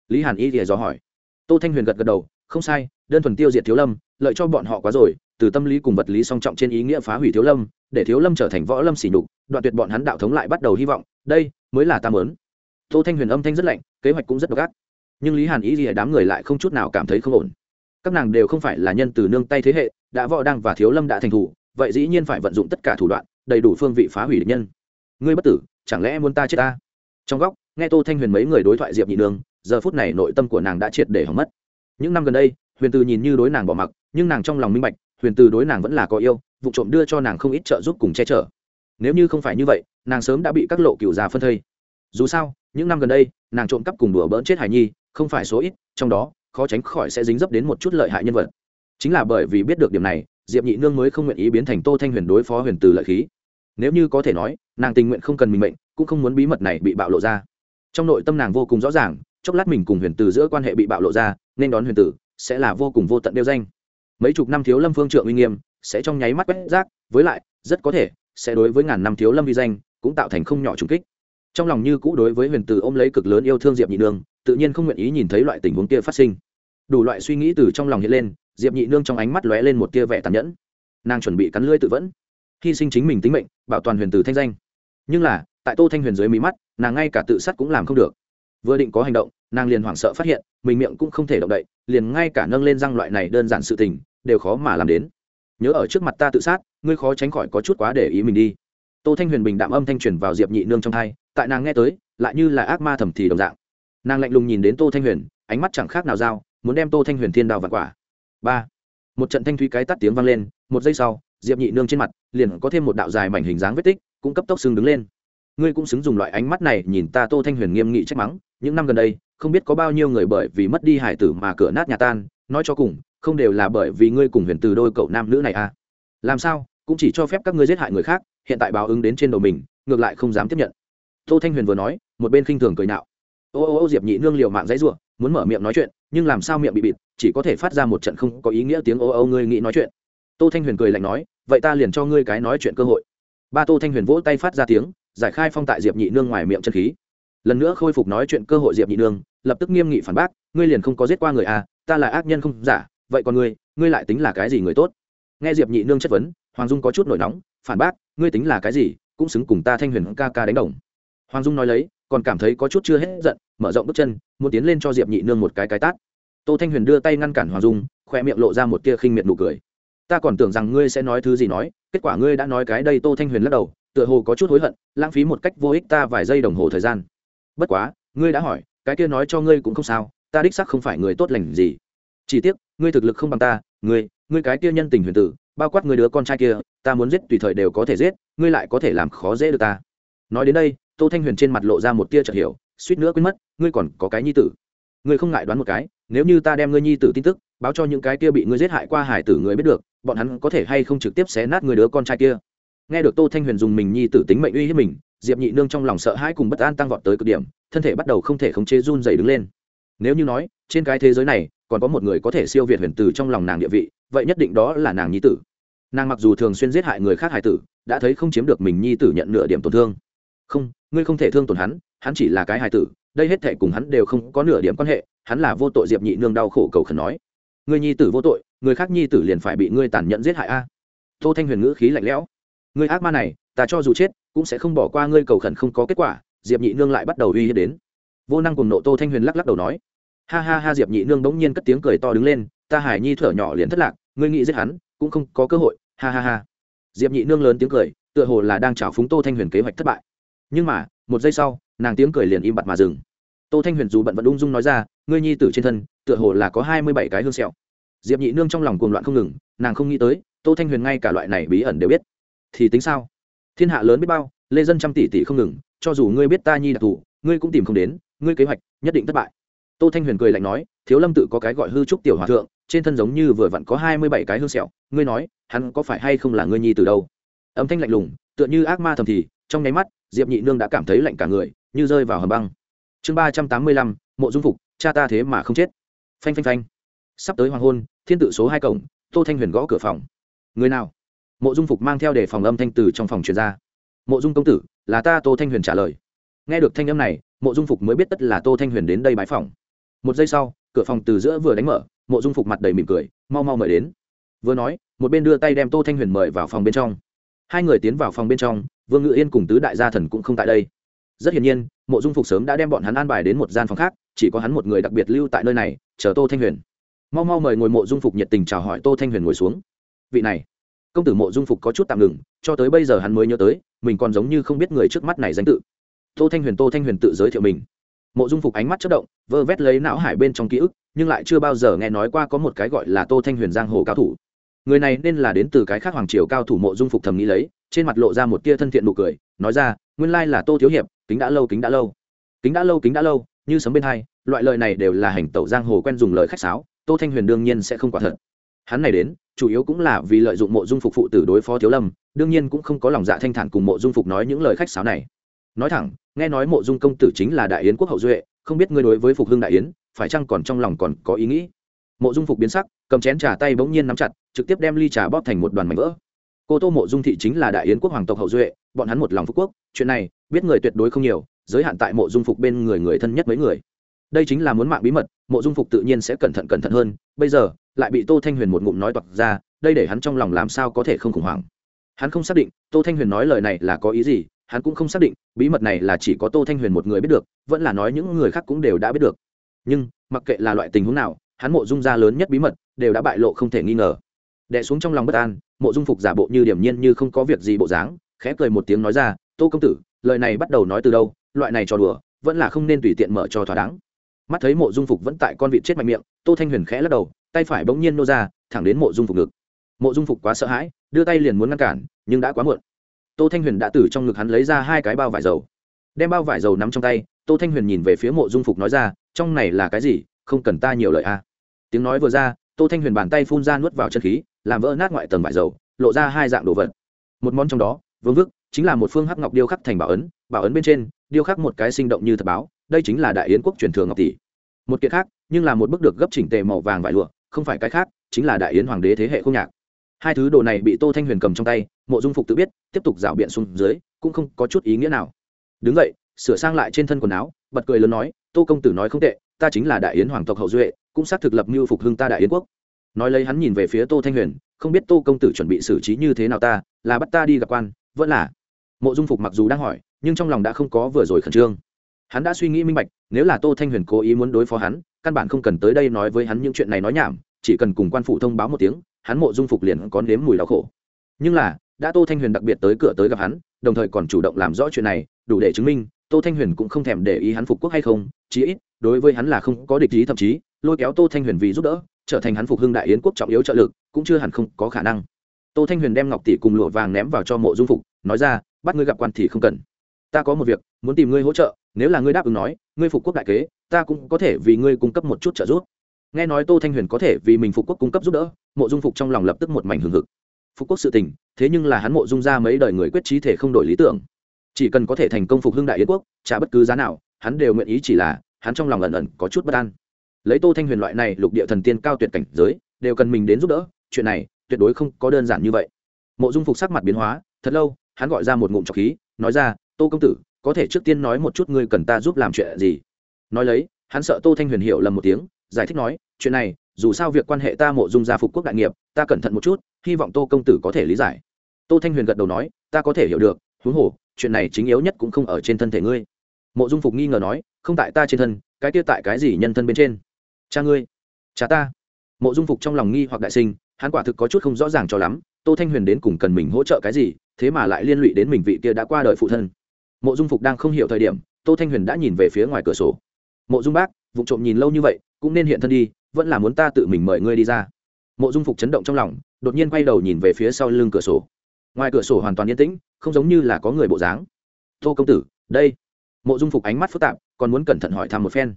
Lý hàn y lìa dò hỏi. Tô thanh huyền gật gật đầu, không sai, đơn thuần tiêu diệt thiếu lâm, lợi cho bọn họ quá rồi, từ tâm lý cùng vật lý song trọng trên ý nghĩa phá hủy thiếu lâm, để thiếu lâm trở thành võ lâm xỉ nhục, đoạn tuyệt bọn hắn đạo thống lại bắt đầu hy vọng, đây mới là tam lớn tô thanh huyền âm thanh rất lạnh, kế hoạch cũng rất độc ác nhưng lý hàn ý gì đám người lại không chút nào cảm thấy không ổn. các nàng đều không phải là nhân từ nương tay thế hệ, đã võ đang và thiếu lâm đã thành thủ, vậy dĩ nhiên phải vận dụng tất cả thủ đoạn, đầy đủ phương vị phá hủy địch nhân. ngươi bất tử, chẳng lẽ muốn ta chết ta? trong góc, nghe tô thanh huyền mấy người đối thoại diệp nhị nương, giờ phút này nội tâm của nàng đã triệt để hỏng mất. những năm gần đây, huyền từ nhìn như đối nàng bỏ mặc, nhưng nàng trong lòng minh bạch, huyền từ đối nàng vẫn là có yêu, vụ trộm đưa cho nàng không ít trợ giúp cùng che chở. nếu như không phải như vậy, nàng sớm đã bị các lộ cựu già phân thây. dù sao, những năm gần đây, nàng trộm cắp cùng đùa bỡn chết hải nhi không phải số ít, trong đó, khó tránh khỏi sẽ dính dấp đến một chút lợi hại nhân vật. Chính là bởi vì biết được điểm này, diệp nhị nương mới không nguyện ý biến thành tô thanh huyền đối phó huyền từ lợi khí. Nếu như có thể nói, nàng tình nguyện không cần mình mệnh, cũng không muốn bí mật này bị bạo lộ ra. Trong nội tâm nàng vô cùng rõ ràng, chốc lát mình cùng huyền tử giữa quan hệ bị bạo lộ ra, nên đón huyền tử sẽ là vô cùng vô tận đeo danh. Mấy chục năm thiếu lâm phương trượng uy nghiêm, sẽ trong nháy mắt quét rác, với lại, rất có thể, sẽ đối với ngàn năm thiếu lâm vi danh, cũng tạo thành không nhỏ trùng kích. Trong lòng như cũ đối với huyền tử ôm lấy cực lớn yêu thương diệp nhị nương tự nhiên không nguyện ý nhìn thấy loại tình huống kia phát sinh. Đủ loại suy nghĩ từ trong lòng hiện lên, diệp nhị nương trong ánh mắt lóe lên một tia vẻ tàn nhẫn. Nàng chuẩn bị cắn lưỡi tự vẫn, hy sinh chính mình tính mệnh, bảo toàn huyền tử thanh danh. Nhưng là, tại tô thanh huyền dưới mí mắt, nàng ngay cả tự sát cũng làm không được. Vừa định có hành động, nàng liền hoảng sợ phát hiện, mình miệng cũng không thể động đậy, liền ngay cả nâng lên răng loại này đơn giản sự tình, đều khó mà làm đến. Nhớ ở trước mặt ta tự sát, ngươi khó tránh khỏi có chút quá để ý mình đi. Tô thanh huyền bình đạm âm thanh truyền vào diệp nhị nương trong thai tại nàng nghe tới, lại như là ác ma thầm thì đồng dạng nàng lạnh lùng nhìn đến tô thanh huyền, ánh mắt chẳng khác nào dao, muốn đem tô thanh huyền thiên đào vặt quả. Ba. Một trận thanh thúy cái tắt tiếng vang lên, một giây sau, diệp nhị nương trên mặt, liền có thêm một đạo dài mảnh hình dáng vết tích, cũng cấp tốc xương đứng lên. Ngươi cũng xứng dùng loại ánh mắt này nhìn ta tô thanh huyền nghiêm nghị trách mắng, những năm gần đây, không biết có bao nhiêu người bởi vì mất đi hải tử mà cửa nát nhà tan, nói cho cùng, không đều là bởi vì ngươi cùng huyền từ đôi cậu nam nữ này à. Làm sao, cũng chỉ cho phép các ngươi giết hại người khác, hiện tại báo ứng đến trên đầu mình, ngược lại không dám tiếp nhận. Tô thanh huyền vừa nói, một bên khinh thường cười nạo ô ô ô diệp nhị nương liều mạng dãy ruộng muốn mở miệng nói chuyện, nhưng làm sao miệng bị bịt, chỉ có thể phát ra một trận không có ý nghĩa tiếng ô ô ngươi nghĩ nói chuyện. Tô thanh huyền cười lạnh nói, vậy ta liền cho ngươi cái nói chuyện cơ hội. Ba tô thanh huyền vỗ tay phát ra tiếng, giải khai phong tại diệp nhị nương ngoài miệng chân khí. Lần nữa khôi phục nói chuyện cơ hội diệp nhị nương, lập tức nghiêm nghị phản bác, ngươi liền không có giết qua người à ta là ác nhân không giả, vậy còn ngươi ngươi lại tính là cái gì người tốt? Nghe diệp nhị nương chất vấn, hoàng dung có chút nổi nóng, phản bác, ngươi tính là cái gì, cũng xứng cùng ta thanh huyền ca ca đánh đồng. Hoàng dung nói lấy còn cảm thấy có chút chưa hết giận, mở rộng bước chân, muốn tiến lên cho diệp nhị nương một cái cái tát. Tô thanh huyền đưa tay ngăn cản hoàng dung, khoe miệng lộ ra một tia khinh miệt nụ cười. Ta còn tưởng rằng ngươi sẽ nói thứ gì nói, kết quả ngươi đã nói cái đây. Tô thanh huyền lắc đầu, tựa hồ có chút hối hận, lãng phí một cách vô ích ta vài giây đồng hồ thời gian. Bất quá, ngươi đã hỏi, cái kia nói cho ngươi cũng không sao, ta đích sắc không phải người tốt lành gì. Chỉ tiếc, ngươi thực lực không bằng ta, ngươi ngươi cái kia nhân tình huyền tử, bao quát người đứa con trai kia, ta muốn giết tùy thời đều có thể giết, ngươi lại có thể làm khó dễ được ta. Nói đến đây tô thanh huyền trên mặt lộ ra một tia chợt hiểu, suýt nữa quên mất, ngươi còn có cái nhi tử. Ngươi không ngại đoán một cái, nếu như ta đem ngươi nhi tử tin tức, báo cho những cái kia bị ngươi giết hại qua hải tử người biết được, bọn hắn có thể hay không trực tiếp xé nát người đứa con trai kia. Nghe được tô thanh huyền dùng mình nhi tử tính mệnh uy hiếp mình, diệp nhị nương trong lòng sợ hãi cùng bất an tăng vọt tới cực điểm, thân thể bắt đầu không thể khống chế run dày đứng lên. Nếu như nói, trên cái thế giới này, còn có một người có thể siêu việt huyền tử trong lòng nàng địa vị, vậy nhất định đó là nàng nhi tử. Nàng mặc dù thường xuyên giết hại người khác hải tử, đã thấy không chiếm được mình nhi tử nhận nửa điểm tổn thương. Không ngươi không thể thương tổn hắn hắn chỉ là cái hài tử, đây hết thể cùng hắn đều không có nửa điểm quan hệ, hắn là vô tội diệp nhị nương đau khổ cầu khẩn nói. Người nhi tử vô tội, người khác nhi tử liền phải bị ngươi tàn nhẫn giết hại a. À. Tô thanh huyền ngữ khí lạnh lẽo. Ngươi ác ma này, ta cho dù chết, cũng sẽ không bỏ qua ngươi cầu khẩn không có kết quả, diệp nhị nương lại bắt đầu uy hiếp đến. Vô năng cùng nộ tô thanh huyền lắc lắc đầu nói. Ha ha ha diệp nhị nương bỗng nhiên cất tiếng cười to đứng lên, ta hải nhi thở nhỏ liền thất lạc, ngươi nghĩ giết hắn, cũng không có cơ hội, ha ha ha. Diệp nhị nương lớn tiếng cười, tựa hồ là đang chào phúng tô thanh huyền kế hoạch thất bại nhưng mà, một giây sau, nàng tiếng cười liền im bặt mà dừng. Tô thanh huyền dù bận vẫn ung dung nói ra, ngươi nhi tử trên thân, tựa hồ là có hai mươi bảy cái hương sẹo. Diệp nhị nương trong lòng cuồng loạn không ngừng, nàng không nghĩ tới, tô thanh huyền ngay cả loại này bí ẩn đều biết. Thì tính sao? Thiên hạ lớn biết bao, lê dân trăm tỷ tỷ không ngừng, cho dù ngươi biết ta nhi đặc thù, ngươi cũng tìm không đến, ngươi kế hoạch nhất định thất bại. Tô thanh huyền cười lạnh nói, thiếu lâm tự có cái gọi hư trúc tiểu hòa thượng, trên thân giống như vừa vặn có hai mươi bảy cái hương sẹo, ngươi nói, hắn có phải hay không là ngươi nhi từ đâu? Âm thanh lạnh lùng, tựa như ác ma thầm thì, trong nháy mắt diệp nhị nương đã cảm thấy lạnh cả người, như rơi vào hầm băng. Chương ba trăm tám mươi lăm, mộ dung phục, cha ta thế mà không chết. Phanh phanh phanh. Sắp tới hoàng hôn, thiên tự số hai cổng, tô thanh huyền gõ cửa phòng. Người nào? Mộ dung phục mang theo để phòng âm thanh từ trong phòng truyền ra. Mộ dung công tử, là ta tô thanh huyền trả lời. Nghe được thanh âm này, mộ dung phục mới biết tất là tô thanh huyền đến đây bãi phòng một giây sau, cửa phòng từ giữa vừa đánh mở, mộ dung phục mặt đầy mỉm cười, mau mau mời đến. Vừa nói, một bên đưa tay đem tô thanh huyền mời vào phòng bên trong. Hai người tiến vào phòng bên trong vương ngự yên cùng tứ đại gia thần cũng không tại đây rất hiển nhiên mộ dung phục sớm đã đem bọn hắn an bài đến một gian phòng khác chỉ có hắn một người đặc biệt lưu tại nơi này chờ tô thanh huyền mau mau mời ngồi mộ dung phục nhiệt tình chào hỏi tô thanh huyền ngồi xuống vị này công tử mộ dung phục có chút tạm ngừng cho tới bây giờ hắn mới nhớ tới mình còn giống như không biết người trước mắt này danh tự tô thanh huyền tô thanh huyền tự giới thiệu mình mộ dung phục ánh mắt chất động vơ vét lấy não hải bên trong ký ức nhưng lại chưa bao giờ nghe nói qua có một cái gọi là tô thanh huyền giang hồ cao thủ người này nên là đến từ cái khác hoàng triều cao thủ mộ dung phục thầm nghĩ lấy trên mặt lộ ra một tia thân thiện nụ cười, nói ra, nguyên lai là tô thiếu hiệp, kính đã lâu, kính đã lâu. Kính đã lâu, kính đã lâu, như sấm bên hai, loại lời này đều là hành tẩu giang hồ quen dùng lời khách sáo, tô thanh huyền đương nhiên sẽ không quả thật. Hắn này đến, chủ yếu cũng là vì lợi dụng mộ dung phục phụ tử đối phó thiếu lâm, đương nhiên cũng không có lòng dạ thanh thản cùng mộ dung phục nói những lời khách sáo này. Nói thẳng, nghe nói mộ dung công tử chính là đại yến quốc hậu duệ, không biết ngươi đối với phục hưng đại yến, phải chăng còn trong lòng còn có ý nghĩ? Mộ dung phục biến sắc, cầm chén trà tay bỗng nhiên nắm chặt, trực tiếp đem ly trà bóp thành một đoàn mảnh vỡ cô tô mộ dung thị chính là đại yến quốc hoàng tộc hậu duệ, bọn hắn một lòng phú quốc, chuyện này, biết người tuyệt đối không nhiều, giới hạn tại mộ dung phục bên người người thân nhất mấy người. Đây chính là muốn mạng bí mật, mộ dung phục tự nhiên sẽ cẩn thận cẩn thận hơn, bây giờ, lại bị tô thanh huyền một ngụm nói toạc ra, đây để hắn trong lòng làm sao có thể không khủng hoảng. Hắn không xác định, tô thanh huyền nói lời này là có ý gì, hắn cũng không xác định, bí mật này là chỉ có tô thanh huyền một người biết được, vẫn là nói những người khác cũng đều đã biết được. Nhưng, mặc kệ là loại tình huống nào, hắn mộ dung gia lớn nhất bí mật, đều đã bại lộ không thể nghi ngờ. Đẻ xuống trong lòng bất an mộ dung phục giả bộ như điểm nhiên như không có việc gì bộ dáng, khẽ cười một tiếng nói ra, tô công tử, lời này bắt đầu nói từ đâu, loại này trò đùa, vẫn là không nên tùy tiện mở cho thỏa đáng. Mắt thấy mộ dung phục vẫn tại con vịt chết mạnh miệng, tô thanh huyền khẽ lắc đầu, tay phải bỗng nhiên nô ra, thẳng đến mộ dung phục ngực. Mộ dung phục quá sợ hãi, đưa tay liền muốn ngăn cản, nhưng đã quá muộn. Tô thanh huyền đã từ trong ngực hắn lấy ra hai cái bao vải dầu. Đem bao vải dầu nắm trong tay, tô thanh huyền nhìn về phía mộ dung phục nói ra, trong này là cái gì? Không cần ta nhiều lời a tiếng nói vừa ra, tô thanh huyền bàn tay phun ra nuốt vào chân khí làm vỡ nát ngoại tầng vải dầu, lộ ra hai dạng đồ vật. Một món trong đó, vương vức, chính là một phương hắc ngọc điêu khắc thành bảo ấn bảo ấn bên trên, điêu khắc một cái sinh động như thật báo, đây chính là đại yến quốc truyền thừa ngọc tỷ. Một kiện khác, nhưng là một bức được gấp chỉnh tề màu vàng vải lụa, không phải cái khác, chính là đại yến hoàng đế thế hệ không nhạc. Hai thứ đồ này bị tô thanh huyền cầm trong tay, mộ dung phục tự biết, tiếp tục rảo biện xuống dưới, cũng không có chút ý nghĩa nào. Đứng vậy sửa sang lại trên thân quần áo, bật cười lớn nói, tô công tử nói không tệ, ta chính là đại yến hoàng tộc hậu duệ, cũng xác thực lập mưu phục hưng ta đại yến quốc nói lấy hắn nhìn về phía tô thanh huyền, không biết tô công tử chuẩn bị xử trí như thế nào ta, là bắt ta đi gặp quan, vẫn là. Mộ dung phục mặc dù đang hỏi, nhưng trong lòng đã không có vừa rồi khẩn trương. Hắn đã suy nghĩ minh bạch, nếu là tô thanh huyền cố ý muốn đối phó hắn, căn bản không cần tới đây nói với hắn những chuyện này nói nhảm, chỉ cần cùng quan phụ thông báo một tiếng, hắn mộ dung phục liền có nếm mùi đau khổ. Nhưng là, đã tô thanh huyền đặc biệt tới cửa tới gặp hắn, đồng thời còn chủ động làm rõ chuyện này, đủ để chứng minh, tô thanh huyền cũng không thèm để ý hắn phục quốc hay không, chí ít, đối với hắn là không có địch ý, thậm chí, lôi kéo tô thanh huyền vì giúp đỡ trở thành hắn phục hưng đại yến quốc trọng yếu trợ lực, cũng chưa hẳn không có khả năng. Tô thanh huyền đem ngọc tỷ cùng lụa vàng ném vào cho mộ dung phục, nói ra, bắt ngươi gặp quan thì không cần. Ta có một việc, muốn tìm ngươi hỗ trợ, nếu là ngươi đáp ứng nói, ngươi phục quốc đại kế, ta cũng có thể vì ngươi cung cấp một chút trợ giúp. Nghe nói tô thanh huyền có thể vì mình phục quốc cung cấp giúp đỡ, mộ dung phục trong lòng lập tức một mảnh hừng hực. Phục quốc sự tình, thế nhưng là hắn mộ dung ra mấy đời người quyết trí thể không đổi lý tưởng. Chỉ cần có thể thành công phục hưng đại yến quốc trả bất cứ giá nào, hắn đều nguyện ý chỉ là, hắn trong lòng ẩn ẩn có chút bất an lấy tô thanh huyền loại này lục địa thần tiên cao tuyệt cảnh giới, đều cần mình đến giúp đỡ, chuyện này tuyệt đối không có đơn giản như vậy. Mộ dung phục sắc mặt biến hóa, thật lâu, hắn gọi ra một ngụm trọc khí, nói ra, tô công tử, có thể trước tiên nói một chút ngươi cần ta giúp làm chuyện gì? Nói lấy, hắn sợ tô thanh huyền hiểu lầm một tiếng, giải thích nói, chuyện này, dù sao việc quan hệ ta mộ dung gia phục quốc đại nghiệp, ta cẩn thận một chút, hy vọng tô công tử có thể lý giải. Tô thanh huyền gật đầu nói, ta có thể hiểu được, huống hồ, chuyện này chính yếu nhất cũng không ở trên thân thể ngươi. Mộ dung phục nghi ngờ nói, không tại ta trên thân, cái kia tại cái gì nhân thân bên trên? Cha ngươi, cha ta. Mộ dung phục trong lòng nghi hoặc đại sinh, hắn quả thực có chút không rõ ràng cho lắm, tô thanh huyền đến cùng cần mình hỗ trợ cái gì, thế mà lại liên lụy đến mình vị kia đã qua đời phụ thân. Mộ dung phục đang không hiểu thời điểm, tô thanh huyền đã nhìn về phía ngoài cửa sổ. Mộ dung bác, vụ trộm nhìn lâu như vậy, cũng nên hiện thân đi, vẫn là muốn ta tự mình mời ngươi đi ra. Mộ dung phục chấn động trong lòng, đột nhiên quay đầu nhìn về phía sau lưng cửa sổ. Ngoài cửa sổ hoàn toàn yên tĩnh, không giống như là có người bộ dáng. Tô công tử, đây. Mộ dung phục ánh mắt phức tạp, còn muốn cẩn thận hỏi thăm một phen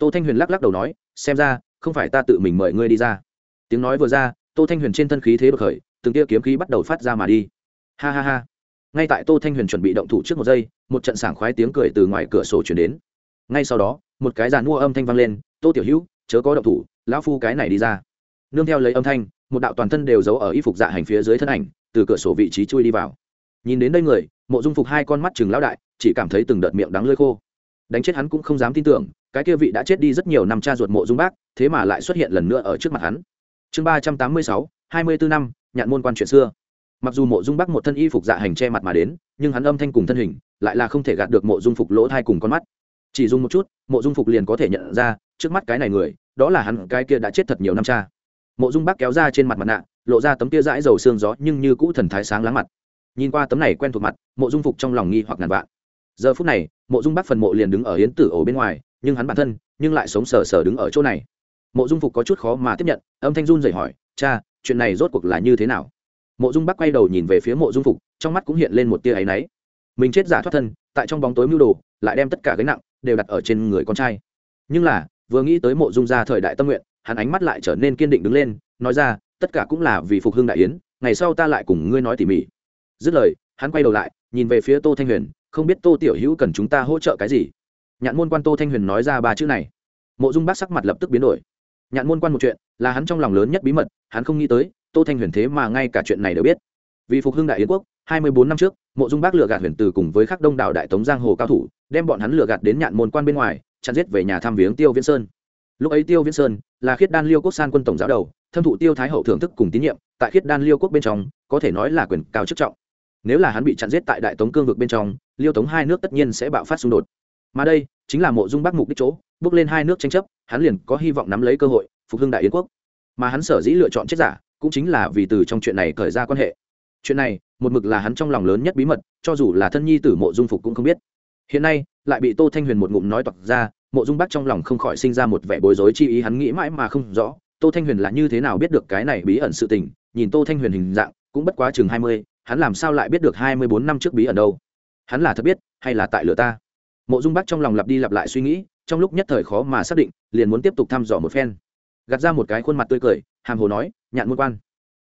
tô thanh huyền lắc lắc đầu nói, xem ra, không phải ta tự mình mời ngươi đi ra. Tiếng nói vừa ra, tô thanh huyền trên thân khí thế bậc khởi, từng tia kiếm khí bắt đầu phát ra mà đi. Ha ha ha. Ngay tại tô thanh huyền chuẩn bị động thủ trước một giây, một trận sảng khoái tiếng cười từ ngoài cửa sổ chuyển đến. Ngay sau đó, một cái giàn mua âm thanh vang lên, tô tiểu hữu, chớ có động thủ, lão phu cái này đi ra. Nương theo lấy âm thanh, một đạo toàn thân đều giấu ở y phục dạ hành phía dưới thân ảnh, từ cửa sổ vị trí chui đi vào. Nhìn đến đây người, mộ dung phục hai con mắt chừng lão đại, chỉ cảm thấy từng đợt miệng đắng lơi khô đánh chết hắn cũng không dám tin tưởng, cái kia vị đã chết đi rất nhiều năm cha ruột mộ dung bác, thế mà lại xuất hiện lần nữa ở trước mặt hắn. Chương ba trăm tám mươi sáu, hai mươi bốn năm, nhạn môn quan chuyện xưa. Mặc dù mộ dung bắc một thân y phục dạ hành che mặt mà đến, nhưng hắn âm thanh cùng thân hình lại là không thể gạt được mộ dung phục lỗ thai cùng con mắt. Chỉ dùng một chút, mộ dung phục liền có thể nhận ra, trước mắt cái này người, đó là hắn, cái kia đã chết thật nhiều năm cha. Mộ dung bắc kéo ra trên mặt mặt nạ, lộ ra tấm kia dãi dầu xương gió nhưng như cũ thần thái sáng láng mặt. Nhìn qua tấm này quen thuộc mặt, mộ dung phục trong lòng nghi hoặc ngàn vạn giờ phút này, mộ dung bắc phần mộ liền đứng ở hiến tử ổ bên ngoài, nhưng hắn bản thân, nhưng lại sống sờ sờ đứng ở chỗ này. Mộ dung phục có chút khó mà tiếp nhận, âm thanh run dậy hỏi, cha, chuyện này rốt cuộc là như thế nào? Mộ dung bắc quay đầu nhìn về phía mộ dung phục, trong mắt cũng hiện lên một tia áy náy. Mình chết giả thoát thân, tại trong bóng tối mưu đồ, lại đem tất cả gánh nặng đều đặt ở trên người con trai. Nhưng là, vừa nghĩ tới mộ dung ra thời đại tâm nguyện, hắn ánh mắt lại trở nên kiên định đứng lên, nói ra, tất cả cũng là vì phục hưng đại yến, ngày sau ta lại cùng ngươi nói tỉ mỉ. Dứt lời, hắn quay đầu lại, nhìn về phía tô thanh huyền không biết tô tiểu hữu cần chúng ta hỗ trợ cái gì? Nhạn môn quan tô thanh huyền nói ra ba chữ này. Mộ dung bác sắc mặt lập tức biến đổi. Nhạn môn quan một chuyện, là hắn trong lòng lớn nhất bí mật, hắn không nghĩ tới, tô thanh huyền thế mà ngay cả chuyện này đều biết. Vì phục hưng đại yến quốc, hai mươi bốn năm trước, mộ dung bác lừa gạt huyền từ cùng với khắc đông đảo đại tống giang hồ cao thủ, đem bọn hắn lừa gạt đến nhạn môn quan bên ngoài, chặn giết về nhà thăm viếng tiêu viễn sơn. Lúc ấy tiêu viễn sơn là khiết đan liêu quốc san quân tổng giáo đầu, thâm thụ tiêu thái hậu thưởng thức cùng tín nhiệm, tại khiết đan liêu quốc bên trong, có thể nói là quyền cao chức trọng nếu là hắn bị chặn giết tại đại tống cương vực bên trong, liêu tống hai nước tất nhiên sẽ bạo phát xung đột. Mà đây chính là mộ dung bắc mục đích chỗ, bước lên hai nước tranh chấp, hắn liền có hy vọng nắm lấy cơ hội, phục hưng đại yến quốc. Mà hắn sở dĩ lựa chọn chết giả, cũng chính là vì từ trong chuyện này khởi ra quan hệ. Chuyện này, một mực là hắn trong lòng lớn nhất bí mật, cho dù là thân nhi tử mộ dung phục cũng không biết. Hiện nay, lại bị tô thanh huyền một ngụm nói toạc ra, mộ dung bắc trong lòng không khỏi sinh ra một vẻ bối rối chi ý, hắn nghĩ mãi mà không rõ, tô thanh huyền là như thế nào biết được cái này bí ẩn sự tình, nhìn tô thanh huyền hình dạng, cũng bất quá chừng hai mươi hắn làm sao lại biết được hai mươi bốn năm trước bí ẩn đâu? Hắn là thật biết hay là tại lửa ta? Mộ dung bắc trong lòng lặp đi lặp lại suy nghĩ trong lúc nhất thời khó mà xác định liền muốn tiếp tục thăm dò một phen. Gạt ra một cái khuôn mặt tươi cười hàm hồ nói nhạn môn quan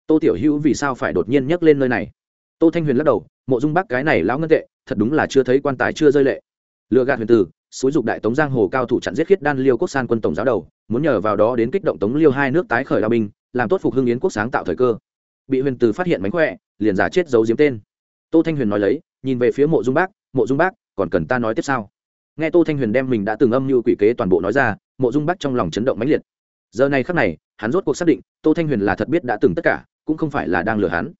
tô tiểu hữu vì sao phải đột nhiên nhắc lên nơi này? Tô thanh huyền lắc đầu mộ dung bắc cái này lão ngân tệ thật đúng là chưa thấy quan tài chưa rơi lệ. Lựa gạt huyền Tử, xúi dục đại tống giang hồ cao thủ chặn giết khiết đan liêu quốc san quân tổng giáo đầu muốn nhờ vào đó đến kích động tống liêu hai nước tái khởi đao binh làm tốt phục hưng yến quốc sáng tạo thời cơ bị huyền từ phát hiện mánh khỏe, liền giả chết giấu diếm tên. Tô thanh huyền nói lấy, nhìn về phía mộ dung bác, mộ dung bác, còn cần ta nói tiếp sao? Nghe tô thanh huyền đem mình đã từng âm mưu quỷ kế toàn bộ nói ra, mộ dung bác trong lòng chấn động mãnh liệt. Giờ này khắc này, hắn rốt cuộc xác định, tô thanh huyền là thật biết đã từng tất cả, cũng không phải là đang lừa hắn.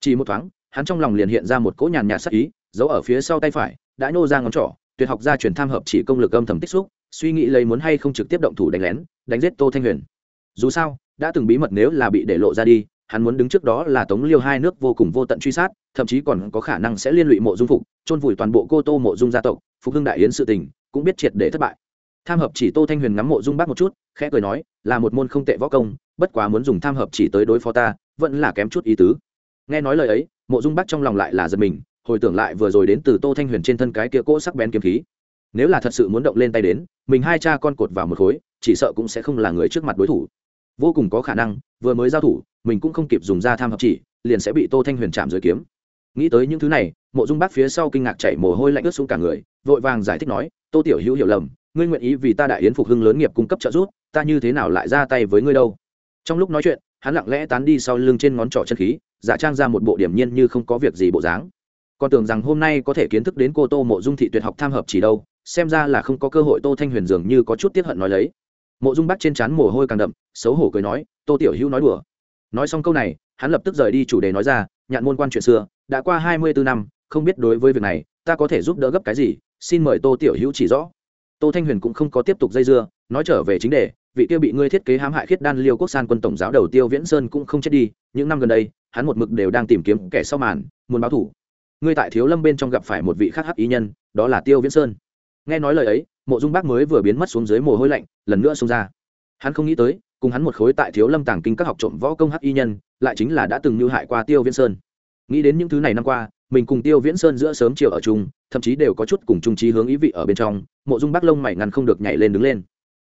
Chỉ một thoáng, hắn trong lòng liền hiện ra một cỗ nhàn nhạt sắc ý, giấu ở phía sau tay phải, đã nô ra ngón trỏ, tuyệt học gia truyền tham hợp chỉ công lực âm thầm tích xúc, suy nghĩ lấy muốn hay không trực tiếp động thủ đánh lén, đánh giết tô thanh huyền. Dù sao, đã từng bí mật nếu là bị để lộ ra đi hắn muốn đứng trước đó là tống liêu hai nước vô cùng vô tận truy sát, thậm chí còn có khả năng sẽ liên lụy mộ dung phục, chôn vùi toàn bộ cô tô mộ dung gia tộc, phục hưng đại yến sự tình, cũng biết triệt để thất bại. Tham hợp chỉ tô thanh huyền ngắm mộ dung bác một chút, khẽ cười nói, là một môn không tệ võ công, bất quá muốn dùng tham hợp chỉ tới đối phó ta, vẫn là kém chút ý tứ. Nghe nói lời ấy, mộ dung bác trong lòng lại là giật mình, hồi tưởng lại vừa rồi đến từ tô thanh huyền trên thân cái kia cỗ sắc bén kiếm khí. Nếu là thật sự muốn động lên tay đến, mình hai cha con cột vào một khối, chỉ sợ cũng sẽ không là người trước mặt đối thủ. Vô cùng có khả năng, vừa mới giao thủ mình cũng không kịp dùng ra tham hợp chỉ, liền sẽ bị tô thanh huyền chạm dưới kiếm. Nghĩ tới những thứ này, mộ dung bác phía sau kinh ngạc chảy mồ hôi lạnh ướt xuống cả người, vội vàng giải thích nói, tô tiểu hữu hiểu lầm, ngươi nguyện ý vì ta đại yến phục hưng lớn nghiệp cung cấp trợ giúp, ta như thế nào lại ra tay với ngươi đâu? Trong lúc nói chuyện, hắn lặng lẽ tán đi sau lưng trên ngón trỏ chân khí, giả trang ra một bộ điểm nhiên như không có việc gì bộ dáng. Còn tưởng rằng hôm nay có thể kiến thức đến cô tô mộ dung thị tuyệt học tham hợp chỉ đâu, xem ra là không có cơ hội tô thanh huyền dường như có chút tiếp hận nói lấy. Mộ dung bắt trên trán mồ hôi càng đậm, xấu hổ cười nói, tô tiểu hữu nói đùa nói xong câu này, hắn lập tức rời đi chủ đề nói ra, nhạn môn quan chuyện xưa, đã qua hai mươi bốn năm, không biết đối với việc này, ta có thể giúp đỡ gấp cái gì, xin mời tô tiểu hữu chỉ rõ. Tô thanh huyền cũng không có tiếp tục dây dưa, nói trở về chính đề, vị kia bị ngươi thiết kế hãm hại khiết đan liêu quốc san quân tổng giáo đầu tiêu viễn sơn cũng không chết đi, những năm gần đây, hắn một mực đều đang tìm kiếm kẻ sau màn, muốn báo thủ. Ngươi tại thiếu lâm bên trong gặp phải một vị khác hắc ý nhân, đó là tiêu viễn sơn. Nghe nói lời ấy, mộ dung bác mới vừa biến mất xuống dưới mồ hôi lạnh, lần nữa xông ra. Hắn không nghĩ tới cùng hắn một khối tại thiếu lâm tàng kinh các học trộm võ công hắc y nhân, lại chính là đã từng như hại qua tiêu viễn sơn. Nghĩ đến những thứ này năm qua, mình cùng tiêu viễn sơn giữa sớm chiều ở chung, thậm chí đều có chút cùng trung trí hướng ý vị ở bên trong, mộ dung bắc lông mày ngăn không được nhảy lên đứng lên.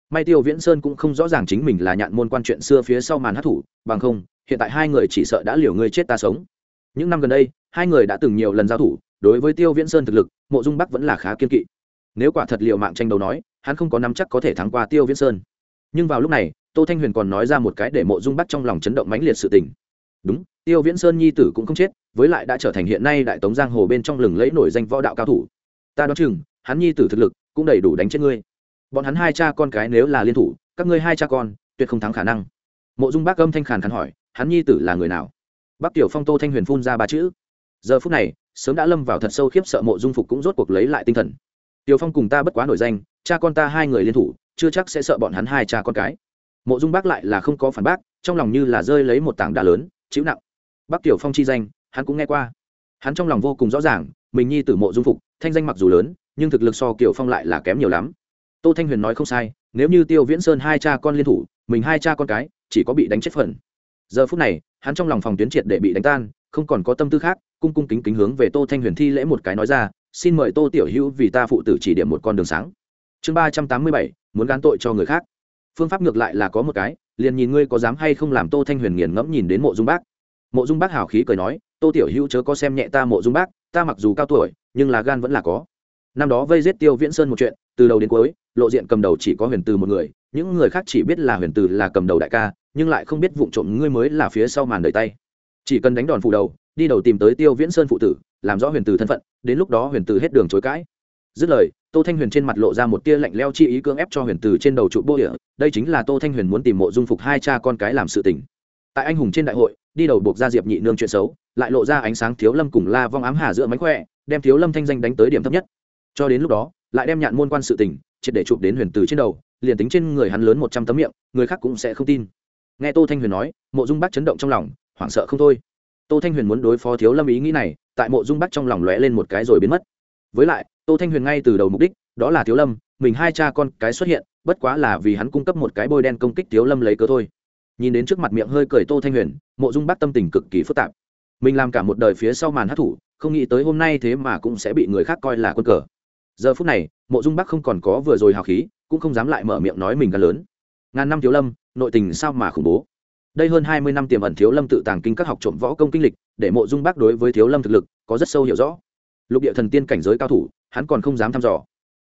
May tiêu viễn sơn cũng không rõ ràng chính mình là nhạn môn quan chuyện xưa phía sau màn hát thủ, bằng không, hiện tại hai người chỉ sợ đã liều người chết ta sống. Những năm gần đây, hai người đã từng nhiều lần giao thủ, đối với tiêu viễn sơn thực lực, mộ dung bắc vẫn là khá kiên kỵ. Nếu quả thật liều mạng tranh đấu nói, hắn không có nắm chắc có thể thắng qua tiêu viễn sơn. Nhưng vào lúc này tô thanh huyền còn nói ra một cái để mộ dung bắt trong lòng chấn động mãnh liệt sự tình. Đúng, tiêu viễn sơn nhi tử cũng không chết, với lại đã trở thành hiện nay đại tống giang hồ bên trong lừng lẫy nổi danh võ đạo cao thủ. Ta đoán chừng, hắn nhi tử thực lực cũng đầy đủ đánh chết ngươi. Bọn hắn hai cha con cái nếu là liên thủ, các ngươi hai cha con, tuyệt không thắng khả năng. Mộ dung bác âm thanh khàn khàn hỏi, hắn nhi tử là người nào? Bác tiểu phong tô thanh huyền phun ra ba chữ. Giờ phút này, sớm đã lâm vào thật sâu khiếp sợ mộ dung phục cũng rốt cuộc lấy lại tinh thần. Tiểu phong cùng ta bất quá nổi danh, cha con ta hai người liên thủ, chưa chắc sẽ sợ bọn hắn hai cha con cái mộ dung bác lại là không có phản bác, trong lòng như là rơi lấy một tảng đá lớn, chịu nặng. Bác tiểu phong chi danh, hắn cũng nghe qua. Hắn trong lòng vô cùng rõ ràng, mình nhi tử mộ dung phục, thanh danh mặc dù lớn, nhưng thực lực so kiểu phong lại là kém nhiều lắm. Tô thanh huyền nói không sai, nếu như tiêu viễn sơn hai cha con liên thủ, mình hai cha con cái, chỉ có bị đánh chết phần. Giờ phút này, hắn trong lòng phòng tuyến triệt để bị đánh tan, không còn có tâm tư khác, cung cung kính kính hướng về tô thanh huyền thi lễ một cái nói ra, xin mời tô tiểu hữu vì ta phụ tử chỉ điểm một con đường sáng. Chương ba trăm tám mươi bảy, muốn gán tội cho người khác phương pháp ngược lại là có một cái, liền nhìn ngươi có dám hay không làm tô thanh huyền nghiền ngẫm nhìn đến mộ dung bác. Mộ dung bác hào khí cười nói, tô tiểu hữu chớ có xem nhẹ ta mộ dung bác, ta mặc dù cao tuổi, nhưng là gan vẫn là có. Năm đó vây giết tiêu viễn sơn một chuyện, từ đầu đến cuối, lộ diện cầm đầu chỉ có huyền từ một người, những người khác chỉ biết là huyền từ là cầm đầu đại ca, nhưng lại không biết vụ trộm ngươi mới là phía sau màn đời tay. Chỉ cần đánh đòn phủ đầu, đi đầu tìm tới tiêu viễn sơn phụ tử, làm rõ huyền từ thân phận, đến lúc đó huyền từ hết đường chối cãi dứt lời, tô thanh huyền trên mặt lộ ra một tia lạnh leo chi ý cưỡng ép cho huyền từ trên đầu trụ bô địa, đây chính là tô thanh huyền muốn tìm mộ dung phục hai cha con cái làm sự tình. Tại anh hùng trên đại hội, đi đầu buộc ra diệp nhị nương chuyện xấu, lại lộ ra ánh sáng thiếu lâm cùng la vong ám hà giữa mánh khỏe, đem thiếu lâm thanh danh đánh tới điểm thấp nhất. Cho đến lúc đó, lại đem nhạn môn quan sự tình, triệt để chụp đến huyền từ trên đầu, liền tính trên người hắn lớn một trăm tấm miệng, người khác cũng sẽ không tin. Nghe tô thanh huyền nói, mộ dung bắc chấn động trong lòng, hoảng sợ không thôi. Tô thanh huyền muốn đối phó thiếu lâm ý nghĩ này, tại mộ dung bắc trong lòng lóe lên một cái rồi biến mất. Với lại tô thanh huyền ngay từ đầu mục đích, đó là thiếu lâm, mình hai cha con cái xuất hiện, bất quá là vì hắn cung cấp một cái bôi đen công kích thiếu lâm lấy cớ thôi. Nhìn đến trước mặt miệng hơi cười tô thanh huyền, mộ dung bắc tâm tình cực kỳ phức tạp. Mình làm cả một đời phía sau màn hát thủ, không nghĩ tới hôm nay thế mà cũng sẽ bị người khác coi là quân cờ. Giờ phút này, mộ dung bắc không còn có vừa rồi hào khí, cũng không dám lại mở miệng nói mình gan lớn. Ngàn năm thiếu lâm, nội tình sao mà khủng bố. Đây hơn hai mươi năm tiềm ẩn thiếu lâm tự tàng kinh các học trộm võ công kinh lịch, để mộ dung bắc đối với thiếu lâm thực lực có rất sâu hiểu rõ. Lục địa thần tiên cảnh giới cao thủ hắn còn không dám thăm dò.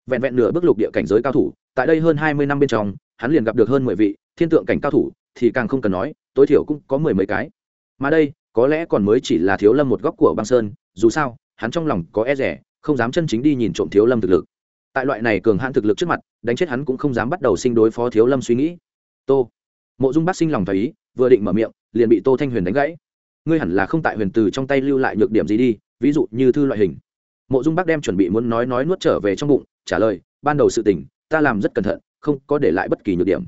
Vẹn vẹn nửa bước lục địa cảnh giới cao thủ, tại đây hơn hai mươi năm bên trong, hắn liền gặp được hơn mười vị thiên tượng cảnh cao thủ, thì càng không cần nói, tối thiểu cũng có mười mấy cái. Mà đây, có lẽ còn mới chỉ là thiếu lâm một góc của băng sơn, dù sao, hắn trong lòng có e rẻ, không dám chân chính đi nhìn trộm thiếu lâm thực lực. Tại loại này cường hãn thực lực trước mặt, đánh chết hắn cũng không dám bắt đầu sinh đối phó thiếu lâm suy nghĩ. Tô. Mộ dung bác sinh lòng thái ý, vừa định mở miệng, liền bị tô thanh huyền đánh gãy. Ngươi hẳn là không tại huyền từ trong tay lưu lại nhược điểm gì đi, ví dụ như thư loại hình mộ dung bác đem chuẩn bị muốn nói nói nuốt trở về trong bụng, trả lời, ban đầu sự tình, ta làm rất cẩn thận, không có để lại bất kỳ nhược điểm.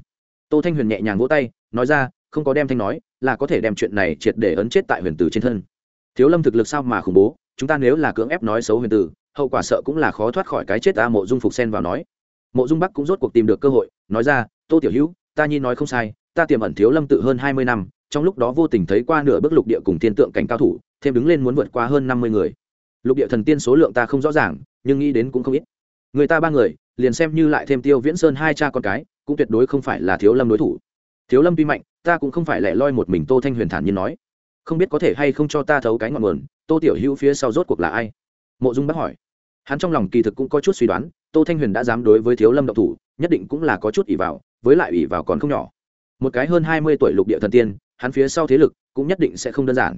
Tô thanh huyền nhẹ nhàng vỗ tay, nói ra, không có đem thanh nói, là có thể đem chuyện này triệt để ấn chết tại huyền Tử trên thân. Thiếu lâm thực lực sao mà khủng bố, chúng ta nếu là cưỡng ép nói xấu huyền tử, hậu quả sợ cũng là khó thoát khỏi cái chết ta. Mộ dung phục sen vào nói. Mộ dung bắc cũng rốt cuộc tìm được cơ hội, nói ra, tô tiểu hữu, ta nhi nói không sai, ta tiềm ẩn thiếu lâm tự hơn hai mươi năm, trong lúc đó vô tình thấy qua nửa bước lục địa cùng thiên tượng cảnh cao thủ, thêm đứng lên muốn vượt qua hơn năm mươi người lục địa thần tiên số lượng ta không rõ ràng, nhưng nghĩ đến cũng không ít. Người ta ba người, liền xem như lại thêm tiêu viễn sơn hai cha con cái, cũng tuyệt đối không phải là thiếu lâm đối thủ. Thiếu lâm tuy mạnh, ta cũng không phải lẻ loi một mình tô thanh huyền thản nhiên nói. Không biết có thể hay không cho ta thấu cái ngọn nguồn, tô tiểu hữu phía sau rốt cuộc là ai? Mộ dung bác hỏi. Hắn trong lòng kỳ thực cũng có chút suy đoán, tô thanh huyền đã dám đối với thiếu lâm độc thủ, nhất định cũng là có chút ỷ vào, với lại ỷ vào còn không nhỏ. Một cái hơn hai mươi tuổi lục địa thần tiên, hắn phía sau thế lực cũng nhất định sẽ không đơn giản.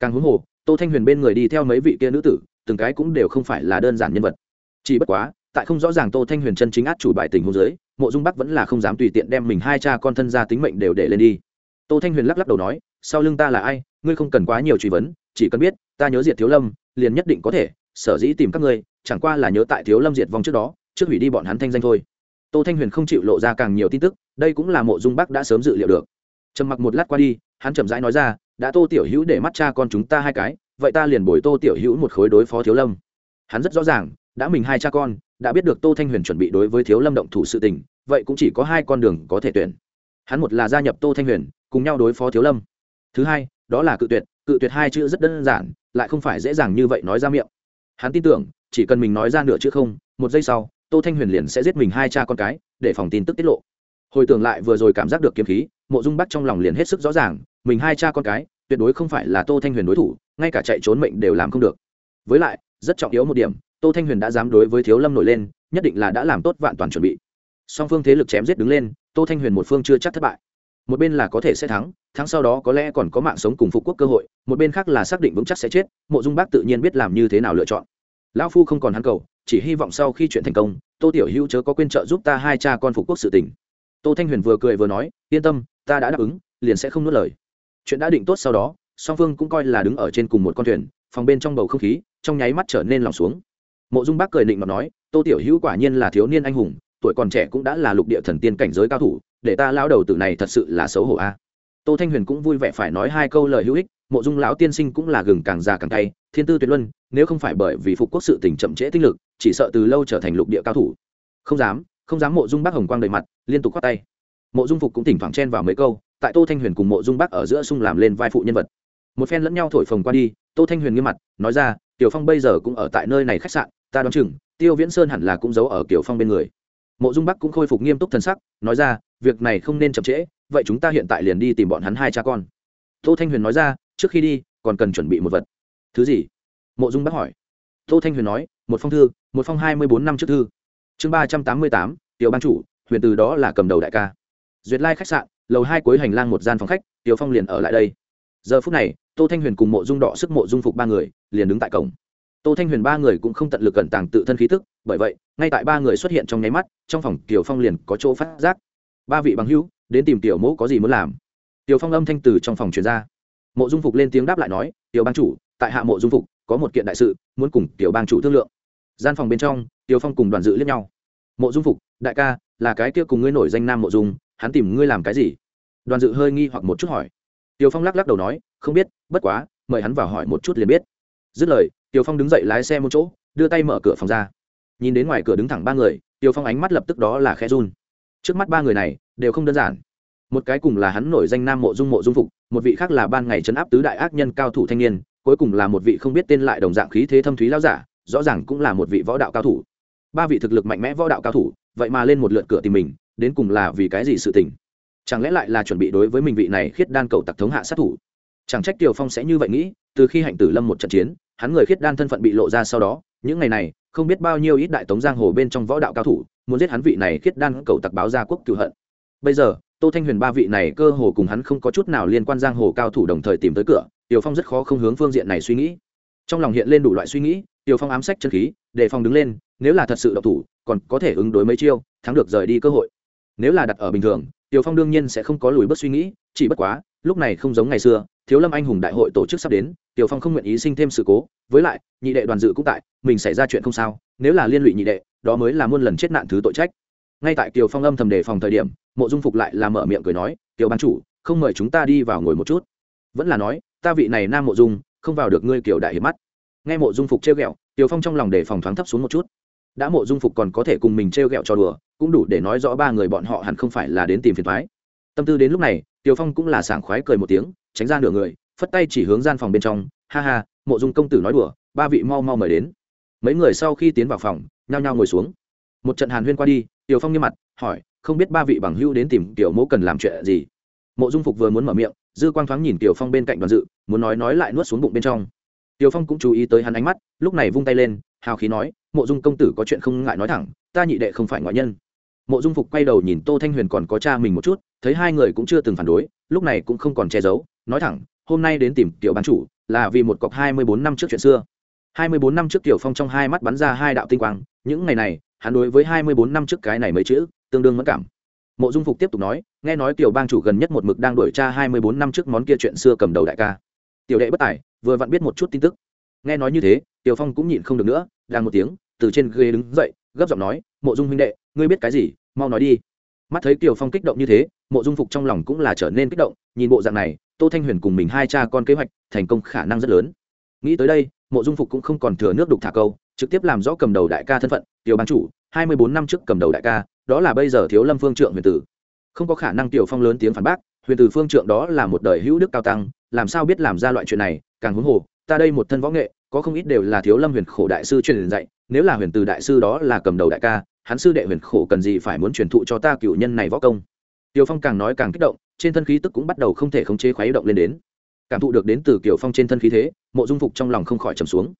Càng huống hồ tô thanh huyền bên người đi theo mấy vị kia nữ tử, từng cái cũng đều không phải là đơn giản nhân vật. Chỉ bất quá, tại không rõ ràng tô thanh huyền chân chính át chủ bài tình hôn giới mộ dung bắc vẫn là không dám tùy tiện đem mình hai cha con thân ra tính mệnh đều để lên đi. Tô thanh huyền lắc lắc đầu nói, sau lưng ta là ai? Ngươi không cần quá nhiều truy vấn, chỉ cần biết, ta nhớ diệt thiếu lâm, liền nhất định có thể, sở dĩ tìm các ngươi, chẳng qua là nhớ tại thiếu lâm diệt vong trước đó, trước hủy đi bọn hắn thanh danh thôi. Tô thanh huyền không chịu lộ ra càng nhiều tin tức, đây cũng là mộ dung bắc đã sớm dự liệu được. Trầm mặc một lát qua đi, hắn chậm rãi nói ra đã tô tiểu hữu để mắt cha con chúng ta hai cái, vậy ta liền bồi tô tiểu hữu một khối đối phó thiếu lâm. Hắn rất rõ ràng, đã mình hai cha con, đã biết được tô thanh huyền chuẩn bị đối với thiếu lâm động thủ sự tình, vậy cũng chỉ có hai con đường có thể tuyển. Hắn một là gia nhập tô thanh huyền, cùng nhau đối phó thiếu lâm. Thứ hai, đó là cự tuyệt cự tuyệt hai chữ rất đơn giản, lại không phải dễ dàng như vậy nói ra miệng. Hắn tin tưởng, chỉ cần mình nói ra nửa chữ không, một giây sau, tô thanh huyền liền sẽ giết mình hai cha con cái, để phòng tin tức tiết lộ. Hồi tưởng lại vừa rồi cảm giác được kiếm khí, mộ dung bắc trong lòng liền hết sức rõ ràng, mình hai cha con cái tuyệt đối không phải là tô thanh huyền đối thủ, ngay cả chạy trốn mệnh đều làm không được. Với lại, rất trọng yếu một điểm, tô thanh huyền đã dám đối với thiếu lâm nổi lên, nhất định là đã làm tốt vạn toàn chuẩn bị. Song phương thế lực chém giết đứng lên, tô thanh huyền một phương chưa chắc thất bại. Một bên là có thể sẽ thắng thắng sau đó có lẽ còn có mạng sống cùng phục quốc cơ hội, một bên khác là xác định vững chắc sẽ chết, mộ dung bác tự nhiên biết làm như thế nào lựa chọn. Lão phu không còn hắn cầu, chỉ hy vọng sau khi chuyện thành công, tô tiểu hữu chớ có quên trợ giúp ta hai cha con phục quốc sự tình. Tô thanh huyền vừa cười vừa nói, yên tâm, ta đã đáp ứng, liền sẽ không nuốt lời chuyện đã định tốt sau đó, song phương cũng coi là đứng ở trên cùng một con thuyền, phòng bên trong bầu không khí, trong nháy mắt trở nên lòng xuống. Mộ dung bác cười định mà nói, tô tiểu hữu quả nhiên là thiếu niên anh hùng, tuổi còn trẻ cũng đã là lục địa thần tiên cảnh giới cao thủ, để ta lao đầu tử này thật sự là xấu hổ a. Tô thanh huyền cũng vui vẻ phải nói hai câu lời hữu ích, mộ dung lão tiên sinh cũng là gừng càng già càng tay thiên tư tuyệt luân, nếu không phải bởi vì phục quốc sự tình chậm trễ tinh lực, chỉ sợ từ lâu trở thành lục địa cao thủ. Không dám không dám. Mộ dung bác hồng quang đầy mặt, liên tục khoát tay. Mộ dung phục cũng thỉnh thoảng chen vào mấy câu tại tô thanh huyền cùng mộ dung bác ở giữa sung làm lên vai phụ nhân vật. Một phen lẫn nhau thổi phồng qua đi, tô thanh huyền nghiêm mặt, nói ra, tiểu phong bây giờ cũng ở tại nơi này khách sạn, ta đoán chừng, tiêu viễn sơn hẳn là cũng giấu ở kiểu phong bên người. Mộ dung bắc cũng khôi phục nghiêm túc thân sắc, nói ra, việc này không nên chậm trễ, vậy chúng ta hiện tại liền đi tìm bọn hắn hai cha con. Tô thanh huyền nói ra, trước khi đi, còn cần chuẩn bị một vật. Thứ gì? Mộ dung bắc hỏi. Tô thanh huyền nói, một phong thư, một phong hai mươi bốn năm trước thư. Chương ba trăm tám mươi tám, tiểu ban chủ, huyền từ đó là cầm đầu đại ca. Duyệt lai khách sạn lầu hai cuối hành lang một gian phòng khách, tiểu phong liền ở lại đây. Giờ phút này, tô thanh huyền cùng mộ dung đỏ sức mộ dung phục ba người liền đứng tại cổng. Tô thanh huyền ba người cũng không tận lực cẩn tàng tự thân khí tức, bởi vậy, ngay tại ba người xuất hiện trong nháy mắt, trong phòng tiểu phong liền có chỗ phát giác. Ba vị bằng hữu, đến tìm tiểu mẫu có gì muốn làm? Tiểu phong âm thanh từ trong phòng truyền ra. Mộ dung phục lên tiếng đáp lại nói, tiểu bang chủ, tại hạ mộ dung phục, có một kiện đại sự, muốn cùng tiểu bang chủ thương lượng. Gian phòng bên trong, tiểu phong cùng đoàn dự liếc nhau. Mộ dung phục, đại ca, là cái kia cùng ngươi nổi danh nam mộ dung, hắn tìm ngươi làm cái gì? Đoàn dự hơi nghi hoặc một chút hỏi. Tiều phong lắc lắc đầu nói, không biết, bất quá, mời hắn vào hỏi một chút liền biết. Dứt lời tiều phong đứng dậy lái xe một chỗ, đưa tay mở cửa phòng ra. Nhìn đến ngoài cửa đứng thẳng ba người tiều phong ánh mắt lập tức đó là khe run. Trước mắt ba người này, đều không đơn giản. Một cái cùng là hắn nổi danh nam mộ dung mộ dung phục, một vị khác là ban ngày chấn áp tứ đại ác nhân cao thủ thanh niên, cuối cùng là một vị không biết tên lại đồng dạng khí thế thâm thúy lao giả, rõ ràng cũng là một vị võ đạo cao thủ. Ba vị thực lực mạnh mẽ võ đạo cao thủ, vậy mà lên một lượt cửa tìm mình, đến cùng là vì cái gì sự tình? Chẳng lẽ lại là chuẩn bị đối với mình vị này khiết đan cầu tặc thống hạ sát thủ? Chẳng trách tiều phong sẽ như vậy nghĩ, từ khi hạnh tử lâm một trận chiến, hắn người khiết đan thân phận bị lộ ra sau đó, những ngày này, không biết bao nhiêu ít đại tống giang hồ bên trong võ đạo cao thủ, muốn giết hắn vị này khiết đan cầu tặc báo gia quốc cựu hận. Bây giờ, tô thanh huyền ba vị này cơ hồ cùng hắn không có chút nào liên quan giang hồ cao thủ đồng thời tìm tới cửa tiều phong rất khó không hướng phương diện này suy nghĩ. Trong lòng hiện lên đủ loại suy nghĩ tiều phong ám sách chân khí, để Phong đứng lên, nếu là thật sự độc thủ, còn có thể ứng đối mấy chiêu, thắng được rời đi cơ hội. Nếu là đặt ở bình thường Tiểu phong đương nhiên sẽ không có lùi bước suy nghĩ, chỉ bất quá, lúc này không giống ngày xưa, thiếu lâm anh hùng đại hội tổ chức sắp đến, Tiểu phong không nguyện ý sinh thêm sự cố, với lại, nhị đệ đoàn dự cũng tại, mình xảy ra chuyện không sao, nếu là liên lụy nhị đệ, đó mới là muôn lần chết nạn thứ tội trách. Ngay tại Tiểu phong âm thầm đề phòng thời điểm, mộ dung phục lại là mở miệng cười nói, Tiểu ban chủ, không mời chúng ta đi vào ngồi một chút. Vẫn là nói, ta vị này nam mộ dung, không vào được ngươi kiểu đại hiệp mắt. Nghe mộ dung phục trêu ghẹo, Tiểu phong trong lòng đề phòng thoáng thấp xuống một chút. Đã mộ dung phục còn có thể cùng mình trêu ghẹo cho đùa cũng đủ để nói rõ ba người bọn họ hẳn không phải là đến tìm phiền thoái. Tâm tư đến lúc này tiều phong cũng là sảng khoái cười một tiếng, tránh ra nửa người, phất tay chỉ hướng gian phòng bên trong, ha ha, mộ dung công tử nói đùa, ba vị mau mau mời đến. Mấy người sau khi tiến vào phòng, nhao nhao ngồi xuống. Một trận hàn huyên qua đi, tiểu phong nghiêm mặt, hỏi, không biết ba vị bằng hữu đến tìm tiểu mẫu cần làm chuyện gì? Mộ dung phục vừa muốn mở miệng, dư quang thoáng nhìn tiểu phong bên cạnh đoàn dự, muốn nói nói lại nuốt xuống bụng bên trong. Tiểu phong cũng chú ý tới hắn ánh mắt, lúc này vung tay lên, hào khí nói, mộ dung công tử có chuyện không ngại nói thẳng, ta nhị đệ không phải ngoại nhân mộ dung phục quay đầu nhìn tô thanh huyền còn có cha mình một chút, thấy hai người cũng chưa từng phản đối, lúc này cũng không còn che giấu, nói thẳng, hôm nay đến tìm tiểu bán chủ, là vì một cọc hai mươi bốn năm trước chuyện xưa. hai mươi bốn năm trước tiểu phong trong hai mắt bắn ra hai đạo tinh quang, những ngày này, hắn đối với hai mươi bốn năm trước cái này mấy chữ, tương đương mất cảm. Mộ dung phục tiếp tục nói, nghe nói tiểu bang chủ gần nhất một mực đang đổi tra hai mươi bốn năm trước món kia chuyện xưa cầm đầu đại ca. Tiểu đệ bất tài, vừa vặn biết một chút tin tức. Nghe nói như thế, tiểu phong cũng nhịn không được nữa, đang một tiếng, từ trên ghế đứng dậy, gấp giọng nói, mộ dung huynh đệ ngươi biết cái gì, mau nói đi. Mắt thấy kiều phong kích động như thế, mộ dung phục trong lòng cũng là trở nên kích động, nhìn bộ dạng này, tô thanh huyền cùng mình hai cha con kế hoạch, thành công khả năng rất lớn. Nghĩ tới đây, mộ dung phục cũng không còn thừa nước đục thả câu, trực tiếp làm rõ cầm đầu đại ca thân phận, tiểu ban chủ, hai mươi bốn năm trước cầm đầu đại ca, đó là bây giờ thiếu lâm phương trượng huyền tử. Không có khả năng tiểu phong lớn tiếng phản bác, huyền tử phương trượng đó là một đời hữu đức cao tăng, làm sao biết làm ra loại chuyện này, càng huống hồ, ta đây một thân võ nghệ, có không ít đều là thiếu lâm huyền khổ đại sư truyền dạy, nếu là huyền Tử đại sư đó là cầm đầu đại ca hắn sư đệ huyền khổ cần gì phải muốn truyền thụ cho ta cựu nhân này võ công? Tiểu phong càng nói càng kích động, trên thân khí tức cũng bắt đầu không thể khống chế khuấy động lên đến. Cảm thụ được đến từ kiểu phong trên thân khí thế, mộ dung phục trong lòng không khỏi trầm xuống.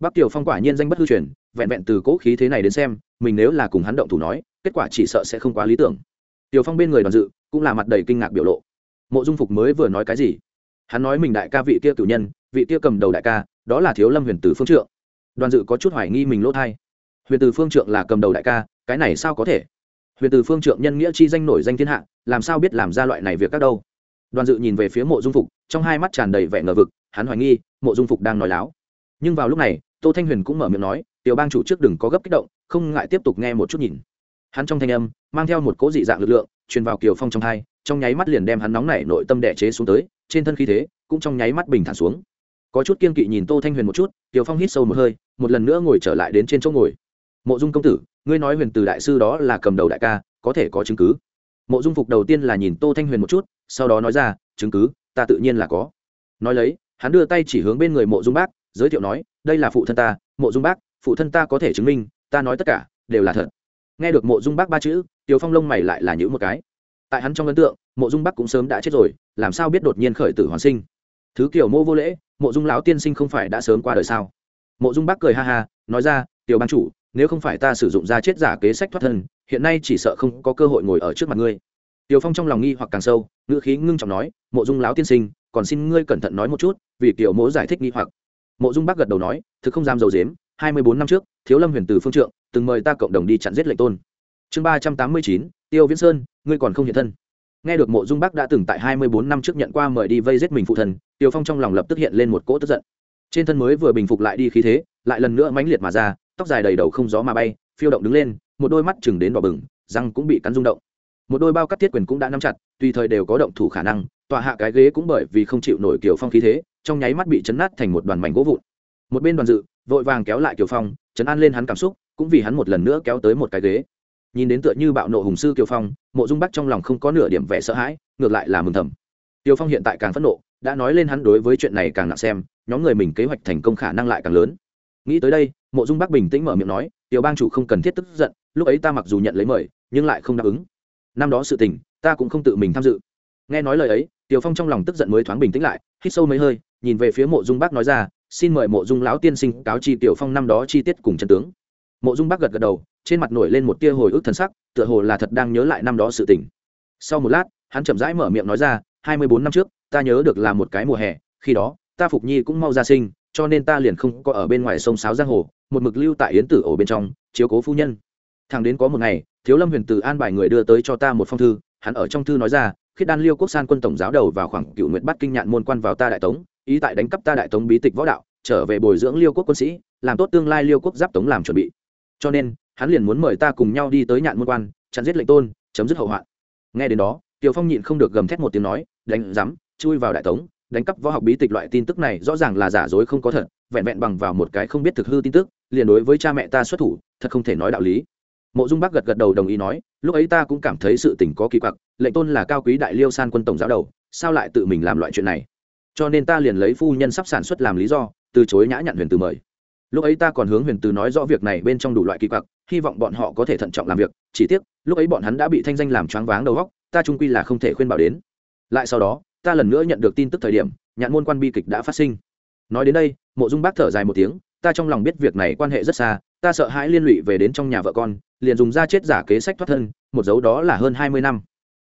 Bác tiểu phong quả nhiên danh bất hư truyền, vẹn vẹn từ cố khí thế này đến xem, mình nếu là cùng hắn động thủ nói, kết quả chỉ sợ sẽ không quá lý tưởng. Tiểu phong bên người đoàn dự, cũng là mặt đầy kinh ngạc biểu lộ. Mộ dung phục mới vừa nói cái gì? Hắn nói mình đại ca vị kia cử nhân, vị kia cầm đầu đại ca, đó là thiếu lâm huyền tử phương trượng. Đoàn dự có chút hoài nghi mình lỗ thai huyền từ phương trượng là cầm đầu đại ca, cái này sao có thể? Huyền từ phương trượng nhân nghĩa chi danh nổi danh thiên hạ, làm sao biết làm ra loại này việc các đâu? Đoàn dự nhìn về phía mộ dung phục, trong hai mắt tràn đầy vẻ ngờ vực, hắn hoài nghi, mộ dung phục đang nói láo. Nhưng vào lúc này, tô thanh huyền cũng mở miệng nói, tiểu bang chủ trước đừng có gấp kích động, không ngại tiếp tục nghe một chút nhìn. Hắn trong thanh âm, mang theo một cỗ dị dạng lực lượng, truyền vào kiều phong trong hai, trong nháy mắt liền đem hắn nóng nảy nội tâm đẻ chế xuống tới, trên thân khí thế cũng trong nháy mắt bình thản xuống. Có chút kiên kỵ nhìn tô thanh huyền một chút, kiều phong hít sâu một hơi, một lần nữa ngồi trở lại đến trên chỗ ngồi mộ dung công tử, ngươi nói huyền từ đại sư đó là cầm đầu đại ca, có thể có chứng cứ. Mộ dung phục đầu tiên là nhìn tô thanh huyền một chút, sau đó nói ra, chứng cứ, ta tự nhiên là có. Nói lấy, hắn đưa tay chỉ hướng bên người mộ dung bác, giới thiệu nói, đây là phụ thân ta, mộ dung bác, phụ thân ta có thể chứng minh, ta nói tất cả, đều là thật. Nghe được mộ dung bác ba chữ tiều phong lông mày lại là những một cái. Tại hắn trong ấn tượng, mộ dung bác cũng sớm đã chết rồi, làm sao biết đột nhiên khởi tử hoàn sinh? Thứ kiểu mô vô lễ, mộ dung lão tiên sinh không phải đã sớm qua đời sao? Mộ dung bác cười ha ha, nói ra, tiểu ban chủ nếu không phải ta sử dụng ra chết giả kế sách thoát thân, hiện nay chỉ sợ không có cơ hội ngồi ở trước mặt ngươi. Tiểu phong trong lòng nghi hoặc càng sâu, ngữ khí ngưng trọng nói, mộ dung lão tiên sinh, còn xin ngươi cẩn thận nói một chút, vì kiểu mỗ giải thích nghi hoặc. Mộ dung bắc gật đầu nói, thực không dám dầu dếm, hai mươi bốn năm trước, thiếu lâm huyền từ phương trượng, từng mời ta cộng đồng đi chặn giết lệnh tôn. Chương ba trăm tám mươi chín, tiêu viễn sơn, ngươi còn không hiện thân. Nghe được mộ dung bắc đã từng tại hai mươi bốn năm trước nhận qua mời đi vây giết mình phụ thần Tiểu phong trong lòng lập tức hiện lên một cỗ tức giận. Trên thân mới vừa bình phục lại đi khí thế, lại lần nữa mãnh liệt mà ra tóc dài đầy đầu không gió mà bay, phiêu động đứng lên, một đôi mắt chừng đến đỏ bừng, răng cũng bị cắn rung động. Một đôi bao cắt thiết quyền cũng đã nắm chặt, tùy thời đều có động thủ khả năng tọa hạ cái ghế cũng bởi vì không chịu nổi kiểu phong khí thế, trong nháy mắt bị chấn nát thành một đoàn mảnh gỗ vụn. Một bên đoàn dự, vội vàng kéo lại kiểu phong chấn an lên hắn cảm xúc, cũng vì hắn một lần nữa kéo tới một cái ghế. Nhìn đến tựa như bạo nộ hùng sư kiều phong, mộ dung bắc trong lòng không có nửa điểm vẻ sợ hãi, ngược lại là mừng thầm. Kiều phong hiện tại càng phẫn nộ, đã nói lên hắn đối với chuyện này càng nặng xem, nhóm người mình kế hoạch thành công khả năng lại càng lớn. Nghĩ tới đây mộ dung bắc bình tĩnh mở miệng nói, tiểu bang chủ không cần thiết tức giận, lúc ấy ta mặc dù nhận lấy mời, nhưng lại không đáp ứng. Năm đó sự tình, ta cũng không tự mình tham dự. Nghe nói lời ấy, tiểu phong trong lòng tức giận mới thoáng bình tĩnh lại, hít sâu mấy hơi, nhìn về phía mộ dung bắc nói ra, xin mời mộ dung lão tiên sinh cáo chi tiểu phong năm đó chi tiết cùng chân tướng. Mộ dung bắc gật gật đầu, trên mặt nổi lên một tia hồi ức thần sắc, tựa hồ là thật đang nhớ lại năm đó sự tình. Sau một lát, hắn chậm rãi mở miệng nói ra, hai mươi bốn năm trước, ta nhớ được là một cái mùa hè, khi đó, ta phục nhi cũng mau ra sinh cho nên ta liền không có ở bên ngoài sông sáo giang hồ, một mực lưu tại yến tử ổ bên trong, chiếu cố phu nhân. Thằng đến có một ngày, thiếu lâm huyền từ an bài người đưa tới cho ta một phong thư, hắn ở trong thư nói ra, khiết đan liêu quốc san quân tổng giáo đầu vào khoảng cựu nguyện bắt kinh nhạn môn quan vào ta đại tống, ý tại đánh cắp ta đại tống bí tịch võ đạo, trở về bồi dưỡng liêu quốc quân sĩ, làm tốt tương lai liêu quốc giáp tống làm chuẩn bị. Cho nên, hắn liền muốn mời ta cùng nhau đi tới nhạn môn quan, chặn giết lệnh tôn, chấm dứt hậu hoạn. Nghe đến đó tiều phong nhịn không được gầm thét một tiếng nói, đánh rắm chui vào đại tống đánh cắp võ học bí tịch loại tin tức này rõ ràng là giả dối không có thật, vẹn vẹn bằng vào một cái không biết thực hư tin tức, liền đối với cha mẹ ta xuất thủ, thật không thể nói đạo lý. Mộ dung bắc gật gật đầu đồng ý nói, lúc ấy ta cũng cảm thấy sự tình có kỳ quặc, lệnh tôn là cao quý đại liêu san quân tổng giáo đầu, sao lại tự mình làm loại chuyện này? Cho nên ta liền lấy phu nhân sắp sản xuất làm lý do, từ chối nhã nhặn huyền từ mời. Lúc ấy ta còn hướng huyền từ nói rõ việc này bên trong đủ loại kỳ quặc, hy vọng bọn họ có thể thận trọng làm việc, chỉ tiếc, lúc ấy bọn hắn đã bị thanh danh làm choáng váng đầu góc ta trung quy là không thể khuyên bảo đến. Lại sau đó ta lần nữa nhận được tin tức thời điểm, nhạn môn quan bi kịch đã phát sinh. Nói đến đây, mộ dung bác thở dài một tiếng, ta trong lòng biết việc này quan hệ rất xa, ta sợ hãi liên lụy về đến trong nhà vợ con, liền dùng ra chết giả kế sách thoát thân, một dấu đó là hơn hai mươi năm.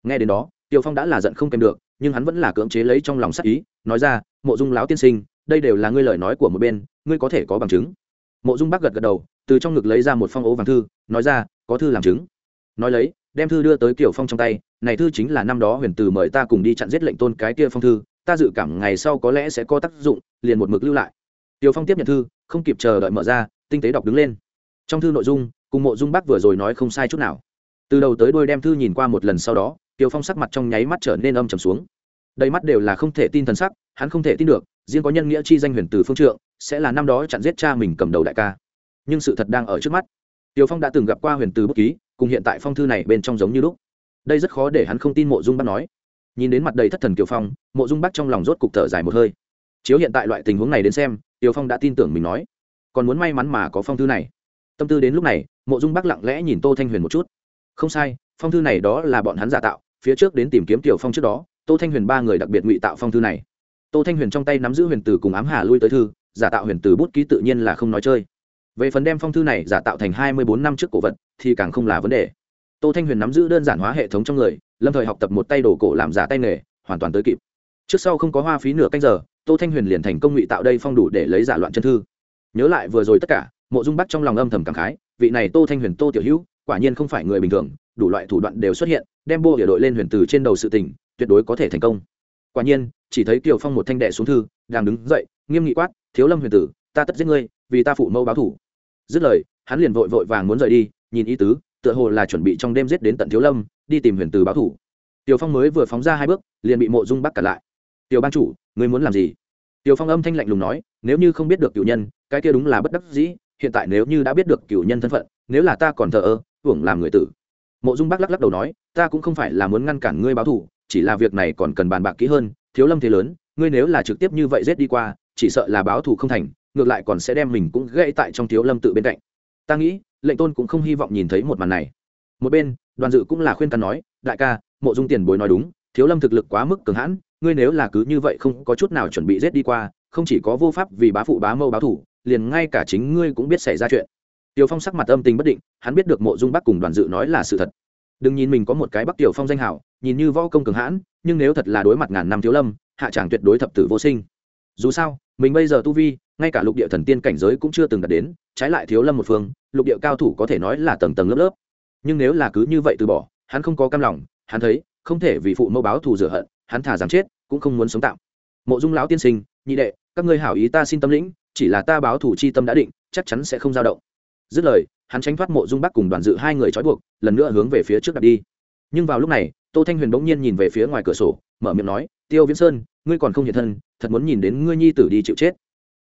Nghe đến đó, tiêu phong đã là giận không kèm được, nhưng hắn vẫn là cưỡng chế lấy trong lòng sắc ý, nói ra, mộ dung láo tiên sinh, đây đều là ngươi lời nói của một bên, ngươi có thể có bằng chứng. Mộ dung bác gật gật đầu, từ trong ngực lấy ra một phong ố vàng thư, nói ra, có thư làm chứng. Nói lấy đem thư đưa tới kiều phong trong tay, này thư chính là năm đó huyền từ mời ta cùng đi chặn giết lệnh tôn cái kia phong thư, ta dự cảm ngày sau có lẽ sẽ có tác dụng, liền một mực lưu lại. Kiều phong tiếp nhận thư, không kịp chờ đợi mở ra, tinh tế đọc đứng lên. Trong thư nội dung, cùng mộ dung Bắc vừa rồi nói không sai chút nào. Từ đầu tới đuôi đem thư nhìn qua một lần sau đó, kiều phong sắc mặt trong nháy mắt trở nên âm trầm xuống. Đầy mắt đều là không thể tin thần sắc, hắn không thể tin được, riêng có nhân nghĩa chi danh huyền từ phương trượng, sẽ là năm đó chặn giết cha mình cầm đầu đại ca. Nhưng sự thật đang ở trước mắt. Tiêu phong đã từng gặp qua huyền từ bút ký cùng hiện tại phong thư này bên trong giống như lúc. Đây rất khó để hắn không tin mộ dung bác nói. Nhìn đến mặt đầy thất thần kiều phong, mộ dung bác trong lòng rốt cục thở dài một hơi. Chiếu hiện tại loại tình huống này đến xem tiều phong đã tin tưởng mình nói. Còn muốn may mắn mà có phong thư này. Tâm tư đến lúc này, mộ dung bác lặng lẽ nhìn tô thanh huyền một chút. Không sai, phong thư này đó là bọn hắn giả tạo, phía trước đến tìm kiếm tiểu phong trước đó, tô thanh huyền ba người đặc biệt ngụy tạo phong thư này. Tô thanh huyền trong tay nắm giữ huyền từ cùng ám hà lui tới thư, giả tạo huyền từ bút ký tự nhiên là không nói chơi. Về phần đem phong thư này giả tạo thành hai mươi bốn năm trước cổ vật thì càng không là vấn đề. Tô thanh huyền nắm giữ đơn giản hóa hệ thống trong người, lâm thời học tập một tay đồ cổ làm giả tay nghề, hoàn toàn tới kịp. Trước sau không có hoa phí nửa canh giờ, tô thanh huyền liền thành công ngụy tạo đây phong đủ để lấy giả loạn chân thư. Nhớ lại vừa rồi tất cả, mộ dung bắt trong lòng âm thầm cảm khái, vị này tô thanh huyền tô tiểu hữu, quả nhiên không phải người bình thường, đủ loại thủ đoạn đều xuất hiện, đem bô địa đội lên huyền từ trên đầu sự tình, tuyệt đối có thể thành công. Quả nhiên, chỉ thấy kiều phong một thanh đệ xuống thư, đang đứng dậy, nghiêm nghị quát, thiếu lâm huyền tử, ta tất giết ngươi, vì ta phụ mẫu báo thủ. Dứt lời, hắn liền vội vội vàng muốn rời đi nhìn ý tứ, tựa hồ là chuẩn bị trong đêm giết đến tận thiếu lâm, đi tìm huyền từ báo thủ. Tiểu phong mới vừa phóng ra hai bước, liền bị mộ dung bắc cả lại. Tiểu ban chủ, ngươi muốn làm gì? Tiểu phong âm thanh lạnh lùng nói, nếu như không biết được cựu nhân, cái kia đúng là bất đắc dĩ, hiện tại nếu như đã biết được cựu nhân thân phận, nếu là ta còn thờ ơ, hưởng làm người tử. Mộ dung bắc lắc lắc đầu nói, ta cũng không phải là muốn ngăn cản ngươi báo thủ, chỉ là việc này còn cần bàn bạc kỹ hơn, thiếu lâm thế lớn, ngươi nếu là trực tiếp như vậy giết đi qua, chỉ sợ là báo thù không thành, ngược lại còn sẽ đem mình cũng gãy tại trong thiếu lâm tự bên cạnh. Ta nghĩ lệnh tôn cũng không hy vọng nhìn thấy một màn này một bên đoàn dự cũng là khuyên căn nói đại ca mộ dung tiền bối nói đúng thiếu lâm thực lực quá mức cường hãn ngươi nếu là cứ như vậy không có chút nào chuẩn bị giết đi qua không chỉ có vô pháp vì bá phụ bá mâu báo thủ liền ngay cả chính ngươi cũng biết xảy ra chuyện Tiêu Phong sắc mặt âm tình bất định, hắn biết được Mộ Dung Bắc cùng Đoàn Dự nói là sự thật. Đừng nhìn mình có một cái Bắc Tiểu Phong danh hảo, nhìn như võ công cường hãn, nhưng nếu thật là đối mặt ngàn năm thiếu lâm, hạ chàng tuyệt đối thập tử vô sinh. Dù sao, mình bây giờ tu vi, ngay cả lục địa thần tiên cảnh giới cũng chưa từng đạt đến, trái lại thiếu lâm một phương, lục địa cao thủ có thể nói là tầng tầng lớp lớp. Nhưng nếu là cứ như vậy từ bỏ, hắn không có cam lòng, hắn thấy, không thể vì phụ mẫu báo thù rửa hận, hắn thả rằng chết, cũng không muốn sống tạm. Mộ Dung lão tiên sinh, nhị đệ, các ngươi hảo ý ta xin tâm lĩnh, chỉ là ta báo thù chi tâm đã định, chắc chắn sẽ không dao động dứt lời hắn tránh thoát mộ dung bắc cùng đoàn dự hai người trói buộc lần nữa hướng về phía trước đặt đi nhưng vào lúc này tô thanh huyền bỗng nhiên nhìn về phía ngoài cửa sổ mở miệng nói tiêu viễn sơn ngươi còn không hiện thân thật muốn nhìn đến ngươi nhi tử đi chịu chết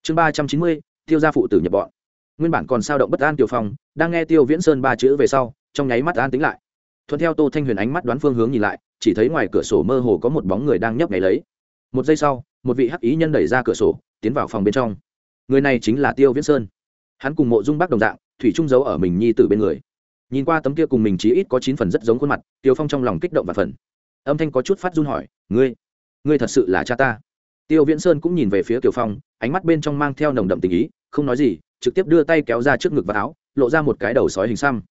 chương ba trăm chín mươi tiêu gia phụ tử nhập bọn nguyên bản còn sao động bất an tiêu phong, đang nghe tiêu viễn sơn ba chữ về sau, trong nháy mắt an tính lại. Thuận theo tô thanh huyền ánh mắt đoán phương hướng nhìn lại, chỉ thấy ngoài cửa sổ mơ hồ có một bóng người đang nhấp nhảy lấy. Một giây sau, một vị hắc ý nhân đẩy ra cửa sổ, tiến vào phòng bên trong. Người này chính là tiêu viễn sơn. Hắn cùng mộ dung bắc đồng dạng, thủy trung giấu ở mình nhi tử bên người. Nhìn qua tấm kia cùng mình chí ít có chín phần rất giống khuôn mặt, tiêu phong trong lòng kích động và phần âm thanh có chút phát run hỏi, ngươi ngươi thật sự là cha ta? Tiêu viễn sơn cũng nhìn về phía tiểu phong, ánh mắt bên trong mang theo nồng đậm tình ý, không nói gì trực tiếp đưa tay kéo ra trước ngực và áo, lộ ra một cái đầu sói hình xăm.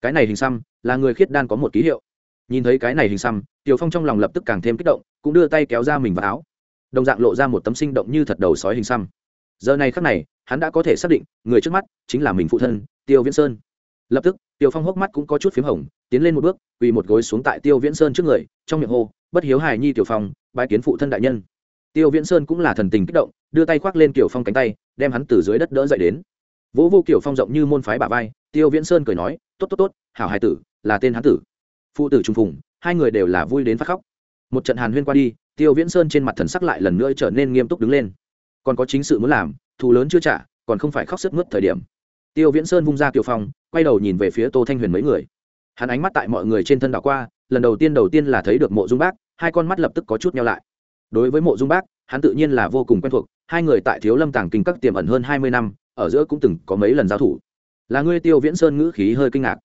Cái này hình xăm là người khiết đan có một ký hiệu. Nhìn thấy cái này hình xăm, tiểu phong trong lòng lập tức càng thêm kích động, cũng đưa tay kéo ra mình vào áo. Đồng dạng lộ ra một tấm sinh động như thật đầu sói hình xăm. Giờ này khắc này, hắn đã có thể xác định, người trước mắt chính là mình phụ thân, tiêu viễn sơn. Lập tức tiêu phong hốc mắt cũng có chút p h í m hồng, tiến lên một bước, quỳ một gối xuống tại tiêu viễn sơn trước người, trong miệng hô, bất hiếu hài nhi tiểu phong bãi kiến phụ thân đại nhân. Tiêu viễn sơn cũng là thần tình kích động, đưa tay khoác lên kiểu phong cánh tay, đem hắn từ dưới đất đỡ dậy đến vỗ vô kiểu phong rộng như môn phái bà vai, tiêu viễn sơn cười nói, tốt tốt tốt, hảo hai tử, là tên hán tử. Phụ tử trung phùng, hai người đều là vui đến phát khóc. Một trận hàn huyên qua đi, tiêu viễn sơn trên mặt thần sắc lại lần nữa trở nên nghiêm túc đứng lên. Còn có chính sự muốn làm, thù lớn chưa trả, còn không phải khóc sức mướt thời điểm. Tiêu viễn sơn vung ra kiều phong, quay đầu nhìn về phía tô thanh huyền mấy người. Hắn ánh mắt tại mọi người trên thân đảo qua, lần đầu tiên đầu tiên là thấy được mộ dung bác, hai con mắt lập tức có chút nhau lại. Đối với mộ dung bác, hắn tự nhiên là vô cùng quen thuộc, hai người tại thiếu lâm tàng kinh các tiềm ẩn hơn hai mươi năm ở giữa cũng từng có mấy lần giao thủ. Là ngươi tiêu viễn sơn ngữ khí hơi kinh ngạc.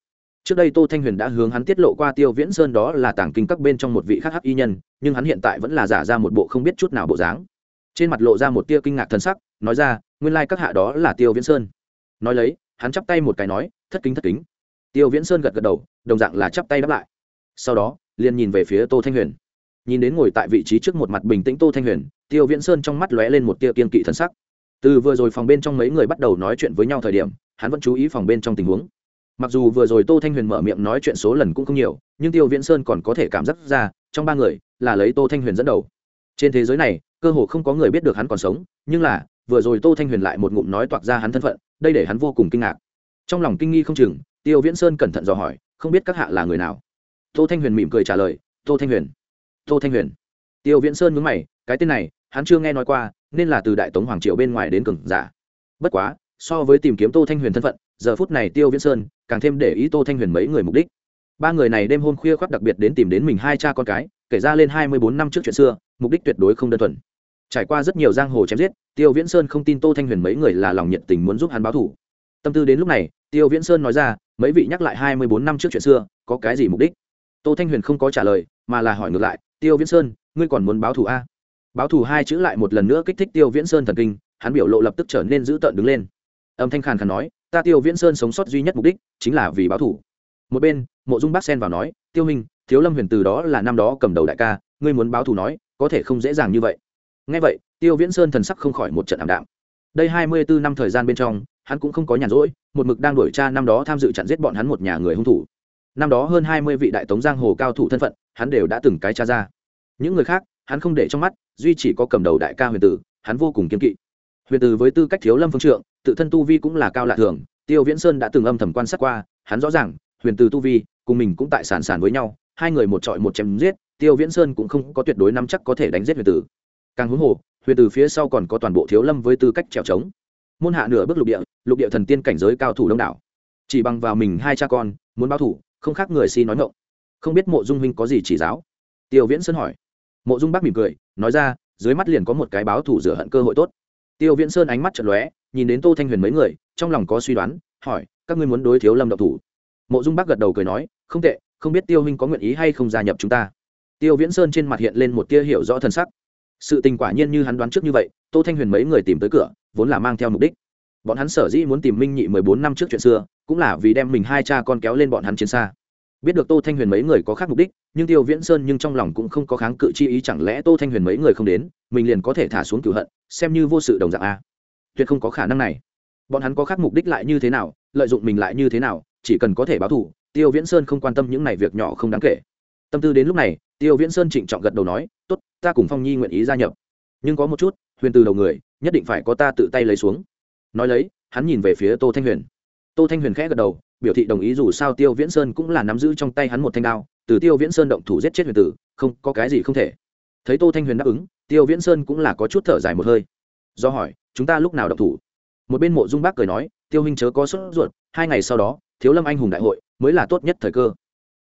Trước đây tô thanh huyền đã hướng hắn tiết lộ qua tiêu viễn sơn đó là tàng kinh các bên trong một vị khác hắc y nhân, nhưng hắn hiện tại vẫn là giả ra một bộ không biết chút nào bộ dáng. Trên mặt lộ ra một tia kinh ngạc thân sắc, nói ra, nguyên lai các hạ đó là tiêu viễn sơn. Nói lấy, hắn chắp tay một cái nói, thất kính thất kính. Tiêu viễn sơn gật gật đầu, đồng dạng là chắp tay đáp lại. Sau đó, liền nhìn về phía tô thanh huyền. Nhìn đến ngồi tại vị trí trước một mặt bình tĩnh tô thanh huyền, tiêu viễn sơn trong mắt lóe lên một tia kiên kỵ thân sắc từ vừa rồi phòng bên trong mấy người bắt đầu nói chuyện với nhau thời điểm, hắn vẫn chú ý phòng bên trong tình huống. Mặc dù vừa rồi tô thanh huyền mở miệng nói chuyện số lần cũng không nhiều, nhưng tiêu viễn sơn còn có thể cảm giác ra, trong ba người là lấy tô thanh huyền dẫn đầu. Trên thế giới này, cơ hồ không có người biết được hắn còn sống, nhưng là, vừa rồi tô thanh huyền lại một ngụm nói toạc ra hắn thân phận, đây để hắn vô cùng kinh ngạc. Trong lòng kinh nghi không chừng, tiêu viễn sơn cẩn thận dò hỏi, không biết các hạ là người nào? Tô thanh huyền mỉm cười trả lời, tô thanh huyền. Tô thanh huyền. Tiêu viễn sơn mướn mày, cái tên này, hắn chưa nghe nói qua nên là từ đại tống hoàng triều bên ngoài đến cường giả. Bất quá, so với tìm kiếm tô thanh huyền thân phận, giờ phút này tiêu viễn sơn càng thêm để ý tô thanh huyền mấy người mục đích. Ba người này đêm hôm khuya khoác đặc biệt đến tìm đến mình hai cha con cái, kể ra lên hai mươi bốn năm trước chuyện xưa, mục đích tuyệt đối không đơn thuần. Trải qua rất nhiều giang hồ chém giết, tiêu viễn sơn không tin tô thanh huyền mấy người là lòng nhiệt tình muốn giúp hắn báo thủ tâm tư đến lúc này, tiêu viễn sơn nói ra, mấy vị nhắc lại hai mươi bốn năm trước chuyện xưa, có cái gì mục đích? Tô thanh huyền không có trả lời, mà là hỏi ngược lại, tiêu viễn sơn, ngươi còn muốn báo thù a? Báo thù hai chữ lại một lần nữa kích thích tiêu viễn sơn thần kinh, hắn biểu lộ lập tức trở nên dữ tợn đứng lên. Âm thanh khàn khàn nói, ta tiêu viễn sơn sống sót duy nhất mục đích chính là vì báo thù. Một bên, mộ dung bác xen vào nói, tiêu minh thiếu lâm huyền từ đó là năm đó cầm đầu đại ca, ngươi muốn báo thù nói, có thể không dễ dàng như vậy. Ngay vậy, tiêu viễn sơn thần sắc không khỏi một trận ảm đạm. Đây hai mươi bốn năm thời gian bên trong, hắn cũng không có nhàn rỗi, một mực đang đuổi tra năm đó tham dự chặn giết bọn hắn một nhà người hung thủ. Năm đó hơn hai mươi vị đại tống giang hồ cao thủ thân phận, hắn đều đã từng cái tra ra. Những người khác hắn không để trong mắt, duy chỉ có cầm đầu đại ca huyền tử, hắn vô cùng kiên kỵ. Huyền tử với tư cách thiếu lâm phương trượng, tự thân tu vi cũng là cao lạ thường, tiêu viễn sơn đã từng âm thầm quan sát qua, hắn rõ ràng, huyền tử tu vi, cùng mình cũng tại sản sản với nhau, hai người một trọi một chém giết, tiêu viễn sơn cũng không có tuyệt đối nắm chắc có thể đánh giết huyền tử. Càng huống hồ, huyền tử phía sau còn có toàn bộ thiếu lâm với tư cách trèo trống. Môn hạ nửa bước lục địa lục địa thần tiên cảnh giới cao thủ đông đảo. Chỉ bằng vào mình hai cha con, muốn báo thủ, không khác người si nói ngộng không biết mộ dung huynh có gì chỉ giáo? Tiêu viễn sơn hỏi mộ dung bác mỉm cười, nói ra, dưới mắt liền có một cái báo thủ rửa hận cơ hội tốt. Tiêu viễn sơn ánh mắt chật lóe, nhìn đến tô thanh huyền mấy người, trong lòng có suy đoán, hỏi, các ngươi muốn đối thiếu lâm độc thủ? Mộ dung bác gật đầu cười nói, không tệ, không biết tiêu huynh có nguyện ý hay không gia nhập chúng ta. Tiêu viễn sơn trên mặt hiện lên một tia hiểu rõ thân sắc. Sự tình quả nhiên như hắn đoán trước như vậy, tô thanh huyền mấy người tìm tới cửa, vốn là mang theo mục đích. Bọn hắn sở dĩ muốn tìm minh nhị mười bốn năm trước chuyện xưa, cũng là vì đem mình hai cha con kéo lên bọn hắn chiến xa biết được tô thanh huyền mấy người có khác mục đích, nhưng tiêu viễn sơn nhưng trong lòng cũng không có kháng cự chi ý, chẳng lẽ tô thanh huyền mấy người không đến, mình liền có thể thả xuống cửu hận, xem như vô sự đồng dạng a. Tuyệt không có khả năng này. Bọn hắn có khác mục đích lại như thế nào, lợi dụng mình lại như thế nào, chỉ cần có thể báo thù, tiêu viễn sơn không quan tâm những này việc nhỏ không đáng kể. Tâm tư đến lúc này, tiêu viễn sơn trịnh trọng gật đầu nói, tốt, ta cùng phong nhi nguyện ý gia nhập. Nhưng có một chút, huyền từ đầu người, nhất định phải có ta tự tay lấy xuống. Nói lấy, hắn nhìn về phía tô thanh huyền. Tô thanh huyền khẽ gật đầu biểu thị đồng ý dù sao tiêu viễn sơn cũng là nắm giữ trong tay hắn một thanh đao, từ tiêu viễn sơn động thủ giết chết huyền tử, không, có cái gì không thể. Thấy tô thanh huyền đáp ứng, tiêu viễn sơn cũng là có chút thở dài một hơi. Do hỏi, chúng ta lúc nào động thủ? Một bên mộ dung bác cười nói, tiêu huynh chớ có sốt ruột, hai ngày sau đó, thiếu lâm anh hùng đại hội mới là tốt nhất thời cơ.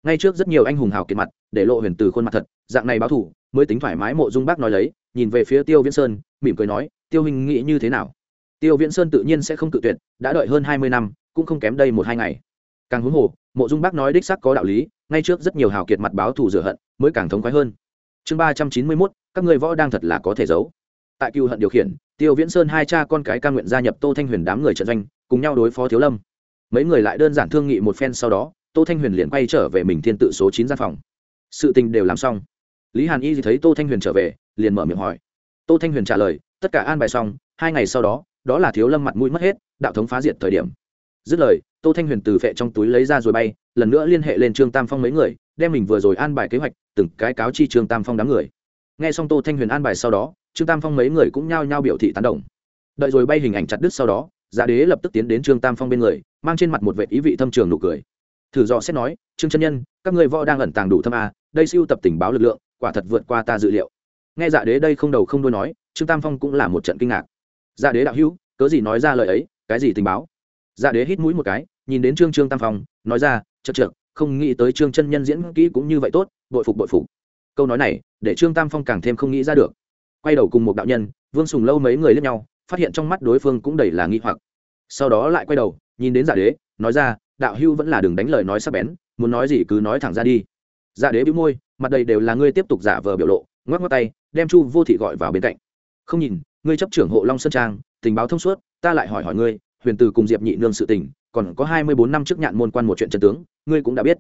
Ngay trước rất nhiều anh hùng hào kiệt mặt, để lộ huyền từ khuôn mặt thật, dạng này báo thủ, mới tính thoải mái mộ dung bác nói lấy, nhìn về phía tiêu viễn sơn, mỉm cười nói, tiêu huynh nghĩ như thế nào? Tiêu viễn sơn tự nhiên sẽ không cự tuyệt, đã đợi hơn hai mươi năm cũng không kém đây một hai ngày. Càng huống hồ, mộ dung bác nói đích sắc có đạo lý, ngay trước rất nhiều hào kiệt mặt báo thù rửa hận, mới càng thống khoái hơn. Chương ba trăm chín mươi mốt, các người võ đang thật là có thể giấu. Tại cựu hận điều khiển, tiêu viễn sơn hai cha con cái ca nguyện gia nhập tô thanh huyền đám người trận doanh, cùng nhau đối phó thiếu lâm. Mấy người lại đơn giản thương nghị một phen sau đó, tô thanh huyền liền quay trở về mình thiên tự số chín gian phòng. Sự tình đều làm xong. Lý hàn y thấy tô thanh huyền trở về, liền mở miệng hỏi. Tô thanh huyền trả lời, tất cả an bài xong, hai ngày sau đó đó là thiếu lâm mặt mũi mất hết, đạo thống phá diệt thời điểm dứt lời, tô thanh huyền từ phệ trong túi lấy ra rồi bay, lần nữa liên hệ lên trương tam phong mấy người, đem mình vừa rồi an bài kế hoạch, từng cái cáo chi trương tam phong đám người. Nghe xong tô thanh huyền an bài sau đó, trương tam phong mấy người cũng nhao nhao biểu thị tán đồng. Đợi rồi bay hình ảnh chặt đứt sau đó giả đế lập tức tiến đến trương tam phong bên người, mang trên mặt một vệ ý vị thâm trường nụ cười. Thử dò xét nói, trương chân nhân, các người võ đang ẩn tàng đủ thâm a đây siêu tập tình báo lực lượng, quả thật vượt qua ta dự liệu. Nghe dạ đế đây không đầu không đôi nói, trương tam phong cũng là một trận kinh ngạc. Dạ đế đạo hữu, cớ gì nói ra lời ấy, cái gì tình báo? Dạ đế hít mũi một cái, nhìn đến trương trương tam phong, nói ra chật trượt không nghĩ tới trương chân nhân diễn kỹ cũng như vậy tốt, bội phục bội phục. Câu nói này, để trương tam phong càng thêm không nghĩ ra được. Quay đầu cùng một đạo nhân, vương sùng lâu mấy người lướt nhau, phát hiện trong mắt đối phương cũng đầy là nghi hoặc. Sau đó lại quay đầu, nhìn đến dạ đế, nói ra, đạo hưu vẫn là đừng đánh lời nói sắc bén, muốn nói gì cứ nói thẳng ra đi. Dạ đế bĩu môi, mặt đầy đều là ngươi tiếp tục giả vờ biểu lộ, ngoắc ngoắc tay, đem chu vô thị gọi vào bên cạnh. Không nhìn, ngươi chấp trưởng hộ long sơn trang, tình báo thông suốt, ta lại hỏi hỏi ngươi huyền từ cùng diệp nhị nương sự tình, còn có hai mươi bốn năm trước nhạn môn quan một chuyện trần tướng, ngươi cũng đã biết.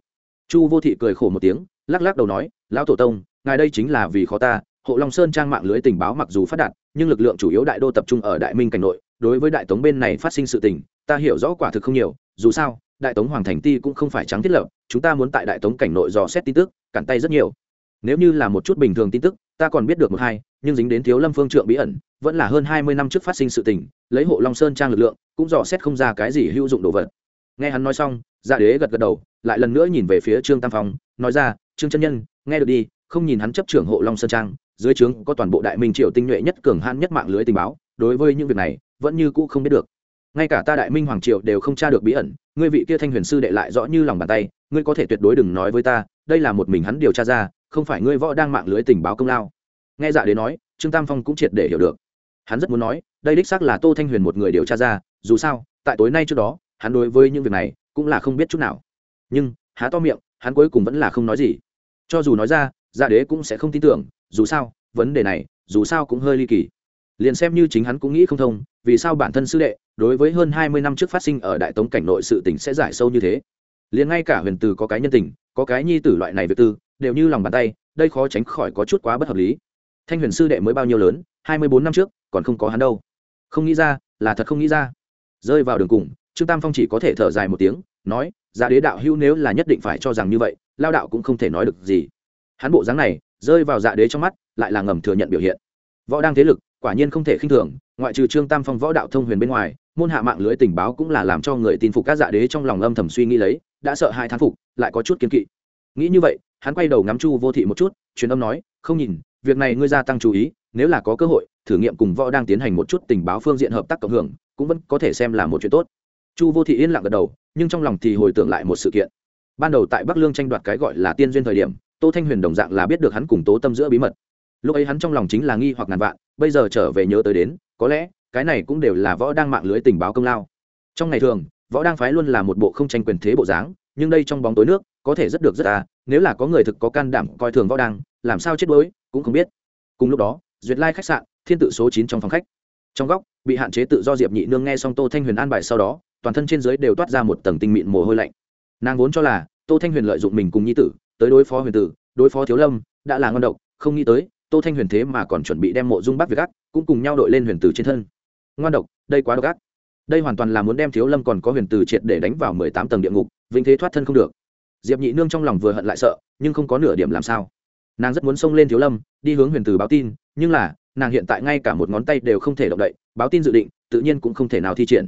Chu vô thị cười khổ một tiếng, lắc lắc đầu nói, lão tổ tông, ngài đây chính là vì khó ta, hộ long sơn trang mạng lưới tình báo mặc dù phát đạt, nhưng lực lượng chủ yếu đại đô tập trung ở đại minh cảnh nội, đối với đại tống bên này phát sinh sự tình, ta hiểu rõ quả thực không nhiều, dù sao, đại tống hoàng thành ti cũng không phải trắng thiết lập, chúng ta muốn tại đại tống cảnh nội dò xét tin tức, cản tay rất nhiều. Nếu như là một chút bình thường tin tức ta còn biết được một hai, nhưng dính đến thiếu lâm phương trượng bí ẩn, vẫn là hơn hai mươi năm trước phát sinh sự tình, lấy hộ long sơn trang lực lượng, cũng dò xét không ra cái gì hữu dụng đồ vật. Nghe hắn nói xong dạ đế gật gật đầu, lại lần nữa nhìn về phía trương tam phong, nói ra, trương chân nhân, nghe được đi, không nhìn hắn chấp trưởng hộ long sơn trang, dưới trướng có toàn bộ đại minh triều tinh nhuệ nhất cường hãn nhất mạng lưới tình báo, đối với những việc này, vẫn như cũ không biết được. Ngay cả ta đại minh hoàng triều đều không tra được bí ẩn, ngươi vị kia thanh huyền sư đệ lại rõ như lòng bàn tay, ngươi có thể tuyệt đối đừng nói với ta, đây là một mình hắn điều tra ra không phải ngươi võ đang mạng lưới tình báo công lao. Nghe dạ đế nói, trương tam phong cũng triệt để hiểu được. Hắn rất muốn nói, đây đích xác là tô thanh huyền một người điều tra ra, dù sao, tại tối nay trước đó, hắn đối với những việc này cũng là không biết chút nào. Nhưng, há to miệng, hắn cuối cùng vẫn là không nói gì. Cho dù nói ra dạ đế cũng sẽ không tin tưởng, dù sao, vấn đề này, dù sao cũng hơi ly kỳ. Liền xem như chính hắn cũng nghĩ không thông, vì sao bản thân sư đệ, đối với hơn hai mươi năm trước phát sinh ở đại tống cảnh nội sự tình sẽ giải sâu như thế? Liền ngay cả huyền từ có cái nhân tình, có cái nhi tử loại này việc tư đều như lòng bàn tay, đây khó tránh khỏi có chút quá bất hợp lý. Thanh huyền sư đệ mới bao nhiêu lớn, hai mươi bốn năm trước, còn không có hắn đâu. Không nghĩ ra, là thật không nghĩ ra. Rơi vào đường cùng, trương tam phong chỉ có thể thở dài một tiếng, nói giá đế đạo hữu nếu là nhất định phải cho rằng như vậy, lao đạo cũng không thể nói được gì. Hắn bộ dáng này, rơi vào dạ đế trong mắt, lại là ngầm thừa nhận biểu hiện. Võ đang thế lực, quả nhiên không thể khinh thường, ngoại trừ trương tam phong võ đạo thông huyền bên ngoài, môn hạ mạng lưới tình báo cũng là làm cho người tin phục các dạ đế trong lòng âm thầm suy nghĩ lấy, đã sợ hai thán phục, lại có chút kiên kỵ. Nghĩ như vậy hắn quay đầu ngắm chu vô thị một chút, truyền âm nói, không nhìn, việc này ngươi gia tăng chú ý, nếu là có cơ hội, thử nghiệm cùng võ đang tiến hành một chút tình báo phương diện hợp tác cộng hưởng, cũng vẫn có thể xem là một chuyện tốt. Chu vô thị yên lặng gật đầu, nhưng trong lòng thì hồi tưởng lại một sự kiện. Ban đầu tại bắc lương tranh đoạt cái gọi là tiên duyên thời điểm, tô thanh huyền đồng dạng là biết được hắn cùng tố tâm giữa bí mật. Lúc ấy hắn trong lòng chính là nghi hoặc ngàn vạn, bây giờ trở về nhớ tới đến, có lẽ, cái này cũng đều là võ đang mạng lưới tình báo công lao. Trong ngày thường, võ đang phái luôn là một bộ không tranh quyền thế bộ dáng nhưng đây trong bóng tối nước có thể rất được rất à nếu là có người thực có can đảm coi thường võ đăng, làm sao chết đuối, cũng không biết. Cùng lúc đó, duyệt lai khách sạn, thiên tự số chín trong phòng khách. Trong góc, bị hạn chế tự do diệp nhị nương nghe xong tô thanh huyền an bài sau đó, toàn thân trên dưới đều toát ra một tầng tinh mịn mồ hôi lạnh. Nàng vốn cho là, tô thanh huyền lợi dụng mình cùng nhi tử, tới đối phó huyền tử, đối phó thiếu lâm, đã là ngon độc, không nghĩ tới, tô thanh huyền thế mà còn chuẩn bị đem mộ dung bắc việt gác, cũng cùng nhau đội lên huyền tử trên thân. Ngoan độc, đây quá độc ác đây hoàn toàn là muốn đem thiếu lâm còn có huyền tử triệt để đánh vào mười tám tầng địa ngục, vĩnh thế thoát thân không được. Diệp nhị nương trong lòng vừa hận lại sợ, nhưng không có nửa điểm làm sao. Nàng rất muốn xông lên thiếu lâm, đi hướng huyền tử báo tin, nhưng là, nàng hiện tại ngay cả một ngón tay đều không thể động đậy, báo tin dự định, tự nhiên cũng không thể nào thi triển.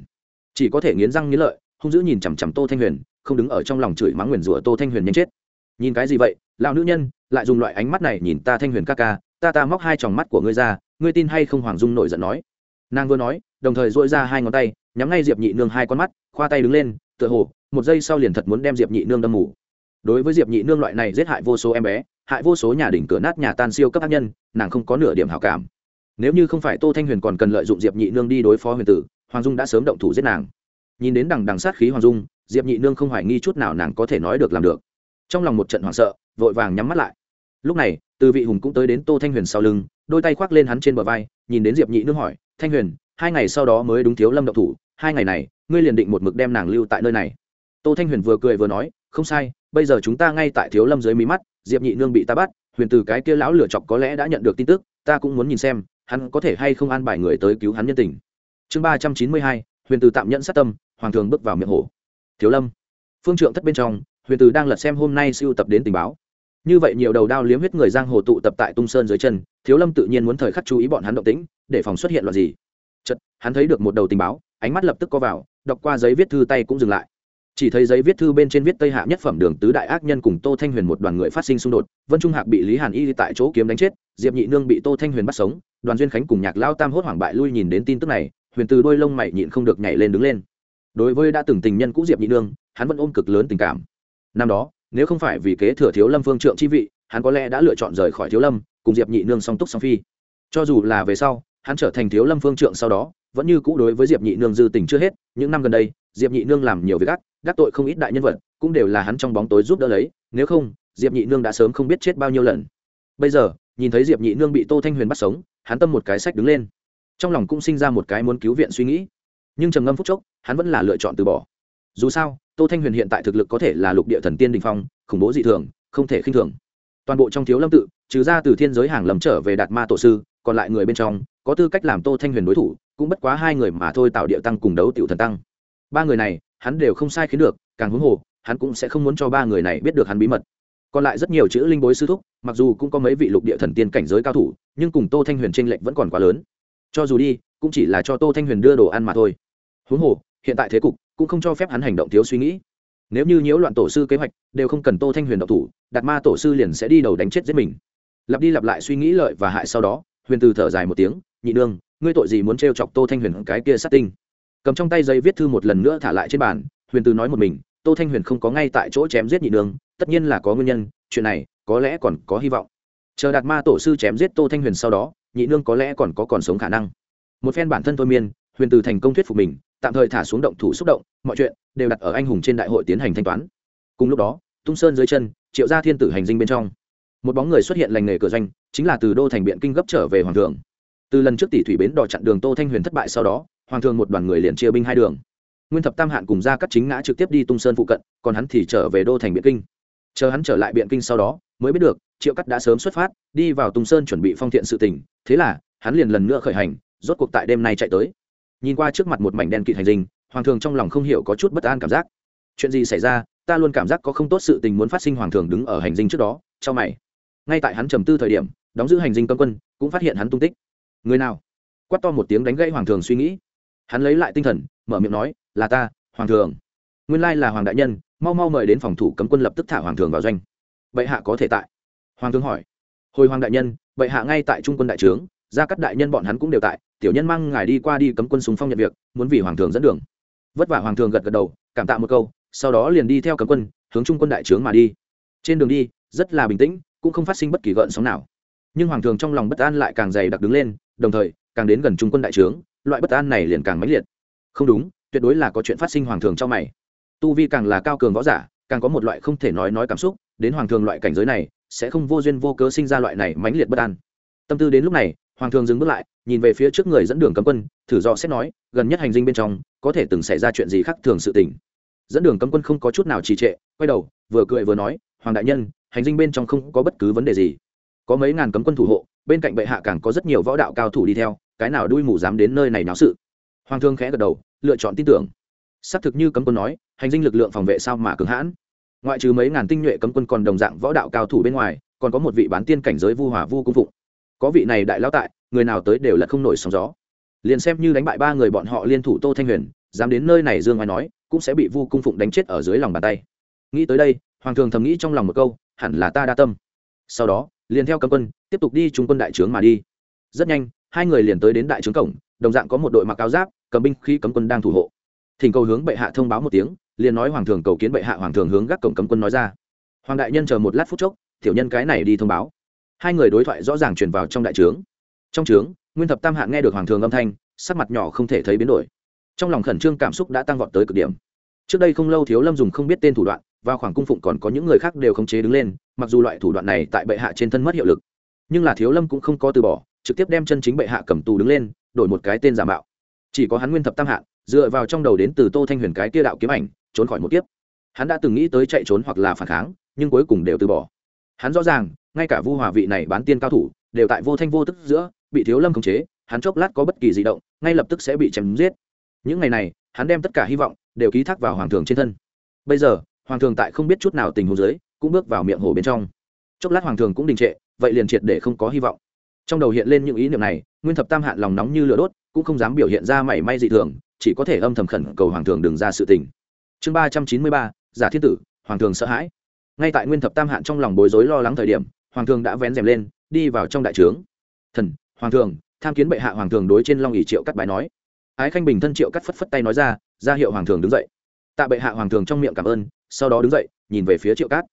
Chỉ có thể nghiến răng nghiến lợi không giữ nhìn chằm chằm tô thanh huyền, không đứng ở trong lòng chửi mắng nguyền rủa tô thanh huyền nhanh chết. Nhìn cái gì vậy, lão nữ nhân, lại dùng loại ánh mắt này nhìn ta thanh huyền ca ca, ta ta móc hai tròng mắt của ngươi ra, ngươi tin hay không hoàng dung nổi giận nói. Nàng vừa nói đồng thời dội ra hai ngón tay, nhắm ngay diệp nhị nương hai con mắt, khoa tay đứng lên, tựa hồ, một giây sau liền thật muốn đem diệp nhị nương đâm mù. Đối với diệp nhị nương loại này giết hại vô số em bé, hại vô số nhà đỉnh cửa nát nhà tan siêu cấp ác nhân, nàng không có nửa điểm hảo cảm. Nếu như không phải tô thanh huyền còn cần lợi dụng diệp nhị nương đi đối phó huyền tử, hoàng dung đã sớm động thủ giết nàng. Nhìn đến đằng đằng sát khí hoàng dung, diệp nhị nương không hoài nghi chút nào nàng có thể nói được làm được. Trong lòng một trận hoảng sợ, vội vàng nhắm mắt lại. Lúc này, từ vị hùng cũng tới đến tô thanh huyền sau lưng, đôi tay khoác lên hắn trên bờ vai, nhìn đến diệp nhị nương hỏi, thanh huyền hai ngày sau đó mới đúng thiếu lâm động thủ, hai ngày này, ngươi liền định một mực đem nàng lưu tại nơi này. Tô thanh huyền vừa cười vừa nói, không sai, bây giờ chúng ta ngay tại thiếu lâm dưới mí mắt, diệp nhị nương bị ta bắt, huyền từ cái kia lão lửa chọc có lẽ đã nhận được tin tức, ta cũng muốn nhìn xem, hắn có thể hay không an bài người tới cứu hắn nhân tình. Chương ba trăm chín mươi hai, huyền từ tạm nhận sát tâm, hoàng thường bước vào miệng hổ thiếu lâm. Phương trượng thất bên trong, huyền từ đang lật xem hôm nay siêu tập đến tình báo. Như vậy nhiều đầu đao liếm huyết người giang hồ tụ tập tại tung sơn dưới chân, thiếu lâm tự nhiên muốn thời khắc chú ý bọn hắn động tĩnh, để phòng xuất hiện loạt gì chật hắn thấy được một đầu tình báo, ánh mắt lập tức co vào, đọc qua giấy viết thư tay cũng dừng lại. Chỉ thấy giấy viết thư bên trên viết tây hạ nhất phẩm đường tứ đại ác nhân cùng tô thanh huyền một đoàn người phát sinh xung đột, vân trung hạc bị lý hàn y tại chỗ kiếm đánh chết, diệp nhị nương bị tô thanh huyền bắt sống, đoàn duyên khánh cùng nhạc lao tam hốt hoảng bại lui nhìn đến tin tức này, huyền từ đôi lông mày nhịn không được nhảy lên đứng lên. Đối với đã từng tình nhân cũ diệp nhị nương, hắn vẫn ôm cực lớn tình cảm. Năm đó, nếu không phải vì kế thừa thiếu lâm phương trượng chi vị, hắn có lẽ đã lựa chọn rời khỏi thiếu lâm, cùng diệp nhị nương song túc song phi. Cho dù là về sau hắn trở thành thiếu lâm phương trượng sau đó, vẫn như cũ đối với diệp nhị nương dư tình chưa hết, những năm gần đây, diệp nhị nương làm nhiều việc ác, đắc tội không ít đại nhân vật, cũng đều là hắn trong bóng tối giúp đỡ lấy, nếu không, diệp nhị nương đã sớm không biết chết bao nhiêu lần. Bây giờ, nhìn thấy diệp nhị nương bị tô thanh huyền bắt sống, hắn tâm một cái sách đứng lên. Trong lòng cũng sinh ra một cái muốn cứu viện suy nghĩ. Nhưng trầm ngâm phút chốc, hắn vẫn là lựa chọn từ bỏ. Dù sao, tô thanh huyền hiện tại thực lực có thể là lục địa thần tiên đình phong, khủng bố dị thường, không thể khinh thường. Toàn bộ trong thiếu lâm tự, trừ ra từ thiên giới hàng lầm trở về đạt ma tổ sư còn lại người bên trong, có tư cách làm tô thanh huyền đối thủ, cũng bất quá hai người mà thôi tạo địa tăng cùng đấu tiểu thần tăng. Ba người này, hắn đều không sai khiến được, càng huống hồ, hắn cũng sẽ không muốn cho ba người này biết được hắn bí mật. Còn lại rất nhiều chữ linh bối sư thúc, mặc dù cũng có mấy vị lục địa thần tiên cảnh giới cao thủ, nhưng cùng tô thanh huyền tranh lệch vẫn còn quá lớn. Cho dù đi, cũng chỉ là cho tô thanh huyền đưa đồ ăn mà thôi. Huống hồ, hiện tại thế cục cũng không cho phép hắn hành động thiếu suy nghĩ. Nếu như nhiễu loạn tổ sư kế hoạch, đều không cần tô thanh huyền độc thủ, đạt ma tổ sư liền sẽ đi đầu đánh chết giết mình. Lặp đi lặp lại suy nghĩ lợi và hại sau đó huyền từ thở dài một tiếng nhị nương, ngươi tội gì muốn t chọc tô thanh huyền cái kia sát tinh? Cầm trong tay giấy viết thư một lần nữa thả lại trên bàn huyền từ nói một mình tô thanh huyền không có ngay tại chỗ chém giết nhị nương, tất nhiên là có nguyên nhân chuyện này có lẽ còn có hy vọng. Chờ đạt ma tổ sư chém giết tô thanh huyền sau đó nhị nương có lẽ còn có còn sống khả năng. Một phen bản thân thôi miên huyền từ thành công thuyết phục mình tạm thời thả xuống động thủ xúc động mọi chuyện đều đặt ở anh hùng trên đại hội tiến hành thanh toán. Cùng lúc đó tung sơn dưới chân triệu gia thiên tử hành dinh bên trong một bóng người xuất hiện lành nghề cửa doanh, chính là từ đô thành biện kinh gấp trở về hoàng thượng. Từ lần trước tỷ thủy bến đò chặn đường tô thanh huyền thất bại sau đó, hoàng thượng một đoàn người liền chia binh hai đường. Nguyên thập tam hạn cùng ra cắt chính ngã trực tiếp đi tung sơn phụ cận, còn hắn thì trở về đô thành biện kinh. Chờ hắn trở lại biện kinh sau đó, mới biết được, triệu cắt đã sớm xuất phát, đi vào tung sơn chuẩn bị phong thiện sự tình, thế là, hắn liền lần nữa khởi hành, rốt cuộc tại đêm nay chạy tới. Nhìn qua trước mặt một mảnh đen kịt hành dinh, hoàng thường trong lòng không hiểu có chút bất an cảm giác. Chuyện gì xảy ra, ta luôn cảm giác có không tốt sự tình muốn phát sinh, hoàng thường đứng ở hành dinh trước đó cho mày ngay tại hắn trầm tư thời điểm, đóng giữ hành dinh cấm quân, cũng phát hiện hắn tung tích. Người nào? Quát to một tiếng đánh gãy hoàng thường suy nghĩ. Hắn lấy lại tinh thần, mở miệng nói, là ta, hoàng thường. Nguyên lai là hoàng đại nhân, mau mau mời đến phòng thủ cấm quân lập tức thả hoàng thường vào doanh. Bệ hạ có thể tại. Hoàng thường hỏi. Hồi hoàng đại nhân, bệ hạ ngay tại trung quân đại trướng ra các đại nhân bọn hắn cũng đều tại, tiểu nhân mang ngài đi qua đi cấm quân súng phong nhận việc, muốn vì hoàng thường dẫn đường. Vất vả hoàng thường gật gật đầu, cảm tạ một câu, sau đó liền đi theo cấm quân, hướng trung quân đại trướng mà đi. Trên đường đi, rất là bình tĩnh cũng không phát sinh bất kỳ gợn sóng nào. Nhưng hoàng thường trong lòng bất an lại càng dày đặc đứng lên, đồng thời, càng đến gần trung quân đại trướng, loại bất an này liền càng mãnh liệt. Không đúng, tuyệt đối là có chuyện phát sinh hoàng thường cho mày. Tu vi càng là cao cường võ giả, càng có một loại không thể nói nói cảm xúc, đến hoàng thường loại cảnh giới này, sẽ không vô duyên vô cớ sinh ra loại này mãnh liệt bất an. Tâm tư đến lúc này, hoàng thường dừng bước lại, nhìn về phía trước người dẫn đường cấm quân, thử do xét nói, gần nhất hành dinh bên trong, có thể từng xảy ra chuyện gì khác thường sự tình. Dẫn đường cấm quân không có chút nào trì trệ, quay đầu, vừa cười vừa nói, hoàng đại nhân hành dinh bên trong không có bất cứ vấn đề gì. Có mấy ngàn cấm quân thủ hộ, bên cạnh bệ hạ càng có rất nhiều võ đạo cao thủ đi theo, cái nào đuôi mù dám đến nơi này náo sự. Hoàng thương khẽ gật đầu, lựa chọn tin tưởng. Xác thực như cấm quân nói, hành dinh lực lượng phòng vệ sao mà cứng hãn. Ngoại trừ mấy ngàn tinh nhuệ cấm quân còn đồng dạng võ đạo cao thủ bên ngoài, còn có một vị bán tiên cảnh giới vu hòa vu cung phụng. Có vị này đại lão tại, người nào tới đều là không nổi sóng gió. Liền xem như đánh bại ba người bọn họ liên thủ tô thanh huyền, dám đến nơi này dương ai nói, cũng sẽ bị vu cung phụng đánh chết ở dưới lòng bàn tay. Nghĩ tới đây, hoàng thường thầm nghĩ trong lòng một câu hẳn là ta đa tâm. Sau đó, liền theo cấm quân, tiếp tục đi trung quân đại trướng mà đi. Rất nhanh, hai người liền tới đến đại trướng cổng, đồng dạng có một đội mặc áo giáp, cầm binh khi cấm quân đang thủ hộ. Thỉnh cầu hướng bệ hạ thông báo một tiếng, liền nói hoàng thường cầu kiến bệ hạ hoàng thường hướng gác cổng cấm quân nói ra. Hoàng đại nhân chờ một lát phút chốc, tiểu nhân cái này đi thông báo. Hai người đối thoại rõ ràng truyền vào trong đại trướng. Trong trướng, nguyên thập tam hạng nghe được hoàng thường âm thanh, sắc mặt nhỏ không thể thấy biến đổi. Trong lòng khẩn trương cảm xúc đã tăng vọt tới cực điểm. Trước đây không lâu thiếu lâm dùng không biết tên thủ đoạn và khoảng cung phụng còn có những người khác đều khống chế đứng lên mặc dù loại thủ đoạn này tại bệ hạ trên thân mất hiệu lực. Nhưng là thiếu lâm cũng không có từ bỏ trực tiếp đem chân chính bệ hạ cầm tù đứng lên đổi một cái tên giả mạo. Chỉ có hắn nguyên thập tam hạn, dựa vào trong đầu đến từ tô thanh huyền cái kia đạo kiếm ảnh trốn khỏi một kiếp. Hắn đã từng nghĩ tới chạy trốn hoặc là phản kháng nhưng cuối cùng đều từ bỏ. Hắn rõ ràng ngay cả vu hòa vị này bán tiên cao thủ đều tại vô thanh vô tức giữa bị thiếu lâm khống chế hắn chốc lát có bất kỳ di động ngay lập tức sẽ bị chém giết. Những ngày này hắn đem tất cả hy vọng đều ký thác vào hoàng thường trên thân. Bây giờ hoàng thường tại không biết chút nào tình hồ dưới, cũng bước vào miệng hồ bên trong. Chốc lát hoàng thường cũng đình trệ, vậy liền triệt để không có hy vọng. Trong đầu hiện lên những ý niệm này, nguyên thập tam hạn lòng nóng như lửa đốt, cũng không dám biểu hiện ra mảy may dị thường, chỉ có thể âm thầm khẩn cầu hoàng thường đừng ra sự tình. Chương ba trăm chín mươi ba, giả thiên tử, hoàng thường sợ hãi. Ngay tại nguyên thập tam hạn trong lòng bối rối lo lắng thời điểm, hoàng thường đã vén rèm lên, đi vào trong đại trướng. Thần, hoàng thường, tham kiến bệ hạ hoàng thường đối trên long ỉ triệu cắt bài nói. Ái khanh bình thân triệu cắt phất phất tay nói ra ra hiệu hoàng thường đứng dậy. Tạ bệ hạ hoàng thường trong miệng cảm ơn sau đó đứng dậy, nhìn về phía triệu cát.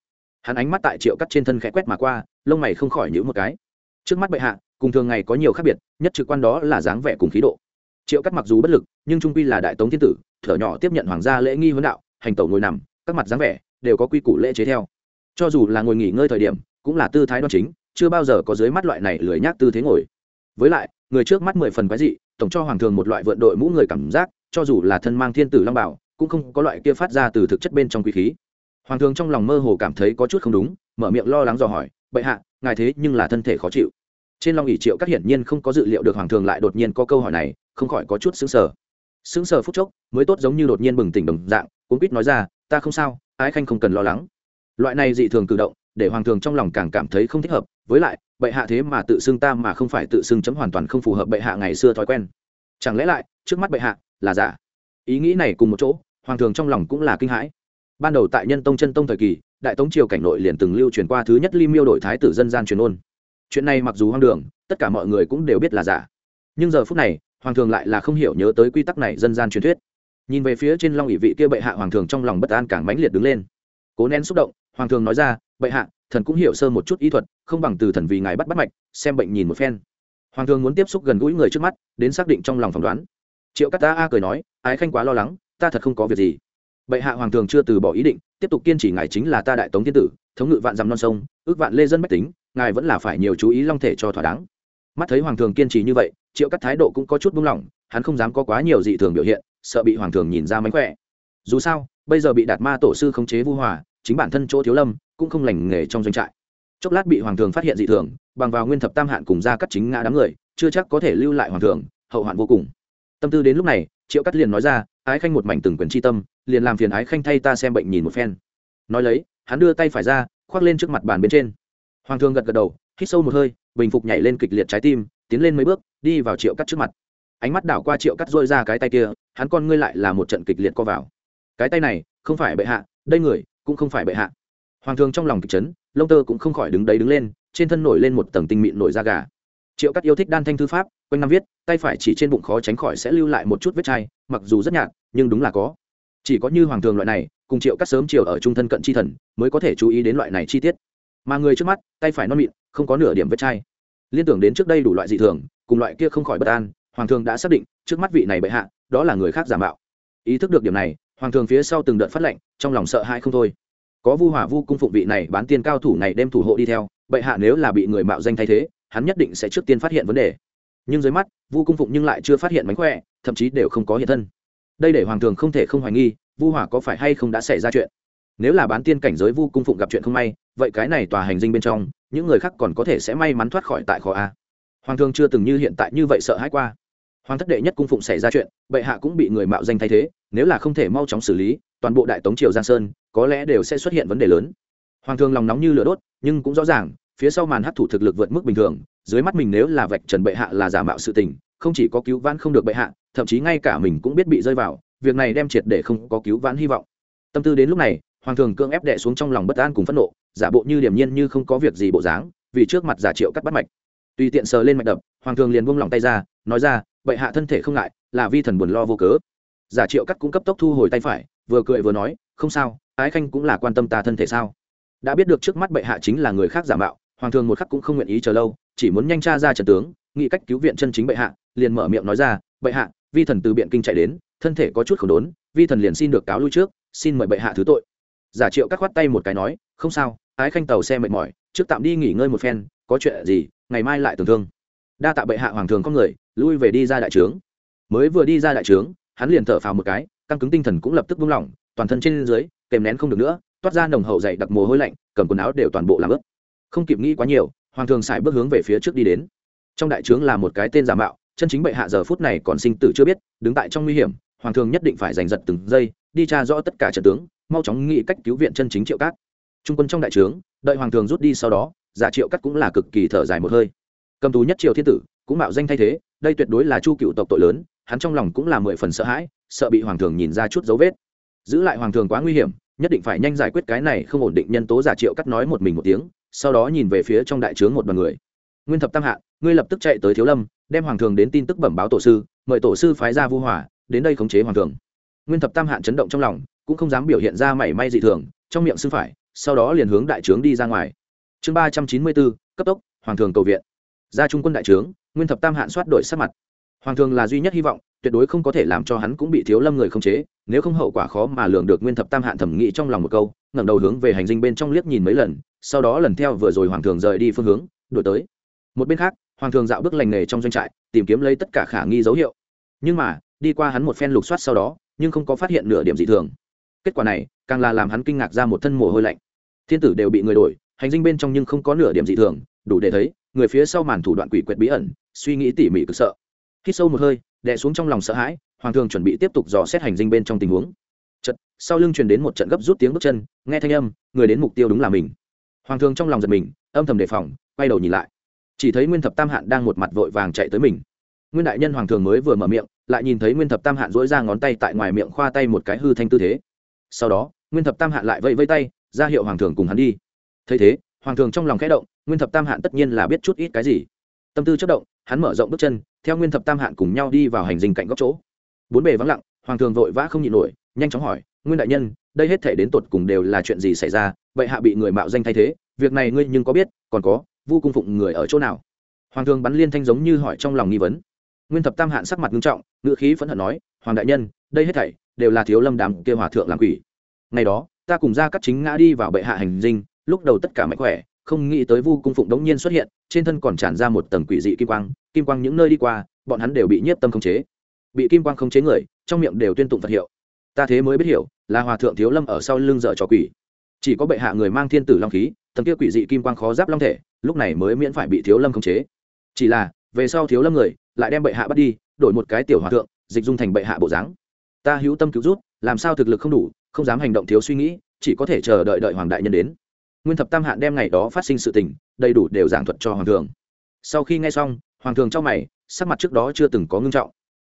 Hắn ánh mắt tại triệu cát trên thân khẽ quét mà qua, lông mày không khỏi nhữ một cái. Trước mắt bệ hạ, cùng thường ngày có nhiều khác biệt, nhất trực quan đó là dáng vẻ cùng khí độ. Triệu cát mặc dù bất lực, nhưng trung quy là đại tống thiên tử, thở nhỏ tiếp nhận hoàng gia lễ nghi huấn đạo, hành tẩu ngồi nằm, các mặt dáng vẻ đều có quy củ lễ chế theo. Cho dù là ngồi nghỉ ngơi thời điểm, cũng là tư thái đoan chính, chưa bao giờ có dưới mắt loại này lười nhác tư thế ngồi. Với lại, người trước mắt mười phần quái dị, tổng cho hoàng thường một loại vượn đội mũ người cảm giác, cho dù là thân mang thiên tử long bảo cũng không có loại kia phát ra từ thực chất bên trong quý khí. Hoàng thường trong lòng mơ hồ cảm thấy có chút không đúng, mở miệng lo lắng dò hỏi, bệ hạ, ngài thế nhưng là thân thể khó chịu. Trên long ỷ triệu các hiển nhiên không có dự liệu được hoàng thường lại đột nhiên có câu hỏi này, không khỏi có chút xứng sở xứng sở phút chốc, mới tốt giống như đột nhiên bừng tỉnh đồng dạng cũng quýt nói ra, ta không sao, ái khanh không cần lo lắng. Loại này dị thường cử động, để hoàng thường trong lòng càng cảm thấy không thích hợp, với lại, bệ hạ thế mà tự xưng ta mà không phải tự xưng chấm hoàn toàn không phù hợp bệ hạ ngày xưa thói quen. Chẳng lẽ lại, trước mắt bệ hạ là giả? Ý nghĩ này cùng một chỗ hoàng thường trong lòng cũng là kinh hãi. Ban đầu tại nhân tông chân tông thời kỳ, đại tống triều cảnh nội liền từng lưu truyền qua thứ nhất ly miêu đổi thái tử dân gian truyền ôn. Chuyện này mặc dù hoang đường, tất cả mọi người cũng đều biết là giả. Nhưng giờ phút này, hoàng thường lại là không hiểu nhớ tới quy tắc này dân gian truyền thuyết. Nhìn về phía trên long ỵ vị kia bệ hạ, hoàng thường trong lòng bất an càng mãnh liệt đứng lên. Cố nén xúc động, hoàng thường nói ra, bệ hạ, thần cũng hiểu sơ một chút ý thuật, không bằng từ thần vì ngài bắt bắt mạch, xem bệnh nhìn một phen. Hoàng thường muốn tiếp xúc gần gũi người trước mắt, đến xác định trong lòng phỏng đoán. Triệu Cát ta a cười nói, ái khanh quá lo lắng ta thật không có việc gì. Bệ hạ hoàng thường chưa từ bỏ ý định, tiếp tục kiên trì ngài chính là ta đại tống thiên tử, thống ngự vạn dằm non sông, ước vạn lê dân bách tính, ngài vẫn là phải nhiều chú ý long thể cho thỏa đáng. Mắt thấy hoàng thường kiên trì như vậy, triệu cắt thái độ cũng có chút buông lỏng, hắn không dám có quá nhiều dị thường biểu hiện, sợ bị hoàng thường nhìn ra mánh khỏe. Dù sao, bây giờ bị đạt ma tổ sư khống chế vu hòa, chính bản thân chỗ thiếu lâm, cũng không lành nghề trong doanh trại. Chốc lát bị hoàng thường phát hiện dị thường, bằng vào nguyên thập tam hạn cùng ra cắt chính ngã đám người, chưa chắc có thể lưu lại hoàng thường, hậu hoạn vô cùng. Tâm tư đến lúc này triệu cắt liền nói ra ái khanh một mảnh từng quyền tri tâm liền làm phiền ái khanh thay ta xem bệnh nhìn một phen. Nói lấy hắn đưa tay phải ra khoác lên trước mặt bàn bên trên. Hoàng Thương gật gật đầu hít sâu một hơi bình phục nhảy lên kịch liệt trái tim tiến lên mấy bước đi vào triệu cắt trước mặt. Ánh mắt đảo qua triệu cắt dôi ra cái tay kia hắn con ngươi lại là một trận kịch liệt co vào. Cái tay này không phải bệ hạ đây người cũng không phải bệ hạ. Hoàng Thương trong lòng kịch trấn, lông tơ cũng không khỏi đứng đấy đứng lên trên thân nổi lên một tầng tinh mịn nổi da gà triệu cắt yêu thích đan thanh thư pháp, quanh năm viết, tay phải chỉ trên bụng khó tránh khỏi sẽ lưu lại một chút vết chai, mặc dù rất nhạt, nhưng đúng là có. Chỉ có như hoàng thường loại này, cùng triệu cắt sớm chiều ở trung thân cận chi thần, mới có thể chú ý đến loại này chi tiết. Mà người trước mắt, tay phải non mịn, không có nửa điểm vết chai. Liên tưởng đến trước đây đủ loại dị thường, cùng loại kia không khỏi bất an, hoàng thường đã xác định, trước mắt vị này bệ hạ, đó là người khác giả mạo. Ý thức được điểm này, hoàng thường phía sau từng đợt phát lệnh, trong lòng sợ hãi không thôi. Có vu hỏa vu cung phụng vị này bán tiên cao thủ này đem thủ hộ đi theo, bệ hạ nếu là bị người mạo danh thay thế hắn nhất định sẽ trước tiên phát hiện vấn đề. Nhưng dưới mắt, vu cung phụng nhưng lại chưa phát hiện mánh khỏe, thậm chí đều không có hiện thân. Đây để hoàng thường không thể không hoài nghi, vu hỏa có phải hay không đã xảy ra chuyện? Nếu là bán tiên cảnh giới vu cung phụng gặp chuyện không may, vậy cái này tòa hành dinh bên trong, những người khác còn có thể sẽ may mắn thoát khỏi tại khó a. Hoàng thường chưa từng như hiện tại như vậy sợ hãi qua. Hoàng thất đệ nhất cung phụng xảy ra chuyện, bệ hạ cũng bị người mạo danh thay thế, nếu là không thể mau chóng xử lý, toàn bộ đại tống triều giang sơn, có lẽ đều sẽ xuất hiện vấn đề lớn. Hoàng thường lòng nóng như lửa đốt, nhưng cũng rõ ràng phía sau màn hấp thủ thực lực vượt mức bình thường, dưới mắt mình nếu là vạch trần bệ hạ là giả mạo sự tình, không chỉ có cứu vãn không được bệ hạ, thậm chí ngay cả mình cũng biết bị rơi vào, việc này đem triệt để không có cứu vãn hy vọng. Tâm tư đến lúc này, hoàng thường cưỡng ép đệ xuống trong lòng bất an cùng phẫn nộ, giả bộ như điểm nhiên như không có việc gì bộ dáng, vì trước mặt giả triệu cắt bắt mạch. Tùy tiện sờ lên mạch đập, hoàng thường liền buông lòng tay ra, nói ra, bệ hạ thân thể không ngại, là vi thần buồn lo vô cớ. Giả triệu cắt cũng cấp tốc thu hồi tay phải, vừa cười vừa nói, không sao, ái khanh cũng là quan tâm ta thân thể sao? Đã biết được trước mắt bệ hạ chính là người khác giả mạo hoàng thường một khắc cũng không nguyện ý chờ lâu, chỉ muốn nhanh tra ra trần tướng, nghĩ cách cứu viện chân chính bệ hạ, liền mở miệng nói ra, bệ hạ, vi thần từ biện kinh chạy đến, thân thể có chút khổ đốn, vi thần liền xin được cáo lui trước, xin mời bệ hạ thứ tội. Giả triệu cắt khoát tay một cái nói, không sao, ái khanh tàu xe mệt mỏi, trước tạm đi nghỉ ngơi một phen, có chuyện gì, ngày mai lại tưởng thương. Đa tạ bệ hạ hoàng thường có người, lui về đi ra đại trướng. Mới vừa đi ra đại trướng, hắn liền thở phào một cái, căng cứng tinh thần cũng lập tức buông lỏng, toàn thân trên dưới, kèm nén không được nữa, toát ra nồng hậu dày đặc mồ hôi lạnh, cầm quần áo đều toàn bộ làm ướt không kịp nghĩ quá nhiều, hoàng thường xài bước hướng về phía trước đi đến. Trong đại trướng là một cái tên giả mạo, chân chính bệ hạ giờ phút này còn sinh tử chưa biết, đứng tại trong nguy hiểm, hoàng thường nhất định phải giành giật từng giây, đi tra rõ tất cả trận tướng, mau chóng nghĩ cách cứu viện chân chính triệu cát. Trung quân trong đại trướng, đợi hoàng thường rút đi sau đó, giả triệu cát cũng là cực kỳ thở dài một hơi. Cầm tù nhất triều thiên tử, cũng mạo danh thay thế, đây tuyệt đối là chu cựu tộc tội lớn, hắn trong lòng cũng là mười phần sợ hãi, sợ bị hoàng thường nhìn ra chút dấu vết. Giữ lại hoàng thường quá nguy hiểm, nhất định phải nhanh giải quyết cái này không ổn định nhân tố giả triệu cắt nói một mình một tiếng sau đó nhìn về phía trong đại trướng một đoàn người. Nguyên thập tam hạ, ngươi lập tức chạy tới thiếu lâm, đem hoàng thường đến tin tức bẩm báo tổ sư, mời tổ sư phái ra vu hỏa, đến đây khống chế hoàng thường. Nguyên thập tam hạn chấn động trong lòng, cũng không dám biểu hiện ra mảy may dị thường, trong miệng sư phải, sau đó liền hướng đại trướng đi ra ngoài. Chương ba trăm chín mươi bốn, cấp tốc, hoàng thường cầu viện. Ra trung quân đại trướng, nguyên thập tam hạn soát đổi sắc mặt. Hoàng thường là duy nhất hy vọng, tuyệt đối không có thể làm cho hắn cũng bị thiếu lâm người khống chế, nếu không hậu quả khó mà lường được nguyên thập tam hạn thẩm nghĩ trong lòng một câu, ngẩng đầu hướng về hành dinh bên trong liếc nhìn mấy lần sau đó lần theo vừa rồi hoàng thường rời đi phương hướng đổi tới. Một bên khác, hoàng thường dạo bước lành nghề trong doanh trại, tìm kiếm lấy tất cả khả nghi dấu hiệu. Nhưng mà, đi qua hắn một phen lục soát sau đó, nhưng không có phát hiện nửa điểm dị thường. Kết quả này, càng là làm hắn kinh ngạc ra một thân mồ hôi lạnh. Thiên tử đều bị người đổi, hành dinh bên trong nhưng không có nửa điểm dị thường, đủ để thấy, người phía sau màn thủ đoạn quỷ quyệt bí ẩn, suy nghĩ tỉ mỉ cực sợ. Khi sâu một hơi, đè xuống trong lòng sợ hãi, hoàng thường chuẩn bị tiếp tục dò xét hành dinh bên trong tình huống. Chật sau lưng truyền đến một trận gấp rút tiếng bước chân, nghe thanh âm, người đến mục tiêu đúng là mình hoàng thường trong lòng giật mình, âm thầm đề phòng, quay đầu nhìn lại. Chỉ thấy nguyên thập tam hạn đang một mặt vội vàng chạy tới mình. Nguyên đại nhân hoàng thường mới vừa mở miệng, lại nhìn thấy nguyên thập tam hạn dỗi ra ngón tay tại ngoài miệng khoa tay một cái hư thanh tư thế. Sau đó, nguyên thập tam hạn lại vẫy vây tay, ra hiệu hoàng thường cùng hắn đi. Thấy thế, hoàng thường trong lòng khẽ động, nguyên thập tam hạn tất nhiên là biết chút ít cái gì. Tâm tư chất động, hắn mở rộng bước chân, theo nguyên thập tam hạn cùng nhau đi vào hành dinh cạnh góc chỗ. Bốn bề vắng lặng, hoàng thường vội vã không nhịn nổi, nhanh chóng hỏi nguyên đại nhân, đây hết thể đến tột cùng đều là chuyện gì xảy ra? Vậy hạ bị người mạo danh thay thế, việc này ngươi nhưng có biết, còn có, vu cung phụng người ở chỗ nào? Hoàng thương bắn liên thanh giống như hỏi trong lòng nghi vấn. Nguyên thập tam hạn sắc mặt nghiêm trọng, ngữ khí phẫn hận nói, hoàng đại nhân, đây hết thảy đều là thiếu lâm đàm kia hòa thượng làm quỷ. Ngày đó, ta cùng ra các chính ngã đi vào bệ hạ hành dinh, lúc đầu tất cả mạnh khỏe, không nghĩ tới vu cung phụng đống nhiên xuất hiện, trên thân còn tràn ra một tầng quỷ dị kim quang kim quang những nơi đi qua, bọn hắn đều bị nhiếp tâm khống chế. Bị kim quang khống chế người, trong miệng đều tuyên tụng phật hiệu ta thế mới biết hiểu, là hòa thượng thiếu lâm ở sau lưng dở trò quỷ. Chỉ có bệ hạ người mang thiên tử long khí tầng kia quỷ dị kim quang khó giáp long thể, lúc này mới miễn phải bị thiếu lâm khống chế. Chỉ là, về sau thiếu lâm người, lại đem bệ hạ bắt đi, đổi một cái tiểu hòa thượng, dịch dung thành bệ hạ bộ dáng. Ta hữu tâm cứu rút làm sao thực lực không đủ, không dám hành động thiếu suy nghĩ, chỉ có thể chờ đợi đợi hoàng đại nhân đến. Nguyên thập tam hạn đem ngày đó phát sinh sự tình, đầy đủ đều giảng thuật cho hoàng thường sau khi nghe xong, hoàng thường trong mày, sắc mặt trước đó chưa từng có ngưng trọng.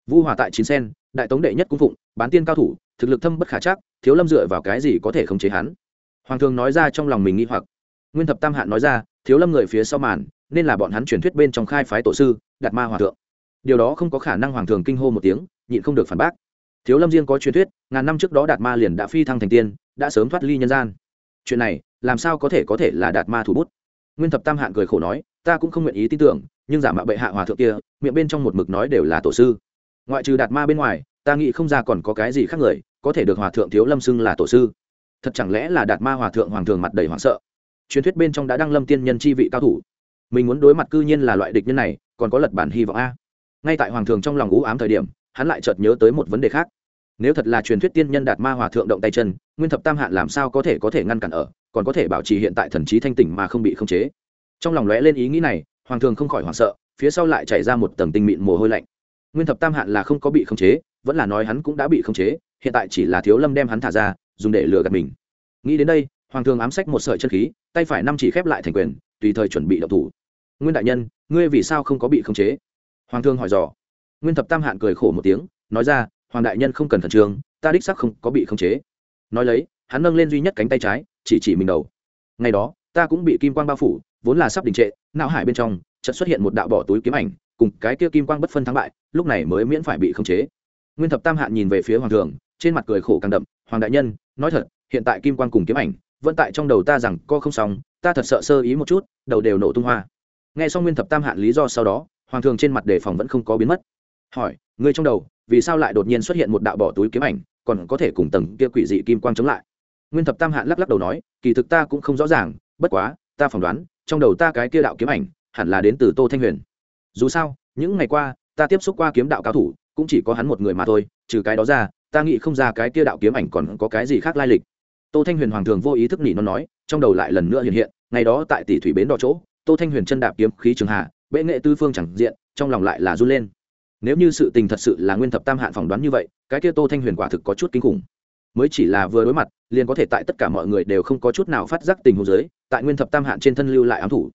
Vu hòa tại chín sen, đại tống đệ nhất cung phụng, bán tiên cao thủ thực lực thâm bất khả chắc, thiếu lâm dựa vào cái gì có thể khống chế hắn? Hoàng thường nói ra trong lòng mình nghi hoặc. Nguyên thập tam hạn nói ra, thiếu lâm người phía sau màn, nên là bọn hắn truyền thuyết bên trong khai phái tổ sư, đạt ma hòa thượng. Điều đó không có khả năng hoàng thường kinh hô một tiếng, nhịn không được phản bác. Thiếu lâm riêng có truyền thuyết, ngàn năm trước đó đạt ma liền đã phi thăng thành tiên, đã sớm thoát ly nhân gian. Chuyện này, làm sao có thể có thể là đạt ma thủ bút? Nguyên thập tam hạn cười khổ nói, ta cũng không nguyện ý tin tưởng, nhưng giả mạo bệ hạ hòa thượng kia, miệng bên trong một mực nói đều là tổ sư. Ngoại trừ đạt ma bên ngoài, ta nghĩ không ra còn có cái gì khác người có thể được hòa thượng thiếu lâm xưng là tổ sư. Thật chẳng lẽ là đạt ma hòa thượng hoàng thường mặt đầy hoảng sợ? Truyền thuyết bên trong đã đăng lâm tiên nhân chi vị cao thủ. Mình muốn đối mặt cư nhiên là loại địch nhân này, còn có lật bản hy vọng a. Ngay tại hoàng thường trong lòng ú ám thời điểm, hắn lại chợt nhớ tới một vấn đề khác. Nếu thật là truyền thuyết tiên nhân đạt ma hòa thượng động tay chân, nguyên thập tam hạn làm sao có thể có thể ngăn cản ở, còn có thể bảo trì hiện tại thần trí thanh tỉnh mà không bị khống chế. Trong lòng lóe lên ý nghĩ này, hoàng thường không khỏi hoảng sợ, phía sau lại chảy ra một tầng tinh mịn mồ hôi lạnh. Nguyên thập tam hạn là không có bị khống chế, vẫn là nói hắn cũng đã bị khống chế hiện tại chỉ là thiếu lâm đem hắn thả ra, dùng để lừa gạt mình. Nghĩ đến đây, hoàng thường ám sách một sợi chân khí, tay phải năm chỉ khép lại thành quyền, tùy thời chuẩn bị đậu thủ. Nguyên đại nhân, ngươi vì sao không có bị khống chế? Hoàng thương hỏi dò. Nguyên thập tam hạn cười khổ một tiếng, nói ra, hoàng đại nhân không cần khẩn trương, ta đích sắc không có bị khống chế. Nói lấy, hắn nâng lên duy nhất cánh tay trái, chỉ chỉ mình đầu. Ngày đó, ta cũng bị kim quang bao phủ, vốn là sắp đình trệ, não hải bên trong, chợt xuất hiện một đạo bỏ túi kiếm ảnh, cùng cái kia kim quang bất phân thắng bại, lúc này mới miễn phải bị khống chế. Nguyên thập tam hạn nhìn về phía hoàng thường trên mặt cười khổ càng đậm, hoàng đại nhân, nói thật, hiện tại kim quang cùng kiếm ảnh vẫn tại trong đầu ta rằng co không xong, ta thật sợ sơ ý một chút, đầu đều nổ tung hoa. Nghe xong nguyên thập tam hạn lý do sau đó, hoàng thường trên mặt đề phòng vẫn không có biến mất. Hỏi, ngươi trong đầu, vì sao lại đột nhiên xuất hiện một đạo bỏ túi kiếm ảnh, còn có thể cùng tầng kia quỷ dị kim quang chống lại? Nguyên thập tam hạn lắc lắc đầu nói, kỳ thực ta cũng không rõ ràng, bất quá, ta phỏng đoán, trong đầu ta cái kia đạo kiếm ảnh hẳn là đến từ tô thanh huyền. Dù sao, những ngày qua, ta tiếp xúc qua kiếm đạo cao thủ, cũng chỉ có hắn một người mà thôi, trừ cái đó ra ta nghĩ không ra cái kia đạo kiếm ảnh còn có cái gì khác lai lịch. Tô thanh huyền hoàng thường vô ý thức nỉ nó nói, trong đầu lại lần nữa hiện hiện, ngày đó tại tỷ thủy bến đỏ chỗ, tô thanh huyền chân đạp kiếm khí trường hạ, bệ nghệ tư phương chẳng diện, trong lòng lại là run lên. Nếu như sự tình thật sự là nguyên thập tam hạn phỏng đoán như vậy, cái kia tô thanh huyền quả thực có chút kinh khủng. Mới chỉ là vừa đối mặt, liền có thể tại tất cả mọi người đều không có chút nào phát giác tình huống giới tại nguyên thập tam hạn trên thân lưu lại ám thủ.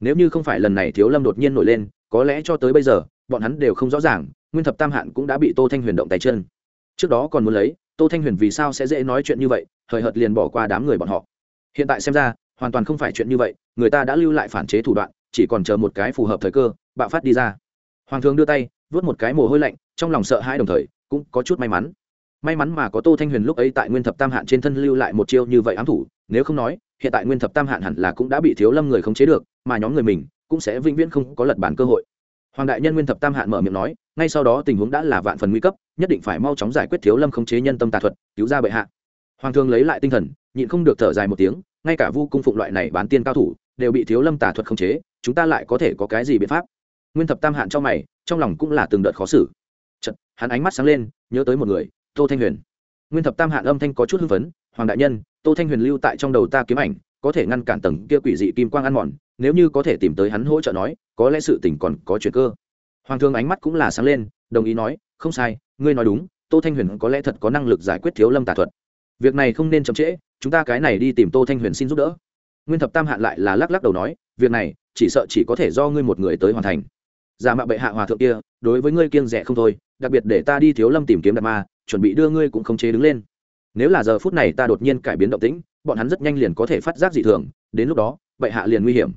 Nếu như không phải lần này thiếu lâm đột nhiên nổi lên, có lẽ cho tới bây giờ, bọn hắn đều không rõ ràng, nguyên thập tam hạn cũng đã bị tô thanh huyền động tay chân trước đó còn muốn lấy, tô thanh huyền vì sao sẽ dễ nói chuyện như vậy, hời hợt liền bỏ qua đám người bọn họ. Hiện tại xem ra, hoàn toàn không phải chuyện như vậy, người ta đã lưu lại phản chế thủ đoạn, chỉ còn chờ một cái phù hợp thời cơ, bạo phát đi ra. Hoàng thường đưa tay vớt một cái mồ hôi lạnh, trong lòng sợ hãi đồng thời, cũng có chút may mắn. May mắn mà có tô thanh huyền lúc ấy tại nguyên thập tam hạn trên thân lưu lại một chiêu như vậy ám thủ, nếu không nói, hiện tại nguyên thập tam hạn hẳn là cũng đã bị thiếu lâm người khống chế được, mà nhóm người mình cũng sẽ vĩnh viễn không có lật bản cơ hội. Hoàng đại nhân nguyên thập tam hạn mở miệng nói ngay sau đó tình huống đã là vạn phần nguy cấp nhất định phải mau chóng giải quyết thiếu lâm khống chế nhân tâm tà thuật cứu ra bệ hạ. Hoàng thương lấy lại tinh thần nhịn không được thở dài một tiếng ngay cả vu cung phụng loại này bán tiên cao thủ đều bị thiếu lâm tà thuật khống chế chúng ta lại có thể có cái gì biện pháp? Nguyên thập tam hạn cho mày trong lòng cũng là từng đợt khó xử. Chật, hắn ánh mắt sáng lên nhớ tới một người tô thanh huyền. Nguyên thập tam hạn âm thanh có chút hưng phấn hoàng đại nhân tô thanh huyền lưu tại trong đầu ta kiếm ảnh có thể ngăn cản tầng kia quỷ dị kim quang ăn mòn nếu như có thể tìm tới hắn hỗ trợ nói có lẽ sự tình còn có chuyện cơ hoàng thương ánh mắt cũng là sáng lên, đồng ý nói, không sai, ngươi nói đúng, tô thanh huyền có lẽ thật có năng lực giải quyết thiếu lâm tà thuật. Việc này không nên chậm trễ, chúng ta cái này đi tìm tô thanh huyền xin giúp đỡ. Nguyên thập tam hạn lại là lắc lắc đầu nói, việc này, chỉ sợ chỉ có thể do ngươi một người tới hoàn thành. Giả mạo bệ hạ hòa thượng kia, đối với ngươi kiêng rẻ không thôi, đặc biệt để ta đi thiếu lâm tìm kiếm đạt ma, chuẩn bị đưa ngươi cũng không chế đứng lên. Nếu là giờ phút này ta đột nhiên cải biến động tĩnh, bọn hắn rất nhanh liền có thể phát giác dị thường, đến lúc đó, bệ hạ liền nguy hiểm.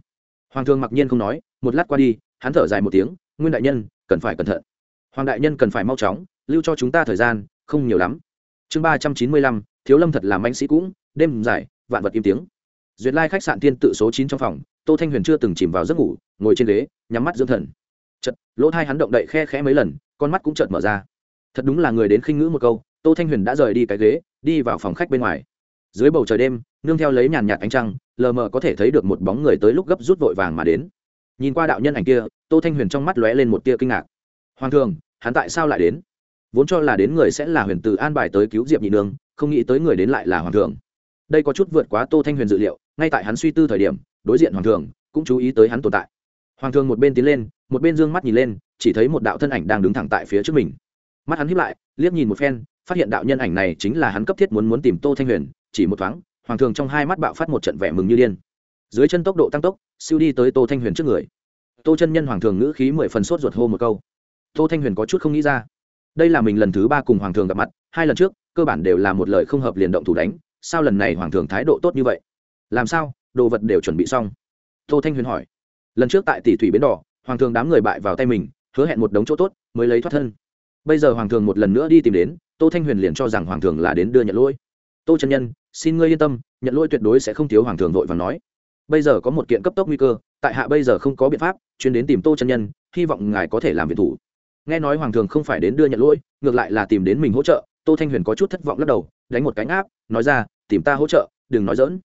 Hoàng thương mặc nhiên không nói, một lát qua đi, hắn thở dài một tiếng nguyên đại nhân, cần phải cẩn thận. Hoàng đại nhân cần phải mau chóng, lưu cho chúng ta thời gian, không nhiều lắm. Chương ba trăm chín mươi lăm, thiếu lâm thật làm anh sĩ cũng, đêm dài, vạn vật im tiếng. Duyệt lai khách sạn tiên tự số chín trong phòng, tô thanh huyền chưa từng chìm vào giấc ngủ, ngồi trên ghế, nhắm mắt dưỡng thần. Chật lỗ thai hắn động đậy khe khẽ mấy lần, con mắt cũng chợt mở ra. Thật đúng là người đến khinh ngữ một câu, tô thanh huyền đã rời đi cái ghế, đi vào phòng khách bên ngoài. Dưới bầu trời đêm, nương theo lấy nhàn nhạt ánh trăng, lờ mờ có thể thấy được một bóng người tới lúc gấp rút vội vàng mà đến nhìn qua đạo nhân ảnh kia, tô thanh huyền trong mắt lóe lên một tia kinh ngạc. Hoàng thường, hắn tại sao lại đến? Vốn cho là đến người sẽ là huyền Tử an bài tới cứu diệp nhị nương, không nghĩ tới người đến lại là hoàng thường. Đây có chút vượt quá tô thanh huyền dự liệu, ngay tại hắn suy tư thời điểm, đối diện hoàng thường, cũng chú ý tới hắn tồn tại. Hoàng thường một bên tiến lên, một bên d ư ơ n g mắt nhìn lên, chỉ thấy một đạo thân ảnh đang đứng thẳng tại phía trước mình. Mắt hắn hiếp lại, liếc nhìn một phen, phát hiện đạo nhân ảnh này chính là hắn cấp thiết muốn muốn tìm tô thanh huyền, chỉ một thoáng, hoàng thường trong hai mắt bạo phát một trận vẻ mừng như điên. Dưới chân tốc độ tăng tốc siêu đi tới tô thanh huyền trước người. Tô chân nhân hoàng thường ngữ khí mười phần sốt ruột hô một câu. Tô thanh huyền có chút không nghĩ ra. Đây là mình lần thứ ba cùng hoàng thường gặp mặt, hai lần trước, cơ bản đều là một lời không hợp liền động thủ đánh, sao lần này hoàng thường thái độ tốt như vậy? Làm sao, đồ vật đều chuẩn bị xong? Tô thanh huyền hỏi. Lần trước tại tỷ thủy bến đỏ, hoàng thường đám người bại vào tay mình, hứa hẹn một đống chỗ tốt, mới lấy thoát thân. Bây giờ hoàng thường một lần nữa đi tìm đến, tô thanh huyền liền cho rằng hoàng thường là đến đưa nhận lỗi. Tô chân nhân, xin ngươi yên tâm, nhận lỗi tuyệt đối sẽ không thiếu hoàng thường vội và nói bây giờ có một kiện cấp tốc nguy cơ, tại hạ bây giờ không có biện pháp, chuyên đến tìm tô chân nhân, hy vọng ngài có thể làm việc thủ. Nghe nói hoàng thường không phải đến đưa nhận lỗi, ngược lại là tìm đến mình hỗ trợ, tô thanh huyền có chút thất vọng lắc đầu, đánh một cánh áp nói ra, tìm ta hỗ trợ, đừng nói dỡn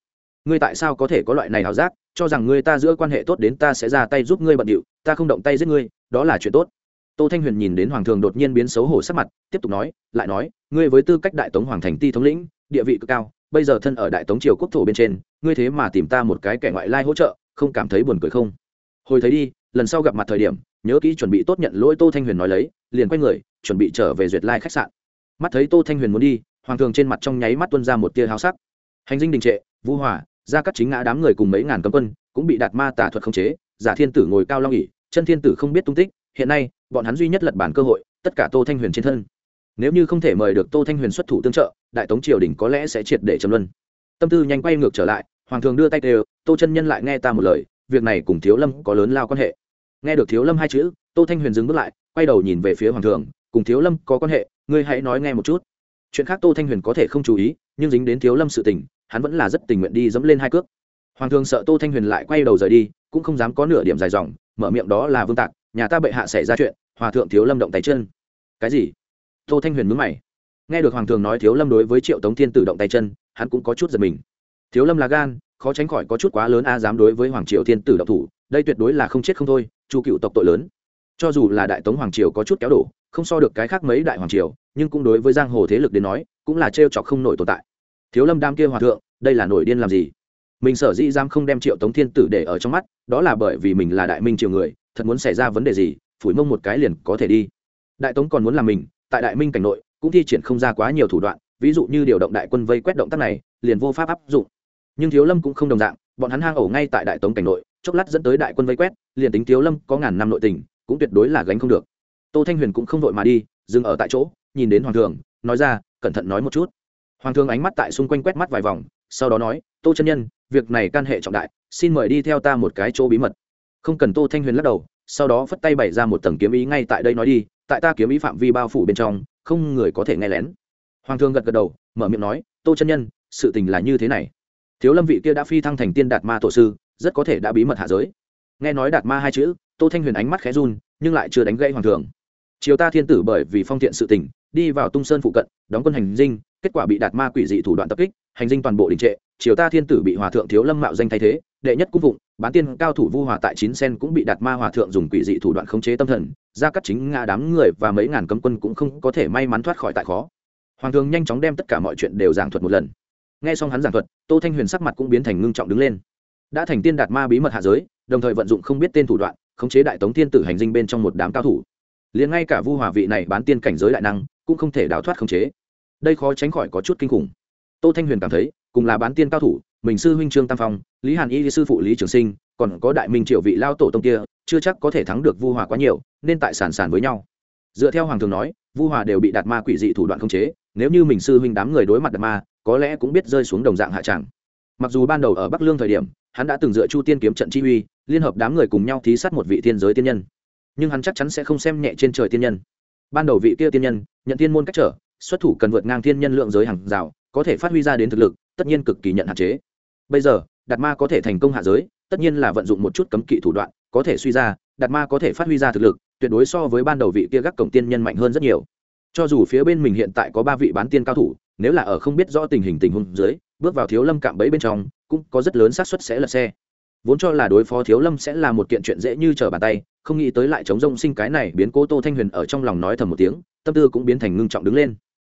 ngươi tại sao có thể có loại này hào giác, cho rằng ngươi ta giữa quan hệ tốt đến ta sẽ ra tay giúp ngươi bận điệu, ta không động tay giết ngươi, đó là chuyện tốt. Tô thanh huyền nhìn đến hoàng thường đột nhiên biến xấu hổ sắc mặt, tiếp tục nói, lại nói, ngươi với tư cách đại tống hoàng thành ti thống lĩnh, địa vị cực cao bây giờ thân ở đại tống triều quốc thổ bên trên, ngươi thế mà tìm ta một cái kẻ ngoại lai hỗ trợ, không cảm thấy buồn cười không? Hồi thấy đi, lần sau gặp mặt thời điểm, nhớ kỹ chuẩn bị tốt nhận lỗi tô thanh huyền nói lấy, liền quay người, chuẩn bị trở về duyệt lai khách sạn. Mắt thấy tô thanh huyền muốn đi, hoàng thường trên mặt trong nháy mắt tuân ra một tia háo sắc. Hành dinh đình trệ, vũ hỏa ra các chính ngã đám người cùng mấy ngàn cấm quân cũng bị đạt ma tà thuật khống chế, giả thiên tử ngồi cao long ỉ chân thiên tử không biết tung tích, hiện nay, bọn hắn duy nhất lật bản cơ hội, tất cả tô thanh huyền trên thân nếu như không thể mời được tô thanh huyền xuất thủ tương trợ, đại tống triều đình có lẽ sẽ triệt để châm luân. Tâm tư nhanh quay ngược trở lại, hoàng thường đưa tay đều tô chân nhân lại nghe ta một lời, việc này cùng thiếu lâm có lớn lao quan hệ. Nghe được thiếu lâm hai chữ, tô thanh huyền dừng bước lại, quay đầu nhìn về phía hoàng thường cùng thiếu lâm có quan hệ, ngươi hãy nói nghe một chút. Chuyện khác tô thanh huyền có thể không chú ý, nhưng dính đến thiếu lâm sự tình, hắn vẫn là rất tình nguyện đi dẫm lên hai cước. Hoàng thường sợ tô thanh huyền lại quay đầu rời đi, cũng không dám có nửa điểm dài dòng, mở miệng đó là vương tạc, nhà ta bệ hạ xảy ra chuyện, hòa thượng thiếu lâm động tay chân. Cái gì? Tô thanh huyền mướn mày. Nghe được hoàng thường nói thiếu lâm đối với triệu tống thiên tử động tay chân, hắn cũng có chút giật mình. Thiếu lâm là gan, khó tránh khỏi có chút quá lớn a, dám đối với hoàng triều thiên tử động thủ, đây tuyệt đối là không chết không thôi chu cựu tộc tội lớn. Cho dù là đại tống hoàng triều có chút kéo đổ, không so được cái khác mấy đại hoàng triều, nhưng cũng đối với giang hồ thế lực đến nói, cũng là trêu chọc không nổi tồn tại. Thiếu lâm đam kia hòa thượng, đây là nổi điên làm gì? Mình sở dĩ giam không đem triệu tống thiên tử để ở trong mắt, đó là bởi vì mình là đại minh triều người, thật muốn xảy ra vấn đề gì, phủi mông một cái liền có thể đi. Đại tống còn muốn làm mình tại đại minh cảnh nội cũng thi triển không ra quá nhiều thủ đoạn, ví dụ như điều động đại quân vây quét động tác này, liền vô pháp áp dụng. Nhưng thiếu lâm cũng không đồng dạng, bọn hắn hang ổ ngay tại đại tống cảnh nội, chốc lát dẫn tới đại quân vây quét, liền tính thiếu lâm có ngàn năm nội tình, cũng tuyệt đối là gánh không được. Tô thanh huyền cũng không vội mà đi, dừng ở tại chỗ, nhìn đến hoàng thượng nói ra, cẩn thận nói một chút. Hoàng thượng ánh mắt tại xung quanh quét mắt vài vòng, sau đó nói, tô chân nhân, việc này can hệ trọng đại, xin mời đi theo ta một cái chỗ bí mật. Không cần tô thanh huyền lắc đầu, sau đó phất tay bày ra một tầng kiếm ý ngay tại đây nói đi tại ta kiếm ý phạm vi bao phủ bên trong, không người có thể nghe lén. Hoàng thương gật gật đầu, mở miệng nói, tô chân nhân, sự tình là như thế này. Thiếu lâm vị kia đã phi thăng thành tiên đạt ma tổ sư, rất có thể đã bí mật hạ giới. Nghe nói đạt ma hai chữ, tô thanh huyền ánh mắt khẽ run, nhưng lại chưa đánh gãy hoàng thường triều ta thiên tử bởi vì phong thiện sự tình, đi vào tung sơn phụ cận, đóng quân hành dinh, kết quả bị đạt ma quỷ dị thủ đoạn tập kích, hành dinh toàn bộ đình trệ, triều ta thiên tử bị hòa thượng thiếu lâm mạo danh thay thế, đệ nhất cung vụng bán tiên cao thủ vu hòa tại chín sen cũng bị đạt ma hòa thượng dùng quỷ dị thủ đoạn khống chế tâm thần, ra cắt chính ngã đám người và mấy ngàn cấm quân cũng không có thể may mắn thoát khỏi tại khó. Hoàng thường nhanh chóng đem tất cả mọi chuyện đều giảng thuật một lần. Nghe xong hắn giảng thuật, tô thanh huyền sắc mặt cũng biến thành ngưng trọng đứng lên. Đã thành tiên đạt ma bí mật hạ giới, đồng thời vận dụng không biết tên thủ đoạn, khống chế đại tống tiên tử hành dinh bên trong một đám cao thủ. Liền ngay cả vu hòa vị này bán tiên cảnh giới đại năng cũng không thể đào thoát khống chế. Đây khó tránh khỏi có chút kinh khủng. Tô thanh huyền cảm thấy cùng là bán tiên cao thủ, mình sư huynh trương tam phong, lý hàn y sư phụ lý trường sinh, còn có đại minh triệu vị lao tổ tông kia, chưa chắc có thể thắng được vu hòa quá nhiều, nên tại sản sản với nhau. Dựa theo hoàng thường nói, vu hòa đều bị đạt ma quỷ dị thủ đoạn khống chế, nếu như mình sư huynh đám người đối mặt đạt ma, có lẽ cũng biết rơi xuống đồng dạng hạ tràng mặc dù ban đầu ở bắc lương thời điểm, hắn đã từng dựa chu tiên kiếm trận chi uy, liên hợp đám người cùng nhau thí sát một vị thiên giới tiên nhân. Nhưng hắn chắc chắn sẽ không xem nhẹ trên trời tiên nhân. Ban đầu vị kia tiên nhân, nhận tiên môn cách trở, xuất thủ cần vượt ngang thiên nhân lượng giới hàng rào, có thể phát huy ra đến thực lực tất nhiên cực kỳ nhận hạn chế. Bây giờ, đạt ma có thể thành công hạ giới, tất nhiên là vận dụng một chút cấm kỵ thủ đoạn, có thể suy ra, đạt ma có thể phát huy ra thực lực, tuyệt đối so với ban đầu vị kia gác cổng tiên nhân mạnh hơn rất nhiều. Cho dù phía bên mình hiện tại có ba vị bán tiên cao thủ, nếu là ở không biết rõ tình hình tình huống dưới, bước vào thiếu lâm cạm bẫy bên trong, cũng có rất lớn xác suất sẽ lật xe. Vốn cho là đối phó thiếu lâm sẽ là một kiện chuyện dễ như trở bàn tay, không nghĩ tới lại chống rông sinh cái này biến cố tô thanh huyền ở trong lòng nói thầm một tiếng, tâm tư cũng biến thành ngưng trọng đứng lên.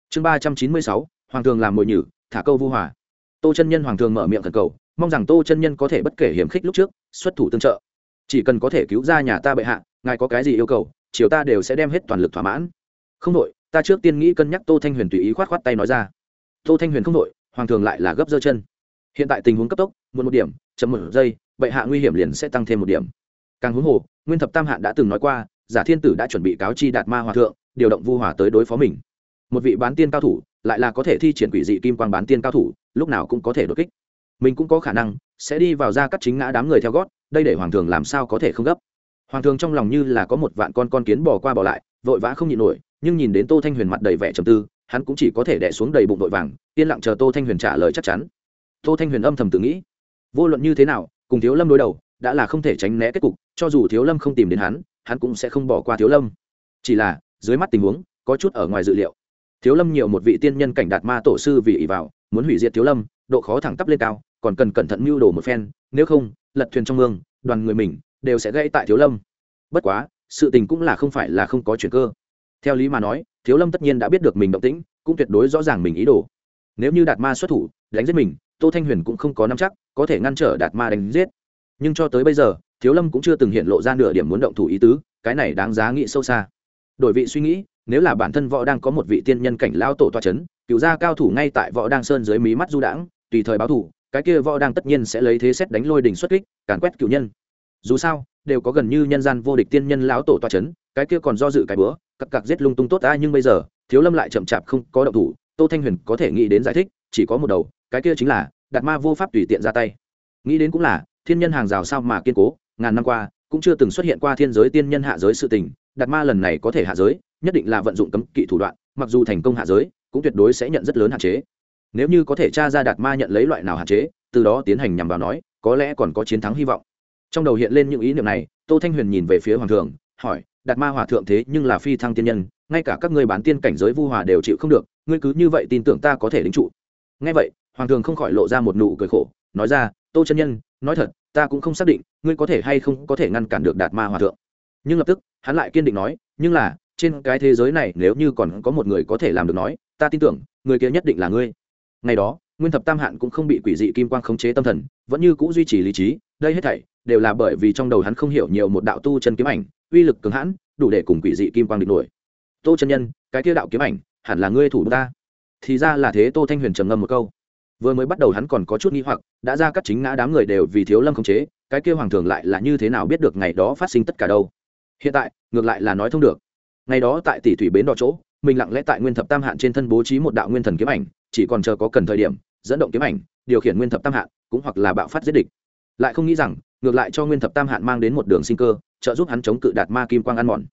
Chương ba trăm chín mươi sáu, hoàng thường làm mồi nhử, thả câu vu hòa tô chân nhân hoàng thường mở miệng thần cầu, mong rằng tô chân nhân có thể bất kể hiểm khích lúc trước, xuất thủ tương trợ. Chỉ cần có thể cứu ra nhà ta bệ hạ, ngài có cái gì yêu cầu chiều ta đều sẽ đem hết toàn lực thỏa mãn. Không đội ta trước tiên nghĩ cân nhắc tô thanh huyền tùy ý khoát khoát tay nói ra. Tô thanh huyền không đội hoàng thường lại là gấp dơ chân. Hiện tại tình huống cấp tốc, một một điểm, chấm một giây, bệ hạ nguy hiểm liền sẽ tăng thêm một điểm. Càng huống hồ, nguyên thập tam hạ đã từng nói qua, giả thiên tử đã chuẩn bị cáo chi đạt ma hòa thượng, điều động vu hòa tới đối phó mình. Một vị bán tiên cao thủ, lại là có thể thi triển quỷ dị kim quang bán tiên cao thủ lúc nào cũng có thể đột kích. Mình cũng có khả năng sẽ đi vào ra cắt chính ngã đám người theo gót, đây để hoàng thường làm sao có thể không gấp? Hoàng thường trong lòng như là có một vạn con con kiến bò qua bỏ lại, vội vã không nhịn nổi, nhưng nhìn đến tô thanh huyền mặt đầy vẻ trầm tư, hắn cũng chỉ có thể đẻ xuống đầy bụng vội vàng, yên lặng chờ tô thanh huyền trả lời chắc chắn. Tô thanh huyền âm thầm tự nghĩ, vô luận như thế nào, cùng thiếu lâm đối đầu, đã là không thể tránh né kết cục, cho dù thiếu lâm không tìm đến hắn hắn cũng sẽ không bỏ qua thiếu lâm. Chỉ là, dưới mắt tình huống, có chút ở ngoài dự liệu thiếu lâm nhiều một vị tiên nhân cảnh đạt ma tổ sư vì ỷ vào, muốn hủy diệt thiếu lâm, độ khó thẳng tắp lên cao, còn cần cẩn thận mưu đồ một phen, nếu không, lật thuyền trong mương, đoàn người mình đều sẽ gây tại thiếu lâm. Bất quá, sự tình cũng là không phải là không có chuyện cơ. Theo lý mà nói, thiếu lâm tất nhiên đã biết được mình động tĩnh, cũng tuyệt đối rõ ràng mình ý đồ. Nếu như đạt ma xuất thủ, đánh giết mình, tô thanh huyền cũng không có nắm chắc, có thể ngăn trở đạt ma đánh giết. Nhưng cho tới bây giờ, thiếu lâm cũng chưa từng hiện lộ ra nửa điểm muốn động thủ ý tứ, cái này đáng giá nghĩ sâu xa. Đổi vị suy nghĩ nếu là bản thân võ đang có một vị tiên nhân cảnh lao tổ toa c h ấ n cựu gia cao thủ ngay tại võ đang sơn dưới mí mắt du đãng, tùy thời báo thủ, cái kia võ đang tất nhiên sẽ lấy thế xét đánh lôi đình xuất kích, càn quét cựu nhân. Dù sao, đều có gần như nhân gian vô địch tiên nhân lão tổ toa c h ấ n cái kia còn do dự cái bữa cặp cặp giết lung tung tốt ta nhưng bây giờ, thiếu lâm lại chậm chạp không có động thủ, tô thanh huyền có thể nghĩ đến giải thích, chỉ có một đầu, cái kia chính là, đạt ma vô pháp tùy tiện ra tay. Nghĩ đến cũng là, thiên nhân hàng rào sao mà kiên cố, ngàn năm qua, cũng chưa từng xuất hiện qua thiên giới tiên nhân hạ giới sự tình đạt ma lần này có thể hạ giới, nhất định là vận dụng cấm kỵ thủ đoạn, mặc dù thành công hạ giới, cũng tuyệt đối sẽ nhận rất lớn hạn chế. Nếu như có thể tra ra đạt ma nhận lấy loại nào hạn chế, từ đó tiến hành nhằm vào nói, có lẽ còn có chiến thắng hy vọng. Trong đầu hiện lên những ý niệm này, tô thanh huyền nhìn về phía hoàng thượng, hỏi, đạt ma hòa thượng thế nhưng là phi thăng tiên nhân, ngay cả các ngươi bán tiên cảnh giới vu hòa đều chịu không được, ngươi cứ như vậy tin tưởng ta có thể lính trụ? Ngay vậy, hoàng thượng không khỏi lộ ra một nụ cười khổ, nói ra, tô chân nhân, nói thật, ta cũng không xác định, ngươi có thể hay không có thể ngăn cản được đạt ma hòa thượng nhưng lập tức, hắn lại kiên định nói, nhưng là, trên cái thế giới này nếu như còn có một người có thể làm được nói, ta tin tưởng, người kia nhất định là ngươi. Ngày đó, nguyên thập tam hạn cũng không bị quỷ dị kim quang khống chế tâm thần, vẫn như c ũ duy trì lý trí, đây hết thảy đều là bởi vì trong đầu hắn không hiểu nhiều một đạo tu chân kiếm ảnh, uy lực cường hãn, đủ để cùng quỷ dị kim quang địch nổi. Tô chân nhân, cái kia đạo kiếm ảnh, hẳn là ngươi thủ ta. Thì ra là thế, tô thanh huyền trầm ngâm một câu. Vừa mới bắt đầu hắn còn có chút nghi hoặc, đã ra các chính ngã đám người đều vì thiếu lâm khống chế, cái kia hoàng thường lại là như thế nào biết được ngày đó phát sinh tất cả đâu? Hiện tại, ngược lại là nói thông được. Ngày đó tại tỷ thủy bến đỏ chỗ, mình lặng lẽ tại nguyên thập tam hạn trên thân bố trí một đạo nguyên thần kiếm ảnh, chỉ còn chờ có cần thời điểm, dẫn động kiếm ảnh, điều khiển nguyên thập tam hạn, cũng hoặc là bạo phát giết địch. Lại không nghĩ rằng, ngược lại cho nguyên thập tam hạn mang đến một đường sinh cơ, trợ giúp hắn chống cự đạt ma kim quang ăn mòn.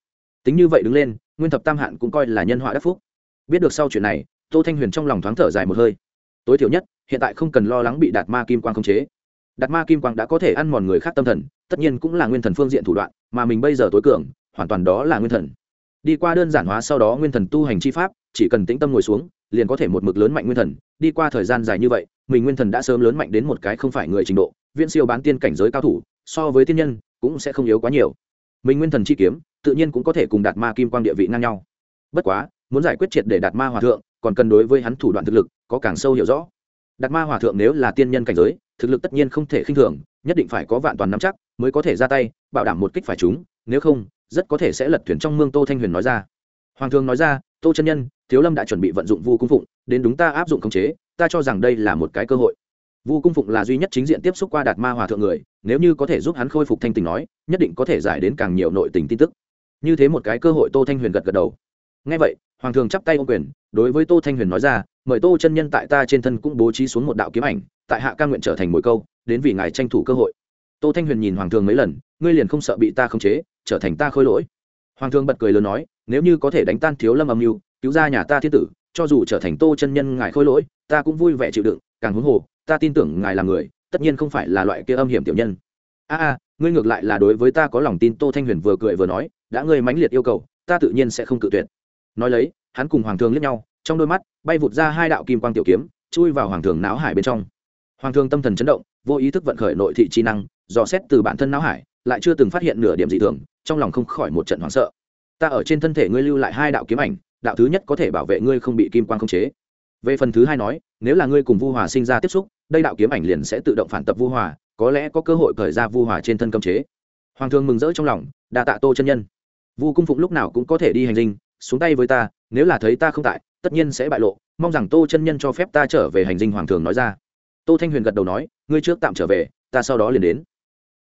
Tính như vậy đứng lên, nguyên thập tam hạn cũng coi là nhân họa đắc phúc. Biết được sau chuyện này, tô thanh huyền trong lòng thoáng thở dài một hơi. Tối thiểu nhất, hiện tại không cần lo lắng bị đạt ma kim quang khống chế đạt ma kim quang đã có thể ăn mòn người khác tâm thần, tất nhiên cũng là nguyên thần phương diện thủ đoạn, mà mình bây giờ tối cường, hoàn toàn đó là nguyên thần. Đi qua đơn giản hóa sau đó nguyên thần tu hành chi pháp, chỉ cần tĩnh tâm ngồi xuống, liền có thể một mực lớn mạnh nguyên thần. Đi qua thời gian dài như vậy, mình nguyên thần đã sớm lớn mạnh đến một cái không phải người trình độ, viễn siêu bán tiên cảnh giới cao thủ, so với tiên nhân, cũng sẽ không yếu quá nhiều. Mình nguyên thần chi kiếm, tự nhiên cũng có thể cùng đạt ma kim quang địa vị ngang nhau. Bất quá, muốn giải quyết triệt để đạt ma hòa thượng, còn cần đối với hắn thủ đoạn thực lực, có càng sâu hiểu rõ đạt ma hòa thượng nếu là tiên nhân cảnh giới, thực lực tất nhiên không thể khinh thường, nhất định phải có vạn toàn nắm chắc mới có thể ra tay, bảo đảm một kích phải chúng nếu không, rất có thể sẽ lật thuyền trong mương tô thanh huyền nói ra. Hoàng thương nói ra, tô chân nhân, thiếu lâm đã chuẩn bị vận dụng vu cung phụng, đến đúng ta áp dụng khống chế, ta cho rằng đây là một cái cơ hội. Vu cung phụng là duy nhất chính diện tiếp xúc qua đạt ma hòa thượng người, nếu như có thể giúp hắn khôi phục thanh tình nói, nhất định có thể giải đến càng nhiều nội tình tin tức. Như thế một cái cơ hội tô thanh huyền gật gật đầu. Ngay vậy hoàng thường chắp tay ô quyền, đối với tô thanh huyền nói ra, mời tô chân nhân tại ta trên thân cũng bố trí xuống một đạo kiếm ảnh, tại hạ ca nguyện trở thành mồi câu, đến vì ngài tranh thủ cơ hội. Tô thanh huyền nhìn hoàng thường mấy lần, ngươi liền không sợ bị ta khống chế, trở thành ta khôi lỗi? Hoàng thường bật cười lớn nói, nếu như có thể đánh tan thiếu lâm âm mưu, cứu ra nhà ta thiên tử, cho dù trở thành tô chân nhân ngài khôi lỗi, ta cũng vui vẻ chịu đựng, càng huống hồ, ta tin tưởng ngài là người, tất nhiên không phải là loại kia âm hiểm tiểu nhân. A a, ngươi ngược lại là đối với ta có lòng tin. Tô thanh huyền vừa cười vừa nói, đã ngươi mãnh liệt yêu cầu, ta tự nhiên sẽ không cự tuyệt nói lấy, hắn cùng hoàng thường liếc nhau, trong đôi mắt bay vụt ra hai đạo kim quang tiểu kiếm, chui vào hoàng thường não hải bên trong. Hoàng thường tâm thần chấn động, vô ý thức vận khởi nội thị trí năng, dò xét từ bản thân não hải, lại chưa từng phát hiện nửa điểm dị thường, trong lòng không khỏi một trận hoảng sợ. Ta ở trên thân thể ngươi lưu lại hai đạo kiếm ảnh, đạo thứ nhất có thể bảo vệ ngươi không bị kim quang khống chế. Về phần thứ hai nói, nếu là ngươi cùng vu hòa sinh ra tiếp xúc, đây đạo kiếm ảnh liền sẽ tự động phản tập vu hòa, có lẽ có cơ hội khởi ra vu hòa trên thân cấm chế. Hoàng thương mừng rỡ trong lòng, đa tạ tô chân nhân. Vu cung phụng lúc nào cũng có thể đi hành dinh xuống tay với ta, nếu là thấy ta không tại, tất nhiên sẽ bại lộ, mong rằng tô chân nhân cho phép ta trở về hành dinh hoàng thường nói ra. Tô thanh huyền gật đầu nói, ngươi trước tạm trở về, ta sau đó liền đến.